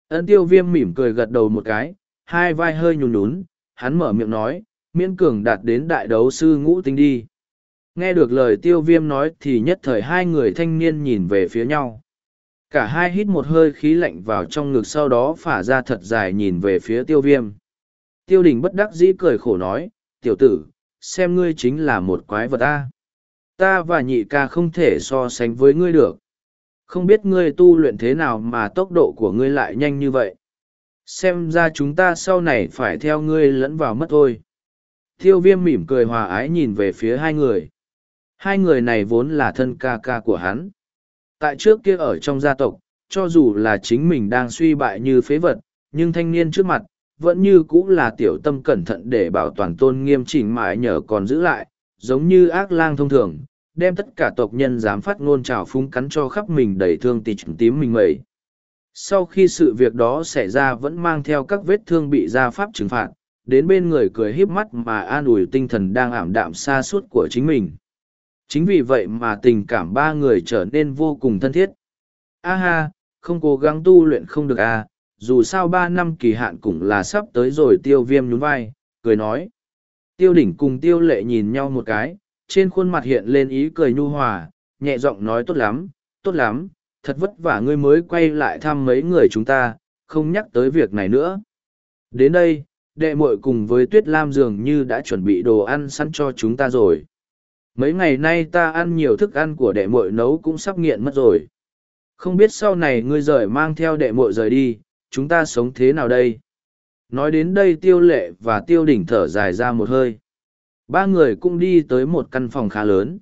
Ân tiêu viêm mỉm cười gật đầu một cái, hai vai hơi nhùn nhún hắn mở miệng nói, miễn cường đạt đến đại đấu sư ngũ tinh đi. Nghe được lời tiêu viêm nói thì nhất thời hai người thanh niên nhìn về phía nhau. Cả hai hít một hơi khí lạnh vào trong ngực sau đó phả ra thật dài nhìn về phía tiêu viêm tiêu đình bất đắc dĩ cười khổ nói, tiểu tử, xem ngươi chính là một quái vật ta. Ta và nhị ca không thể so sánh với ngươi được. Không biết ngươi tu luyện thế nào mà tốc độ của ngươi lại nhanh như vậy. Xem ra chúng ta sau này phải theo ngươi lẫn vào mất thôi. Tiêu viêm mỉm cười hòa ái nhìn về phía hai người. Hai người này vốn là thân ca ca của hắn. Tại trước kia ở trong gia tộc, cho dù là chính mình đang suy bại như phế vật, nhưng thanh niên trước mặt, vẫn như cũng là tiểu tâm cẩn thận để bảo toàn tôn nghiêm chỉnh mãi nhờ còn giữ lại, giống như ác lang thông thường, đem tất cả tộc nhân dám phát ngôn trào phúng cắn cho khắp mình đầy thương tì tịch tím mình mẩy. Sau khi sự việc đó xảy ra vẫn mang theo các vết thương bị gia pháp trừng phạt, đến bên người cười híp mắt mà an ủi tinh thần đang ảm đạm xa suốt của chính mình. Chính vì vậy mà tình cảm ba người trở nên vô cùng thân thiết. A ha, không cố gắng tu luyện không được à, dù sao ba năm kỳ hạn cũng là sắp tới rồi tiêu viêm nhún vai, cười nói. Tiêu đỉnh cùng tiêu lệ nhìn nhau một cái, trên khuôn mặt hiện lên ý cười nhu hòa, nhẹ giọng nói tốt lắm, tốt lắm, thật vất vả ngươi mới quay lại thăm mấy người chúng ta, không nhắc tới việc này nữa. Đến đây, đệ muội cùng với tuyết lam dường như đã chuẩn bị đồ ăn sẵn cho chúng ta rồi. Mấy ngày nay ta ăn nhiều thức ăn của đệ muội nấu cũng sắp nghiện mất rồi. Không biết sau này ngươi rời mang theo đệ muội rời đi, chúng ta sống thế nào đây? Nói đến đây tiêu lệ và tiêu đỉnh thở dài ra một hơi. Ba người cũng đi tới một căn phòng khá lớn.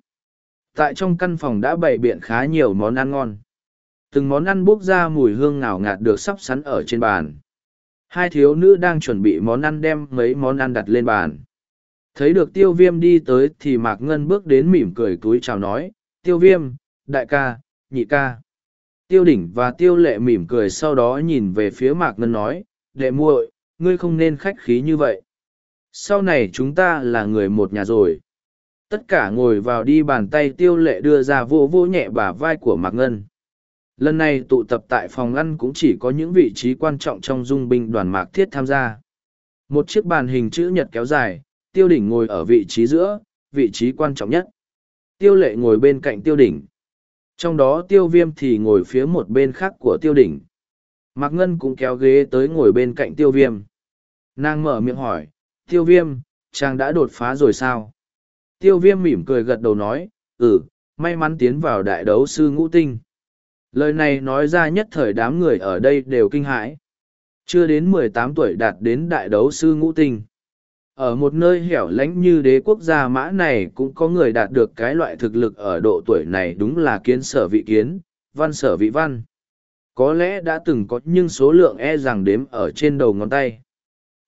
Tại trong căn phòng đã bày biện khá nhiều món ăn ngon. Từng món ăn bốc ra mùi hương ngào ngạt được sắp sắn ở trên bàn. Hai thiếu nữ đang chuẩn bị món ăn đem mấy món ăn đặt lên bàn. Thấy được tiêu viêm đi tới thì Mạc Ngân bước đến mỉm cười túi chào nói, tiêu viêm, đại ca, nhị ca. Tiêu đỉnh và tiêu lệ mỉm cười sau đó nhìn về phía Mạc Ngân nói, đệ muội, ngươi không nên khách khí như vậy. Sau này chúng ta là người một nhà rồi. tất cả ngồi vào đi bàn tay tiêu lệ đưa ra vô vô nhẹ bả vai của mạc ngân lần này tụ tập tại phòng ăn cũng chỉ có những vị trí quan trọng trong dung binh đoàn mạc thiết tham gia một chiếc bàn hình chữ nhật kéo dài tiêu đỉnh ngồi ở vị trí giữa vị trí quan trọng nhất tiêu lệ ngồi bên cạnh tiêu đỉnh trong đó tiêu viêm thì ngồi phía một bên khác của tiêu đỉnh. Mạc ngân cũng kéo ghế tới ngồi bên cạnh tiêu viêm. Nàng mở miệng hỏi, tiêu viêm, chàng đã đột phá rồi sao? Tiêu viêm mỉm cười gật đầu nói ừ may mắn tiến vào đại đấu sư ngũ tinh. Lời này nói ra nhất thời đám người ở đây đều kinh hãi. Chưa đến mười tám tuổi đạt đến đại đấu sư ngũ tinh ở một nơi hẻo lánh như đế quốc gia mã này cũng có người đạt được cái loại thực lực ở độ tuổi này đúng là kiến sở vị kiến, văn sở vị văn. Có lẽ đã từng có nhưng số lượng e rằng đếm ở trên đầu ngón tay.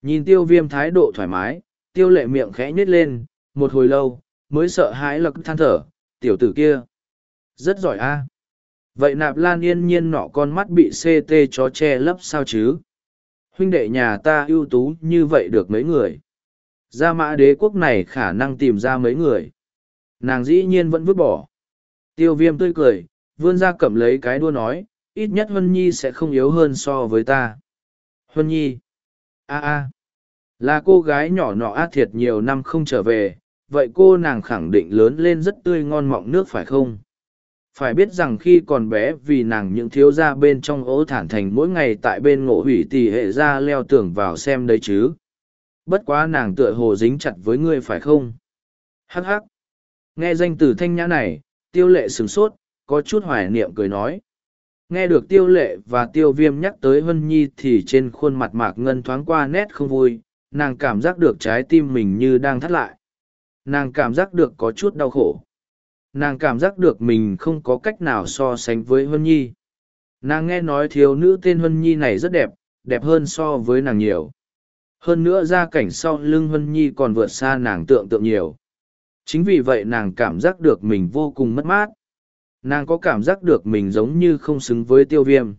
Nhìn tiêu viêm thái độ thoải mái, tiêu lệ miệng khẽ nhếch lên, một hồi lâu, mới sợ hãi lặc than thở, tiểu tử kia. Rất giỏi a. Vậy nạp lan yên nhiên nọ con mắt bị ct cho che lấp sao chứ? Huynh đệ nhà ta ưu tú như vậy được mấy người? Gia mã đế quốc này khả năng tìm ra mấy người. Nàng dĩ nhiên vẫn vứt bỏ. Tiêu viêm tươi cười, vươn ra cầm lấy cái đua nói, ít nhất huân nhi sẽ không yếu hơn so với ta. Huân nhi. A a. Là cô gái nhỏ nọ ác thiệt nhiều năm không trở về, vậy cô nàng khẳng định lớn lên rất tươi ngon mọng nước phải không? Phải biết rằng khi còn bé vì nàng những thiếu gia bên trong ố thản thành mỗi ngày tại bên ngộ hủy tỷ hệ ra leo tường vào xem đấy chứ bất quá nàng tựa hồ dính chặt với ngươi phải không? Hắc hắc. Nghe danh từ thanh nhã này, tiêu lệ sửng sốt, có chút hoài niệm cười nói. Nghe được tiêu lệ và tiêu viêm nhắc tới vân nhi thì trên khuôn mặt mạc ngân thoáng qua nét không vui, nàng cảm giác được trái tim mình như đang thắt lại. Nàng cảm giác được có chút đau khổ. Nàng cảm giác được mình không có cách nào so sánh với vân nhi. Nàng nghe nói thiếu nữ tên vân nhi này rất đẹp đẹp hơn so với nàng nhiều hơn nữa gia cảnh sau lưng vân nhi còn vượt xa nàng tượng tượng nhiều. Chính vì vậy nàng cảm giác được mình vô cùng mất mát. Nàng có cảm giác được mình giống như không xứng với tiêu viêm.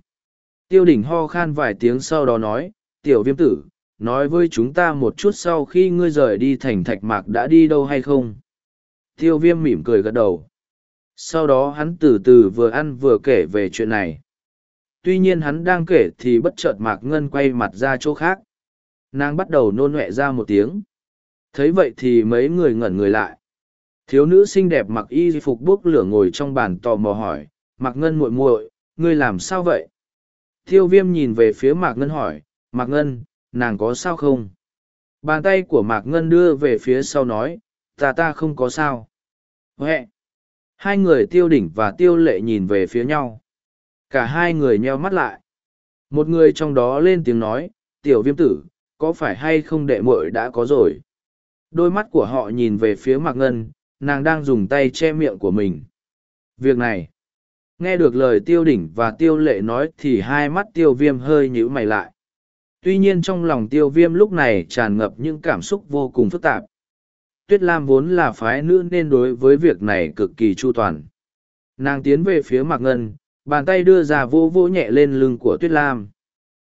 Tiêu đỉnh ho khan vài tiếng sau đó nói, tiểu viêm tử, nói với chúng ta một chút sau khi ngươi rời đi thành thạch mạc đã đi đâu hay không? Tiêu viêm mỉm cười gật đầu. Sau đó hắn từ từ vừa ăn vừa kể về chuyện này. Tuy nhiên hắn đang kể thì bất chợt mạc ngân quay mặt ra chỗ khác nàng bắt đầu nôn huệ ra một tiếng. Thấy vậy thì mấy người ngẩn người lại. Thiếu nữ xinh đẹp mặc y phục bốc lửa ngồi trong bàn tò mò hỏi, mạc ngân muội muội, ngươi làm sao vậy? Tiêu viêm nhìn về phía mạc ngân hỏi, mạc ngân, nàng có sao không? Bàn tay của mạc ngân đưa về phía sau nói, ta ta không có sao. Huệ. Hai người tiêu đỉnh và tiêu lệ nhìn về phía nhau. Cả hai người nheo mắt lại. Một người trong đó lên tiếng nói, tiểu viêm tử có phải hay không đệ muội đã có rồi? Đôi mắt của họ nhìn về phía mạc ngân, nàng đang dùng tay che miệng của mình. Việc này. Nghe được lời tiêu đỉnh và tiêu lệ nói thì hai mắt tiêu viêm hơi nhíu mày lại. Tuy nhiên trong lòng tiêu viêm lúc này tràn ngập những cảm xúc vô cùng phức tạp. Tuyết lam vốn là phái nữ nên đối với việc này cực kỳ chu toàn. Nàng tiến về phía mạc ngân, bàn tay đưa ra vô vô nhẹ lên lưng của tuyết lam.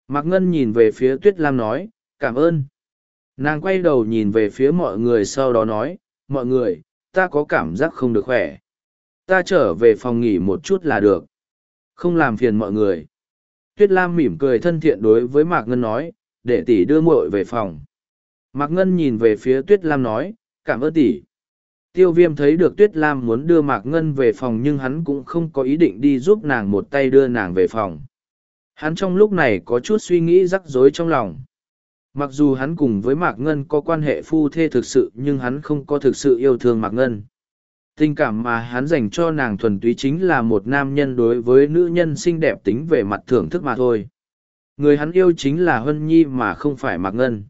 Mạc ngân nhìn về phía tuyết lam nói cảm ơn. Nàng quay đầu nhìn về phía mọi người sau đó nói, mọi người, ta có cảm giác không được khỏe. Ta trở về phòng nghỉ một chút là được. Không làm phiền mọi người. Tuyết lam mỉm cười thân thiện đối với mạc ngân nói, để tỷ đưa muội về phòng. Mạc ngân nhìn về phía tuyết lam nói, cảm ơn tỷ. Tiêu viêm thấy được tuyết lam muốn đưa mạc ngân về phòng nhưng hắn cũng không có ý định đi giúp nàng một tay đưa nàng về phòng. Hắn trong lúc này có chút suy nghĩ rắc rối trong lòng mặc dù hắn cùng với mạc ngân có quan hệ phu thê thực sự, nhưng hắn không có thực sự yêu thương mạc ngân. Tình cảm mà hắn dành cho nàng thuần túy chính là một nam nhân đối với nữ nhân xinh đẹp tính về mặt thưởng thức mà thôi. Người hắn yêu chính là hân nhi mà không phải mạc ngân.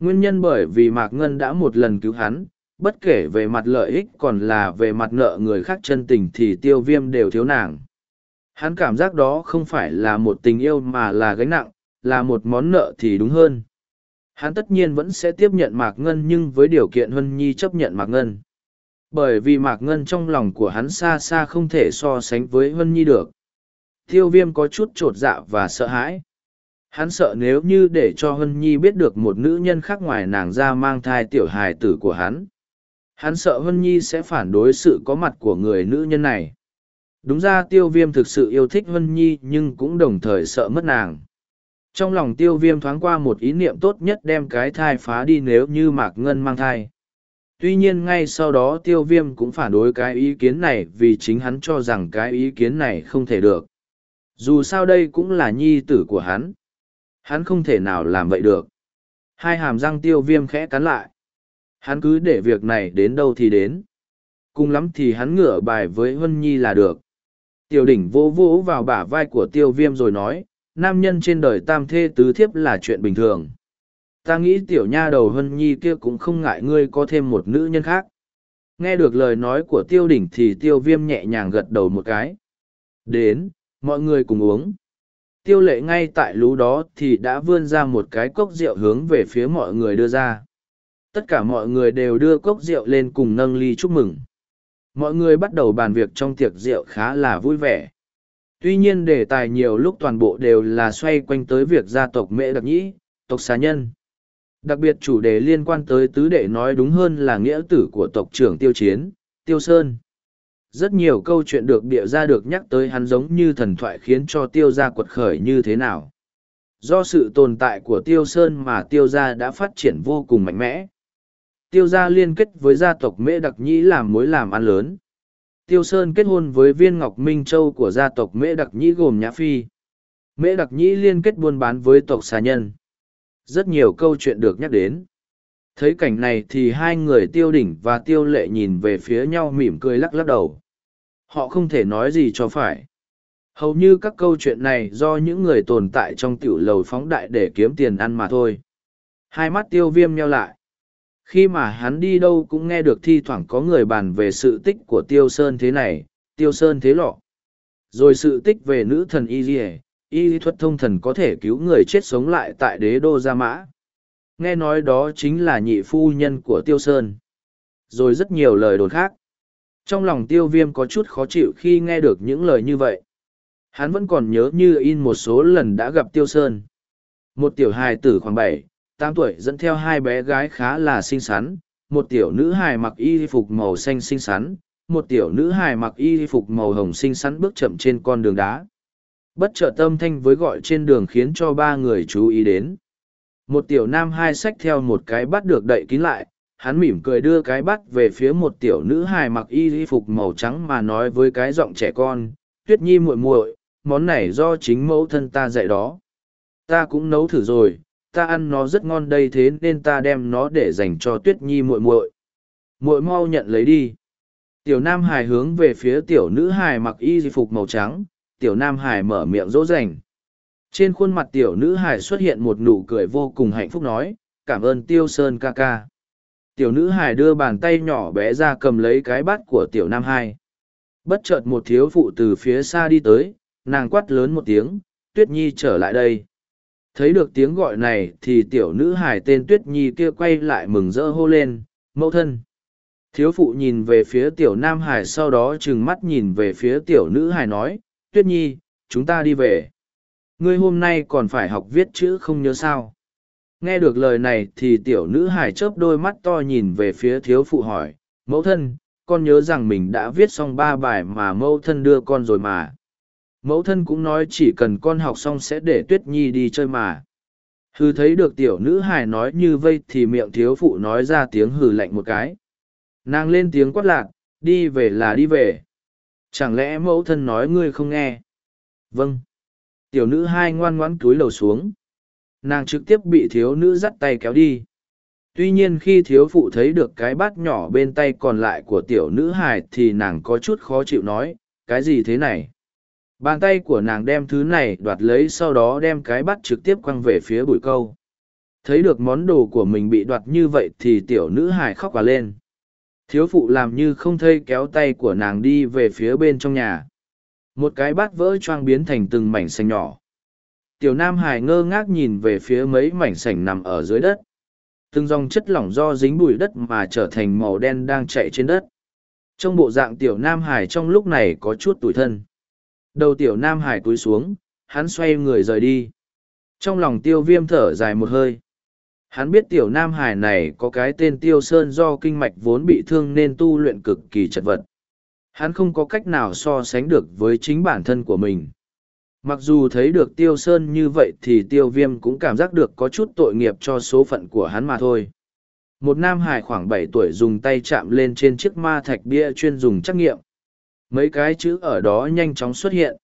Nguyên nhân bởi vì mạc ngân đã một lần cứu hắn, bất kể về mặt lợi ích còn là về mặt nợ người khác chân tình thì tiêu viêm đều thiếu nàng. Hắn cảm giác đó không phải là một tình yêu mà là gánh nặng, là một món nợ thì đúng hơn hắn tất nhiên vẫn sẽ tiếp nhận mạc ngân nhưng với điều kiện huân nhi chấp nhận mạc ngân bởi vì mạc ngân trong lòng của hắn xa xa không thể so sánh với huân nhi được tiêu viêm có chút trột dạ và sợ hãi hắn sợ nếu như để cho huân nhi biết được một nữ nhân khác ngoài nàng ra mang thai tiểu hài tử của hắn Hắn sợ Hân Nhi sẽ phản đối sự có mặt của người nữ nhân này. Đúng ra tiêu viêm thực sự yêu thích Hân Nhi nhưng cũng đồng thời sợ mất nàng. Trong lòng tiêu viêm thoáng qua một ý niệm tốt nhất đem cái thai phá đi nếu như Mạc Ngân mang thai. Tuy nhiên ngay sau đó tiêu viêm cũng phản đối cái ý kiến này vì chính hắn cho rằng cái ý kiến này không thể được. Dù sao đây cũng là nhi tử của hắn. Hắn không thể nào làm vậy được. Hai hàm răng tiêu viêm khẽ cắn lại. Hắn cứ để việc này đến đâu thì đến. Cùng lắm thì hắn ngửa bài với Hân Nhi là được. Tiểu đỉnh vỗ vỗ vào bả vai của tiêu viêm rồi nói, nam nhân trên đời tam thê tứ thiếp là chuyện bình thường. Ta nghĩ tiểu nha đầu Hân Nhi kia cũng không ngại ngươi có thêm một nữ nhân khác. Nghe được lời nói của tiêu đỉnh thì tiêu viêm nhẹ nhàng gật đầu một cái. Đến, mọi người cùng uống. Tiêu lệ ngay tại lú đó thì đã vươn ra một cái cốc rượu hướng về phía mọi người đưa ra. Tất cả mọi người đều đưa cốc rượu lên cùng nâng ly chúc mừng. Mọi người bắt đầu bàn việc trong tiệc rượu khá là vui vẻ. Tuy nhiên đề tài nhiều lúc toàn bộ đều là xoay quanh tới việc gia tộc mễ đặc nhĩ, tộc xá nhân. Đặc biệt chủ đề liên quan tới tứ đệ nói đúng hơn là nghĩa tử của tộc trưởng Tiêu Chiến, Tiêu Sơn. Rất nhiều câu chuyện được địa ra được nhắc tới hắn giống như thần thoại khiến cho Tiêu gia quật khởi như thế nào. Do sự tồn tại của Tiêu Sơn mà Tiêu gia đã phát triển vô cùng mạnh mẽ. Tiêu gia liên kết với gia tộc Mễ Đặc Nhĩ làm mối làm ăn lớn. Tiêu Sơn kết hôn với viên Ngọc Minh Châu của gia tộc Mễ Đặc Nhĩ gồm Nhã Phi. Mễ Đặc Nhĩ liên kết buôn bán với tộc xà nhân. Rất nhiều câu chuyện được nhắc đến. Thấy cảnh này thì hai người tiêu đỉnh và tiêu lệ nhìn về phía nhau mỉm cười lắc lắc đầu. Họ không thể nói gì cho phải. Hầu như các câu chuyện này do những người tồn tại trong tiểu lầu phóng đại để kiếm tiền ăn mà thôi. Hai mắt tiêu viêm nheo lại khi mà hắn đi đâu cũng nghe được thi thoảng có người bàn về sự tích của tiêu sơn thế này, tiêu sơn thế lọ. Rồi sự tích về nữ thần y dỉa y thuật thông thần có thể cứu người chết sống lại tại đế đô gia mã. Nghe nói đó chính là nhị phu nhân của tiêu sơn. Rồi rất nhiều lời đồn khác. Trong lòng tiêu viêm có chút khó chịu khi nghe được những lời như vậy. Hắn vẫn còn nhớ như in một số lần đã gặp tiêu sơn. Một tiểu hài tử khoảng bảy tám tuổi dẫn theo hai bé gái khá là xinh xắn, một tiểu nữ hài mặc y phục màu xanh xinh xắn, một tiểu nữ hài mặc y phục màu hồng xinh xắn bước chậm trên con đường đá. Bất chợt tâm thanh với gọi trên đường khiến cho ba người chú ý đến. Một tiểu nam hai xách theo một cái bắt được đậy kín lại, hắn mỉm cười đưa cái bắt về phía một tiểu nữ hài mặc y phục màu trắng mà nói với cái giọng trẻ con, tuyết nhi muội muội, món này do chính mẫu thân ta dạy đó. Ta cũng nấu thử rồi ta ăn nó rất ngon đây thế nên ta đem nó để dành cho tuyết nhi muội muội. Muội mau nhận lấy đi. Tiểu nam hải hướng về phía tiểu nữ hải mặc y phục màu trắng. Tiểu nam hải mở miệng dỗ dành. Trên khuôn mặt tiểu nữ hải xuất hiện một nụ cười vô cùng hạnh phúc nói, cảm ơn tiêu sơn ca ca. Tiểu nữ hải đưa bàn tay nhỏ bé ra cầm lấy cái bát của tiểu nam hải. Bất chợt một thiếu phụ từ phía xa đi tới, nàng quát lớn một tiếng, tuyết nhi trở lại đây thấy được tiếng gọi này thì tiểu nữ hải tên tuyết nhi kia quay lại mừng rỡ hô lên, mẫu thân. Thiếu phụ nhìn về phía tiểu nam hải sau đó trừng mắt nhìn về phía tiểu nữ hải nói, tuyết nhi, chúng ta đi về. Ngươi hôm nay còn phải học viết chữ không nhớ sao? Nghe được lời này thì tiểu nữ hải chớp đôi mắt to nhìn về phía thiếu phụ hỏi, mẫu thân, con nhớ rằng mình đã viết xong ba bài mà mẫu thân đưa con rồi mà mẫu thân cũng nói chỉ cần con học xong sẽ để tuyết nhi đi chơi mà hừ thấy được tiểu nữ hải nói như vây thì miệng thiếu phụ nói ra tiếng hừ lạnh một cái nàng lên tiếng quát lạc đi về là đi về Chẳng lẽ mẫu thân nói ngươi không nghe? Vâng. Tiểu nữ hai ngoan ngoãn cúi lầu xuống. Nàng trực tiếp bị thiếu nữ dắt tay kéo đi. Tuy nhiên khi thiếu phụ thấy được cái bát nhỏ bên tay còn lại của tiểu nữ hài thì nàng có chút khó chịu nói, cái gì thế này? Bàn tay của nàng đem thứ này đoạt lấy sau đó đem cái bát trực tiếp quăng về phía bụi câu. Thấy được món đồ của mình bị đoạt như vậy thì tiểu nữ hải khóc và lên. Thiếu phụ làm như không thây kéo tay của nàng đi về phía bên trong nhà. Một cái bát vỡ choang biến thành từng mảnh xanh nhỏ. Tiểu nam hải ngơ ngác nhìn về phía mấy mảnh sành nằm ở dưới đất. Từng dòng chất lỏng do dính bụi đất mà trở thành màu đen đang chạy trên đất. Trong bộ dạng tiểu nam hải trong lúc này có chút tủi thân đầu tiểu nam hải cúi xuống, hắn xoay người rời đi trong lòng tiêu viêm thở dài một hơi Hắn biết tiểu Nam Hải này có cái tên Tiêu Sơn do kinh mạch vốn bị thương nên tu luyện cực kỳ chật vật. Hắn không có cách nào so sánh được với chính bản thân của mình. Mặc dù thấy được Tiêu Sơn như vậy thì Tiêu Viêm cũng cảm giác được có chút tội nghiệp cho số phận của hắn mà thôi. Một Nam Hải khoảng bảy tuổi dùng tay chạm lên trên chiếc ma thạch bia chuyên dùng trắc nghiệm. Mấy cái chữ ở đó nhanh chóng xuất hiện.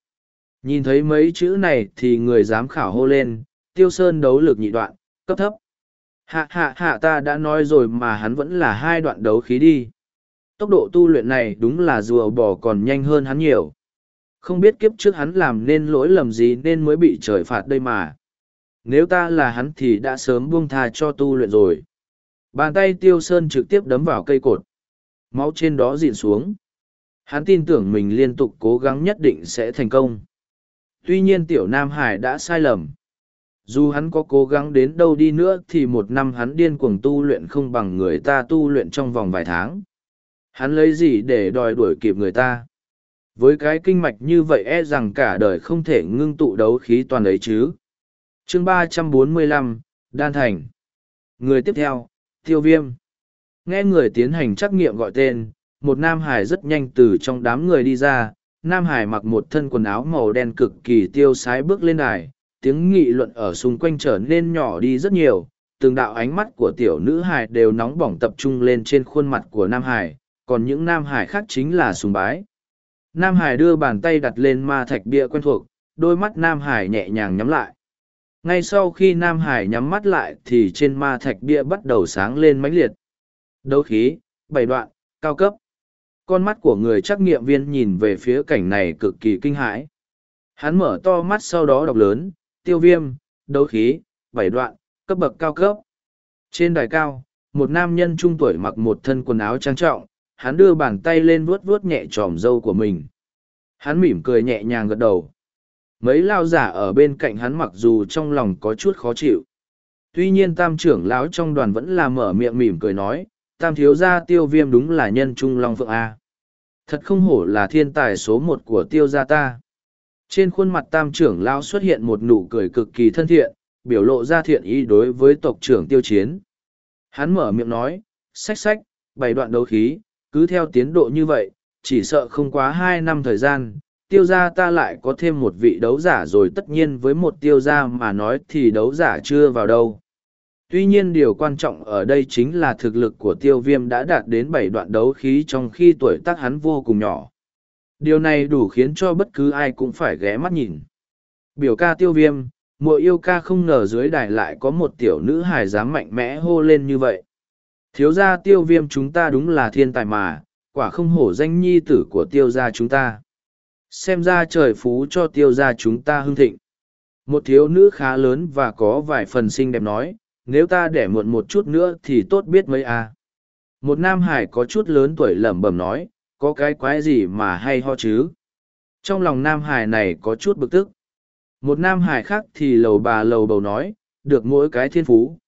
Nhìn thấy mấy chữ này thì người giám khảo hô lên, Tiêu Sơn đấu lực nhị đoạn, cấp thấp. Hạ hạ hạ ta đã nói rồi mà hắn vẫn là hai đoạn đấu khí đi. Tốc độ tu luyện này đúng là rùa bò còn nhanh hơn hắn nhiều. Không biết kiếp trước hắn làm nên lỗi lầm gì nên mới bị trời phạt đây mà. Nếu ta là hắn thì đã sớm buông tha cho tu luyện rồi. Bàn tay tiêu sơn trực tiếp đấm vào cây cột. Máu trên đó dịn xuống. Hắn tin tưởng mình liên tục cố gắng nhất định sẽ thành công. Tuy nhiên tiểu Nam Hải đã sai lầm. Dù hắn có cố gắng đến đâu đi nữa thì một năm hắn điên cuồng tu luyện không bằng người ta tu luyện trong vòng vài tháng. Hắn lấy gì để đòi đuổi kịp người ta? Với cái kinh mạch như vậy e rằng cả đời không thể ngưng tụ đấu khí toàn ấy chứ. Chương ba trăm bốn mươi lăm, đan thành. Người tiếp theo, tiêu viêm. Nghe người tiến hành trắc nghiệm gọi tên một nam hải rất nhanh từ trong đám người đi ra. Nam hải mặc một thân quần áo màu đen cực kỳ tiêu sái bước lên đài. Tiếng nghị luận ở xung quanh trở nên nhỏ đi rất nhiều. Từng đạo ánh mắt của tiểu nữ hải đều nóng bỏng tập trung lên trên khuôn mặt của nam hải. Còn những nam hải khác chính là sùng bái. Nam hải đưa bàn tay đặt lên ma thạch bia quen thuộc. Đôi mắt nam hải nhẹ nhàng nhắm lại. Ngay sau khi nam hải nhắm mắt lại thì trên ma thạch bia bắt đầu sáng lên mãnh liệt. Đấu khí, bảy đoạn, cao cấp con mắt của người trắc nghiệm viên nhìn về phía cảnh này cực kỳ kinh hãi hắn mở to mắt sau đó đọc lớn tiêu viêm, đấu khí, bảy đoạn, cấp bậc cao cấp. Trên đài cao, một nam nhân trung tuổi mặc một thân quần áo trang trọng, hắn đưa bàn tay lên vuốt vuốt nhẹ tròm râu của mình. Hắn mỉm cười nhẹ nhàng gật đầu. Mấy lao giả ở bên cạnh hắn mặc dù trong lòng có chút khó chịu. Tuy nhiên tam trưởng lão trong đoàn vẫn là mở miệng mỉm cười nói, tam thiếu gia tiêu viêm đúng là nhân trung long phượng A. Thật không hổ là thiên tài số một của tiêu gia ta. Trên khuôn mặt tam trưởng lão xuất hiện một nụ cười cực kỳ thân thiện, biểu lộ ra thiện ý đối với tộc trưởng tiêu chiến. Hắn mở miệng nói, sách sách, bảy đoạn đấu khí, cứ theo tiến độ như vậy, chỉ sợ không quá hai năm thời gian, tiêu gia ta lại có thêm một vị đấu giả rồi tất nhiên với một tiêu gia mà nói thì đấu giả chưa vào đâu. Tuy nhiên điều quan trọng ở đây chính là thực lực của tiêu viêm đã đạt đến bảy đoạn đấu khí trong khi tuổi tác hắn vô cùng nhỏ. Điều này đủ khiến cho bất cứ ai cũng phải ghé mắt nhìn. Biểu ca tiêu viêm, muội yêu ca không ngờ dưới đài lại có một tiểu nữ hài dám mạnh mẽ hô lên như vậy. Thiếu gia tiêu viêm chúng ta đúng là thiên tài mà, quả không hổ danh nhi tử của tiêu gia chúng ta. Xem ra trời phú cho tiêu gia chúng ta hưng thịnh. Một thiếu nữ khá lớn và có vài phần xinh đẹp nói, nếu ta để muộn một chút nữa thì tốt biết mấy à. Một nam hải có chút lớn tuổi lẩm bẩm nói, có cái quái gì mà hay ho chứ? Trong lòng nam hải này có chút bực tức. Một nam hải khác thì lầu bà lầu bầu nói được mỗi cái thiên phú.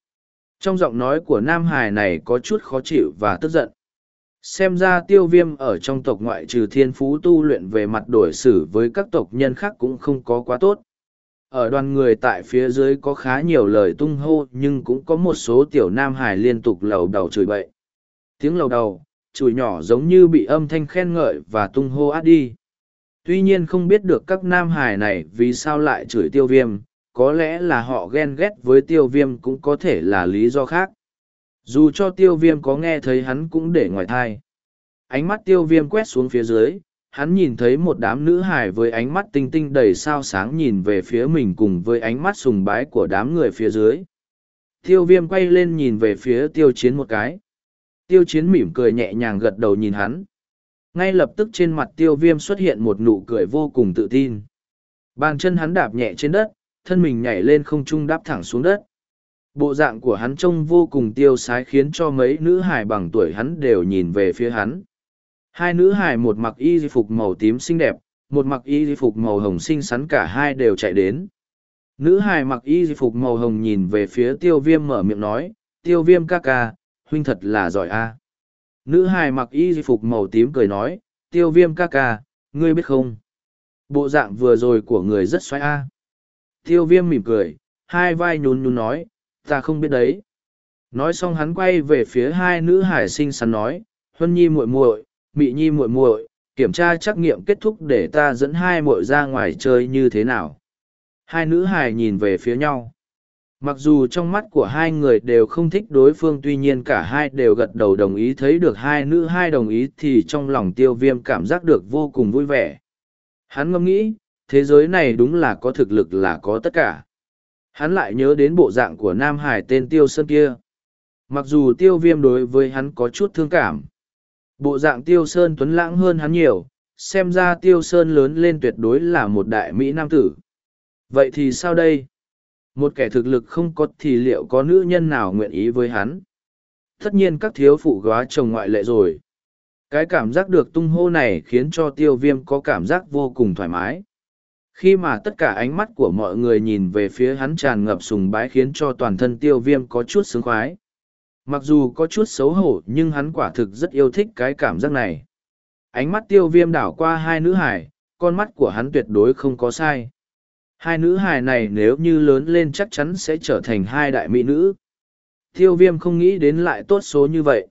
Trong giọng nói của nam hải này có chút khó chịu và tức giận. Xem ra tiêu viêm ở trong tộc ngoại trừ thiên phú tu luyện về mặt đổi xử với các tộc nhân khác cũng không có quá tốt ở đoàn người tại phía dưới có khá nhiều lời tung hô nhưng cũng có một số tiểu nam hải liên tục lầu đầu chửi bậy tiếng lầu đầu chùi nhỏ giống như bị âm thanh khen ngợi và tung hô át đi. Tuy nhiên không biết được các nam hải này vì sao lại chửi tiêu viêm, có lẽ là họ ghen ghét với tiêu viêm cũng có thể là lý do khác. Dù cho tiêu viêm có nghe thấy hắn cũng để ngoài thai. Ánh mắt tiêu viêm quét xuống phía dưới, hắn nhìn thấy một đám nữ hài với ánh mắt tinh tinh đầy sao sáng nhìn về phía mình cùng với ánh mắt sùng bái của đám người phía dưới. Tiêu viêm quay lên nhìn về phía tiêu chiến một cái. Tiêu chiến mỉm cười nhẹ nhàng gật đầu nhìn hắn. Ngay lập tức trên mặt tiêu viêm xuất hiện một nụ cười vô cùng tự tin. Bàn chân hắn đạp nhẹ trên đất, thân mình nhảy lên không trung đáp thẳng xuống đất. Bộ dạng của hắn trông vô cùng tiêu sái khiến cho mấy nữ hài bằng tuổi hắn đều nhìn về phía hắn hai nữ hài một mặc y phục màu tím xinh đẹp, một mặc y phục màu hồng xinh xắn cả hai đều chạy đến. Nữ hài mặc y phục màu hồng nhìn về phía tiêu viêm mở miệng nói, tiêu viêm ca ca, huynh thật là giỏi a. Nữ hài mặc y phục màu tím cười nói, tiêu viêm ca ca, ngươi biết không? Bộ dạng vừa rồi của người rất xoay a. Tiêu viêm mỉm cười, hai vai nhún nhún nói, ta không biết đấy. Nói xong hắn quay về phía hai nữ hải sinh xắn nói, huân nhi muội muội mị nhi muội muội, kiểm tra trắc nghiệm kết thúc để ta dẫn hai muội ra ngoài chơi như thế nào. Hai nữ hài nhìn về phía nhau. Mặc dù trong mắt của hai người đều không thích đối phương, tuy nhiên cả hai đều gật đầu đồng ý, thấy được hai nữ hai đồng ý thì trong lòng tiêu viêm cảm giác được vô cùng vui vẻ. Hắn ngẫm nghĩ, thế giới này đúng là có thực lực là có tất cả. Hắn lại nhớ đến bộ dạng của nam hải tên tiêu sơn kia. Mặc dù tiêu viêm đối với hắn có chút thương cảm bộ dạng tiêu sơn tuấn lãng hơn hắn nhiều, xem ra tiêu sơn lớn lên tuyệt đối là một đại mỹ nam tử. Vậy thì sao đây? Một kẻ thực lực không có thì liệu có nữ nhân nào nguyện ý với hắn? Tất nhiên các thiếu phụ góa chồng ngoại lệ rồi. Cái cảm giác được tung hô này khiến cho tiêu viêm có cảm giác vô cùng thoải mái. Khi mà tất cả ánh mắt của mọi người nhìn về phía hắn tràn ngập sùng bái khiến cho toàn thân tiêu viêm có chút sướng khoái mặc dù có chút xấu hổ, nhưng hắn quả thực rất yêu thích cái cảm giác này. Ánh mắt tiêu viêm đảo qua hai nữ hải con mắt của hắn tuyệt đối không có sai. Hai nữ hải này nếu như lớn lên chắc chắn sẽ trở thành hai đại mỹ nữ. Tiêu viêm không nghĩ đến lại tốt số như vậy.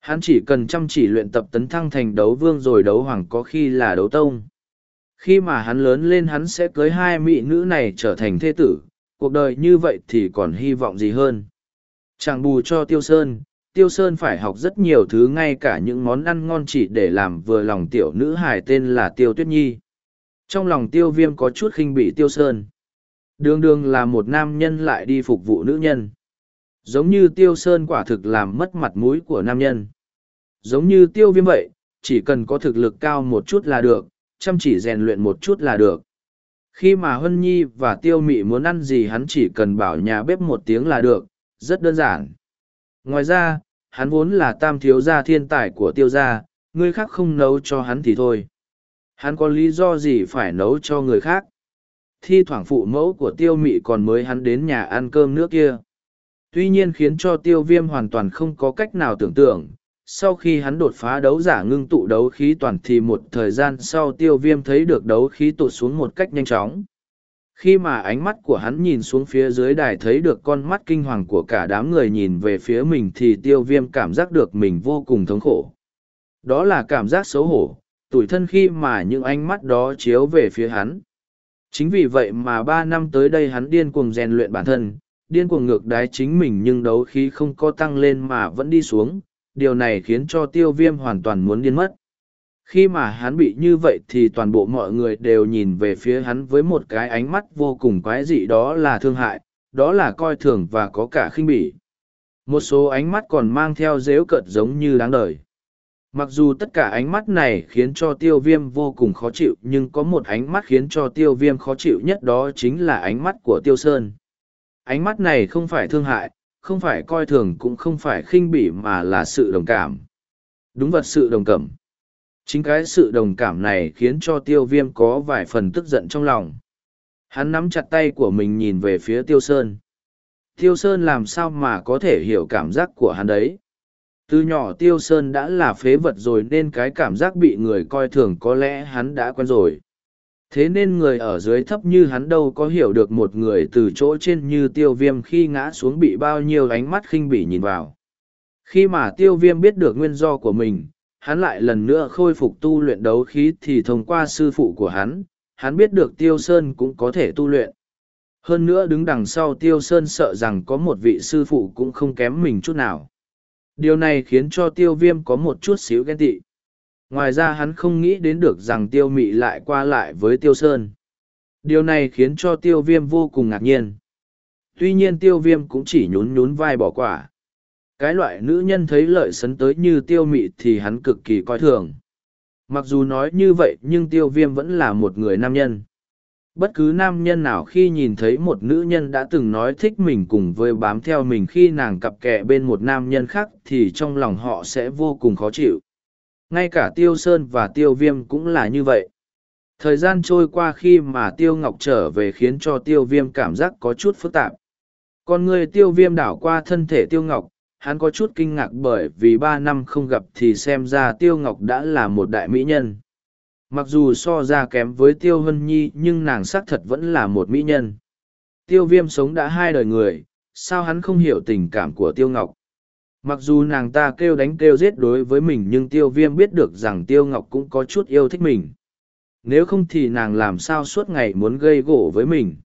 Hắn chỉ cần chăm chỉ luyện tập tấn thăng thành đấu vương rồi đấu hoàng có khi là đấu tông. Khi mà hắn lớn lên hắn sẽ cưới hai mỹ nữ này trở thành thê tử. Cuộc đời như vậy thì còn hy vọng gì hơn? Chẳng bù cho tiêu sơn tiêu sơn phải học rất nhiều thứ ngay cả những món ăn ngon chỉ để làm vừa lòng tiểu nữ hài tên là tiêu tuyết nhi. Trong lòng tiêu viêm có chút khinh bị tiêu sơn. Đường đường là một nam nhân lại đi phục vụ nữ nhân. Giống như tiêu sơn quả thực làm mất mặt mũi của nam nhân. Giống như tiêu viêm vậy, chỉ cần có thực lực cao một chút là được, chăm chỉ rèn luyện một chút là được. Khi mà hân nhi và tiêu mị muốn ăn gì hắn chỉ cần bảo nhà bếp một tiếng là được rất đơn giản. Ngoài ra, hắn vốn là tam thiếu gia thiên tài của tiêu gia, người khác không nấu cho hắn thì thôi. Hắn có lý do gì phải nấu cho người khác? Thi thoảng phụ mẫu của tiêu mị còn mới hắn đến nhà ăn cơm nước kia. Tuy nhiên khiến cho tiêu viêm hoàn toàn không có cách nào tưởng tượng, sau khi hắn đột phá đấu giả ngưng tụ đấu khí toàn thì một thời gian sau tiêu viêm thấy được đấu khí tụt xuống một cách nhanh chóng khi mà ánh mắt của hắn nhìn xuống phía dưới đài thấy được con mắt kinh hoàng của cả đám người nhìn về phía mình thì tiêu viêm cảm giác được mình vô cùng thống khổ. Đó là cảm giác xấu hổ, tủi thân khi mà những ánh mắt đó chiếu về phía hắn. Chính vì vậy mà ba năm tới đây hắn điên cuồng rèn luyện bản thân, điên cuồng ngược đái chính mình nhưng đấu khí không có tăng lên mà vẫn đi xuống. Điều này khiến cho tiêu viêm hoàn toàn muốn điên mất khi mà hắn bị như vậy thì toàn bộ mọi người đều nhìn về phía hắn với một cái ánh mắt vô cùng quái dị đó là thương hại, đó là coi thường và có cả khinh bỉ. Một số ánh mắt còn mang theo dếu cợt giống như đáng đời. Mặc dù tất cả ánh mắt này khiến cho tiêu viêm vô cùng khó chịu, nhưng có một ánh mắt khiến cho tiêu viêm khó chịu nhất đó chính là ánh mắt của tiêu sơn. Ánh mắt này không phải thương hại, không phải coi thường cũng không phải khinh bỉ mà là sự đồng cảm. Đúng vật sự đồng cảm chính cái sự đồng cảm này khiến cho tiêu viêm có vài phần tức giận trong lòng. Hắn nắm chặt tay của mình nhìn về phía tiêu sơn. Tiêu sơn làm sao mà có thể hiểu cảm giác của hắn đấy? Từ nhỏ tiêu sơn đã là phế vật rồi nên cái cảm giác bị người coi thường có lẽ hắn đã quen rồi. Thế nên người ở dưới thấp như hắn đâu có hiểu được một người từ chỗ trên như tiêu viêm khi ngã xuống bị bao nhiêu ánh mắt khinh bỉ nhìn vào. Khi mà tiêu viêm biết được nguyên do của mình hắn lại lần nữa khôi phục tu luyện đấu khí thì thông qua sư phụ của hắn hắn biết được tiêu sơn cũng có thể tu luyện. Hơn nữa đứng đằng sau tiêu sơn sợ rằng có một vị sư phụ cũng không kém mình chút nào. Điều này khiến cho tiêu viêm có một chút xíu ghen tị. Ngoài ra hắn không nghĩ đến được rằng tiêu mị lại qua lại với tiêu sơn. Điều này khiến cho tiêu viêm vô cùng ngạc nhiên. Tuy nhiên tiêu viêm cũng chỉ nhún nhún vai bỏ quả cái loại nữ nhân thấy lợi sấn tới như tiêu mị thì hắn cực kỳ coi thường. Mặc dù nói như vậy nhưng tiêu viêm vẫn là một người nam nhân. Bất cứ nam nhân nào khi nhìn thấy một nữ nhân đã từng nói thích mình cùng với bám theo mình khi nàng cặp kẹ bên một nam nhân khác thì trong lòng họ sẽ vô cùng khó chịu. Ngay cả tiêu sơn và tiêu viêm cũng là như vậy. Thời gian trôi qua khi mà tiêu ngọc trở về khiến cho tiêu viêm cảm giác có chút phức tạp. Con người tiêu viêm đảo qua thân thể tiêu ngọc hắn có chút kinh ngạc bởi vì ba năm không gặp thì xem ra tiêu ngọc đã là một đại mỹ nhân. Mặc dù so ra kém với tiêu hân nhi, nhưng nàng xác thật vẫn là một mỹ nhân. Tiêu viêm sống đã hai đời người, sao hắn không hiểu tình cảm của tiêu ngọc? Mặc dù nàng ta kêu đánh kêu giết đối với mình, nhưng tiêu viêm biết được rằng tiêu ngọc cũng có chút yêu thích mình. Nếu không thì nàng làm sao suốt ngày muốn gây gỗ với mình?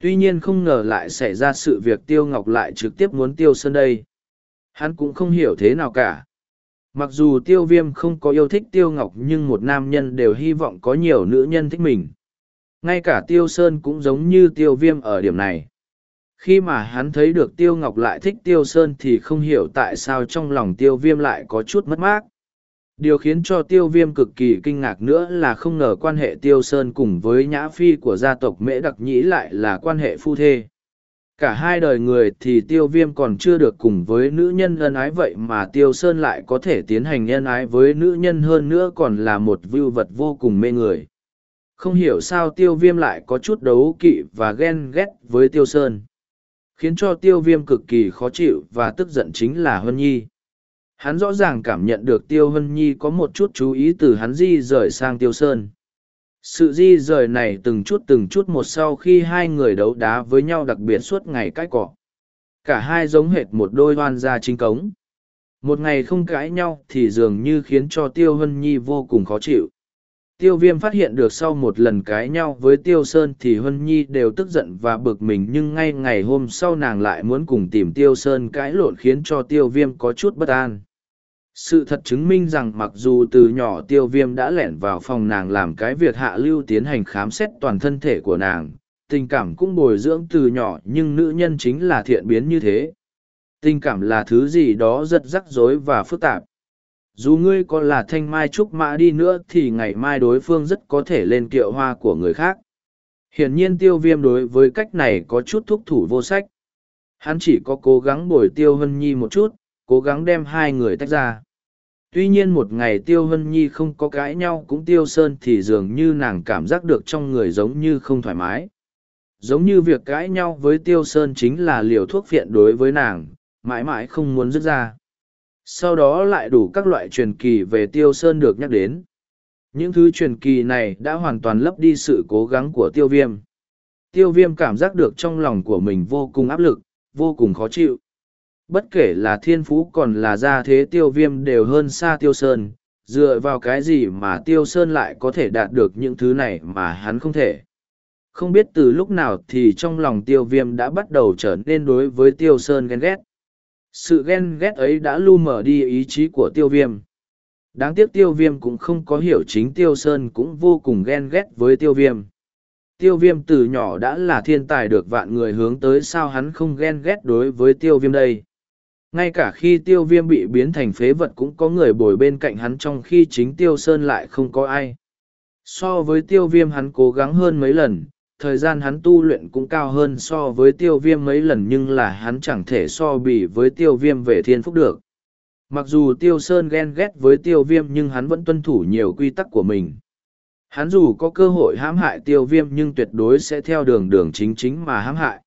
Tuy nhiên không ngờ lại xảy ra sự việc tiêu ngọc lại trực tiếp muốn tiêu sơn đây hắn cũng không hiểu thế nào cả. Mặc dù tiêu viêm không có yêu thích tiêu ngọc nhưng một nam nhân đều hy vọng có nhiều nữ nhân thích mình. Ngay cả tiêu sơn cũng giống như tiêu viêm ở điểm này. Khi mà hắn thấy được tiêu ngọc lại thích tiêu sơn thì không hiểu tại sao trong lòng tiêu viêm lại có chút mất mát. Điều khiến cho tiêu viêm cực kỳ kinh ngạc nữa là không ngờ quan hệ tiêu sơn cùng với nhã phi của gia tộc mễ đặc nhĩ lại là quan hệ phu thê cả hai đời người thì tiêu viêm còn chưa được cùng với nữ nhân ân ái vậy mà tiêu sơn lại có thể tiến hành ân ái với nữ nhân hơn nữa còn là một vưu vật vô cùng mê người. Không hiểu sao tiêu viêm lại có chút đấu kỵ và ghen ghét với tiêu sơn. Khiến cho tiêu viêm cực kỳ khó chịu và tức giận chính là hân nhi. Hắn rõ ràng cảm nhận được tiêu hân nhi có một chút chú ý từ hắn di rời sang tiêu sơn sự di rời này từng chút từng chút một sau khi hai người đấu đá với nhau đặc biệt suốt ngày cãi cọ. Cả hai giống hệt một đôi oan gia chính cống. Một ngày không cãi nhau thì dường như khiến cho tiêu hân nhi vô cùng khó chịu. Tiêu viêm phát hiện được sau một lần cãi nhau với tiêu sơn thì hân nhi đều tức giận và bực mình nhưng ngay ngày hôm sau nàng lại muốn cùng tìm tiêu sơn cãi lộn khiến cho tiêu viêm có chút bất an sự thật chứng minh rằng mặc dù từ nhỏ tiêu viêm đã lẻn vào phòng nàng làm cái việc hạ lưu tiến hành khám xét toàn thân thể của nàng, tình cảm cũng bồi dưỡng từ nhỏ nhưng nữ nhân chính là thiện biến như thế. Tình cảm là thứ gì đó rất rắc rối và phức tạp. Dù ngươi có là thanh mai trúc mã đi nữa thì ngày mai đối phương rất có thể lên kiệu hoa của người khác. Hiển nhiên tiêu viêm đối với cách này có chút thúc thủ vô sách. Hắn chỉ có cố gắng bồi tiêu hân nhi một chút, cố gắng đem hai người tách ra tuy nhiên một ngày tiêu hân nhi không có cãi nhau cũng tiêu sơn thì dường như nàng cảm giác được trong người giống như không thoải mái. Giống như việc cãi nhau với tiêu sơn chính là liều thuốc phiện đối với nàng, mãi mãi không muốn dứt ra. Sau đó lại đủ các loại truyền kỳ về tiêu sơn được nhắc đến. Những thứ truyền kỳ này đã hoàn toàn lấp đi sự cố gắng của tiêu viêm. Tiêu viêm cảm giác được trong lòng của mình vô cùng áp lực, vô cùng khó chịu bất kể là thiên phú còn là gia thế tiêu viêm đều hơn xa tiêu sơn, dựa vào cái gì mà tiêu sơn lại có thể đạt được những thứ này mà hắn không thể. Không biết từ lúc nào thì trong lòng tiêu viêm đã bắt đầu trở nên đối với tiêu sơn ghen ghét. Sự ghen ghét ấy đã lu mở đi ý chí của tiêu viêm. Đáng tiếc tiêu viêm cũng không có hiểu chính tiêu sơn cũng vô cùng ghen ghét với tiêu viêm. Tiêu viêm từ nhỏ đã là thiên tài được vạn người hướng tới sao hắn không ghen ghét đối với tiêu viêm đây? Ngay cả khi tiêu viêm bị biến thành phế vật cũng có người bồi bên cạnh hắn trong khi chính tiêu sơn lại không có ai. So với tiêu viêm hắn cố gắng hơn mấy lần, thời gian hắn tu luyện cũng cao hơn so với tiêu viêm mấy lần nhưng là hắn chẳng thể so bì với tiêu viêm về thiên phúc được. Mặc dù tiêu sơn ghen ghét với tiêu viêm nhưng hắn vẫn tuân thủ nhiều quy tắc của mình. Hắn dù có cơ hội hãm hại tiêu viêm nhưng tuyệt đối sẽ theo đường đường chính chính mà hãm hại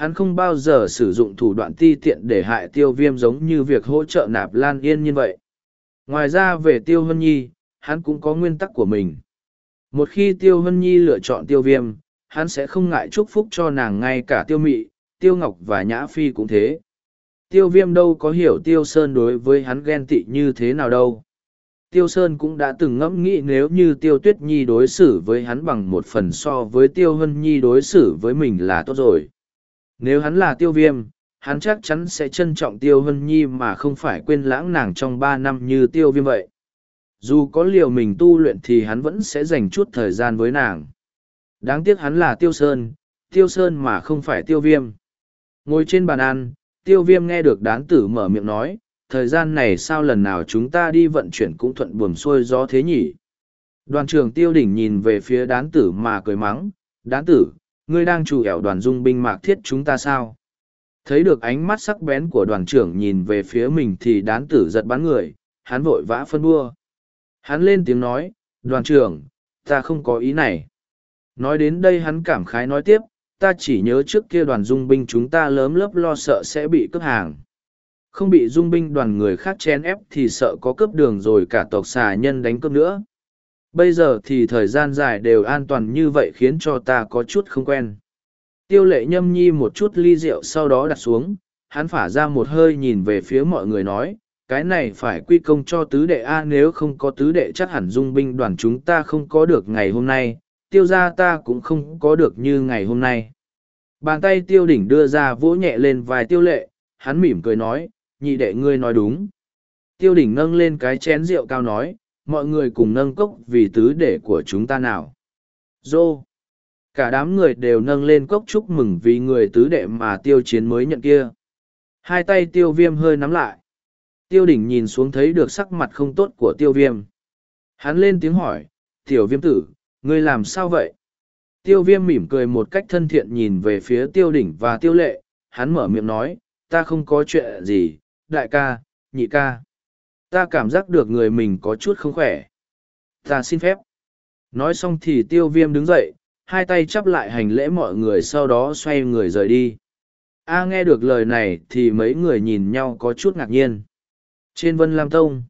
hắn không bao giờ sử dụng thủ đoạn ti tiện để hại tiêu viêm giống như việc hỗ trợ nạp lan yên như vậy. Ngoài ra về tiêu hân nhi, hắn cũng có nguyên tắc của mình. Một khi tiêu hân nhi lựa chọn tiêu viêm, hắn sẽ không ngại chúc phúc cho nàng ngay cả tiêu mị, tiêu ngọc và nhã phi cũng thế. Tiêu viêm đâu có hiểu tiêu sơn đối với hắn ghen tị như thế nào đâu. Tiêu sơn cũng đã từng ngẫm nghĩ nếu như tiêu tuyết nhi đối xử với hắn bằng một phần so với tiêu hân nhi đối xử với mình là tốt rồi nếu hắn là tiêu viêm, hắn chắc chắn sẽ trân trọng tiêu hân nhi mà không phải quên lãng nàng trong ba năm như tiêu viêm vậy. Dù có liều mình tu luyện thì hắn vẫn sẽ dành chút thời gian với nàng. Đáng tiếc hắn là tiêu sơn, tiêu sơn mà không phải tiêu viêm. Ngồi trên bàn ăn, tiêu viêm nghe được đán tử mở miệng nói, thời gian này sao lần nào chúng ta đi vận chuyển cũng thuận buồm xuôi gió thế nhỉ? Đoàn trưởng tiêu đỉnh nhìn về phía đán tử mà cười mắng, đán tử, ngươi đang chủ ẻo đoàn dung binh mạc thiết chúng ta sao? Thấy được ánh mắt sắc bén của đoàn trưởng nhìn về phía mình thì đán tử giật bắn người, hắn vội vã phân đua hắn lên tiếng nói, đoàn trưởng, ta không có ý này. Nói đến đây hắn cảm khái nói tiếp, ta chỉ nhớ trước kia đoàn dung binh chúng ta lớn lớp lo sợ sẽ bị cướp hàng. Không bị dung binh đoàn người khác chen ép thì sợ có cướp đường rồi cả tộc xà nhân đánh cướp nữa. Bây giờ thì thời gian dài đều an toàn như vậy khiến cho ta có chút không quen. Tiêu lệ nhâm nhi một chút ly rượu sau đó đặt xuống, hắn phả ra một hơi nhìn về phía mọi người nói, cái này phải quy công cho tứ đệ A nếu không có tứ đệ chắc hẳn dung binh đoàn chúng ta không có được ngày hôm nay, tiêu ra ta cũng không có được như ngày hôm nay. Bàn tay tiêu đỉnh đưa ra vỗ nhẹ lên vài tiêu lệ, hắn mỉm cười nói, nhị đệ ngươi nói đúng. Tiêu đỉnh nâng lên cái chén rượu cao nói, mọi người cùng nâng cốc vì tứ đệ của chúng ta nào. Dô! Cả đám người đều nâng lên cốc chúc mừng vì người tứ đệ mà tiêu chiến mới nhận kia. Hai tay tiêu viêm hơi nắm lại. Tiêu đỉnh nhìn xuống thấy được sắc mặt không tốt của tiêu viêm. Hắn lên tiếng hỏi, tiểu viêm tử, ngươi làm sao vậy? Tiêu viêm mỉm cười một cách thân thiện nhìn về phía tiêu đỉnh và tiêu lệ, hắn mở miệng nói, ta không có chuyện gì, đại ca, nhị ca. Ta cảm giác được người mình có chút không khỏe. Ta xin phép. Nói xong thì tiêu viêm đứng dậy, hai tay chắp lại hành lễ mọi người sau đó xoay người rời đi. A nghe được lời này thì mấy người nhìn nhau có chút ngạc nhiên. Trên Vân Lam Tông,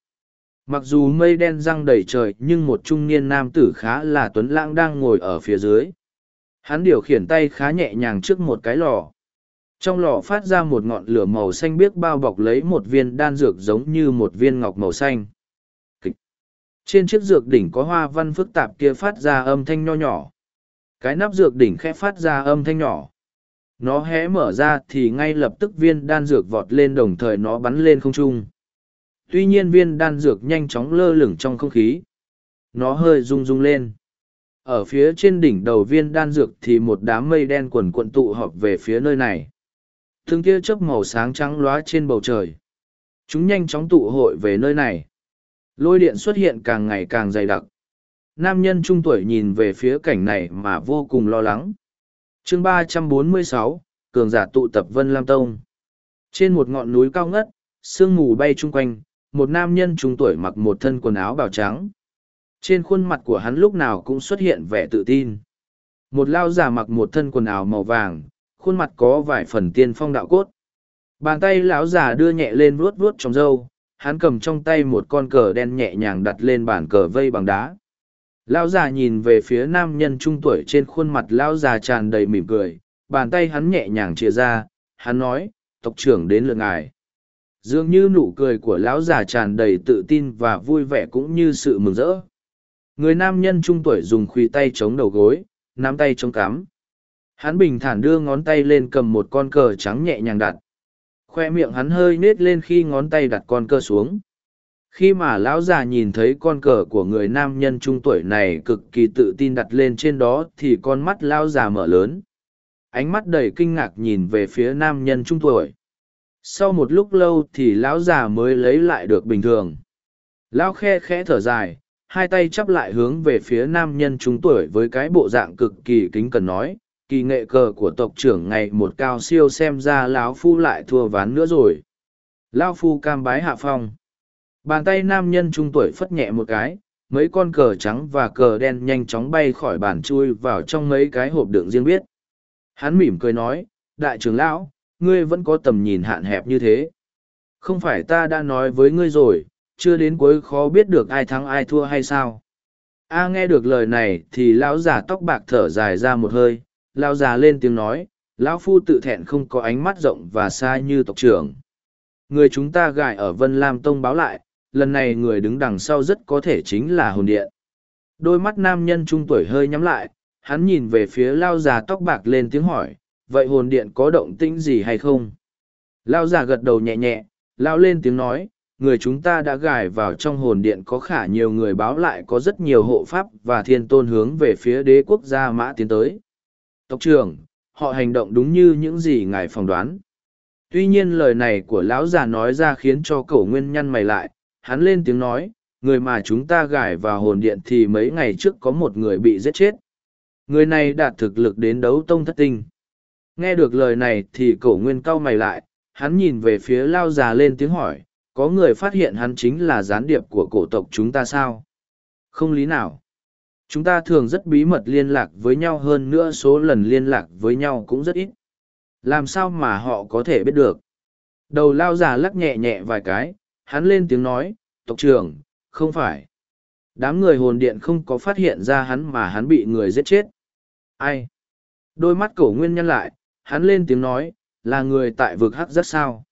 mặc dù mây đen răng đầy trời nhưng một trung niên nam tử khá là tuấn lãng đang ngồi ở phía dưới. Hắn điều khiển tay khá nhẹ nhàng trước một cái lò. Trong lò phát ra một ngọn lửa màu xanh biếc bao bọc lấy một viên đan dược giống như một viên ngọc màu xanh. Kịch. Trên chiếc dược đỉnh có hoa văn phức tạp kia phát ra âm thanh nho nhỏ. Cái nắp dược đỉnh khẽ phát ra âm thanh nhỏ. Nó hé mở ra thì ngay lập tức viên đan dược vọt lên đồng thời nó bắn lên không trung. Tuy nhiên viên đan dược nhanh chóng lơ lửng trong không khí. Nó hơi rung rung lên ở phía trên đỉnh đầu viên đan dược thì một đám mây đen quần quận tụ họp về phía nơi này thương tia chớp màu sáng trắng lóa trên bầu trời. Chúng nhanh chóng tụ hội về nơi này. Lôi điện xuất hiện càng ngày càng dày đặc. Nam nhân trung tuổi nhìn về phía cảnh này mà vô cùng lo lắng. Chương ba trăm bốn mươi sáu cường giả tụ tập vân lam tông. Trên một ngọn núi cao ngất sương mù bay chung quanh một nam nhân trung tuổi mặc một thân quần áo bào trắng. Trên khuôn mặt của hắn lúc nào cũng xuất hiện vẻ tự tin. Một lao giả mặc một thân quần áo màu vàng, khuôn mặt có vài phần tiên phong đạo cốt. Bàn tay lão già đưa nhẹ lên vuốt vuốt trong râu, hắn cầm trong tay một con cờ đen nhẹ nhàng đặt lên bàn cờ vây bằng đá. Lão già nhìn về phía nam nhân trung tuổi trên khuôn mặt lão già tràn đầy mỉm cười, bàn tay hắn nhẹ nhàng chia ra, hắn nói, tộc trưởng đến lượt ngài. Dường như nụ cười của lão già tràn đầy tự tin và vui vẻ cũng như sự mừng rỡ. Người nam nhân trung tuổi dùng khuy tay chống đầu gối, nắm tay chống cắm. Hắn bình thản đưa ngón tay lên cầm một con cờ trắng nhẹ nhàng đặt. Khoe miệng hắn hơi nết lên khi ngón tay đặt con cờ xuống. Khi mà lão già nhìn thấy con cờ của người nam nhân trung tuổi này cực kỳ tự tin đặt lên trên đó thì con mắt lão già mở lớn. Ánh mắt đầy kinh ngạc nhìn về phía nam nhân trung tuổi. Sau một lúc lâu thì lão già mới lấy lại được bình thường. Lão khe khẽ thở dài, hai tay chắp lại hướng về phía nam nhân trung tuổi với cái bộ dạng cực kỳ kính cần nói kỳ nghệ cờ của tộc trưởng ngày một cao siêu xem ra lão phu lại thua ván nữa rồi. Lão phu cam bái hạ phong. Bàn tay nam nhân trung tuổi phất nhẹ một cái, mấy con cờ trắng và cờ đen nhanh chóng bay khỏi bàn chui vào trong mấy cái hộp đựng riêng biết. Hắn mỉm cười nói, đại trưởng lão, ngươi vẫn có tầm nhìn hạn hẹp như thế. Không phải ta đã nói với ngươi rồi, chưa đến cuối khó biết được ai thắng ai thua hay sao. A nghe được lời này thì lão giả tóc bạc thở dài ra một hơi lão già lên tiếng nói, lão phu tự thẹn không có ánh mắt rộng và xa như tộc trưởng. Người chúng ta gài ở vân lam tông báo lại, lần này người đứng đằng sau rất có thể chính là hồn điện. Đôi mắt nam nhân trung tuổi hơi nhắm lại, hắn nhìn về phía lao già tóc bạc lên tiếng hỏi, vậy hồn điện có động tĩnh gì hay không? Lao già gật đầu nhẹ nhẹ, lao lên tiếng nói, người chúng ta đã gài vào trong hồn điện có khả nhiều người báo lại có rất nhiều hộ pháp và thiên tôn hướng về phía đế quốc gia mã tiến tới. Tộc trưởng, họ hành động đúng như những gì ngài phỏng đoán. Tuy nhiên lời này của lão già nói ra khiến cho cậu nguyên nhăn mày lại, hắn lên tiếng nói, người mà chúng ta gài vào hồn điện thì mấy ngày trước có một người bị giết chết. Người này đạt thực lực đến đấu tông thất tinh. Nghe được lời này thì cậu nguyên cau mày lại, hắn nhìn về phía lao già lên tiếng hỏi, có người phát hiện hắn chính là gián điệp của cổ tộc chúng ta sao? Không lý nào. Chúng ta thường rất bí mật liên lạc với nhau hơn nữa số lần liên lạc với nhau cũng rất ít. Làm sao mà họ có thể biết được? Đầu lao già lắc nhẹ nhẹ vài cái, hắn lên tiếng nói, tộc trưởng, không phải. Đám người hồn điện không có phát hiện ra hắn mà hắn bị người giết chết. Ai? Đôi mắt cổ nguyên nhân lại, hắn lên tiếng nói, là người tại vực hắc rất sao.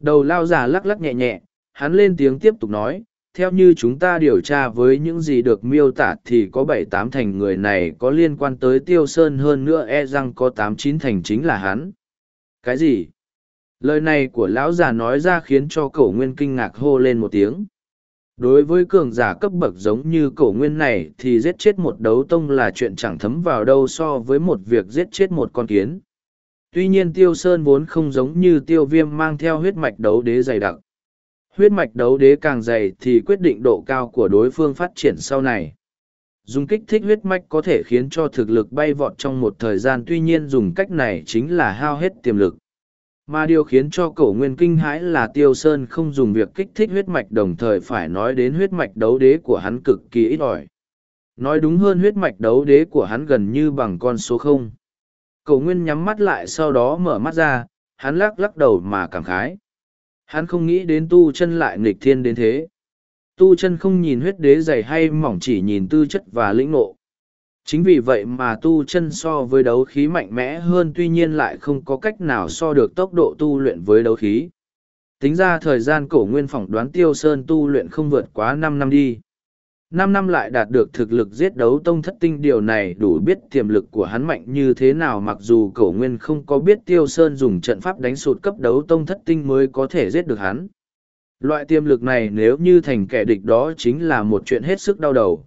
Đầu lao giả lắc lắc nhẹ nhẹ, hắn lên tiếng tiếp tục nói, theo như chúng ta điều tra với những gì được miêu tả thì có bảy tám thành người này có liên quan tới tiêu sơn hơn nữa e rằng có tám chín thành chính là hắn. Cái gì? Lời này của lão già nói ra khiến cho Cổ nguyên kinh ngạc hô lên một tiếng. Đối với cường giả cấp bậc giống như cổ nguyên này thì giết chết một đấu tông là chuyện chẳng thấm vào đâu so với một việc giết chết một con kiến. Tuy nhiên tiêu sơn vốn không giống như tiêu viêm mang theo huyết mạch đấu đế dày đặc huyết mạch đấu đế càng dày thì quyết định độ cao của đối phương phát triển sau này. Dùng kích thích huyết mạch có thể khiến cho thực lực bay vọt trong một thời gian, tuy nhiên dùng cách này chính là hao hết tiềm lực. Mà điều khiến cho cổ nguyên kinh hãi là tiêu sơn không dùng việc kích thích huyết mạch đồng thời phải nói đến huyết mạch đấu đế của hắn cực kỳ ít ỏi. Nói đúng hơn, huyết mạch đấu đế của hắn gần như bằng con số không. Cổ nguyên nhắm mắt lại sau đó mở mắt ra, hắn lắc lắc đầu mà cảm khái. Hắn không nghĩ đến tu chân lại nghịch thiên đến thế. Tu chân không nhìn huyết đế dày hay mỏng chỉ nhìn tư chất và lĩnh ngộ. Chính vì vậy mà tu chân so với đấu khí mạnh mẽ hơn tuy nhiên lại không có cách nào so được tốc độ tu luyện với đấu khí. Tính ra thời gian cổ nguyên phỏng đoán tiêu sơn tu luyện không vượt quá năm năm đi năm năm lại đạt được thực lực giết đấu tông thất tinh, điều này đủ biết tiềm lực của hắn mạnh như thế nào, mặc dù Cổ nguyên không có biết tiêu sơn dùng trận pháp đánh sụt cấp đấu tông thất tinh mới có thể giết được hắn. Loại tiềm lực này nếu như thành kẻ địch đó chính là một chuyện hết sức đau đầu.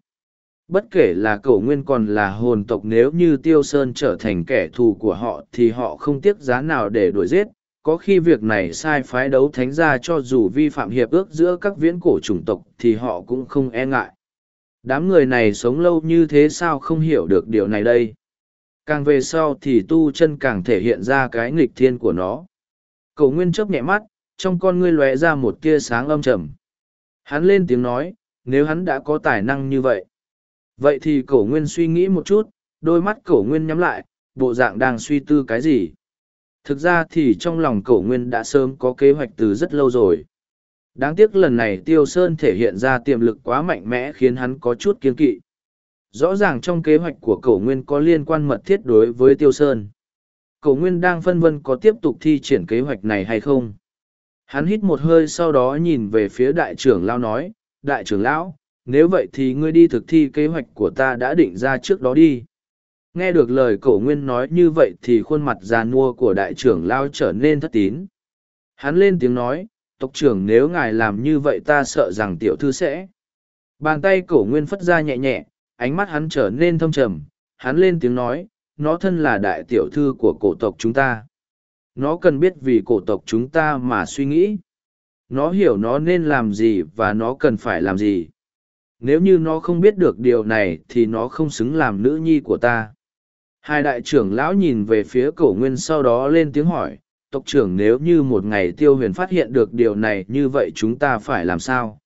Bất kể là Cổ nguyên còn là hồn tộc, nếu như tiêu sơn trở thành kẻ thù của họ thì họ không tiếc giá nào để đuổi giết. Có khi việc này sai phái đấu thánh ra cho dù vi phạm hiệp ước giữa các viễn cổ chủng tộc thì họ cũng không e ngại đám người này sống lâu như thế sao không hiểu được điều này đây? Càng về sau thì tu chân càng thể hiện ra cái nghịch thiên của nó. Cầu nguyên chớp nhẹ mắt, trong con ngươi lóe ra một tia sáng âm trầm. Hắn lên tiếng nói, nếu hắn đã có tài năng như vậy. Vậy thì cổ nguyên suy nghĩ một chút, đôi mắt cổ nguyên nhắm lại, bộ dạng đang suy tư cái gì? Thực ra thì trong lòng cổ nguyên đã sớm có kế hoạch từ rất lâu rồi. Đáng tiếc lần này Tiêu Sơn thể hiện ra tiềm lực quá mạnh mẽ khiến hắn có chút kiên kỵ. Rõ ràng trong kế hoạch của Cổ Nguyên có liên quan mật thiết đối với Tiêu Sơn. Cổ Nguyên đang phân vân có tiếp tục thi triển kế hoạch này hay không. Hắn hít một hơi sau đó nhìn về phía đại trưởng lão nói, đại trưởng lão, nếu vậy thì ngươi đi thực thi kế hoạch của ta đã định ra trước đó đi. Nghe được lời cổ nguyên nói như vậy thì khuôn mặt già nua của đại trưởng lao trở nên thất tín. Hắn lên tiếng nói, tộc trưởng nếu ngài làm như vậy ta sợ rằng tiểu thư sẽ. Bàn tay cổ nguyên phất ra nhẹ nhẹ, ánh mắt hắn trở nên thâm trầm, hắn lên tiếng nói, nó thân là đại tiểu thư của cổ tộc chúng ta. Nó cần biết vì cổ tộc chúng ta mà suy nghĩ. Nó hiểu nó nên làm gì và nó cần phải làm gì. Nếu như nó không biết được điều này thì nó không xứng làm nữ nhi của ta. Hai đại trưởng lão nhìn về phía cổ nguyên sau đó lên tiếng hỏi tộc trưởng nếu như một ngày tiêu huyền phát hiện được điều này như vậy chúng ta phải làm sao?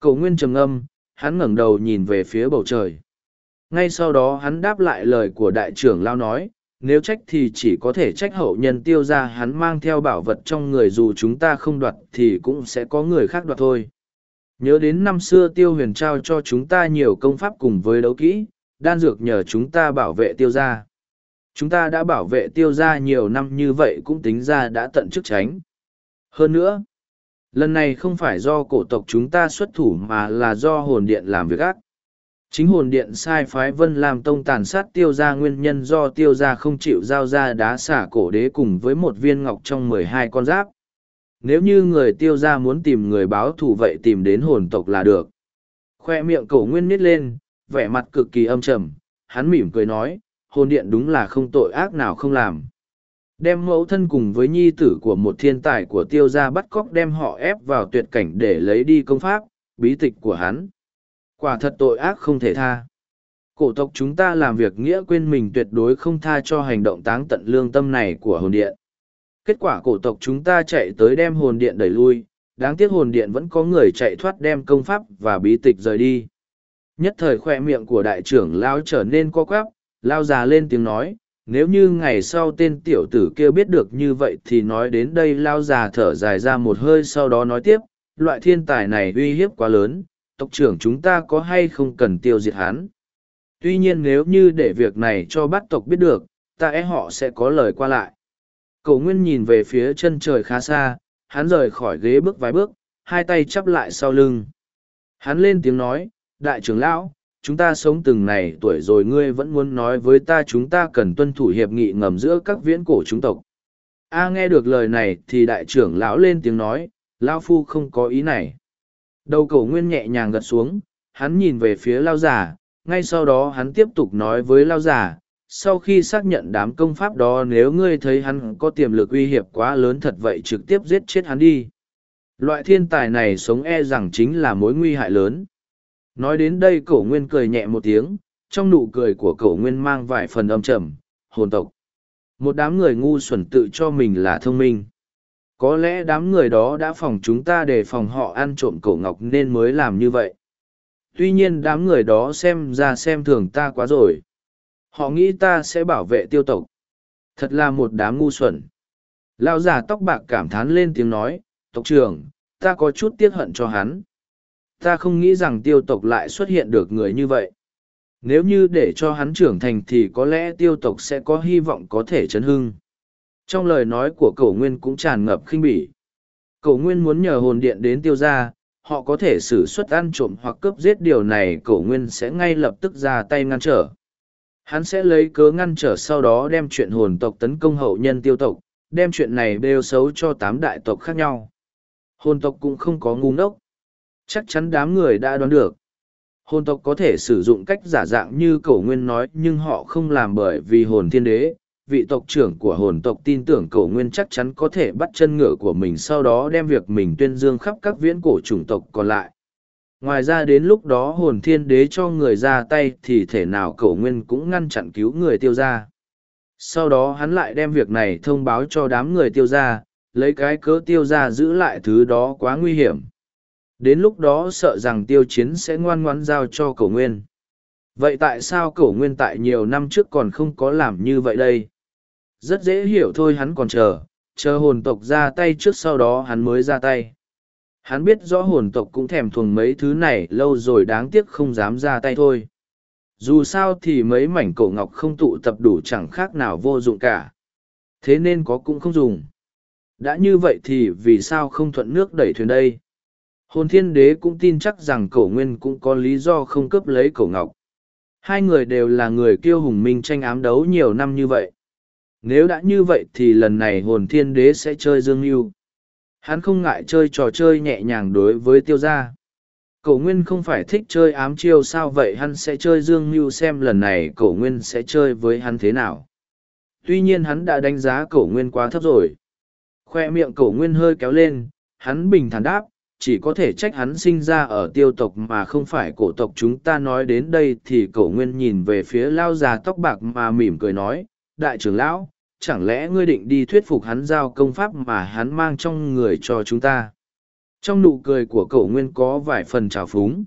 Cầu nguyên trầm âm hắn ngẩng đầu nhìn về phía bầu trời. Ngay sau đó hắn đáp lại lời của đại trưởng lao nói, nếu trách thì chỉ có thể trách hậu nhân tiêu ra hắn mang theo bảo vật trong người dù chúng ta không đoạt thì cũng sẽ có người khác đoạt thôi. Nhớ đến năm xưa tiêu huyền trao cho chúng ta nhiều công pháp cùng với đấu kỹ, đan dược nhờ chúng ta bảo vệ tiêu ra Chúng ta đã bảo vệ tiêu gia nhiều năm như vậy cũng tính ra đã tận chức tránh. Hơn nữa, lần này không phải do cổ tộc chúng ta xuất thủ mà là do hồn điện làm việc ác. Chính hồn điện sai phái Vân làm tông tàn sát tiêu gia nguyên nhân do tiêu gia không chịu giao ra đá xả cổ đế cùng với một viên ngọc trong mười hai con giáp. Nếu như người tiêu gia muốn tìm người báo thù vậy tìm đến hồn tộc là được. Khoe miệng cổ nguyên nít lên, vẻ mặt cực kỳ âm trầm, hắn mỉm cười nói, hồn điện đúng là không tội ác nào không làm. Đem mẫu thân cùng với nhi tử của một thiên tài của tiêu gia bắt cóc đem họ ép vào tuyệt cảnh để lấy đi công pháp, bí tịch của hắn. Quả thật tội ác không thể tha. Cổ tộc chúng ta làm việc nghĩa quên mình tuyệt đối không tha cho hành động táng tận lương tâm này của hồn điện. Kết quả cổ tộc chúng ta chạy tới đem hồn điện đẩy lui, đáng tiếc hồn điện vẫn có người chạy thoát đem công pháp và bí tịch rời đi. Nhất thời khoe miệng của đại trưởng lão trở nên co quắp, Lao già lên tiếng nói, nếu như ngày sau tên tiểu tử kia biết được như vậy thì nói đến đây Lao già thở dài ra một hơi sau đó nói tiếp, loại thiên tài này uy hiếp quá lớn, tộc trưởng chúng ta có hay không cần tiêu diệt hắn. Tuy nhiên nếu như để việc này cho bát tộc biết được, ta e họ sẽ có lời qua lại. Cậu nguyên nhìn về phía chân trời khá xa, hắn rời khỏi ghế bước vài bước, hai tay chắp lại sau lưng. Hắn lên tiếng nói, đại trưởng lão, chúng ta sống từng này tuổi rồi ngươi vẫn muốn nói với ta chúng ta cần tuân thủ hiệp nghị ngầm giữa các viễn cổ chúng tộc. A nghe được lời này thì đại trưởng lão lên tiếng nói, lão phu không có ý này. Đầu cổ nguyên nhẹ nhàng gật xuống, hắn nhìn về phía lao giả, ngay sau đó hắn tiếp tục nói với lao giả, sau khi xác nhận đám công pháp đó nếu ngươi thấy hắn có tiềm lực uy hiếp quá lớn thật vậy trực tiếp giết chết hắn đi. Loại thiên tài này sống e rằng chính là mối nguy hại lớn. Nói đến đây cổ nguyên cười nhẹ một tiếng, trong nụ cười của cổ nguyên mang vài phần âm trầm, hồn tộc. Một đám người ngu xuẩn tự cho mình là thông minh. Có lẽ đám người đó đã phòng chúng ta để phòng họ ăn trộm cổ ngọc nên mới làm như vậy. Tuy nhiên đám người đó xem ra xem thường ta quá rồi. Họ nghĩ ta sẽ bảo vệ tiêu tộc. Thật là một đám ngu xuẩn. Lão già tóc bạc cảm thán lên tiếng nói, tộc trưởng, ta có chút tiếc hận cho hắn. Ta không nghĩ rằng tiêu tộc lại xuất hiện được người như vậy. Nếu như để cho hắn trưởng thành thì có lẽ tiêu tộc sẽ có hy vọng có thể chấn hưng. Trong lời nói của cậu Nguyên cũng tràn ngập khinh bỉ. Cậu Nguyên muốn nhờ hồn điện đến tiêu gia, họ có thể xử suất ăn trộm hoặc cướp giết điều này cậu Nguyên sẽ ngay lập tức ra tay ngăn trở. Hắn sẽ lấy cớ ngăn trở sau đó đem chuyện hồn tộc tấn công hậu nhân tiêu tộc, đem chuyện này bêu xấu cho tám đại tộc khác nhau. Hồn tộc cũng không có ngu ngốc. Chắc chắn đám người đã đoán được. Hồn tộc có thể sử dụng cách giả dạng như cổ nguyên nói nhưng họ không làm bởi vì hồn thiên đế. Vị tộc trưởng của hồn tộc tin tưởng cổ nguyên chắc chắn có thể bắt chân ngựa của mình sau đó đem việc mình tuyên dương khắp các viễn cổ chủng tộc còn lại. Ngoài ra đến lúc đó hồn thiên đế cho người ra tay thì thể nào cổ nguyên cũng ngăn chặn cứu người tiêu ra. Sau đó hắn lại đem việc này thông báo cho đám người tiêu ra, lấy cái cớ tiêu ra giữ lại thứ đó quá nguy hiểm đến lúc đó sợ rằng tiêu chiến sẽ ngoan ngoãn giao cho cổ nguyên. Vậy tại sao cổ nguyên tại nhiều năm trước còn không có làm như vậy đây? Rất dễ hiểu thôi hắn còn chờ chờ hồn tộc ra tay trước sau đó hắn mới ra tay. Hắn biết rõ hồn tộc cũng thèm thuồng mấy thứ này lâu rồi đáng tiếc không dám ra tay thôi. Dù sao thì mấy mảnh cổ ngọc không tụ tập đủ chẳng khác nào vô dụng cả. Thế nên có cũng không dùng. Đã như vậy thì vì sao không thuận nước đẩy thuyền đây? Hồn thiên đế cũng tin chắc rằng cổ nguyên cũng có lý do không cướp lấy cổ ngọc. Hai người đều là người kiêu hùng minh tranh ám đấu nhiều năm như vậy. Nếu đã như vậy thì lần này hồn thiên đế sẽ chơi dương mưu. Hắn không ngại chơi trò chơi nhẹ nhàng đối với tiêu gia. Cổ nguyên không phải thích chơi ám chiêu sao vậy hắn sẽ chơi dương mưu xem lần này cổ nguyên sẽ chơi với hắn thế nào. Tuy nhiên hắn đã đánh giá cổ nguyên quá thấp rồi. Khoe miệng cổ nguyên hơi kéo lên, hắn bình thản đáp chỉ có thể trách hắn sinh ra ở tiêu tộc mà không phải cổ tộc chúng ta nói đến đây thì cổ nguyên nhìn về phía lao già tóc bạc mà mỉm cười nói, đại trưởng lão, chẳng lẽ ngươi định đi thuyết phục hắn giao công pháp mà hắn mang trong người cho chúng ta? Trong nụ cười của cổ nguyên có vài phần trào phúng.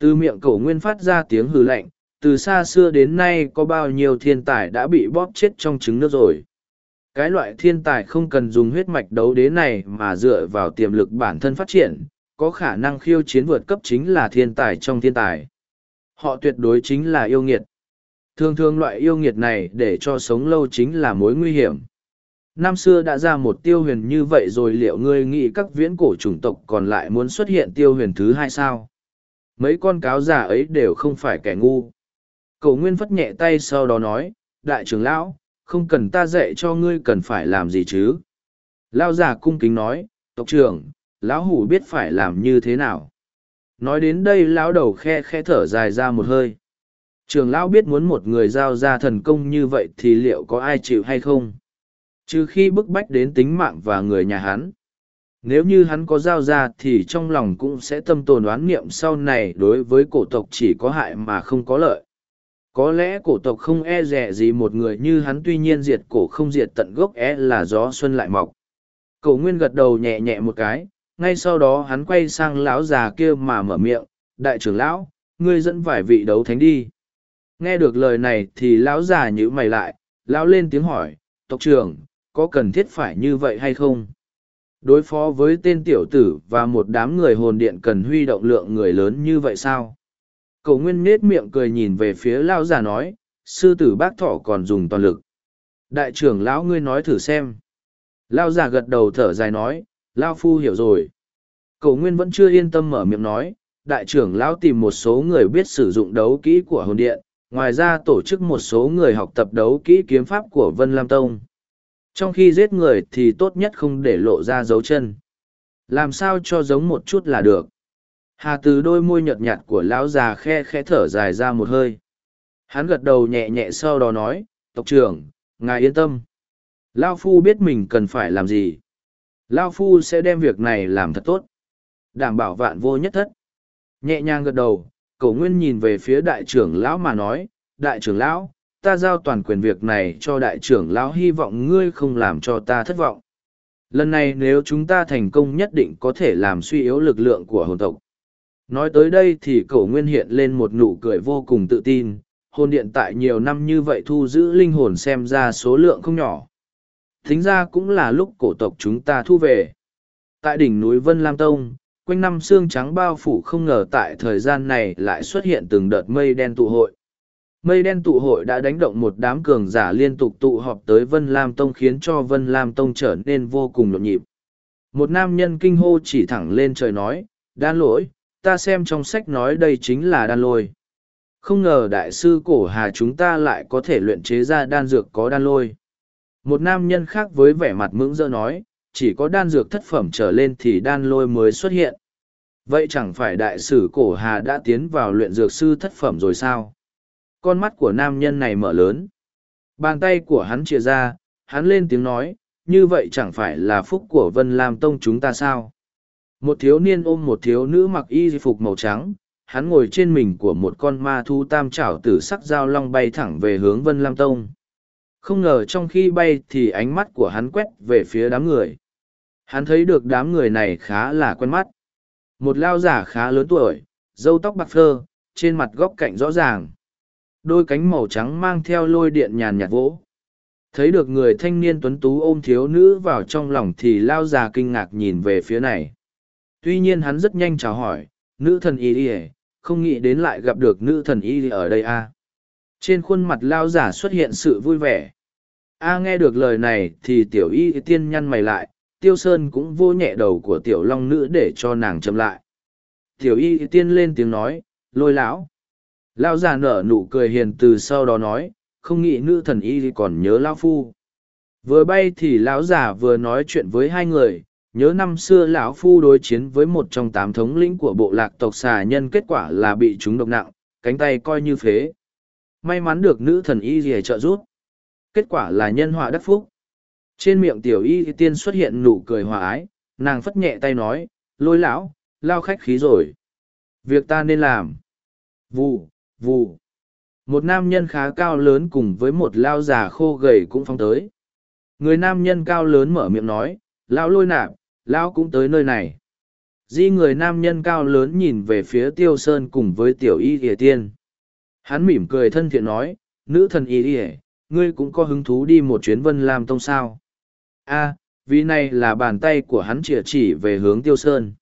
Từ miệng cổ nguyên phát ra tiếng hừ lạnh, từ xa xưa đến nay có bao nhiêu thiên tài đã bị bóp chết trong trứng nước rồi? Cái loại thiên tài không cần dùng huyết mạch đấu đế này mà dựa vào tiềm lực bản thân phát triển, có khả năng khiêu chiến vượt cấp chính là thiên tài trong thiên tài. Họ tuyệt đối chính là yêu nghiệt. Thường thường loại yêu nghiệt này để cho sống lâu chính là mối nguy hiểm. Năm xưa đã ra một tiêu huyền như vậy rồi liệu ngươi nghĩ các viễn cổ chủng tộc còn lại muốn xuất hiện tiêu huyền thứ hai sao? Mấy con cáo già ấy đều không phải kẻ ngu. Cầu Nguyên phất nhẹ tay sau đó nói, Đại trưởng lão, không cần ta dạy cho ngươi cần phải làm gì chứ? Lao già cung kính nói, tộc trưởng, lão hủ biết phải làm như thế nào? Nói đến đây lão đầu khe khe thở dài ra một hơi. Trường lão biết muốn một người giao ra thần công như vậy thì liệu có ai chịu hay không? Trừ khi bức bách đến tính mạng và người nhà hắn. Nếu như hắn có giao ra thì trong lòng cũng sẽ tâm tồn oán niệm sau này đối với cổ tộc chỉ có hại mà không có lợi có lẽ cổ tộc không e rẻ gì một người như hắn, tuy nhiên diệt cổ không diệt tận gốc é e là gió xuân lại mọc. Cổ nguyên gật đầu nhẹ nhẹ một cái, ngay sau đó hắn quay sang lão già kia mà mở miệng, đại trưởng lão, ngươi dẫn vài vị đấu thánh đi. Nghe được lời này thì lão già nhữ mày lại, lão lên tiếng hỏi, tộc trưởng, có cần thiết phải như vậy hay không? Đối phó với tên tiểu tử và một đám người hồn điện cần huy động lượng người lớn như vậy sao? Cầu nguyên nết miệng cười nhìn về phía lao già nói, sư tử bác thọ còn dùng toàn lực. Đại trưởng lão ngươi nói thử xem. Lao già gật đầu thở dài nói, Lao Phu hiểu rồi. Cậu Nguyên vẫn chưa yên tâm mở miệng nói, đại trưởng lão tìm một số người biết sử dụng đấu kỹ của hồn điện, ngoài ra tổ chức một số người học tập đấu kỹ kiếm pháp của Vân Lam Tông. Trong khi giết người thì tốt nhất không để lộ ra dấu chân. Làm sao cho giống một chút là được. Hà từ đôi môi nhợt nhạt của lão già khe khẽ thở dài ra một hơi. Hắn gật đầu nhẹ nhẹ sau đó nói, tộc trưởng, ngài yên tâm. Lao Phu biết mình cần phải làm gì. Lao Phu sẽ đem việc này làm thật tốt. Đảm bảo vạn vô nhất thất. Nhẹ nhàng gật đầu, cổ nguyên nhìn về phía đại trưởng lão mà nói, đại trưởng lão, ta giao toàn quyền việc này cho đại trưởng lão hy vọng ngươi không làm cho ta thất vọng. Lần này nếu chúng ta thành công nhất định có thể làm suy yếu lực lượng của hồn tộc. Nói tới đây thì cổ nguyên hiện lên một nụ cười vô cùng tự tin, hồn điện tại nhiều năm như vậy thu giữ linh hồn xem ra số lượng không nhỏ. Thính ra cũng là lúc cổ tộc chúng ta thu về. Tại đỉnh núi Vân Lam Tông, quanh năm xương trắng bao phủ không ngờ tại thời gian này lại xuất hiện từng đợt mây đen tụ hội. Mây đen tụ hội đã đánh động một đám cường giả liên tục tụ họp tới Vân Lam Tông khiến cho Vân Lam Tông trở nên vô cùng nhộn nhịp. Một nam nhân kinh hô chỉ thẳng lên trời nói, đan lỗi, ta xem trong sách nói đây chính là đan lôi. Không ngờ đại sư cổ hà chúng ta lại có thể luyện chế ra đan dược có đan lôi. Một nam nhân khác với vẻ mặt mững dơ nói, chỉ có đan dược thất phẩm trở lên thì đan lôi mới xuất hiện. Vậy chẳng phải đại sử cổ hà đã tiến vào luyện dược sư thất phẩm rồi sao? Con mắt của nam nhân này mở lớn. Bàn tay của hắn chia ra, hắn lên tiếng nói, như vậy chẳng phải là phúc của Vân Lam Tông chúng ta sao? Một thiếu niên ôm một thiếu nữ mặc y phục màu trắng, hắn ngồi trên mình của một con ma thu tam trảo tử sắc dao long bay thẳng về hướng Vân Lam Tông. Không ngờ trong khi bay thì ánh mắt của hắn quét về phía đám người. Hắn thấy được đám người này khá là quen mắt. Một lao giả khá lớn tuổi, râu tóc bạc phơ, trên mặt góc cạnh rõ ràng. Đôi cánh màu trắng mang theo lôi điện nhàn nhạt vỗ. Thấy được người thanh niên tuấn tú ôm thiếu nữ vào trong lòng thì lao già kinh ngạc nhìn về phía này. Tuy nhiên hắn rất nhanh chào hỏi, nữ thần y đi không nghĩ đến lại gặp được nữ thần y ở đây a à. Trên khuôn mặt lao giả xuất hiện sự vui vẻ. A nghe được lời này thì tiểu y tiên nhăn mày lại, tiêu sơn cũng vô nhẹ đầu của tiểu long nữ để cho nàng chậm lại. Tiểu y tiên lên tiếng nói, lôi lão. Lao giả nở nụ cười hiền từ sau đó nói, không nghĩ nữ thần y còn nhớ lao phu. Vừa bay thì lão giả vừa nói chuyện với hai người, nhớ năm xưa lão phu đối chiến với một trong tám thống lĩnh của bộ lạc tộc xà nhân kết quả là bị chúng độc nặng, cánh tay coi như phế. May mắn được nữ thần y rìa trợ giúp. Kết quả là nhân họa đắc phúc. Trên miệng tiểu y tiên xuất hiện nụ cười hòa ái, nàng phất nhẹ tay nói, lôi lão, lao khách khí rồi. Việc ta nên làm. Vù, vù. Một nam nhân khá cao lớn cùng với một lao già khô gầy cũng phong tới. Người nam nhân cao lớn mở miệng nói, lão lôi nạp, lão cũng tới nơi này. Di người nam nhân cao lớn nhìn về phía tiêu sơn cùng với tiểu y ỉa tiên. Hắn mỉm cười thân thiện nói, nữ thần y ỉa ngươi cũng có hứng thú đi một chuyến vân làm tông sao. a vì này là bàn tay của hắn chĩa chỉ về hướng tiêu sơn.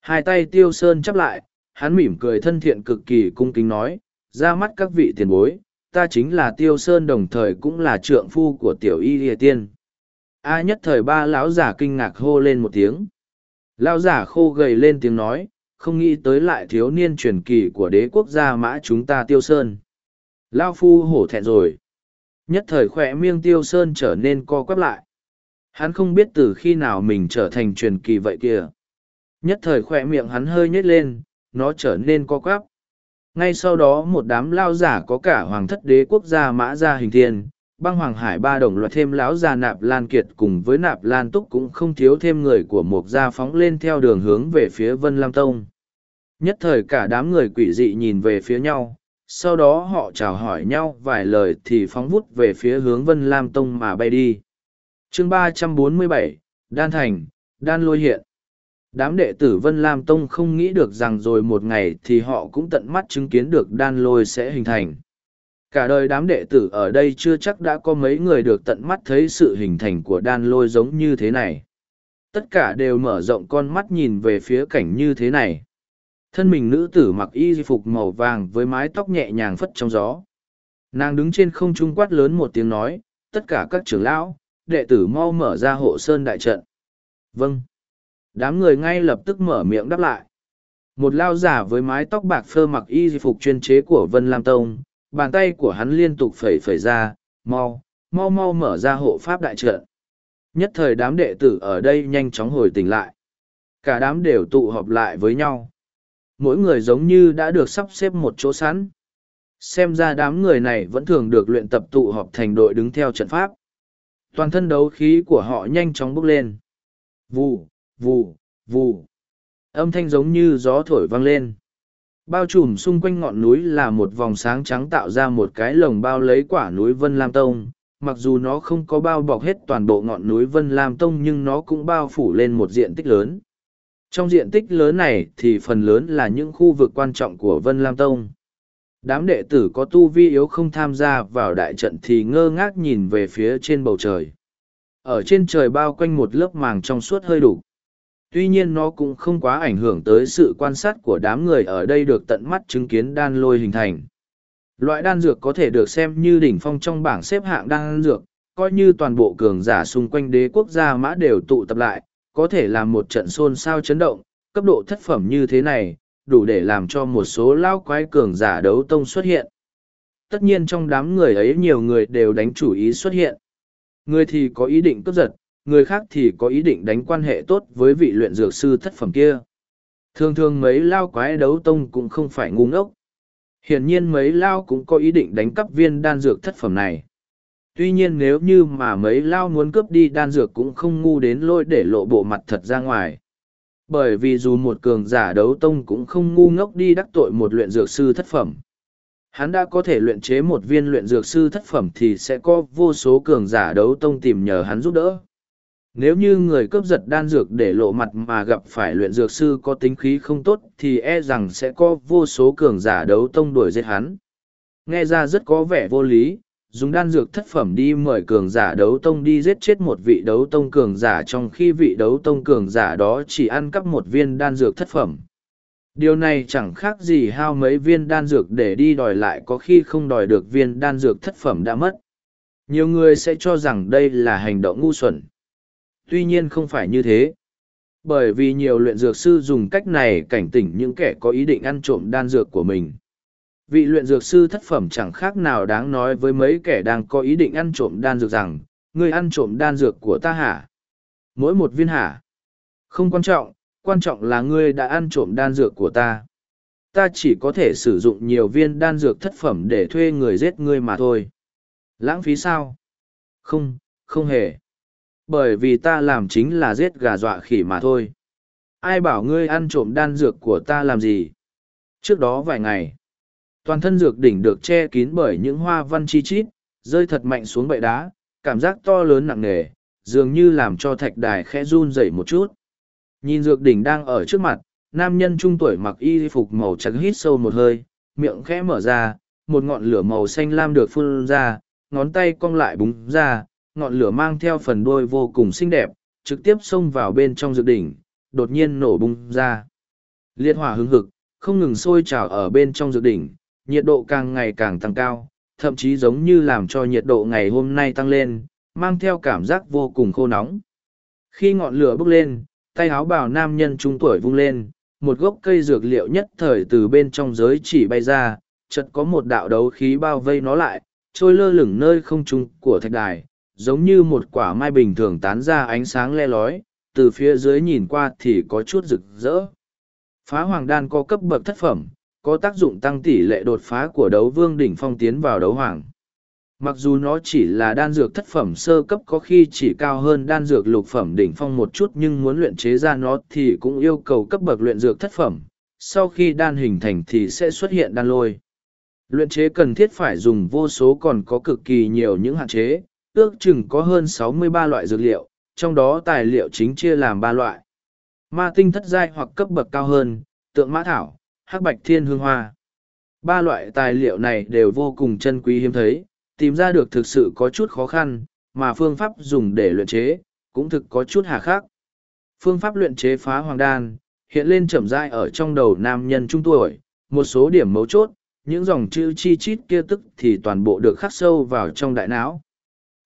Hai tay tiêu sơn chắp lại, hắn mỉm cười thân thiện cực kỳ cung kính nói, ra mắt các vị tiền bối, ta chính là tiêu sơn đồng thời cũng là trượng phu của tiểu y ỉa tiên a nhất thời ba lão giả kinh ngạc hô lên một tiếng. Lão giả khô gầy lên tiếng nói, không nghĩ tới lại thiếu niên truyền kỳ của đế quốc gia mã chúng ta tiêu sơn. Lao phu hổ thẹn rồi. Nhất thời khoe miêng tiêu sơn trở nên co quắp lại. Hắn không biết từ khi nào mình trở thành truyền kỳ vậy kìa. Nhất thời khoe miệng hắn hơi nhếch lên, nó trở nên co quắp. Ngay sau đó một đám lao giả có cả hoàng thất đế quốc gia mã gia hình thiên băng hoàng hải ba đồng loạt thêm lão già nạp lan kiệt cùng với nạp lan túc cũng không thiếu thêm người của mộc gia phóng lên theo đường hướng về phía vân lam tông. Nhất thời cả đám người quỷ dị nhìn về phía nhau, sau đó họ chào hỏi nhau vài lời thì phóng vút về phía hướng vân lam tông mà bay đi. Chương ba trăm bốn mươi bảy, đan thành, đan lôi hiện. Đám đệ tử vân lam tông không nghĩ được rằng rồi một ngày thì họ cũng tận mắt chứng kiến được đan lôi sẽ hình thành cả đời đám đệ tử ở đây chưa chắc đã có mấy người được tận mắt thấy sự hình thành của đan lôi giống như thế này tất cả đều mở rộng con mắt nhìn về phía cảnh như thế này thân mình nữ tử mặc y phục màu vàng với mái tóc nhẹ nhàng phất trong gió nàng đứng trên không trung quát lớn một tiếng nói tất cả các trưởng lão, đệ tử mau mở ra hộ sơn đại trận. Vâng. Đám người ngay lập tức mở miệng đáp lại. Một lao giả với mái tóc bạc phơ mặc y phục chuyên chế của Vân Lam Tông, bàn tay của hắn liên tục phẩy phẩy ra, mau, mau mau mở ra hộ pháp đại trận. Nhất thời đám đệ tử ở đây nhanh chóng hồi tỉnh lại. Cả đám đều tụ họp lại với nhau. Mỗi người giống như đã được sắp xếp một chỗ sẵn. Xem ra đám người này vẫn thường được luyện tập tụ họp thành đội đứng theo trận pháp. Toàn thân đấu khí của họ nhanh chóng bốc lên. Vù, vù, vù. Âm thanh giống như gió thổi vang lên. Bao trùm xung quanh ngọn núi là một vòng sáng trắng tạo ra một cái lồng bao lấy quả núi Vân Lam Tông. Mặc dù nó không có bao bọc hết toàn bộ ngọn núi Vân Lam Tông nhưng nó cũng bao phủ lên một diện tích lớn. Trong diện tích lớn này thì phần lớn là những khu vực quan trọng của Vân Lam Tông. Đám đệ tử có tu vi yếu không tham gia vào đại trận thì ngơ ngác nhìn về phía trên bầu trời. Ở trên trời bao quanh một lớp màng trong suốt hơi đủ tuy nhiên nó cũng không quá ảnh hưởng tới sự quan sát của đám người ở đây được tận mắt chứng kiến đan lôi hình thành. Loại đan dược có thể được xem như đỉnh phong trong bảng xếp hạng đan dược, coi như toàn bộ cường giả xung quanh đế quốc gia mã đều tụ tập lại, có thể làm một trận xôn xao chấn động, cấp độ thất phẩm như thế này, đủ để làm cho một số lao quái cường giả đấu tông xuất hiện. Tất nhiên trong đám người ấy nhiều người đều đánh chủ ý xuất hiện. Người thì có ý định cướp giật, người khác thì có ý định đánh quan hệ tốt với vị luyện dược sư thất phẩm kia. Thường thường mấy lao quái đấu tông cũng không phải ngu ngốc. Hiển nhiên mấy lao cũng có ý định đánh cắp viên đan dược thất phẩm này. Tuy nhiên nếu như mà mấy lao muốn cướp đi đan dược cũng không ngu đến lôi để lộ bộ mặt thật ra ngoài. Bởi vì dù một cường giả đấu tông cũng không ngu ngốc đi đắc tội một luyện dược sư thất phẩm. Hắn đã có thể luyện chế một viên luyện dược sư thất phẩm thì sẽ có vô số cường giả đấu tông tìm nhờ hắn giúp đỡ. Nếu như người cướp giật đan dược để lộ mặt mà gặp phải luyện dược sư có tính khí không tốt thì e rằng sẽ có vô số cường giả đấu tông đuổi giết hắn. Nghe ra rất có vẻ vô lý, dùng đan dược thất phẩm đi mời cường giả đấu tông đi giết chết một vị đấu tông cường giả trong khi vị đấu tông cường giả đó chỉ ăn cắp một viên đan dược thất phẩm. Điều này chẳng khác gì hao mấy viên đan dược để đi đòi lại có khi không đòi được viên đan dược thất phẩm đã mất. Nhiều người sẽ cho rằng đây là hành động ngu xuẩn tuy nhiên không phải như thế. Bởi vì nhiều luyện dược sư dùng cách này cảnh tỉnh những kẻ có ý định ăn trộm đan dược của mình. Vị luyện dược sư thất phẩm chẳng khác nào đáng nói với mấy kẻ đang có ý định ăn trộm đan dược rằng, ngươi ăn trộm đan dược của ta hả? Mỗi một viên hả? Không quan trọng quan trọng là ngươi đã ăn trộm đan dược của ta. Ta chỉ có thể sử dụng nhiều viên đan dược thất phẩm để thuê người giết ngươi mà thôi. Lãng phí sao? Không không hề bởi vì ta làm chính là giết gà dọa khỉ mà thôi. Ai bảo ngươi ăn trộm đan dược của ta làm gì? Trước đó vài ngày, toàn thân dược đỉnh được che kín bởi những hoa văn chi chít, rơi thật mạnh xuống bệ đá, cảm giác to lớn nặng nề, dường như làm cho thạch đài khẽ run rẩy một chút. Nhìn dược đỉnh đang ở trước mặt, nam nhân trung tuổi mặc y phục màu trắng hít sâu một hơi, miệng khẽ mở ra, một ngọn lửa màu xanh lam được phun ra, ngón tay cong lại búng ra ngọn lửa mang theo phần đuôi vô cùng xinh đẹp, trực tiếp xông vào bên trong dược đỉnh, đột nhiên nổ bung ra. Liệt hỏa hứng hực, không ngừng sôi trào ở bên trong dược đỉnh, nhiệt độ càng ngày càng tăng cao, thậm chí giống như làm cho nhiệt độ ngày hôm nay tăng lên, mang theo cảm giác vô cùng khô nóng. Khi ngọn lửa bốc lên, tay áo bào nam nhân trung tuổi vung lên, một gốc cây dược liệu nhất thời từ bên trong giới chỉ bay ra, chợt có một đạo đấu khí bao vây nó lại, trôi lơ lửng nơi không trung của thạch đài, giống như một quả mai bình thường tán ra ánh sáng le lói, từ phía dưới nhìn qua thì có chút rực rỡ. Phá hoàng đan có cấp bậc thất phẩm, có tác dụng tăng tỷ lệ đột phá của đấu vương đỉnh phong tiến vào đấu hoàng. Mặc dù nó chỉ là đan dược thất phẩm sơ cấp có khi chỉ cao hơn đan dược lục phẩm đỉnh phong một chút nhưng muốn luyện chế ra nó thì cũng yêu cầu cấp bậc luyện dược thất phẩm. Sau khi đan hình thành thì sẽ xuất hiện đan lôi. Luyện chế cần thiết phải dùng vô số còn có cực kỳ nhiều những hạn chế, ước chừng có hơn 63 loại dược liệu, trong đó tài liệu chính chia làm ba loại. Ma tinh thất giai hoặc cấp bậc cao hơn, tượng mã thảo, hắc bạch thiên hương hoa. Ba loại tài liệu này đều vô cùng chân quý hiếm thấy, tìm ra được thực sự có chút khó khăn, mà phương pháp dùng để luyện chế, cũng thực có chút hà khắc. Phương pháp luyện chế phá hoàng đan, hiện lên chậm rãi ở trong đầu nam nhân trung tuổi, một số điểm mấu chốt, những dòng chữ chi chít kia tức thì toàn bộ được khắc sâu vào trong đại não.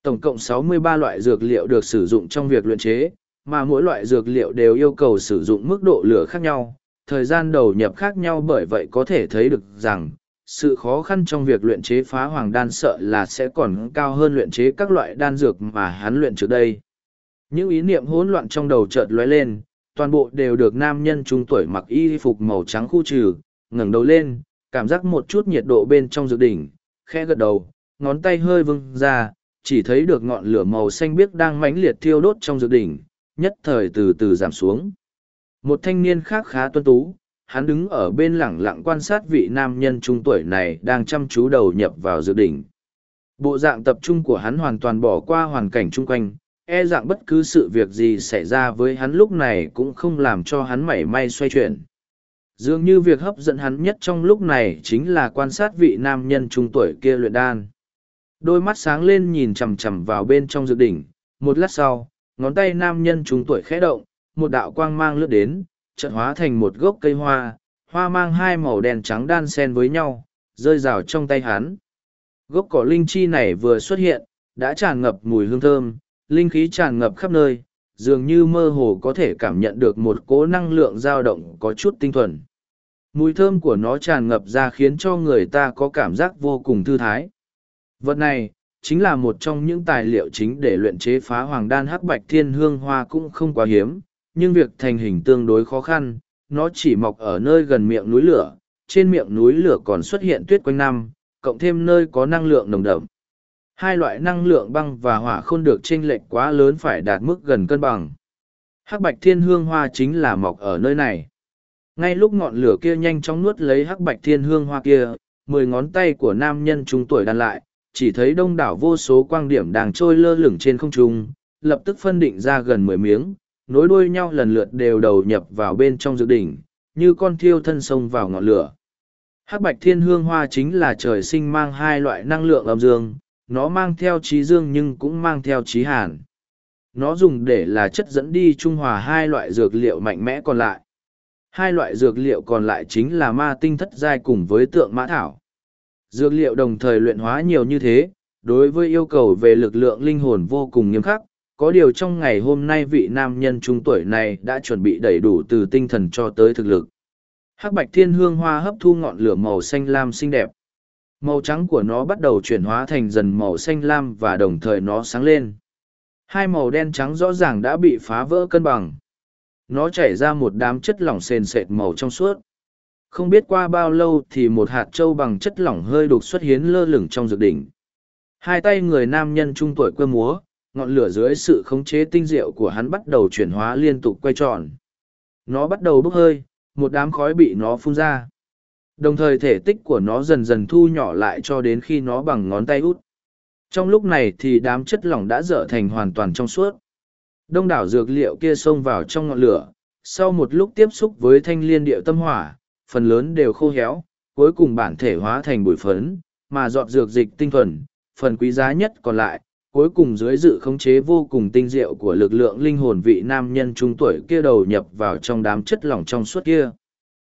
Tổng cộng 63 loại dược liệu được sử dụng trong việc luyện chế, mà mỗi loại dược liệu đều yêu cầu sử dụng mức độ lửa khác nhau, thời gian đầu nhập khác nhau bởi vậy có thể thấy được rằng, sự khó khăn trong việc luyện chế phá hoàng đan sợ là sẽ còn cao hơn luyện chế các loại đan dược mà hắn luyện trước đây. Những ý niệm hỗn loạn trong đầu chợt lóe lên, toàn bộ đều được nam nhân trung tuổi mặc y phục màu trắng khu trừ, ngẩng đầu lên, cảm giác một chút nhiệt độ bên trong dược đỉnh, khẽ gật đầu, ngón tay hơi vưng ra, chỉ thấy được ngọn lửa màu xanh biếc đang mãnh liệt thiêu đốt trong dược đỉnh, nhất thời từ từ giảm xuống. Một thanh niên khác khá tuân tú, hắn đứng ở bên lẳng lặng quan sát vị nam nhân trung tuổi này đang chăm chú đầu nhập vào dược đỉnh. Bộ dạng tập trung của hắn hoàn toàn bỏ qua hoàn cảnh chung quanh, e dạng bất cứ sự việc gì xảy ra với hắn lúc này cũng không làm cho hắn mảy may xoay chuyển. Dường như việc hấp dẫn hắn nhất trong lúc này chính là quan sát vị nam nhân trung tuổi kia luyện đan. Đôi mắt sáng lên nhìn chằm chằm vào bên trong dược đỉnh, một lát sau, ngón tay nam nhân trung tuổi khẽ động, một đạo quang mang lướt đến, chợt hóa thành một gốc cây hoa, hoa mang hai màu đen trắng đan xen với nhau, rơi rào trong tay hắn. Gốc cỏ linh chi này vừa xuất hiện, đã tràn ngập mùi hương thơm, linh khí tràn ngập khắp nơi, dường như mơ hồ có thể cảm nhận được một cỗ năng lượng dao động có chút tinh thuần. Mùi thơm của nó tràn ngập ra khiến cho người ta có cảm giác vô cùng thư thái. Vật này, chính là một trong những tài liệu chính để luyện chế phá hoàng đan hắc bạch thiên hương hoa cũng không quá hiếm, nhưng việc thành hình tương đối khó khăn, nó chỉ mọc ở nơi gần miệng núi lửa, trên miệng núi lửa còn xuất hiện tuyết quanh năm, cộng thêm nơi có năng lượng nồng đậm. Hai loại năng lượng băng và hỏa không được chênh lệch quá lớn phải đạt mức gần cân bằng. Hắc bạch thiên hương hoa chính là mọc ở nơi này. Ngay lúc ngọn lửa kia nhanh chóng nuốt lấy hắc bạch thiên hương hoa kia, mười ngón tay của nam nhân trung tuổi đan lại, chỉ thấy đông đảo vô số quang điểm đang trôi lơ lửng trên không trung, lập tức phân định ra gần mười miếng, nối đuôi nhau lần lượt đều đầu nhập vào bên trong dược đỉnh, như con thiêu thân sông vào ngọn lửa. Hắc bạch thiên hương hoa chính là trời sinh mang hai loại năng lượng âm dương, nó mang theo trí dương nhưng cũng mang theo trí hàn. Nó dùng để là chất dẫn đi trung hòa hai loại dược liệu mạnh mẽ còn lại. Hai loại dược liệu còn lại chính là ma tinh thất giai cùng với tượng mã thảo. Dược liệu đồng thời luyện hóa nhiều như thế, đối với yêu cầu về lực lượng linh hồn vô cùng nghiêm khắc, có điều trong ngày hôm nay vị nam nhân trung tuổi này đã chuẩn bị đầy đủ từ tinh thần cho tới thực lực. Hắc bạch thiên hương hoa hấp thu ngọn lửa màu xanh lam xinh đẹp. Màu trắng của nó bắt đầu chuyển hóa thành dần màu xanh lam và đồng thời nó sáng lên. Hai màu đen trắng rõ ràng đã bị phá vỡ cân bằng. Nó chảy ra một đám chất lỏng sền sệt màu trong suốt. Không biết qua bao lâu thì một hạt trâu bằng chất lỏng hơi đục xuất hiến lơ lửng trong dược đỉnh. Hai tay người nam nhân trung tuổi quơ múa, ngọn lửa dưới sự khống chế tinh diệu của hắn bắt đầu chuyển hóa liên tục quay tròn. Nó bắt đầu bốc hơi, một đám khói bị nó phun ra. Đồng thời thể tích của nó dần dần thu nhỏ lại cho đến khi nó bằng ngón tay út. Trong lúc này thì đám chất lỏng đã dở thành hoàn toàn trong suốt. Đông đảo dược liệu kia xông vào trong ngọn lửa, sau một lúc tiếp xúc với thanh liên điệu tâm hỏa, phần lớn đều khô héo, cuối cùng bản thể hóa thành bụi phấn, mà dọn dược dịch tinh thuần, phần quý giá nhất còn lại, cuối cùng dưới sự khống chế vô cùng tinh diệu của lực lượng linh hồn vị nam nhân trung tuổi kia đầu nhập vào trong đám chất lỏng trong suốt kia.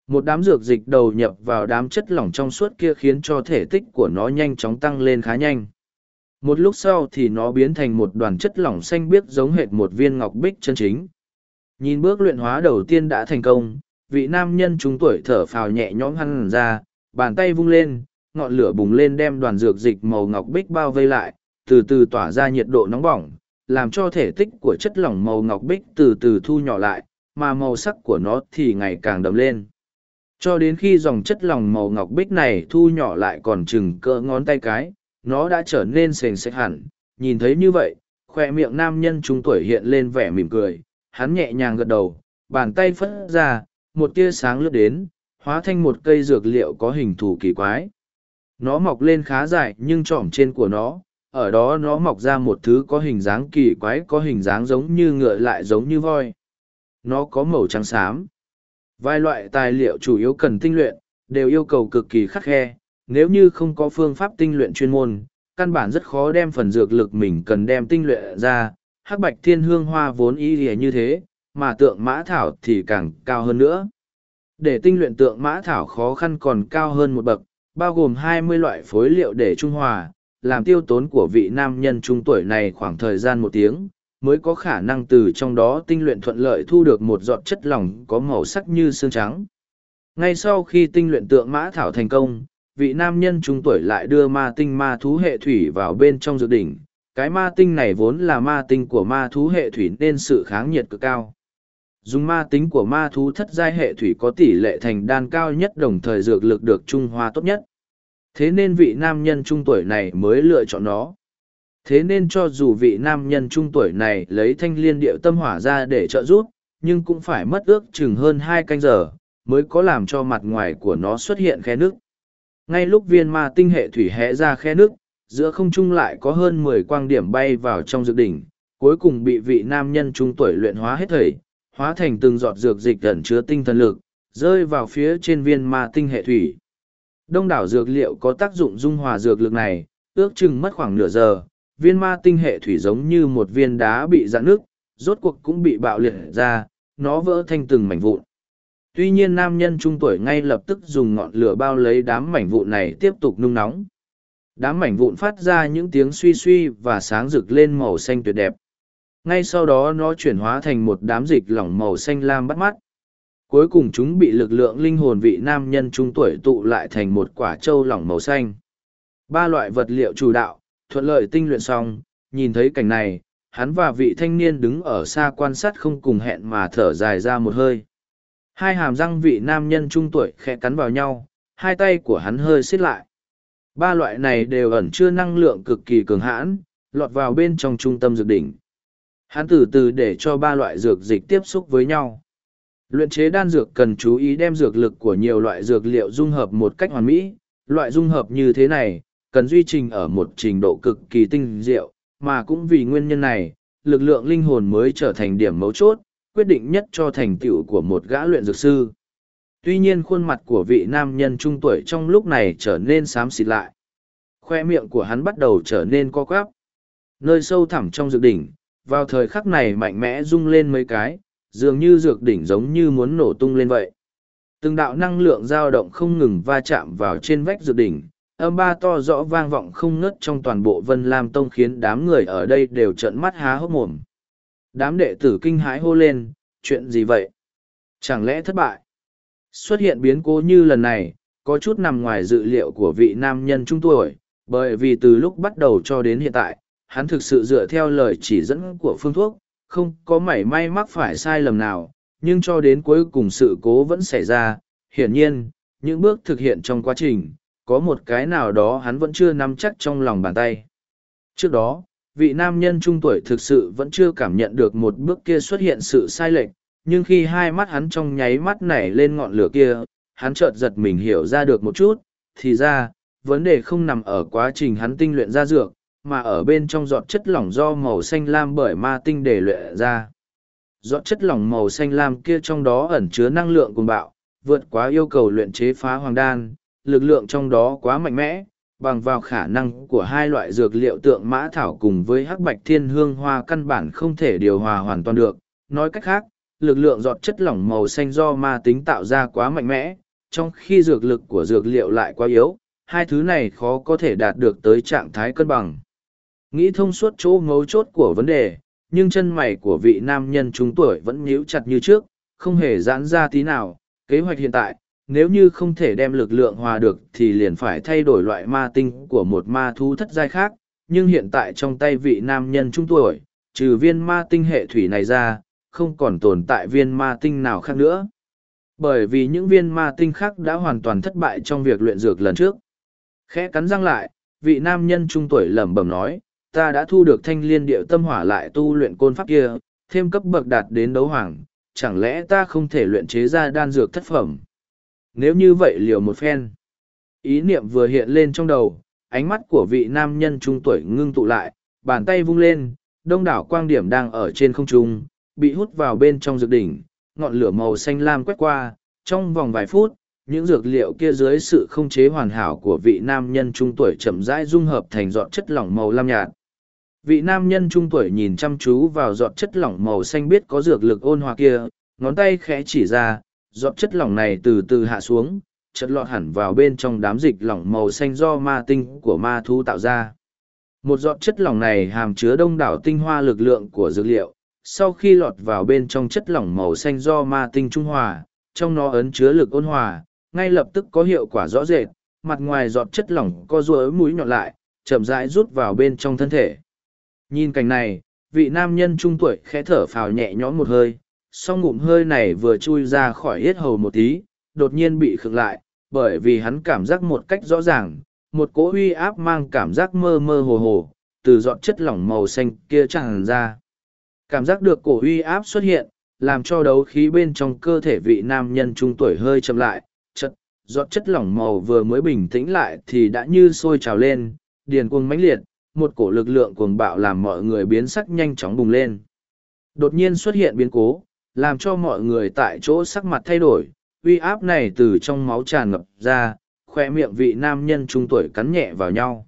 Một đám dược dịch đầu nhập vào đám chất lỏng trong suốt kia khiến cho thể tích của nó nhanh chóng tăng lên khá nhanh. Một lúc sau thì nó biến thành một đoàn chất lỏng xanh biếc giống hệt một viên ngọc bích chân chính. Nhìn bước luyện hóa đầu tiên đã thành công, vị nam nhân trung tuổi thở phào nhẹ nhõm hăn ra, bàn tay vung lên, ngọn lửa bùng lên đem đoàn dược dịch màu ngọc bích bao vây lại, từ từ tỏa ra nhiệt độ nóng bỏng, làm cho thể tích của chất lỏng màu ngọc bích từ từ thu nhỏ lại, mà màu sắc của nó thì ngày càng đậm lên. Cho đến khi dòng chất lỏng màu ngọc bích này thu nhỏ lại còn chừng cỡ ngón tay cái, nó đã trở nên sền sệt hẳn. Nhìn thấy như vậy, khoe miệng nam nhân trung tuổi hiện lên vẻ mỉm cười, hắn nhẹ nhàng gật đầu, bàn tay phất ra, một tia sáng lướt đến, hóa thành một cây dược liệu có hình thù kỳ quái. Nó mọc lên khá dài nhưng trỏm trên của nó, ở đó nó mọc ra một thứ có hình dáng kỳ quái có hình dáng giống như ngựa lại giống như voi. Nó có màu trắng xám. Vài loại tài liệu chủ yếu cần tinh luyện, đều yêu cầu cực kỳ khắc khe, nếu như không có phương pháp tinh luyện chuyên môn, căn bản rất khó đem phần dược lực mình cần đem tinh luyện ra. Hắc bạch thiên hương hoa vốn y lìa như thế, mà tượng mã thảo thì càng cao hơn nữa. Để tinh luyện tượng mã thảo khó khăn còn cao hơn một bậc, bao gồm hai mươi loại phối liệu để trung hòa, làm tiêu tốn của vị nam nhân trung tuổi này khoảng thời gian một tiếng, mới có khả năng từ trong đó tinh luyện thuận lợi thu được một giọt chất lỏng có màu sắc như xương trắng. Ngay sau khi tinh luyện tượng mã thảo thành công, vị nam nhân trung tuổi lại đưa ma tinh ma thú hệ thủy vào bên trong dược đỉnh. Cái ma tinh này vốn là ma tinh của ma thú hệ thủy nên sự kháng nhiệt cực cao. Dùng ma tính của ma thú thất giai hệ thủy có tỷ lệ thành đan cao nhất đồng thời dược lực được trung hòa tốt nhất. Thế nên vị nam nhân trung tuổi này mới lựa chọn nó. Thế nên cho dù vị nam nhân trung tuổi này lấy thanh liên điệu tâm hỏa ra để trợ giúp, nhưng cũng phải mất ước chừng hơn hai canh giờ, mới có làm cho mặt ngoài của nó xuất hiện khe nước. Ngay lúc viên ma tinh hệ thủy hẽ ra khe nước, giữa không trung lại có hơn mười quang điểm bay vào trong dược đỉnh, cuối cùng bị vị nam nhân trung tuổi luyện hóa hết thảy, hóa thành từng giọt dược dịch ẩn chứa tinh thần lực, rơi vào phía trên viên ma tinh hệ thủy. Đông đảo dược liệu có tác dụng dung hòa dược lực này, ước chừng mất khoảng nửa giờ, viên ma tinh hệ thủy giống như một viên đá bị dạn nước, rốt cuộc cũng bị bạo liệt ra, nó vỡ thành từng mảnh vụn. Tuy nhiên nam nhân trung tuổi ngay lập tức dùng ngọn lửa bao lấy đám mảnh vụn này tiếp tục nung nóng. Đám mảnh vụn phát ra những tiếng suy suy và sáng rực lên màu xanh tuyệt đẹp. Ngay sau đó nó chuyển hóa thành một đám dịch lỏng màu xanh lam bắt mắt. Cuối cùng chúng bị lực lượng linh hồn vị nam nhân trung tuổi tụ lại thành một quả trâu lỏng màu xanh. Ba loại vật liệu chủ đạo, thuận lợi tinh luyện xong, nhìn thấy cảnh này, hắn và vị thanh niên đứng ở xa quan sát không cùng hẹn mà thở dài ra một hơi. Hai hàm răng vị nam nhân trung tuổi khẽ cắn vào nhau, hai tay của hắn hơi xiết lại. Ba loại này đều ẩn chứa năng lượng cực kỳ cường hãn, lọt vào bên trong trung tâm dược đỉnh. Hắn từ từ để cho ba loại dược dịch tiếp xúc với nhau. Luyện chế đan dược cần chú ý đem dược lực của nhiều loại dược liệu dung hợp một cách hoàn mỹ. Loại dung hợp như thế này, cần duy trì ở một trình độ cực kỳ tinh diệu, mà cũng vì nguyên nhân này, lực lượng linh hồn mới trở thành điểm mấu chốt, quyết định nhất cho thành tựu của một gã luyện dược sư. Tuy nhiên khuôn mặt của vị nam nhân trung tuổi trong lúc này trở nên xám xịt lại. Khoe miệng của hắn bắt đầu trở nên co quắp. Nơi sâu thẳm trong dược đỉnh, vào thời khắc này mạnh mẽ rung lên mấy cái, dường như dược đỉnh giống như muốn nổ tung lên vậy. Từng đạo năng lượng dao động không ngừng va chạm vào trên vách dược đỉnh, âm ba to rõ vang vọng không ngớt trong toàn bộ Vân Lam Tông khiến đám người ở đây đều trợn mắt há hốc mồm. Đám đệ tử kinh hãi hô lên, chuyện gì vậy? Chẳng lẽ thất bại? Xuất hiện biến cố như lần này, có chút nằm ngoài dự liệu của vị nam nhân trung tuổi, bởi vì từ lúc bắt đầu cho đến hiện tại, hắn thực sự dựa theo lời chỉ dẫn của phương thuốc, không có mảy may mắc phải sai lầm nào, nhưng cho đến cuối cùng sự cố vẫn xảy ra. Hiển nhiên, những bước thực hiện trong quá trình, có một cái nào đó hắn vẫn chưa nắm chắc trong lòng bàn tay. Trước đó, vị nam nhân trung tuổi thực sự vẫn chưa cảm nhận được một bước kia xuất hiện sự sai lệch, nhưng khi hai mắt hắn trong nháy mắt nảy lên ngọn lửa kia, hắn chợt giật mình hiểu ra được một chút, thì ra, vấn đề không nằm ở quá trình hắn tinh luyện ra dược, mà ở bên trong giọt chất lỏng do màu xanh lam bởi ma tinh để luyện ra. Giọt chất lỏng màu xanh lam kia trong đó ẩn chứa năng lượng cuồng bạo, vượt quá yêu cầu luyện chế phá hoàng đan, lực lượng trong đó quá mạnh mẽ, bằng vào khả năng của hai loại dược liệu tượng mã thảo cùng với hắc bạch thiên hương hoa căn bản không thể điều hòa hoàn toàn được. Nói cách khác, lực lượng giọt chất lỏng màu xanh do ma tính tạo ra quá mạnh mẽ, trong khi dược lực của dược liệu lại quá yếu, hai thứ này khó có thể đạt được tới trạng thái cân bằng. Nghĩ thông suốt chỗ ngấu chốt của vấn đề, nhưng chân mày của vị nam nhân trung tuổi vẫn nhíu chặt như trước, không hề giãn ra tí nào. Kế hoạch hiện tại, nếu như không thể đem lực lượng hòa được thì liền phải thay đổi loại ma tinh của một ma thú thất giai khác. Nhưng hiện tại trong tay vị nam nhân trung tuổi, trừ viên ma tinh hệ thủy này ra, không còn tồn tại viên ma tinh nào khác nữa. Bởi vì những viên ma tinh khác đã hoàn toàn thất bại trong việc luyện dược lần trước. Khẽ cắn răng lại, vị nam nhân trung tuổi lẩm bẩm nói, ta đã thu được thanh liên điệu tâm hỏa lại tu luyện côn pháp kia, thêm cấp bậc đạt đến đấu hoàng, chẳng lẽ ta không thể luyện chế ra đan dược thất phẩm? Nếu như vậy liều một phen. Ý niệm vừa hiện lên trong đầu, ánh mắt của vị nam nhân trung tuổi ngưng tụ lại, bàn tay vung lên, đông đảo quang điểm đang ở trên không trung, bị hút vào bên trong dược đỉnh, ngọn lửa màu xanh lam quét qua, trong vòng vài phút, những dược liệu kia dưới sự không chế hoàn hảo của vị nam nhân trung tuổi chậm rãi dung hợp thành dọn chất lỏng màu lam nhạt. Vị nam nhân trung tuổi nhìn chăm chú vào giọt chất lỏng màu xanh biết có dược lực ôn hòa kia, ngón tay khẽ chỉ ra, giọt chất lỏng này từ từ hạ xuống, chất lọt hẳn vào bên trong đám dịch lỏng màu xanh do ma tinh của ma thú tạo ra. Một giọt chất lỏng này hàm chứa đông đảo tinh hoa lực lượng của dược liệu, sau khi lọt vào bên trong chất lỏng màu xanh do ma tinh trung hòa, trong nó ấn chứa lực ôn hòa, ngay lập tức có hiệu quả rõ rệt, mặt ngoài giọt chất lỏng co ruỗi mũi nhọn lại, chậm rãi rút vào bên trong thân thể. Nhìn cảnh này, vị nam nhân trung tuổi khẽ thở phào nhẹ nhõm một hơi, song ngụm hơi này vừa chui ra khỏi hết hầu một tí, đột nhiên bị khựng lại, bởi vì hắn cảm giác một cách rõ ràng, một cỗ uy áp mang cảm giác mơ mơ hồ hồ, từ giọt chất lỏng màu xanh kia tràn ra. Cảm giác được cổ uy áp xuất hiện, làm cho đấu khí bên trong cơ thể vị nam nhân trung tuổi hơi chậm lại, chất, giọt chất lỏng màu vừa mới bình tĩnh lại thì đã như sôi trào lên, điền cuồng mãnh liệt, một cổ lực lượng cuồng bạo làm mọi người biến sắc nhanh chóng bùng lên. Đột nhiên xuất hiện biến cố, làm cho mọi người tại chỗ sắc mặt thay đổi, uy áp này từ trong máu tràn ngập ra, khoe miệng vị nam nhân trung tuổi cắn nhẹ vào nhau.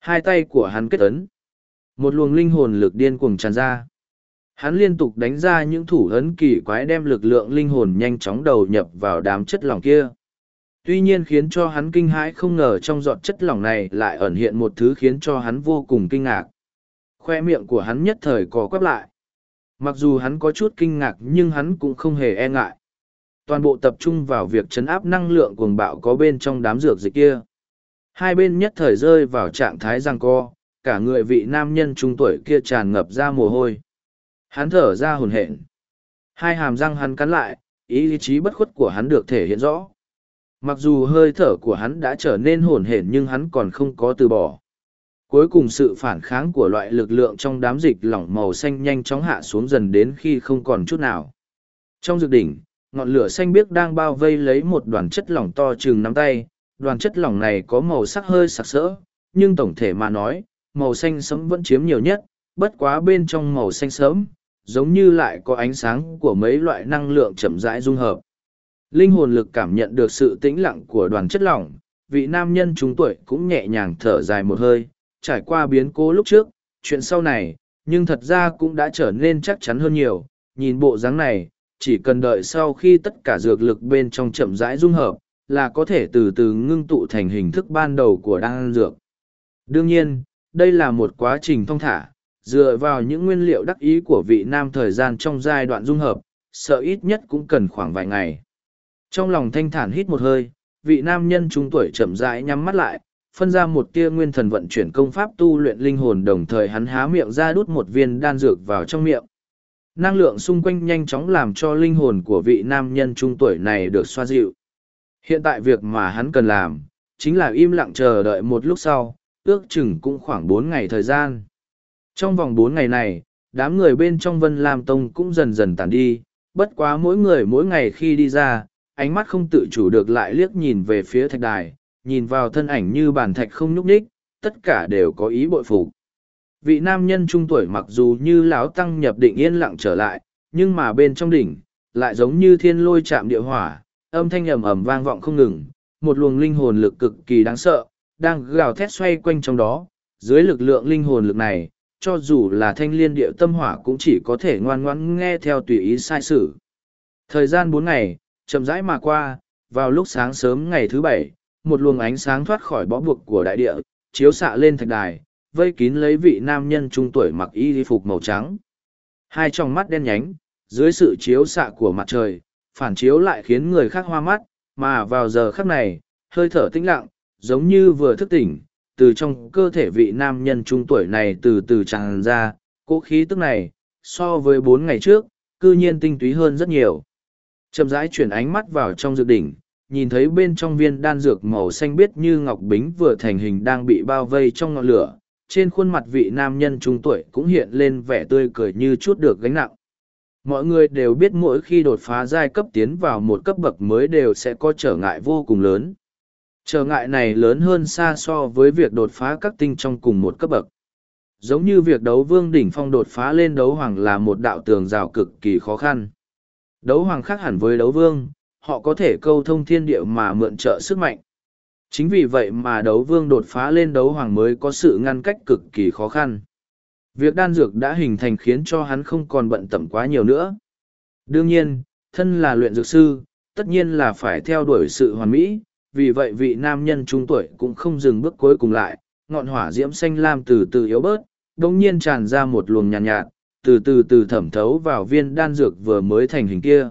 Hai tay của hắn kết ấn. Một luồng linh hồn lực điên cuồng tràn ra. Hắn liên tục đánh ra những thủ ấn kỳ quái đem lực lượng linh hồn nhanh chóng đầu nhập vào đám chất lỏng kia. Tuy nhiên khiến cho hắn kinh hãi không ngờ trong giọt chất lỏng này lại ẩn hiện một thứ khiến cho hắn vô cùng kinh ngạc. Khoe miệng của hắn nhất thời có quắp lại. Mặc dù hắn có chút kinh ngạc nhưng hắn cũng không hề e ngại. Toàn bộ tập trung vào việc chấn áp năng lượng cuồng bạo có bên trong đám dược dịch kia. Hai bên nhất thời rơi vào trạng thái giang co, cả người vị nam nhân trung tuổi kia tràn ngập ra mồ hôi. Hắn thở ra hồn hển. Hai hàm răng hắn cắn lại, ý chí bất khuất của hắn được thể hiện rõ. Mặc dù hơi thở của hắn đã trở nên hổn hển nhưng hắn còn không có từ bỏ. Cuối cùng sự phản kháng của loại lực lượng trong đám dịch lỏng màu xanh nhanh chóng hạ xuống dần đến khi không còn chút nào. Trong dược đỉnh, ngọn lửa xanh biếc đang bao vây lấy một đoàn chất lỏng to chừng nắm tay. Đoàn chất lỏng này có màu sắc hơi sặc sỡ, nhưng tổng thể mà nói, màu xanh sẫm vẫn chiếm nhiều nhất, bất quá bên trong màu xanh sẫm, giống như lại có ánh sáng của mấy loại năng lượng chậm rãi dung hợp. Linh hồn lực cảm nhận được sự tĩnh lặng của đoàn chất lỏng, vị nam nhân trung tuổi cũng nhẹ nhàng thở dài một hơi, trải qua biến cố lúc trước, chuyện sau này, nhưng thật ra cũng đã trở nên chắc chắn hơn nhiều, nhìn bộ dáng này, chỉ cần đợi sau khi tất cả dược lực bên trong chậm rãi dung hợp, là có thể từ từ ngưng tụ thành hình thức ban đầu của đan dược. Đương nhiên, đây là một quá trình thông thả, dựa vào những nguyên liệu đắc ý của vị nam thời gian trong giai đoạn dung hợp, sợ ít nhất cũng cần khoảng vài ngày. Trong lòng thanh thản hít một hơi, vị nam nhân trung tuổi chậm rãi nhắm mắt lại, phân ra một tia nguyên thần vận chuyển công pháp tu luyện linh hồn đồng thời hắn há miệng ra đút một viên đan dược vào trong miệng. Năng lượng xung quanh nhanh chóng làm cho linh hồn của vị nam nhân trung tuổi này được xoa dịu. Hiện tại việc mà hắn cần làm, chính là im lặng chờ đợi một lúc sau, ước chừng cũng khoảng bốn ngày thời gian. Trong vòng bốn ngày này, đám người bên trong Vân Lam Tông cũng dần dần tàn đi, bất quá mỗi người mỗi ngày khi đi ra, ánh mắt không tự chủ được lại liếc nhìn về phía thạch đài, nhìn vào thân ảnh như bàn thạch không nhúc nhích, tất cả đều có ý bội phục. Vị nam nhân trung tuổi mặc dù như lão tăng nhập định yên lặng trở lại, nhưng mà bên trong đỉnh, lại giống như thiên lôi chạm địa hỏa, âm thanh ầm ầm vang vọng không ngừng, một luồng linh hồn lực cực kỳ đáng sợ, đang gào thét xoay quanh trong đó, dưới lực lượng linh hồn lực này, cho dù là thanh liên địa tâm hỏa cũng chỉ có thể ngoan ngoãn nghe theo tùy ý sai sử. Thời gian bốn ngày, chậm rãi mà qua, vào lúc sáng sớm ngày thứ bảy, một luồng ánh sáng thoát khỏi bó buộc của đại địa, chiếu xạ lên thạch đài, vây kín lấy vị nam nhân trung tuổi mặc y phục màu trắng. Hai trong mắt đen nhánh, dưới sự chiếu xạ của mặt trời, phản chiếu lại khiến người khác hoa mắt, mà vào giờ khắc này, hơi thở tĩnh lặng, giống như vừa thức tỉnh, từ trong cơ thể vị nam nhân trung tuổi này từ từ tràn ra, cỗ khí tức này, so với bốn ngày trước, cư nhiên tinh túy hơn rất nhiều. Chậm rãi chuyển ánh mắt vào trong dược đỉnh, nhìn thấy bên trong viên đan dược màu xanh biếc như ngọc bính vừa thành hình đang bị bao vây trong ngọn lửa, trên khuôn mặt vị nam nhân trung tuổi cũng hiện lên vẻ tươi cười như chút được gánh nặng. Mọi người đều biết mỗi khi đột phá giai cấp tiến vào một cấp bậc mới đều sẽ có trở ngại vô cùng lớn. Trở ngại này lớn hơn xa so với việc đột phá các tinh trong cùng một cấp bậc. Giống như việc đấu vương đỉnh phong đột phá lên đấu hoàng là một đạo tường rào cực kỳ khó khăn. Đấu hoàng khác hẳn với đấu vương, họ có thể câu thông thiên địa mà mượn trợ sức mạnh. Chính vì vậy mà đấu vương đột phá lên đấu hoàng mới có sự ngăn cách cực kỳ khó khăn. Việc đan dược đã hình thành khiến cho hắn không còn bận tẩm quá nhiều nữa. Đương nhiên, thân là luyện dược sư, tất nhiên là phải theo đuổi sự hoàn mỹ, vì vậy vị nam nhân trung tuổi cũng không dừng bước cuối cùng lại, ngọn hỏa diễm xanh lam từ từ yếu bớt, đồng nhiên tràn ra một luồng nhàn nhạt, nhạt, từ từ từ thẩm thấu vào viên đan dược vừa mới thành hình kia.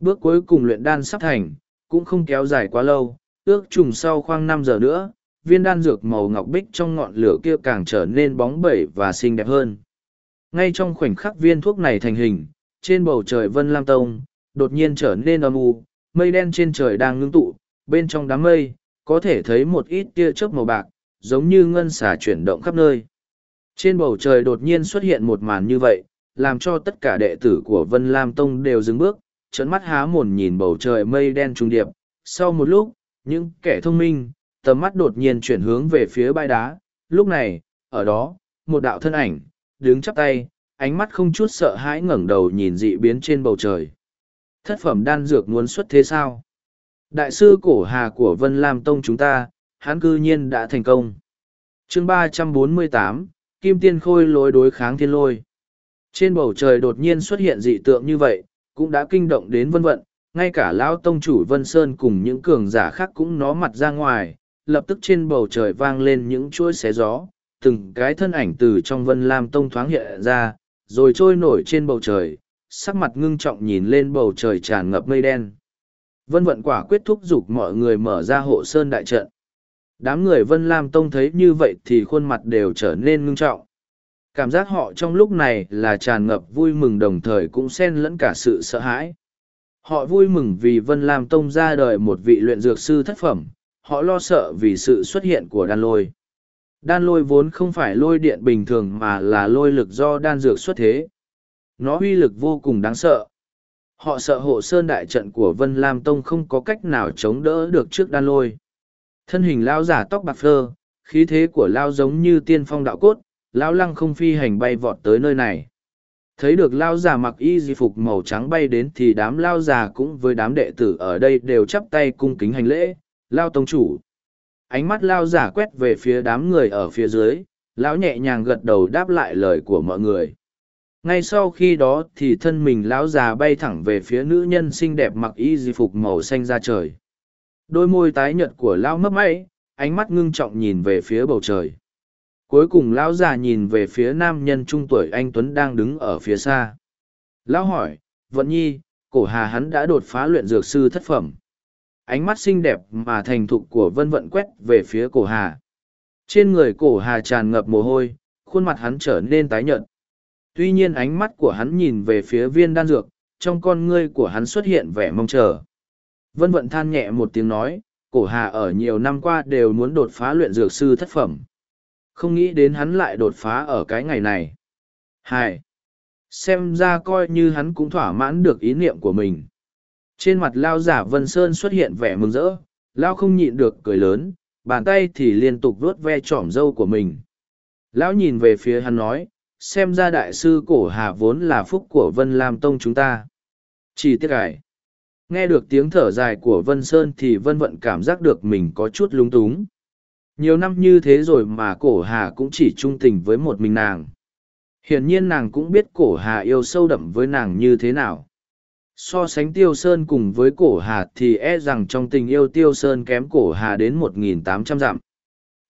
Bước cuối cùng luyện đan sắp thành, cũng không kéo dài quá lâu, ước trùng sau khoảng năm giờ nữa, viên đan dược màu ngọc bích trong ngọn lửa kia càng trở nên bóng bẩy và xinh đẹp hơn. Ngay trong khoảnh khắc viên thuốc này thành hình, trên bầu trời Vân Lam Tông, đột nhiên trở nên âm u, mây đen trên trời đang ngưng tụ, bên trong đám mây, có thể thấy một ít tia chớp màu bạc, giống như ngân xà chuyển động khắp nơi. Trên bầu trời đột nhiên xuất hiện một màn như vậy, làm cho tất cả đệ tử của Vân Lam Tông đều dừng bước, trấn mắt há mồn nhìn bầu trời mây đen trung điệp. Sau một lúc, những kẻ thông minh, tầm mắt đột nhiên chuyển hướng về phía bãi đá. Lúc này, ở đó, một đạo thân ảnh, đứng chắp tay, ánh mắt không chút sợ hãi ngẩng đầu nhìn dị biến trên bầu trời. Thất phẩm đan dược muốn xuất thế sao? Đại sư cổ hà của Vân Lam Tông chúng ta, hắn cư nhiên đã thành công. chương ba trăm bốn mươi tám Kim Tiên Khôi lối đối kháng thiên lôi. Trên bầu trời đột nhiên xuất hiện dị tượng như vậy, cũng đã kinh động đến vân vận, ngay cả lão tông chủ Vân Sơn cùng những cường giả khác cũng nó mặt ra ngoài, lập tức trên bầu trời vang lên những chuỗi xé gió, từng cái thân ảnh từ trong Vân Lam Tông thoáng hiện ra, rồi trôi nổi trên bầu trời, sắc mặt ngưng trọng nhìn lên bầu trời tràn ngập mây đen. Vân vận quả quyết thúc giục mọi người mở ra hộ sơn đại trận. Đám người Vân Lam Tông thấy như vậy thì khuôn mặt đều trở nên ngưng trọng. Cảm giác họ trong lúc này là tràn ngập vui mừng đồng thời cũng xen lẫn cả sự sợ hãi. Họ vui mừng vì Vân Lam Tông ra đời một vị luyện dược sư thất phẩm, họ lo sợ vì sự xuất hiện của đan lôi. Đan lôi vốn không phải lôi điện bình thường mà là lôi lực do đan dược xuất thế. Nó uy lực vô cùng đáng sợ. Họ sợ hộ sơn đại trận của Vân Lam Tông không có cách nào chống đỡ được trước đan lôi. Thân hình lao giả tóc bạc phơ, khí thế của lao giống như tiên phong đạo cốt, lao lăng không phi hành bay vọt tới nơi này. Thấy được lao giả mặc y di phục màu trắng bay đến thì đám lao già cũng với đám đệ tử ở đây đều chắp tay cung kính hành lễ, lao tông chủ. Ánh mắt lao giả quét về phía đám người ở phía dưới, lão nhẹ nhàng gật đầu đáp lại lời của mọi người ngay sau khi đó thì thân mình lão già bay thẳng về phía nữ nhân xinh đẹp mặc y di phục màu xanh ra trời đôi môi tái nhợt của lão mấp máy, ánh mắt ngưng trọng nhìn về phía bầu trời. Cuối cùng lão già nhìn về phía nam nhân trung tuổi anh tuấn đang đứng ở phía xa. Lão hỏi, vận nhi, cổ hà hắn đã đột phá luyện dược sư thất phẩm. Ánh mắt xinh đẹp mà thành thục của vân vận quét về phía cổ hà. Trên người cổ hà tràn ngập mồ hôi, khuôn mặt hắn trở nên tái nhợt. Tuy nhiên ánh mắt của hắn nhìn về phía viên đan dược, trong con ngươi của hắn xuất hiện vẻ mong chờ vân vận than nhẹ một tiếng nói, cổ hà ở nhiều năm qua đều muốn đột phá luyện dược sư thất phẩm. Không nghĩ đến hắn lại đột phá ở cái ngày này. Hai xem ra coi như hắn cũng thỏa mãn được ý niệm của mình. Trên mặt lao giả vân sơn xuất hiện vẻ mừng rỡ, lao không nhịn được cười lớn, bàn tay thì liên tục vuốt ve trỏm râu của mình. Lão nhìn về phía hắn nói, xem ra đại sư cổ hà vốn là phúc của vân lam tông chúng ta. Chỉ tiếc ải nghe được tiếng thở dài của vân sơn thì vân vận cảm giác được mình có chút lung túng nhiều năm như thế rồi mà cổ hà cũng chỉ trung tình với một mình nàng hiển nhiên nàng cũng biết cổ hà yêu sâu đậm với nàng như thế nào so sánh tiêu sơn cùng với cổ hà thì e rằng trong tình yêu tiêu sơn kém cổ hà đến một nghìn tám trăm dặm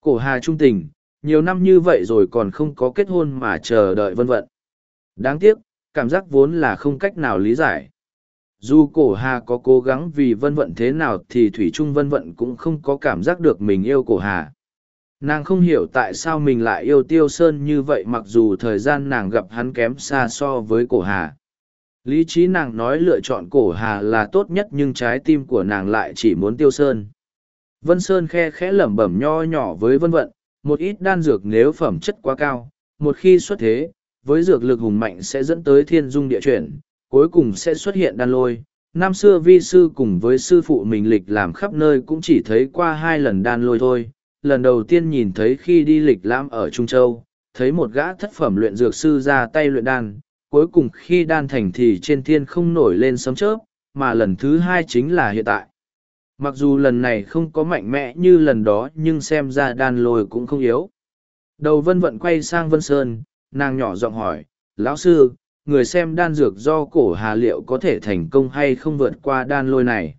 cổ hà trung tình nhiều năm như vậy rồi còn không có kết hôn mà chờ đợi vân vận. Đáng tiếc, cảm giác vốn là không cách nào lý giải. Dù cổ hà có cố gắng vì vân vận thế nào thì Thủy Trung vân vận cũng không có cảm giác được mình yêu cổ hà. Nàng không hiểu tại sao mình lại yêu tiêu sơn như vậy mặc dù thời gian nàng gặp hắn kém xa so với cổ hà. Lý trí nàng nói lựa chọn cổ hà là tốt nhất nhưng trái tim của nàng lại chỉ muốn tiêu sơn. Vân Sơn khe khẽ lẩm bẩm nho nhỏ với vân vận, một ít đan dược nếu phẩm chất quá cao, một khi xuất thế, với dược lực hùng mạnh sẽ dẫn tới thiên dung địa chuyển, cuối cùng sẽ xuất hiện đan lôi. Năm xưa vi sư cùng với sư phụ mình lịch làm khắp nơi cũng chỉ thấy qua hai lần đan lôi thôi. Lần đầu tiên nhìn thấy khi đi lịch lãm ở Trung Châu, thấy một gã thất phẩm luyện dược sư ra tay luyện đan, cuối cùng khi đan thành thì trên thiên không nổi lên sấm chớp, mà lần thứ hai chính là hiện tại. Mặc dù lần này không có mạnh mẽ như lần đó nhưng xem ra đan lôi cũng không yếu. Đầu vân vận quay sang vân sơn, nàng nhỏ giọng hỏi, lão sư, người xem đan dược do cổ hà liệu có thể thành công hay không vượt qua đan lôi này.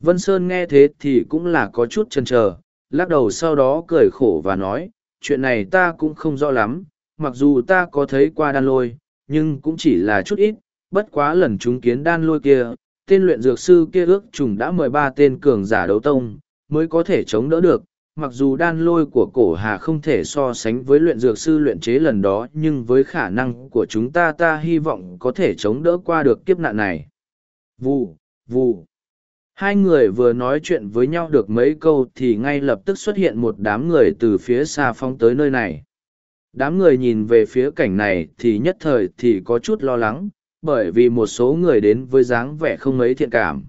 Vân Sơn nghe thế thì cũng là có chút chần chờ, lắc đầu sau đó cười khổ và nói, chuyện này ta cũng không rõ lắm, mặc dù ta có thấy qua đan lôi, nhưng cũng chỉ là chút ít, bất quá lần chúng kiến đan lôi kia, tên luyện dược sư kia ước trùng đã mời ba tên cường giả đấu tông, mới có thể chống đỡ được. Mặc dù đan lôi của cổ hà không thể so sánh với luyện dược sư luyện chế lần đó nhưng với khả năng của chúng ta ta hy vọng có thể chống đỡ qua được kiếp nạn này. Vù, vù. Hai người vừa nói chuyện với nhau được mấy câu thì ngay lập tức xuất hiện một đám người từ phía xa phóng tới nơi này. Đám người nhìn về phía cảnh này thì nhất thời thì có chút lo lắng, bởi vì một số người đến với dáng vẻ không mấy thiện cảm.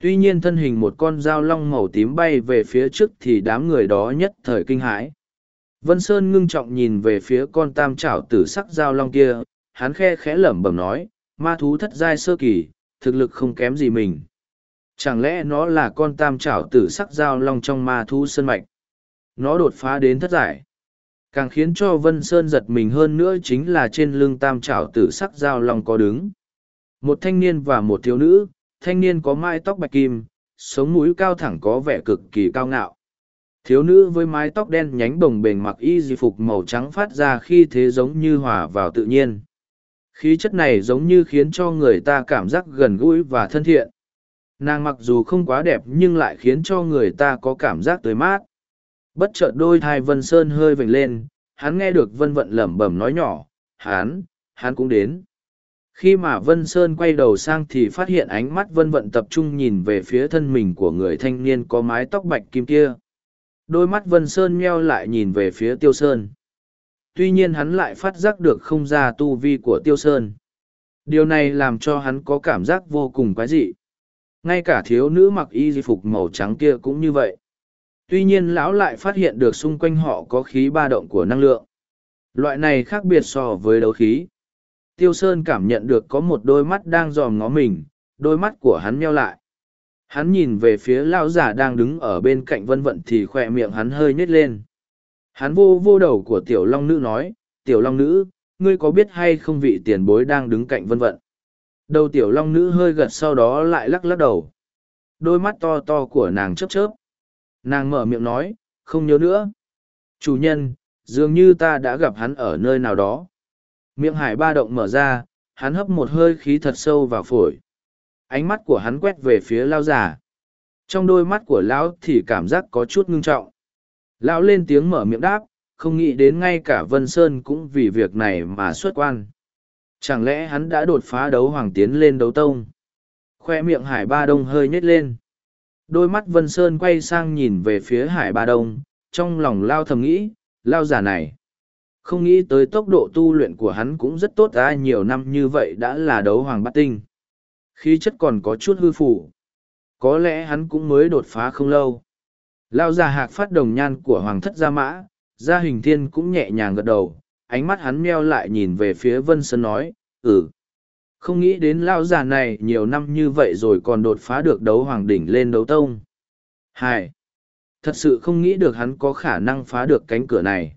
Tuy nhiên thân hình một con dao long màu tím bay về phía trước thì đám người đó nhất thời kinh hãi. Vân Sơn ngưng trọng nhìn về phía con tam trảo tử sắc dao long kia, hắn khe khẽ lẩm bẩm nói, ma thú thất giai sơ kỳ, thực lực không kém gì mình. Chẳng lẽ nó là con tam trảo tử sắc dao long trong ma thú sơn mạch? Nó đột phá đến thất giải. Càng khiến cho Vân Sơn giật mình hơn nữa chính là trên lưng tam trảo tử sắc dao long có đứng. Một thanh niên và một thiếu nữ, thanh niên có mái tóc bạch kim, sống mũi cao thẳng có vẻ cực kỳ cao ngạo. Thiếu nữ với mái tóc đen nhánh bồng bềnh mặc y di phục màu trắng phát ra khi thế giống như hòa vào tự nhiên. Khí chất này giống như khiến cho người ta cảm giác gần gũi và thân thiện. Nàng mặc dù không quá đẹp nhưng lại khiến cho người ta có cảm giác tươi mát. Bất chợt đôi thai Vân Sơn hơi vểnh lên, hắn nghe được Vân Vận lẩm bẩm nói nhỏ, hắn, hắn cũng đến. Khi mà Vân Sơn quay đầu sang thì phát hiện ánh mắt Vân Vận tập trung nhìn về phía thân mình của người thanh niên có mái tóc bạch kim kia. Đôi mắt Vân Sơn meo lại nhìn về phía Tiêu Sơn. Tuy nhiên hắn lại phát giác được không ra tu vi của Tiêu Sơn. Điều này làm cho hắn có cảm giác vô cùng quái dị. Ngay cả thiếu nữ mặc y di phục màu trắng kia cũng như vậy. Tuy nhiên lão lại phát hiện được xung quanh họ có khí ba động của năng lượng. Loại này khác biệt so với đấu khí. Tiêu Sơn cảm nhận được có một đôi mắt đang dòm ngó mình, đôi mắt của hắn meo lại. Hắn nhìn về phía lão giả đang đứng ở bên cạnh vân vận thì khỏe miệng hắn hơi nhếch lên. Hắn vô vô đầu của tiểu long nữ nói, tiểu long nữ, ngươi có biết hay không vị tiền bối đang đứng cạnh vân vận? Đầu tiểu long nữ hơi gật sau đó lại lắc lắc đầu. Đôi mắt to to của nàng chớp chớp. Nàng mở miệng nói, không nhớ nữa. Chủ nhân, dường như ta đã gặp hắn ở nơi nào đó. Miệng hải ba động mở ra, hắn hấp một hơi khí thật sâu vào phổi. Ánh mắt của hắn quét về phía lao giả. Trong đôi mắt của lão thì cảm giác có chút ngưng trọng. Lão lên tiếng mở miệng đáp, không nghĩ đến ngay cả Vân Sơn cũng vì việc này mà xuất quan. Chẳng lẽ hắn đã đột phá đấu hoàng tiến lên đấu tông? Khoe miệng hải ba đông hơi nhếch lên. Đôi mắt Vân Sơn quay sang nhìn về phía hải ba đông, trong lòng lao thầm nghĩ, lao giả này. Không nghĩ tới tốc độ tu luyện của hắn cũng rất tốt ra nhiều năm như vậy đã là đấu hoàng bát tinh. Khí chất còn có chút hư phủ. Có lẽ hắn cũng mới đột phá không lâu. Lao già hạc phát đồng nhan của hoàng thất gia mã, gia hình thiên cũng nhẹ nhàng gật đầu, ánh mắt hắn meo lại nhìn về phía Vân Sơn nói, ừ. Không nghĩ đến lao già này nhiều năm như vậy rồi còn đột phá được đấu hoàng đỉnh lên đấu tông. Hai. Thật sự không nghĩ được hắn có khả năng phá được cánh cửa này.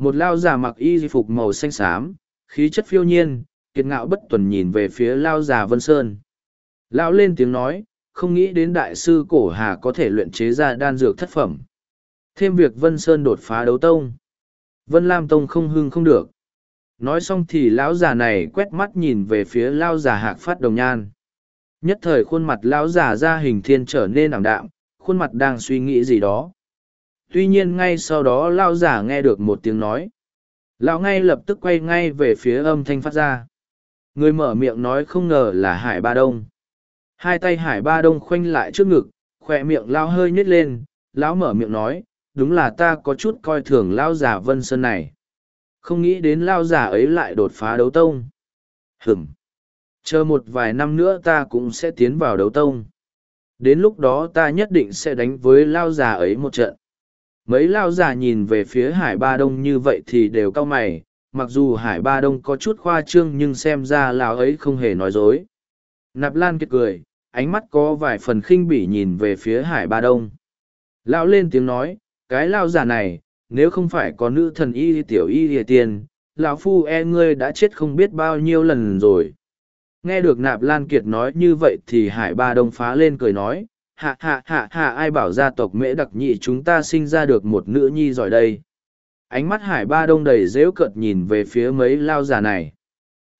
Một lao già mặc y phục màu xanh xám, khí chất phiêu nhiên, kiệt ngạo bất tuần nhìn về phía lao già Vân Sơn. Lão lên tiếng nói, không nghĩ đến đại sư cổ hà có thể luyện chế ra đan dược thất phẩm. Thêm việc Vân Sơn đột phá đấu tông. Vân Lam Tông không hưng không được. Nói xong thì lão già này quét mắt nhìn về phía lão già hạc phát đồng nhan. Nhất thời khuôn mặt lão già ra hình thiên trở nên ảm đạm, khuôn mặt đang suy nghĩ gì đó. Tuy nhiên ngay sau đó lão giả nghe được một tiếng nói. Lão ngay lập tức quay ngay về phía âm thanh phát ra. Người mở miệng nói không ngờ là Hải Ba Đông. Hai tay Hải Ba Đông khoanh lại trước ngực, khoe miệng lão hơi nhét lên, lão mở miệng nói, đúng là ta có chút coi thường lão giả Vân Sơn này. Không nghĩ đến lao giả ấy lại đột phá đấu tông. Hửm. Chờ một vài năm nữa ta cũng sẽ tiến vào đấu tông. Đến lúc đó ta nhất định sẽ đánh với lao giả ấy một trận. Mấy lao giả nhìn về phía hải ba đông như vậy thì đều cau mày, mặc dù hải ba đông có chút khoa trương nhưng xem ra lao ấy không hề nói dối. Nạp lan kiệt cười, ánh mắt có vài phần khinh bỉ nhìn về phía hải ba đông. Lão lên tiếng nói, cái lao giả này, nếu không phải có nữ thần y tiểu y địa tiền, lão phu e ngươi đã chết không biết bao nhiêu lần rồi. Nghe được nạp lan kiệt nói như vậy thì hải ba đông phá lên cười nói, hạ hạ hạ hạ, ai bảo gia tộc mễ đặc nhị chúng ta sinh ra được một nữ nhi giỏi đây. ánh mắt hải ba đông đầy dễu cợt nhìn về phía mấy lao già này.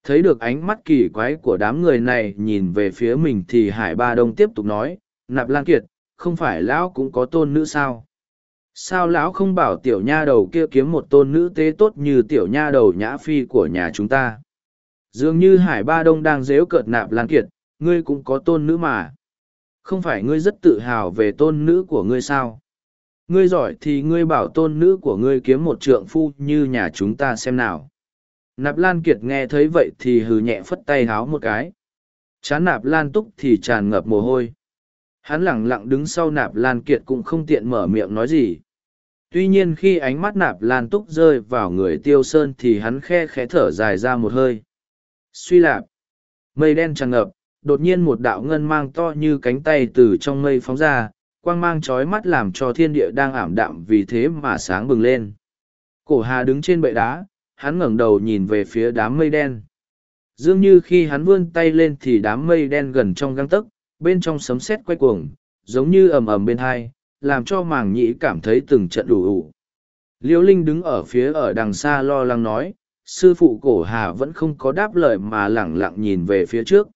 Thấy được ánh mắt kỳ quái của đám người này nhìn về phía mình thì hải ba đông tiếp tục nói, nạp lan kiệt, không phải lão cũng có tôn nữ sao? Sao lão không bảo tiểu nha đầu kia kiếm một tôn nữ tế tốt như tiểu nha đầu nhã phi của nhà chúng ta? Dường như hải ba đông đang dếu cợt nạp lan kiệt, ngươi cũng có tôn nữ mà không phải ngươi rất tự hào về tôn nữ của ngươi sao? Ngươi giỏi thì ngươi bảo tôn nữ của ngươi kiếm một trượng phu như nhà chúng ta xem nào. Nạp lan kiệt nghe thấy vậy thì hừ nhẹ phất tay háo một cái. Chán nạp lan túc thì tràn ngập mồ hôi. Hắn lẳng lặng đứng sau nạp lan kiệt cũng không tiện mở miệng nói gì. Tuy nhiên khi ánh mắt nạp lan túc rơi vào người tiêu sơn thì hắn khe khẽ thở dài ra một hơi. Suy lạp, mây đen tràn ngập đột nhiên một đạo ngân mang to như cánh tay từ trong mây phóng ra, quang mang trói mắt làm cho thiên địa đang ảm đạm vì thế mà sáng bừng lên. Cổ hà đứng trên bệ đá, hắn ngẩng đầu nhìn về phía đám mây đen. Dường như khi hắn vươn tay lên thì đám mây đen gần trong găng tấc, bên trong sấm sét quay cuồng, giống như ầm ầm bên hai, làm cho màng nhĩ cảm thấy từng trận đủ ủ. Liễu linh đứng ở phía ở đằng xa lo lắng nói, sư phụ cổ hà vẫn không có đáp lời mà lẳng lặng nhìn về phía trước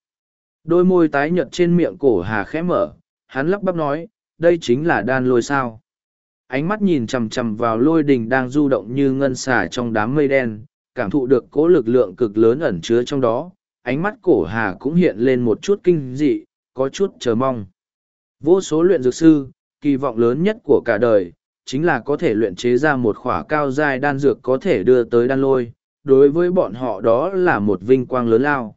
đôi môi tái nhợt trên miệng cổ hà khẽ mở, hắn lắp bắp nói, đây chính là đan lôi sao. Ánh mắt nhìn chằm chằm vào lôi đình đang du động như ngân xà trong đám mây đen, cảm thụ được cố lực lượng cực lớn ẩn chứa trong đó, ánh mắt cổ hà cũng hiện lên một chút kinh dị, có chút chờ mong. Vô số luyện dược sư, kỳ vọng lớn nhất của cả đời, chính là có thể luyện chế ra một khỏa cao giai đan dược có thể đưa tới đan lôi, đối với bọn họ đó là một vinh quang lớn lao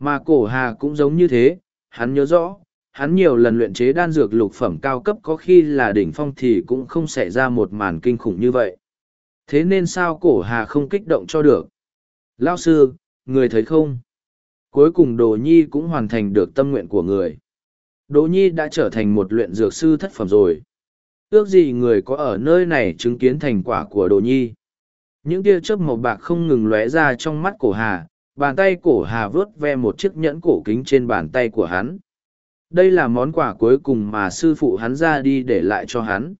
mà cổ hà cũng giống như thế hắn nhớ rõ hắn nhiều lần luyện chế đan dược lục phẩm cao cấp có khi là đỉnh phong thì cũng không xảy ra một màn kinh khủng như vậy. Thế nên sao cổ hà không kích động cho được? Lao sư, người thấy không? Cuối cùng Đồ Nhi cũng hoàn thành được tâm nguyện của người. Đồ Nhi đã trở thành một luyện dược sư thất phẩm rồi. Ước gì người có ở nơi này chứng kiến thành quả của Đồ Nhi. Những tia chớp màu bạc không ngừng lóe ra trong mắt cổ hà, bàn tay cổ hà vớt ve một chiếc nhẫn cổ kính trên bàn tay của hắn. Đây là món quà cuối cùng mà sư phụ hắn ra đi để lại cho hắn.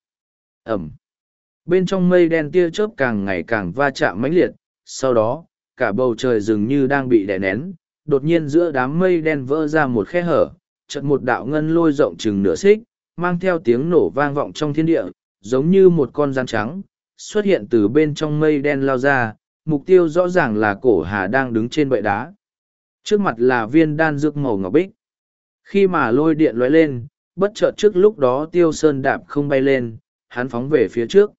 Ẩm. Bên trong mây đen tia chớp càng ngày càng va chạm mãnh liệt, sau đó, cả bầu trời dường như đang bị đè nén, đột nhiên giữa đám mây đen vỡ ra một khe hở chật một đạo ngân lôi rộng chừng nửa xích, mang theo tiếng nổ vang vọng trong thiên địa, giống như một con rắn trắng, xuất hiện từ bên trong mây đen lao ra mục tiêu rõ ràng là cổ hà đang đứng trên bệ đá. Trước mặt là viên đan dược màu ngọc bích. Khi mà lôi điện lóe lên, bất chợt trước lúc đó tiêu sơn đạp không bay lên, hắn phóng về phía trước.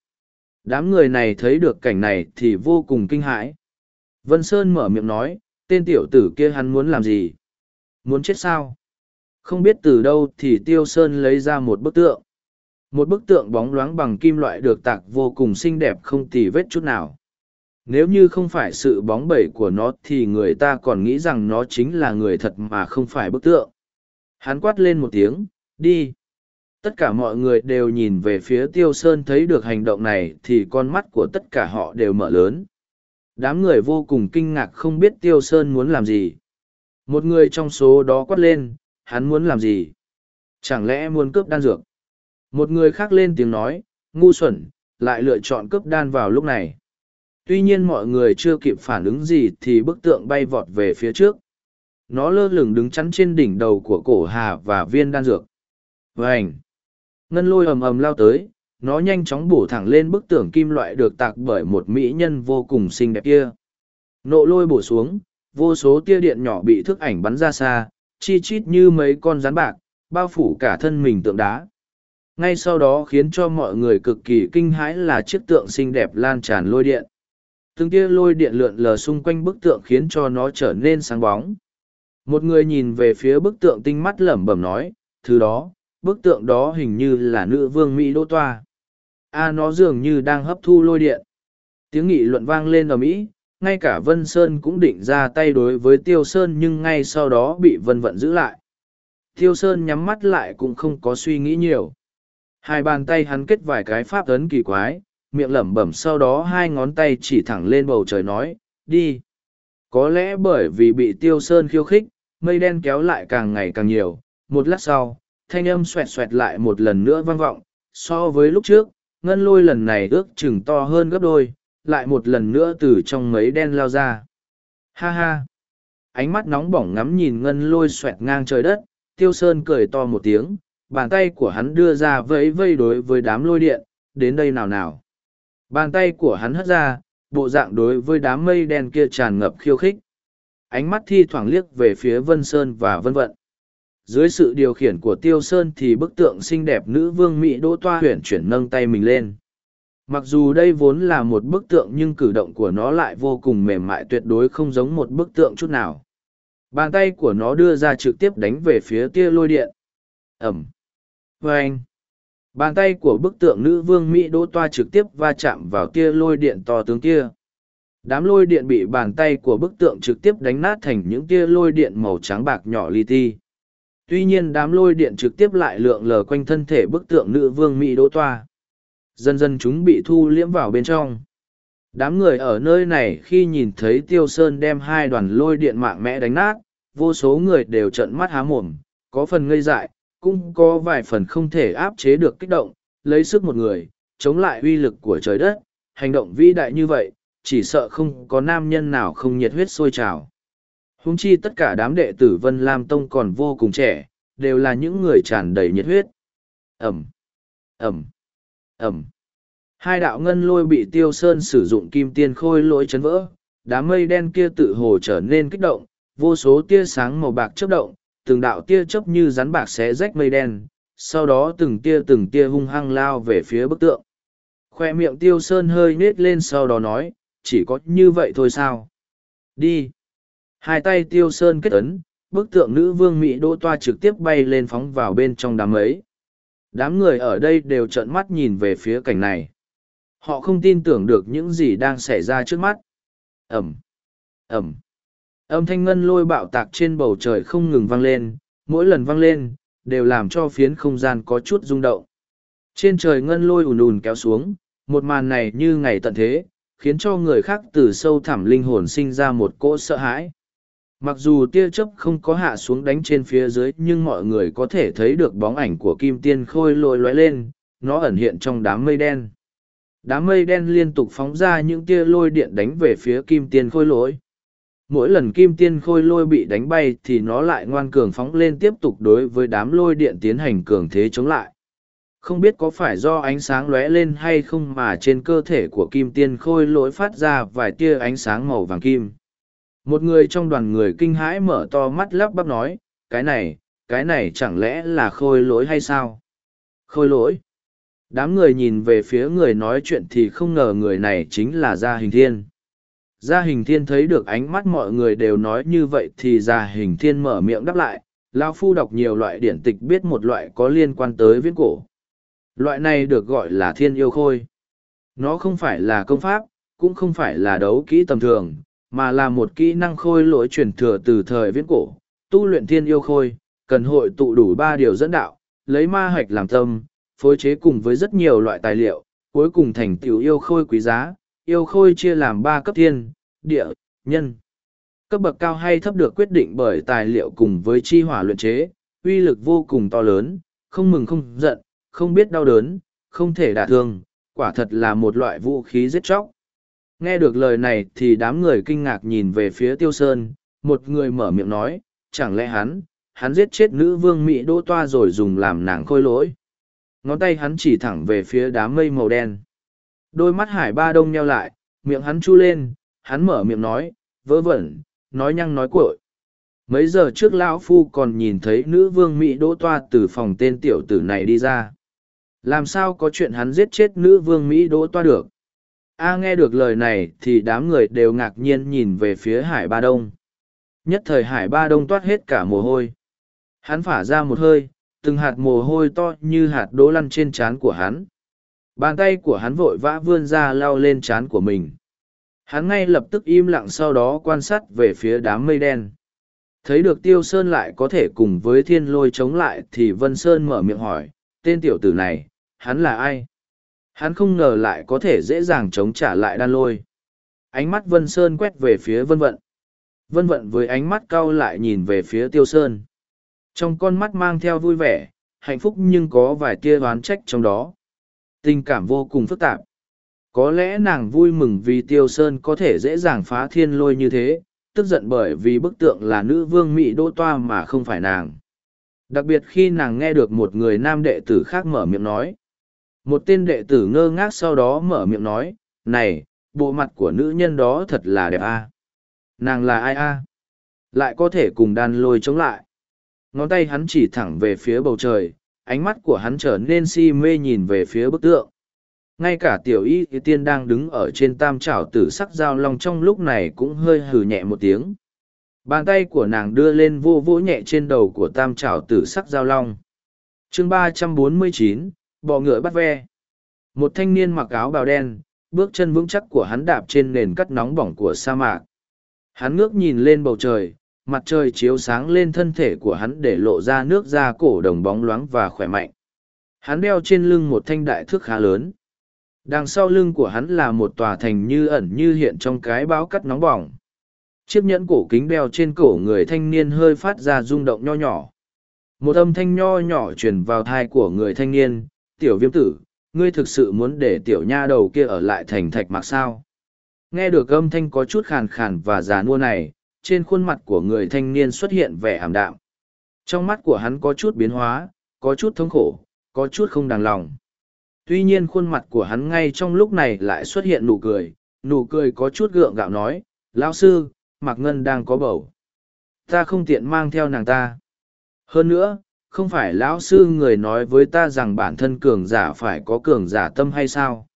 Đám người này thấy được cảnh này thì vô cùng kinh hãi. Vân sơn mở miệng nói, tên tiểu tử kia hắn muốn làm gì? Muốn chết sao? Không biết từ đâu thì tiêu sơn lấy ra một bức tượng. Một bức tượng bóng loáng bằng kim loại được tạc vô cùng xinh đẹp không tì vết chút nào nếu như không phải sự bóng bẩy của nó thì người ta còn nghĩ rằng nó chính là người thật mà không phải bức tượng Hắn quát lên một tiếng, đi. Tất cả mọi người đều nhìn về phía Tiêu Sơn thấy được hành động này thì con mắt của tất cả họ đều mở lớn. Đám người vô cùng kinh ngạc không biết Tiêu Sơn muốn làm gì. Một người trong số đó quát lên, hắn muốn làm gì? Chẳng lẽ muốn cướp đan dược? Một người khác lên tiếng nói, ngu xuẩn, lại lựa chọn cướp đan vào lúc này. Tuy nhiên mọi người chưa kịp phản ứng gì thì bức tượng bay vọt về phía trước. Nó lơ lửng đứng chắn trên đỉnh đầu của cổ hà và viên đan dược. Vảnh ngân lôi ầm ầm lao tới, nó nhanh chóng bổ thẳng lên bức tường kim loại được tạc bởi một mỹ nhân vô cùng xinh đẹp kia. Nộ lôi bổ xuống, vô số tia điện nhỏ bị thức ảnh bắn ra xa, chi chít như mấy con rắn bạc, bao phủ cả thân mình tượng đá. Ngay sau đó khiến cho mọi người cực kỳ kinh hãi là chiếc tượng xinh đẹp lan tràn lôi điện từng tia lôi điện lượn lờ xung quanh bức tượng khiến cho nó trở nên sáng bóng một người nhìn về phía bức tượng tinh mắt lẩm bẩm nói, thứ đó, bức tượng đó hình như là nữ vương Mỹ đô Toa. A nó dường như đang hấp thu lôi điện. Tiếng nghị luận vang lên ở Mỹ, ngay cả Vân Sơn cũng định ra tay đối với Tiêu Sơn nhưng ngay sau đó bị Vân Vận giữ lại. Tiêu Sơn nhắm mắt lại cũng không có suy nghĩ nhiều. Hai bàn tay hắn kết vài cái pháp ấn kỳ quái, miệng lẩm bẩm sau đó hai ngón tay chỉ thẳng lên bầu trời nói, đi. Có lẽ bởi vì bị Tiêu Sơn khiêu khích, mây đen kéo lại càng ngày càng nhiều, một lát sau, thanh âm xoẹt xoẹt lại một lần nữa vang vọng, so với lúc trước, ngân lôi lần này ước chừng to hơn gấp đôi, lại một lần nữa từ trong mấy đen lao ra. Ha ha! Ánh mắt nóng bỏng ngắm nhìn ngân lôi xoẹt ngang trời đất, tiêu sơn cười to một tiếng, bàn tay của hắn đưa ra vẫy vây đối với đám lôi điện, đến đây nào nào. Bàn tay của hắn hất ra, bộ dạng đối với đám mây đen kia tràn ngập khiêu khích. Ánh mắt thi thoảng liếc về phía Vân Sơn và Vân Vận. Dưới sự điều khiển của Tiêu Sơn thì bức tượng xinh đẹp nữ vương Mỹ Đỗ Toa huyền chuyển nâng tay mình lên. Mặc dù đây vốn là một bức tượng nhưng cử động của nó lại vô cùng mềm mại tuyệt đối không giống một bức tượng chút nào. Bàn tay của nó đưa ra trực tiếp đánh về phía tia lôi điện. Ẩm. Vâng. Bàn tay của bức tượng nữ vương Mỹ Đỗ Toa trực tiếp va chạm vào tia lôi điện to tướng kia. Đám lôi điện bị bàn tay của bức tượng trực tiếp đánh nát thành những tia lôi điện màu trắng bạc nhỏ li ti. Tuy nhiên đám lôi điện trực tiếp lại lượn lờ quanh thân thể bức tượng nữ vương Mỹ Đỗ Toa. Dần dần chúng bị thu liễm vào bên trong. Đám người ở nơi này khi nhìn thấy Tiêu Sơn đem hai đoàn lôi điện mạng mẽ đánh nát, vô số người đều trợn mắt há mồm, có phần ngây dại, cũng có vài phần không thể áp chế được kích động, lấy sức một người, chống lại uy lực của trời đất, hành động vĩ đại như vậy, chỉ sợ không có nam nhân nào không nhiệt huyết sôi trào. Húng chi tất cả đám đệ tử Vân Lam Tông còn vô cùng trẻ, đều là những người tràn đầy nhiệt huyết. Ẩm, Ẩm, Ẩm. Hai đạo ngân lôi bị Tiêu Sơn sử dụng kim tiên khôi lỗi chấn vỡ, đám mây đen kia tự hồ trở nên kích động, vô số tia sáng màu bạc chớp động, từng đạo tia chớp như rắn bạc xé rách mây đen, sau đó từng tia từng tia hung hăng lao về phía bức tượng. Khoe miệng Tiêu Sơn hơi nết lên sau đó nói, chỉ có như vậy thôi sao? Đi! Hai tay Tiêu Sơn kết ấn, bức tượng nữ vương Mỹ Đỗ Toa trực tiếp bay lên phóng vào bên trong đám ấy. Đám người ở đây đều trợn mắt nhìn về phía cảnh này. Họ không tin tưởng được những gì đang xảy ra trước mắt. Ẩm! Ẩm! Âm thanh ngân lôi bạo tạc trên bầu trời không ngừng vang lên, mỗi lần vang lên, đều làm cho phiến không gian có chút rung động. Trên trời ngân lôi ùn ùn kéo xuống, một màn này như ngày tận thế, khiến cho người khác từ sâu thẳm linh hồn sinh ra một cỗ sợ hãi. Mặc dù tia chớp không có hạ xuống đánh trên phía dưới nhưng mọi người có thể thấy được bóng ảnh của kim tiên khôi lôi lóe lên, nó ẩn hiện trong đám mây đen. Đám mây đen liên tục phóng ra những tia lôi điện đánh về phía kim tiên khôi lỗi. Mỗi lần kim tiên khôi lôi bị đánh bay thì nó lại ngoan cường phóng lên tiếp tục đối với đám lôi điện tiến hành cường thế chống lại. Không biết có phải do ánh sáng lóe lên hay không mà trên cơ thể của kim tiên khôi lỗi phát ra vài tia ánh sáng màu vàng kim. Một người trong đoàn người kinh hãi mở to mắt lắp bắp nói, cái này, cái này chẳng lẽ là khôi lỗi hay sao? Khôi lỗi. Đám người nhìn về phía người nói chuyện thì không ngờ người này chính là Gia Hình Thiên. Gia Hình Thiên thấy được ánh mắt mọi người đều nói như vậy thì Gia Hình Thiên mở miệng đáp lại, Lao Phu đọc nhiều loại điển tịch biết một loại có liên quan tới viễn cổ. Loại này được gọi là thiên yêu khôi. Nó không phải là công pháp, cũng không phải là đấu kỹ tầm thường, mà là một kỹ năng khôi lỗi truyền thừa từ thời viễn cổ. Tu luyện thiên yêu khôi, cần hội tụ đủ ba điều dẫn đạo, lấy ma hạch làm tâm, phối chế cùng với rất nhiều loại tài liệu, cuối cùng thành tiểu yêu khôi quý giá. Yêu khôi chia làm ba cấp thiên, địa, nhân. Cấp bậc cao hay thấp được quyết định bởi tài liệu cùng với chi hỏa luyện chế, uy lực vô cùng to lớn, không mừng không giận, không biết đau đớn, không thể đả thương, quả thật là một loại vũ khí giết chóc. Nghe được lời này thì đám người kinh ngạc nhìn về phía Tiêu Sơn, một người mở miệng nói, chẳng lẽ hắn, hắn giết chết nữ vương Mỹ đỗ toa rồi dùng làm nàng khôi lỗi. Ngón tay hắn chỉ thẳng về phía đám mây màu đen. Đôi mắt hải ba đông nheo lại, miệng hắn chu lên, hắn mở miệng nói, vớ vẩn, nói nhăng nói cuội. Mấy giờ trước lão Phu còn nhìn thấy nữ vương Mỹ đỗ toa từ phòng tên tiểu tử này đi ra. Làm sao có chuyện hắn giết chết nữ vương Mỹ đỗ toa được? A nghe được lời này thì đám người đều ngạc nhiên nhìn về phía Hải Ba Đông. Nhất thời Hải Ba Đông toát hết cả mồ hôi. Hắn phả ra một hơi, từng hạt mồ hôi to như hạt đỗ lăn trên trán của hắn. Bàn tay của hắn vội vã vươn ra lao lên trán của mình. Hắn ngay lập tức im lặng sau đó quan sát về phía đám mây đen. Thấy được Tiêu Sơn lại có thể cùng với thiên lôi chống lại thì Vân Sơn mở miệng hỏi, tên tiểu tử này, hắn là ai? Hắn không ngờ lại có thể dễ dàng chống trả lại đan lôi. Ánh mắt Vân Sơn quét về phía Vân Vận. Vân Vận với ánh mắt cau lại nhìn về phía Tiêu Sơn. Trong con mắt mang theo vui vẻ, hạnh phúc nhưng có vài tia oán trách trong đó. Tình cảm vô cùng phức tạp. có lẽ nàng vui mừng vì tiêu sơn có thể dễ dàng phá thiên lôi như thế, tức giận bởi vì bức tượng là nữ vương mỹ Đô toa mà không phải nàng. Đặc biệt khi nàng nghe được một người nam đệ tử khác mở miệng nói. Một tên đệ tử ngơ ngác sau đó mở miệng nói, này, bộ mặt của nữ nhân đó thật là đẹp a. Nàng là ai a? Lại có thể cùng đan lôi chống lại. Ngón tay hắn chỉ thẳng về phía bầu trời ánh mắt của hắn trở nên si mê nhìn về phía bức tượng. Ngay cả tiểu y tiên đang đứng ở trên tam trảo tử sắc dao long trong lúc này cũng hơi hừ nhẹ một tiếng. Bàn tay của nàng đưa lên vô vỗ nhẹ trên đầu của tam trảo tử sắc dao long. Chương ba trăm bốn mươi chín, bọ ngựa bắt ve. Một thanh niên mặc áo bào đen, bước chân vững chắc của hắn đạp trên nền cắt nóng bỏng của sa mạc. Hắn ngước nhìn lên bầu trời mặt trời chiếu sáng lên thân thể của hắn để lộ ra nước da cổ đồng bóng loáng và khỏe mạnh. Hắn đeo trên lưng một thanh đại thước khá lớn. Đằng sau lưng của hắn là một tòa thành như ẩn như hiện trong cái bão cắt nóng bỏng. Chiếc nhẫn cổ kính đeo trên cổ người thanh niên hơi phát ra rung động nho nhỏ. Một âm thanh nho nhỏ truyền vào thai của người thanh niên, tiểu viêm tử, ngươi thực sự muốn để tiểu nha đầu kia ở lại thành thạch mạc sao? Nghe được âm thanh có chút khàn khàn và già nua này trên khuôn mặt của người thanh niên xuất hiện vẻ ảm đạm. Trong mắt của hắn có chút biến hóa, có chút thống khổ, có chút không đàng lòng. Tuy nhiên khuôn mặt của hắn ngay trong lúc này lại xuất hiện nụ cười nụ cười có chút gượng gạo nói, lão sư, mạc ngân đang có bầu. Ta không tiện mang theo nàng ta. Hơn nữa, không phải lão sư người nói với ta rằng bản thân cường giả phải có cường giả tâm hay sao?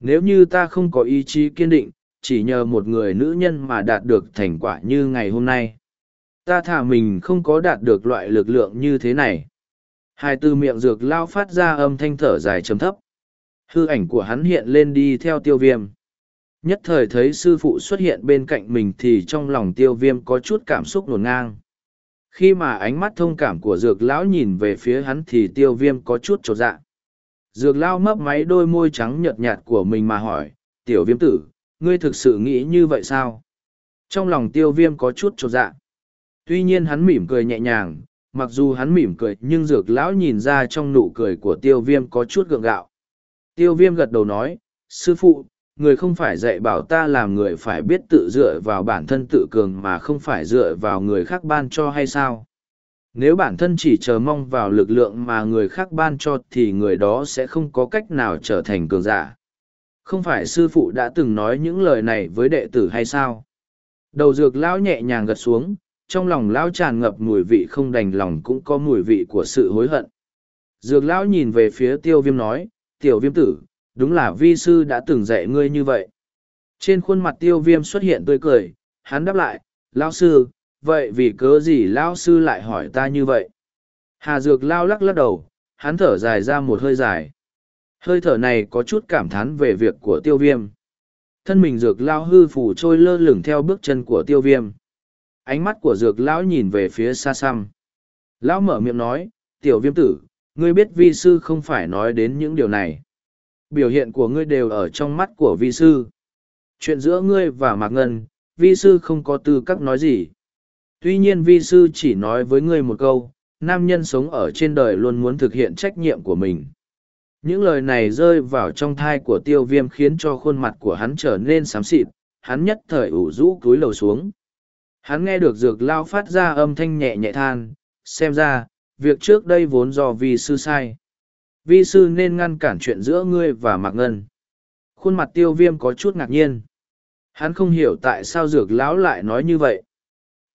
Nếu như ta không có ý chí kiên định chỉ nhờ một người nữ nhân mà đạt được thành quả như ngày hôm nay. Ta thả mình không có đạt được loại lực lượng như thế này. Hai từ miệng dược lao phát ra âm thanh thở dài chấm thấp. Hư ảnh của hắn hiện lên đi theo tiêu viêm. Nhất thời thấy sư phụ xuất hiện bên cạnh mình thì trong lòng tiêu viêm có chút cảm xúc nổn ngang. Khi mà ánh mắt thông cảm của dược lão nhìn về phía hắn thì tiêu viêm có chút trột dạ. Dược lao mấp máy đôi môi trắng nhợt nhạt của mình mà hỏi, tiểu viêm tử ngươi thực sự nghĩ như vậy sao? Trong lòng tiêu viêm có chút trột dạ. Tuy nhiên hắn mỉm cười nhẹ nhàng, mặc dù hắn mỉm cười nhưng dược lão nhìn ra trong nụ cười của tiêu viêm có chút gượng gạo. Tiêu viêm gật đầu nói, sư phụ, người không phải dạy bảo ta làm người phải biết tự dựa vào bản thân tự cường mà không phải dựa vào người khác ban cho hay sao? Nếu bản thân chỉ chờ mong vào lực lượng mà người khác ban cho thì người đó sẽ không có cách nào trở thành cường giả không phải sư phụ đã từng nói những lời này với đệ tử hay sao đầu dược lão nhẹ nhàng gật xuống trong lòng lão tràn ngập mùi vị không đành lòng cũng có mùi vị của sự hối hận dược lão nhìn về phía tiêu viêm nói tiểu viêm tử đúng là vi sư đã từng dạy ngươi như vậy. Trên khuôn mặt tiêu viêm xuất hiện tươi cười, hắn đáp lại, lão sư, vậy vì cớ gì lão sư lại hỏi ta như vậy? Hà Dược lao lắc lắc đầu, hắn thở dài ra một hơi dài. Hơi thở này có chút cảm thán về việc của tiêu viêm. Thân mình Dược lao hư phủ trôi lơ lửng theo bước chân của tiêu viêm. Ánh mắt của Dược lão nhìn về phía xa xăm. Lão mở miệng nói, tiểu viêm tử, ngươi biết vi sư không phải nói đến những điều này biểu hiện của ngươi đều ở trong mắt của vi sư chuyện giữa ngươi và mạc ngân vi sư không có tư cách nói gì tuy nhiên vi sư chỉ nói với ngươi một câu nam nhân sống ở trên đời luôn muốn thực hiện trách nhiệm của mình những lời này rơi vào trong thai của tiêu viêm khiến cho khuôn mặt của hắn trở nên xám xịt, hắn nhất thời ủ rũ cúi lầu xuống. Hắn nghe được dược lao phát ra âm thanh nhẹ nhẹ than, xem ra, việc trước đây vốn do vi sư sai. Vi sư nên ngăn cản chuyện giữa ngươi và mạc ngân. Khuôn mặt tiêu viêm có chút ngạc nhiên. Hắn không hiểu tại sao dược lão lại nói như vậy.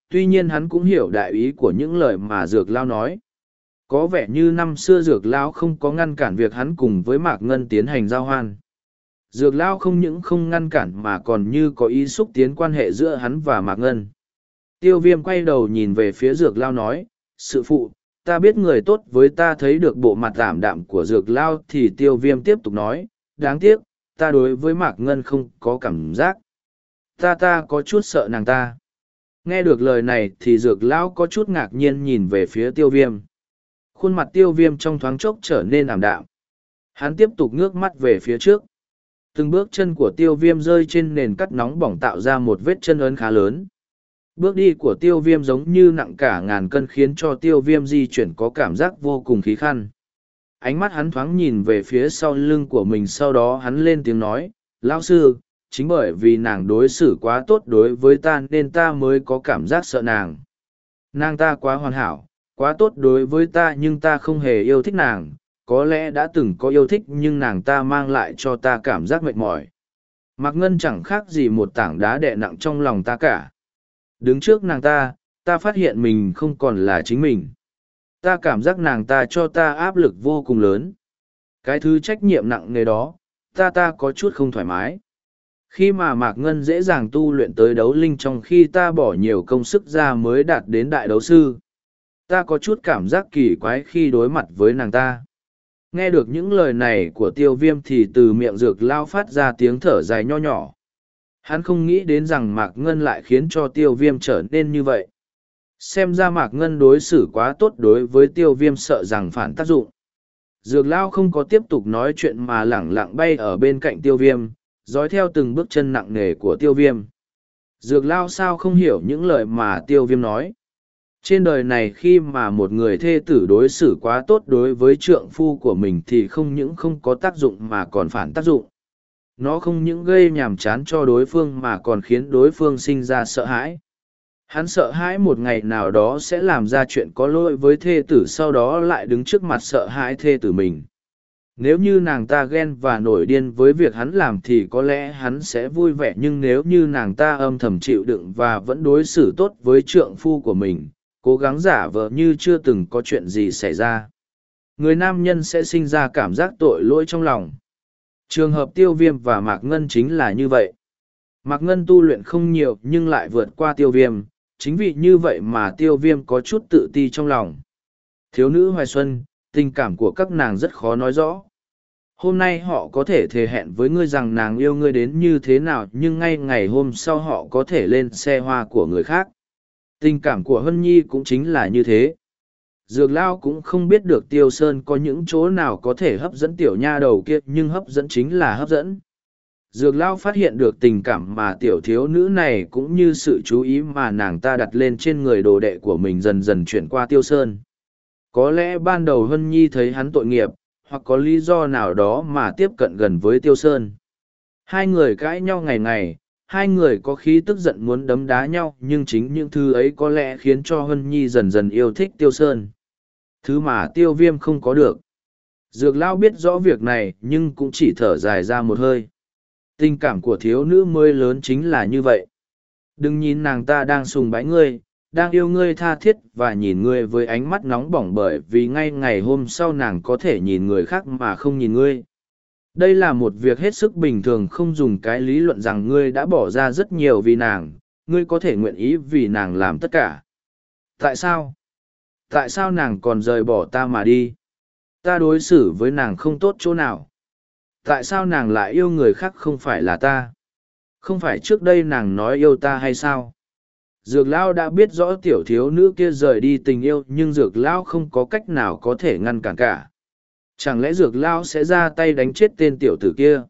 Tuy nhiên hắn cũng hiểu đại ý của những lời mà dược lão nói có vẻ như năm xưa dược lão không có ngăn cản việc hắn cùng với mạc ngân tiến hành giao hoan. Dược lão không những không ngăn cản mà còn như có ý xúc tiến quan hệ giữa hắn và mạc ngân. Tiêu viêm quay đầu nhìn về phía dược lão nói, sự phụ, ta biết người tốt với ta thấy được bộ mặt giảm đạm của dược lao thì tiêu viêm tiếp tục nói, đáng tiếc, ta đối với mạc ngân không có cảm giác. Ta ta có chút sợ nàng ta. Nghe được lời này thì dược lão có chút ngạc nhiên nhìn về phía tiêu viêm khuôn mặt tiêu viêm trong thoáng chốc trở nên ảm đạm. Hắn tiếp tục ngước mắt về phía trước. Từng bước chân của tiêu viêm rơi trên nền cắt nóng bỏng tạo ra một vết chân ấn khá lớn. Bước đi của tiêu viêm giống như nặng cả ngàn cân khiến cho tiêu viêm di chuyển có cảm giác vô cùng khí khăn. Ánh mắt hắn thoáng nhìn về phía sau lưng của mình sau đó hắn lên tiếng nói, lão sư chính bởi vì nàng đối xử quá tốt đối với ta nên ta mới có cảm giác sợ nàng. Nàng ta quá hoàn hảo quá tốt đối với ta nhưng ta không hề yêu thích nàng, có lẽ đã từng có yêu thích nhưng nàng ta mang lại cho ta cảm giác mệt mỏi. Mạc ngân chẳng khác gì một tảng đá đè nặng trong lòng ta cả. Đứng trước nàng ta ta phát hiện mình không còn là chính mình. Ta cảm giác nàng ta cho ta áp lực vô cùng lớn. Cái thứ trách nhiệm nặng nề đó, ta ta có chút không thoải mái. Khi mà mạc ngân dễ dàng tu luyện tới đấu linh trong khi ta bỏ nhiều công sức ra mới đạt đến đại đấu sư ta có chút cảm giác kỳ quái khi đối mặt với nàng ta. Nghe được những lời này của tiêu viêm thì từ miệng dược lao phát ra tiếng thở dài nho nhỏ. Hắn không nghĩ đến rằng mạc ngân lại khiến cho tiêu viêm trở nên như vậy. Xem ra mạc ngân đối xử quá tốt đối với tiêu viêm sợ rằng phản tác dụng. Dược lao không có tiếp tục nói chuyện mà lẳng lặng bay ở bên cạnh tiêu viêm, dõi theo từng bước chân nặng nề của tiêu viêm. Dược lao sao không hiểu những lời mà tiêu viêm nói trên đời này khi mà một người thê tử đối xử quá tốt đối với trượng phu của mình thì không những không có tác dụng mà còn phản tác dụng. Nó không những gây nhàm chán cho đối phương mà còn khiến đối phương sinh ra sợ hãi. Hắn sợ hãi một ngày nào đó sẽ làm ra chuyện có lỗi với thê tử sau đó lại đứng trước mặt sợ hãi thê tử mình. Nếu như nàng ta ghen và nổi điên với việc hắn làm thì có lẽ hắn sẽ vui vẻ nhưng nếu như nàng ta âm thầm chịu đựng và vẫn đối xử tốt với trượng phu của mình cố gắng giả vờ như chưa từng có chuyện gì xảy ra. Người nam nhân sẽ sinh ra cảm giác tội lỗi trong lòng. Trường hợp tiêu viêm và mạc ngân chính là như vậy. Mạc ngân tu luyện không nhiều nhưng lại vượt qua tiêu viêm, chính vì như vậy mà tiêu viêm có chút tự ti trong lòng. Thiếu nữ hoài xuân, tình cảm của các nàng rất khó nói rõ. Hôm nay họ có thể thề hẹn với ngươi rằng nàng yêu ngươi đến như thế nào nhưng ngay ngày hôm sau họ có thể lên xe hoa của người khác tình cảm của hân nhi cũng chính là như thế. Dược lao cũng không biết được tiêu sơn có những chỗ nào có thể hấp dẫn tiểu nha đầu kia, nhưng hấp dẫn chính là hấp dẫn. Dược lao phát hiện được tình cảm mà tiểu thiếu nữ này cũng như sự chú ý mà nàng ta đặt lên trên người đồ đệ của mình dần dần chuyển qua tiêu sơn. Có lẽ ban đầu hân nhi thấy hắn tội nghiệp, hoặc có lý do nào đó mà tiếp cận gần với tiêu sơn. Hai người cãi nhau ngày ngày hai người có khí tức giận muốn đấm đá nhau, nhưng chính những thứ ấy có lẽ khiến cho hân nhi dần dần yêu thích tiêu sơn. Thứ mà tiêu viêm không có được. Dược lão biết rõ việc này, nhưng cũng chỉ thở dài ra một hơi. Tình cảm của thiếu nữ mới lớn chính là như vậy. Đừng nhìn nàng ta đang sùng bái ngươi, đang yêu ngươi tha thiết và nhìn ngươi với ánh mắt nóng bỏng bởi vì ngay ngày hôm sau nàng có thể nhìn người khác mà không nhìn ngươi đây là một việc hết sức bình thường không dùng cái lý luận rằng ngươi đã bỏ ra rất nhiều vì nàng, ngươi có thể nguyện ý vì nàng làm tất cả. Tại sao? Tại sao nàng còn rời bỏ ta mà đi? Ta đối xử với nàng không tốt chỗ nào. Tại sao nàng lại yêu người khác không phải là ta? Không phải trước đây nàng nói yêu ta hay sao? Dược lão đã biết rõ tiểu thiếu nữ kia rời đi tình yêu, nhưng dược lão không có cách nào có thể ngăn cản cả chẳng lẽ dược lão sẽ ra tay đánh chết tên tiểu tử kia?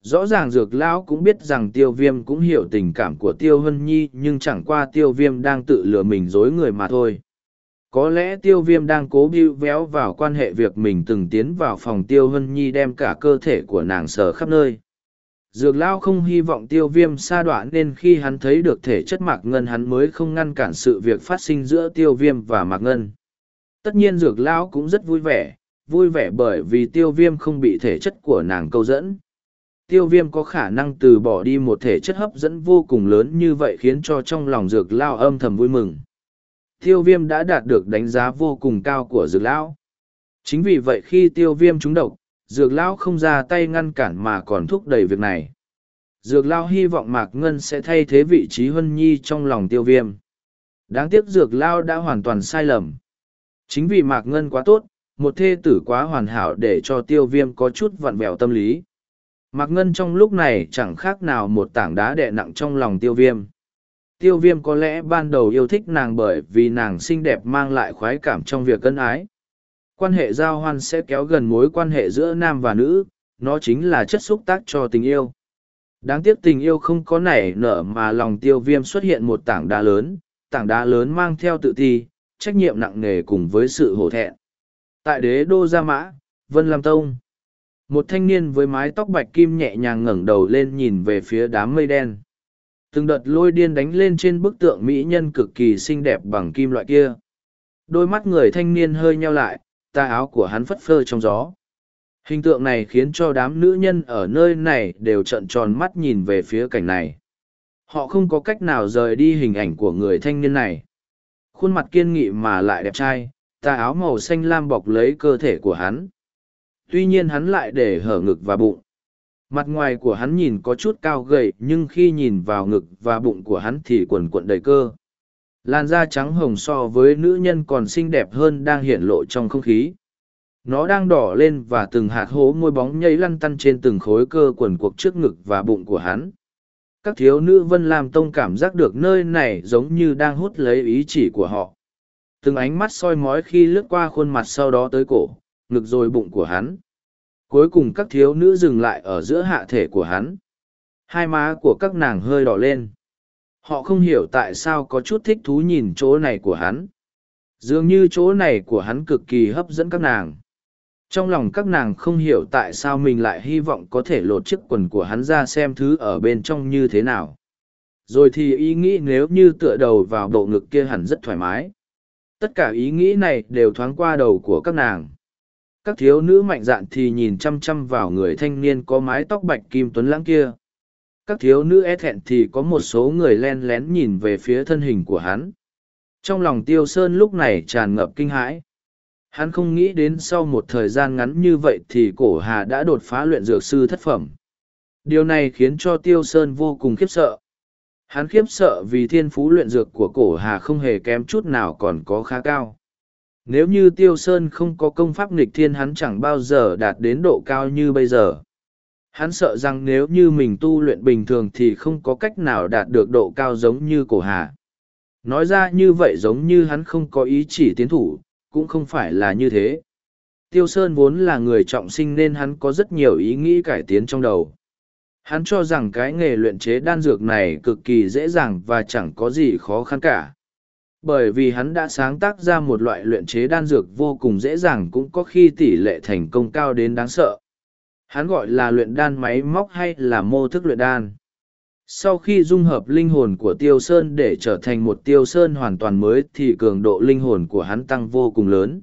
Rõ ràng dược lão cũng biết rằng tiêu viêm cũng hiểu tình cảm của tiêu hân nhi, nhưng chẳng qua tiêu viêm đang tự lừa mình dối người mà thôi. Có lẽ tiêu viêm đang cố bưu véo vào quan hệ việc mình từng tiến vào phòng tiêu hân nhi đem cả cơ thể của nàng sờ khắp nơi. Dược lão không hy vọng tiêu viêm sa đọa nên khi hắn thấy được thể chất mạc ngân hắn mới không ngăn cản sự việc phát sinh giữa tiêu viêm và mạc ngân. Tất nhiên dược lão cũng rất vui vẻ vui vẻ bởi vì tiêu viêm không bị thể chất của nàng câu dẫn. Tiêu viêm có khả năng từ bỏ đi một thể chất hấp dẫn vô cùng lớn như vậy khiến cho trong lòng dược lao âm thầm vui mừng. Tiêu viêm đã đạt được đánh giá vô cùng cao của dược lão chính vì vậy khi tiêu viêm trúng độc, dược lão không ra tay ngăn cản mà còn thúc đẩy việc này. Dược lão hy vọng mạc ngân sẽ thay thế vị trí huân nhi trong lòng tiêu viêm. Đáng tiếc dược lão đã hoàn toàn sai lầm. Chính vì mạc ngân quá tốt một thê tử quá hoàn hảo để cho tiêu viêm có chút vặn vẹo tâm lý. Mạc ngân trong lúc này chẳng khác nào một tảng đá đè nặng trong lòng tiêu viêm. Tiêu viêm có lẽ ban đầu yêu thích nàng bởi vì nàng xinh đẹp mang lại khoái cảm trong việc cân ái. Quan hệ giao hoan sẽ kéo gần mối quan hệ giữa nam và nữ, nó chính là chất xúc tác cho tình yêu. Đáng tiếc tình yêu không có nảy nở mà lòng tiêu viêm xuất hiện một tảng đá lớn, tảng đá lớn mang theo tự ti, trách nhiệm nặng nề cùng với sự hổ thẹn tại đế đô gia mã, vân lam tông. Một thanh niên với mái tóc bạch kim nhẹ nhàng ngẩng đầu lên nhìn về phía đám mây đen. Từng đợt lôi điên đánh lên trên bức tượng mỹ nhân cực kỳ xinh đẹp bằng kim loại kia. Đôi mắt người thanh niên hơi nheo lại tà áo của hắn phất phơ trong gió. Hình tượng này khiến cho đám nữ nhân ở nơi này đều trợn tròn mắt nhìn về phía cảnh này. Họ không có cách nào rời đi hình ảnh của người thanh niên này. Khuôn mặt kiên nghị mà lại đẹp trai tà áo màu xanh lam bọc lấy cơ thể của hắn. Tuy nhiên hắn lại để hở ngực và bụng. Mặt ngoài của hắn nhìn có chút cao gầy, nhưng khi nhìn vào ngực và bụng của hắn thì quần quận đầy cơ. Làn da trắng hồng so với nữ nhân còn xinh đẹp hơn đang hiện lộ trong không khí. Nó đang đỏ lên và từng hạt hố môi bóng nhây lăn tăn trên từng khối cơ quần cuộc trước ngực và bụng của hắn. Các thiếu nữ vân lam tông cảm giác được nơi này giống như đang hút lấy ý chỉ của họ từng ánh mắt soi mói khi lướt qua khuôn mặt sau đó tới cổ, ngực rồi bụng của hắn. Cuối cùng các thiếu nữ dừng lại ở giữa hạ thể của hắn. Hai má của các nàng hơi đỏ lên. Họ không hiểu tại sao có chút thích thú nhìn chỗ này của hắn. Dường như chỗ này của hắn cực kỳ hấp dẫn các nàng. Trong lòng các nàng không hiểu tại sao mình lại hy vọng có thể lột chiếc quần của hắn ra xem thứ ở bên trong như thế nào. Rồi thì ý nghĩ nếu như tựa đầu vào bộ ngực kia hẳn rất thoải mái tất cả ý nghĩ này đều thoáng qua đầu của các nàng. Các thiếu nữ mạnh dạn thì nhìn chăm chăm vào người thanh niên có mái tóc bạch kim tuấn lãng kia. Các thiếu nữ e thẹn thì có một số người len lén nhìn về phía thân hình của hắn. Trong lòng tiêu sơn lúc này tràn ngập kinh hãi. Hắn không nghĩ đến sau một thời gian ngắn như vậy thì cổ hà đã đột phá luyện dược sư thất phẩm. Điều này khiến cho tiêu sơn vô cùng khiếp sợ hắn khiếp sợ vì thiên phú luyện dược của cổ hà không hề kém chút nào còn có khá cao. Nếu như tiêu sơn không có công pháp nghịch thiên hắn chẳng bao giờ đạt đến độ cao như bây giờ. Hắn sợ rằng nếu như mình tu luyện bình thường thì không có cách nào đạt được độ cao giống như cổ hà. Nói ra như vậy giống như hắn không có ý chỉ tiến thủ, cũng không phải là như thế. Tiêu sơn vốn là người trọng sinh nên hắn có rất nhiều ý nghĩ cải tiến trong đầu hắn cho rằng cái nghề luyện chế đan dược này cực kỳ dễ dàng và chẳng có gì khó khăn cả. Bởi vì hắn đã sáng tác ra một loại luyện chế đan dược vô cùng dễ dàng cũng có khi tỷ lệ thành công cao đến đáng sợ. Hắn gọi là luyện đan máy móc hay là mô thức luyện đan. Sau khi dung hợp linh hồn của tiêu sơn để trở thành một tiêu sơn hoàn toàn mới thì cường độ linh hồn của hắn tăng vô cùng lớn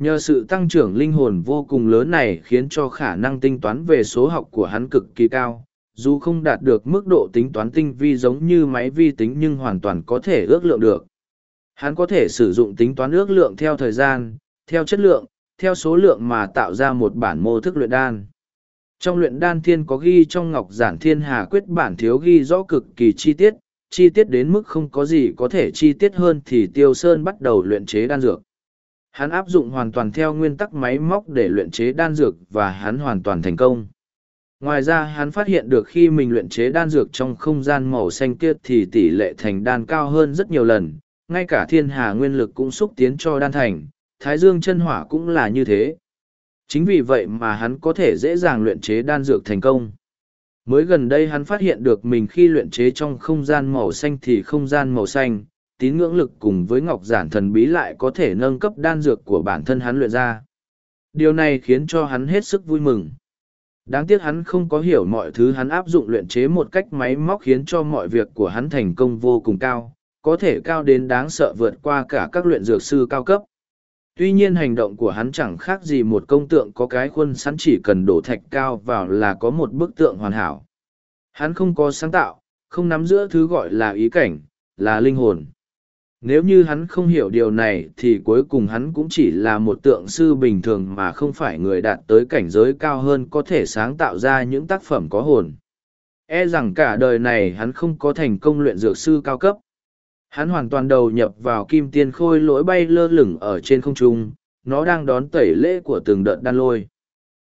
nhờ sự tăng trưởng linh hồn vô cùng lớn này khiến cho khả năng tính toán về số học của hắn cực kỳ cao. Dù không đạt được mức độ tính toán tinh vi giống như máy vi tính nhưng hoàn toàn có thể ước lượng được. Hắn có thể sử dụng tính toán ước lượng theo thời gian, theo chất lượng, theo số lượng mà tạo ra một bản mô thức luyện đan. Trong luyện đan thiên có ghi trong ngọc giản thiên hà quyết bản thiếu ghi rõ cực kỳ chi tiết chi tiết đến mức không có gì có thể chi tiết hơn thì tiêu sơn bắt đầu luyện chế đan dược hắn áp dụng hoàn toàn theo nguyên tắc máy móc để luyện chế đan dược và hắn hoàn toàn thành công. Ngoài ra, hắn phát hiện được khi mình luyện chế đan dược trong không gian màu xanh kia thì tỷ lệ thành đan cao hơn rất nhiều lần. Ngay cả thiên hà nguyên lực cũng xúc tiến cho đan thành. Thái dương chân hỏa cũng là như thế. Chính vì vậy mà hắn có thể dễ dàng luyện chế đan dược thành công. Mới gần đây hắn phát hiện được mình khi luyện chế trong không gian màu xanh thì không gian màu xanh tín ngưỡng lực cùng với ngọc giản thần bí lại có thể nâng cấp đan dược của bản thân hắn luyện ra. Điều này khiến cho hắn hết sức vui mừng. Đáng tiếc hắn không có hiểu mọi thứ hắn áp dụng luyện chế một cách máy móc khiến cho mọi việc của hắn thành công vô cùng cao, có thể cao đến đáng sợ vượt qua cả các luyện dược sư cao cấp. Tuy nhiên hành động của hắn chẳng khác gì một công tượng có cái khuôn sẵn chỉ cần đổ thạch cao vào là có một bức tượng hoàn hảo. Hắn không có sáng tạo, không nắm giữa thứ gọi là ý cảnh, là linh hồn nếu như hắn không hiểu điều này thì cuối cùng hắn cũng chỉ là một tượng sư bình thường mà không phải người đạt tới cảnh giới cao hơn có thể sáng tạo ra những tác phẩm có hồn. E rằng cả đời này hắn không có thành công luyện dược sư cao cấp. Hắn hoàn toàn đầu nhập vào kim tiên khôi lỗi bay lơ lửng ở trên không trung, nó đang đón tẩy lễ của từng đợt đan lôi.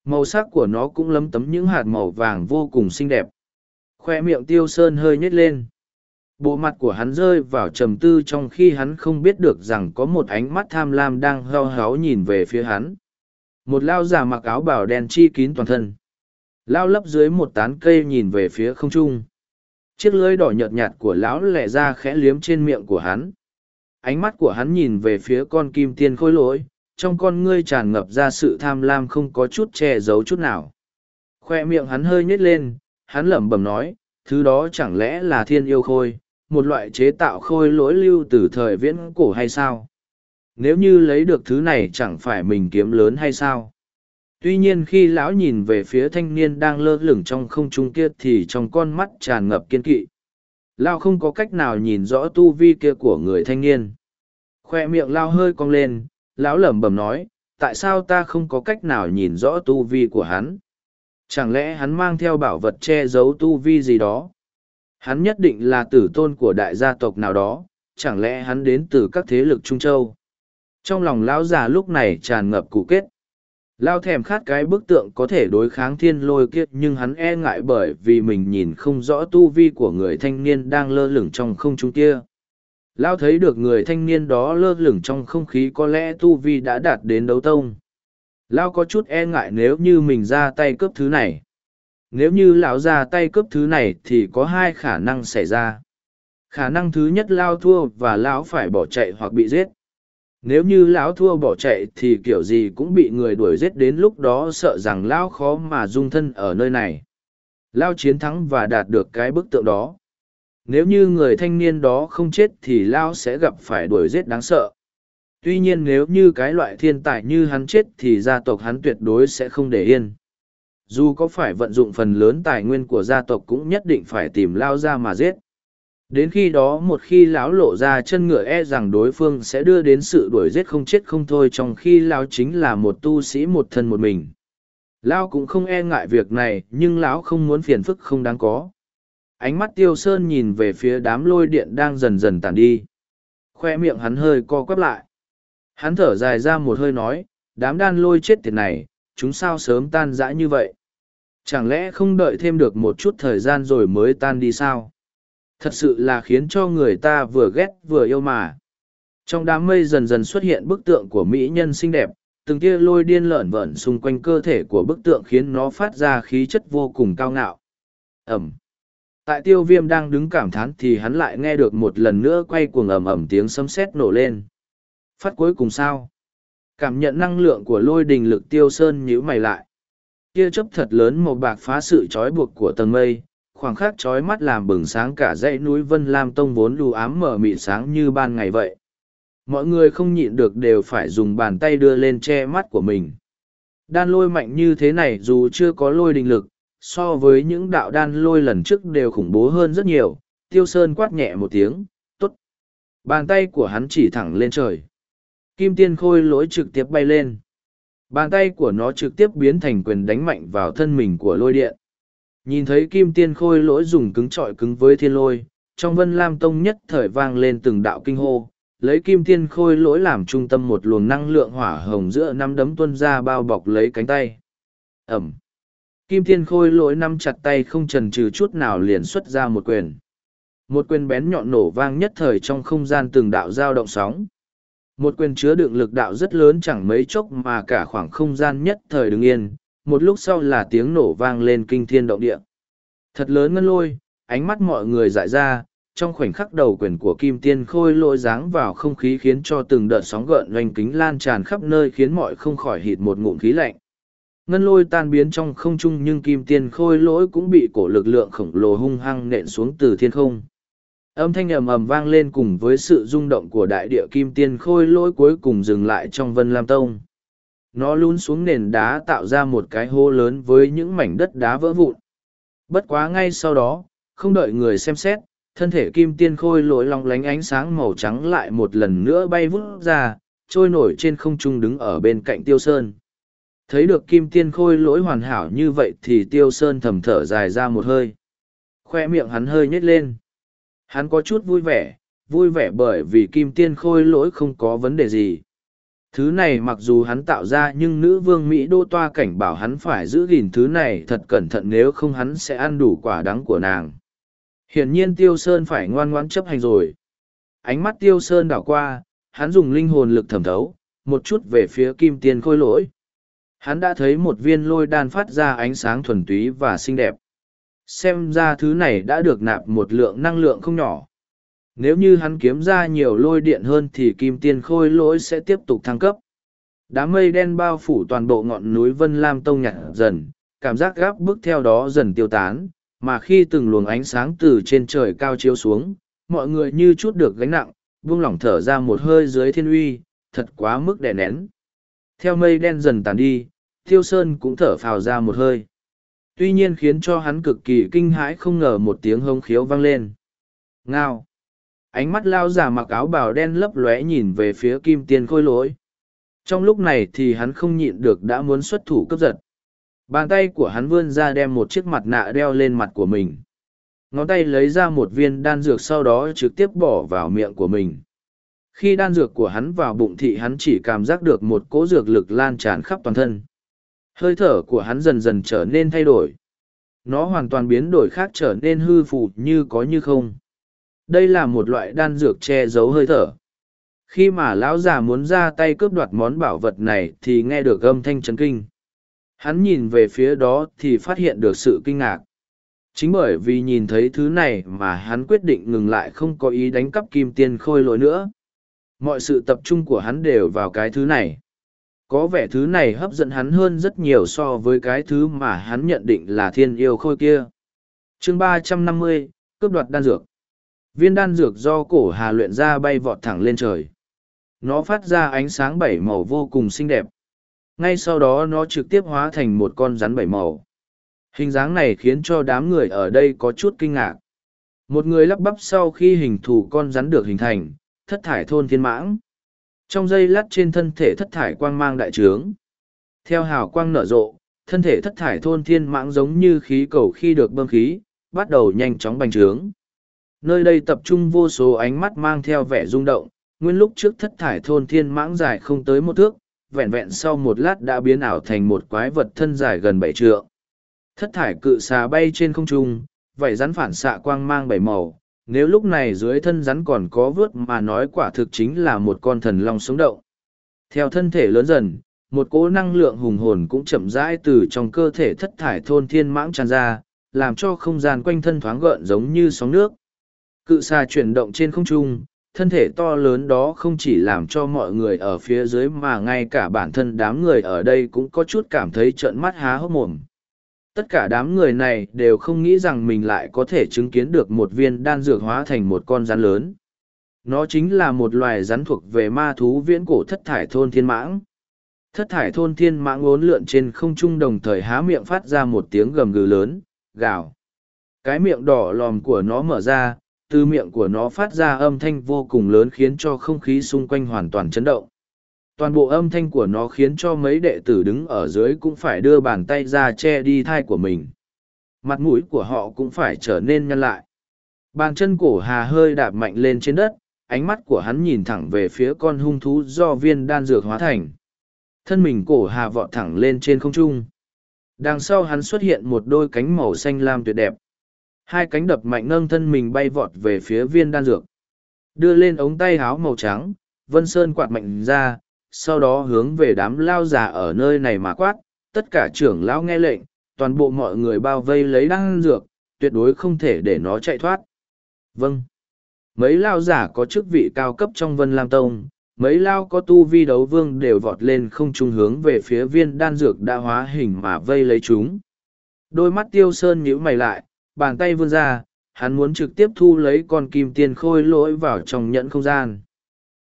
Màu sắc của nó cũng lấm tấm những hạt màu vàng vô cùng xinh đẹp. Khoe miệng tiêu sơn hơi nhếch lên bộ mặt của hắn rơi vào trầm tư trong khi hắn không biết được rằng có một ánh mắt tham lam đang heo héo nhìn về phía hắn. Một lao già mặc áo bảo đen chi kín toàn thân, lao lấp dưới một tán cây nhìn về phía không trung. Chiếc lưới đỏ nhợt nhạt của lão lẻ ra khẽ liếm trên miệng của hắn. Ánh mắt của hắn nhìn về phía con kim tiên khôi lỗi, trong con ngươi tràn ngập ra sự tham lam không có chút che giấu chút nào. Khoe miệng hắn hơi nhếch lên, hắn lẩm bẩm nói, thứ đó chẳng lẽ là thiên yêu khôi? Một loại chế tạo khôi lỗi lưu từ thời viễn cổ hay sao? Nếu như lấy được thứ này chẳng phải mình kiếm lớn hay sao? Tuy nhiên khi lão nhìn về phía thanh niên đang lơ lửng trong không trung kia thì trong con mắt tràn ngập kiên kỵ. Lão không có cách nào nhìn rõ tu vi kia của người thanh niên. Khoe miệng lão hơi cong lên, lão lẩm bẩm nói, tại sao ta không có cách nào nhìn rõ tu vi của hắn? Chẳng lẽ hắn mang theo bảo vật che giấu tu vi gì đó? Hắn nhất định là tử tôn của đại gia tộc nào đó, chẳng lẽ hắn đến từ các thế lực trung châu? Trong lòng lão già lúc này tràn ngập cụ kết. Lao thèm khát cái bức tượng có thể đối kháng thiên lôi kia, nhưng hắn e ngại bởi vì mình nhìn không rõ tu vi của người thanh niên đang lơ lửng trong không trung kia. Lao thấy được người thanh niên đó lơ lửng trong không khí có lẽ tu vi đã đạt đến đấu tông. Lao có chút e ngại nếu như mình ra tay cướp thứ này nếu như lão ra tay cướp thứ này thì có hai khả năng xảy ra. Khả năng thứ nhất lao thua và lão phải bỏ chạy hoặc bị giết. Nếu như lão thua bỏ chạy thì kiểu gì cũng bị người đuổi giết đến lúc đó sợ rằng lão khó mà dung thân ở nơi này. Lao chiến thắng và đạt được cái bức tượng đó. Nếu như người thanh niên đó không chết thì lao sẽ gặp phải đuổi giết đáng sợ. Tuy nhiên nếu như cái loại thiên tài như hắn chết thì gia tộc hắn tuyệt đối sẽ không để yên dù có phải vận dụng phần lớn tài nguyên của gia tộc cũng nhất định phải tìm lao ra mà giết. Đến khi đó một khi lão lộ ra chân ngựa e rằng đối phương sẽ đưa đến sự đuổi giết không chết không thôi trong khi lão chính là một tu sĩ một thân một mình. Lão cũng không e ngại việc này, nhưng lão không muốn phiền phức không đáng có. Ánh mắt tiêu sơn nhìn về phía đám lôi điện đang dần dần tàn đi. Khoe miệng hắn hơi co quắp lại. Hắn thở dài ra một hơi nói, đám đan lôi chết tiệt này, chúng sao sớm tan rã như vậy? Chẳng lẽ không đợi thêm được một chút thời gian rồi mới tan đi sao? Thật sự là khiến cho người ta vừa ghét vừa yêu mà. Trong đám mây dần dần xuất hiện bức tượng của mỹ nhân xinh đẹp, từng tia lôi điên lợn vợn xung quanh cơ thể của bức tượng khiến nó phát ra khí chất vô cùng cao ngạo. Ẩm. Tại tiêu viêm đang đứng cảm thán thì hắn lại nghe được một lần nữa quay cuồng ầm ầm tiếng sấm sét nổ lên. Phát cuối cùng sao? Cảm nhận năng lượng của lôi đình lực tiêu sơn nhữ mày lại tia chớp thật lớn màu bạc phá sự trói buộc của tầng mây khoảng khắc trói mắt làm bừng sáng cả dãy núi Vân Lam Tông vốn lù ám mở mịt sáng như ban ngày vậy. Mọi người không nhịn được đều phải dùng bàn tay đưa lên che mắt của mình. Đan lôi mạnh như thế này dù chưa có lôi đình lực, so với những đạo đan lôi lần trước đều khủng bố hơn rất nhiều. Tiêu Sơn quát nhẹ một tiếng, tốt. Bàn tay của hắn chỉ thẳng lên trời. Kim tiên khôi lỗi trực tiếp bay lên. Bàn tay của nó trực tiếp biến thành quyền đánh mạnh vào thân mình của lôi điện. Nhìn thấy kim tiên khôi lỗi dùng cứng trọi cứng với thiên lôi, trong vân lam tông nhất thời vang lên từng đạo kinh hô, lấy kim tiên khôi lỗi làm trung tâm một luồng năng lượng hỏa hồng giữa năm đấm tuân ra bao bọc lấy cánh tay. Ẩm. Kim tiên khôi lỗi nắm chặt tay không trần trừ chút nào liền xuất ra một quyền. Một quyền bén nhọn nổ vang nhất thời trong không gian từng đạo dao động sóng. Một quyền chứa đựng lực đạo rất lớn chẳng mấy chốc mà cả khoảng không gian nhất thời đứng yên, một lúc sau là tiếng nổ vang lên kinh thiên động địa. Thật lớn ngân lôi, ánh mắt mọi người dại ra, trong khoảnh khắc đầu quyền của kim tiên khôi lôi dáng vào không khí khiến cho từng đợt sóng gợn doanh kính lan tràn khắp nơi khiến mọi không khỏi hít một ngụm khí lạnh. Ngân lôi tan biến trong không trung nhưng kim tiên khôi lỗi cũng bị cổ lực lượng khổng lồ hung hăng nện xuống từ thiên không. Âm thanh ầm ầm vang lên cùng với sự rung động của đại địa kim tiên khôi lỗi cuối cùng dừng lại trong vân lam tông. Nó lún xuống nền đá tạo ra một cái hố lớn với những mảnh đất đá vỡ vụn. Bất quá ngay sau đó, không đợi người xem xét, thân thể kim tiên khôi lỗi long lánh ánh sáng màu trắng lại một lần nữa bay vút ra, trôi nổi trên không trung đứng ở bên cạnh tiêu sơn. Thấy được kim tiên khôi lỗi hoàn hảo như vậy thì tiêu sơn thầm thở dài ra một hơi. Khoe miệng hắn hơi nhếch lên hắn có chút vui vẻ vui vẻ bởi vì kim tiên khôi lỗi không có vấn đề gì Thứ này mặc dù hắn tạo ra nhưng nữ vương Mỹ đô toa cảnh bảo hắn phải giữ gìn thứ này thật cẩn thận nếu không hắn sẽ ăn đủ quả đắng của nàng. Hiển nhiên Tiêu Sơn phải ngoan ngoãn chấp hành rồi. Ánh mắt Tiêu Sơn đảo qua, hắn dùng linh hồn lực thẩm thấu, một chút về phía kim tiên khôi lỗi. Hắn đã thấy một viên lôi đan phát ra ánh sáng thuần túy và xinh đẹp. Xem ra thứ này đã được nạp một lượng năng lượng không nhỏ nếu như hắn kiếm ra nhiều lôi điện hơn thì kim tiên khôi lỗi sẽ tiếp tục thăng cấp đám mây đen bao phủ toàn bộ ngọn núi vân lam tông nhặt dần cảm giác gáp bức theo đó dần tiêu tán, mà khi từng luồng ánh sáng từ trên trời cao chiếu xuống, mọi người như chút được gánh nặng, buông lỏng thở ra một hơi dưới thiên uy, thật quá mức đè nén. Theo mây đen dần tàn đi, Tiêu Sơn cũng thở phào ra một hơi. Tuy nhiên khiến cho hắn cực kỳ kinh hãi không ngờ một tiếng hông khiếu vang lên. Ngao! Ánh mắt lao giả mặc áo bào đen lấp lóe nhìn về phía kim tiên khôi lỗi. Trong lúc này thì hắn không nhịn được đã muốn xuất thủ cấp giật. Bàn tay của hắn vươn ra đem một chiếc mặt nạ đeo lên mặt của mình. Ngón tay lấy ra một viên đan dược sau đó trực tiếp bỏ vào miệng của mình. Khi đan dược của hắn vào bụng thị hắn chỉ cảm giác được một cỗ dược lực lan tràn khắp toàn thân. Hơi thở của hắn dần dần trở nên thay đổi. Nó hoàn toàn biến đổi khác trở nên hư phù như có như không. Đây là một loại đan dược che giấu hơi thở. Khi mà lão già muốn ra tay cướp đoạt món bảo vật này thì nghe được âm thanh chấn kinh. Hắn nhìn về phía đó thì phát hiện được sự kinh ngạc. Chính bởi vì nhìn thấy thứ này mà hắn quyết định ngừng lại không có ý đánh cắp kim tiên khôi lỗi nữa. Mọi sự tập trung của hắn đều vào cái thứ này. Có vẻ thứ này hấp dẫn hắn hơn rất nhiều so với cái thứ mà hắn nhận định là thiên yêu khôi kia. chương ba trăm năm mươi cướp đoạt đan dược. Viên đan dược do cổ hà luyện ra bay vọt thẳng lên trời. Nó phát ra ánh sáng bảy màu vô cùng xinh đẹp. Ngay sau đó nó trực tiếp hóa thành một con rắn bảy màu. Hình dáng này khiến cho đám người ở đây có chút kinh ngạc. Một người lắp bắp sau khi hình thù con rắn được hình thành, thất thải thôn thiên mãng. Trong dây lắt trên thân thể thất thải quang mang đại trướng. Theo hào quang nở rộ, thân thể thất thải thôn thiên mãng giống như khí cầu khi được bơm khí, bắt đầu nhanh chóng bành trướng. Nơi đây tập trung vô số ánh mắt mang theo vẻ rung động, nguyên lúc trước thất thải thôn thiên mãng dài không tới một thước, vẹn vẹn sau một lát đã biến ảo thành một quái vật thân dài gần bảy trượng. Thất thải cự xà bay trên không trung, vảy rắn phản xạ quang mang bảy màu, nếu lúc này dưới thân rắn còn có vớt mà nói quả thực chính là một con thần long sống động. Theo thân thể lớn dần, một cỗ năng lượng hùng hồn cũng chậm rãi từ trong cơ thể thất thải thôn thiên mãng tràn ra, làm cho không gian quanh thân thoáng gợn giống như sóng nước. Cự xà chuyển động trên không trung, thân thể to lớn đó không chỉ làm cho mọi người ở phía dưới mà ngay cả bản thân đám người ở đây cũng có chút cảm thấy trợn mắt há hốc mồm tất cả đám người này đều không nghĩ rằng mình lại có thể chứng kiến được một viên đan dược hóa thành một con rắn lớn. Nó chính là một loài rắn thuộc về ma thú viễn cổ thất thải thôn thiên mãng. Thất thải thôn thiên mãng ốn lượn trên không trung đồng thời há miệng phát ra một tiếng gầm gừ lớn, gào. Cái miệng đỏ lòm của nó mở ra, từ miệng của nó phát ra âm thanh vô cùng lớn khiến cho không khí xung quanh hoàn toàn chấn động toàn bộ âm thanh của nó khiến cho mấy đệ tử đứng ở dưới cũng phải đưa bàn tay ra che đi thai của mình. Mặt mũi của họ cũng phải trở nên nhăn lại. Bàn chân cổ hà hơi đạp mạnh lên trên đất, ánh mắt của hắn nhìn thẳng về phía con hung thú do viên đan dược hóa thành. Thân mình cổ hà vọt thẳng lên trên không trung. Đằng sau hắn xuất hiện một đôi cánh màu xanh lam tuyệt đẹp. Hai cánh đập mạnh nâng thân mình bay vọt về phía viên đan dược. Đưa lên ống tay háo màu trắng, vân sơn quạt mạnh ra sau đó hướng về đám lao già ở nơi này mà quát, tất cả trưởng lão nghe lệnh, toàn bộ mọi người bao vây lấy đan dược, tuyệt đối không thể để nó chạy thoát. Vâng. Mấy lao giả có chức vị cao cấp trong Vân Lam Tông, mấy lao có tu vi đấu vương đều vọt lên không trung hướng về phía viên đan dược đã hóa hình mà vây lấy chúng. Đôi mắt tiêu sơn nhíu mày lại, bàn tay vươn ra, hắn muốn trực tiếp thu lấy con kim tiền khôi lỗi vào trong nhẫn không gian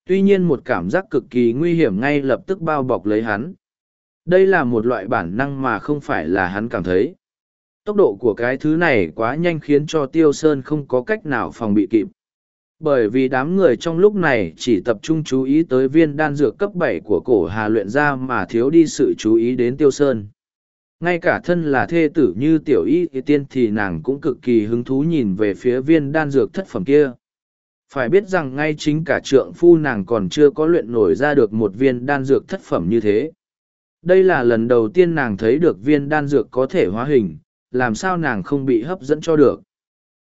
tuy nhiên một cảm giác cực kỳ nguy hiểm ngay lập tức bao bọc lấy hắn. Đây là một loại bản năng mà không phải là hắn cảm thấy. Tốc độ của cái thứ này quá nhanh khiến cho tiêu sơn không có cách nào phòng bị kịp. Bởi vì đám người trong lúc này chỉ tập trung chú ý tới viên đan dược cấp bảy của cổ hà luyện ra mà thiếu đi sự chú ý đến tiêu sơn. Ngay cả thân là thê tử như tiểu y tiên thì nàng cũng cực kỳ hứng thú nhìn về phía viên đan dược thất phẩm kia phải biết rằng ngay chính cả trượng phu nàng còn chưa có luyện nổi ra được một viên đan dược thất phẩm như thế. Đây là lần đầu tiên nàng thấy được viên đan dược có thể hóa hình, làm sao nàng không bị hấp dẫn cho được.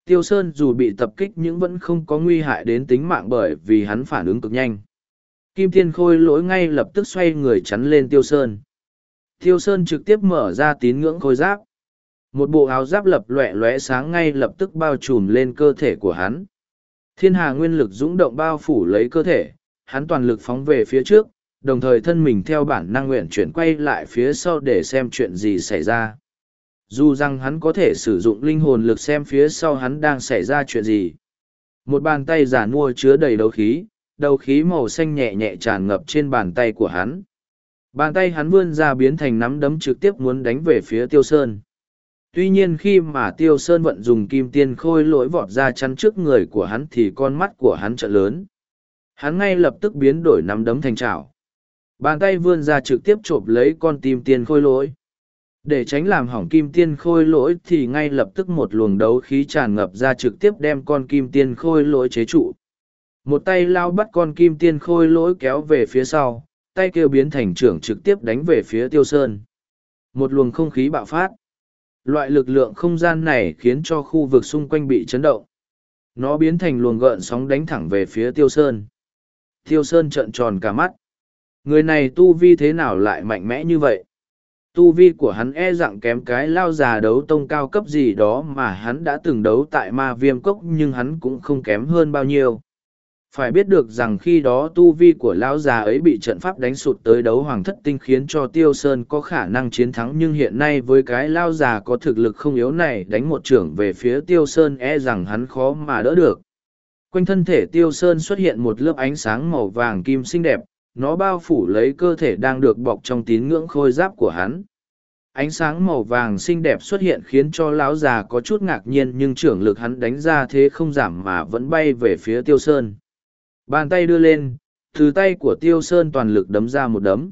Tiêu sơn dù bị tập kích nhưng vẫn không có nguy hại đến tính mạng bởi vì hắn phản ứng cực nhanh. Kim thiên khôi lỗi ngay lập tức xoay người chắn lên tiêu sơn. Tiêu sơn trực tiếp mở ra tín ngưỡng khôi giáp. Một bộ áo giáp lập loẹ loé sáng ngay lập tức bao trùm lên cơ thể của hắn. Thiên hà nguyên lực dũng động bao phủ lấy cơ thể, hắn toàn lực phóng về phía trước, đồng thời thân mình theo bản năng nguyện chuyển quay lại phía sau để xem chuyện gì xảy ra. dù rằng hắn có thể sử dụng linh hồn lực xem phía sau hắn đang xảy ra chuyện gì. Một bàn tay giả nua chứa đầy đấu khí đầu khí màu xanh nhẹ nhẹ tràn ngập trên bàn tay của hắn. Bàn tay hắn vươn ra biến thành nắm đấm trực tiếp muốn đánh về phía tiêu sơn tuy nhiên khi mà tiêu sơn vận dùng kim tiên khôi lỗi vọt ra chắn trước người của hắn thì con mắt của hắn trợ lớn. Hắn ngay lập tức biến đổi nắm đấm thành chảo. Bàn tay vươn ra trực tiếp chộp lấy con tim tiên khôi lỗi. Để tránh làm hỏng kim tiên khôi lỗi thì ngay lập tức một luồng đấu khí tràn ngập ra trực tiếp đem con kim tiên khôi lỗi chế trụ. Một tay lao bắt con kim tiên khôi lỗi kéo về phía sau, tay kêu biến thành trưởng trực tiếp đánh về phía tiêu sơn. Một luồng không khí bạo phát loại lực lượng không gian này khiến cho khu vực xung quanh bị chấn động. Nó biến thành luồng gợn sóng đánh thẳng về phía tiêu sơn. Tiêu sơn trợn tròn cả mắt. Người này tu vi thế nào lại mạnh mẽ như vậy? Tu vi của hắn e dạng kém cái lao già đấu tông cao cấp gì đó mà hắn đã từng đấu tại ma viêm cốc nhưng hắn cũng không kém hơn bao nhiêu phải biết được rằng khi đó tu vi của lão già ấy bị trận pháp đánh sụt tới đấu hoàng thất tinh khiến cho tiêu sơn có khả năng chiến thắng, nhưng hiện nay với cái lao già có thực lực không yếu này đánh một trưởng về phía tiêu sơn e rằng hắn khó mà đỡ được. Quanh thân thể tiêu sơn xuất hiện một lớp ánh sáng màu vàng kim xinh đẹp, nó bao phủ lấy cơ thể đang được bọc trong tín ngưỡng khôi giáp của hắn. Ánh sáng màu vàng xinh đẹp xuất hiện khiến cho lão già có chút ngạc nhiên, nhưng trưởng lực hắn đánh ra thế không giảm mà vẫn bay về phía tiêu sơn bàn tay đưa lên, từ tay của tiêu sơn toàn lực đấm ra một đấm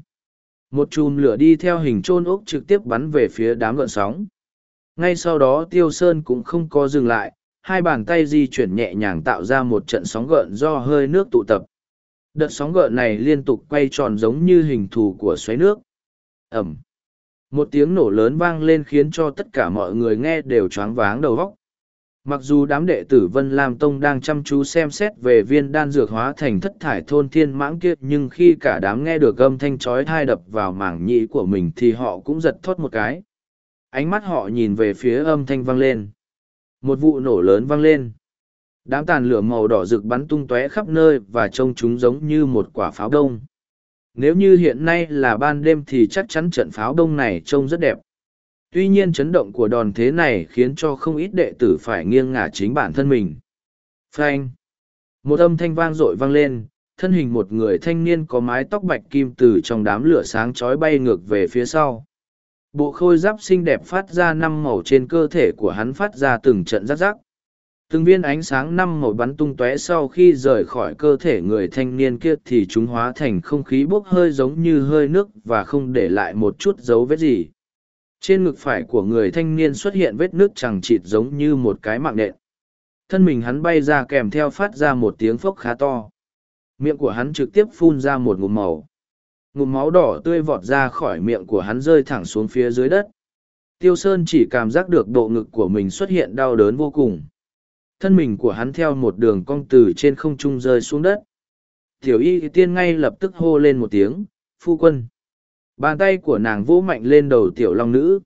một chùm lửa đi theo hình trôn ốc trực tiếp bắn về phía đám gợn sóng ngay sau đó tiêu sơn cũng không có dừng lại, hai bàn tay di chuyển nhẹ nhàng tạo ra một trận sóng gợn do hơi nước tụ tập Đợt sóng gợn này liên tục quay tròn giống như hình thù của xoáy nước. Ẩm. Một tiếng nổ lớn vang lên khiến cho tất cả mọi người nghe đều choáng váng đầu óc. Mặc dù đám đệ tử Vân Lam Tông đang chăm chú xem xét về viên đan dược hóa thành thất thải thôn thiên mãng kiệt nhưng khi cả đám nghe được âm thanh chói thai đập vào mảng nhĩ của mình thì họ cũng giật thốt một cái. Ánh mắt họ nhìn về phía âm thanh vang lên. Một vụ nổ lớn vang lên đám tàn lửa màu đỏ rực bắn tung tóe khắp nơi và trông chúng giống như một quả pháo đông nếu như hiện nay là ban đêm thì chắc chắn trận pháo đông này trông rất đẹp tuy nhiên chấn động của đòn thế này khiến cho không ít đệ tử phải nghiêng ngả chính bản thân mình. Phanh. Một âm thanh vang dội vang lên, thân hình một người thanh niên có mái tóc bạch kim từ trong đám lửa sáng chói bay ngược về phía sau. Bộ khôi giáp xinh đẹp phát ra năm màu trên cơ thể của hắn phát ra từng trận rắc rắc. Từng viên ánh sáng năm màu bắn tung tóe sau khi rời khỏi cơ thể người thanh niên kia thì chúng hóa thành không khí bốc hơi giống như hơi nước và không để lại một chút dấu vết gì trên ngực phải của người thanh niên xuất hiện vết nước chẳng chịt giống như một cái mạng nện. Thân mình hắn bay ra kèm theo phát ra một tiếng phốc khá to. Miệng của hắn trực tiếp phun ra một ngụm màu. Ngụm máu đỏ tươi vọt ra khỏi miệng của hắn rơi thẳng xuống phía dưới đất. Tiêu sơn chỉ cảm giác được bộ ngực của mình xuất hiện đau đớn vô cùng. Thân mình của hắn theo một đường cong từ trên không trung rơi xuống đất. Tiểu y tiên ngay lập tức hô lên một tiếng, phu quân bàn tay của nàng vỗ mạnh lên đầu tiểu long nữ.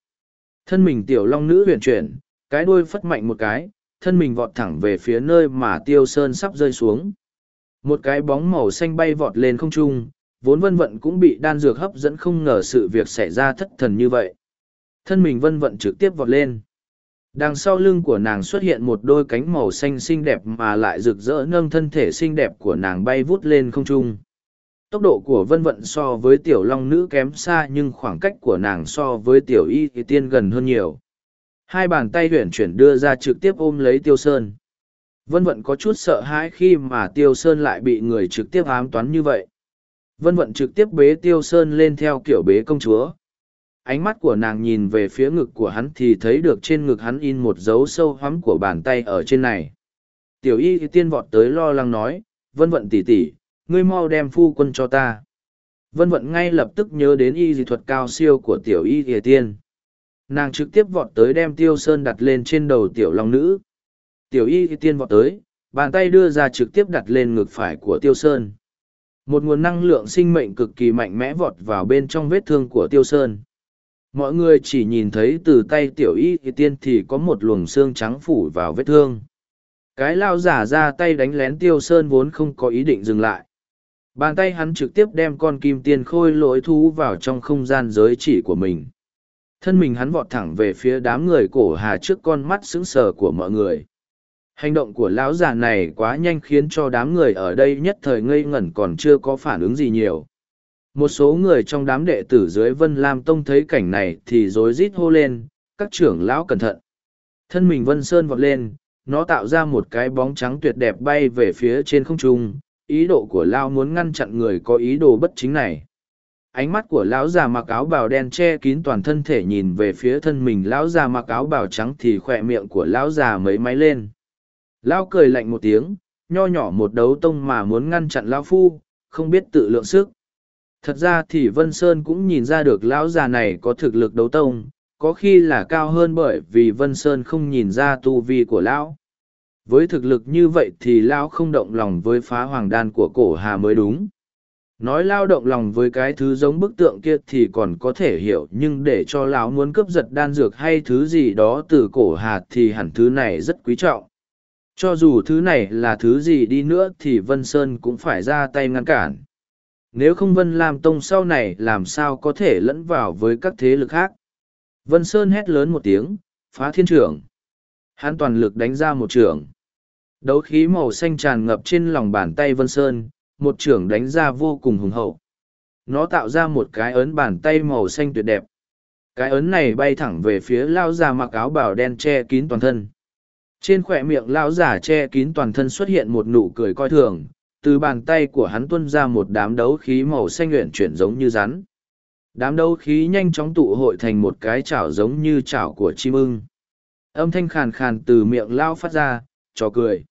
Thân mình tiểu long nữ huyền chuyển, cái đuôi phất mạnh một cái, thân mình vọt thẳng về phía nơi mà tiêu sơn sắp rơi xuống. Một cái bóng màu xanh bay vọt lên không trung, vốn vân vận cũng bị đan dược hấp dẫn không ngờ sự việc xảy ra thất thần như vậy. Thân mình vân vận trực tiếp vọt lên. Đằng sau lưng của nàng xuất hiện một đôi cánh màu xanh xinh đẹp mà lại rực rỡ nâng thân thể xinh đẹp của nàng bay vút lên không trung tốc độ của vân vận so với tiểu long nữ kém xa nhưng khoảng cách của nàng so với tiểu y thì tiên gần hơn nhiều. Hai bàn tay huyển chuyển đưa ra trực tiếp ôm lấy tiêu sơn. Vân vận có chút sợ hãi khi mà tiêu sơn lại bị người trực tiếp ám toán như vậy. Vân vận trực tiếp bế tiêu sơn lên theo kiểu bế công chúa. Ánh mắt của nàng nhìn về phía ngực của hắn thì thấy được trên ngực hắn in một dấu sâu hoắm của bàn tay ở trên này. Tiểu y tiên vọt tới lo lắng nói, vân vận tỉ tỉ ngươi mau đem phu quân cho ta. Vân vận ngay lập tức nhớ đến y dị thuật cao siêu của tiểu y ỉa tiên. Nàng trực tiếp vọt tới đem tiêu sơn đặt lên trên đầu tiểu long nữ. Tiểu y tiên vọt tới, bàn tay đưa ra trực tiếp đặt lên ngực phải của tiêu sơn. Một nguồn năng lượng sinh mệnh cực kỳ mạnh mẽ vọt vào bên trong vết thương của tiêu sơn. Mọi người chỉ nhìn thấy từ tay tiểu y thì tiên thì có một luồng xương trắng phủ vào vết thương. Cái lao giả ra tay đánh lén tiêu sơn vốn không có ý định dừng lại bàn tay hắn trực tiếp đem con kim tiên khôi lỗi thú vào trong không gian giới chỉ của mình Thân mình hắn vọt thẳng về phía đám người cổ hà trước con mắt sững sờ của mọi người. Hành động của lão già này quá nhanh khiến cho đám người ở đây nhất thời ngây ngẩn còn chưa có phản ứng gì nhiều. Một số người trong đám đệ tử dưới Vân Lam Tông thấy cảnh này thì rối rít hô lên, các trưởng lão cẩn thận. Thân mình Vân Sơn vọt lên, nó tạo ra một cái bóng trắng tuyệt đẹp bay về phía trên không trung, ý đồ của Lao muốn ngăn chặn người có ý đồ bất chính này. Ánh mắt của lão già mặc áo bào đen che kín toàn thân thể nhìn về phía thân mình lão già mặc áo bào trắng thì khỏe miệng của lão già mấy máy lên. Lão cười lạnh một tiếng, nho nhỏ một đấu tông mà muốn ngăn chặn lão phu, không biết tự lượng sức. Thật ra thì vân sơn cũng nhìn ra được lão già này có thực lực đấu tông, có khi là cao hơn bởi vì vân sơn không nhìn ra tu vi của lão với thực lực như vậy thì lao không động lòng với phá hoàng đan của cổ hà mới đúng. Nói lao động lòng với cái thứ giống bức tượng kia thì còn có thể hiểu, nhưng để cho lão muốn cướp giật đan dược hay thứ gì đó từ cổ hà thì hẳn thứ này rất quý trọng. Cho dù thứ này là thứ gì đi nữa thì vân sơn cũng phải ra tay ngăn cản. Nếu không vân lam tông sau này làm sao có thể lẫn vào với các thế lực khác? Vân sơn hét lớn một tiếng, phá thiên trưởng! Hắn toàn lực đánh ra một trưởng đấu khí màu xanh tràn ngập trên lòng bàn tay vân sơn một trưởng đánh ra vô cùng hùng hậu. Nó tạo ra một cái ấn bàn tay màu xanh tuyệt đẹp. Cái ấn này bay thẳng về phía lao già mặc áo bảo đen che kín toàn thân. Trên khỏe miệng lao già che kín toàn thân xuất hiện một nụ cười coi thường, từ bàn tay của hắn tuôn ra một đám đấu khí màu xanh luyện chuyển giống như rắn. Đám đấu khí nhanh chóng tụ hội thành một cái chảo giống như chảo của chim ưng. Âm thanh khàn khàn từ miệng lao phát ra, trò cười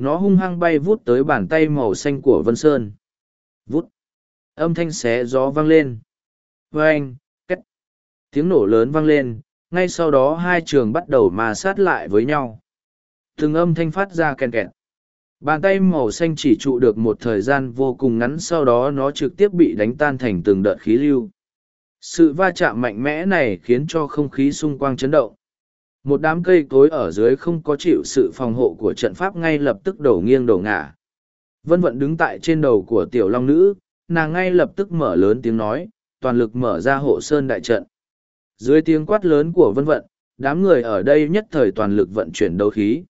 nó hung hăng bay vút tới bàn tay màu xanh của vân sơn. Vút. Âm thanh xé gió vang lên. Vê anh két. Tiếng nổ lớn vang lên, ngay sau đó hai trường bắt đầu mà sát lại với nhau. Từng âm thanh phát ra kèn kẹt. Bàn tay màu xanh chỉ trụ được một thời gian vô cùng ngắn, sau đó nó trực tiếp bị đánh tan thành từng đợt khí lưu. Sự va chạm mạnh mẽ này khiến cho không khí xung quanh chấn động một đám cây cối ở dưới không có chịu sự phòng hộ của trận pháp ngay lập tức đổ nghiêng đổ ngả. Vân vận đứng tại trên đầu của tiểu long nữ, nàng ngay lập tức mở lớn tiếng nói, toàn lực mở ra hộ sơn đại trận. Dưới tiếng quát lớn của vân vận, đám người ở đây nhất thời toàn lực vận chuyển đấu khí.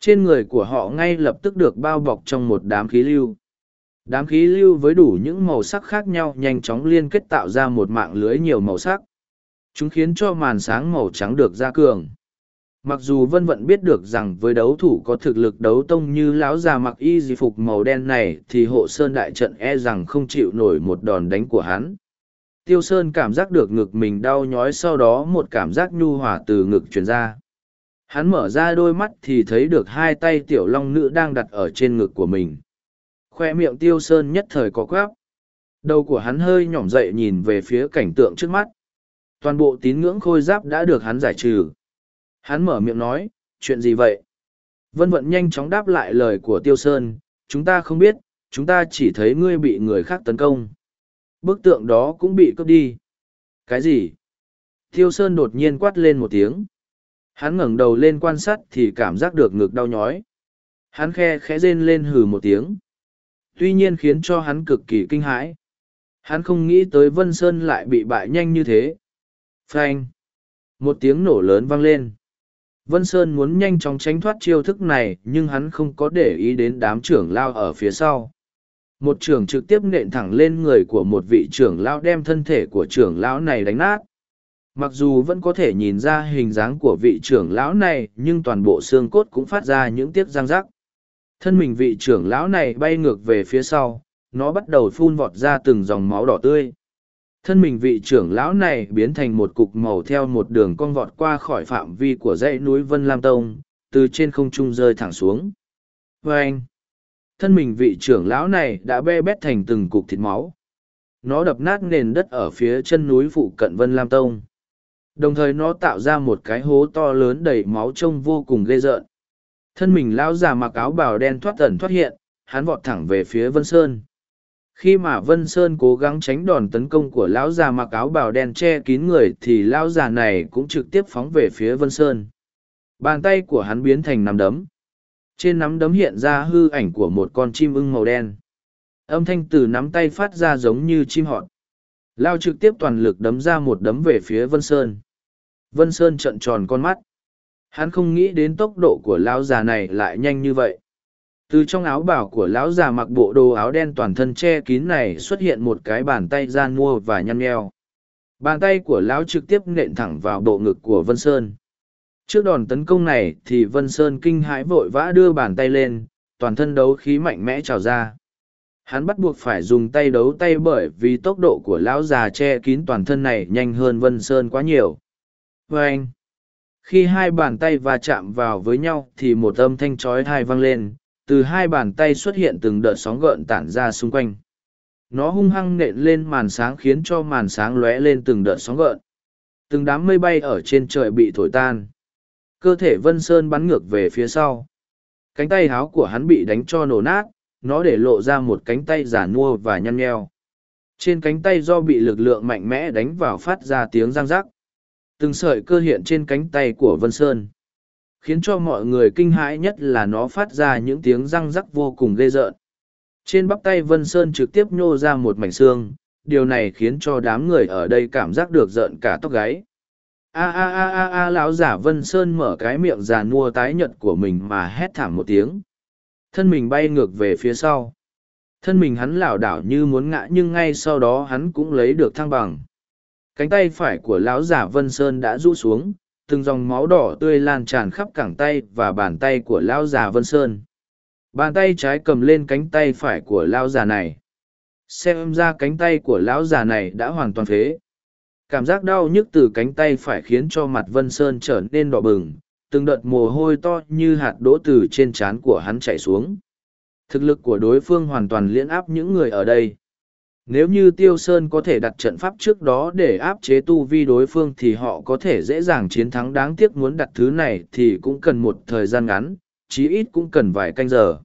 Trên người của họ ngay lập tức được bao bọc trong một đám khí lưu. Đám khí lưu với đủ những màu sắc khác nhau nhanh chóng liên kết tạo ra một mạng lưới nhiều màu sắc chúng khiến cho màn sáng màu trắng được ra cường. Mặc dù vân vận biết được rằng với đấu thủ có thực lực đấu tông như lão già mặc y di phục màu đen này thì hộ sơn đại trận e rằng không chịu nổi một đòn đánh của hắn. Tiêu sơn cảm giác được ngực mình đau nhói sau đó một cảm giác nhu hòa từ ngực truyền ra. Hắn mở ra đôi mắt thì thấy được hai tay tiểu long nữ đang đặt ở trên ngực của mình. Khoe miệng tiêu sơn nhất thời có quáp. Đầu của hắn hơi nhỏm dậy nhìn về phía cảnh tượng trước mắt. Toàn bộ tín ngưỡng khôi giáp đã được hắn giải trừ. Hắn mở miệng nói, chuyện gì vậy? Vân vận nhanh chóng đáp lại lời của Tiêu Sơn, chúng ta không biết, chúng ta chỉ thấy ngươi bị người khác tấn công. Bức tượng đó cũng bị cướp đi. Cái gì? Tiêu Sơn đột nhiên quát lên một tiếng. Hắn ngẩng đầu lên quan sát thì cảm giác được ngực đau nhói. Hắn khe khẽ rên lên hừ một tiếng. Tuy nhiên khiến cho hắn cực kỳ kinh hãi. Hắn không nghĩ tới Vân Sơn lại bị bại nhanh như thế. Phanh! Một tiếng nổ lớn vang lên. Vân Sơn muốn nhanh chóng tránh thoát chiêu thức này nhưng hắn không có để ý đến đám trưởng lao ở phía sau. Một trưởng trực tiếp nện thẳng lên người của một vị trưởng lao đem thân thể của trưởng lão này đánh nát. Mặc dù vẫn có thể nhìn ra hình dáng của vị trưởng lão này nhưng toàn bộ xương cốt cũng phát ra những tiếc răng rắc. Thân mình vị trưởng lão này bay ngược về phía sau, nó bắt đầu phun vọt ra từng dòng máu đỏ tươi thân mình vị trưởng lão này biến thành một cục màu theo một đường cong vọt qua khỏi phạm vi của dãy núi vân lam tông, từ trên không trung rơi thẳng xuống. Vê anh, thân mình vị trưởng lão này đã be bét thành từng cục thịt máu. Nó đập nát nền đất ở phía chân núi phụ cận vân lam tông. Đồng thời nó tạo ra một cái hố to lớn đầy máu trông vô cùng ghê rợn. Thân mình lão già mặc áo bào đen thoát tần thoát hiện, hắn vọt thẳng về phía vân sơn khi mà vân sơn cố gắng tránh đòn tấn công của lão già mặc áo bào đen che kín người thì lão già này cũng trực tiếp phóng về phía vân sơn bàn tay của hắn biến thành nắm đấm trên nắm đấm hiện ra hư ảnh của một con chim ưng màu đen âm thanh từ nắm tay phát ra giống như chim họt Lao trực tiếp toàn lực đấm ra một đấm về phía Vân Sơn. Vân Sơn trợn tròn con mắt. Hắn không nghĩ đến tốc độ của lão già này lại nhanh như vậy. Từ trong áo bảo của lão già mặc bộ đồ áo đen toàn thân che kín này xuất hiện một cái bàn tay gian mua và nhăn nheo. Bàn tay của lão trực tiếp nện thẳng vào bộ ngực của Vân Sơn. Trước đòn tấn công này thì Vân Sơn kinh hãi vội vã đưa bàn tay lên, toàn thân đấu khí mạnh mẽ trào ra. Hắn bắt buộc phải dùng tay đấu tay bởi vì tốc độ của lão già che kín toàn thân này nhanh hơn Vân Sơn quá nhiều. vê anh, khi hai bàn tay va chạm vào với nhau thì một âm thanh chói tai vang lên, từ hai bàn tay xuất hiện từng đợt sóng gợn tản ra xung quanh. Nó hung hăng nện lên màn sáng khiến cho màn sáng lóe lên từng đợt sóng gợn. Từng đám mây bay ở trên trời bị thổi tan. Cơ thể Vân Sơn bắn ngược về phía sau. Cánh tay háo của hắn bị đánh cho nổ nát, nó để lộ ra một cánh tay giả nua và nhăn nheo. Trên cánh tay do bị lực lượng mạnh mẽ đánh vào phát ra tiếng răng rắc. Từng sợi cơ hiện trên cánh tay của Vân Sơn. Khiến cho mọi người kinh hãi nhất là nó phát ra những tiếng răng rắc vô cùng ghê rợn. Trên bắp tay Vân Sơn trực tiếp nhô ra một mảnh xương, điều này khiến cho đám người ở đây cảm giác được rợn cả tóc gáy. A a a a a lão giả Vân Sơn mở cái miệng già nua tái nhợt của mình mà hét thảm một tiếng. Thân mình bay ngược về phía sau. Thân mình hắn lảo đảo như muốn ngã nhưng ngay sau đó hắn cũng lấy được thăng bằng. Cánh tay phải của lão giả Vân Sơn đã rũ xuống, từng dòng máu đỏ tươi lan tràn khắp cẳng tay và bàn tay của lão già Vân Sơn. Bàn tay trái cầm lên cánh tay phải của lão già này. Xem ra cánh tay của lão già này đã hoàn toàn phế. Cảm giác đau nhức từ cánh tay phải khiến cho mặt Vân Sơn trở nên đỏ bừng, từng đợt mồ hôi to như hạt đỗ từ trên trán của hắn chảy xuống. Thực lực của đối phương hoàn toàn liễn áp những người ở đây. Nếu như Tiêu Sơn có thể đặt trận pháp trước đó để áp chế tu vi đối phương thì họ có thể dễ dàng chiến thắng đáng tiếc muốn đặt thứ này thì cũng cần một thời gian ngắn, chí ít cũng cần vài canh giờ.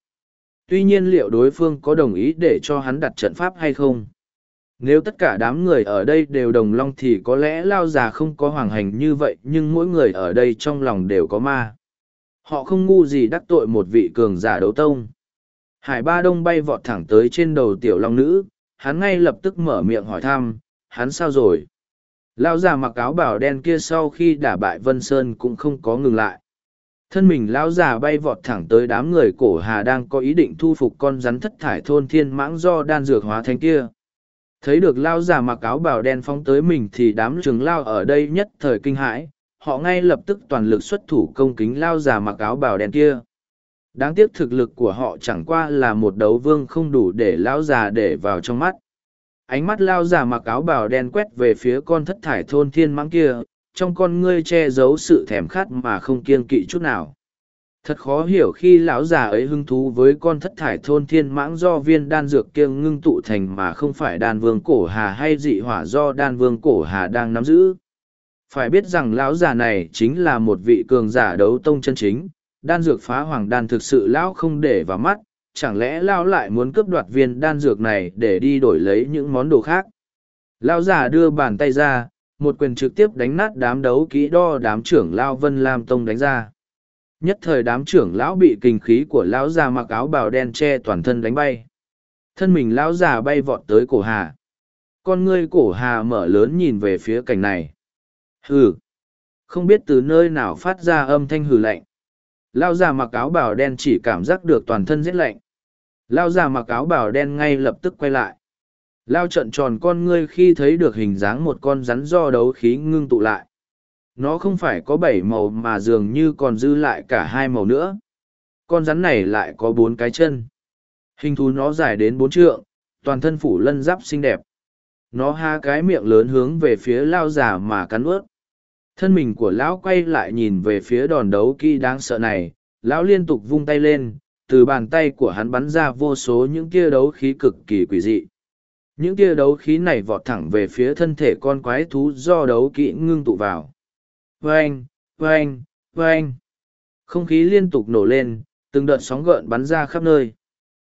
Tuy nhiên liệu đối phương có đồng ý để cho hắn đặt trận pháp hay không? Nếu tất cả đám người ở đây đều đồng long thì có lẽ lao già không có hoàng hành như vậy nhưng mỗi người ở đây trong lòng đều có ma. Họ không ngu gì đắc tội một vị cường giả đấu tông. Hải ba đông bay vọt thẳng tới trên đầu tiểu long nữ, hắn ngay lập tức mở miệng hỏi thăm, hắn sao rồi? lão già mặc áo bảo đen kia sau khi đả bại Vân Sơn cũng không có ngừng lại. Thân mình lão già bay vọt thẳng tới đám người cổ hà đang có ý định thu phục con rắn thất thải thôn thiên mãng do đan dược hóa thành kia. Thấy được lão già mặc áo bảo đen phóng tới mình thì đám trường lao ở đây nhất thời kinh hãi, họ ngay lập tức toàn lực xuất thủ công kính lao già mặc áo bảo đen kia. Đáng tiếc thực lực của họ chẳng qua là một đấu vương không đủ để lão già để vào trong mắt. Ánh mắt lao già mặc áo bào đen quét về phía con thất thải thôn thiên mãng kia, trong con ngươi che giấu sự thèm khát mà không kiêng kỵ chút nào. Thật khó hiểu khi lão già ấy hứng thú với con thất thải thôn thiên mãng do viên đan dược kiêng ngưng tụ thành mà không phải đan vương cổ hà hay dị hỏa do đan vương cổ hà đang nắm giữ. Phải biết rằng lão già này chính là một vị cường giả đấu tông chân chính đan dược phá hoàng đan thực sự lão không để vào mắt, chẳng lẽ lão lại muốn cướp đoạt viên đan dược này để đi đổi lấy những món đồ khác? Lão già đưa bàn tay ra, một quyền trực tiếp đánh nát đám đấu kỹ đo đám trưởng lao vân lam tông đánh ra. Nhất thời đám trưởng lão bị kinh khí của lão già mặc áo bào đen che toàn thân đánh bay. Thân mình lão già bay vọt tới cổ hà. Con ngươi cổ hà mở lớn nhìn về phía cảnh này. Hừ. Không biết từ nơi nào phát ra âm thanh hừ lạnh lão già mặc áo bào đen chỉ cảm giác được toàn thân rét lạnh. Lão già mặc áo bào đen ngay lập tức quay lại. Lao trận tròn con ngươi khi thấy được hình dáng một con rắn do đấu khí ngưng tụ lại. Nó không phải có bảy màu mà dường như còn dư lại cả hai màu nữa. Con rắn này lại có bốn cái chân. Hình thú nó dài đến bốn trượng, toàn thân phủ lân giáp xinh đẹp. Nó ha cái miệng lớn hướng về phía lao già mà cắn ướt thân mình của lão quay lại nhìn về phía đòn đấu kỹ đáng sợ này lão liên tục vung tay lên từ bàn tay của hắn bắn ra vô số những tia đấu khí cực kỳ quỷ dị những tia đấu khí này vọt thẳng về phía thân thể con quái thú do đấu kỹ ngưng tụ vào vâng, vâng, vâng. Không khí liên tục nổ lên, từng đợt sóng gợn bắn ra khắp nơi.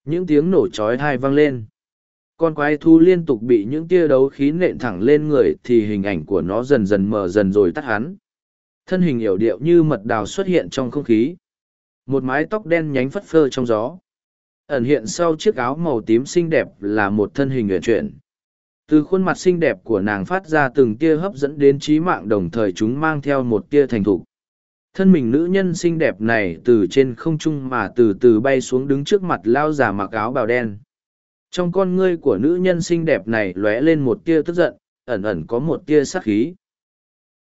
Những tiếng nổ chói tai vang lên con quái thú liên tục bị những tia đấu khí nện thẳng lên người thì hình ảnh của nó dần dần mở dần rồi tắt hắn. Thân hình hiểu điệu như mật đào xuất hiện trong không khí. Một mái tóc đen nhánh phất phơ trong gió. Ẩn hiện sau chiếc áo màu tím xinh đẹp là một thân hình uyển chuyển. Từ khuôn mặt xinh đẹp của nàng phát ra từng tia hấp dẫn đến trí mạng đồng thời chúng mang theo một tia thành thục. Thân mình nữ nhân xinh đẹp này từ trên không trung mà từ từ bay xuống đứng trước mặt lao già mặc áo bào đen trong con ngươi của nữ nhân xinh đẹp này lóe lên một tia tức giận, ẩn ẩn có một tia sát khí.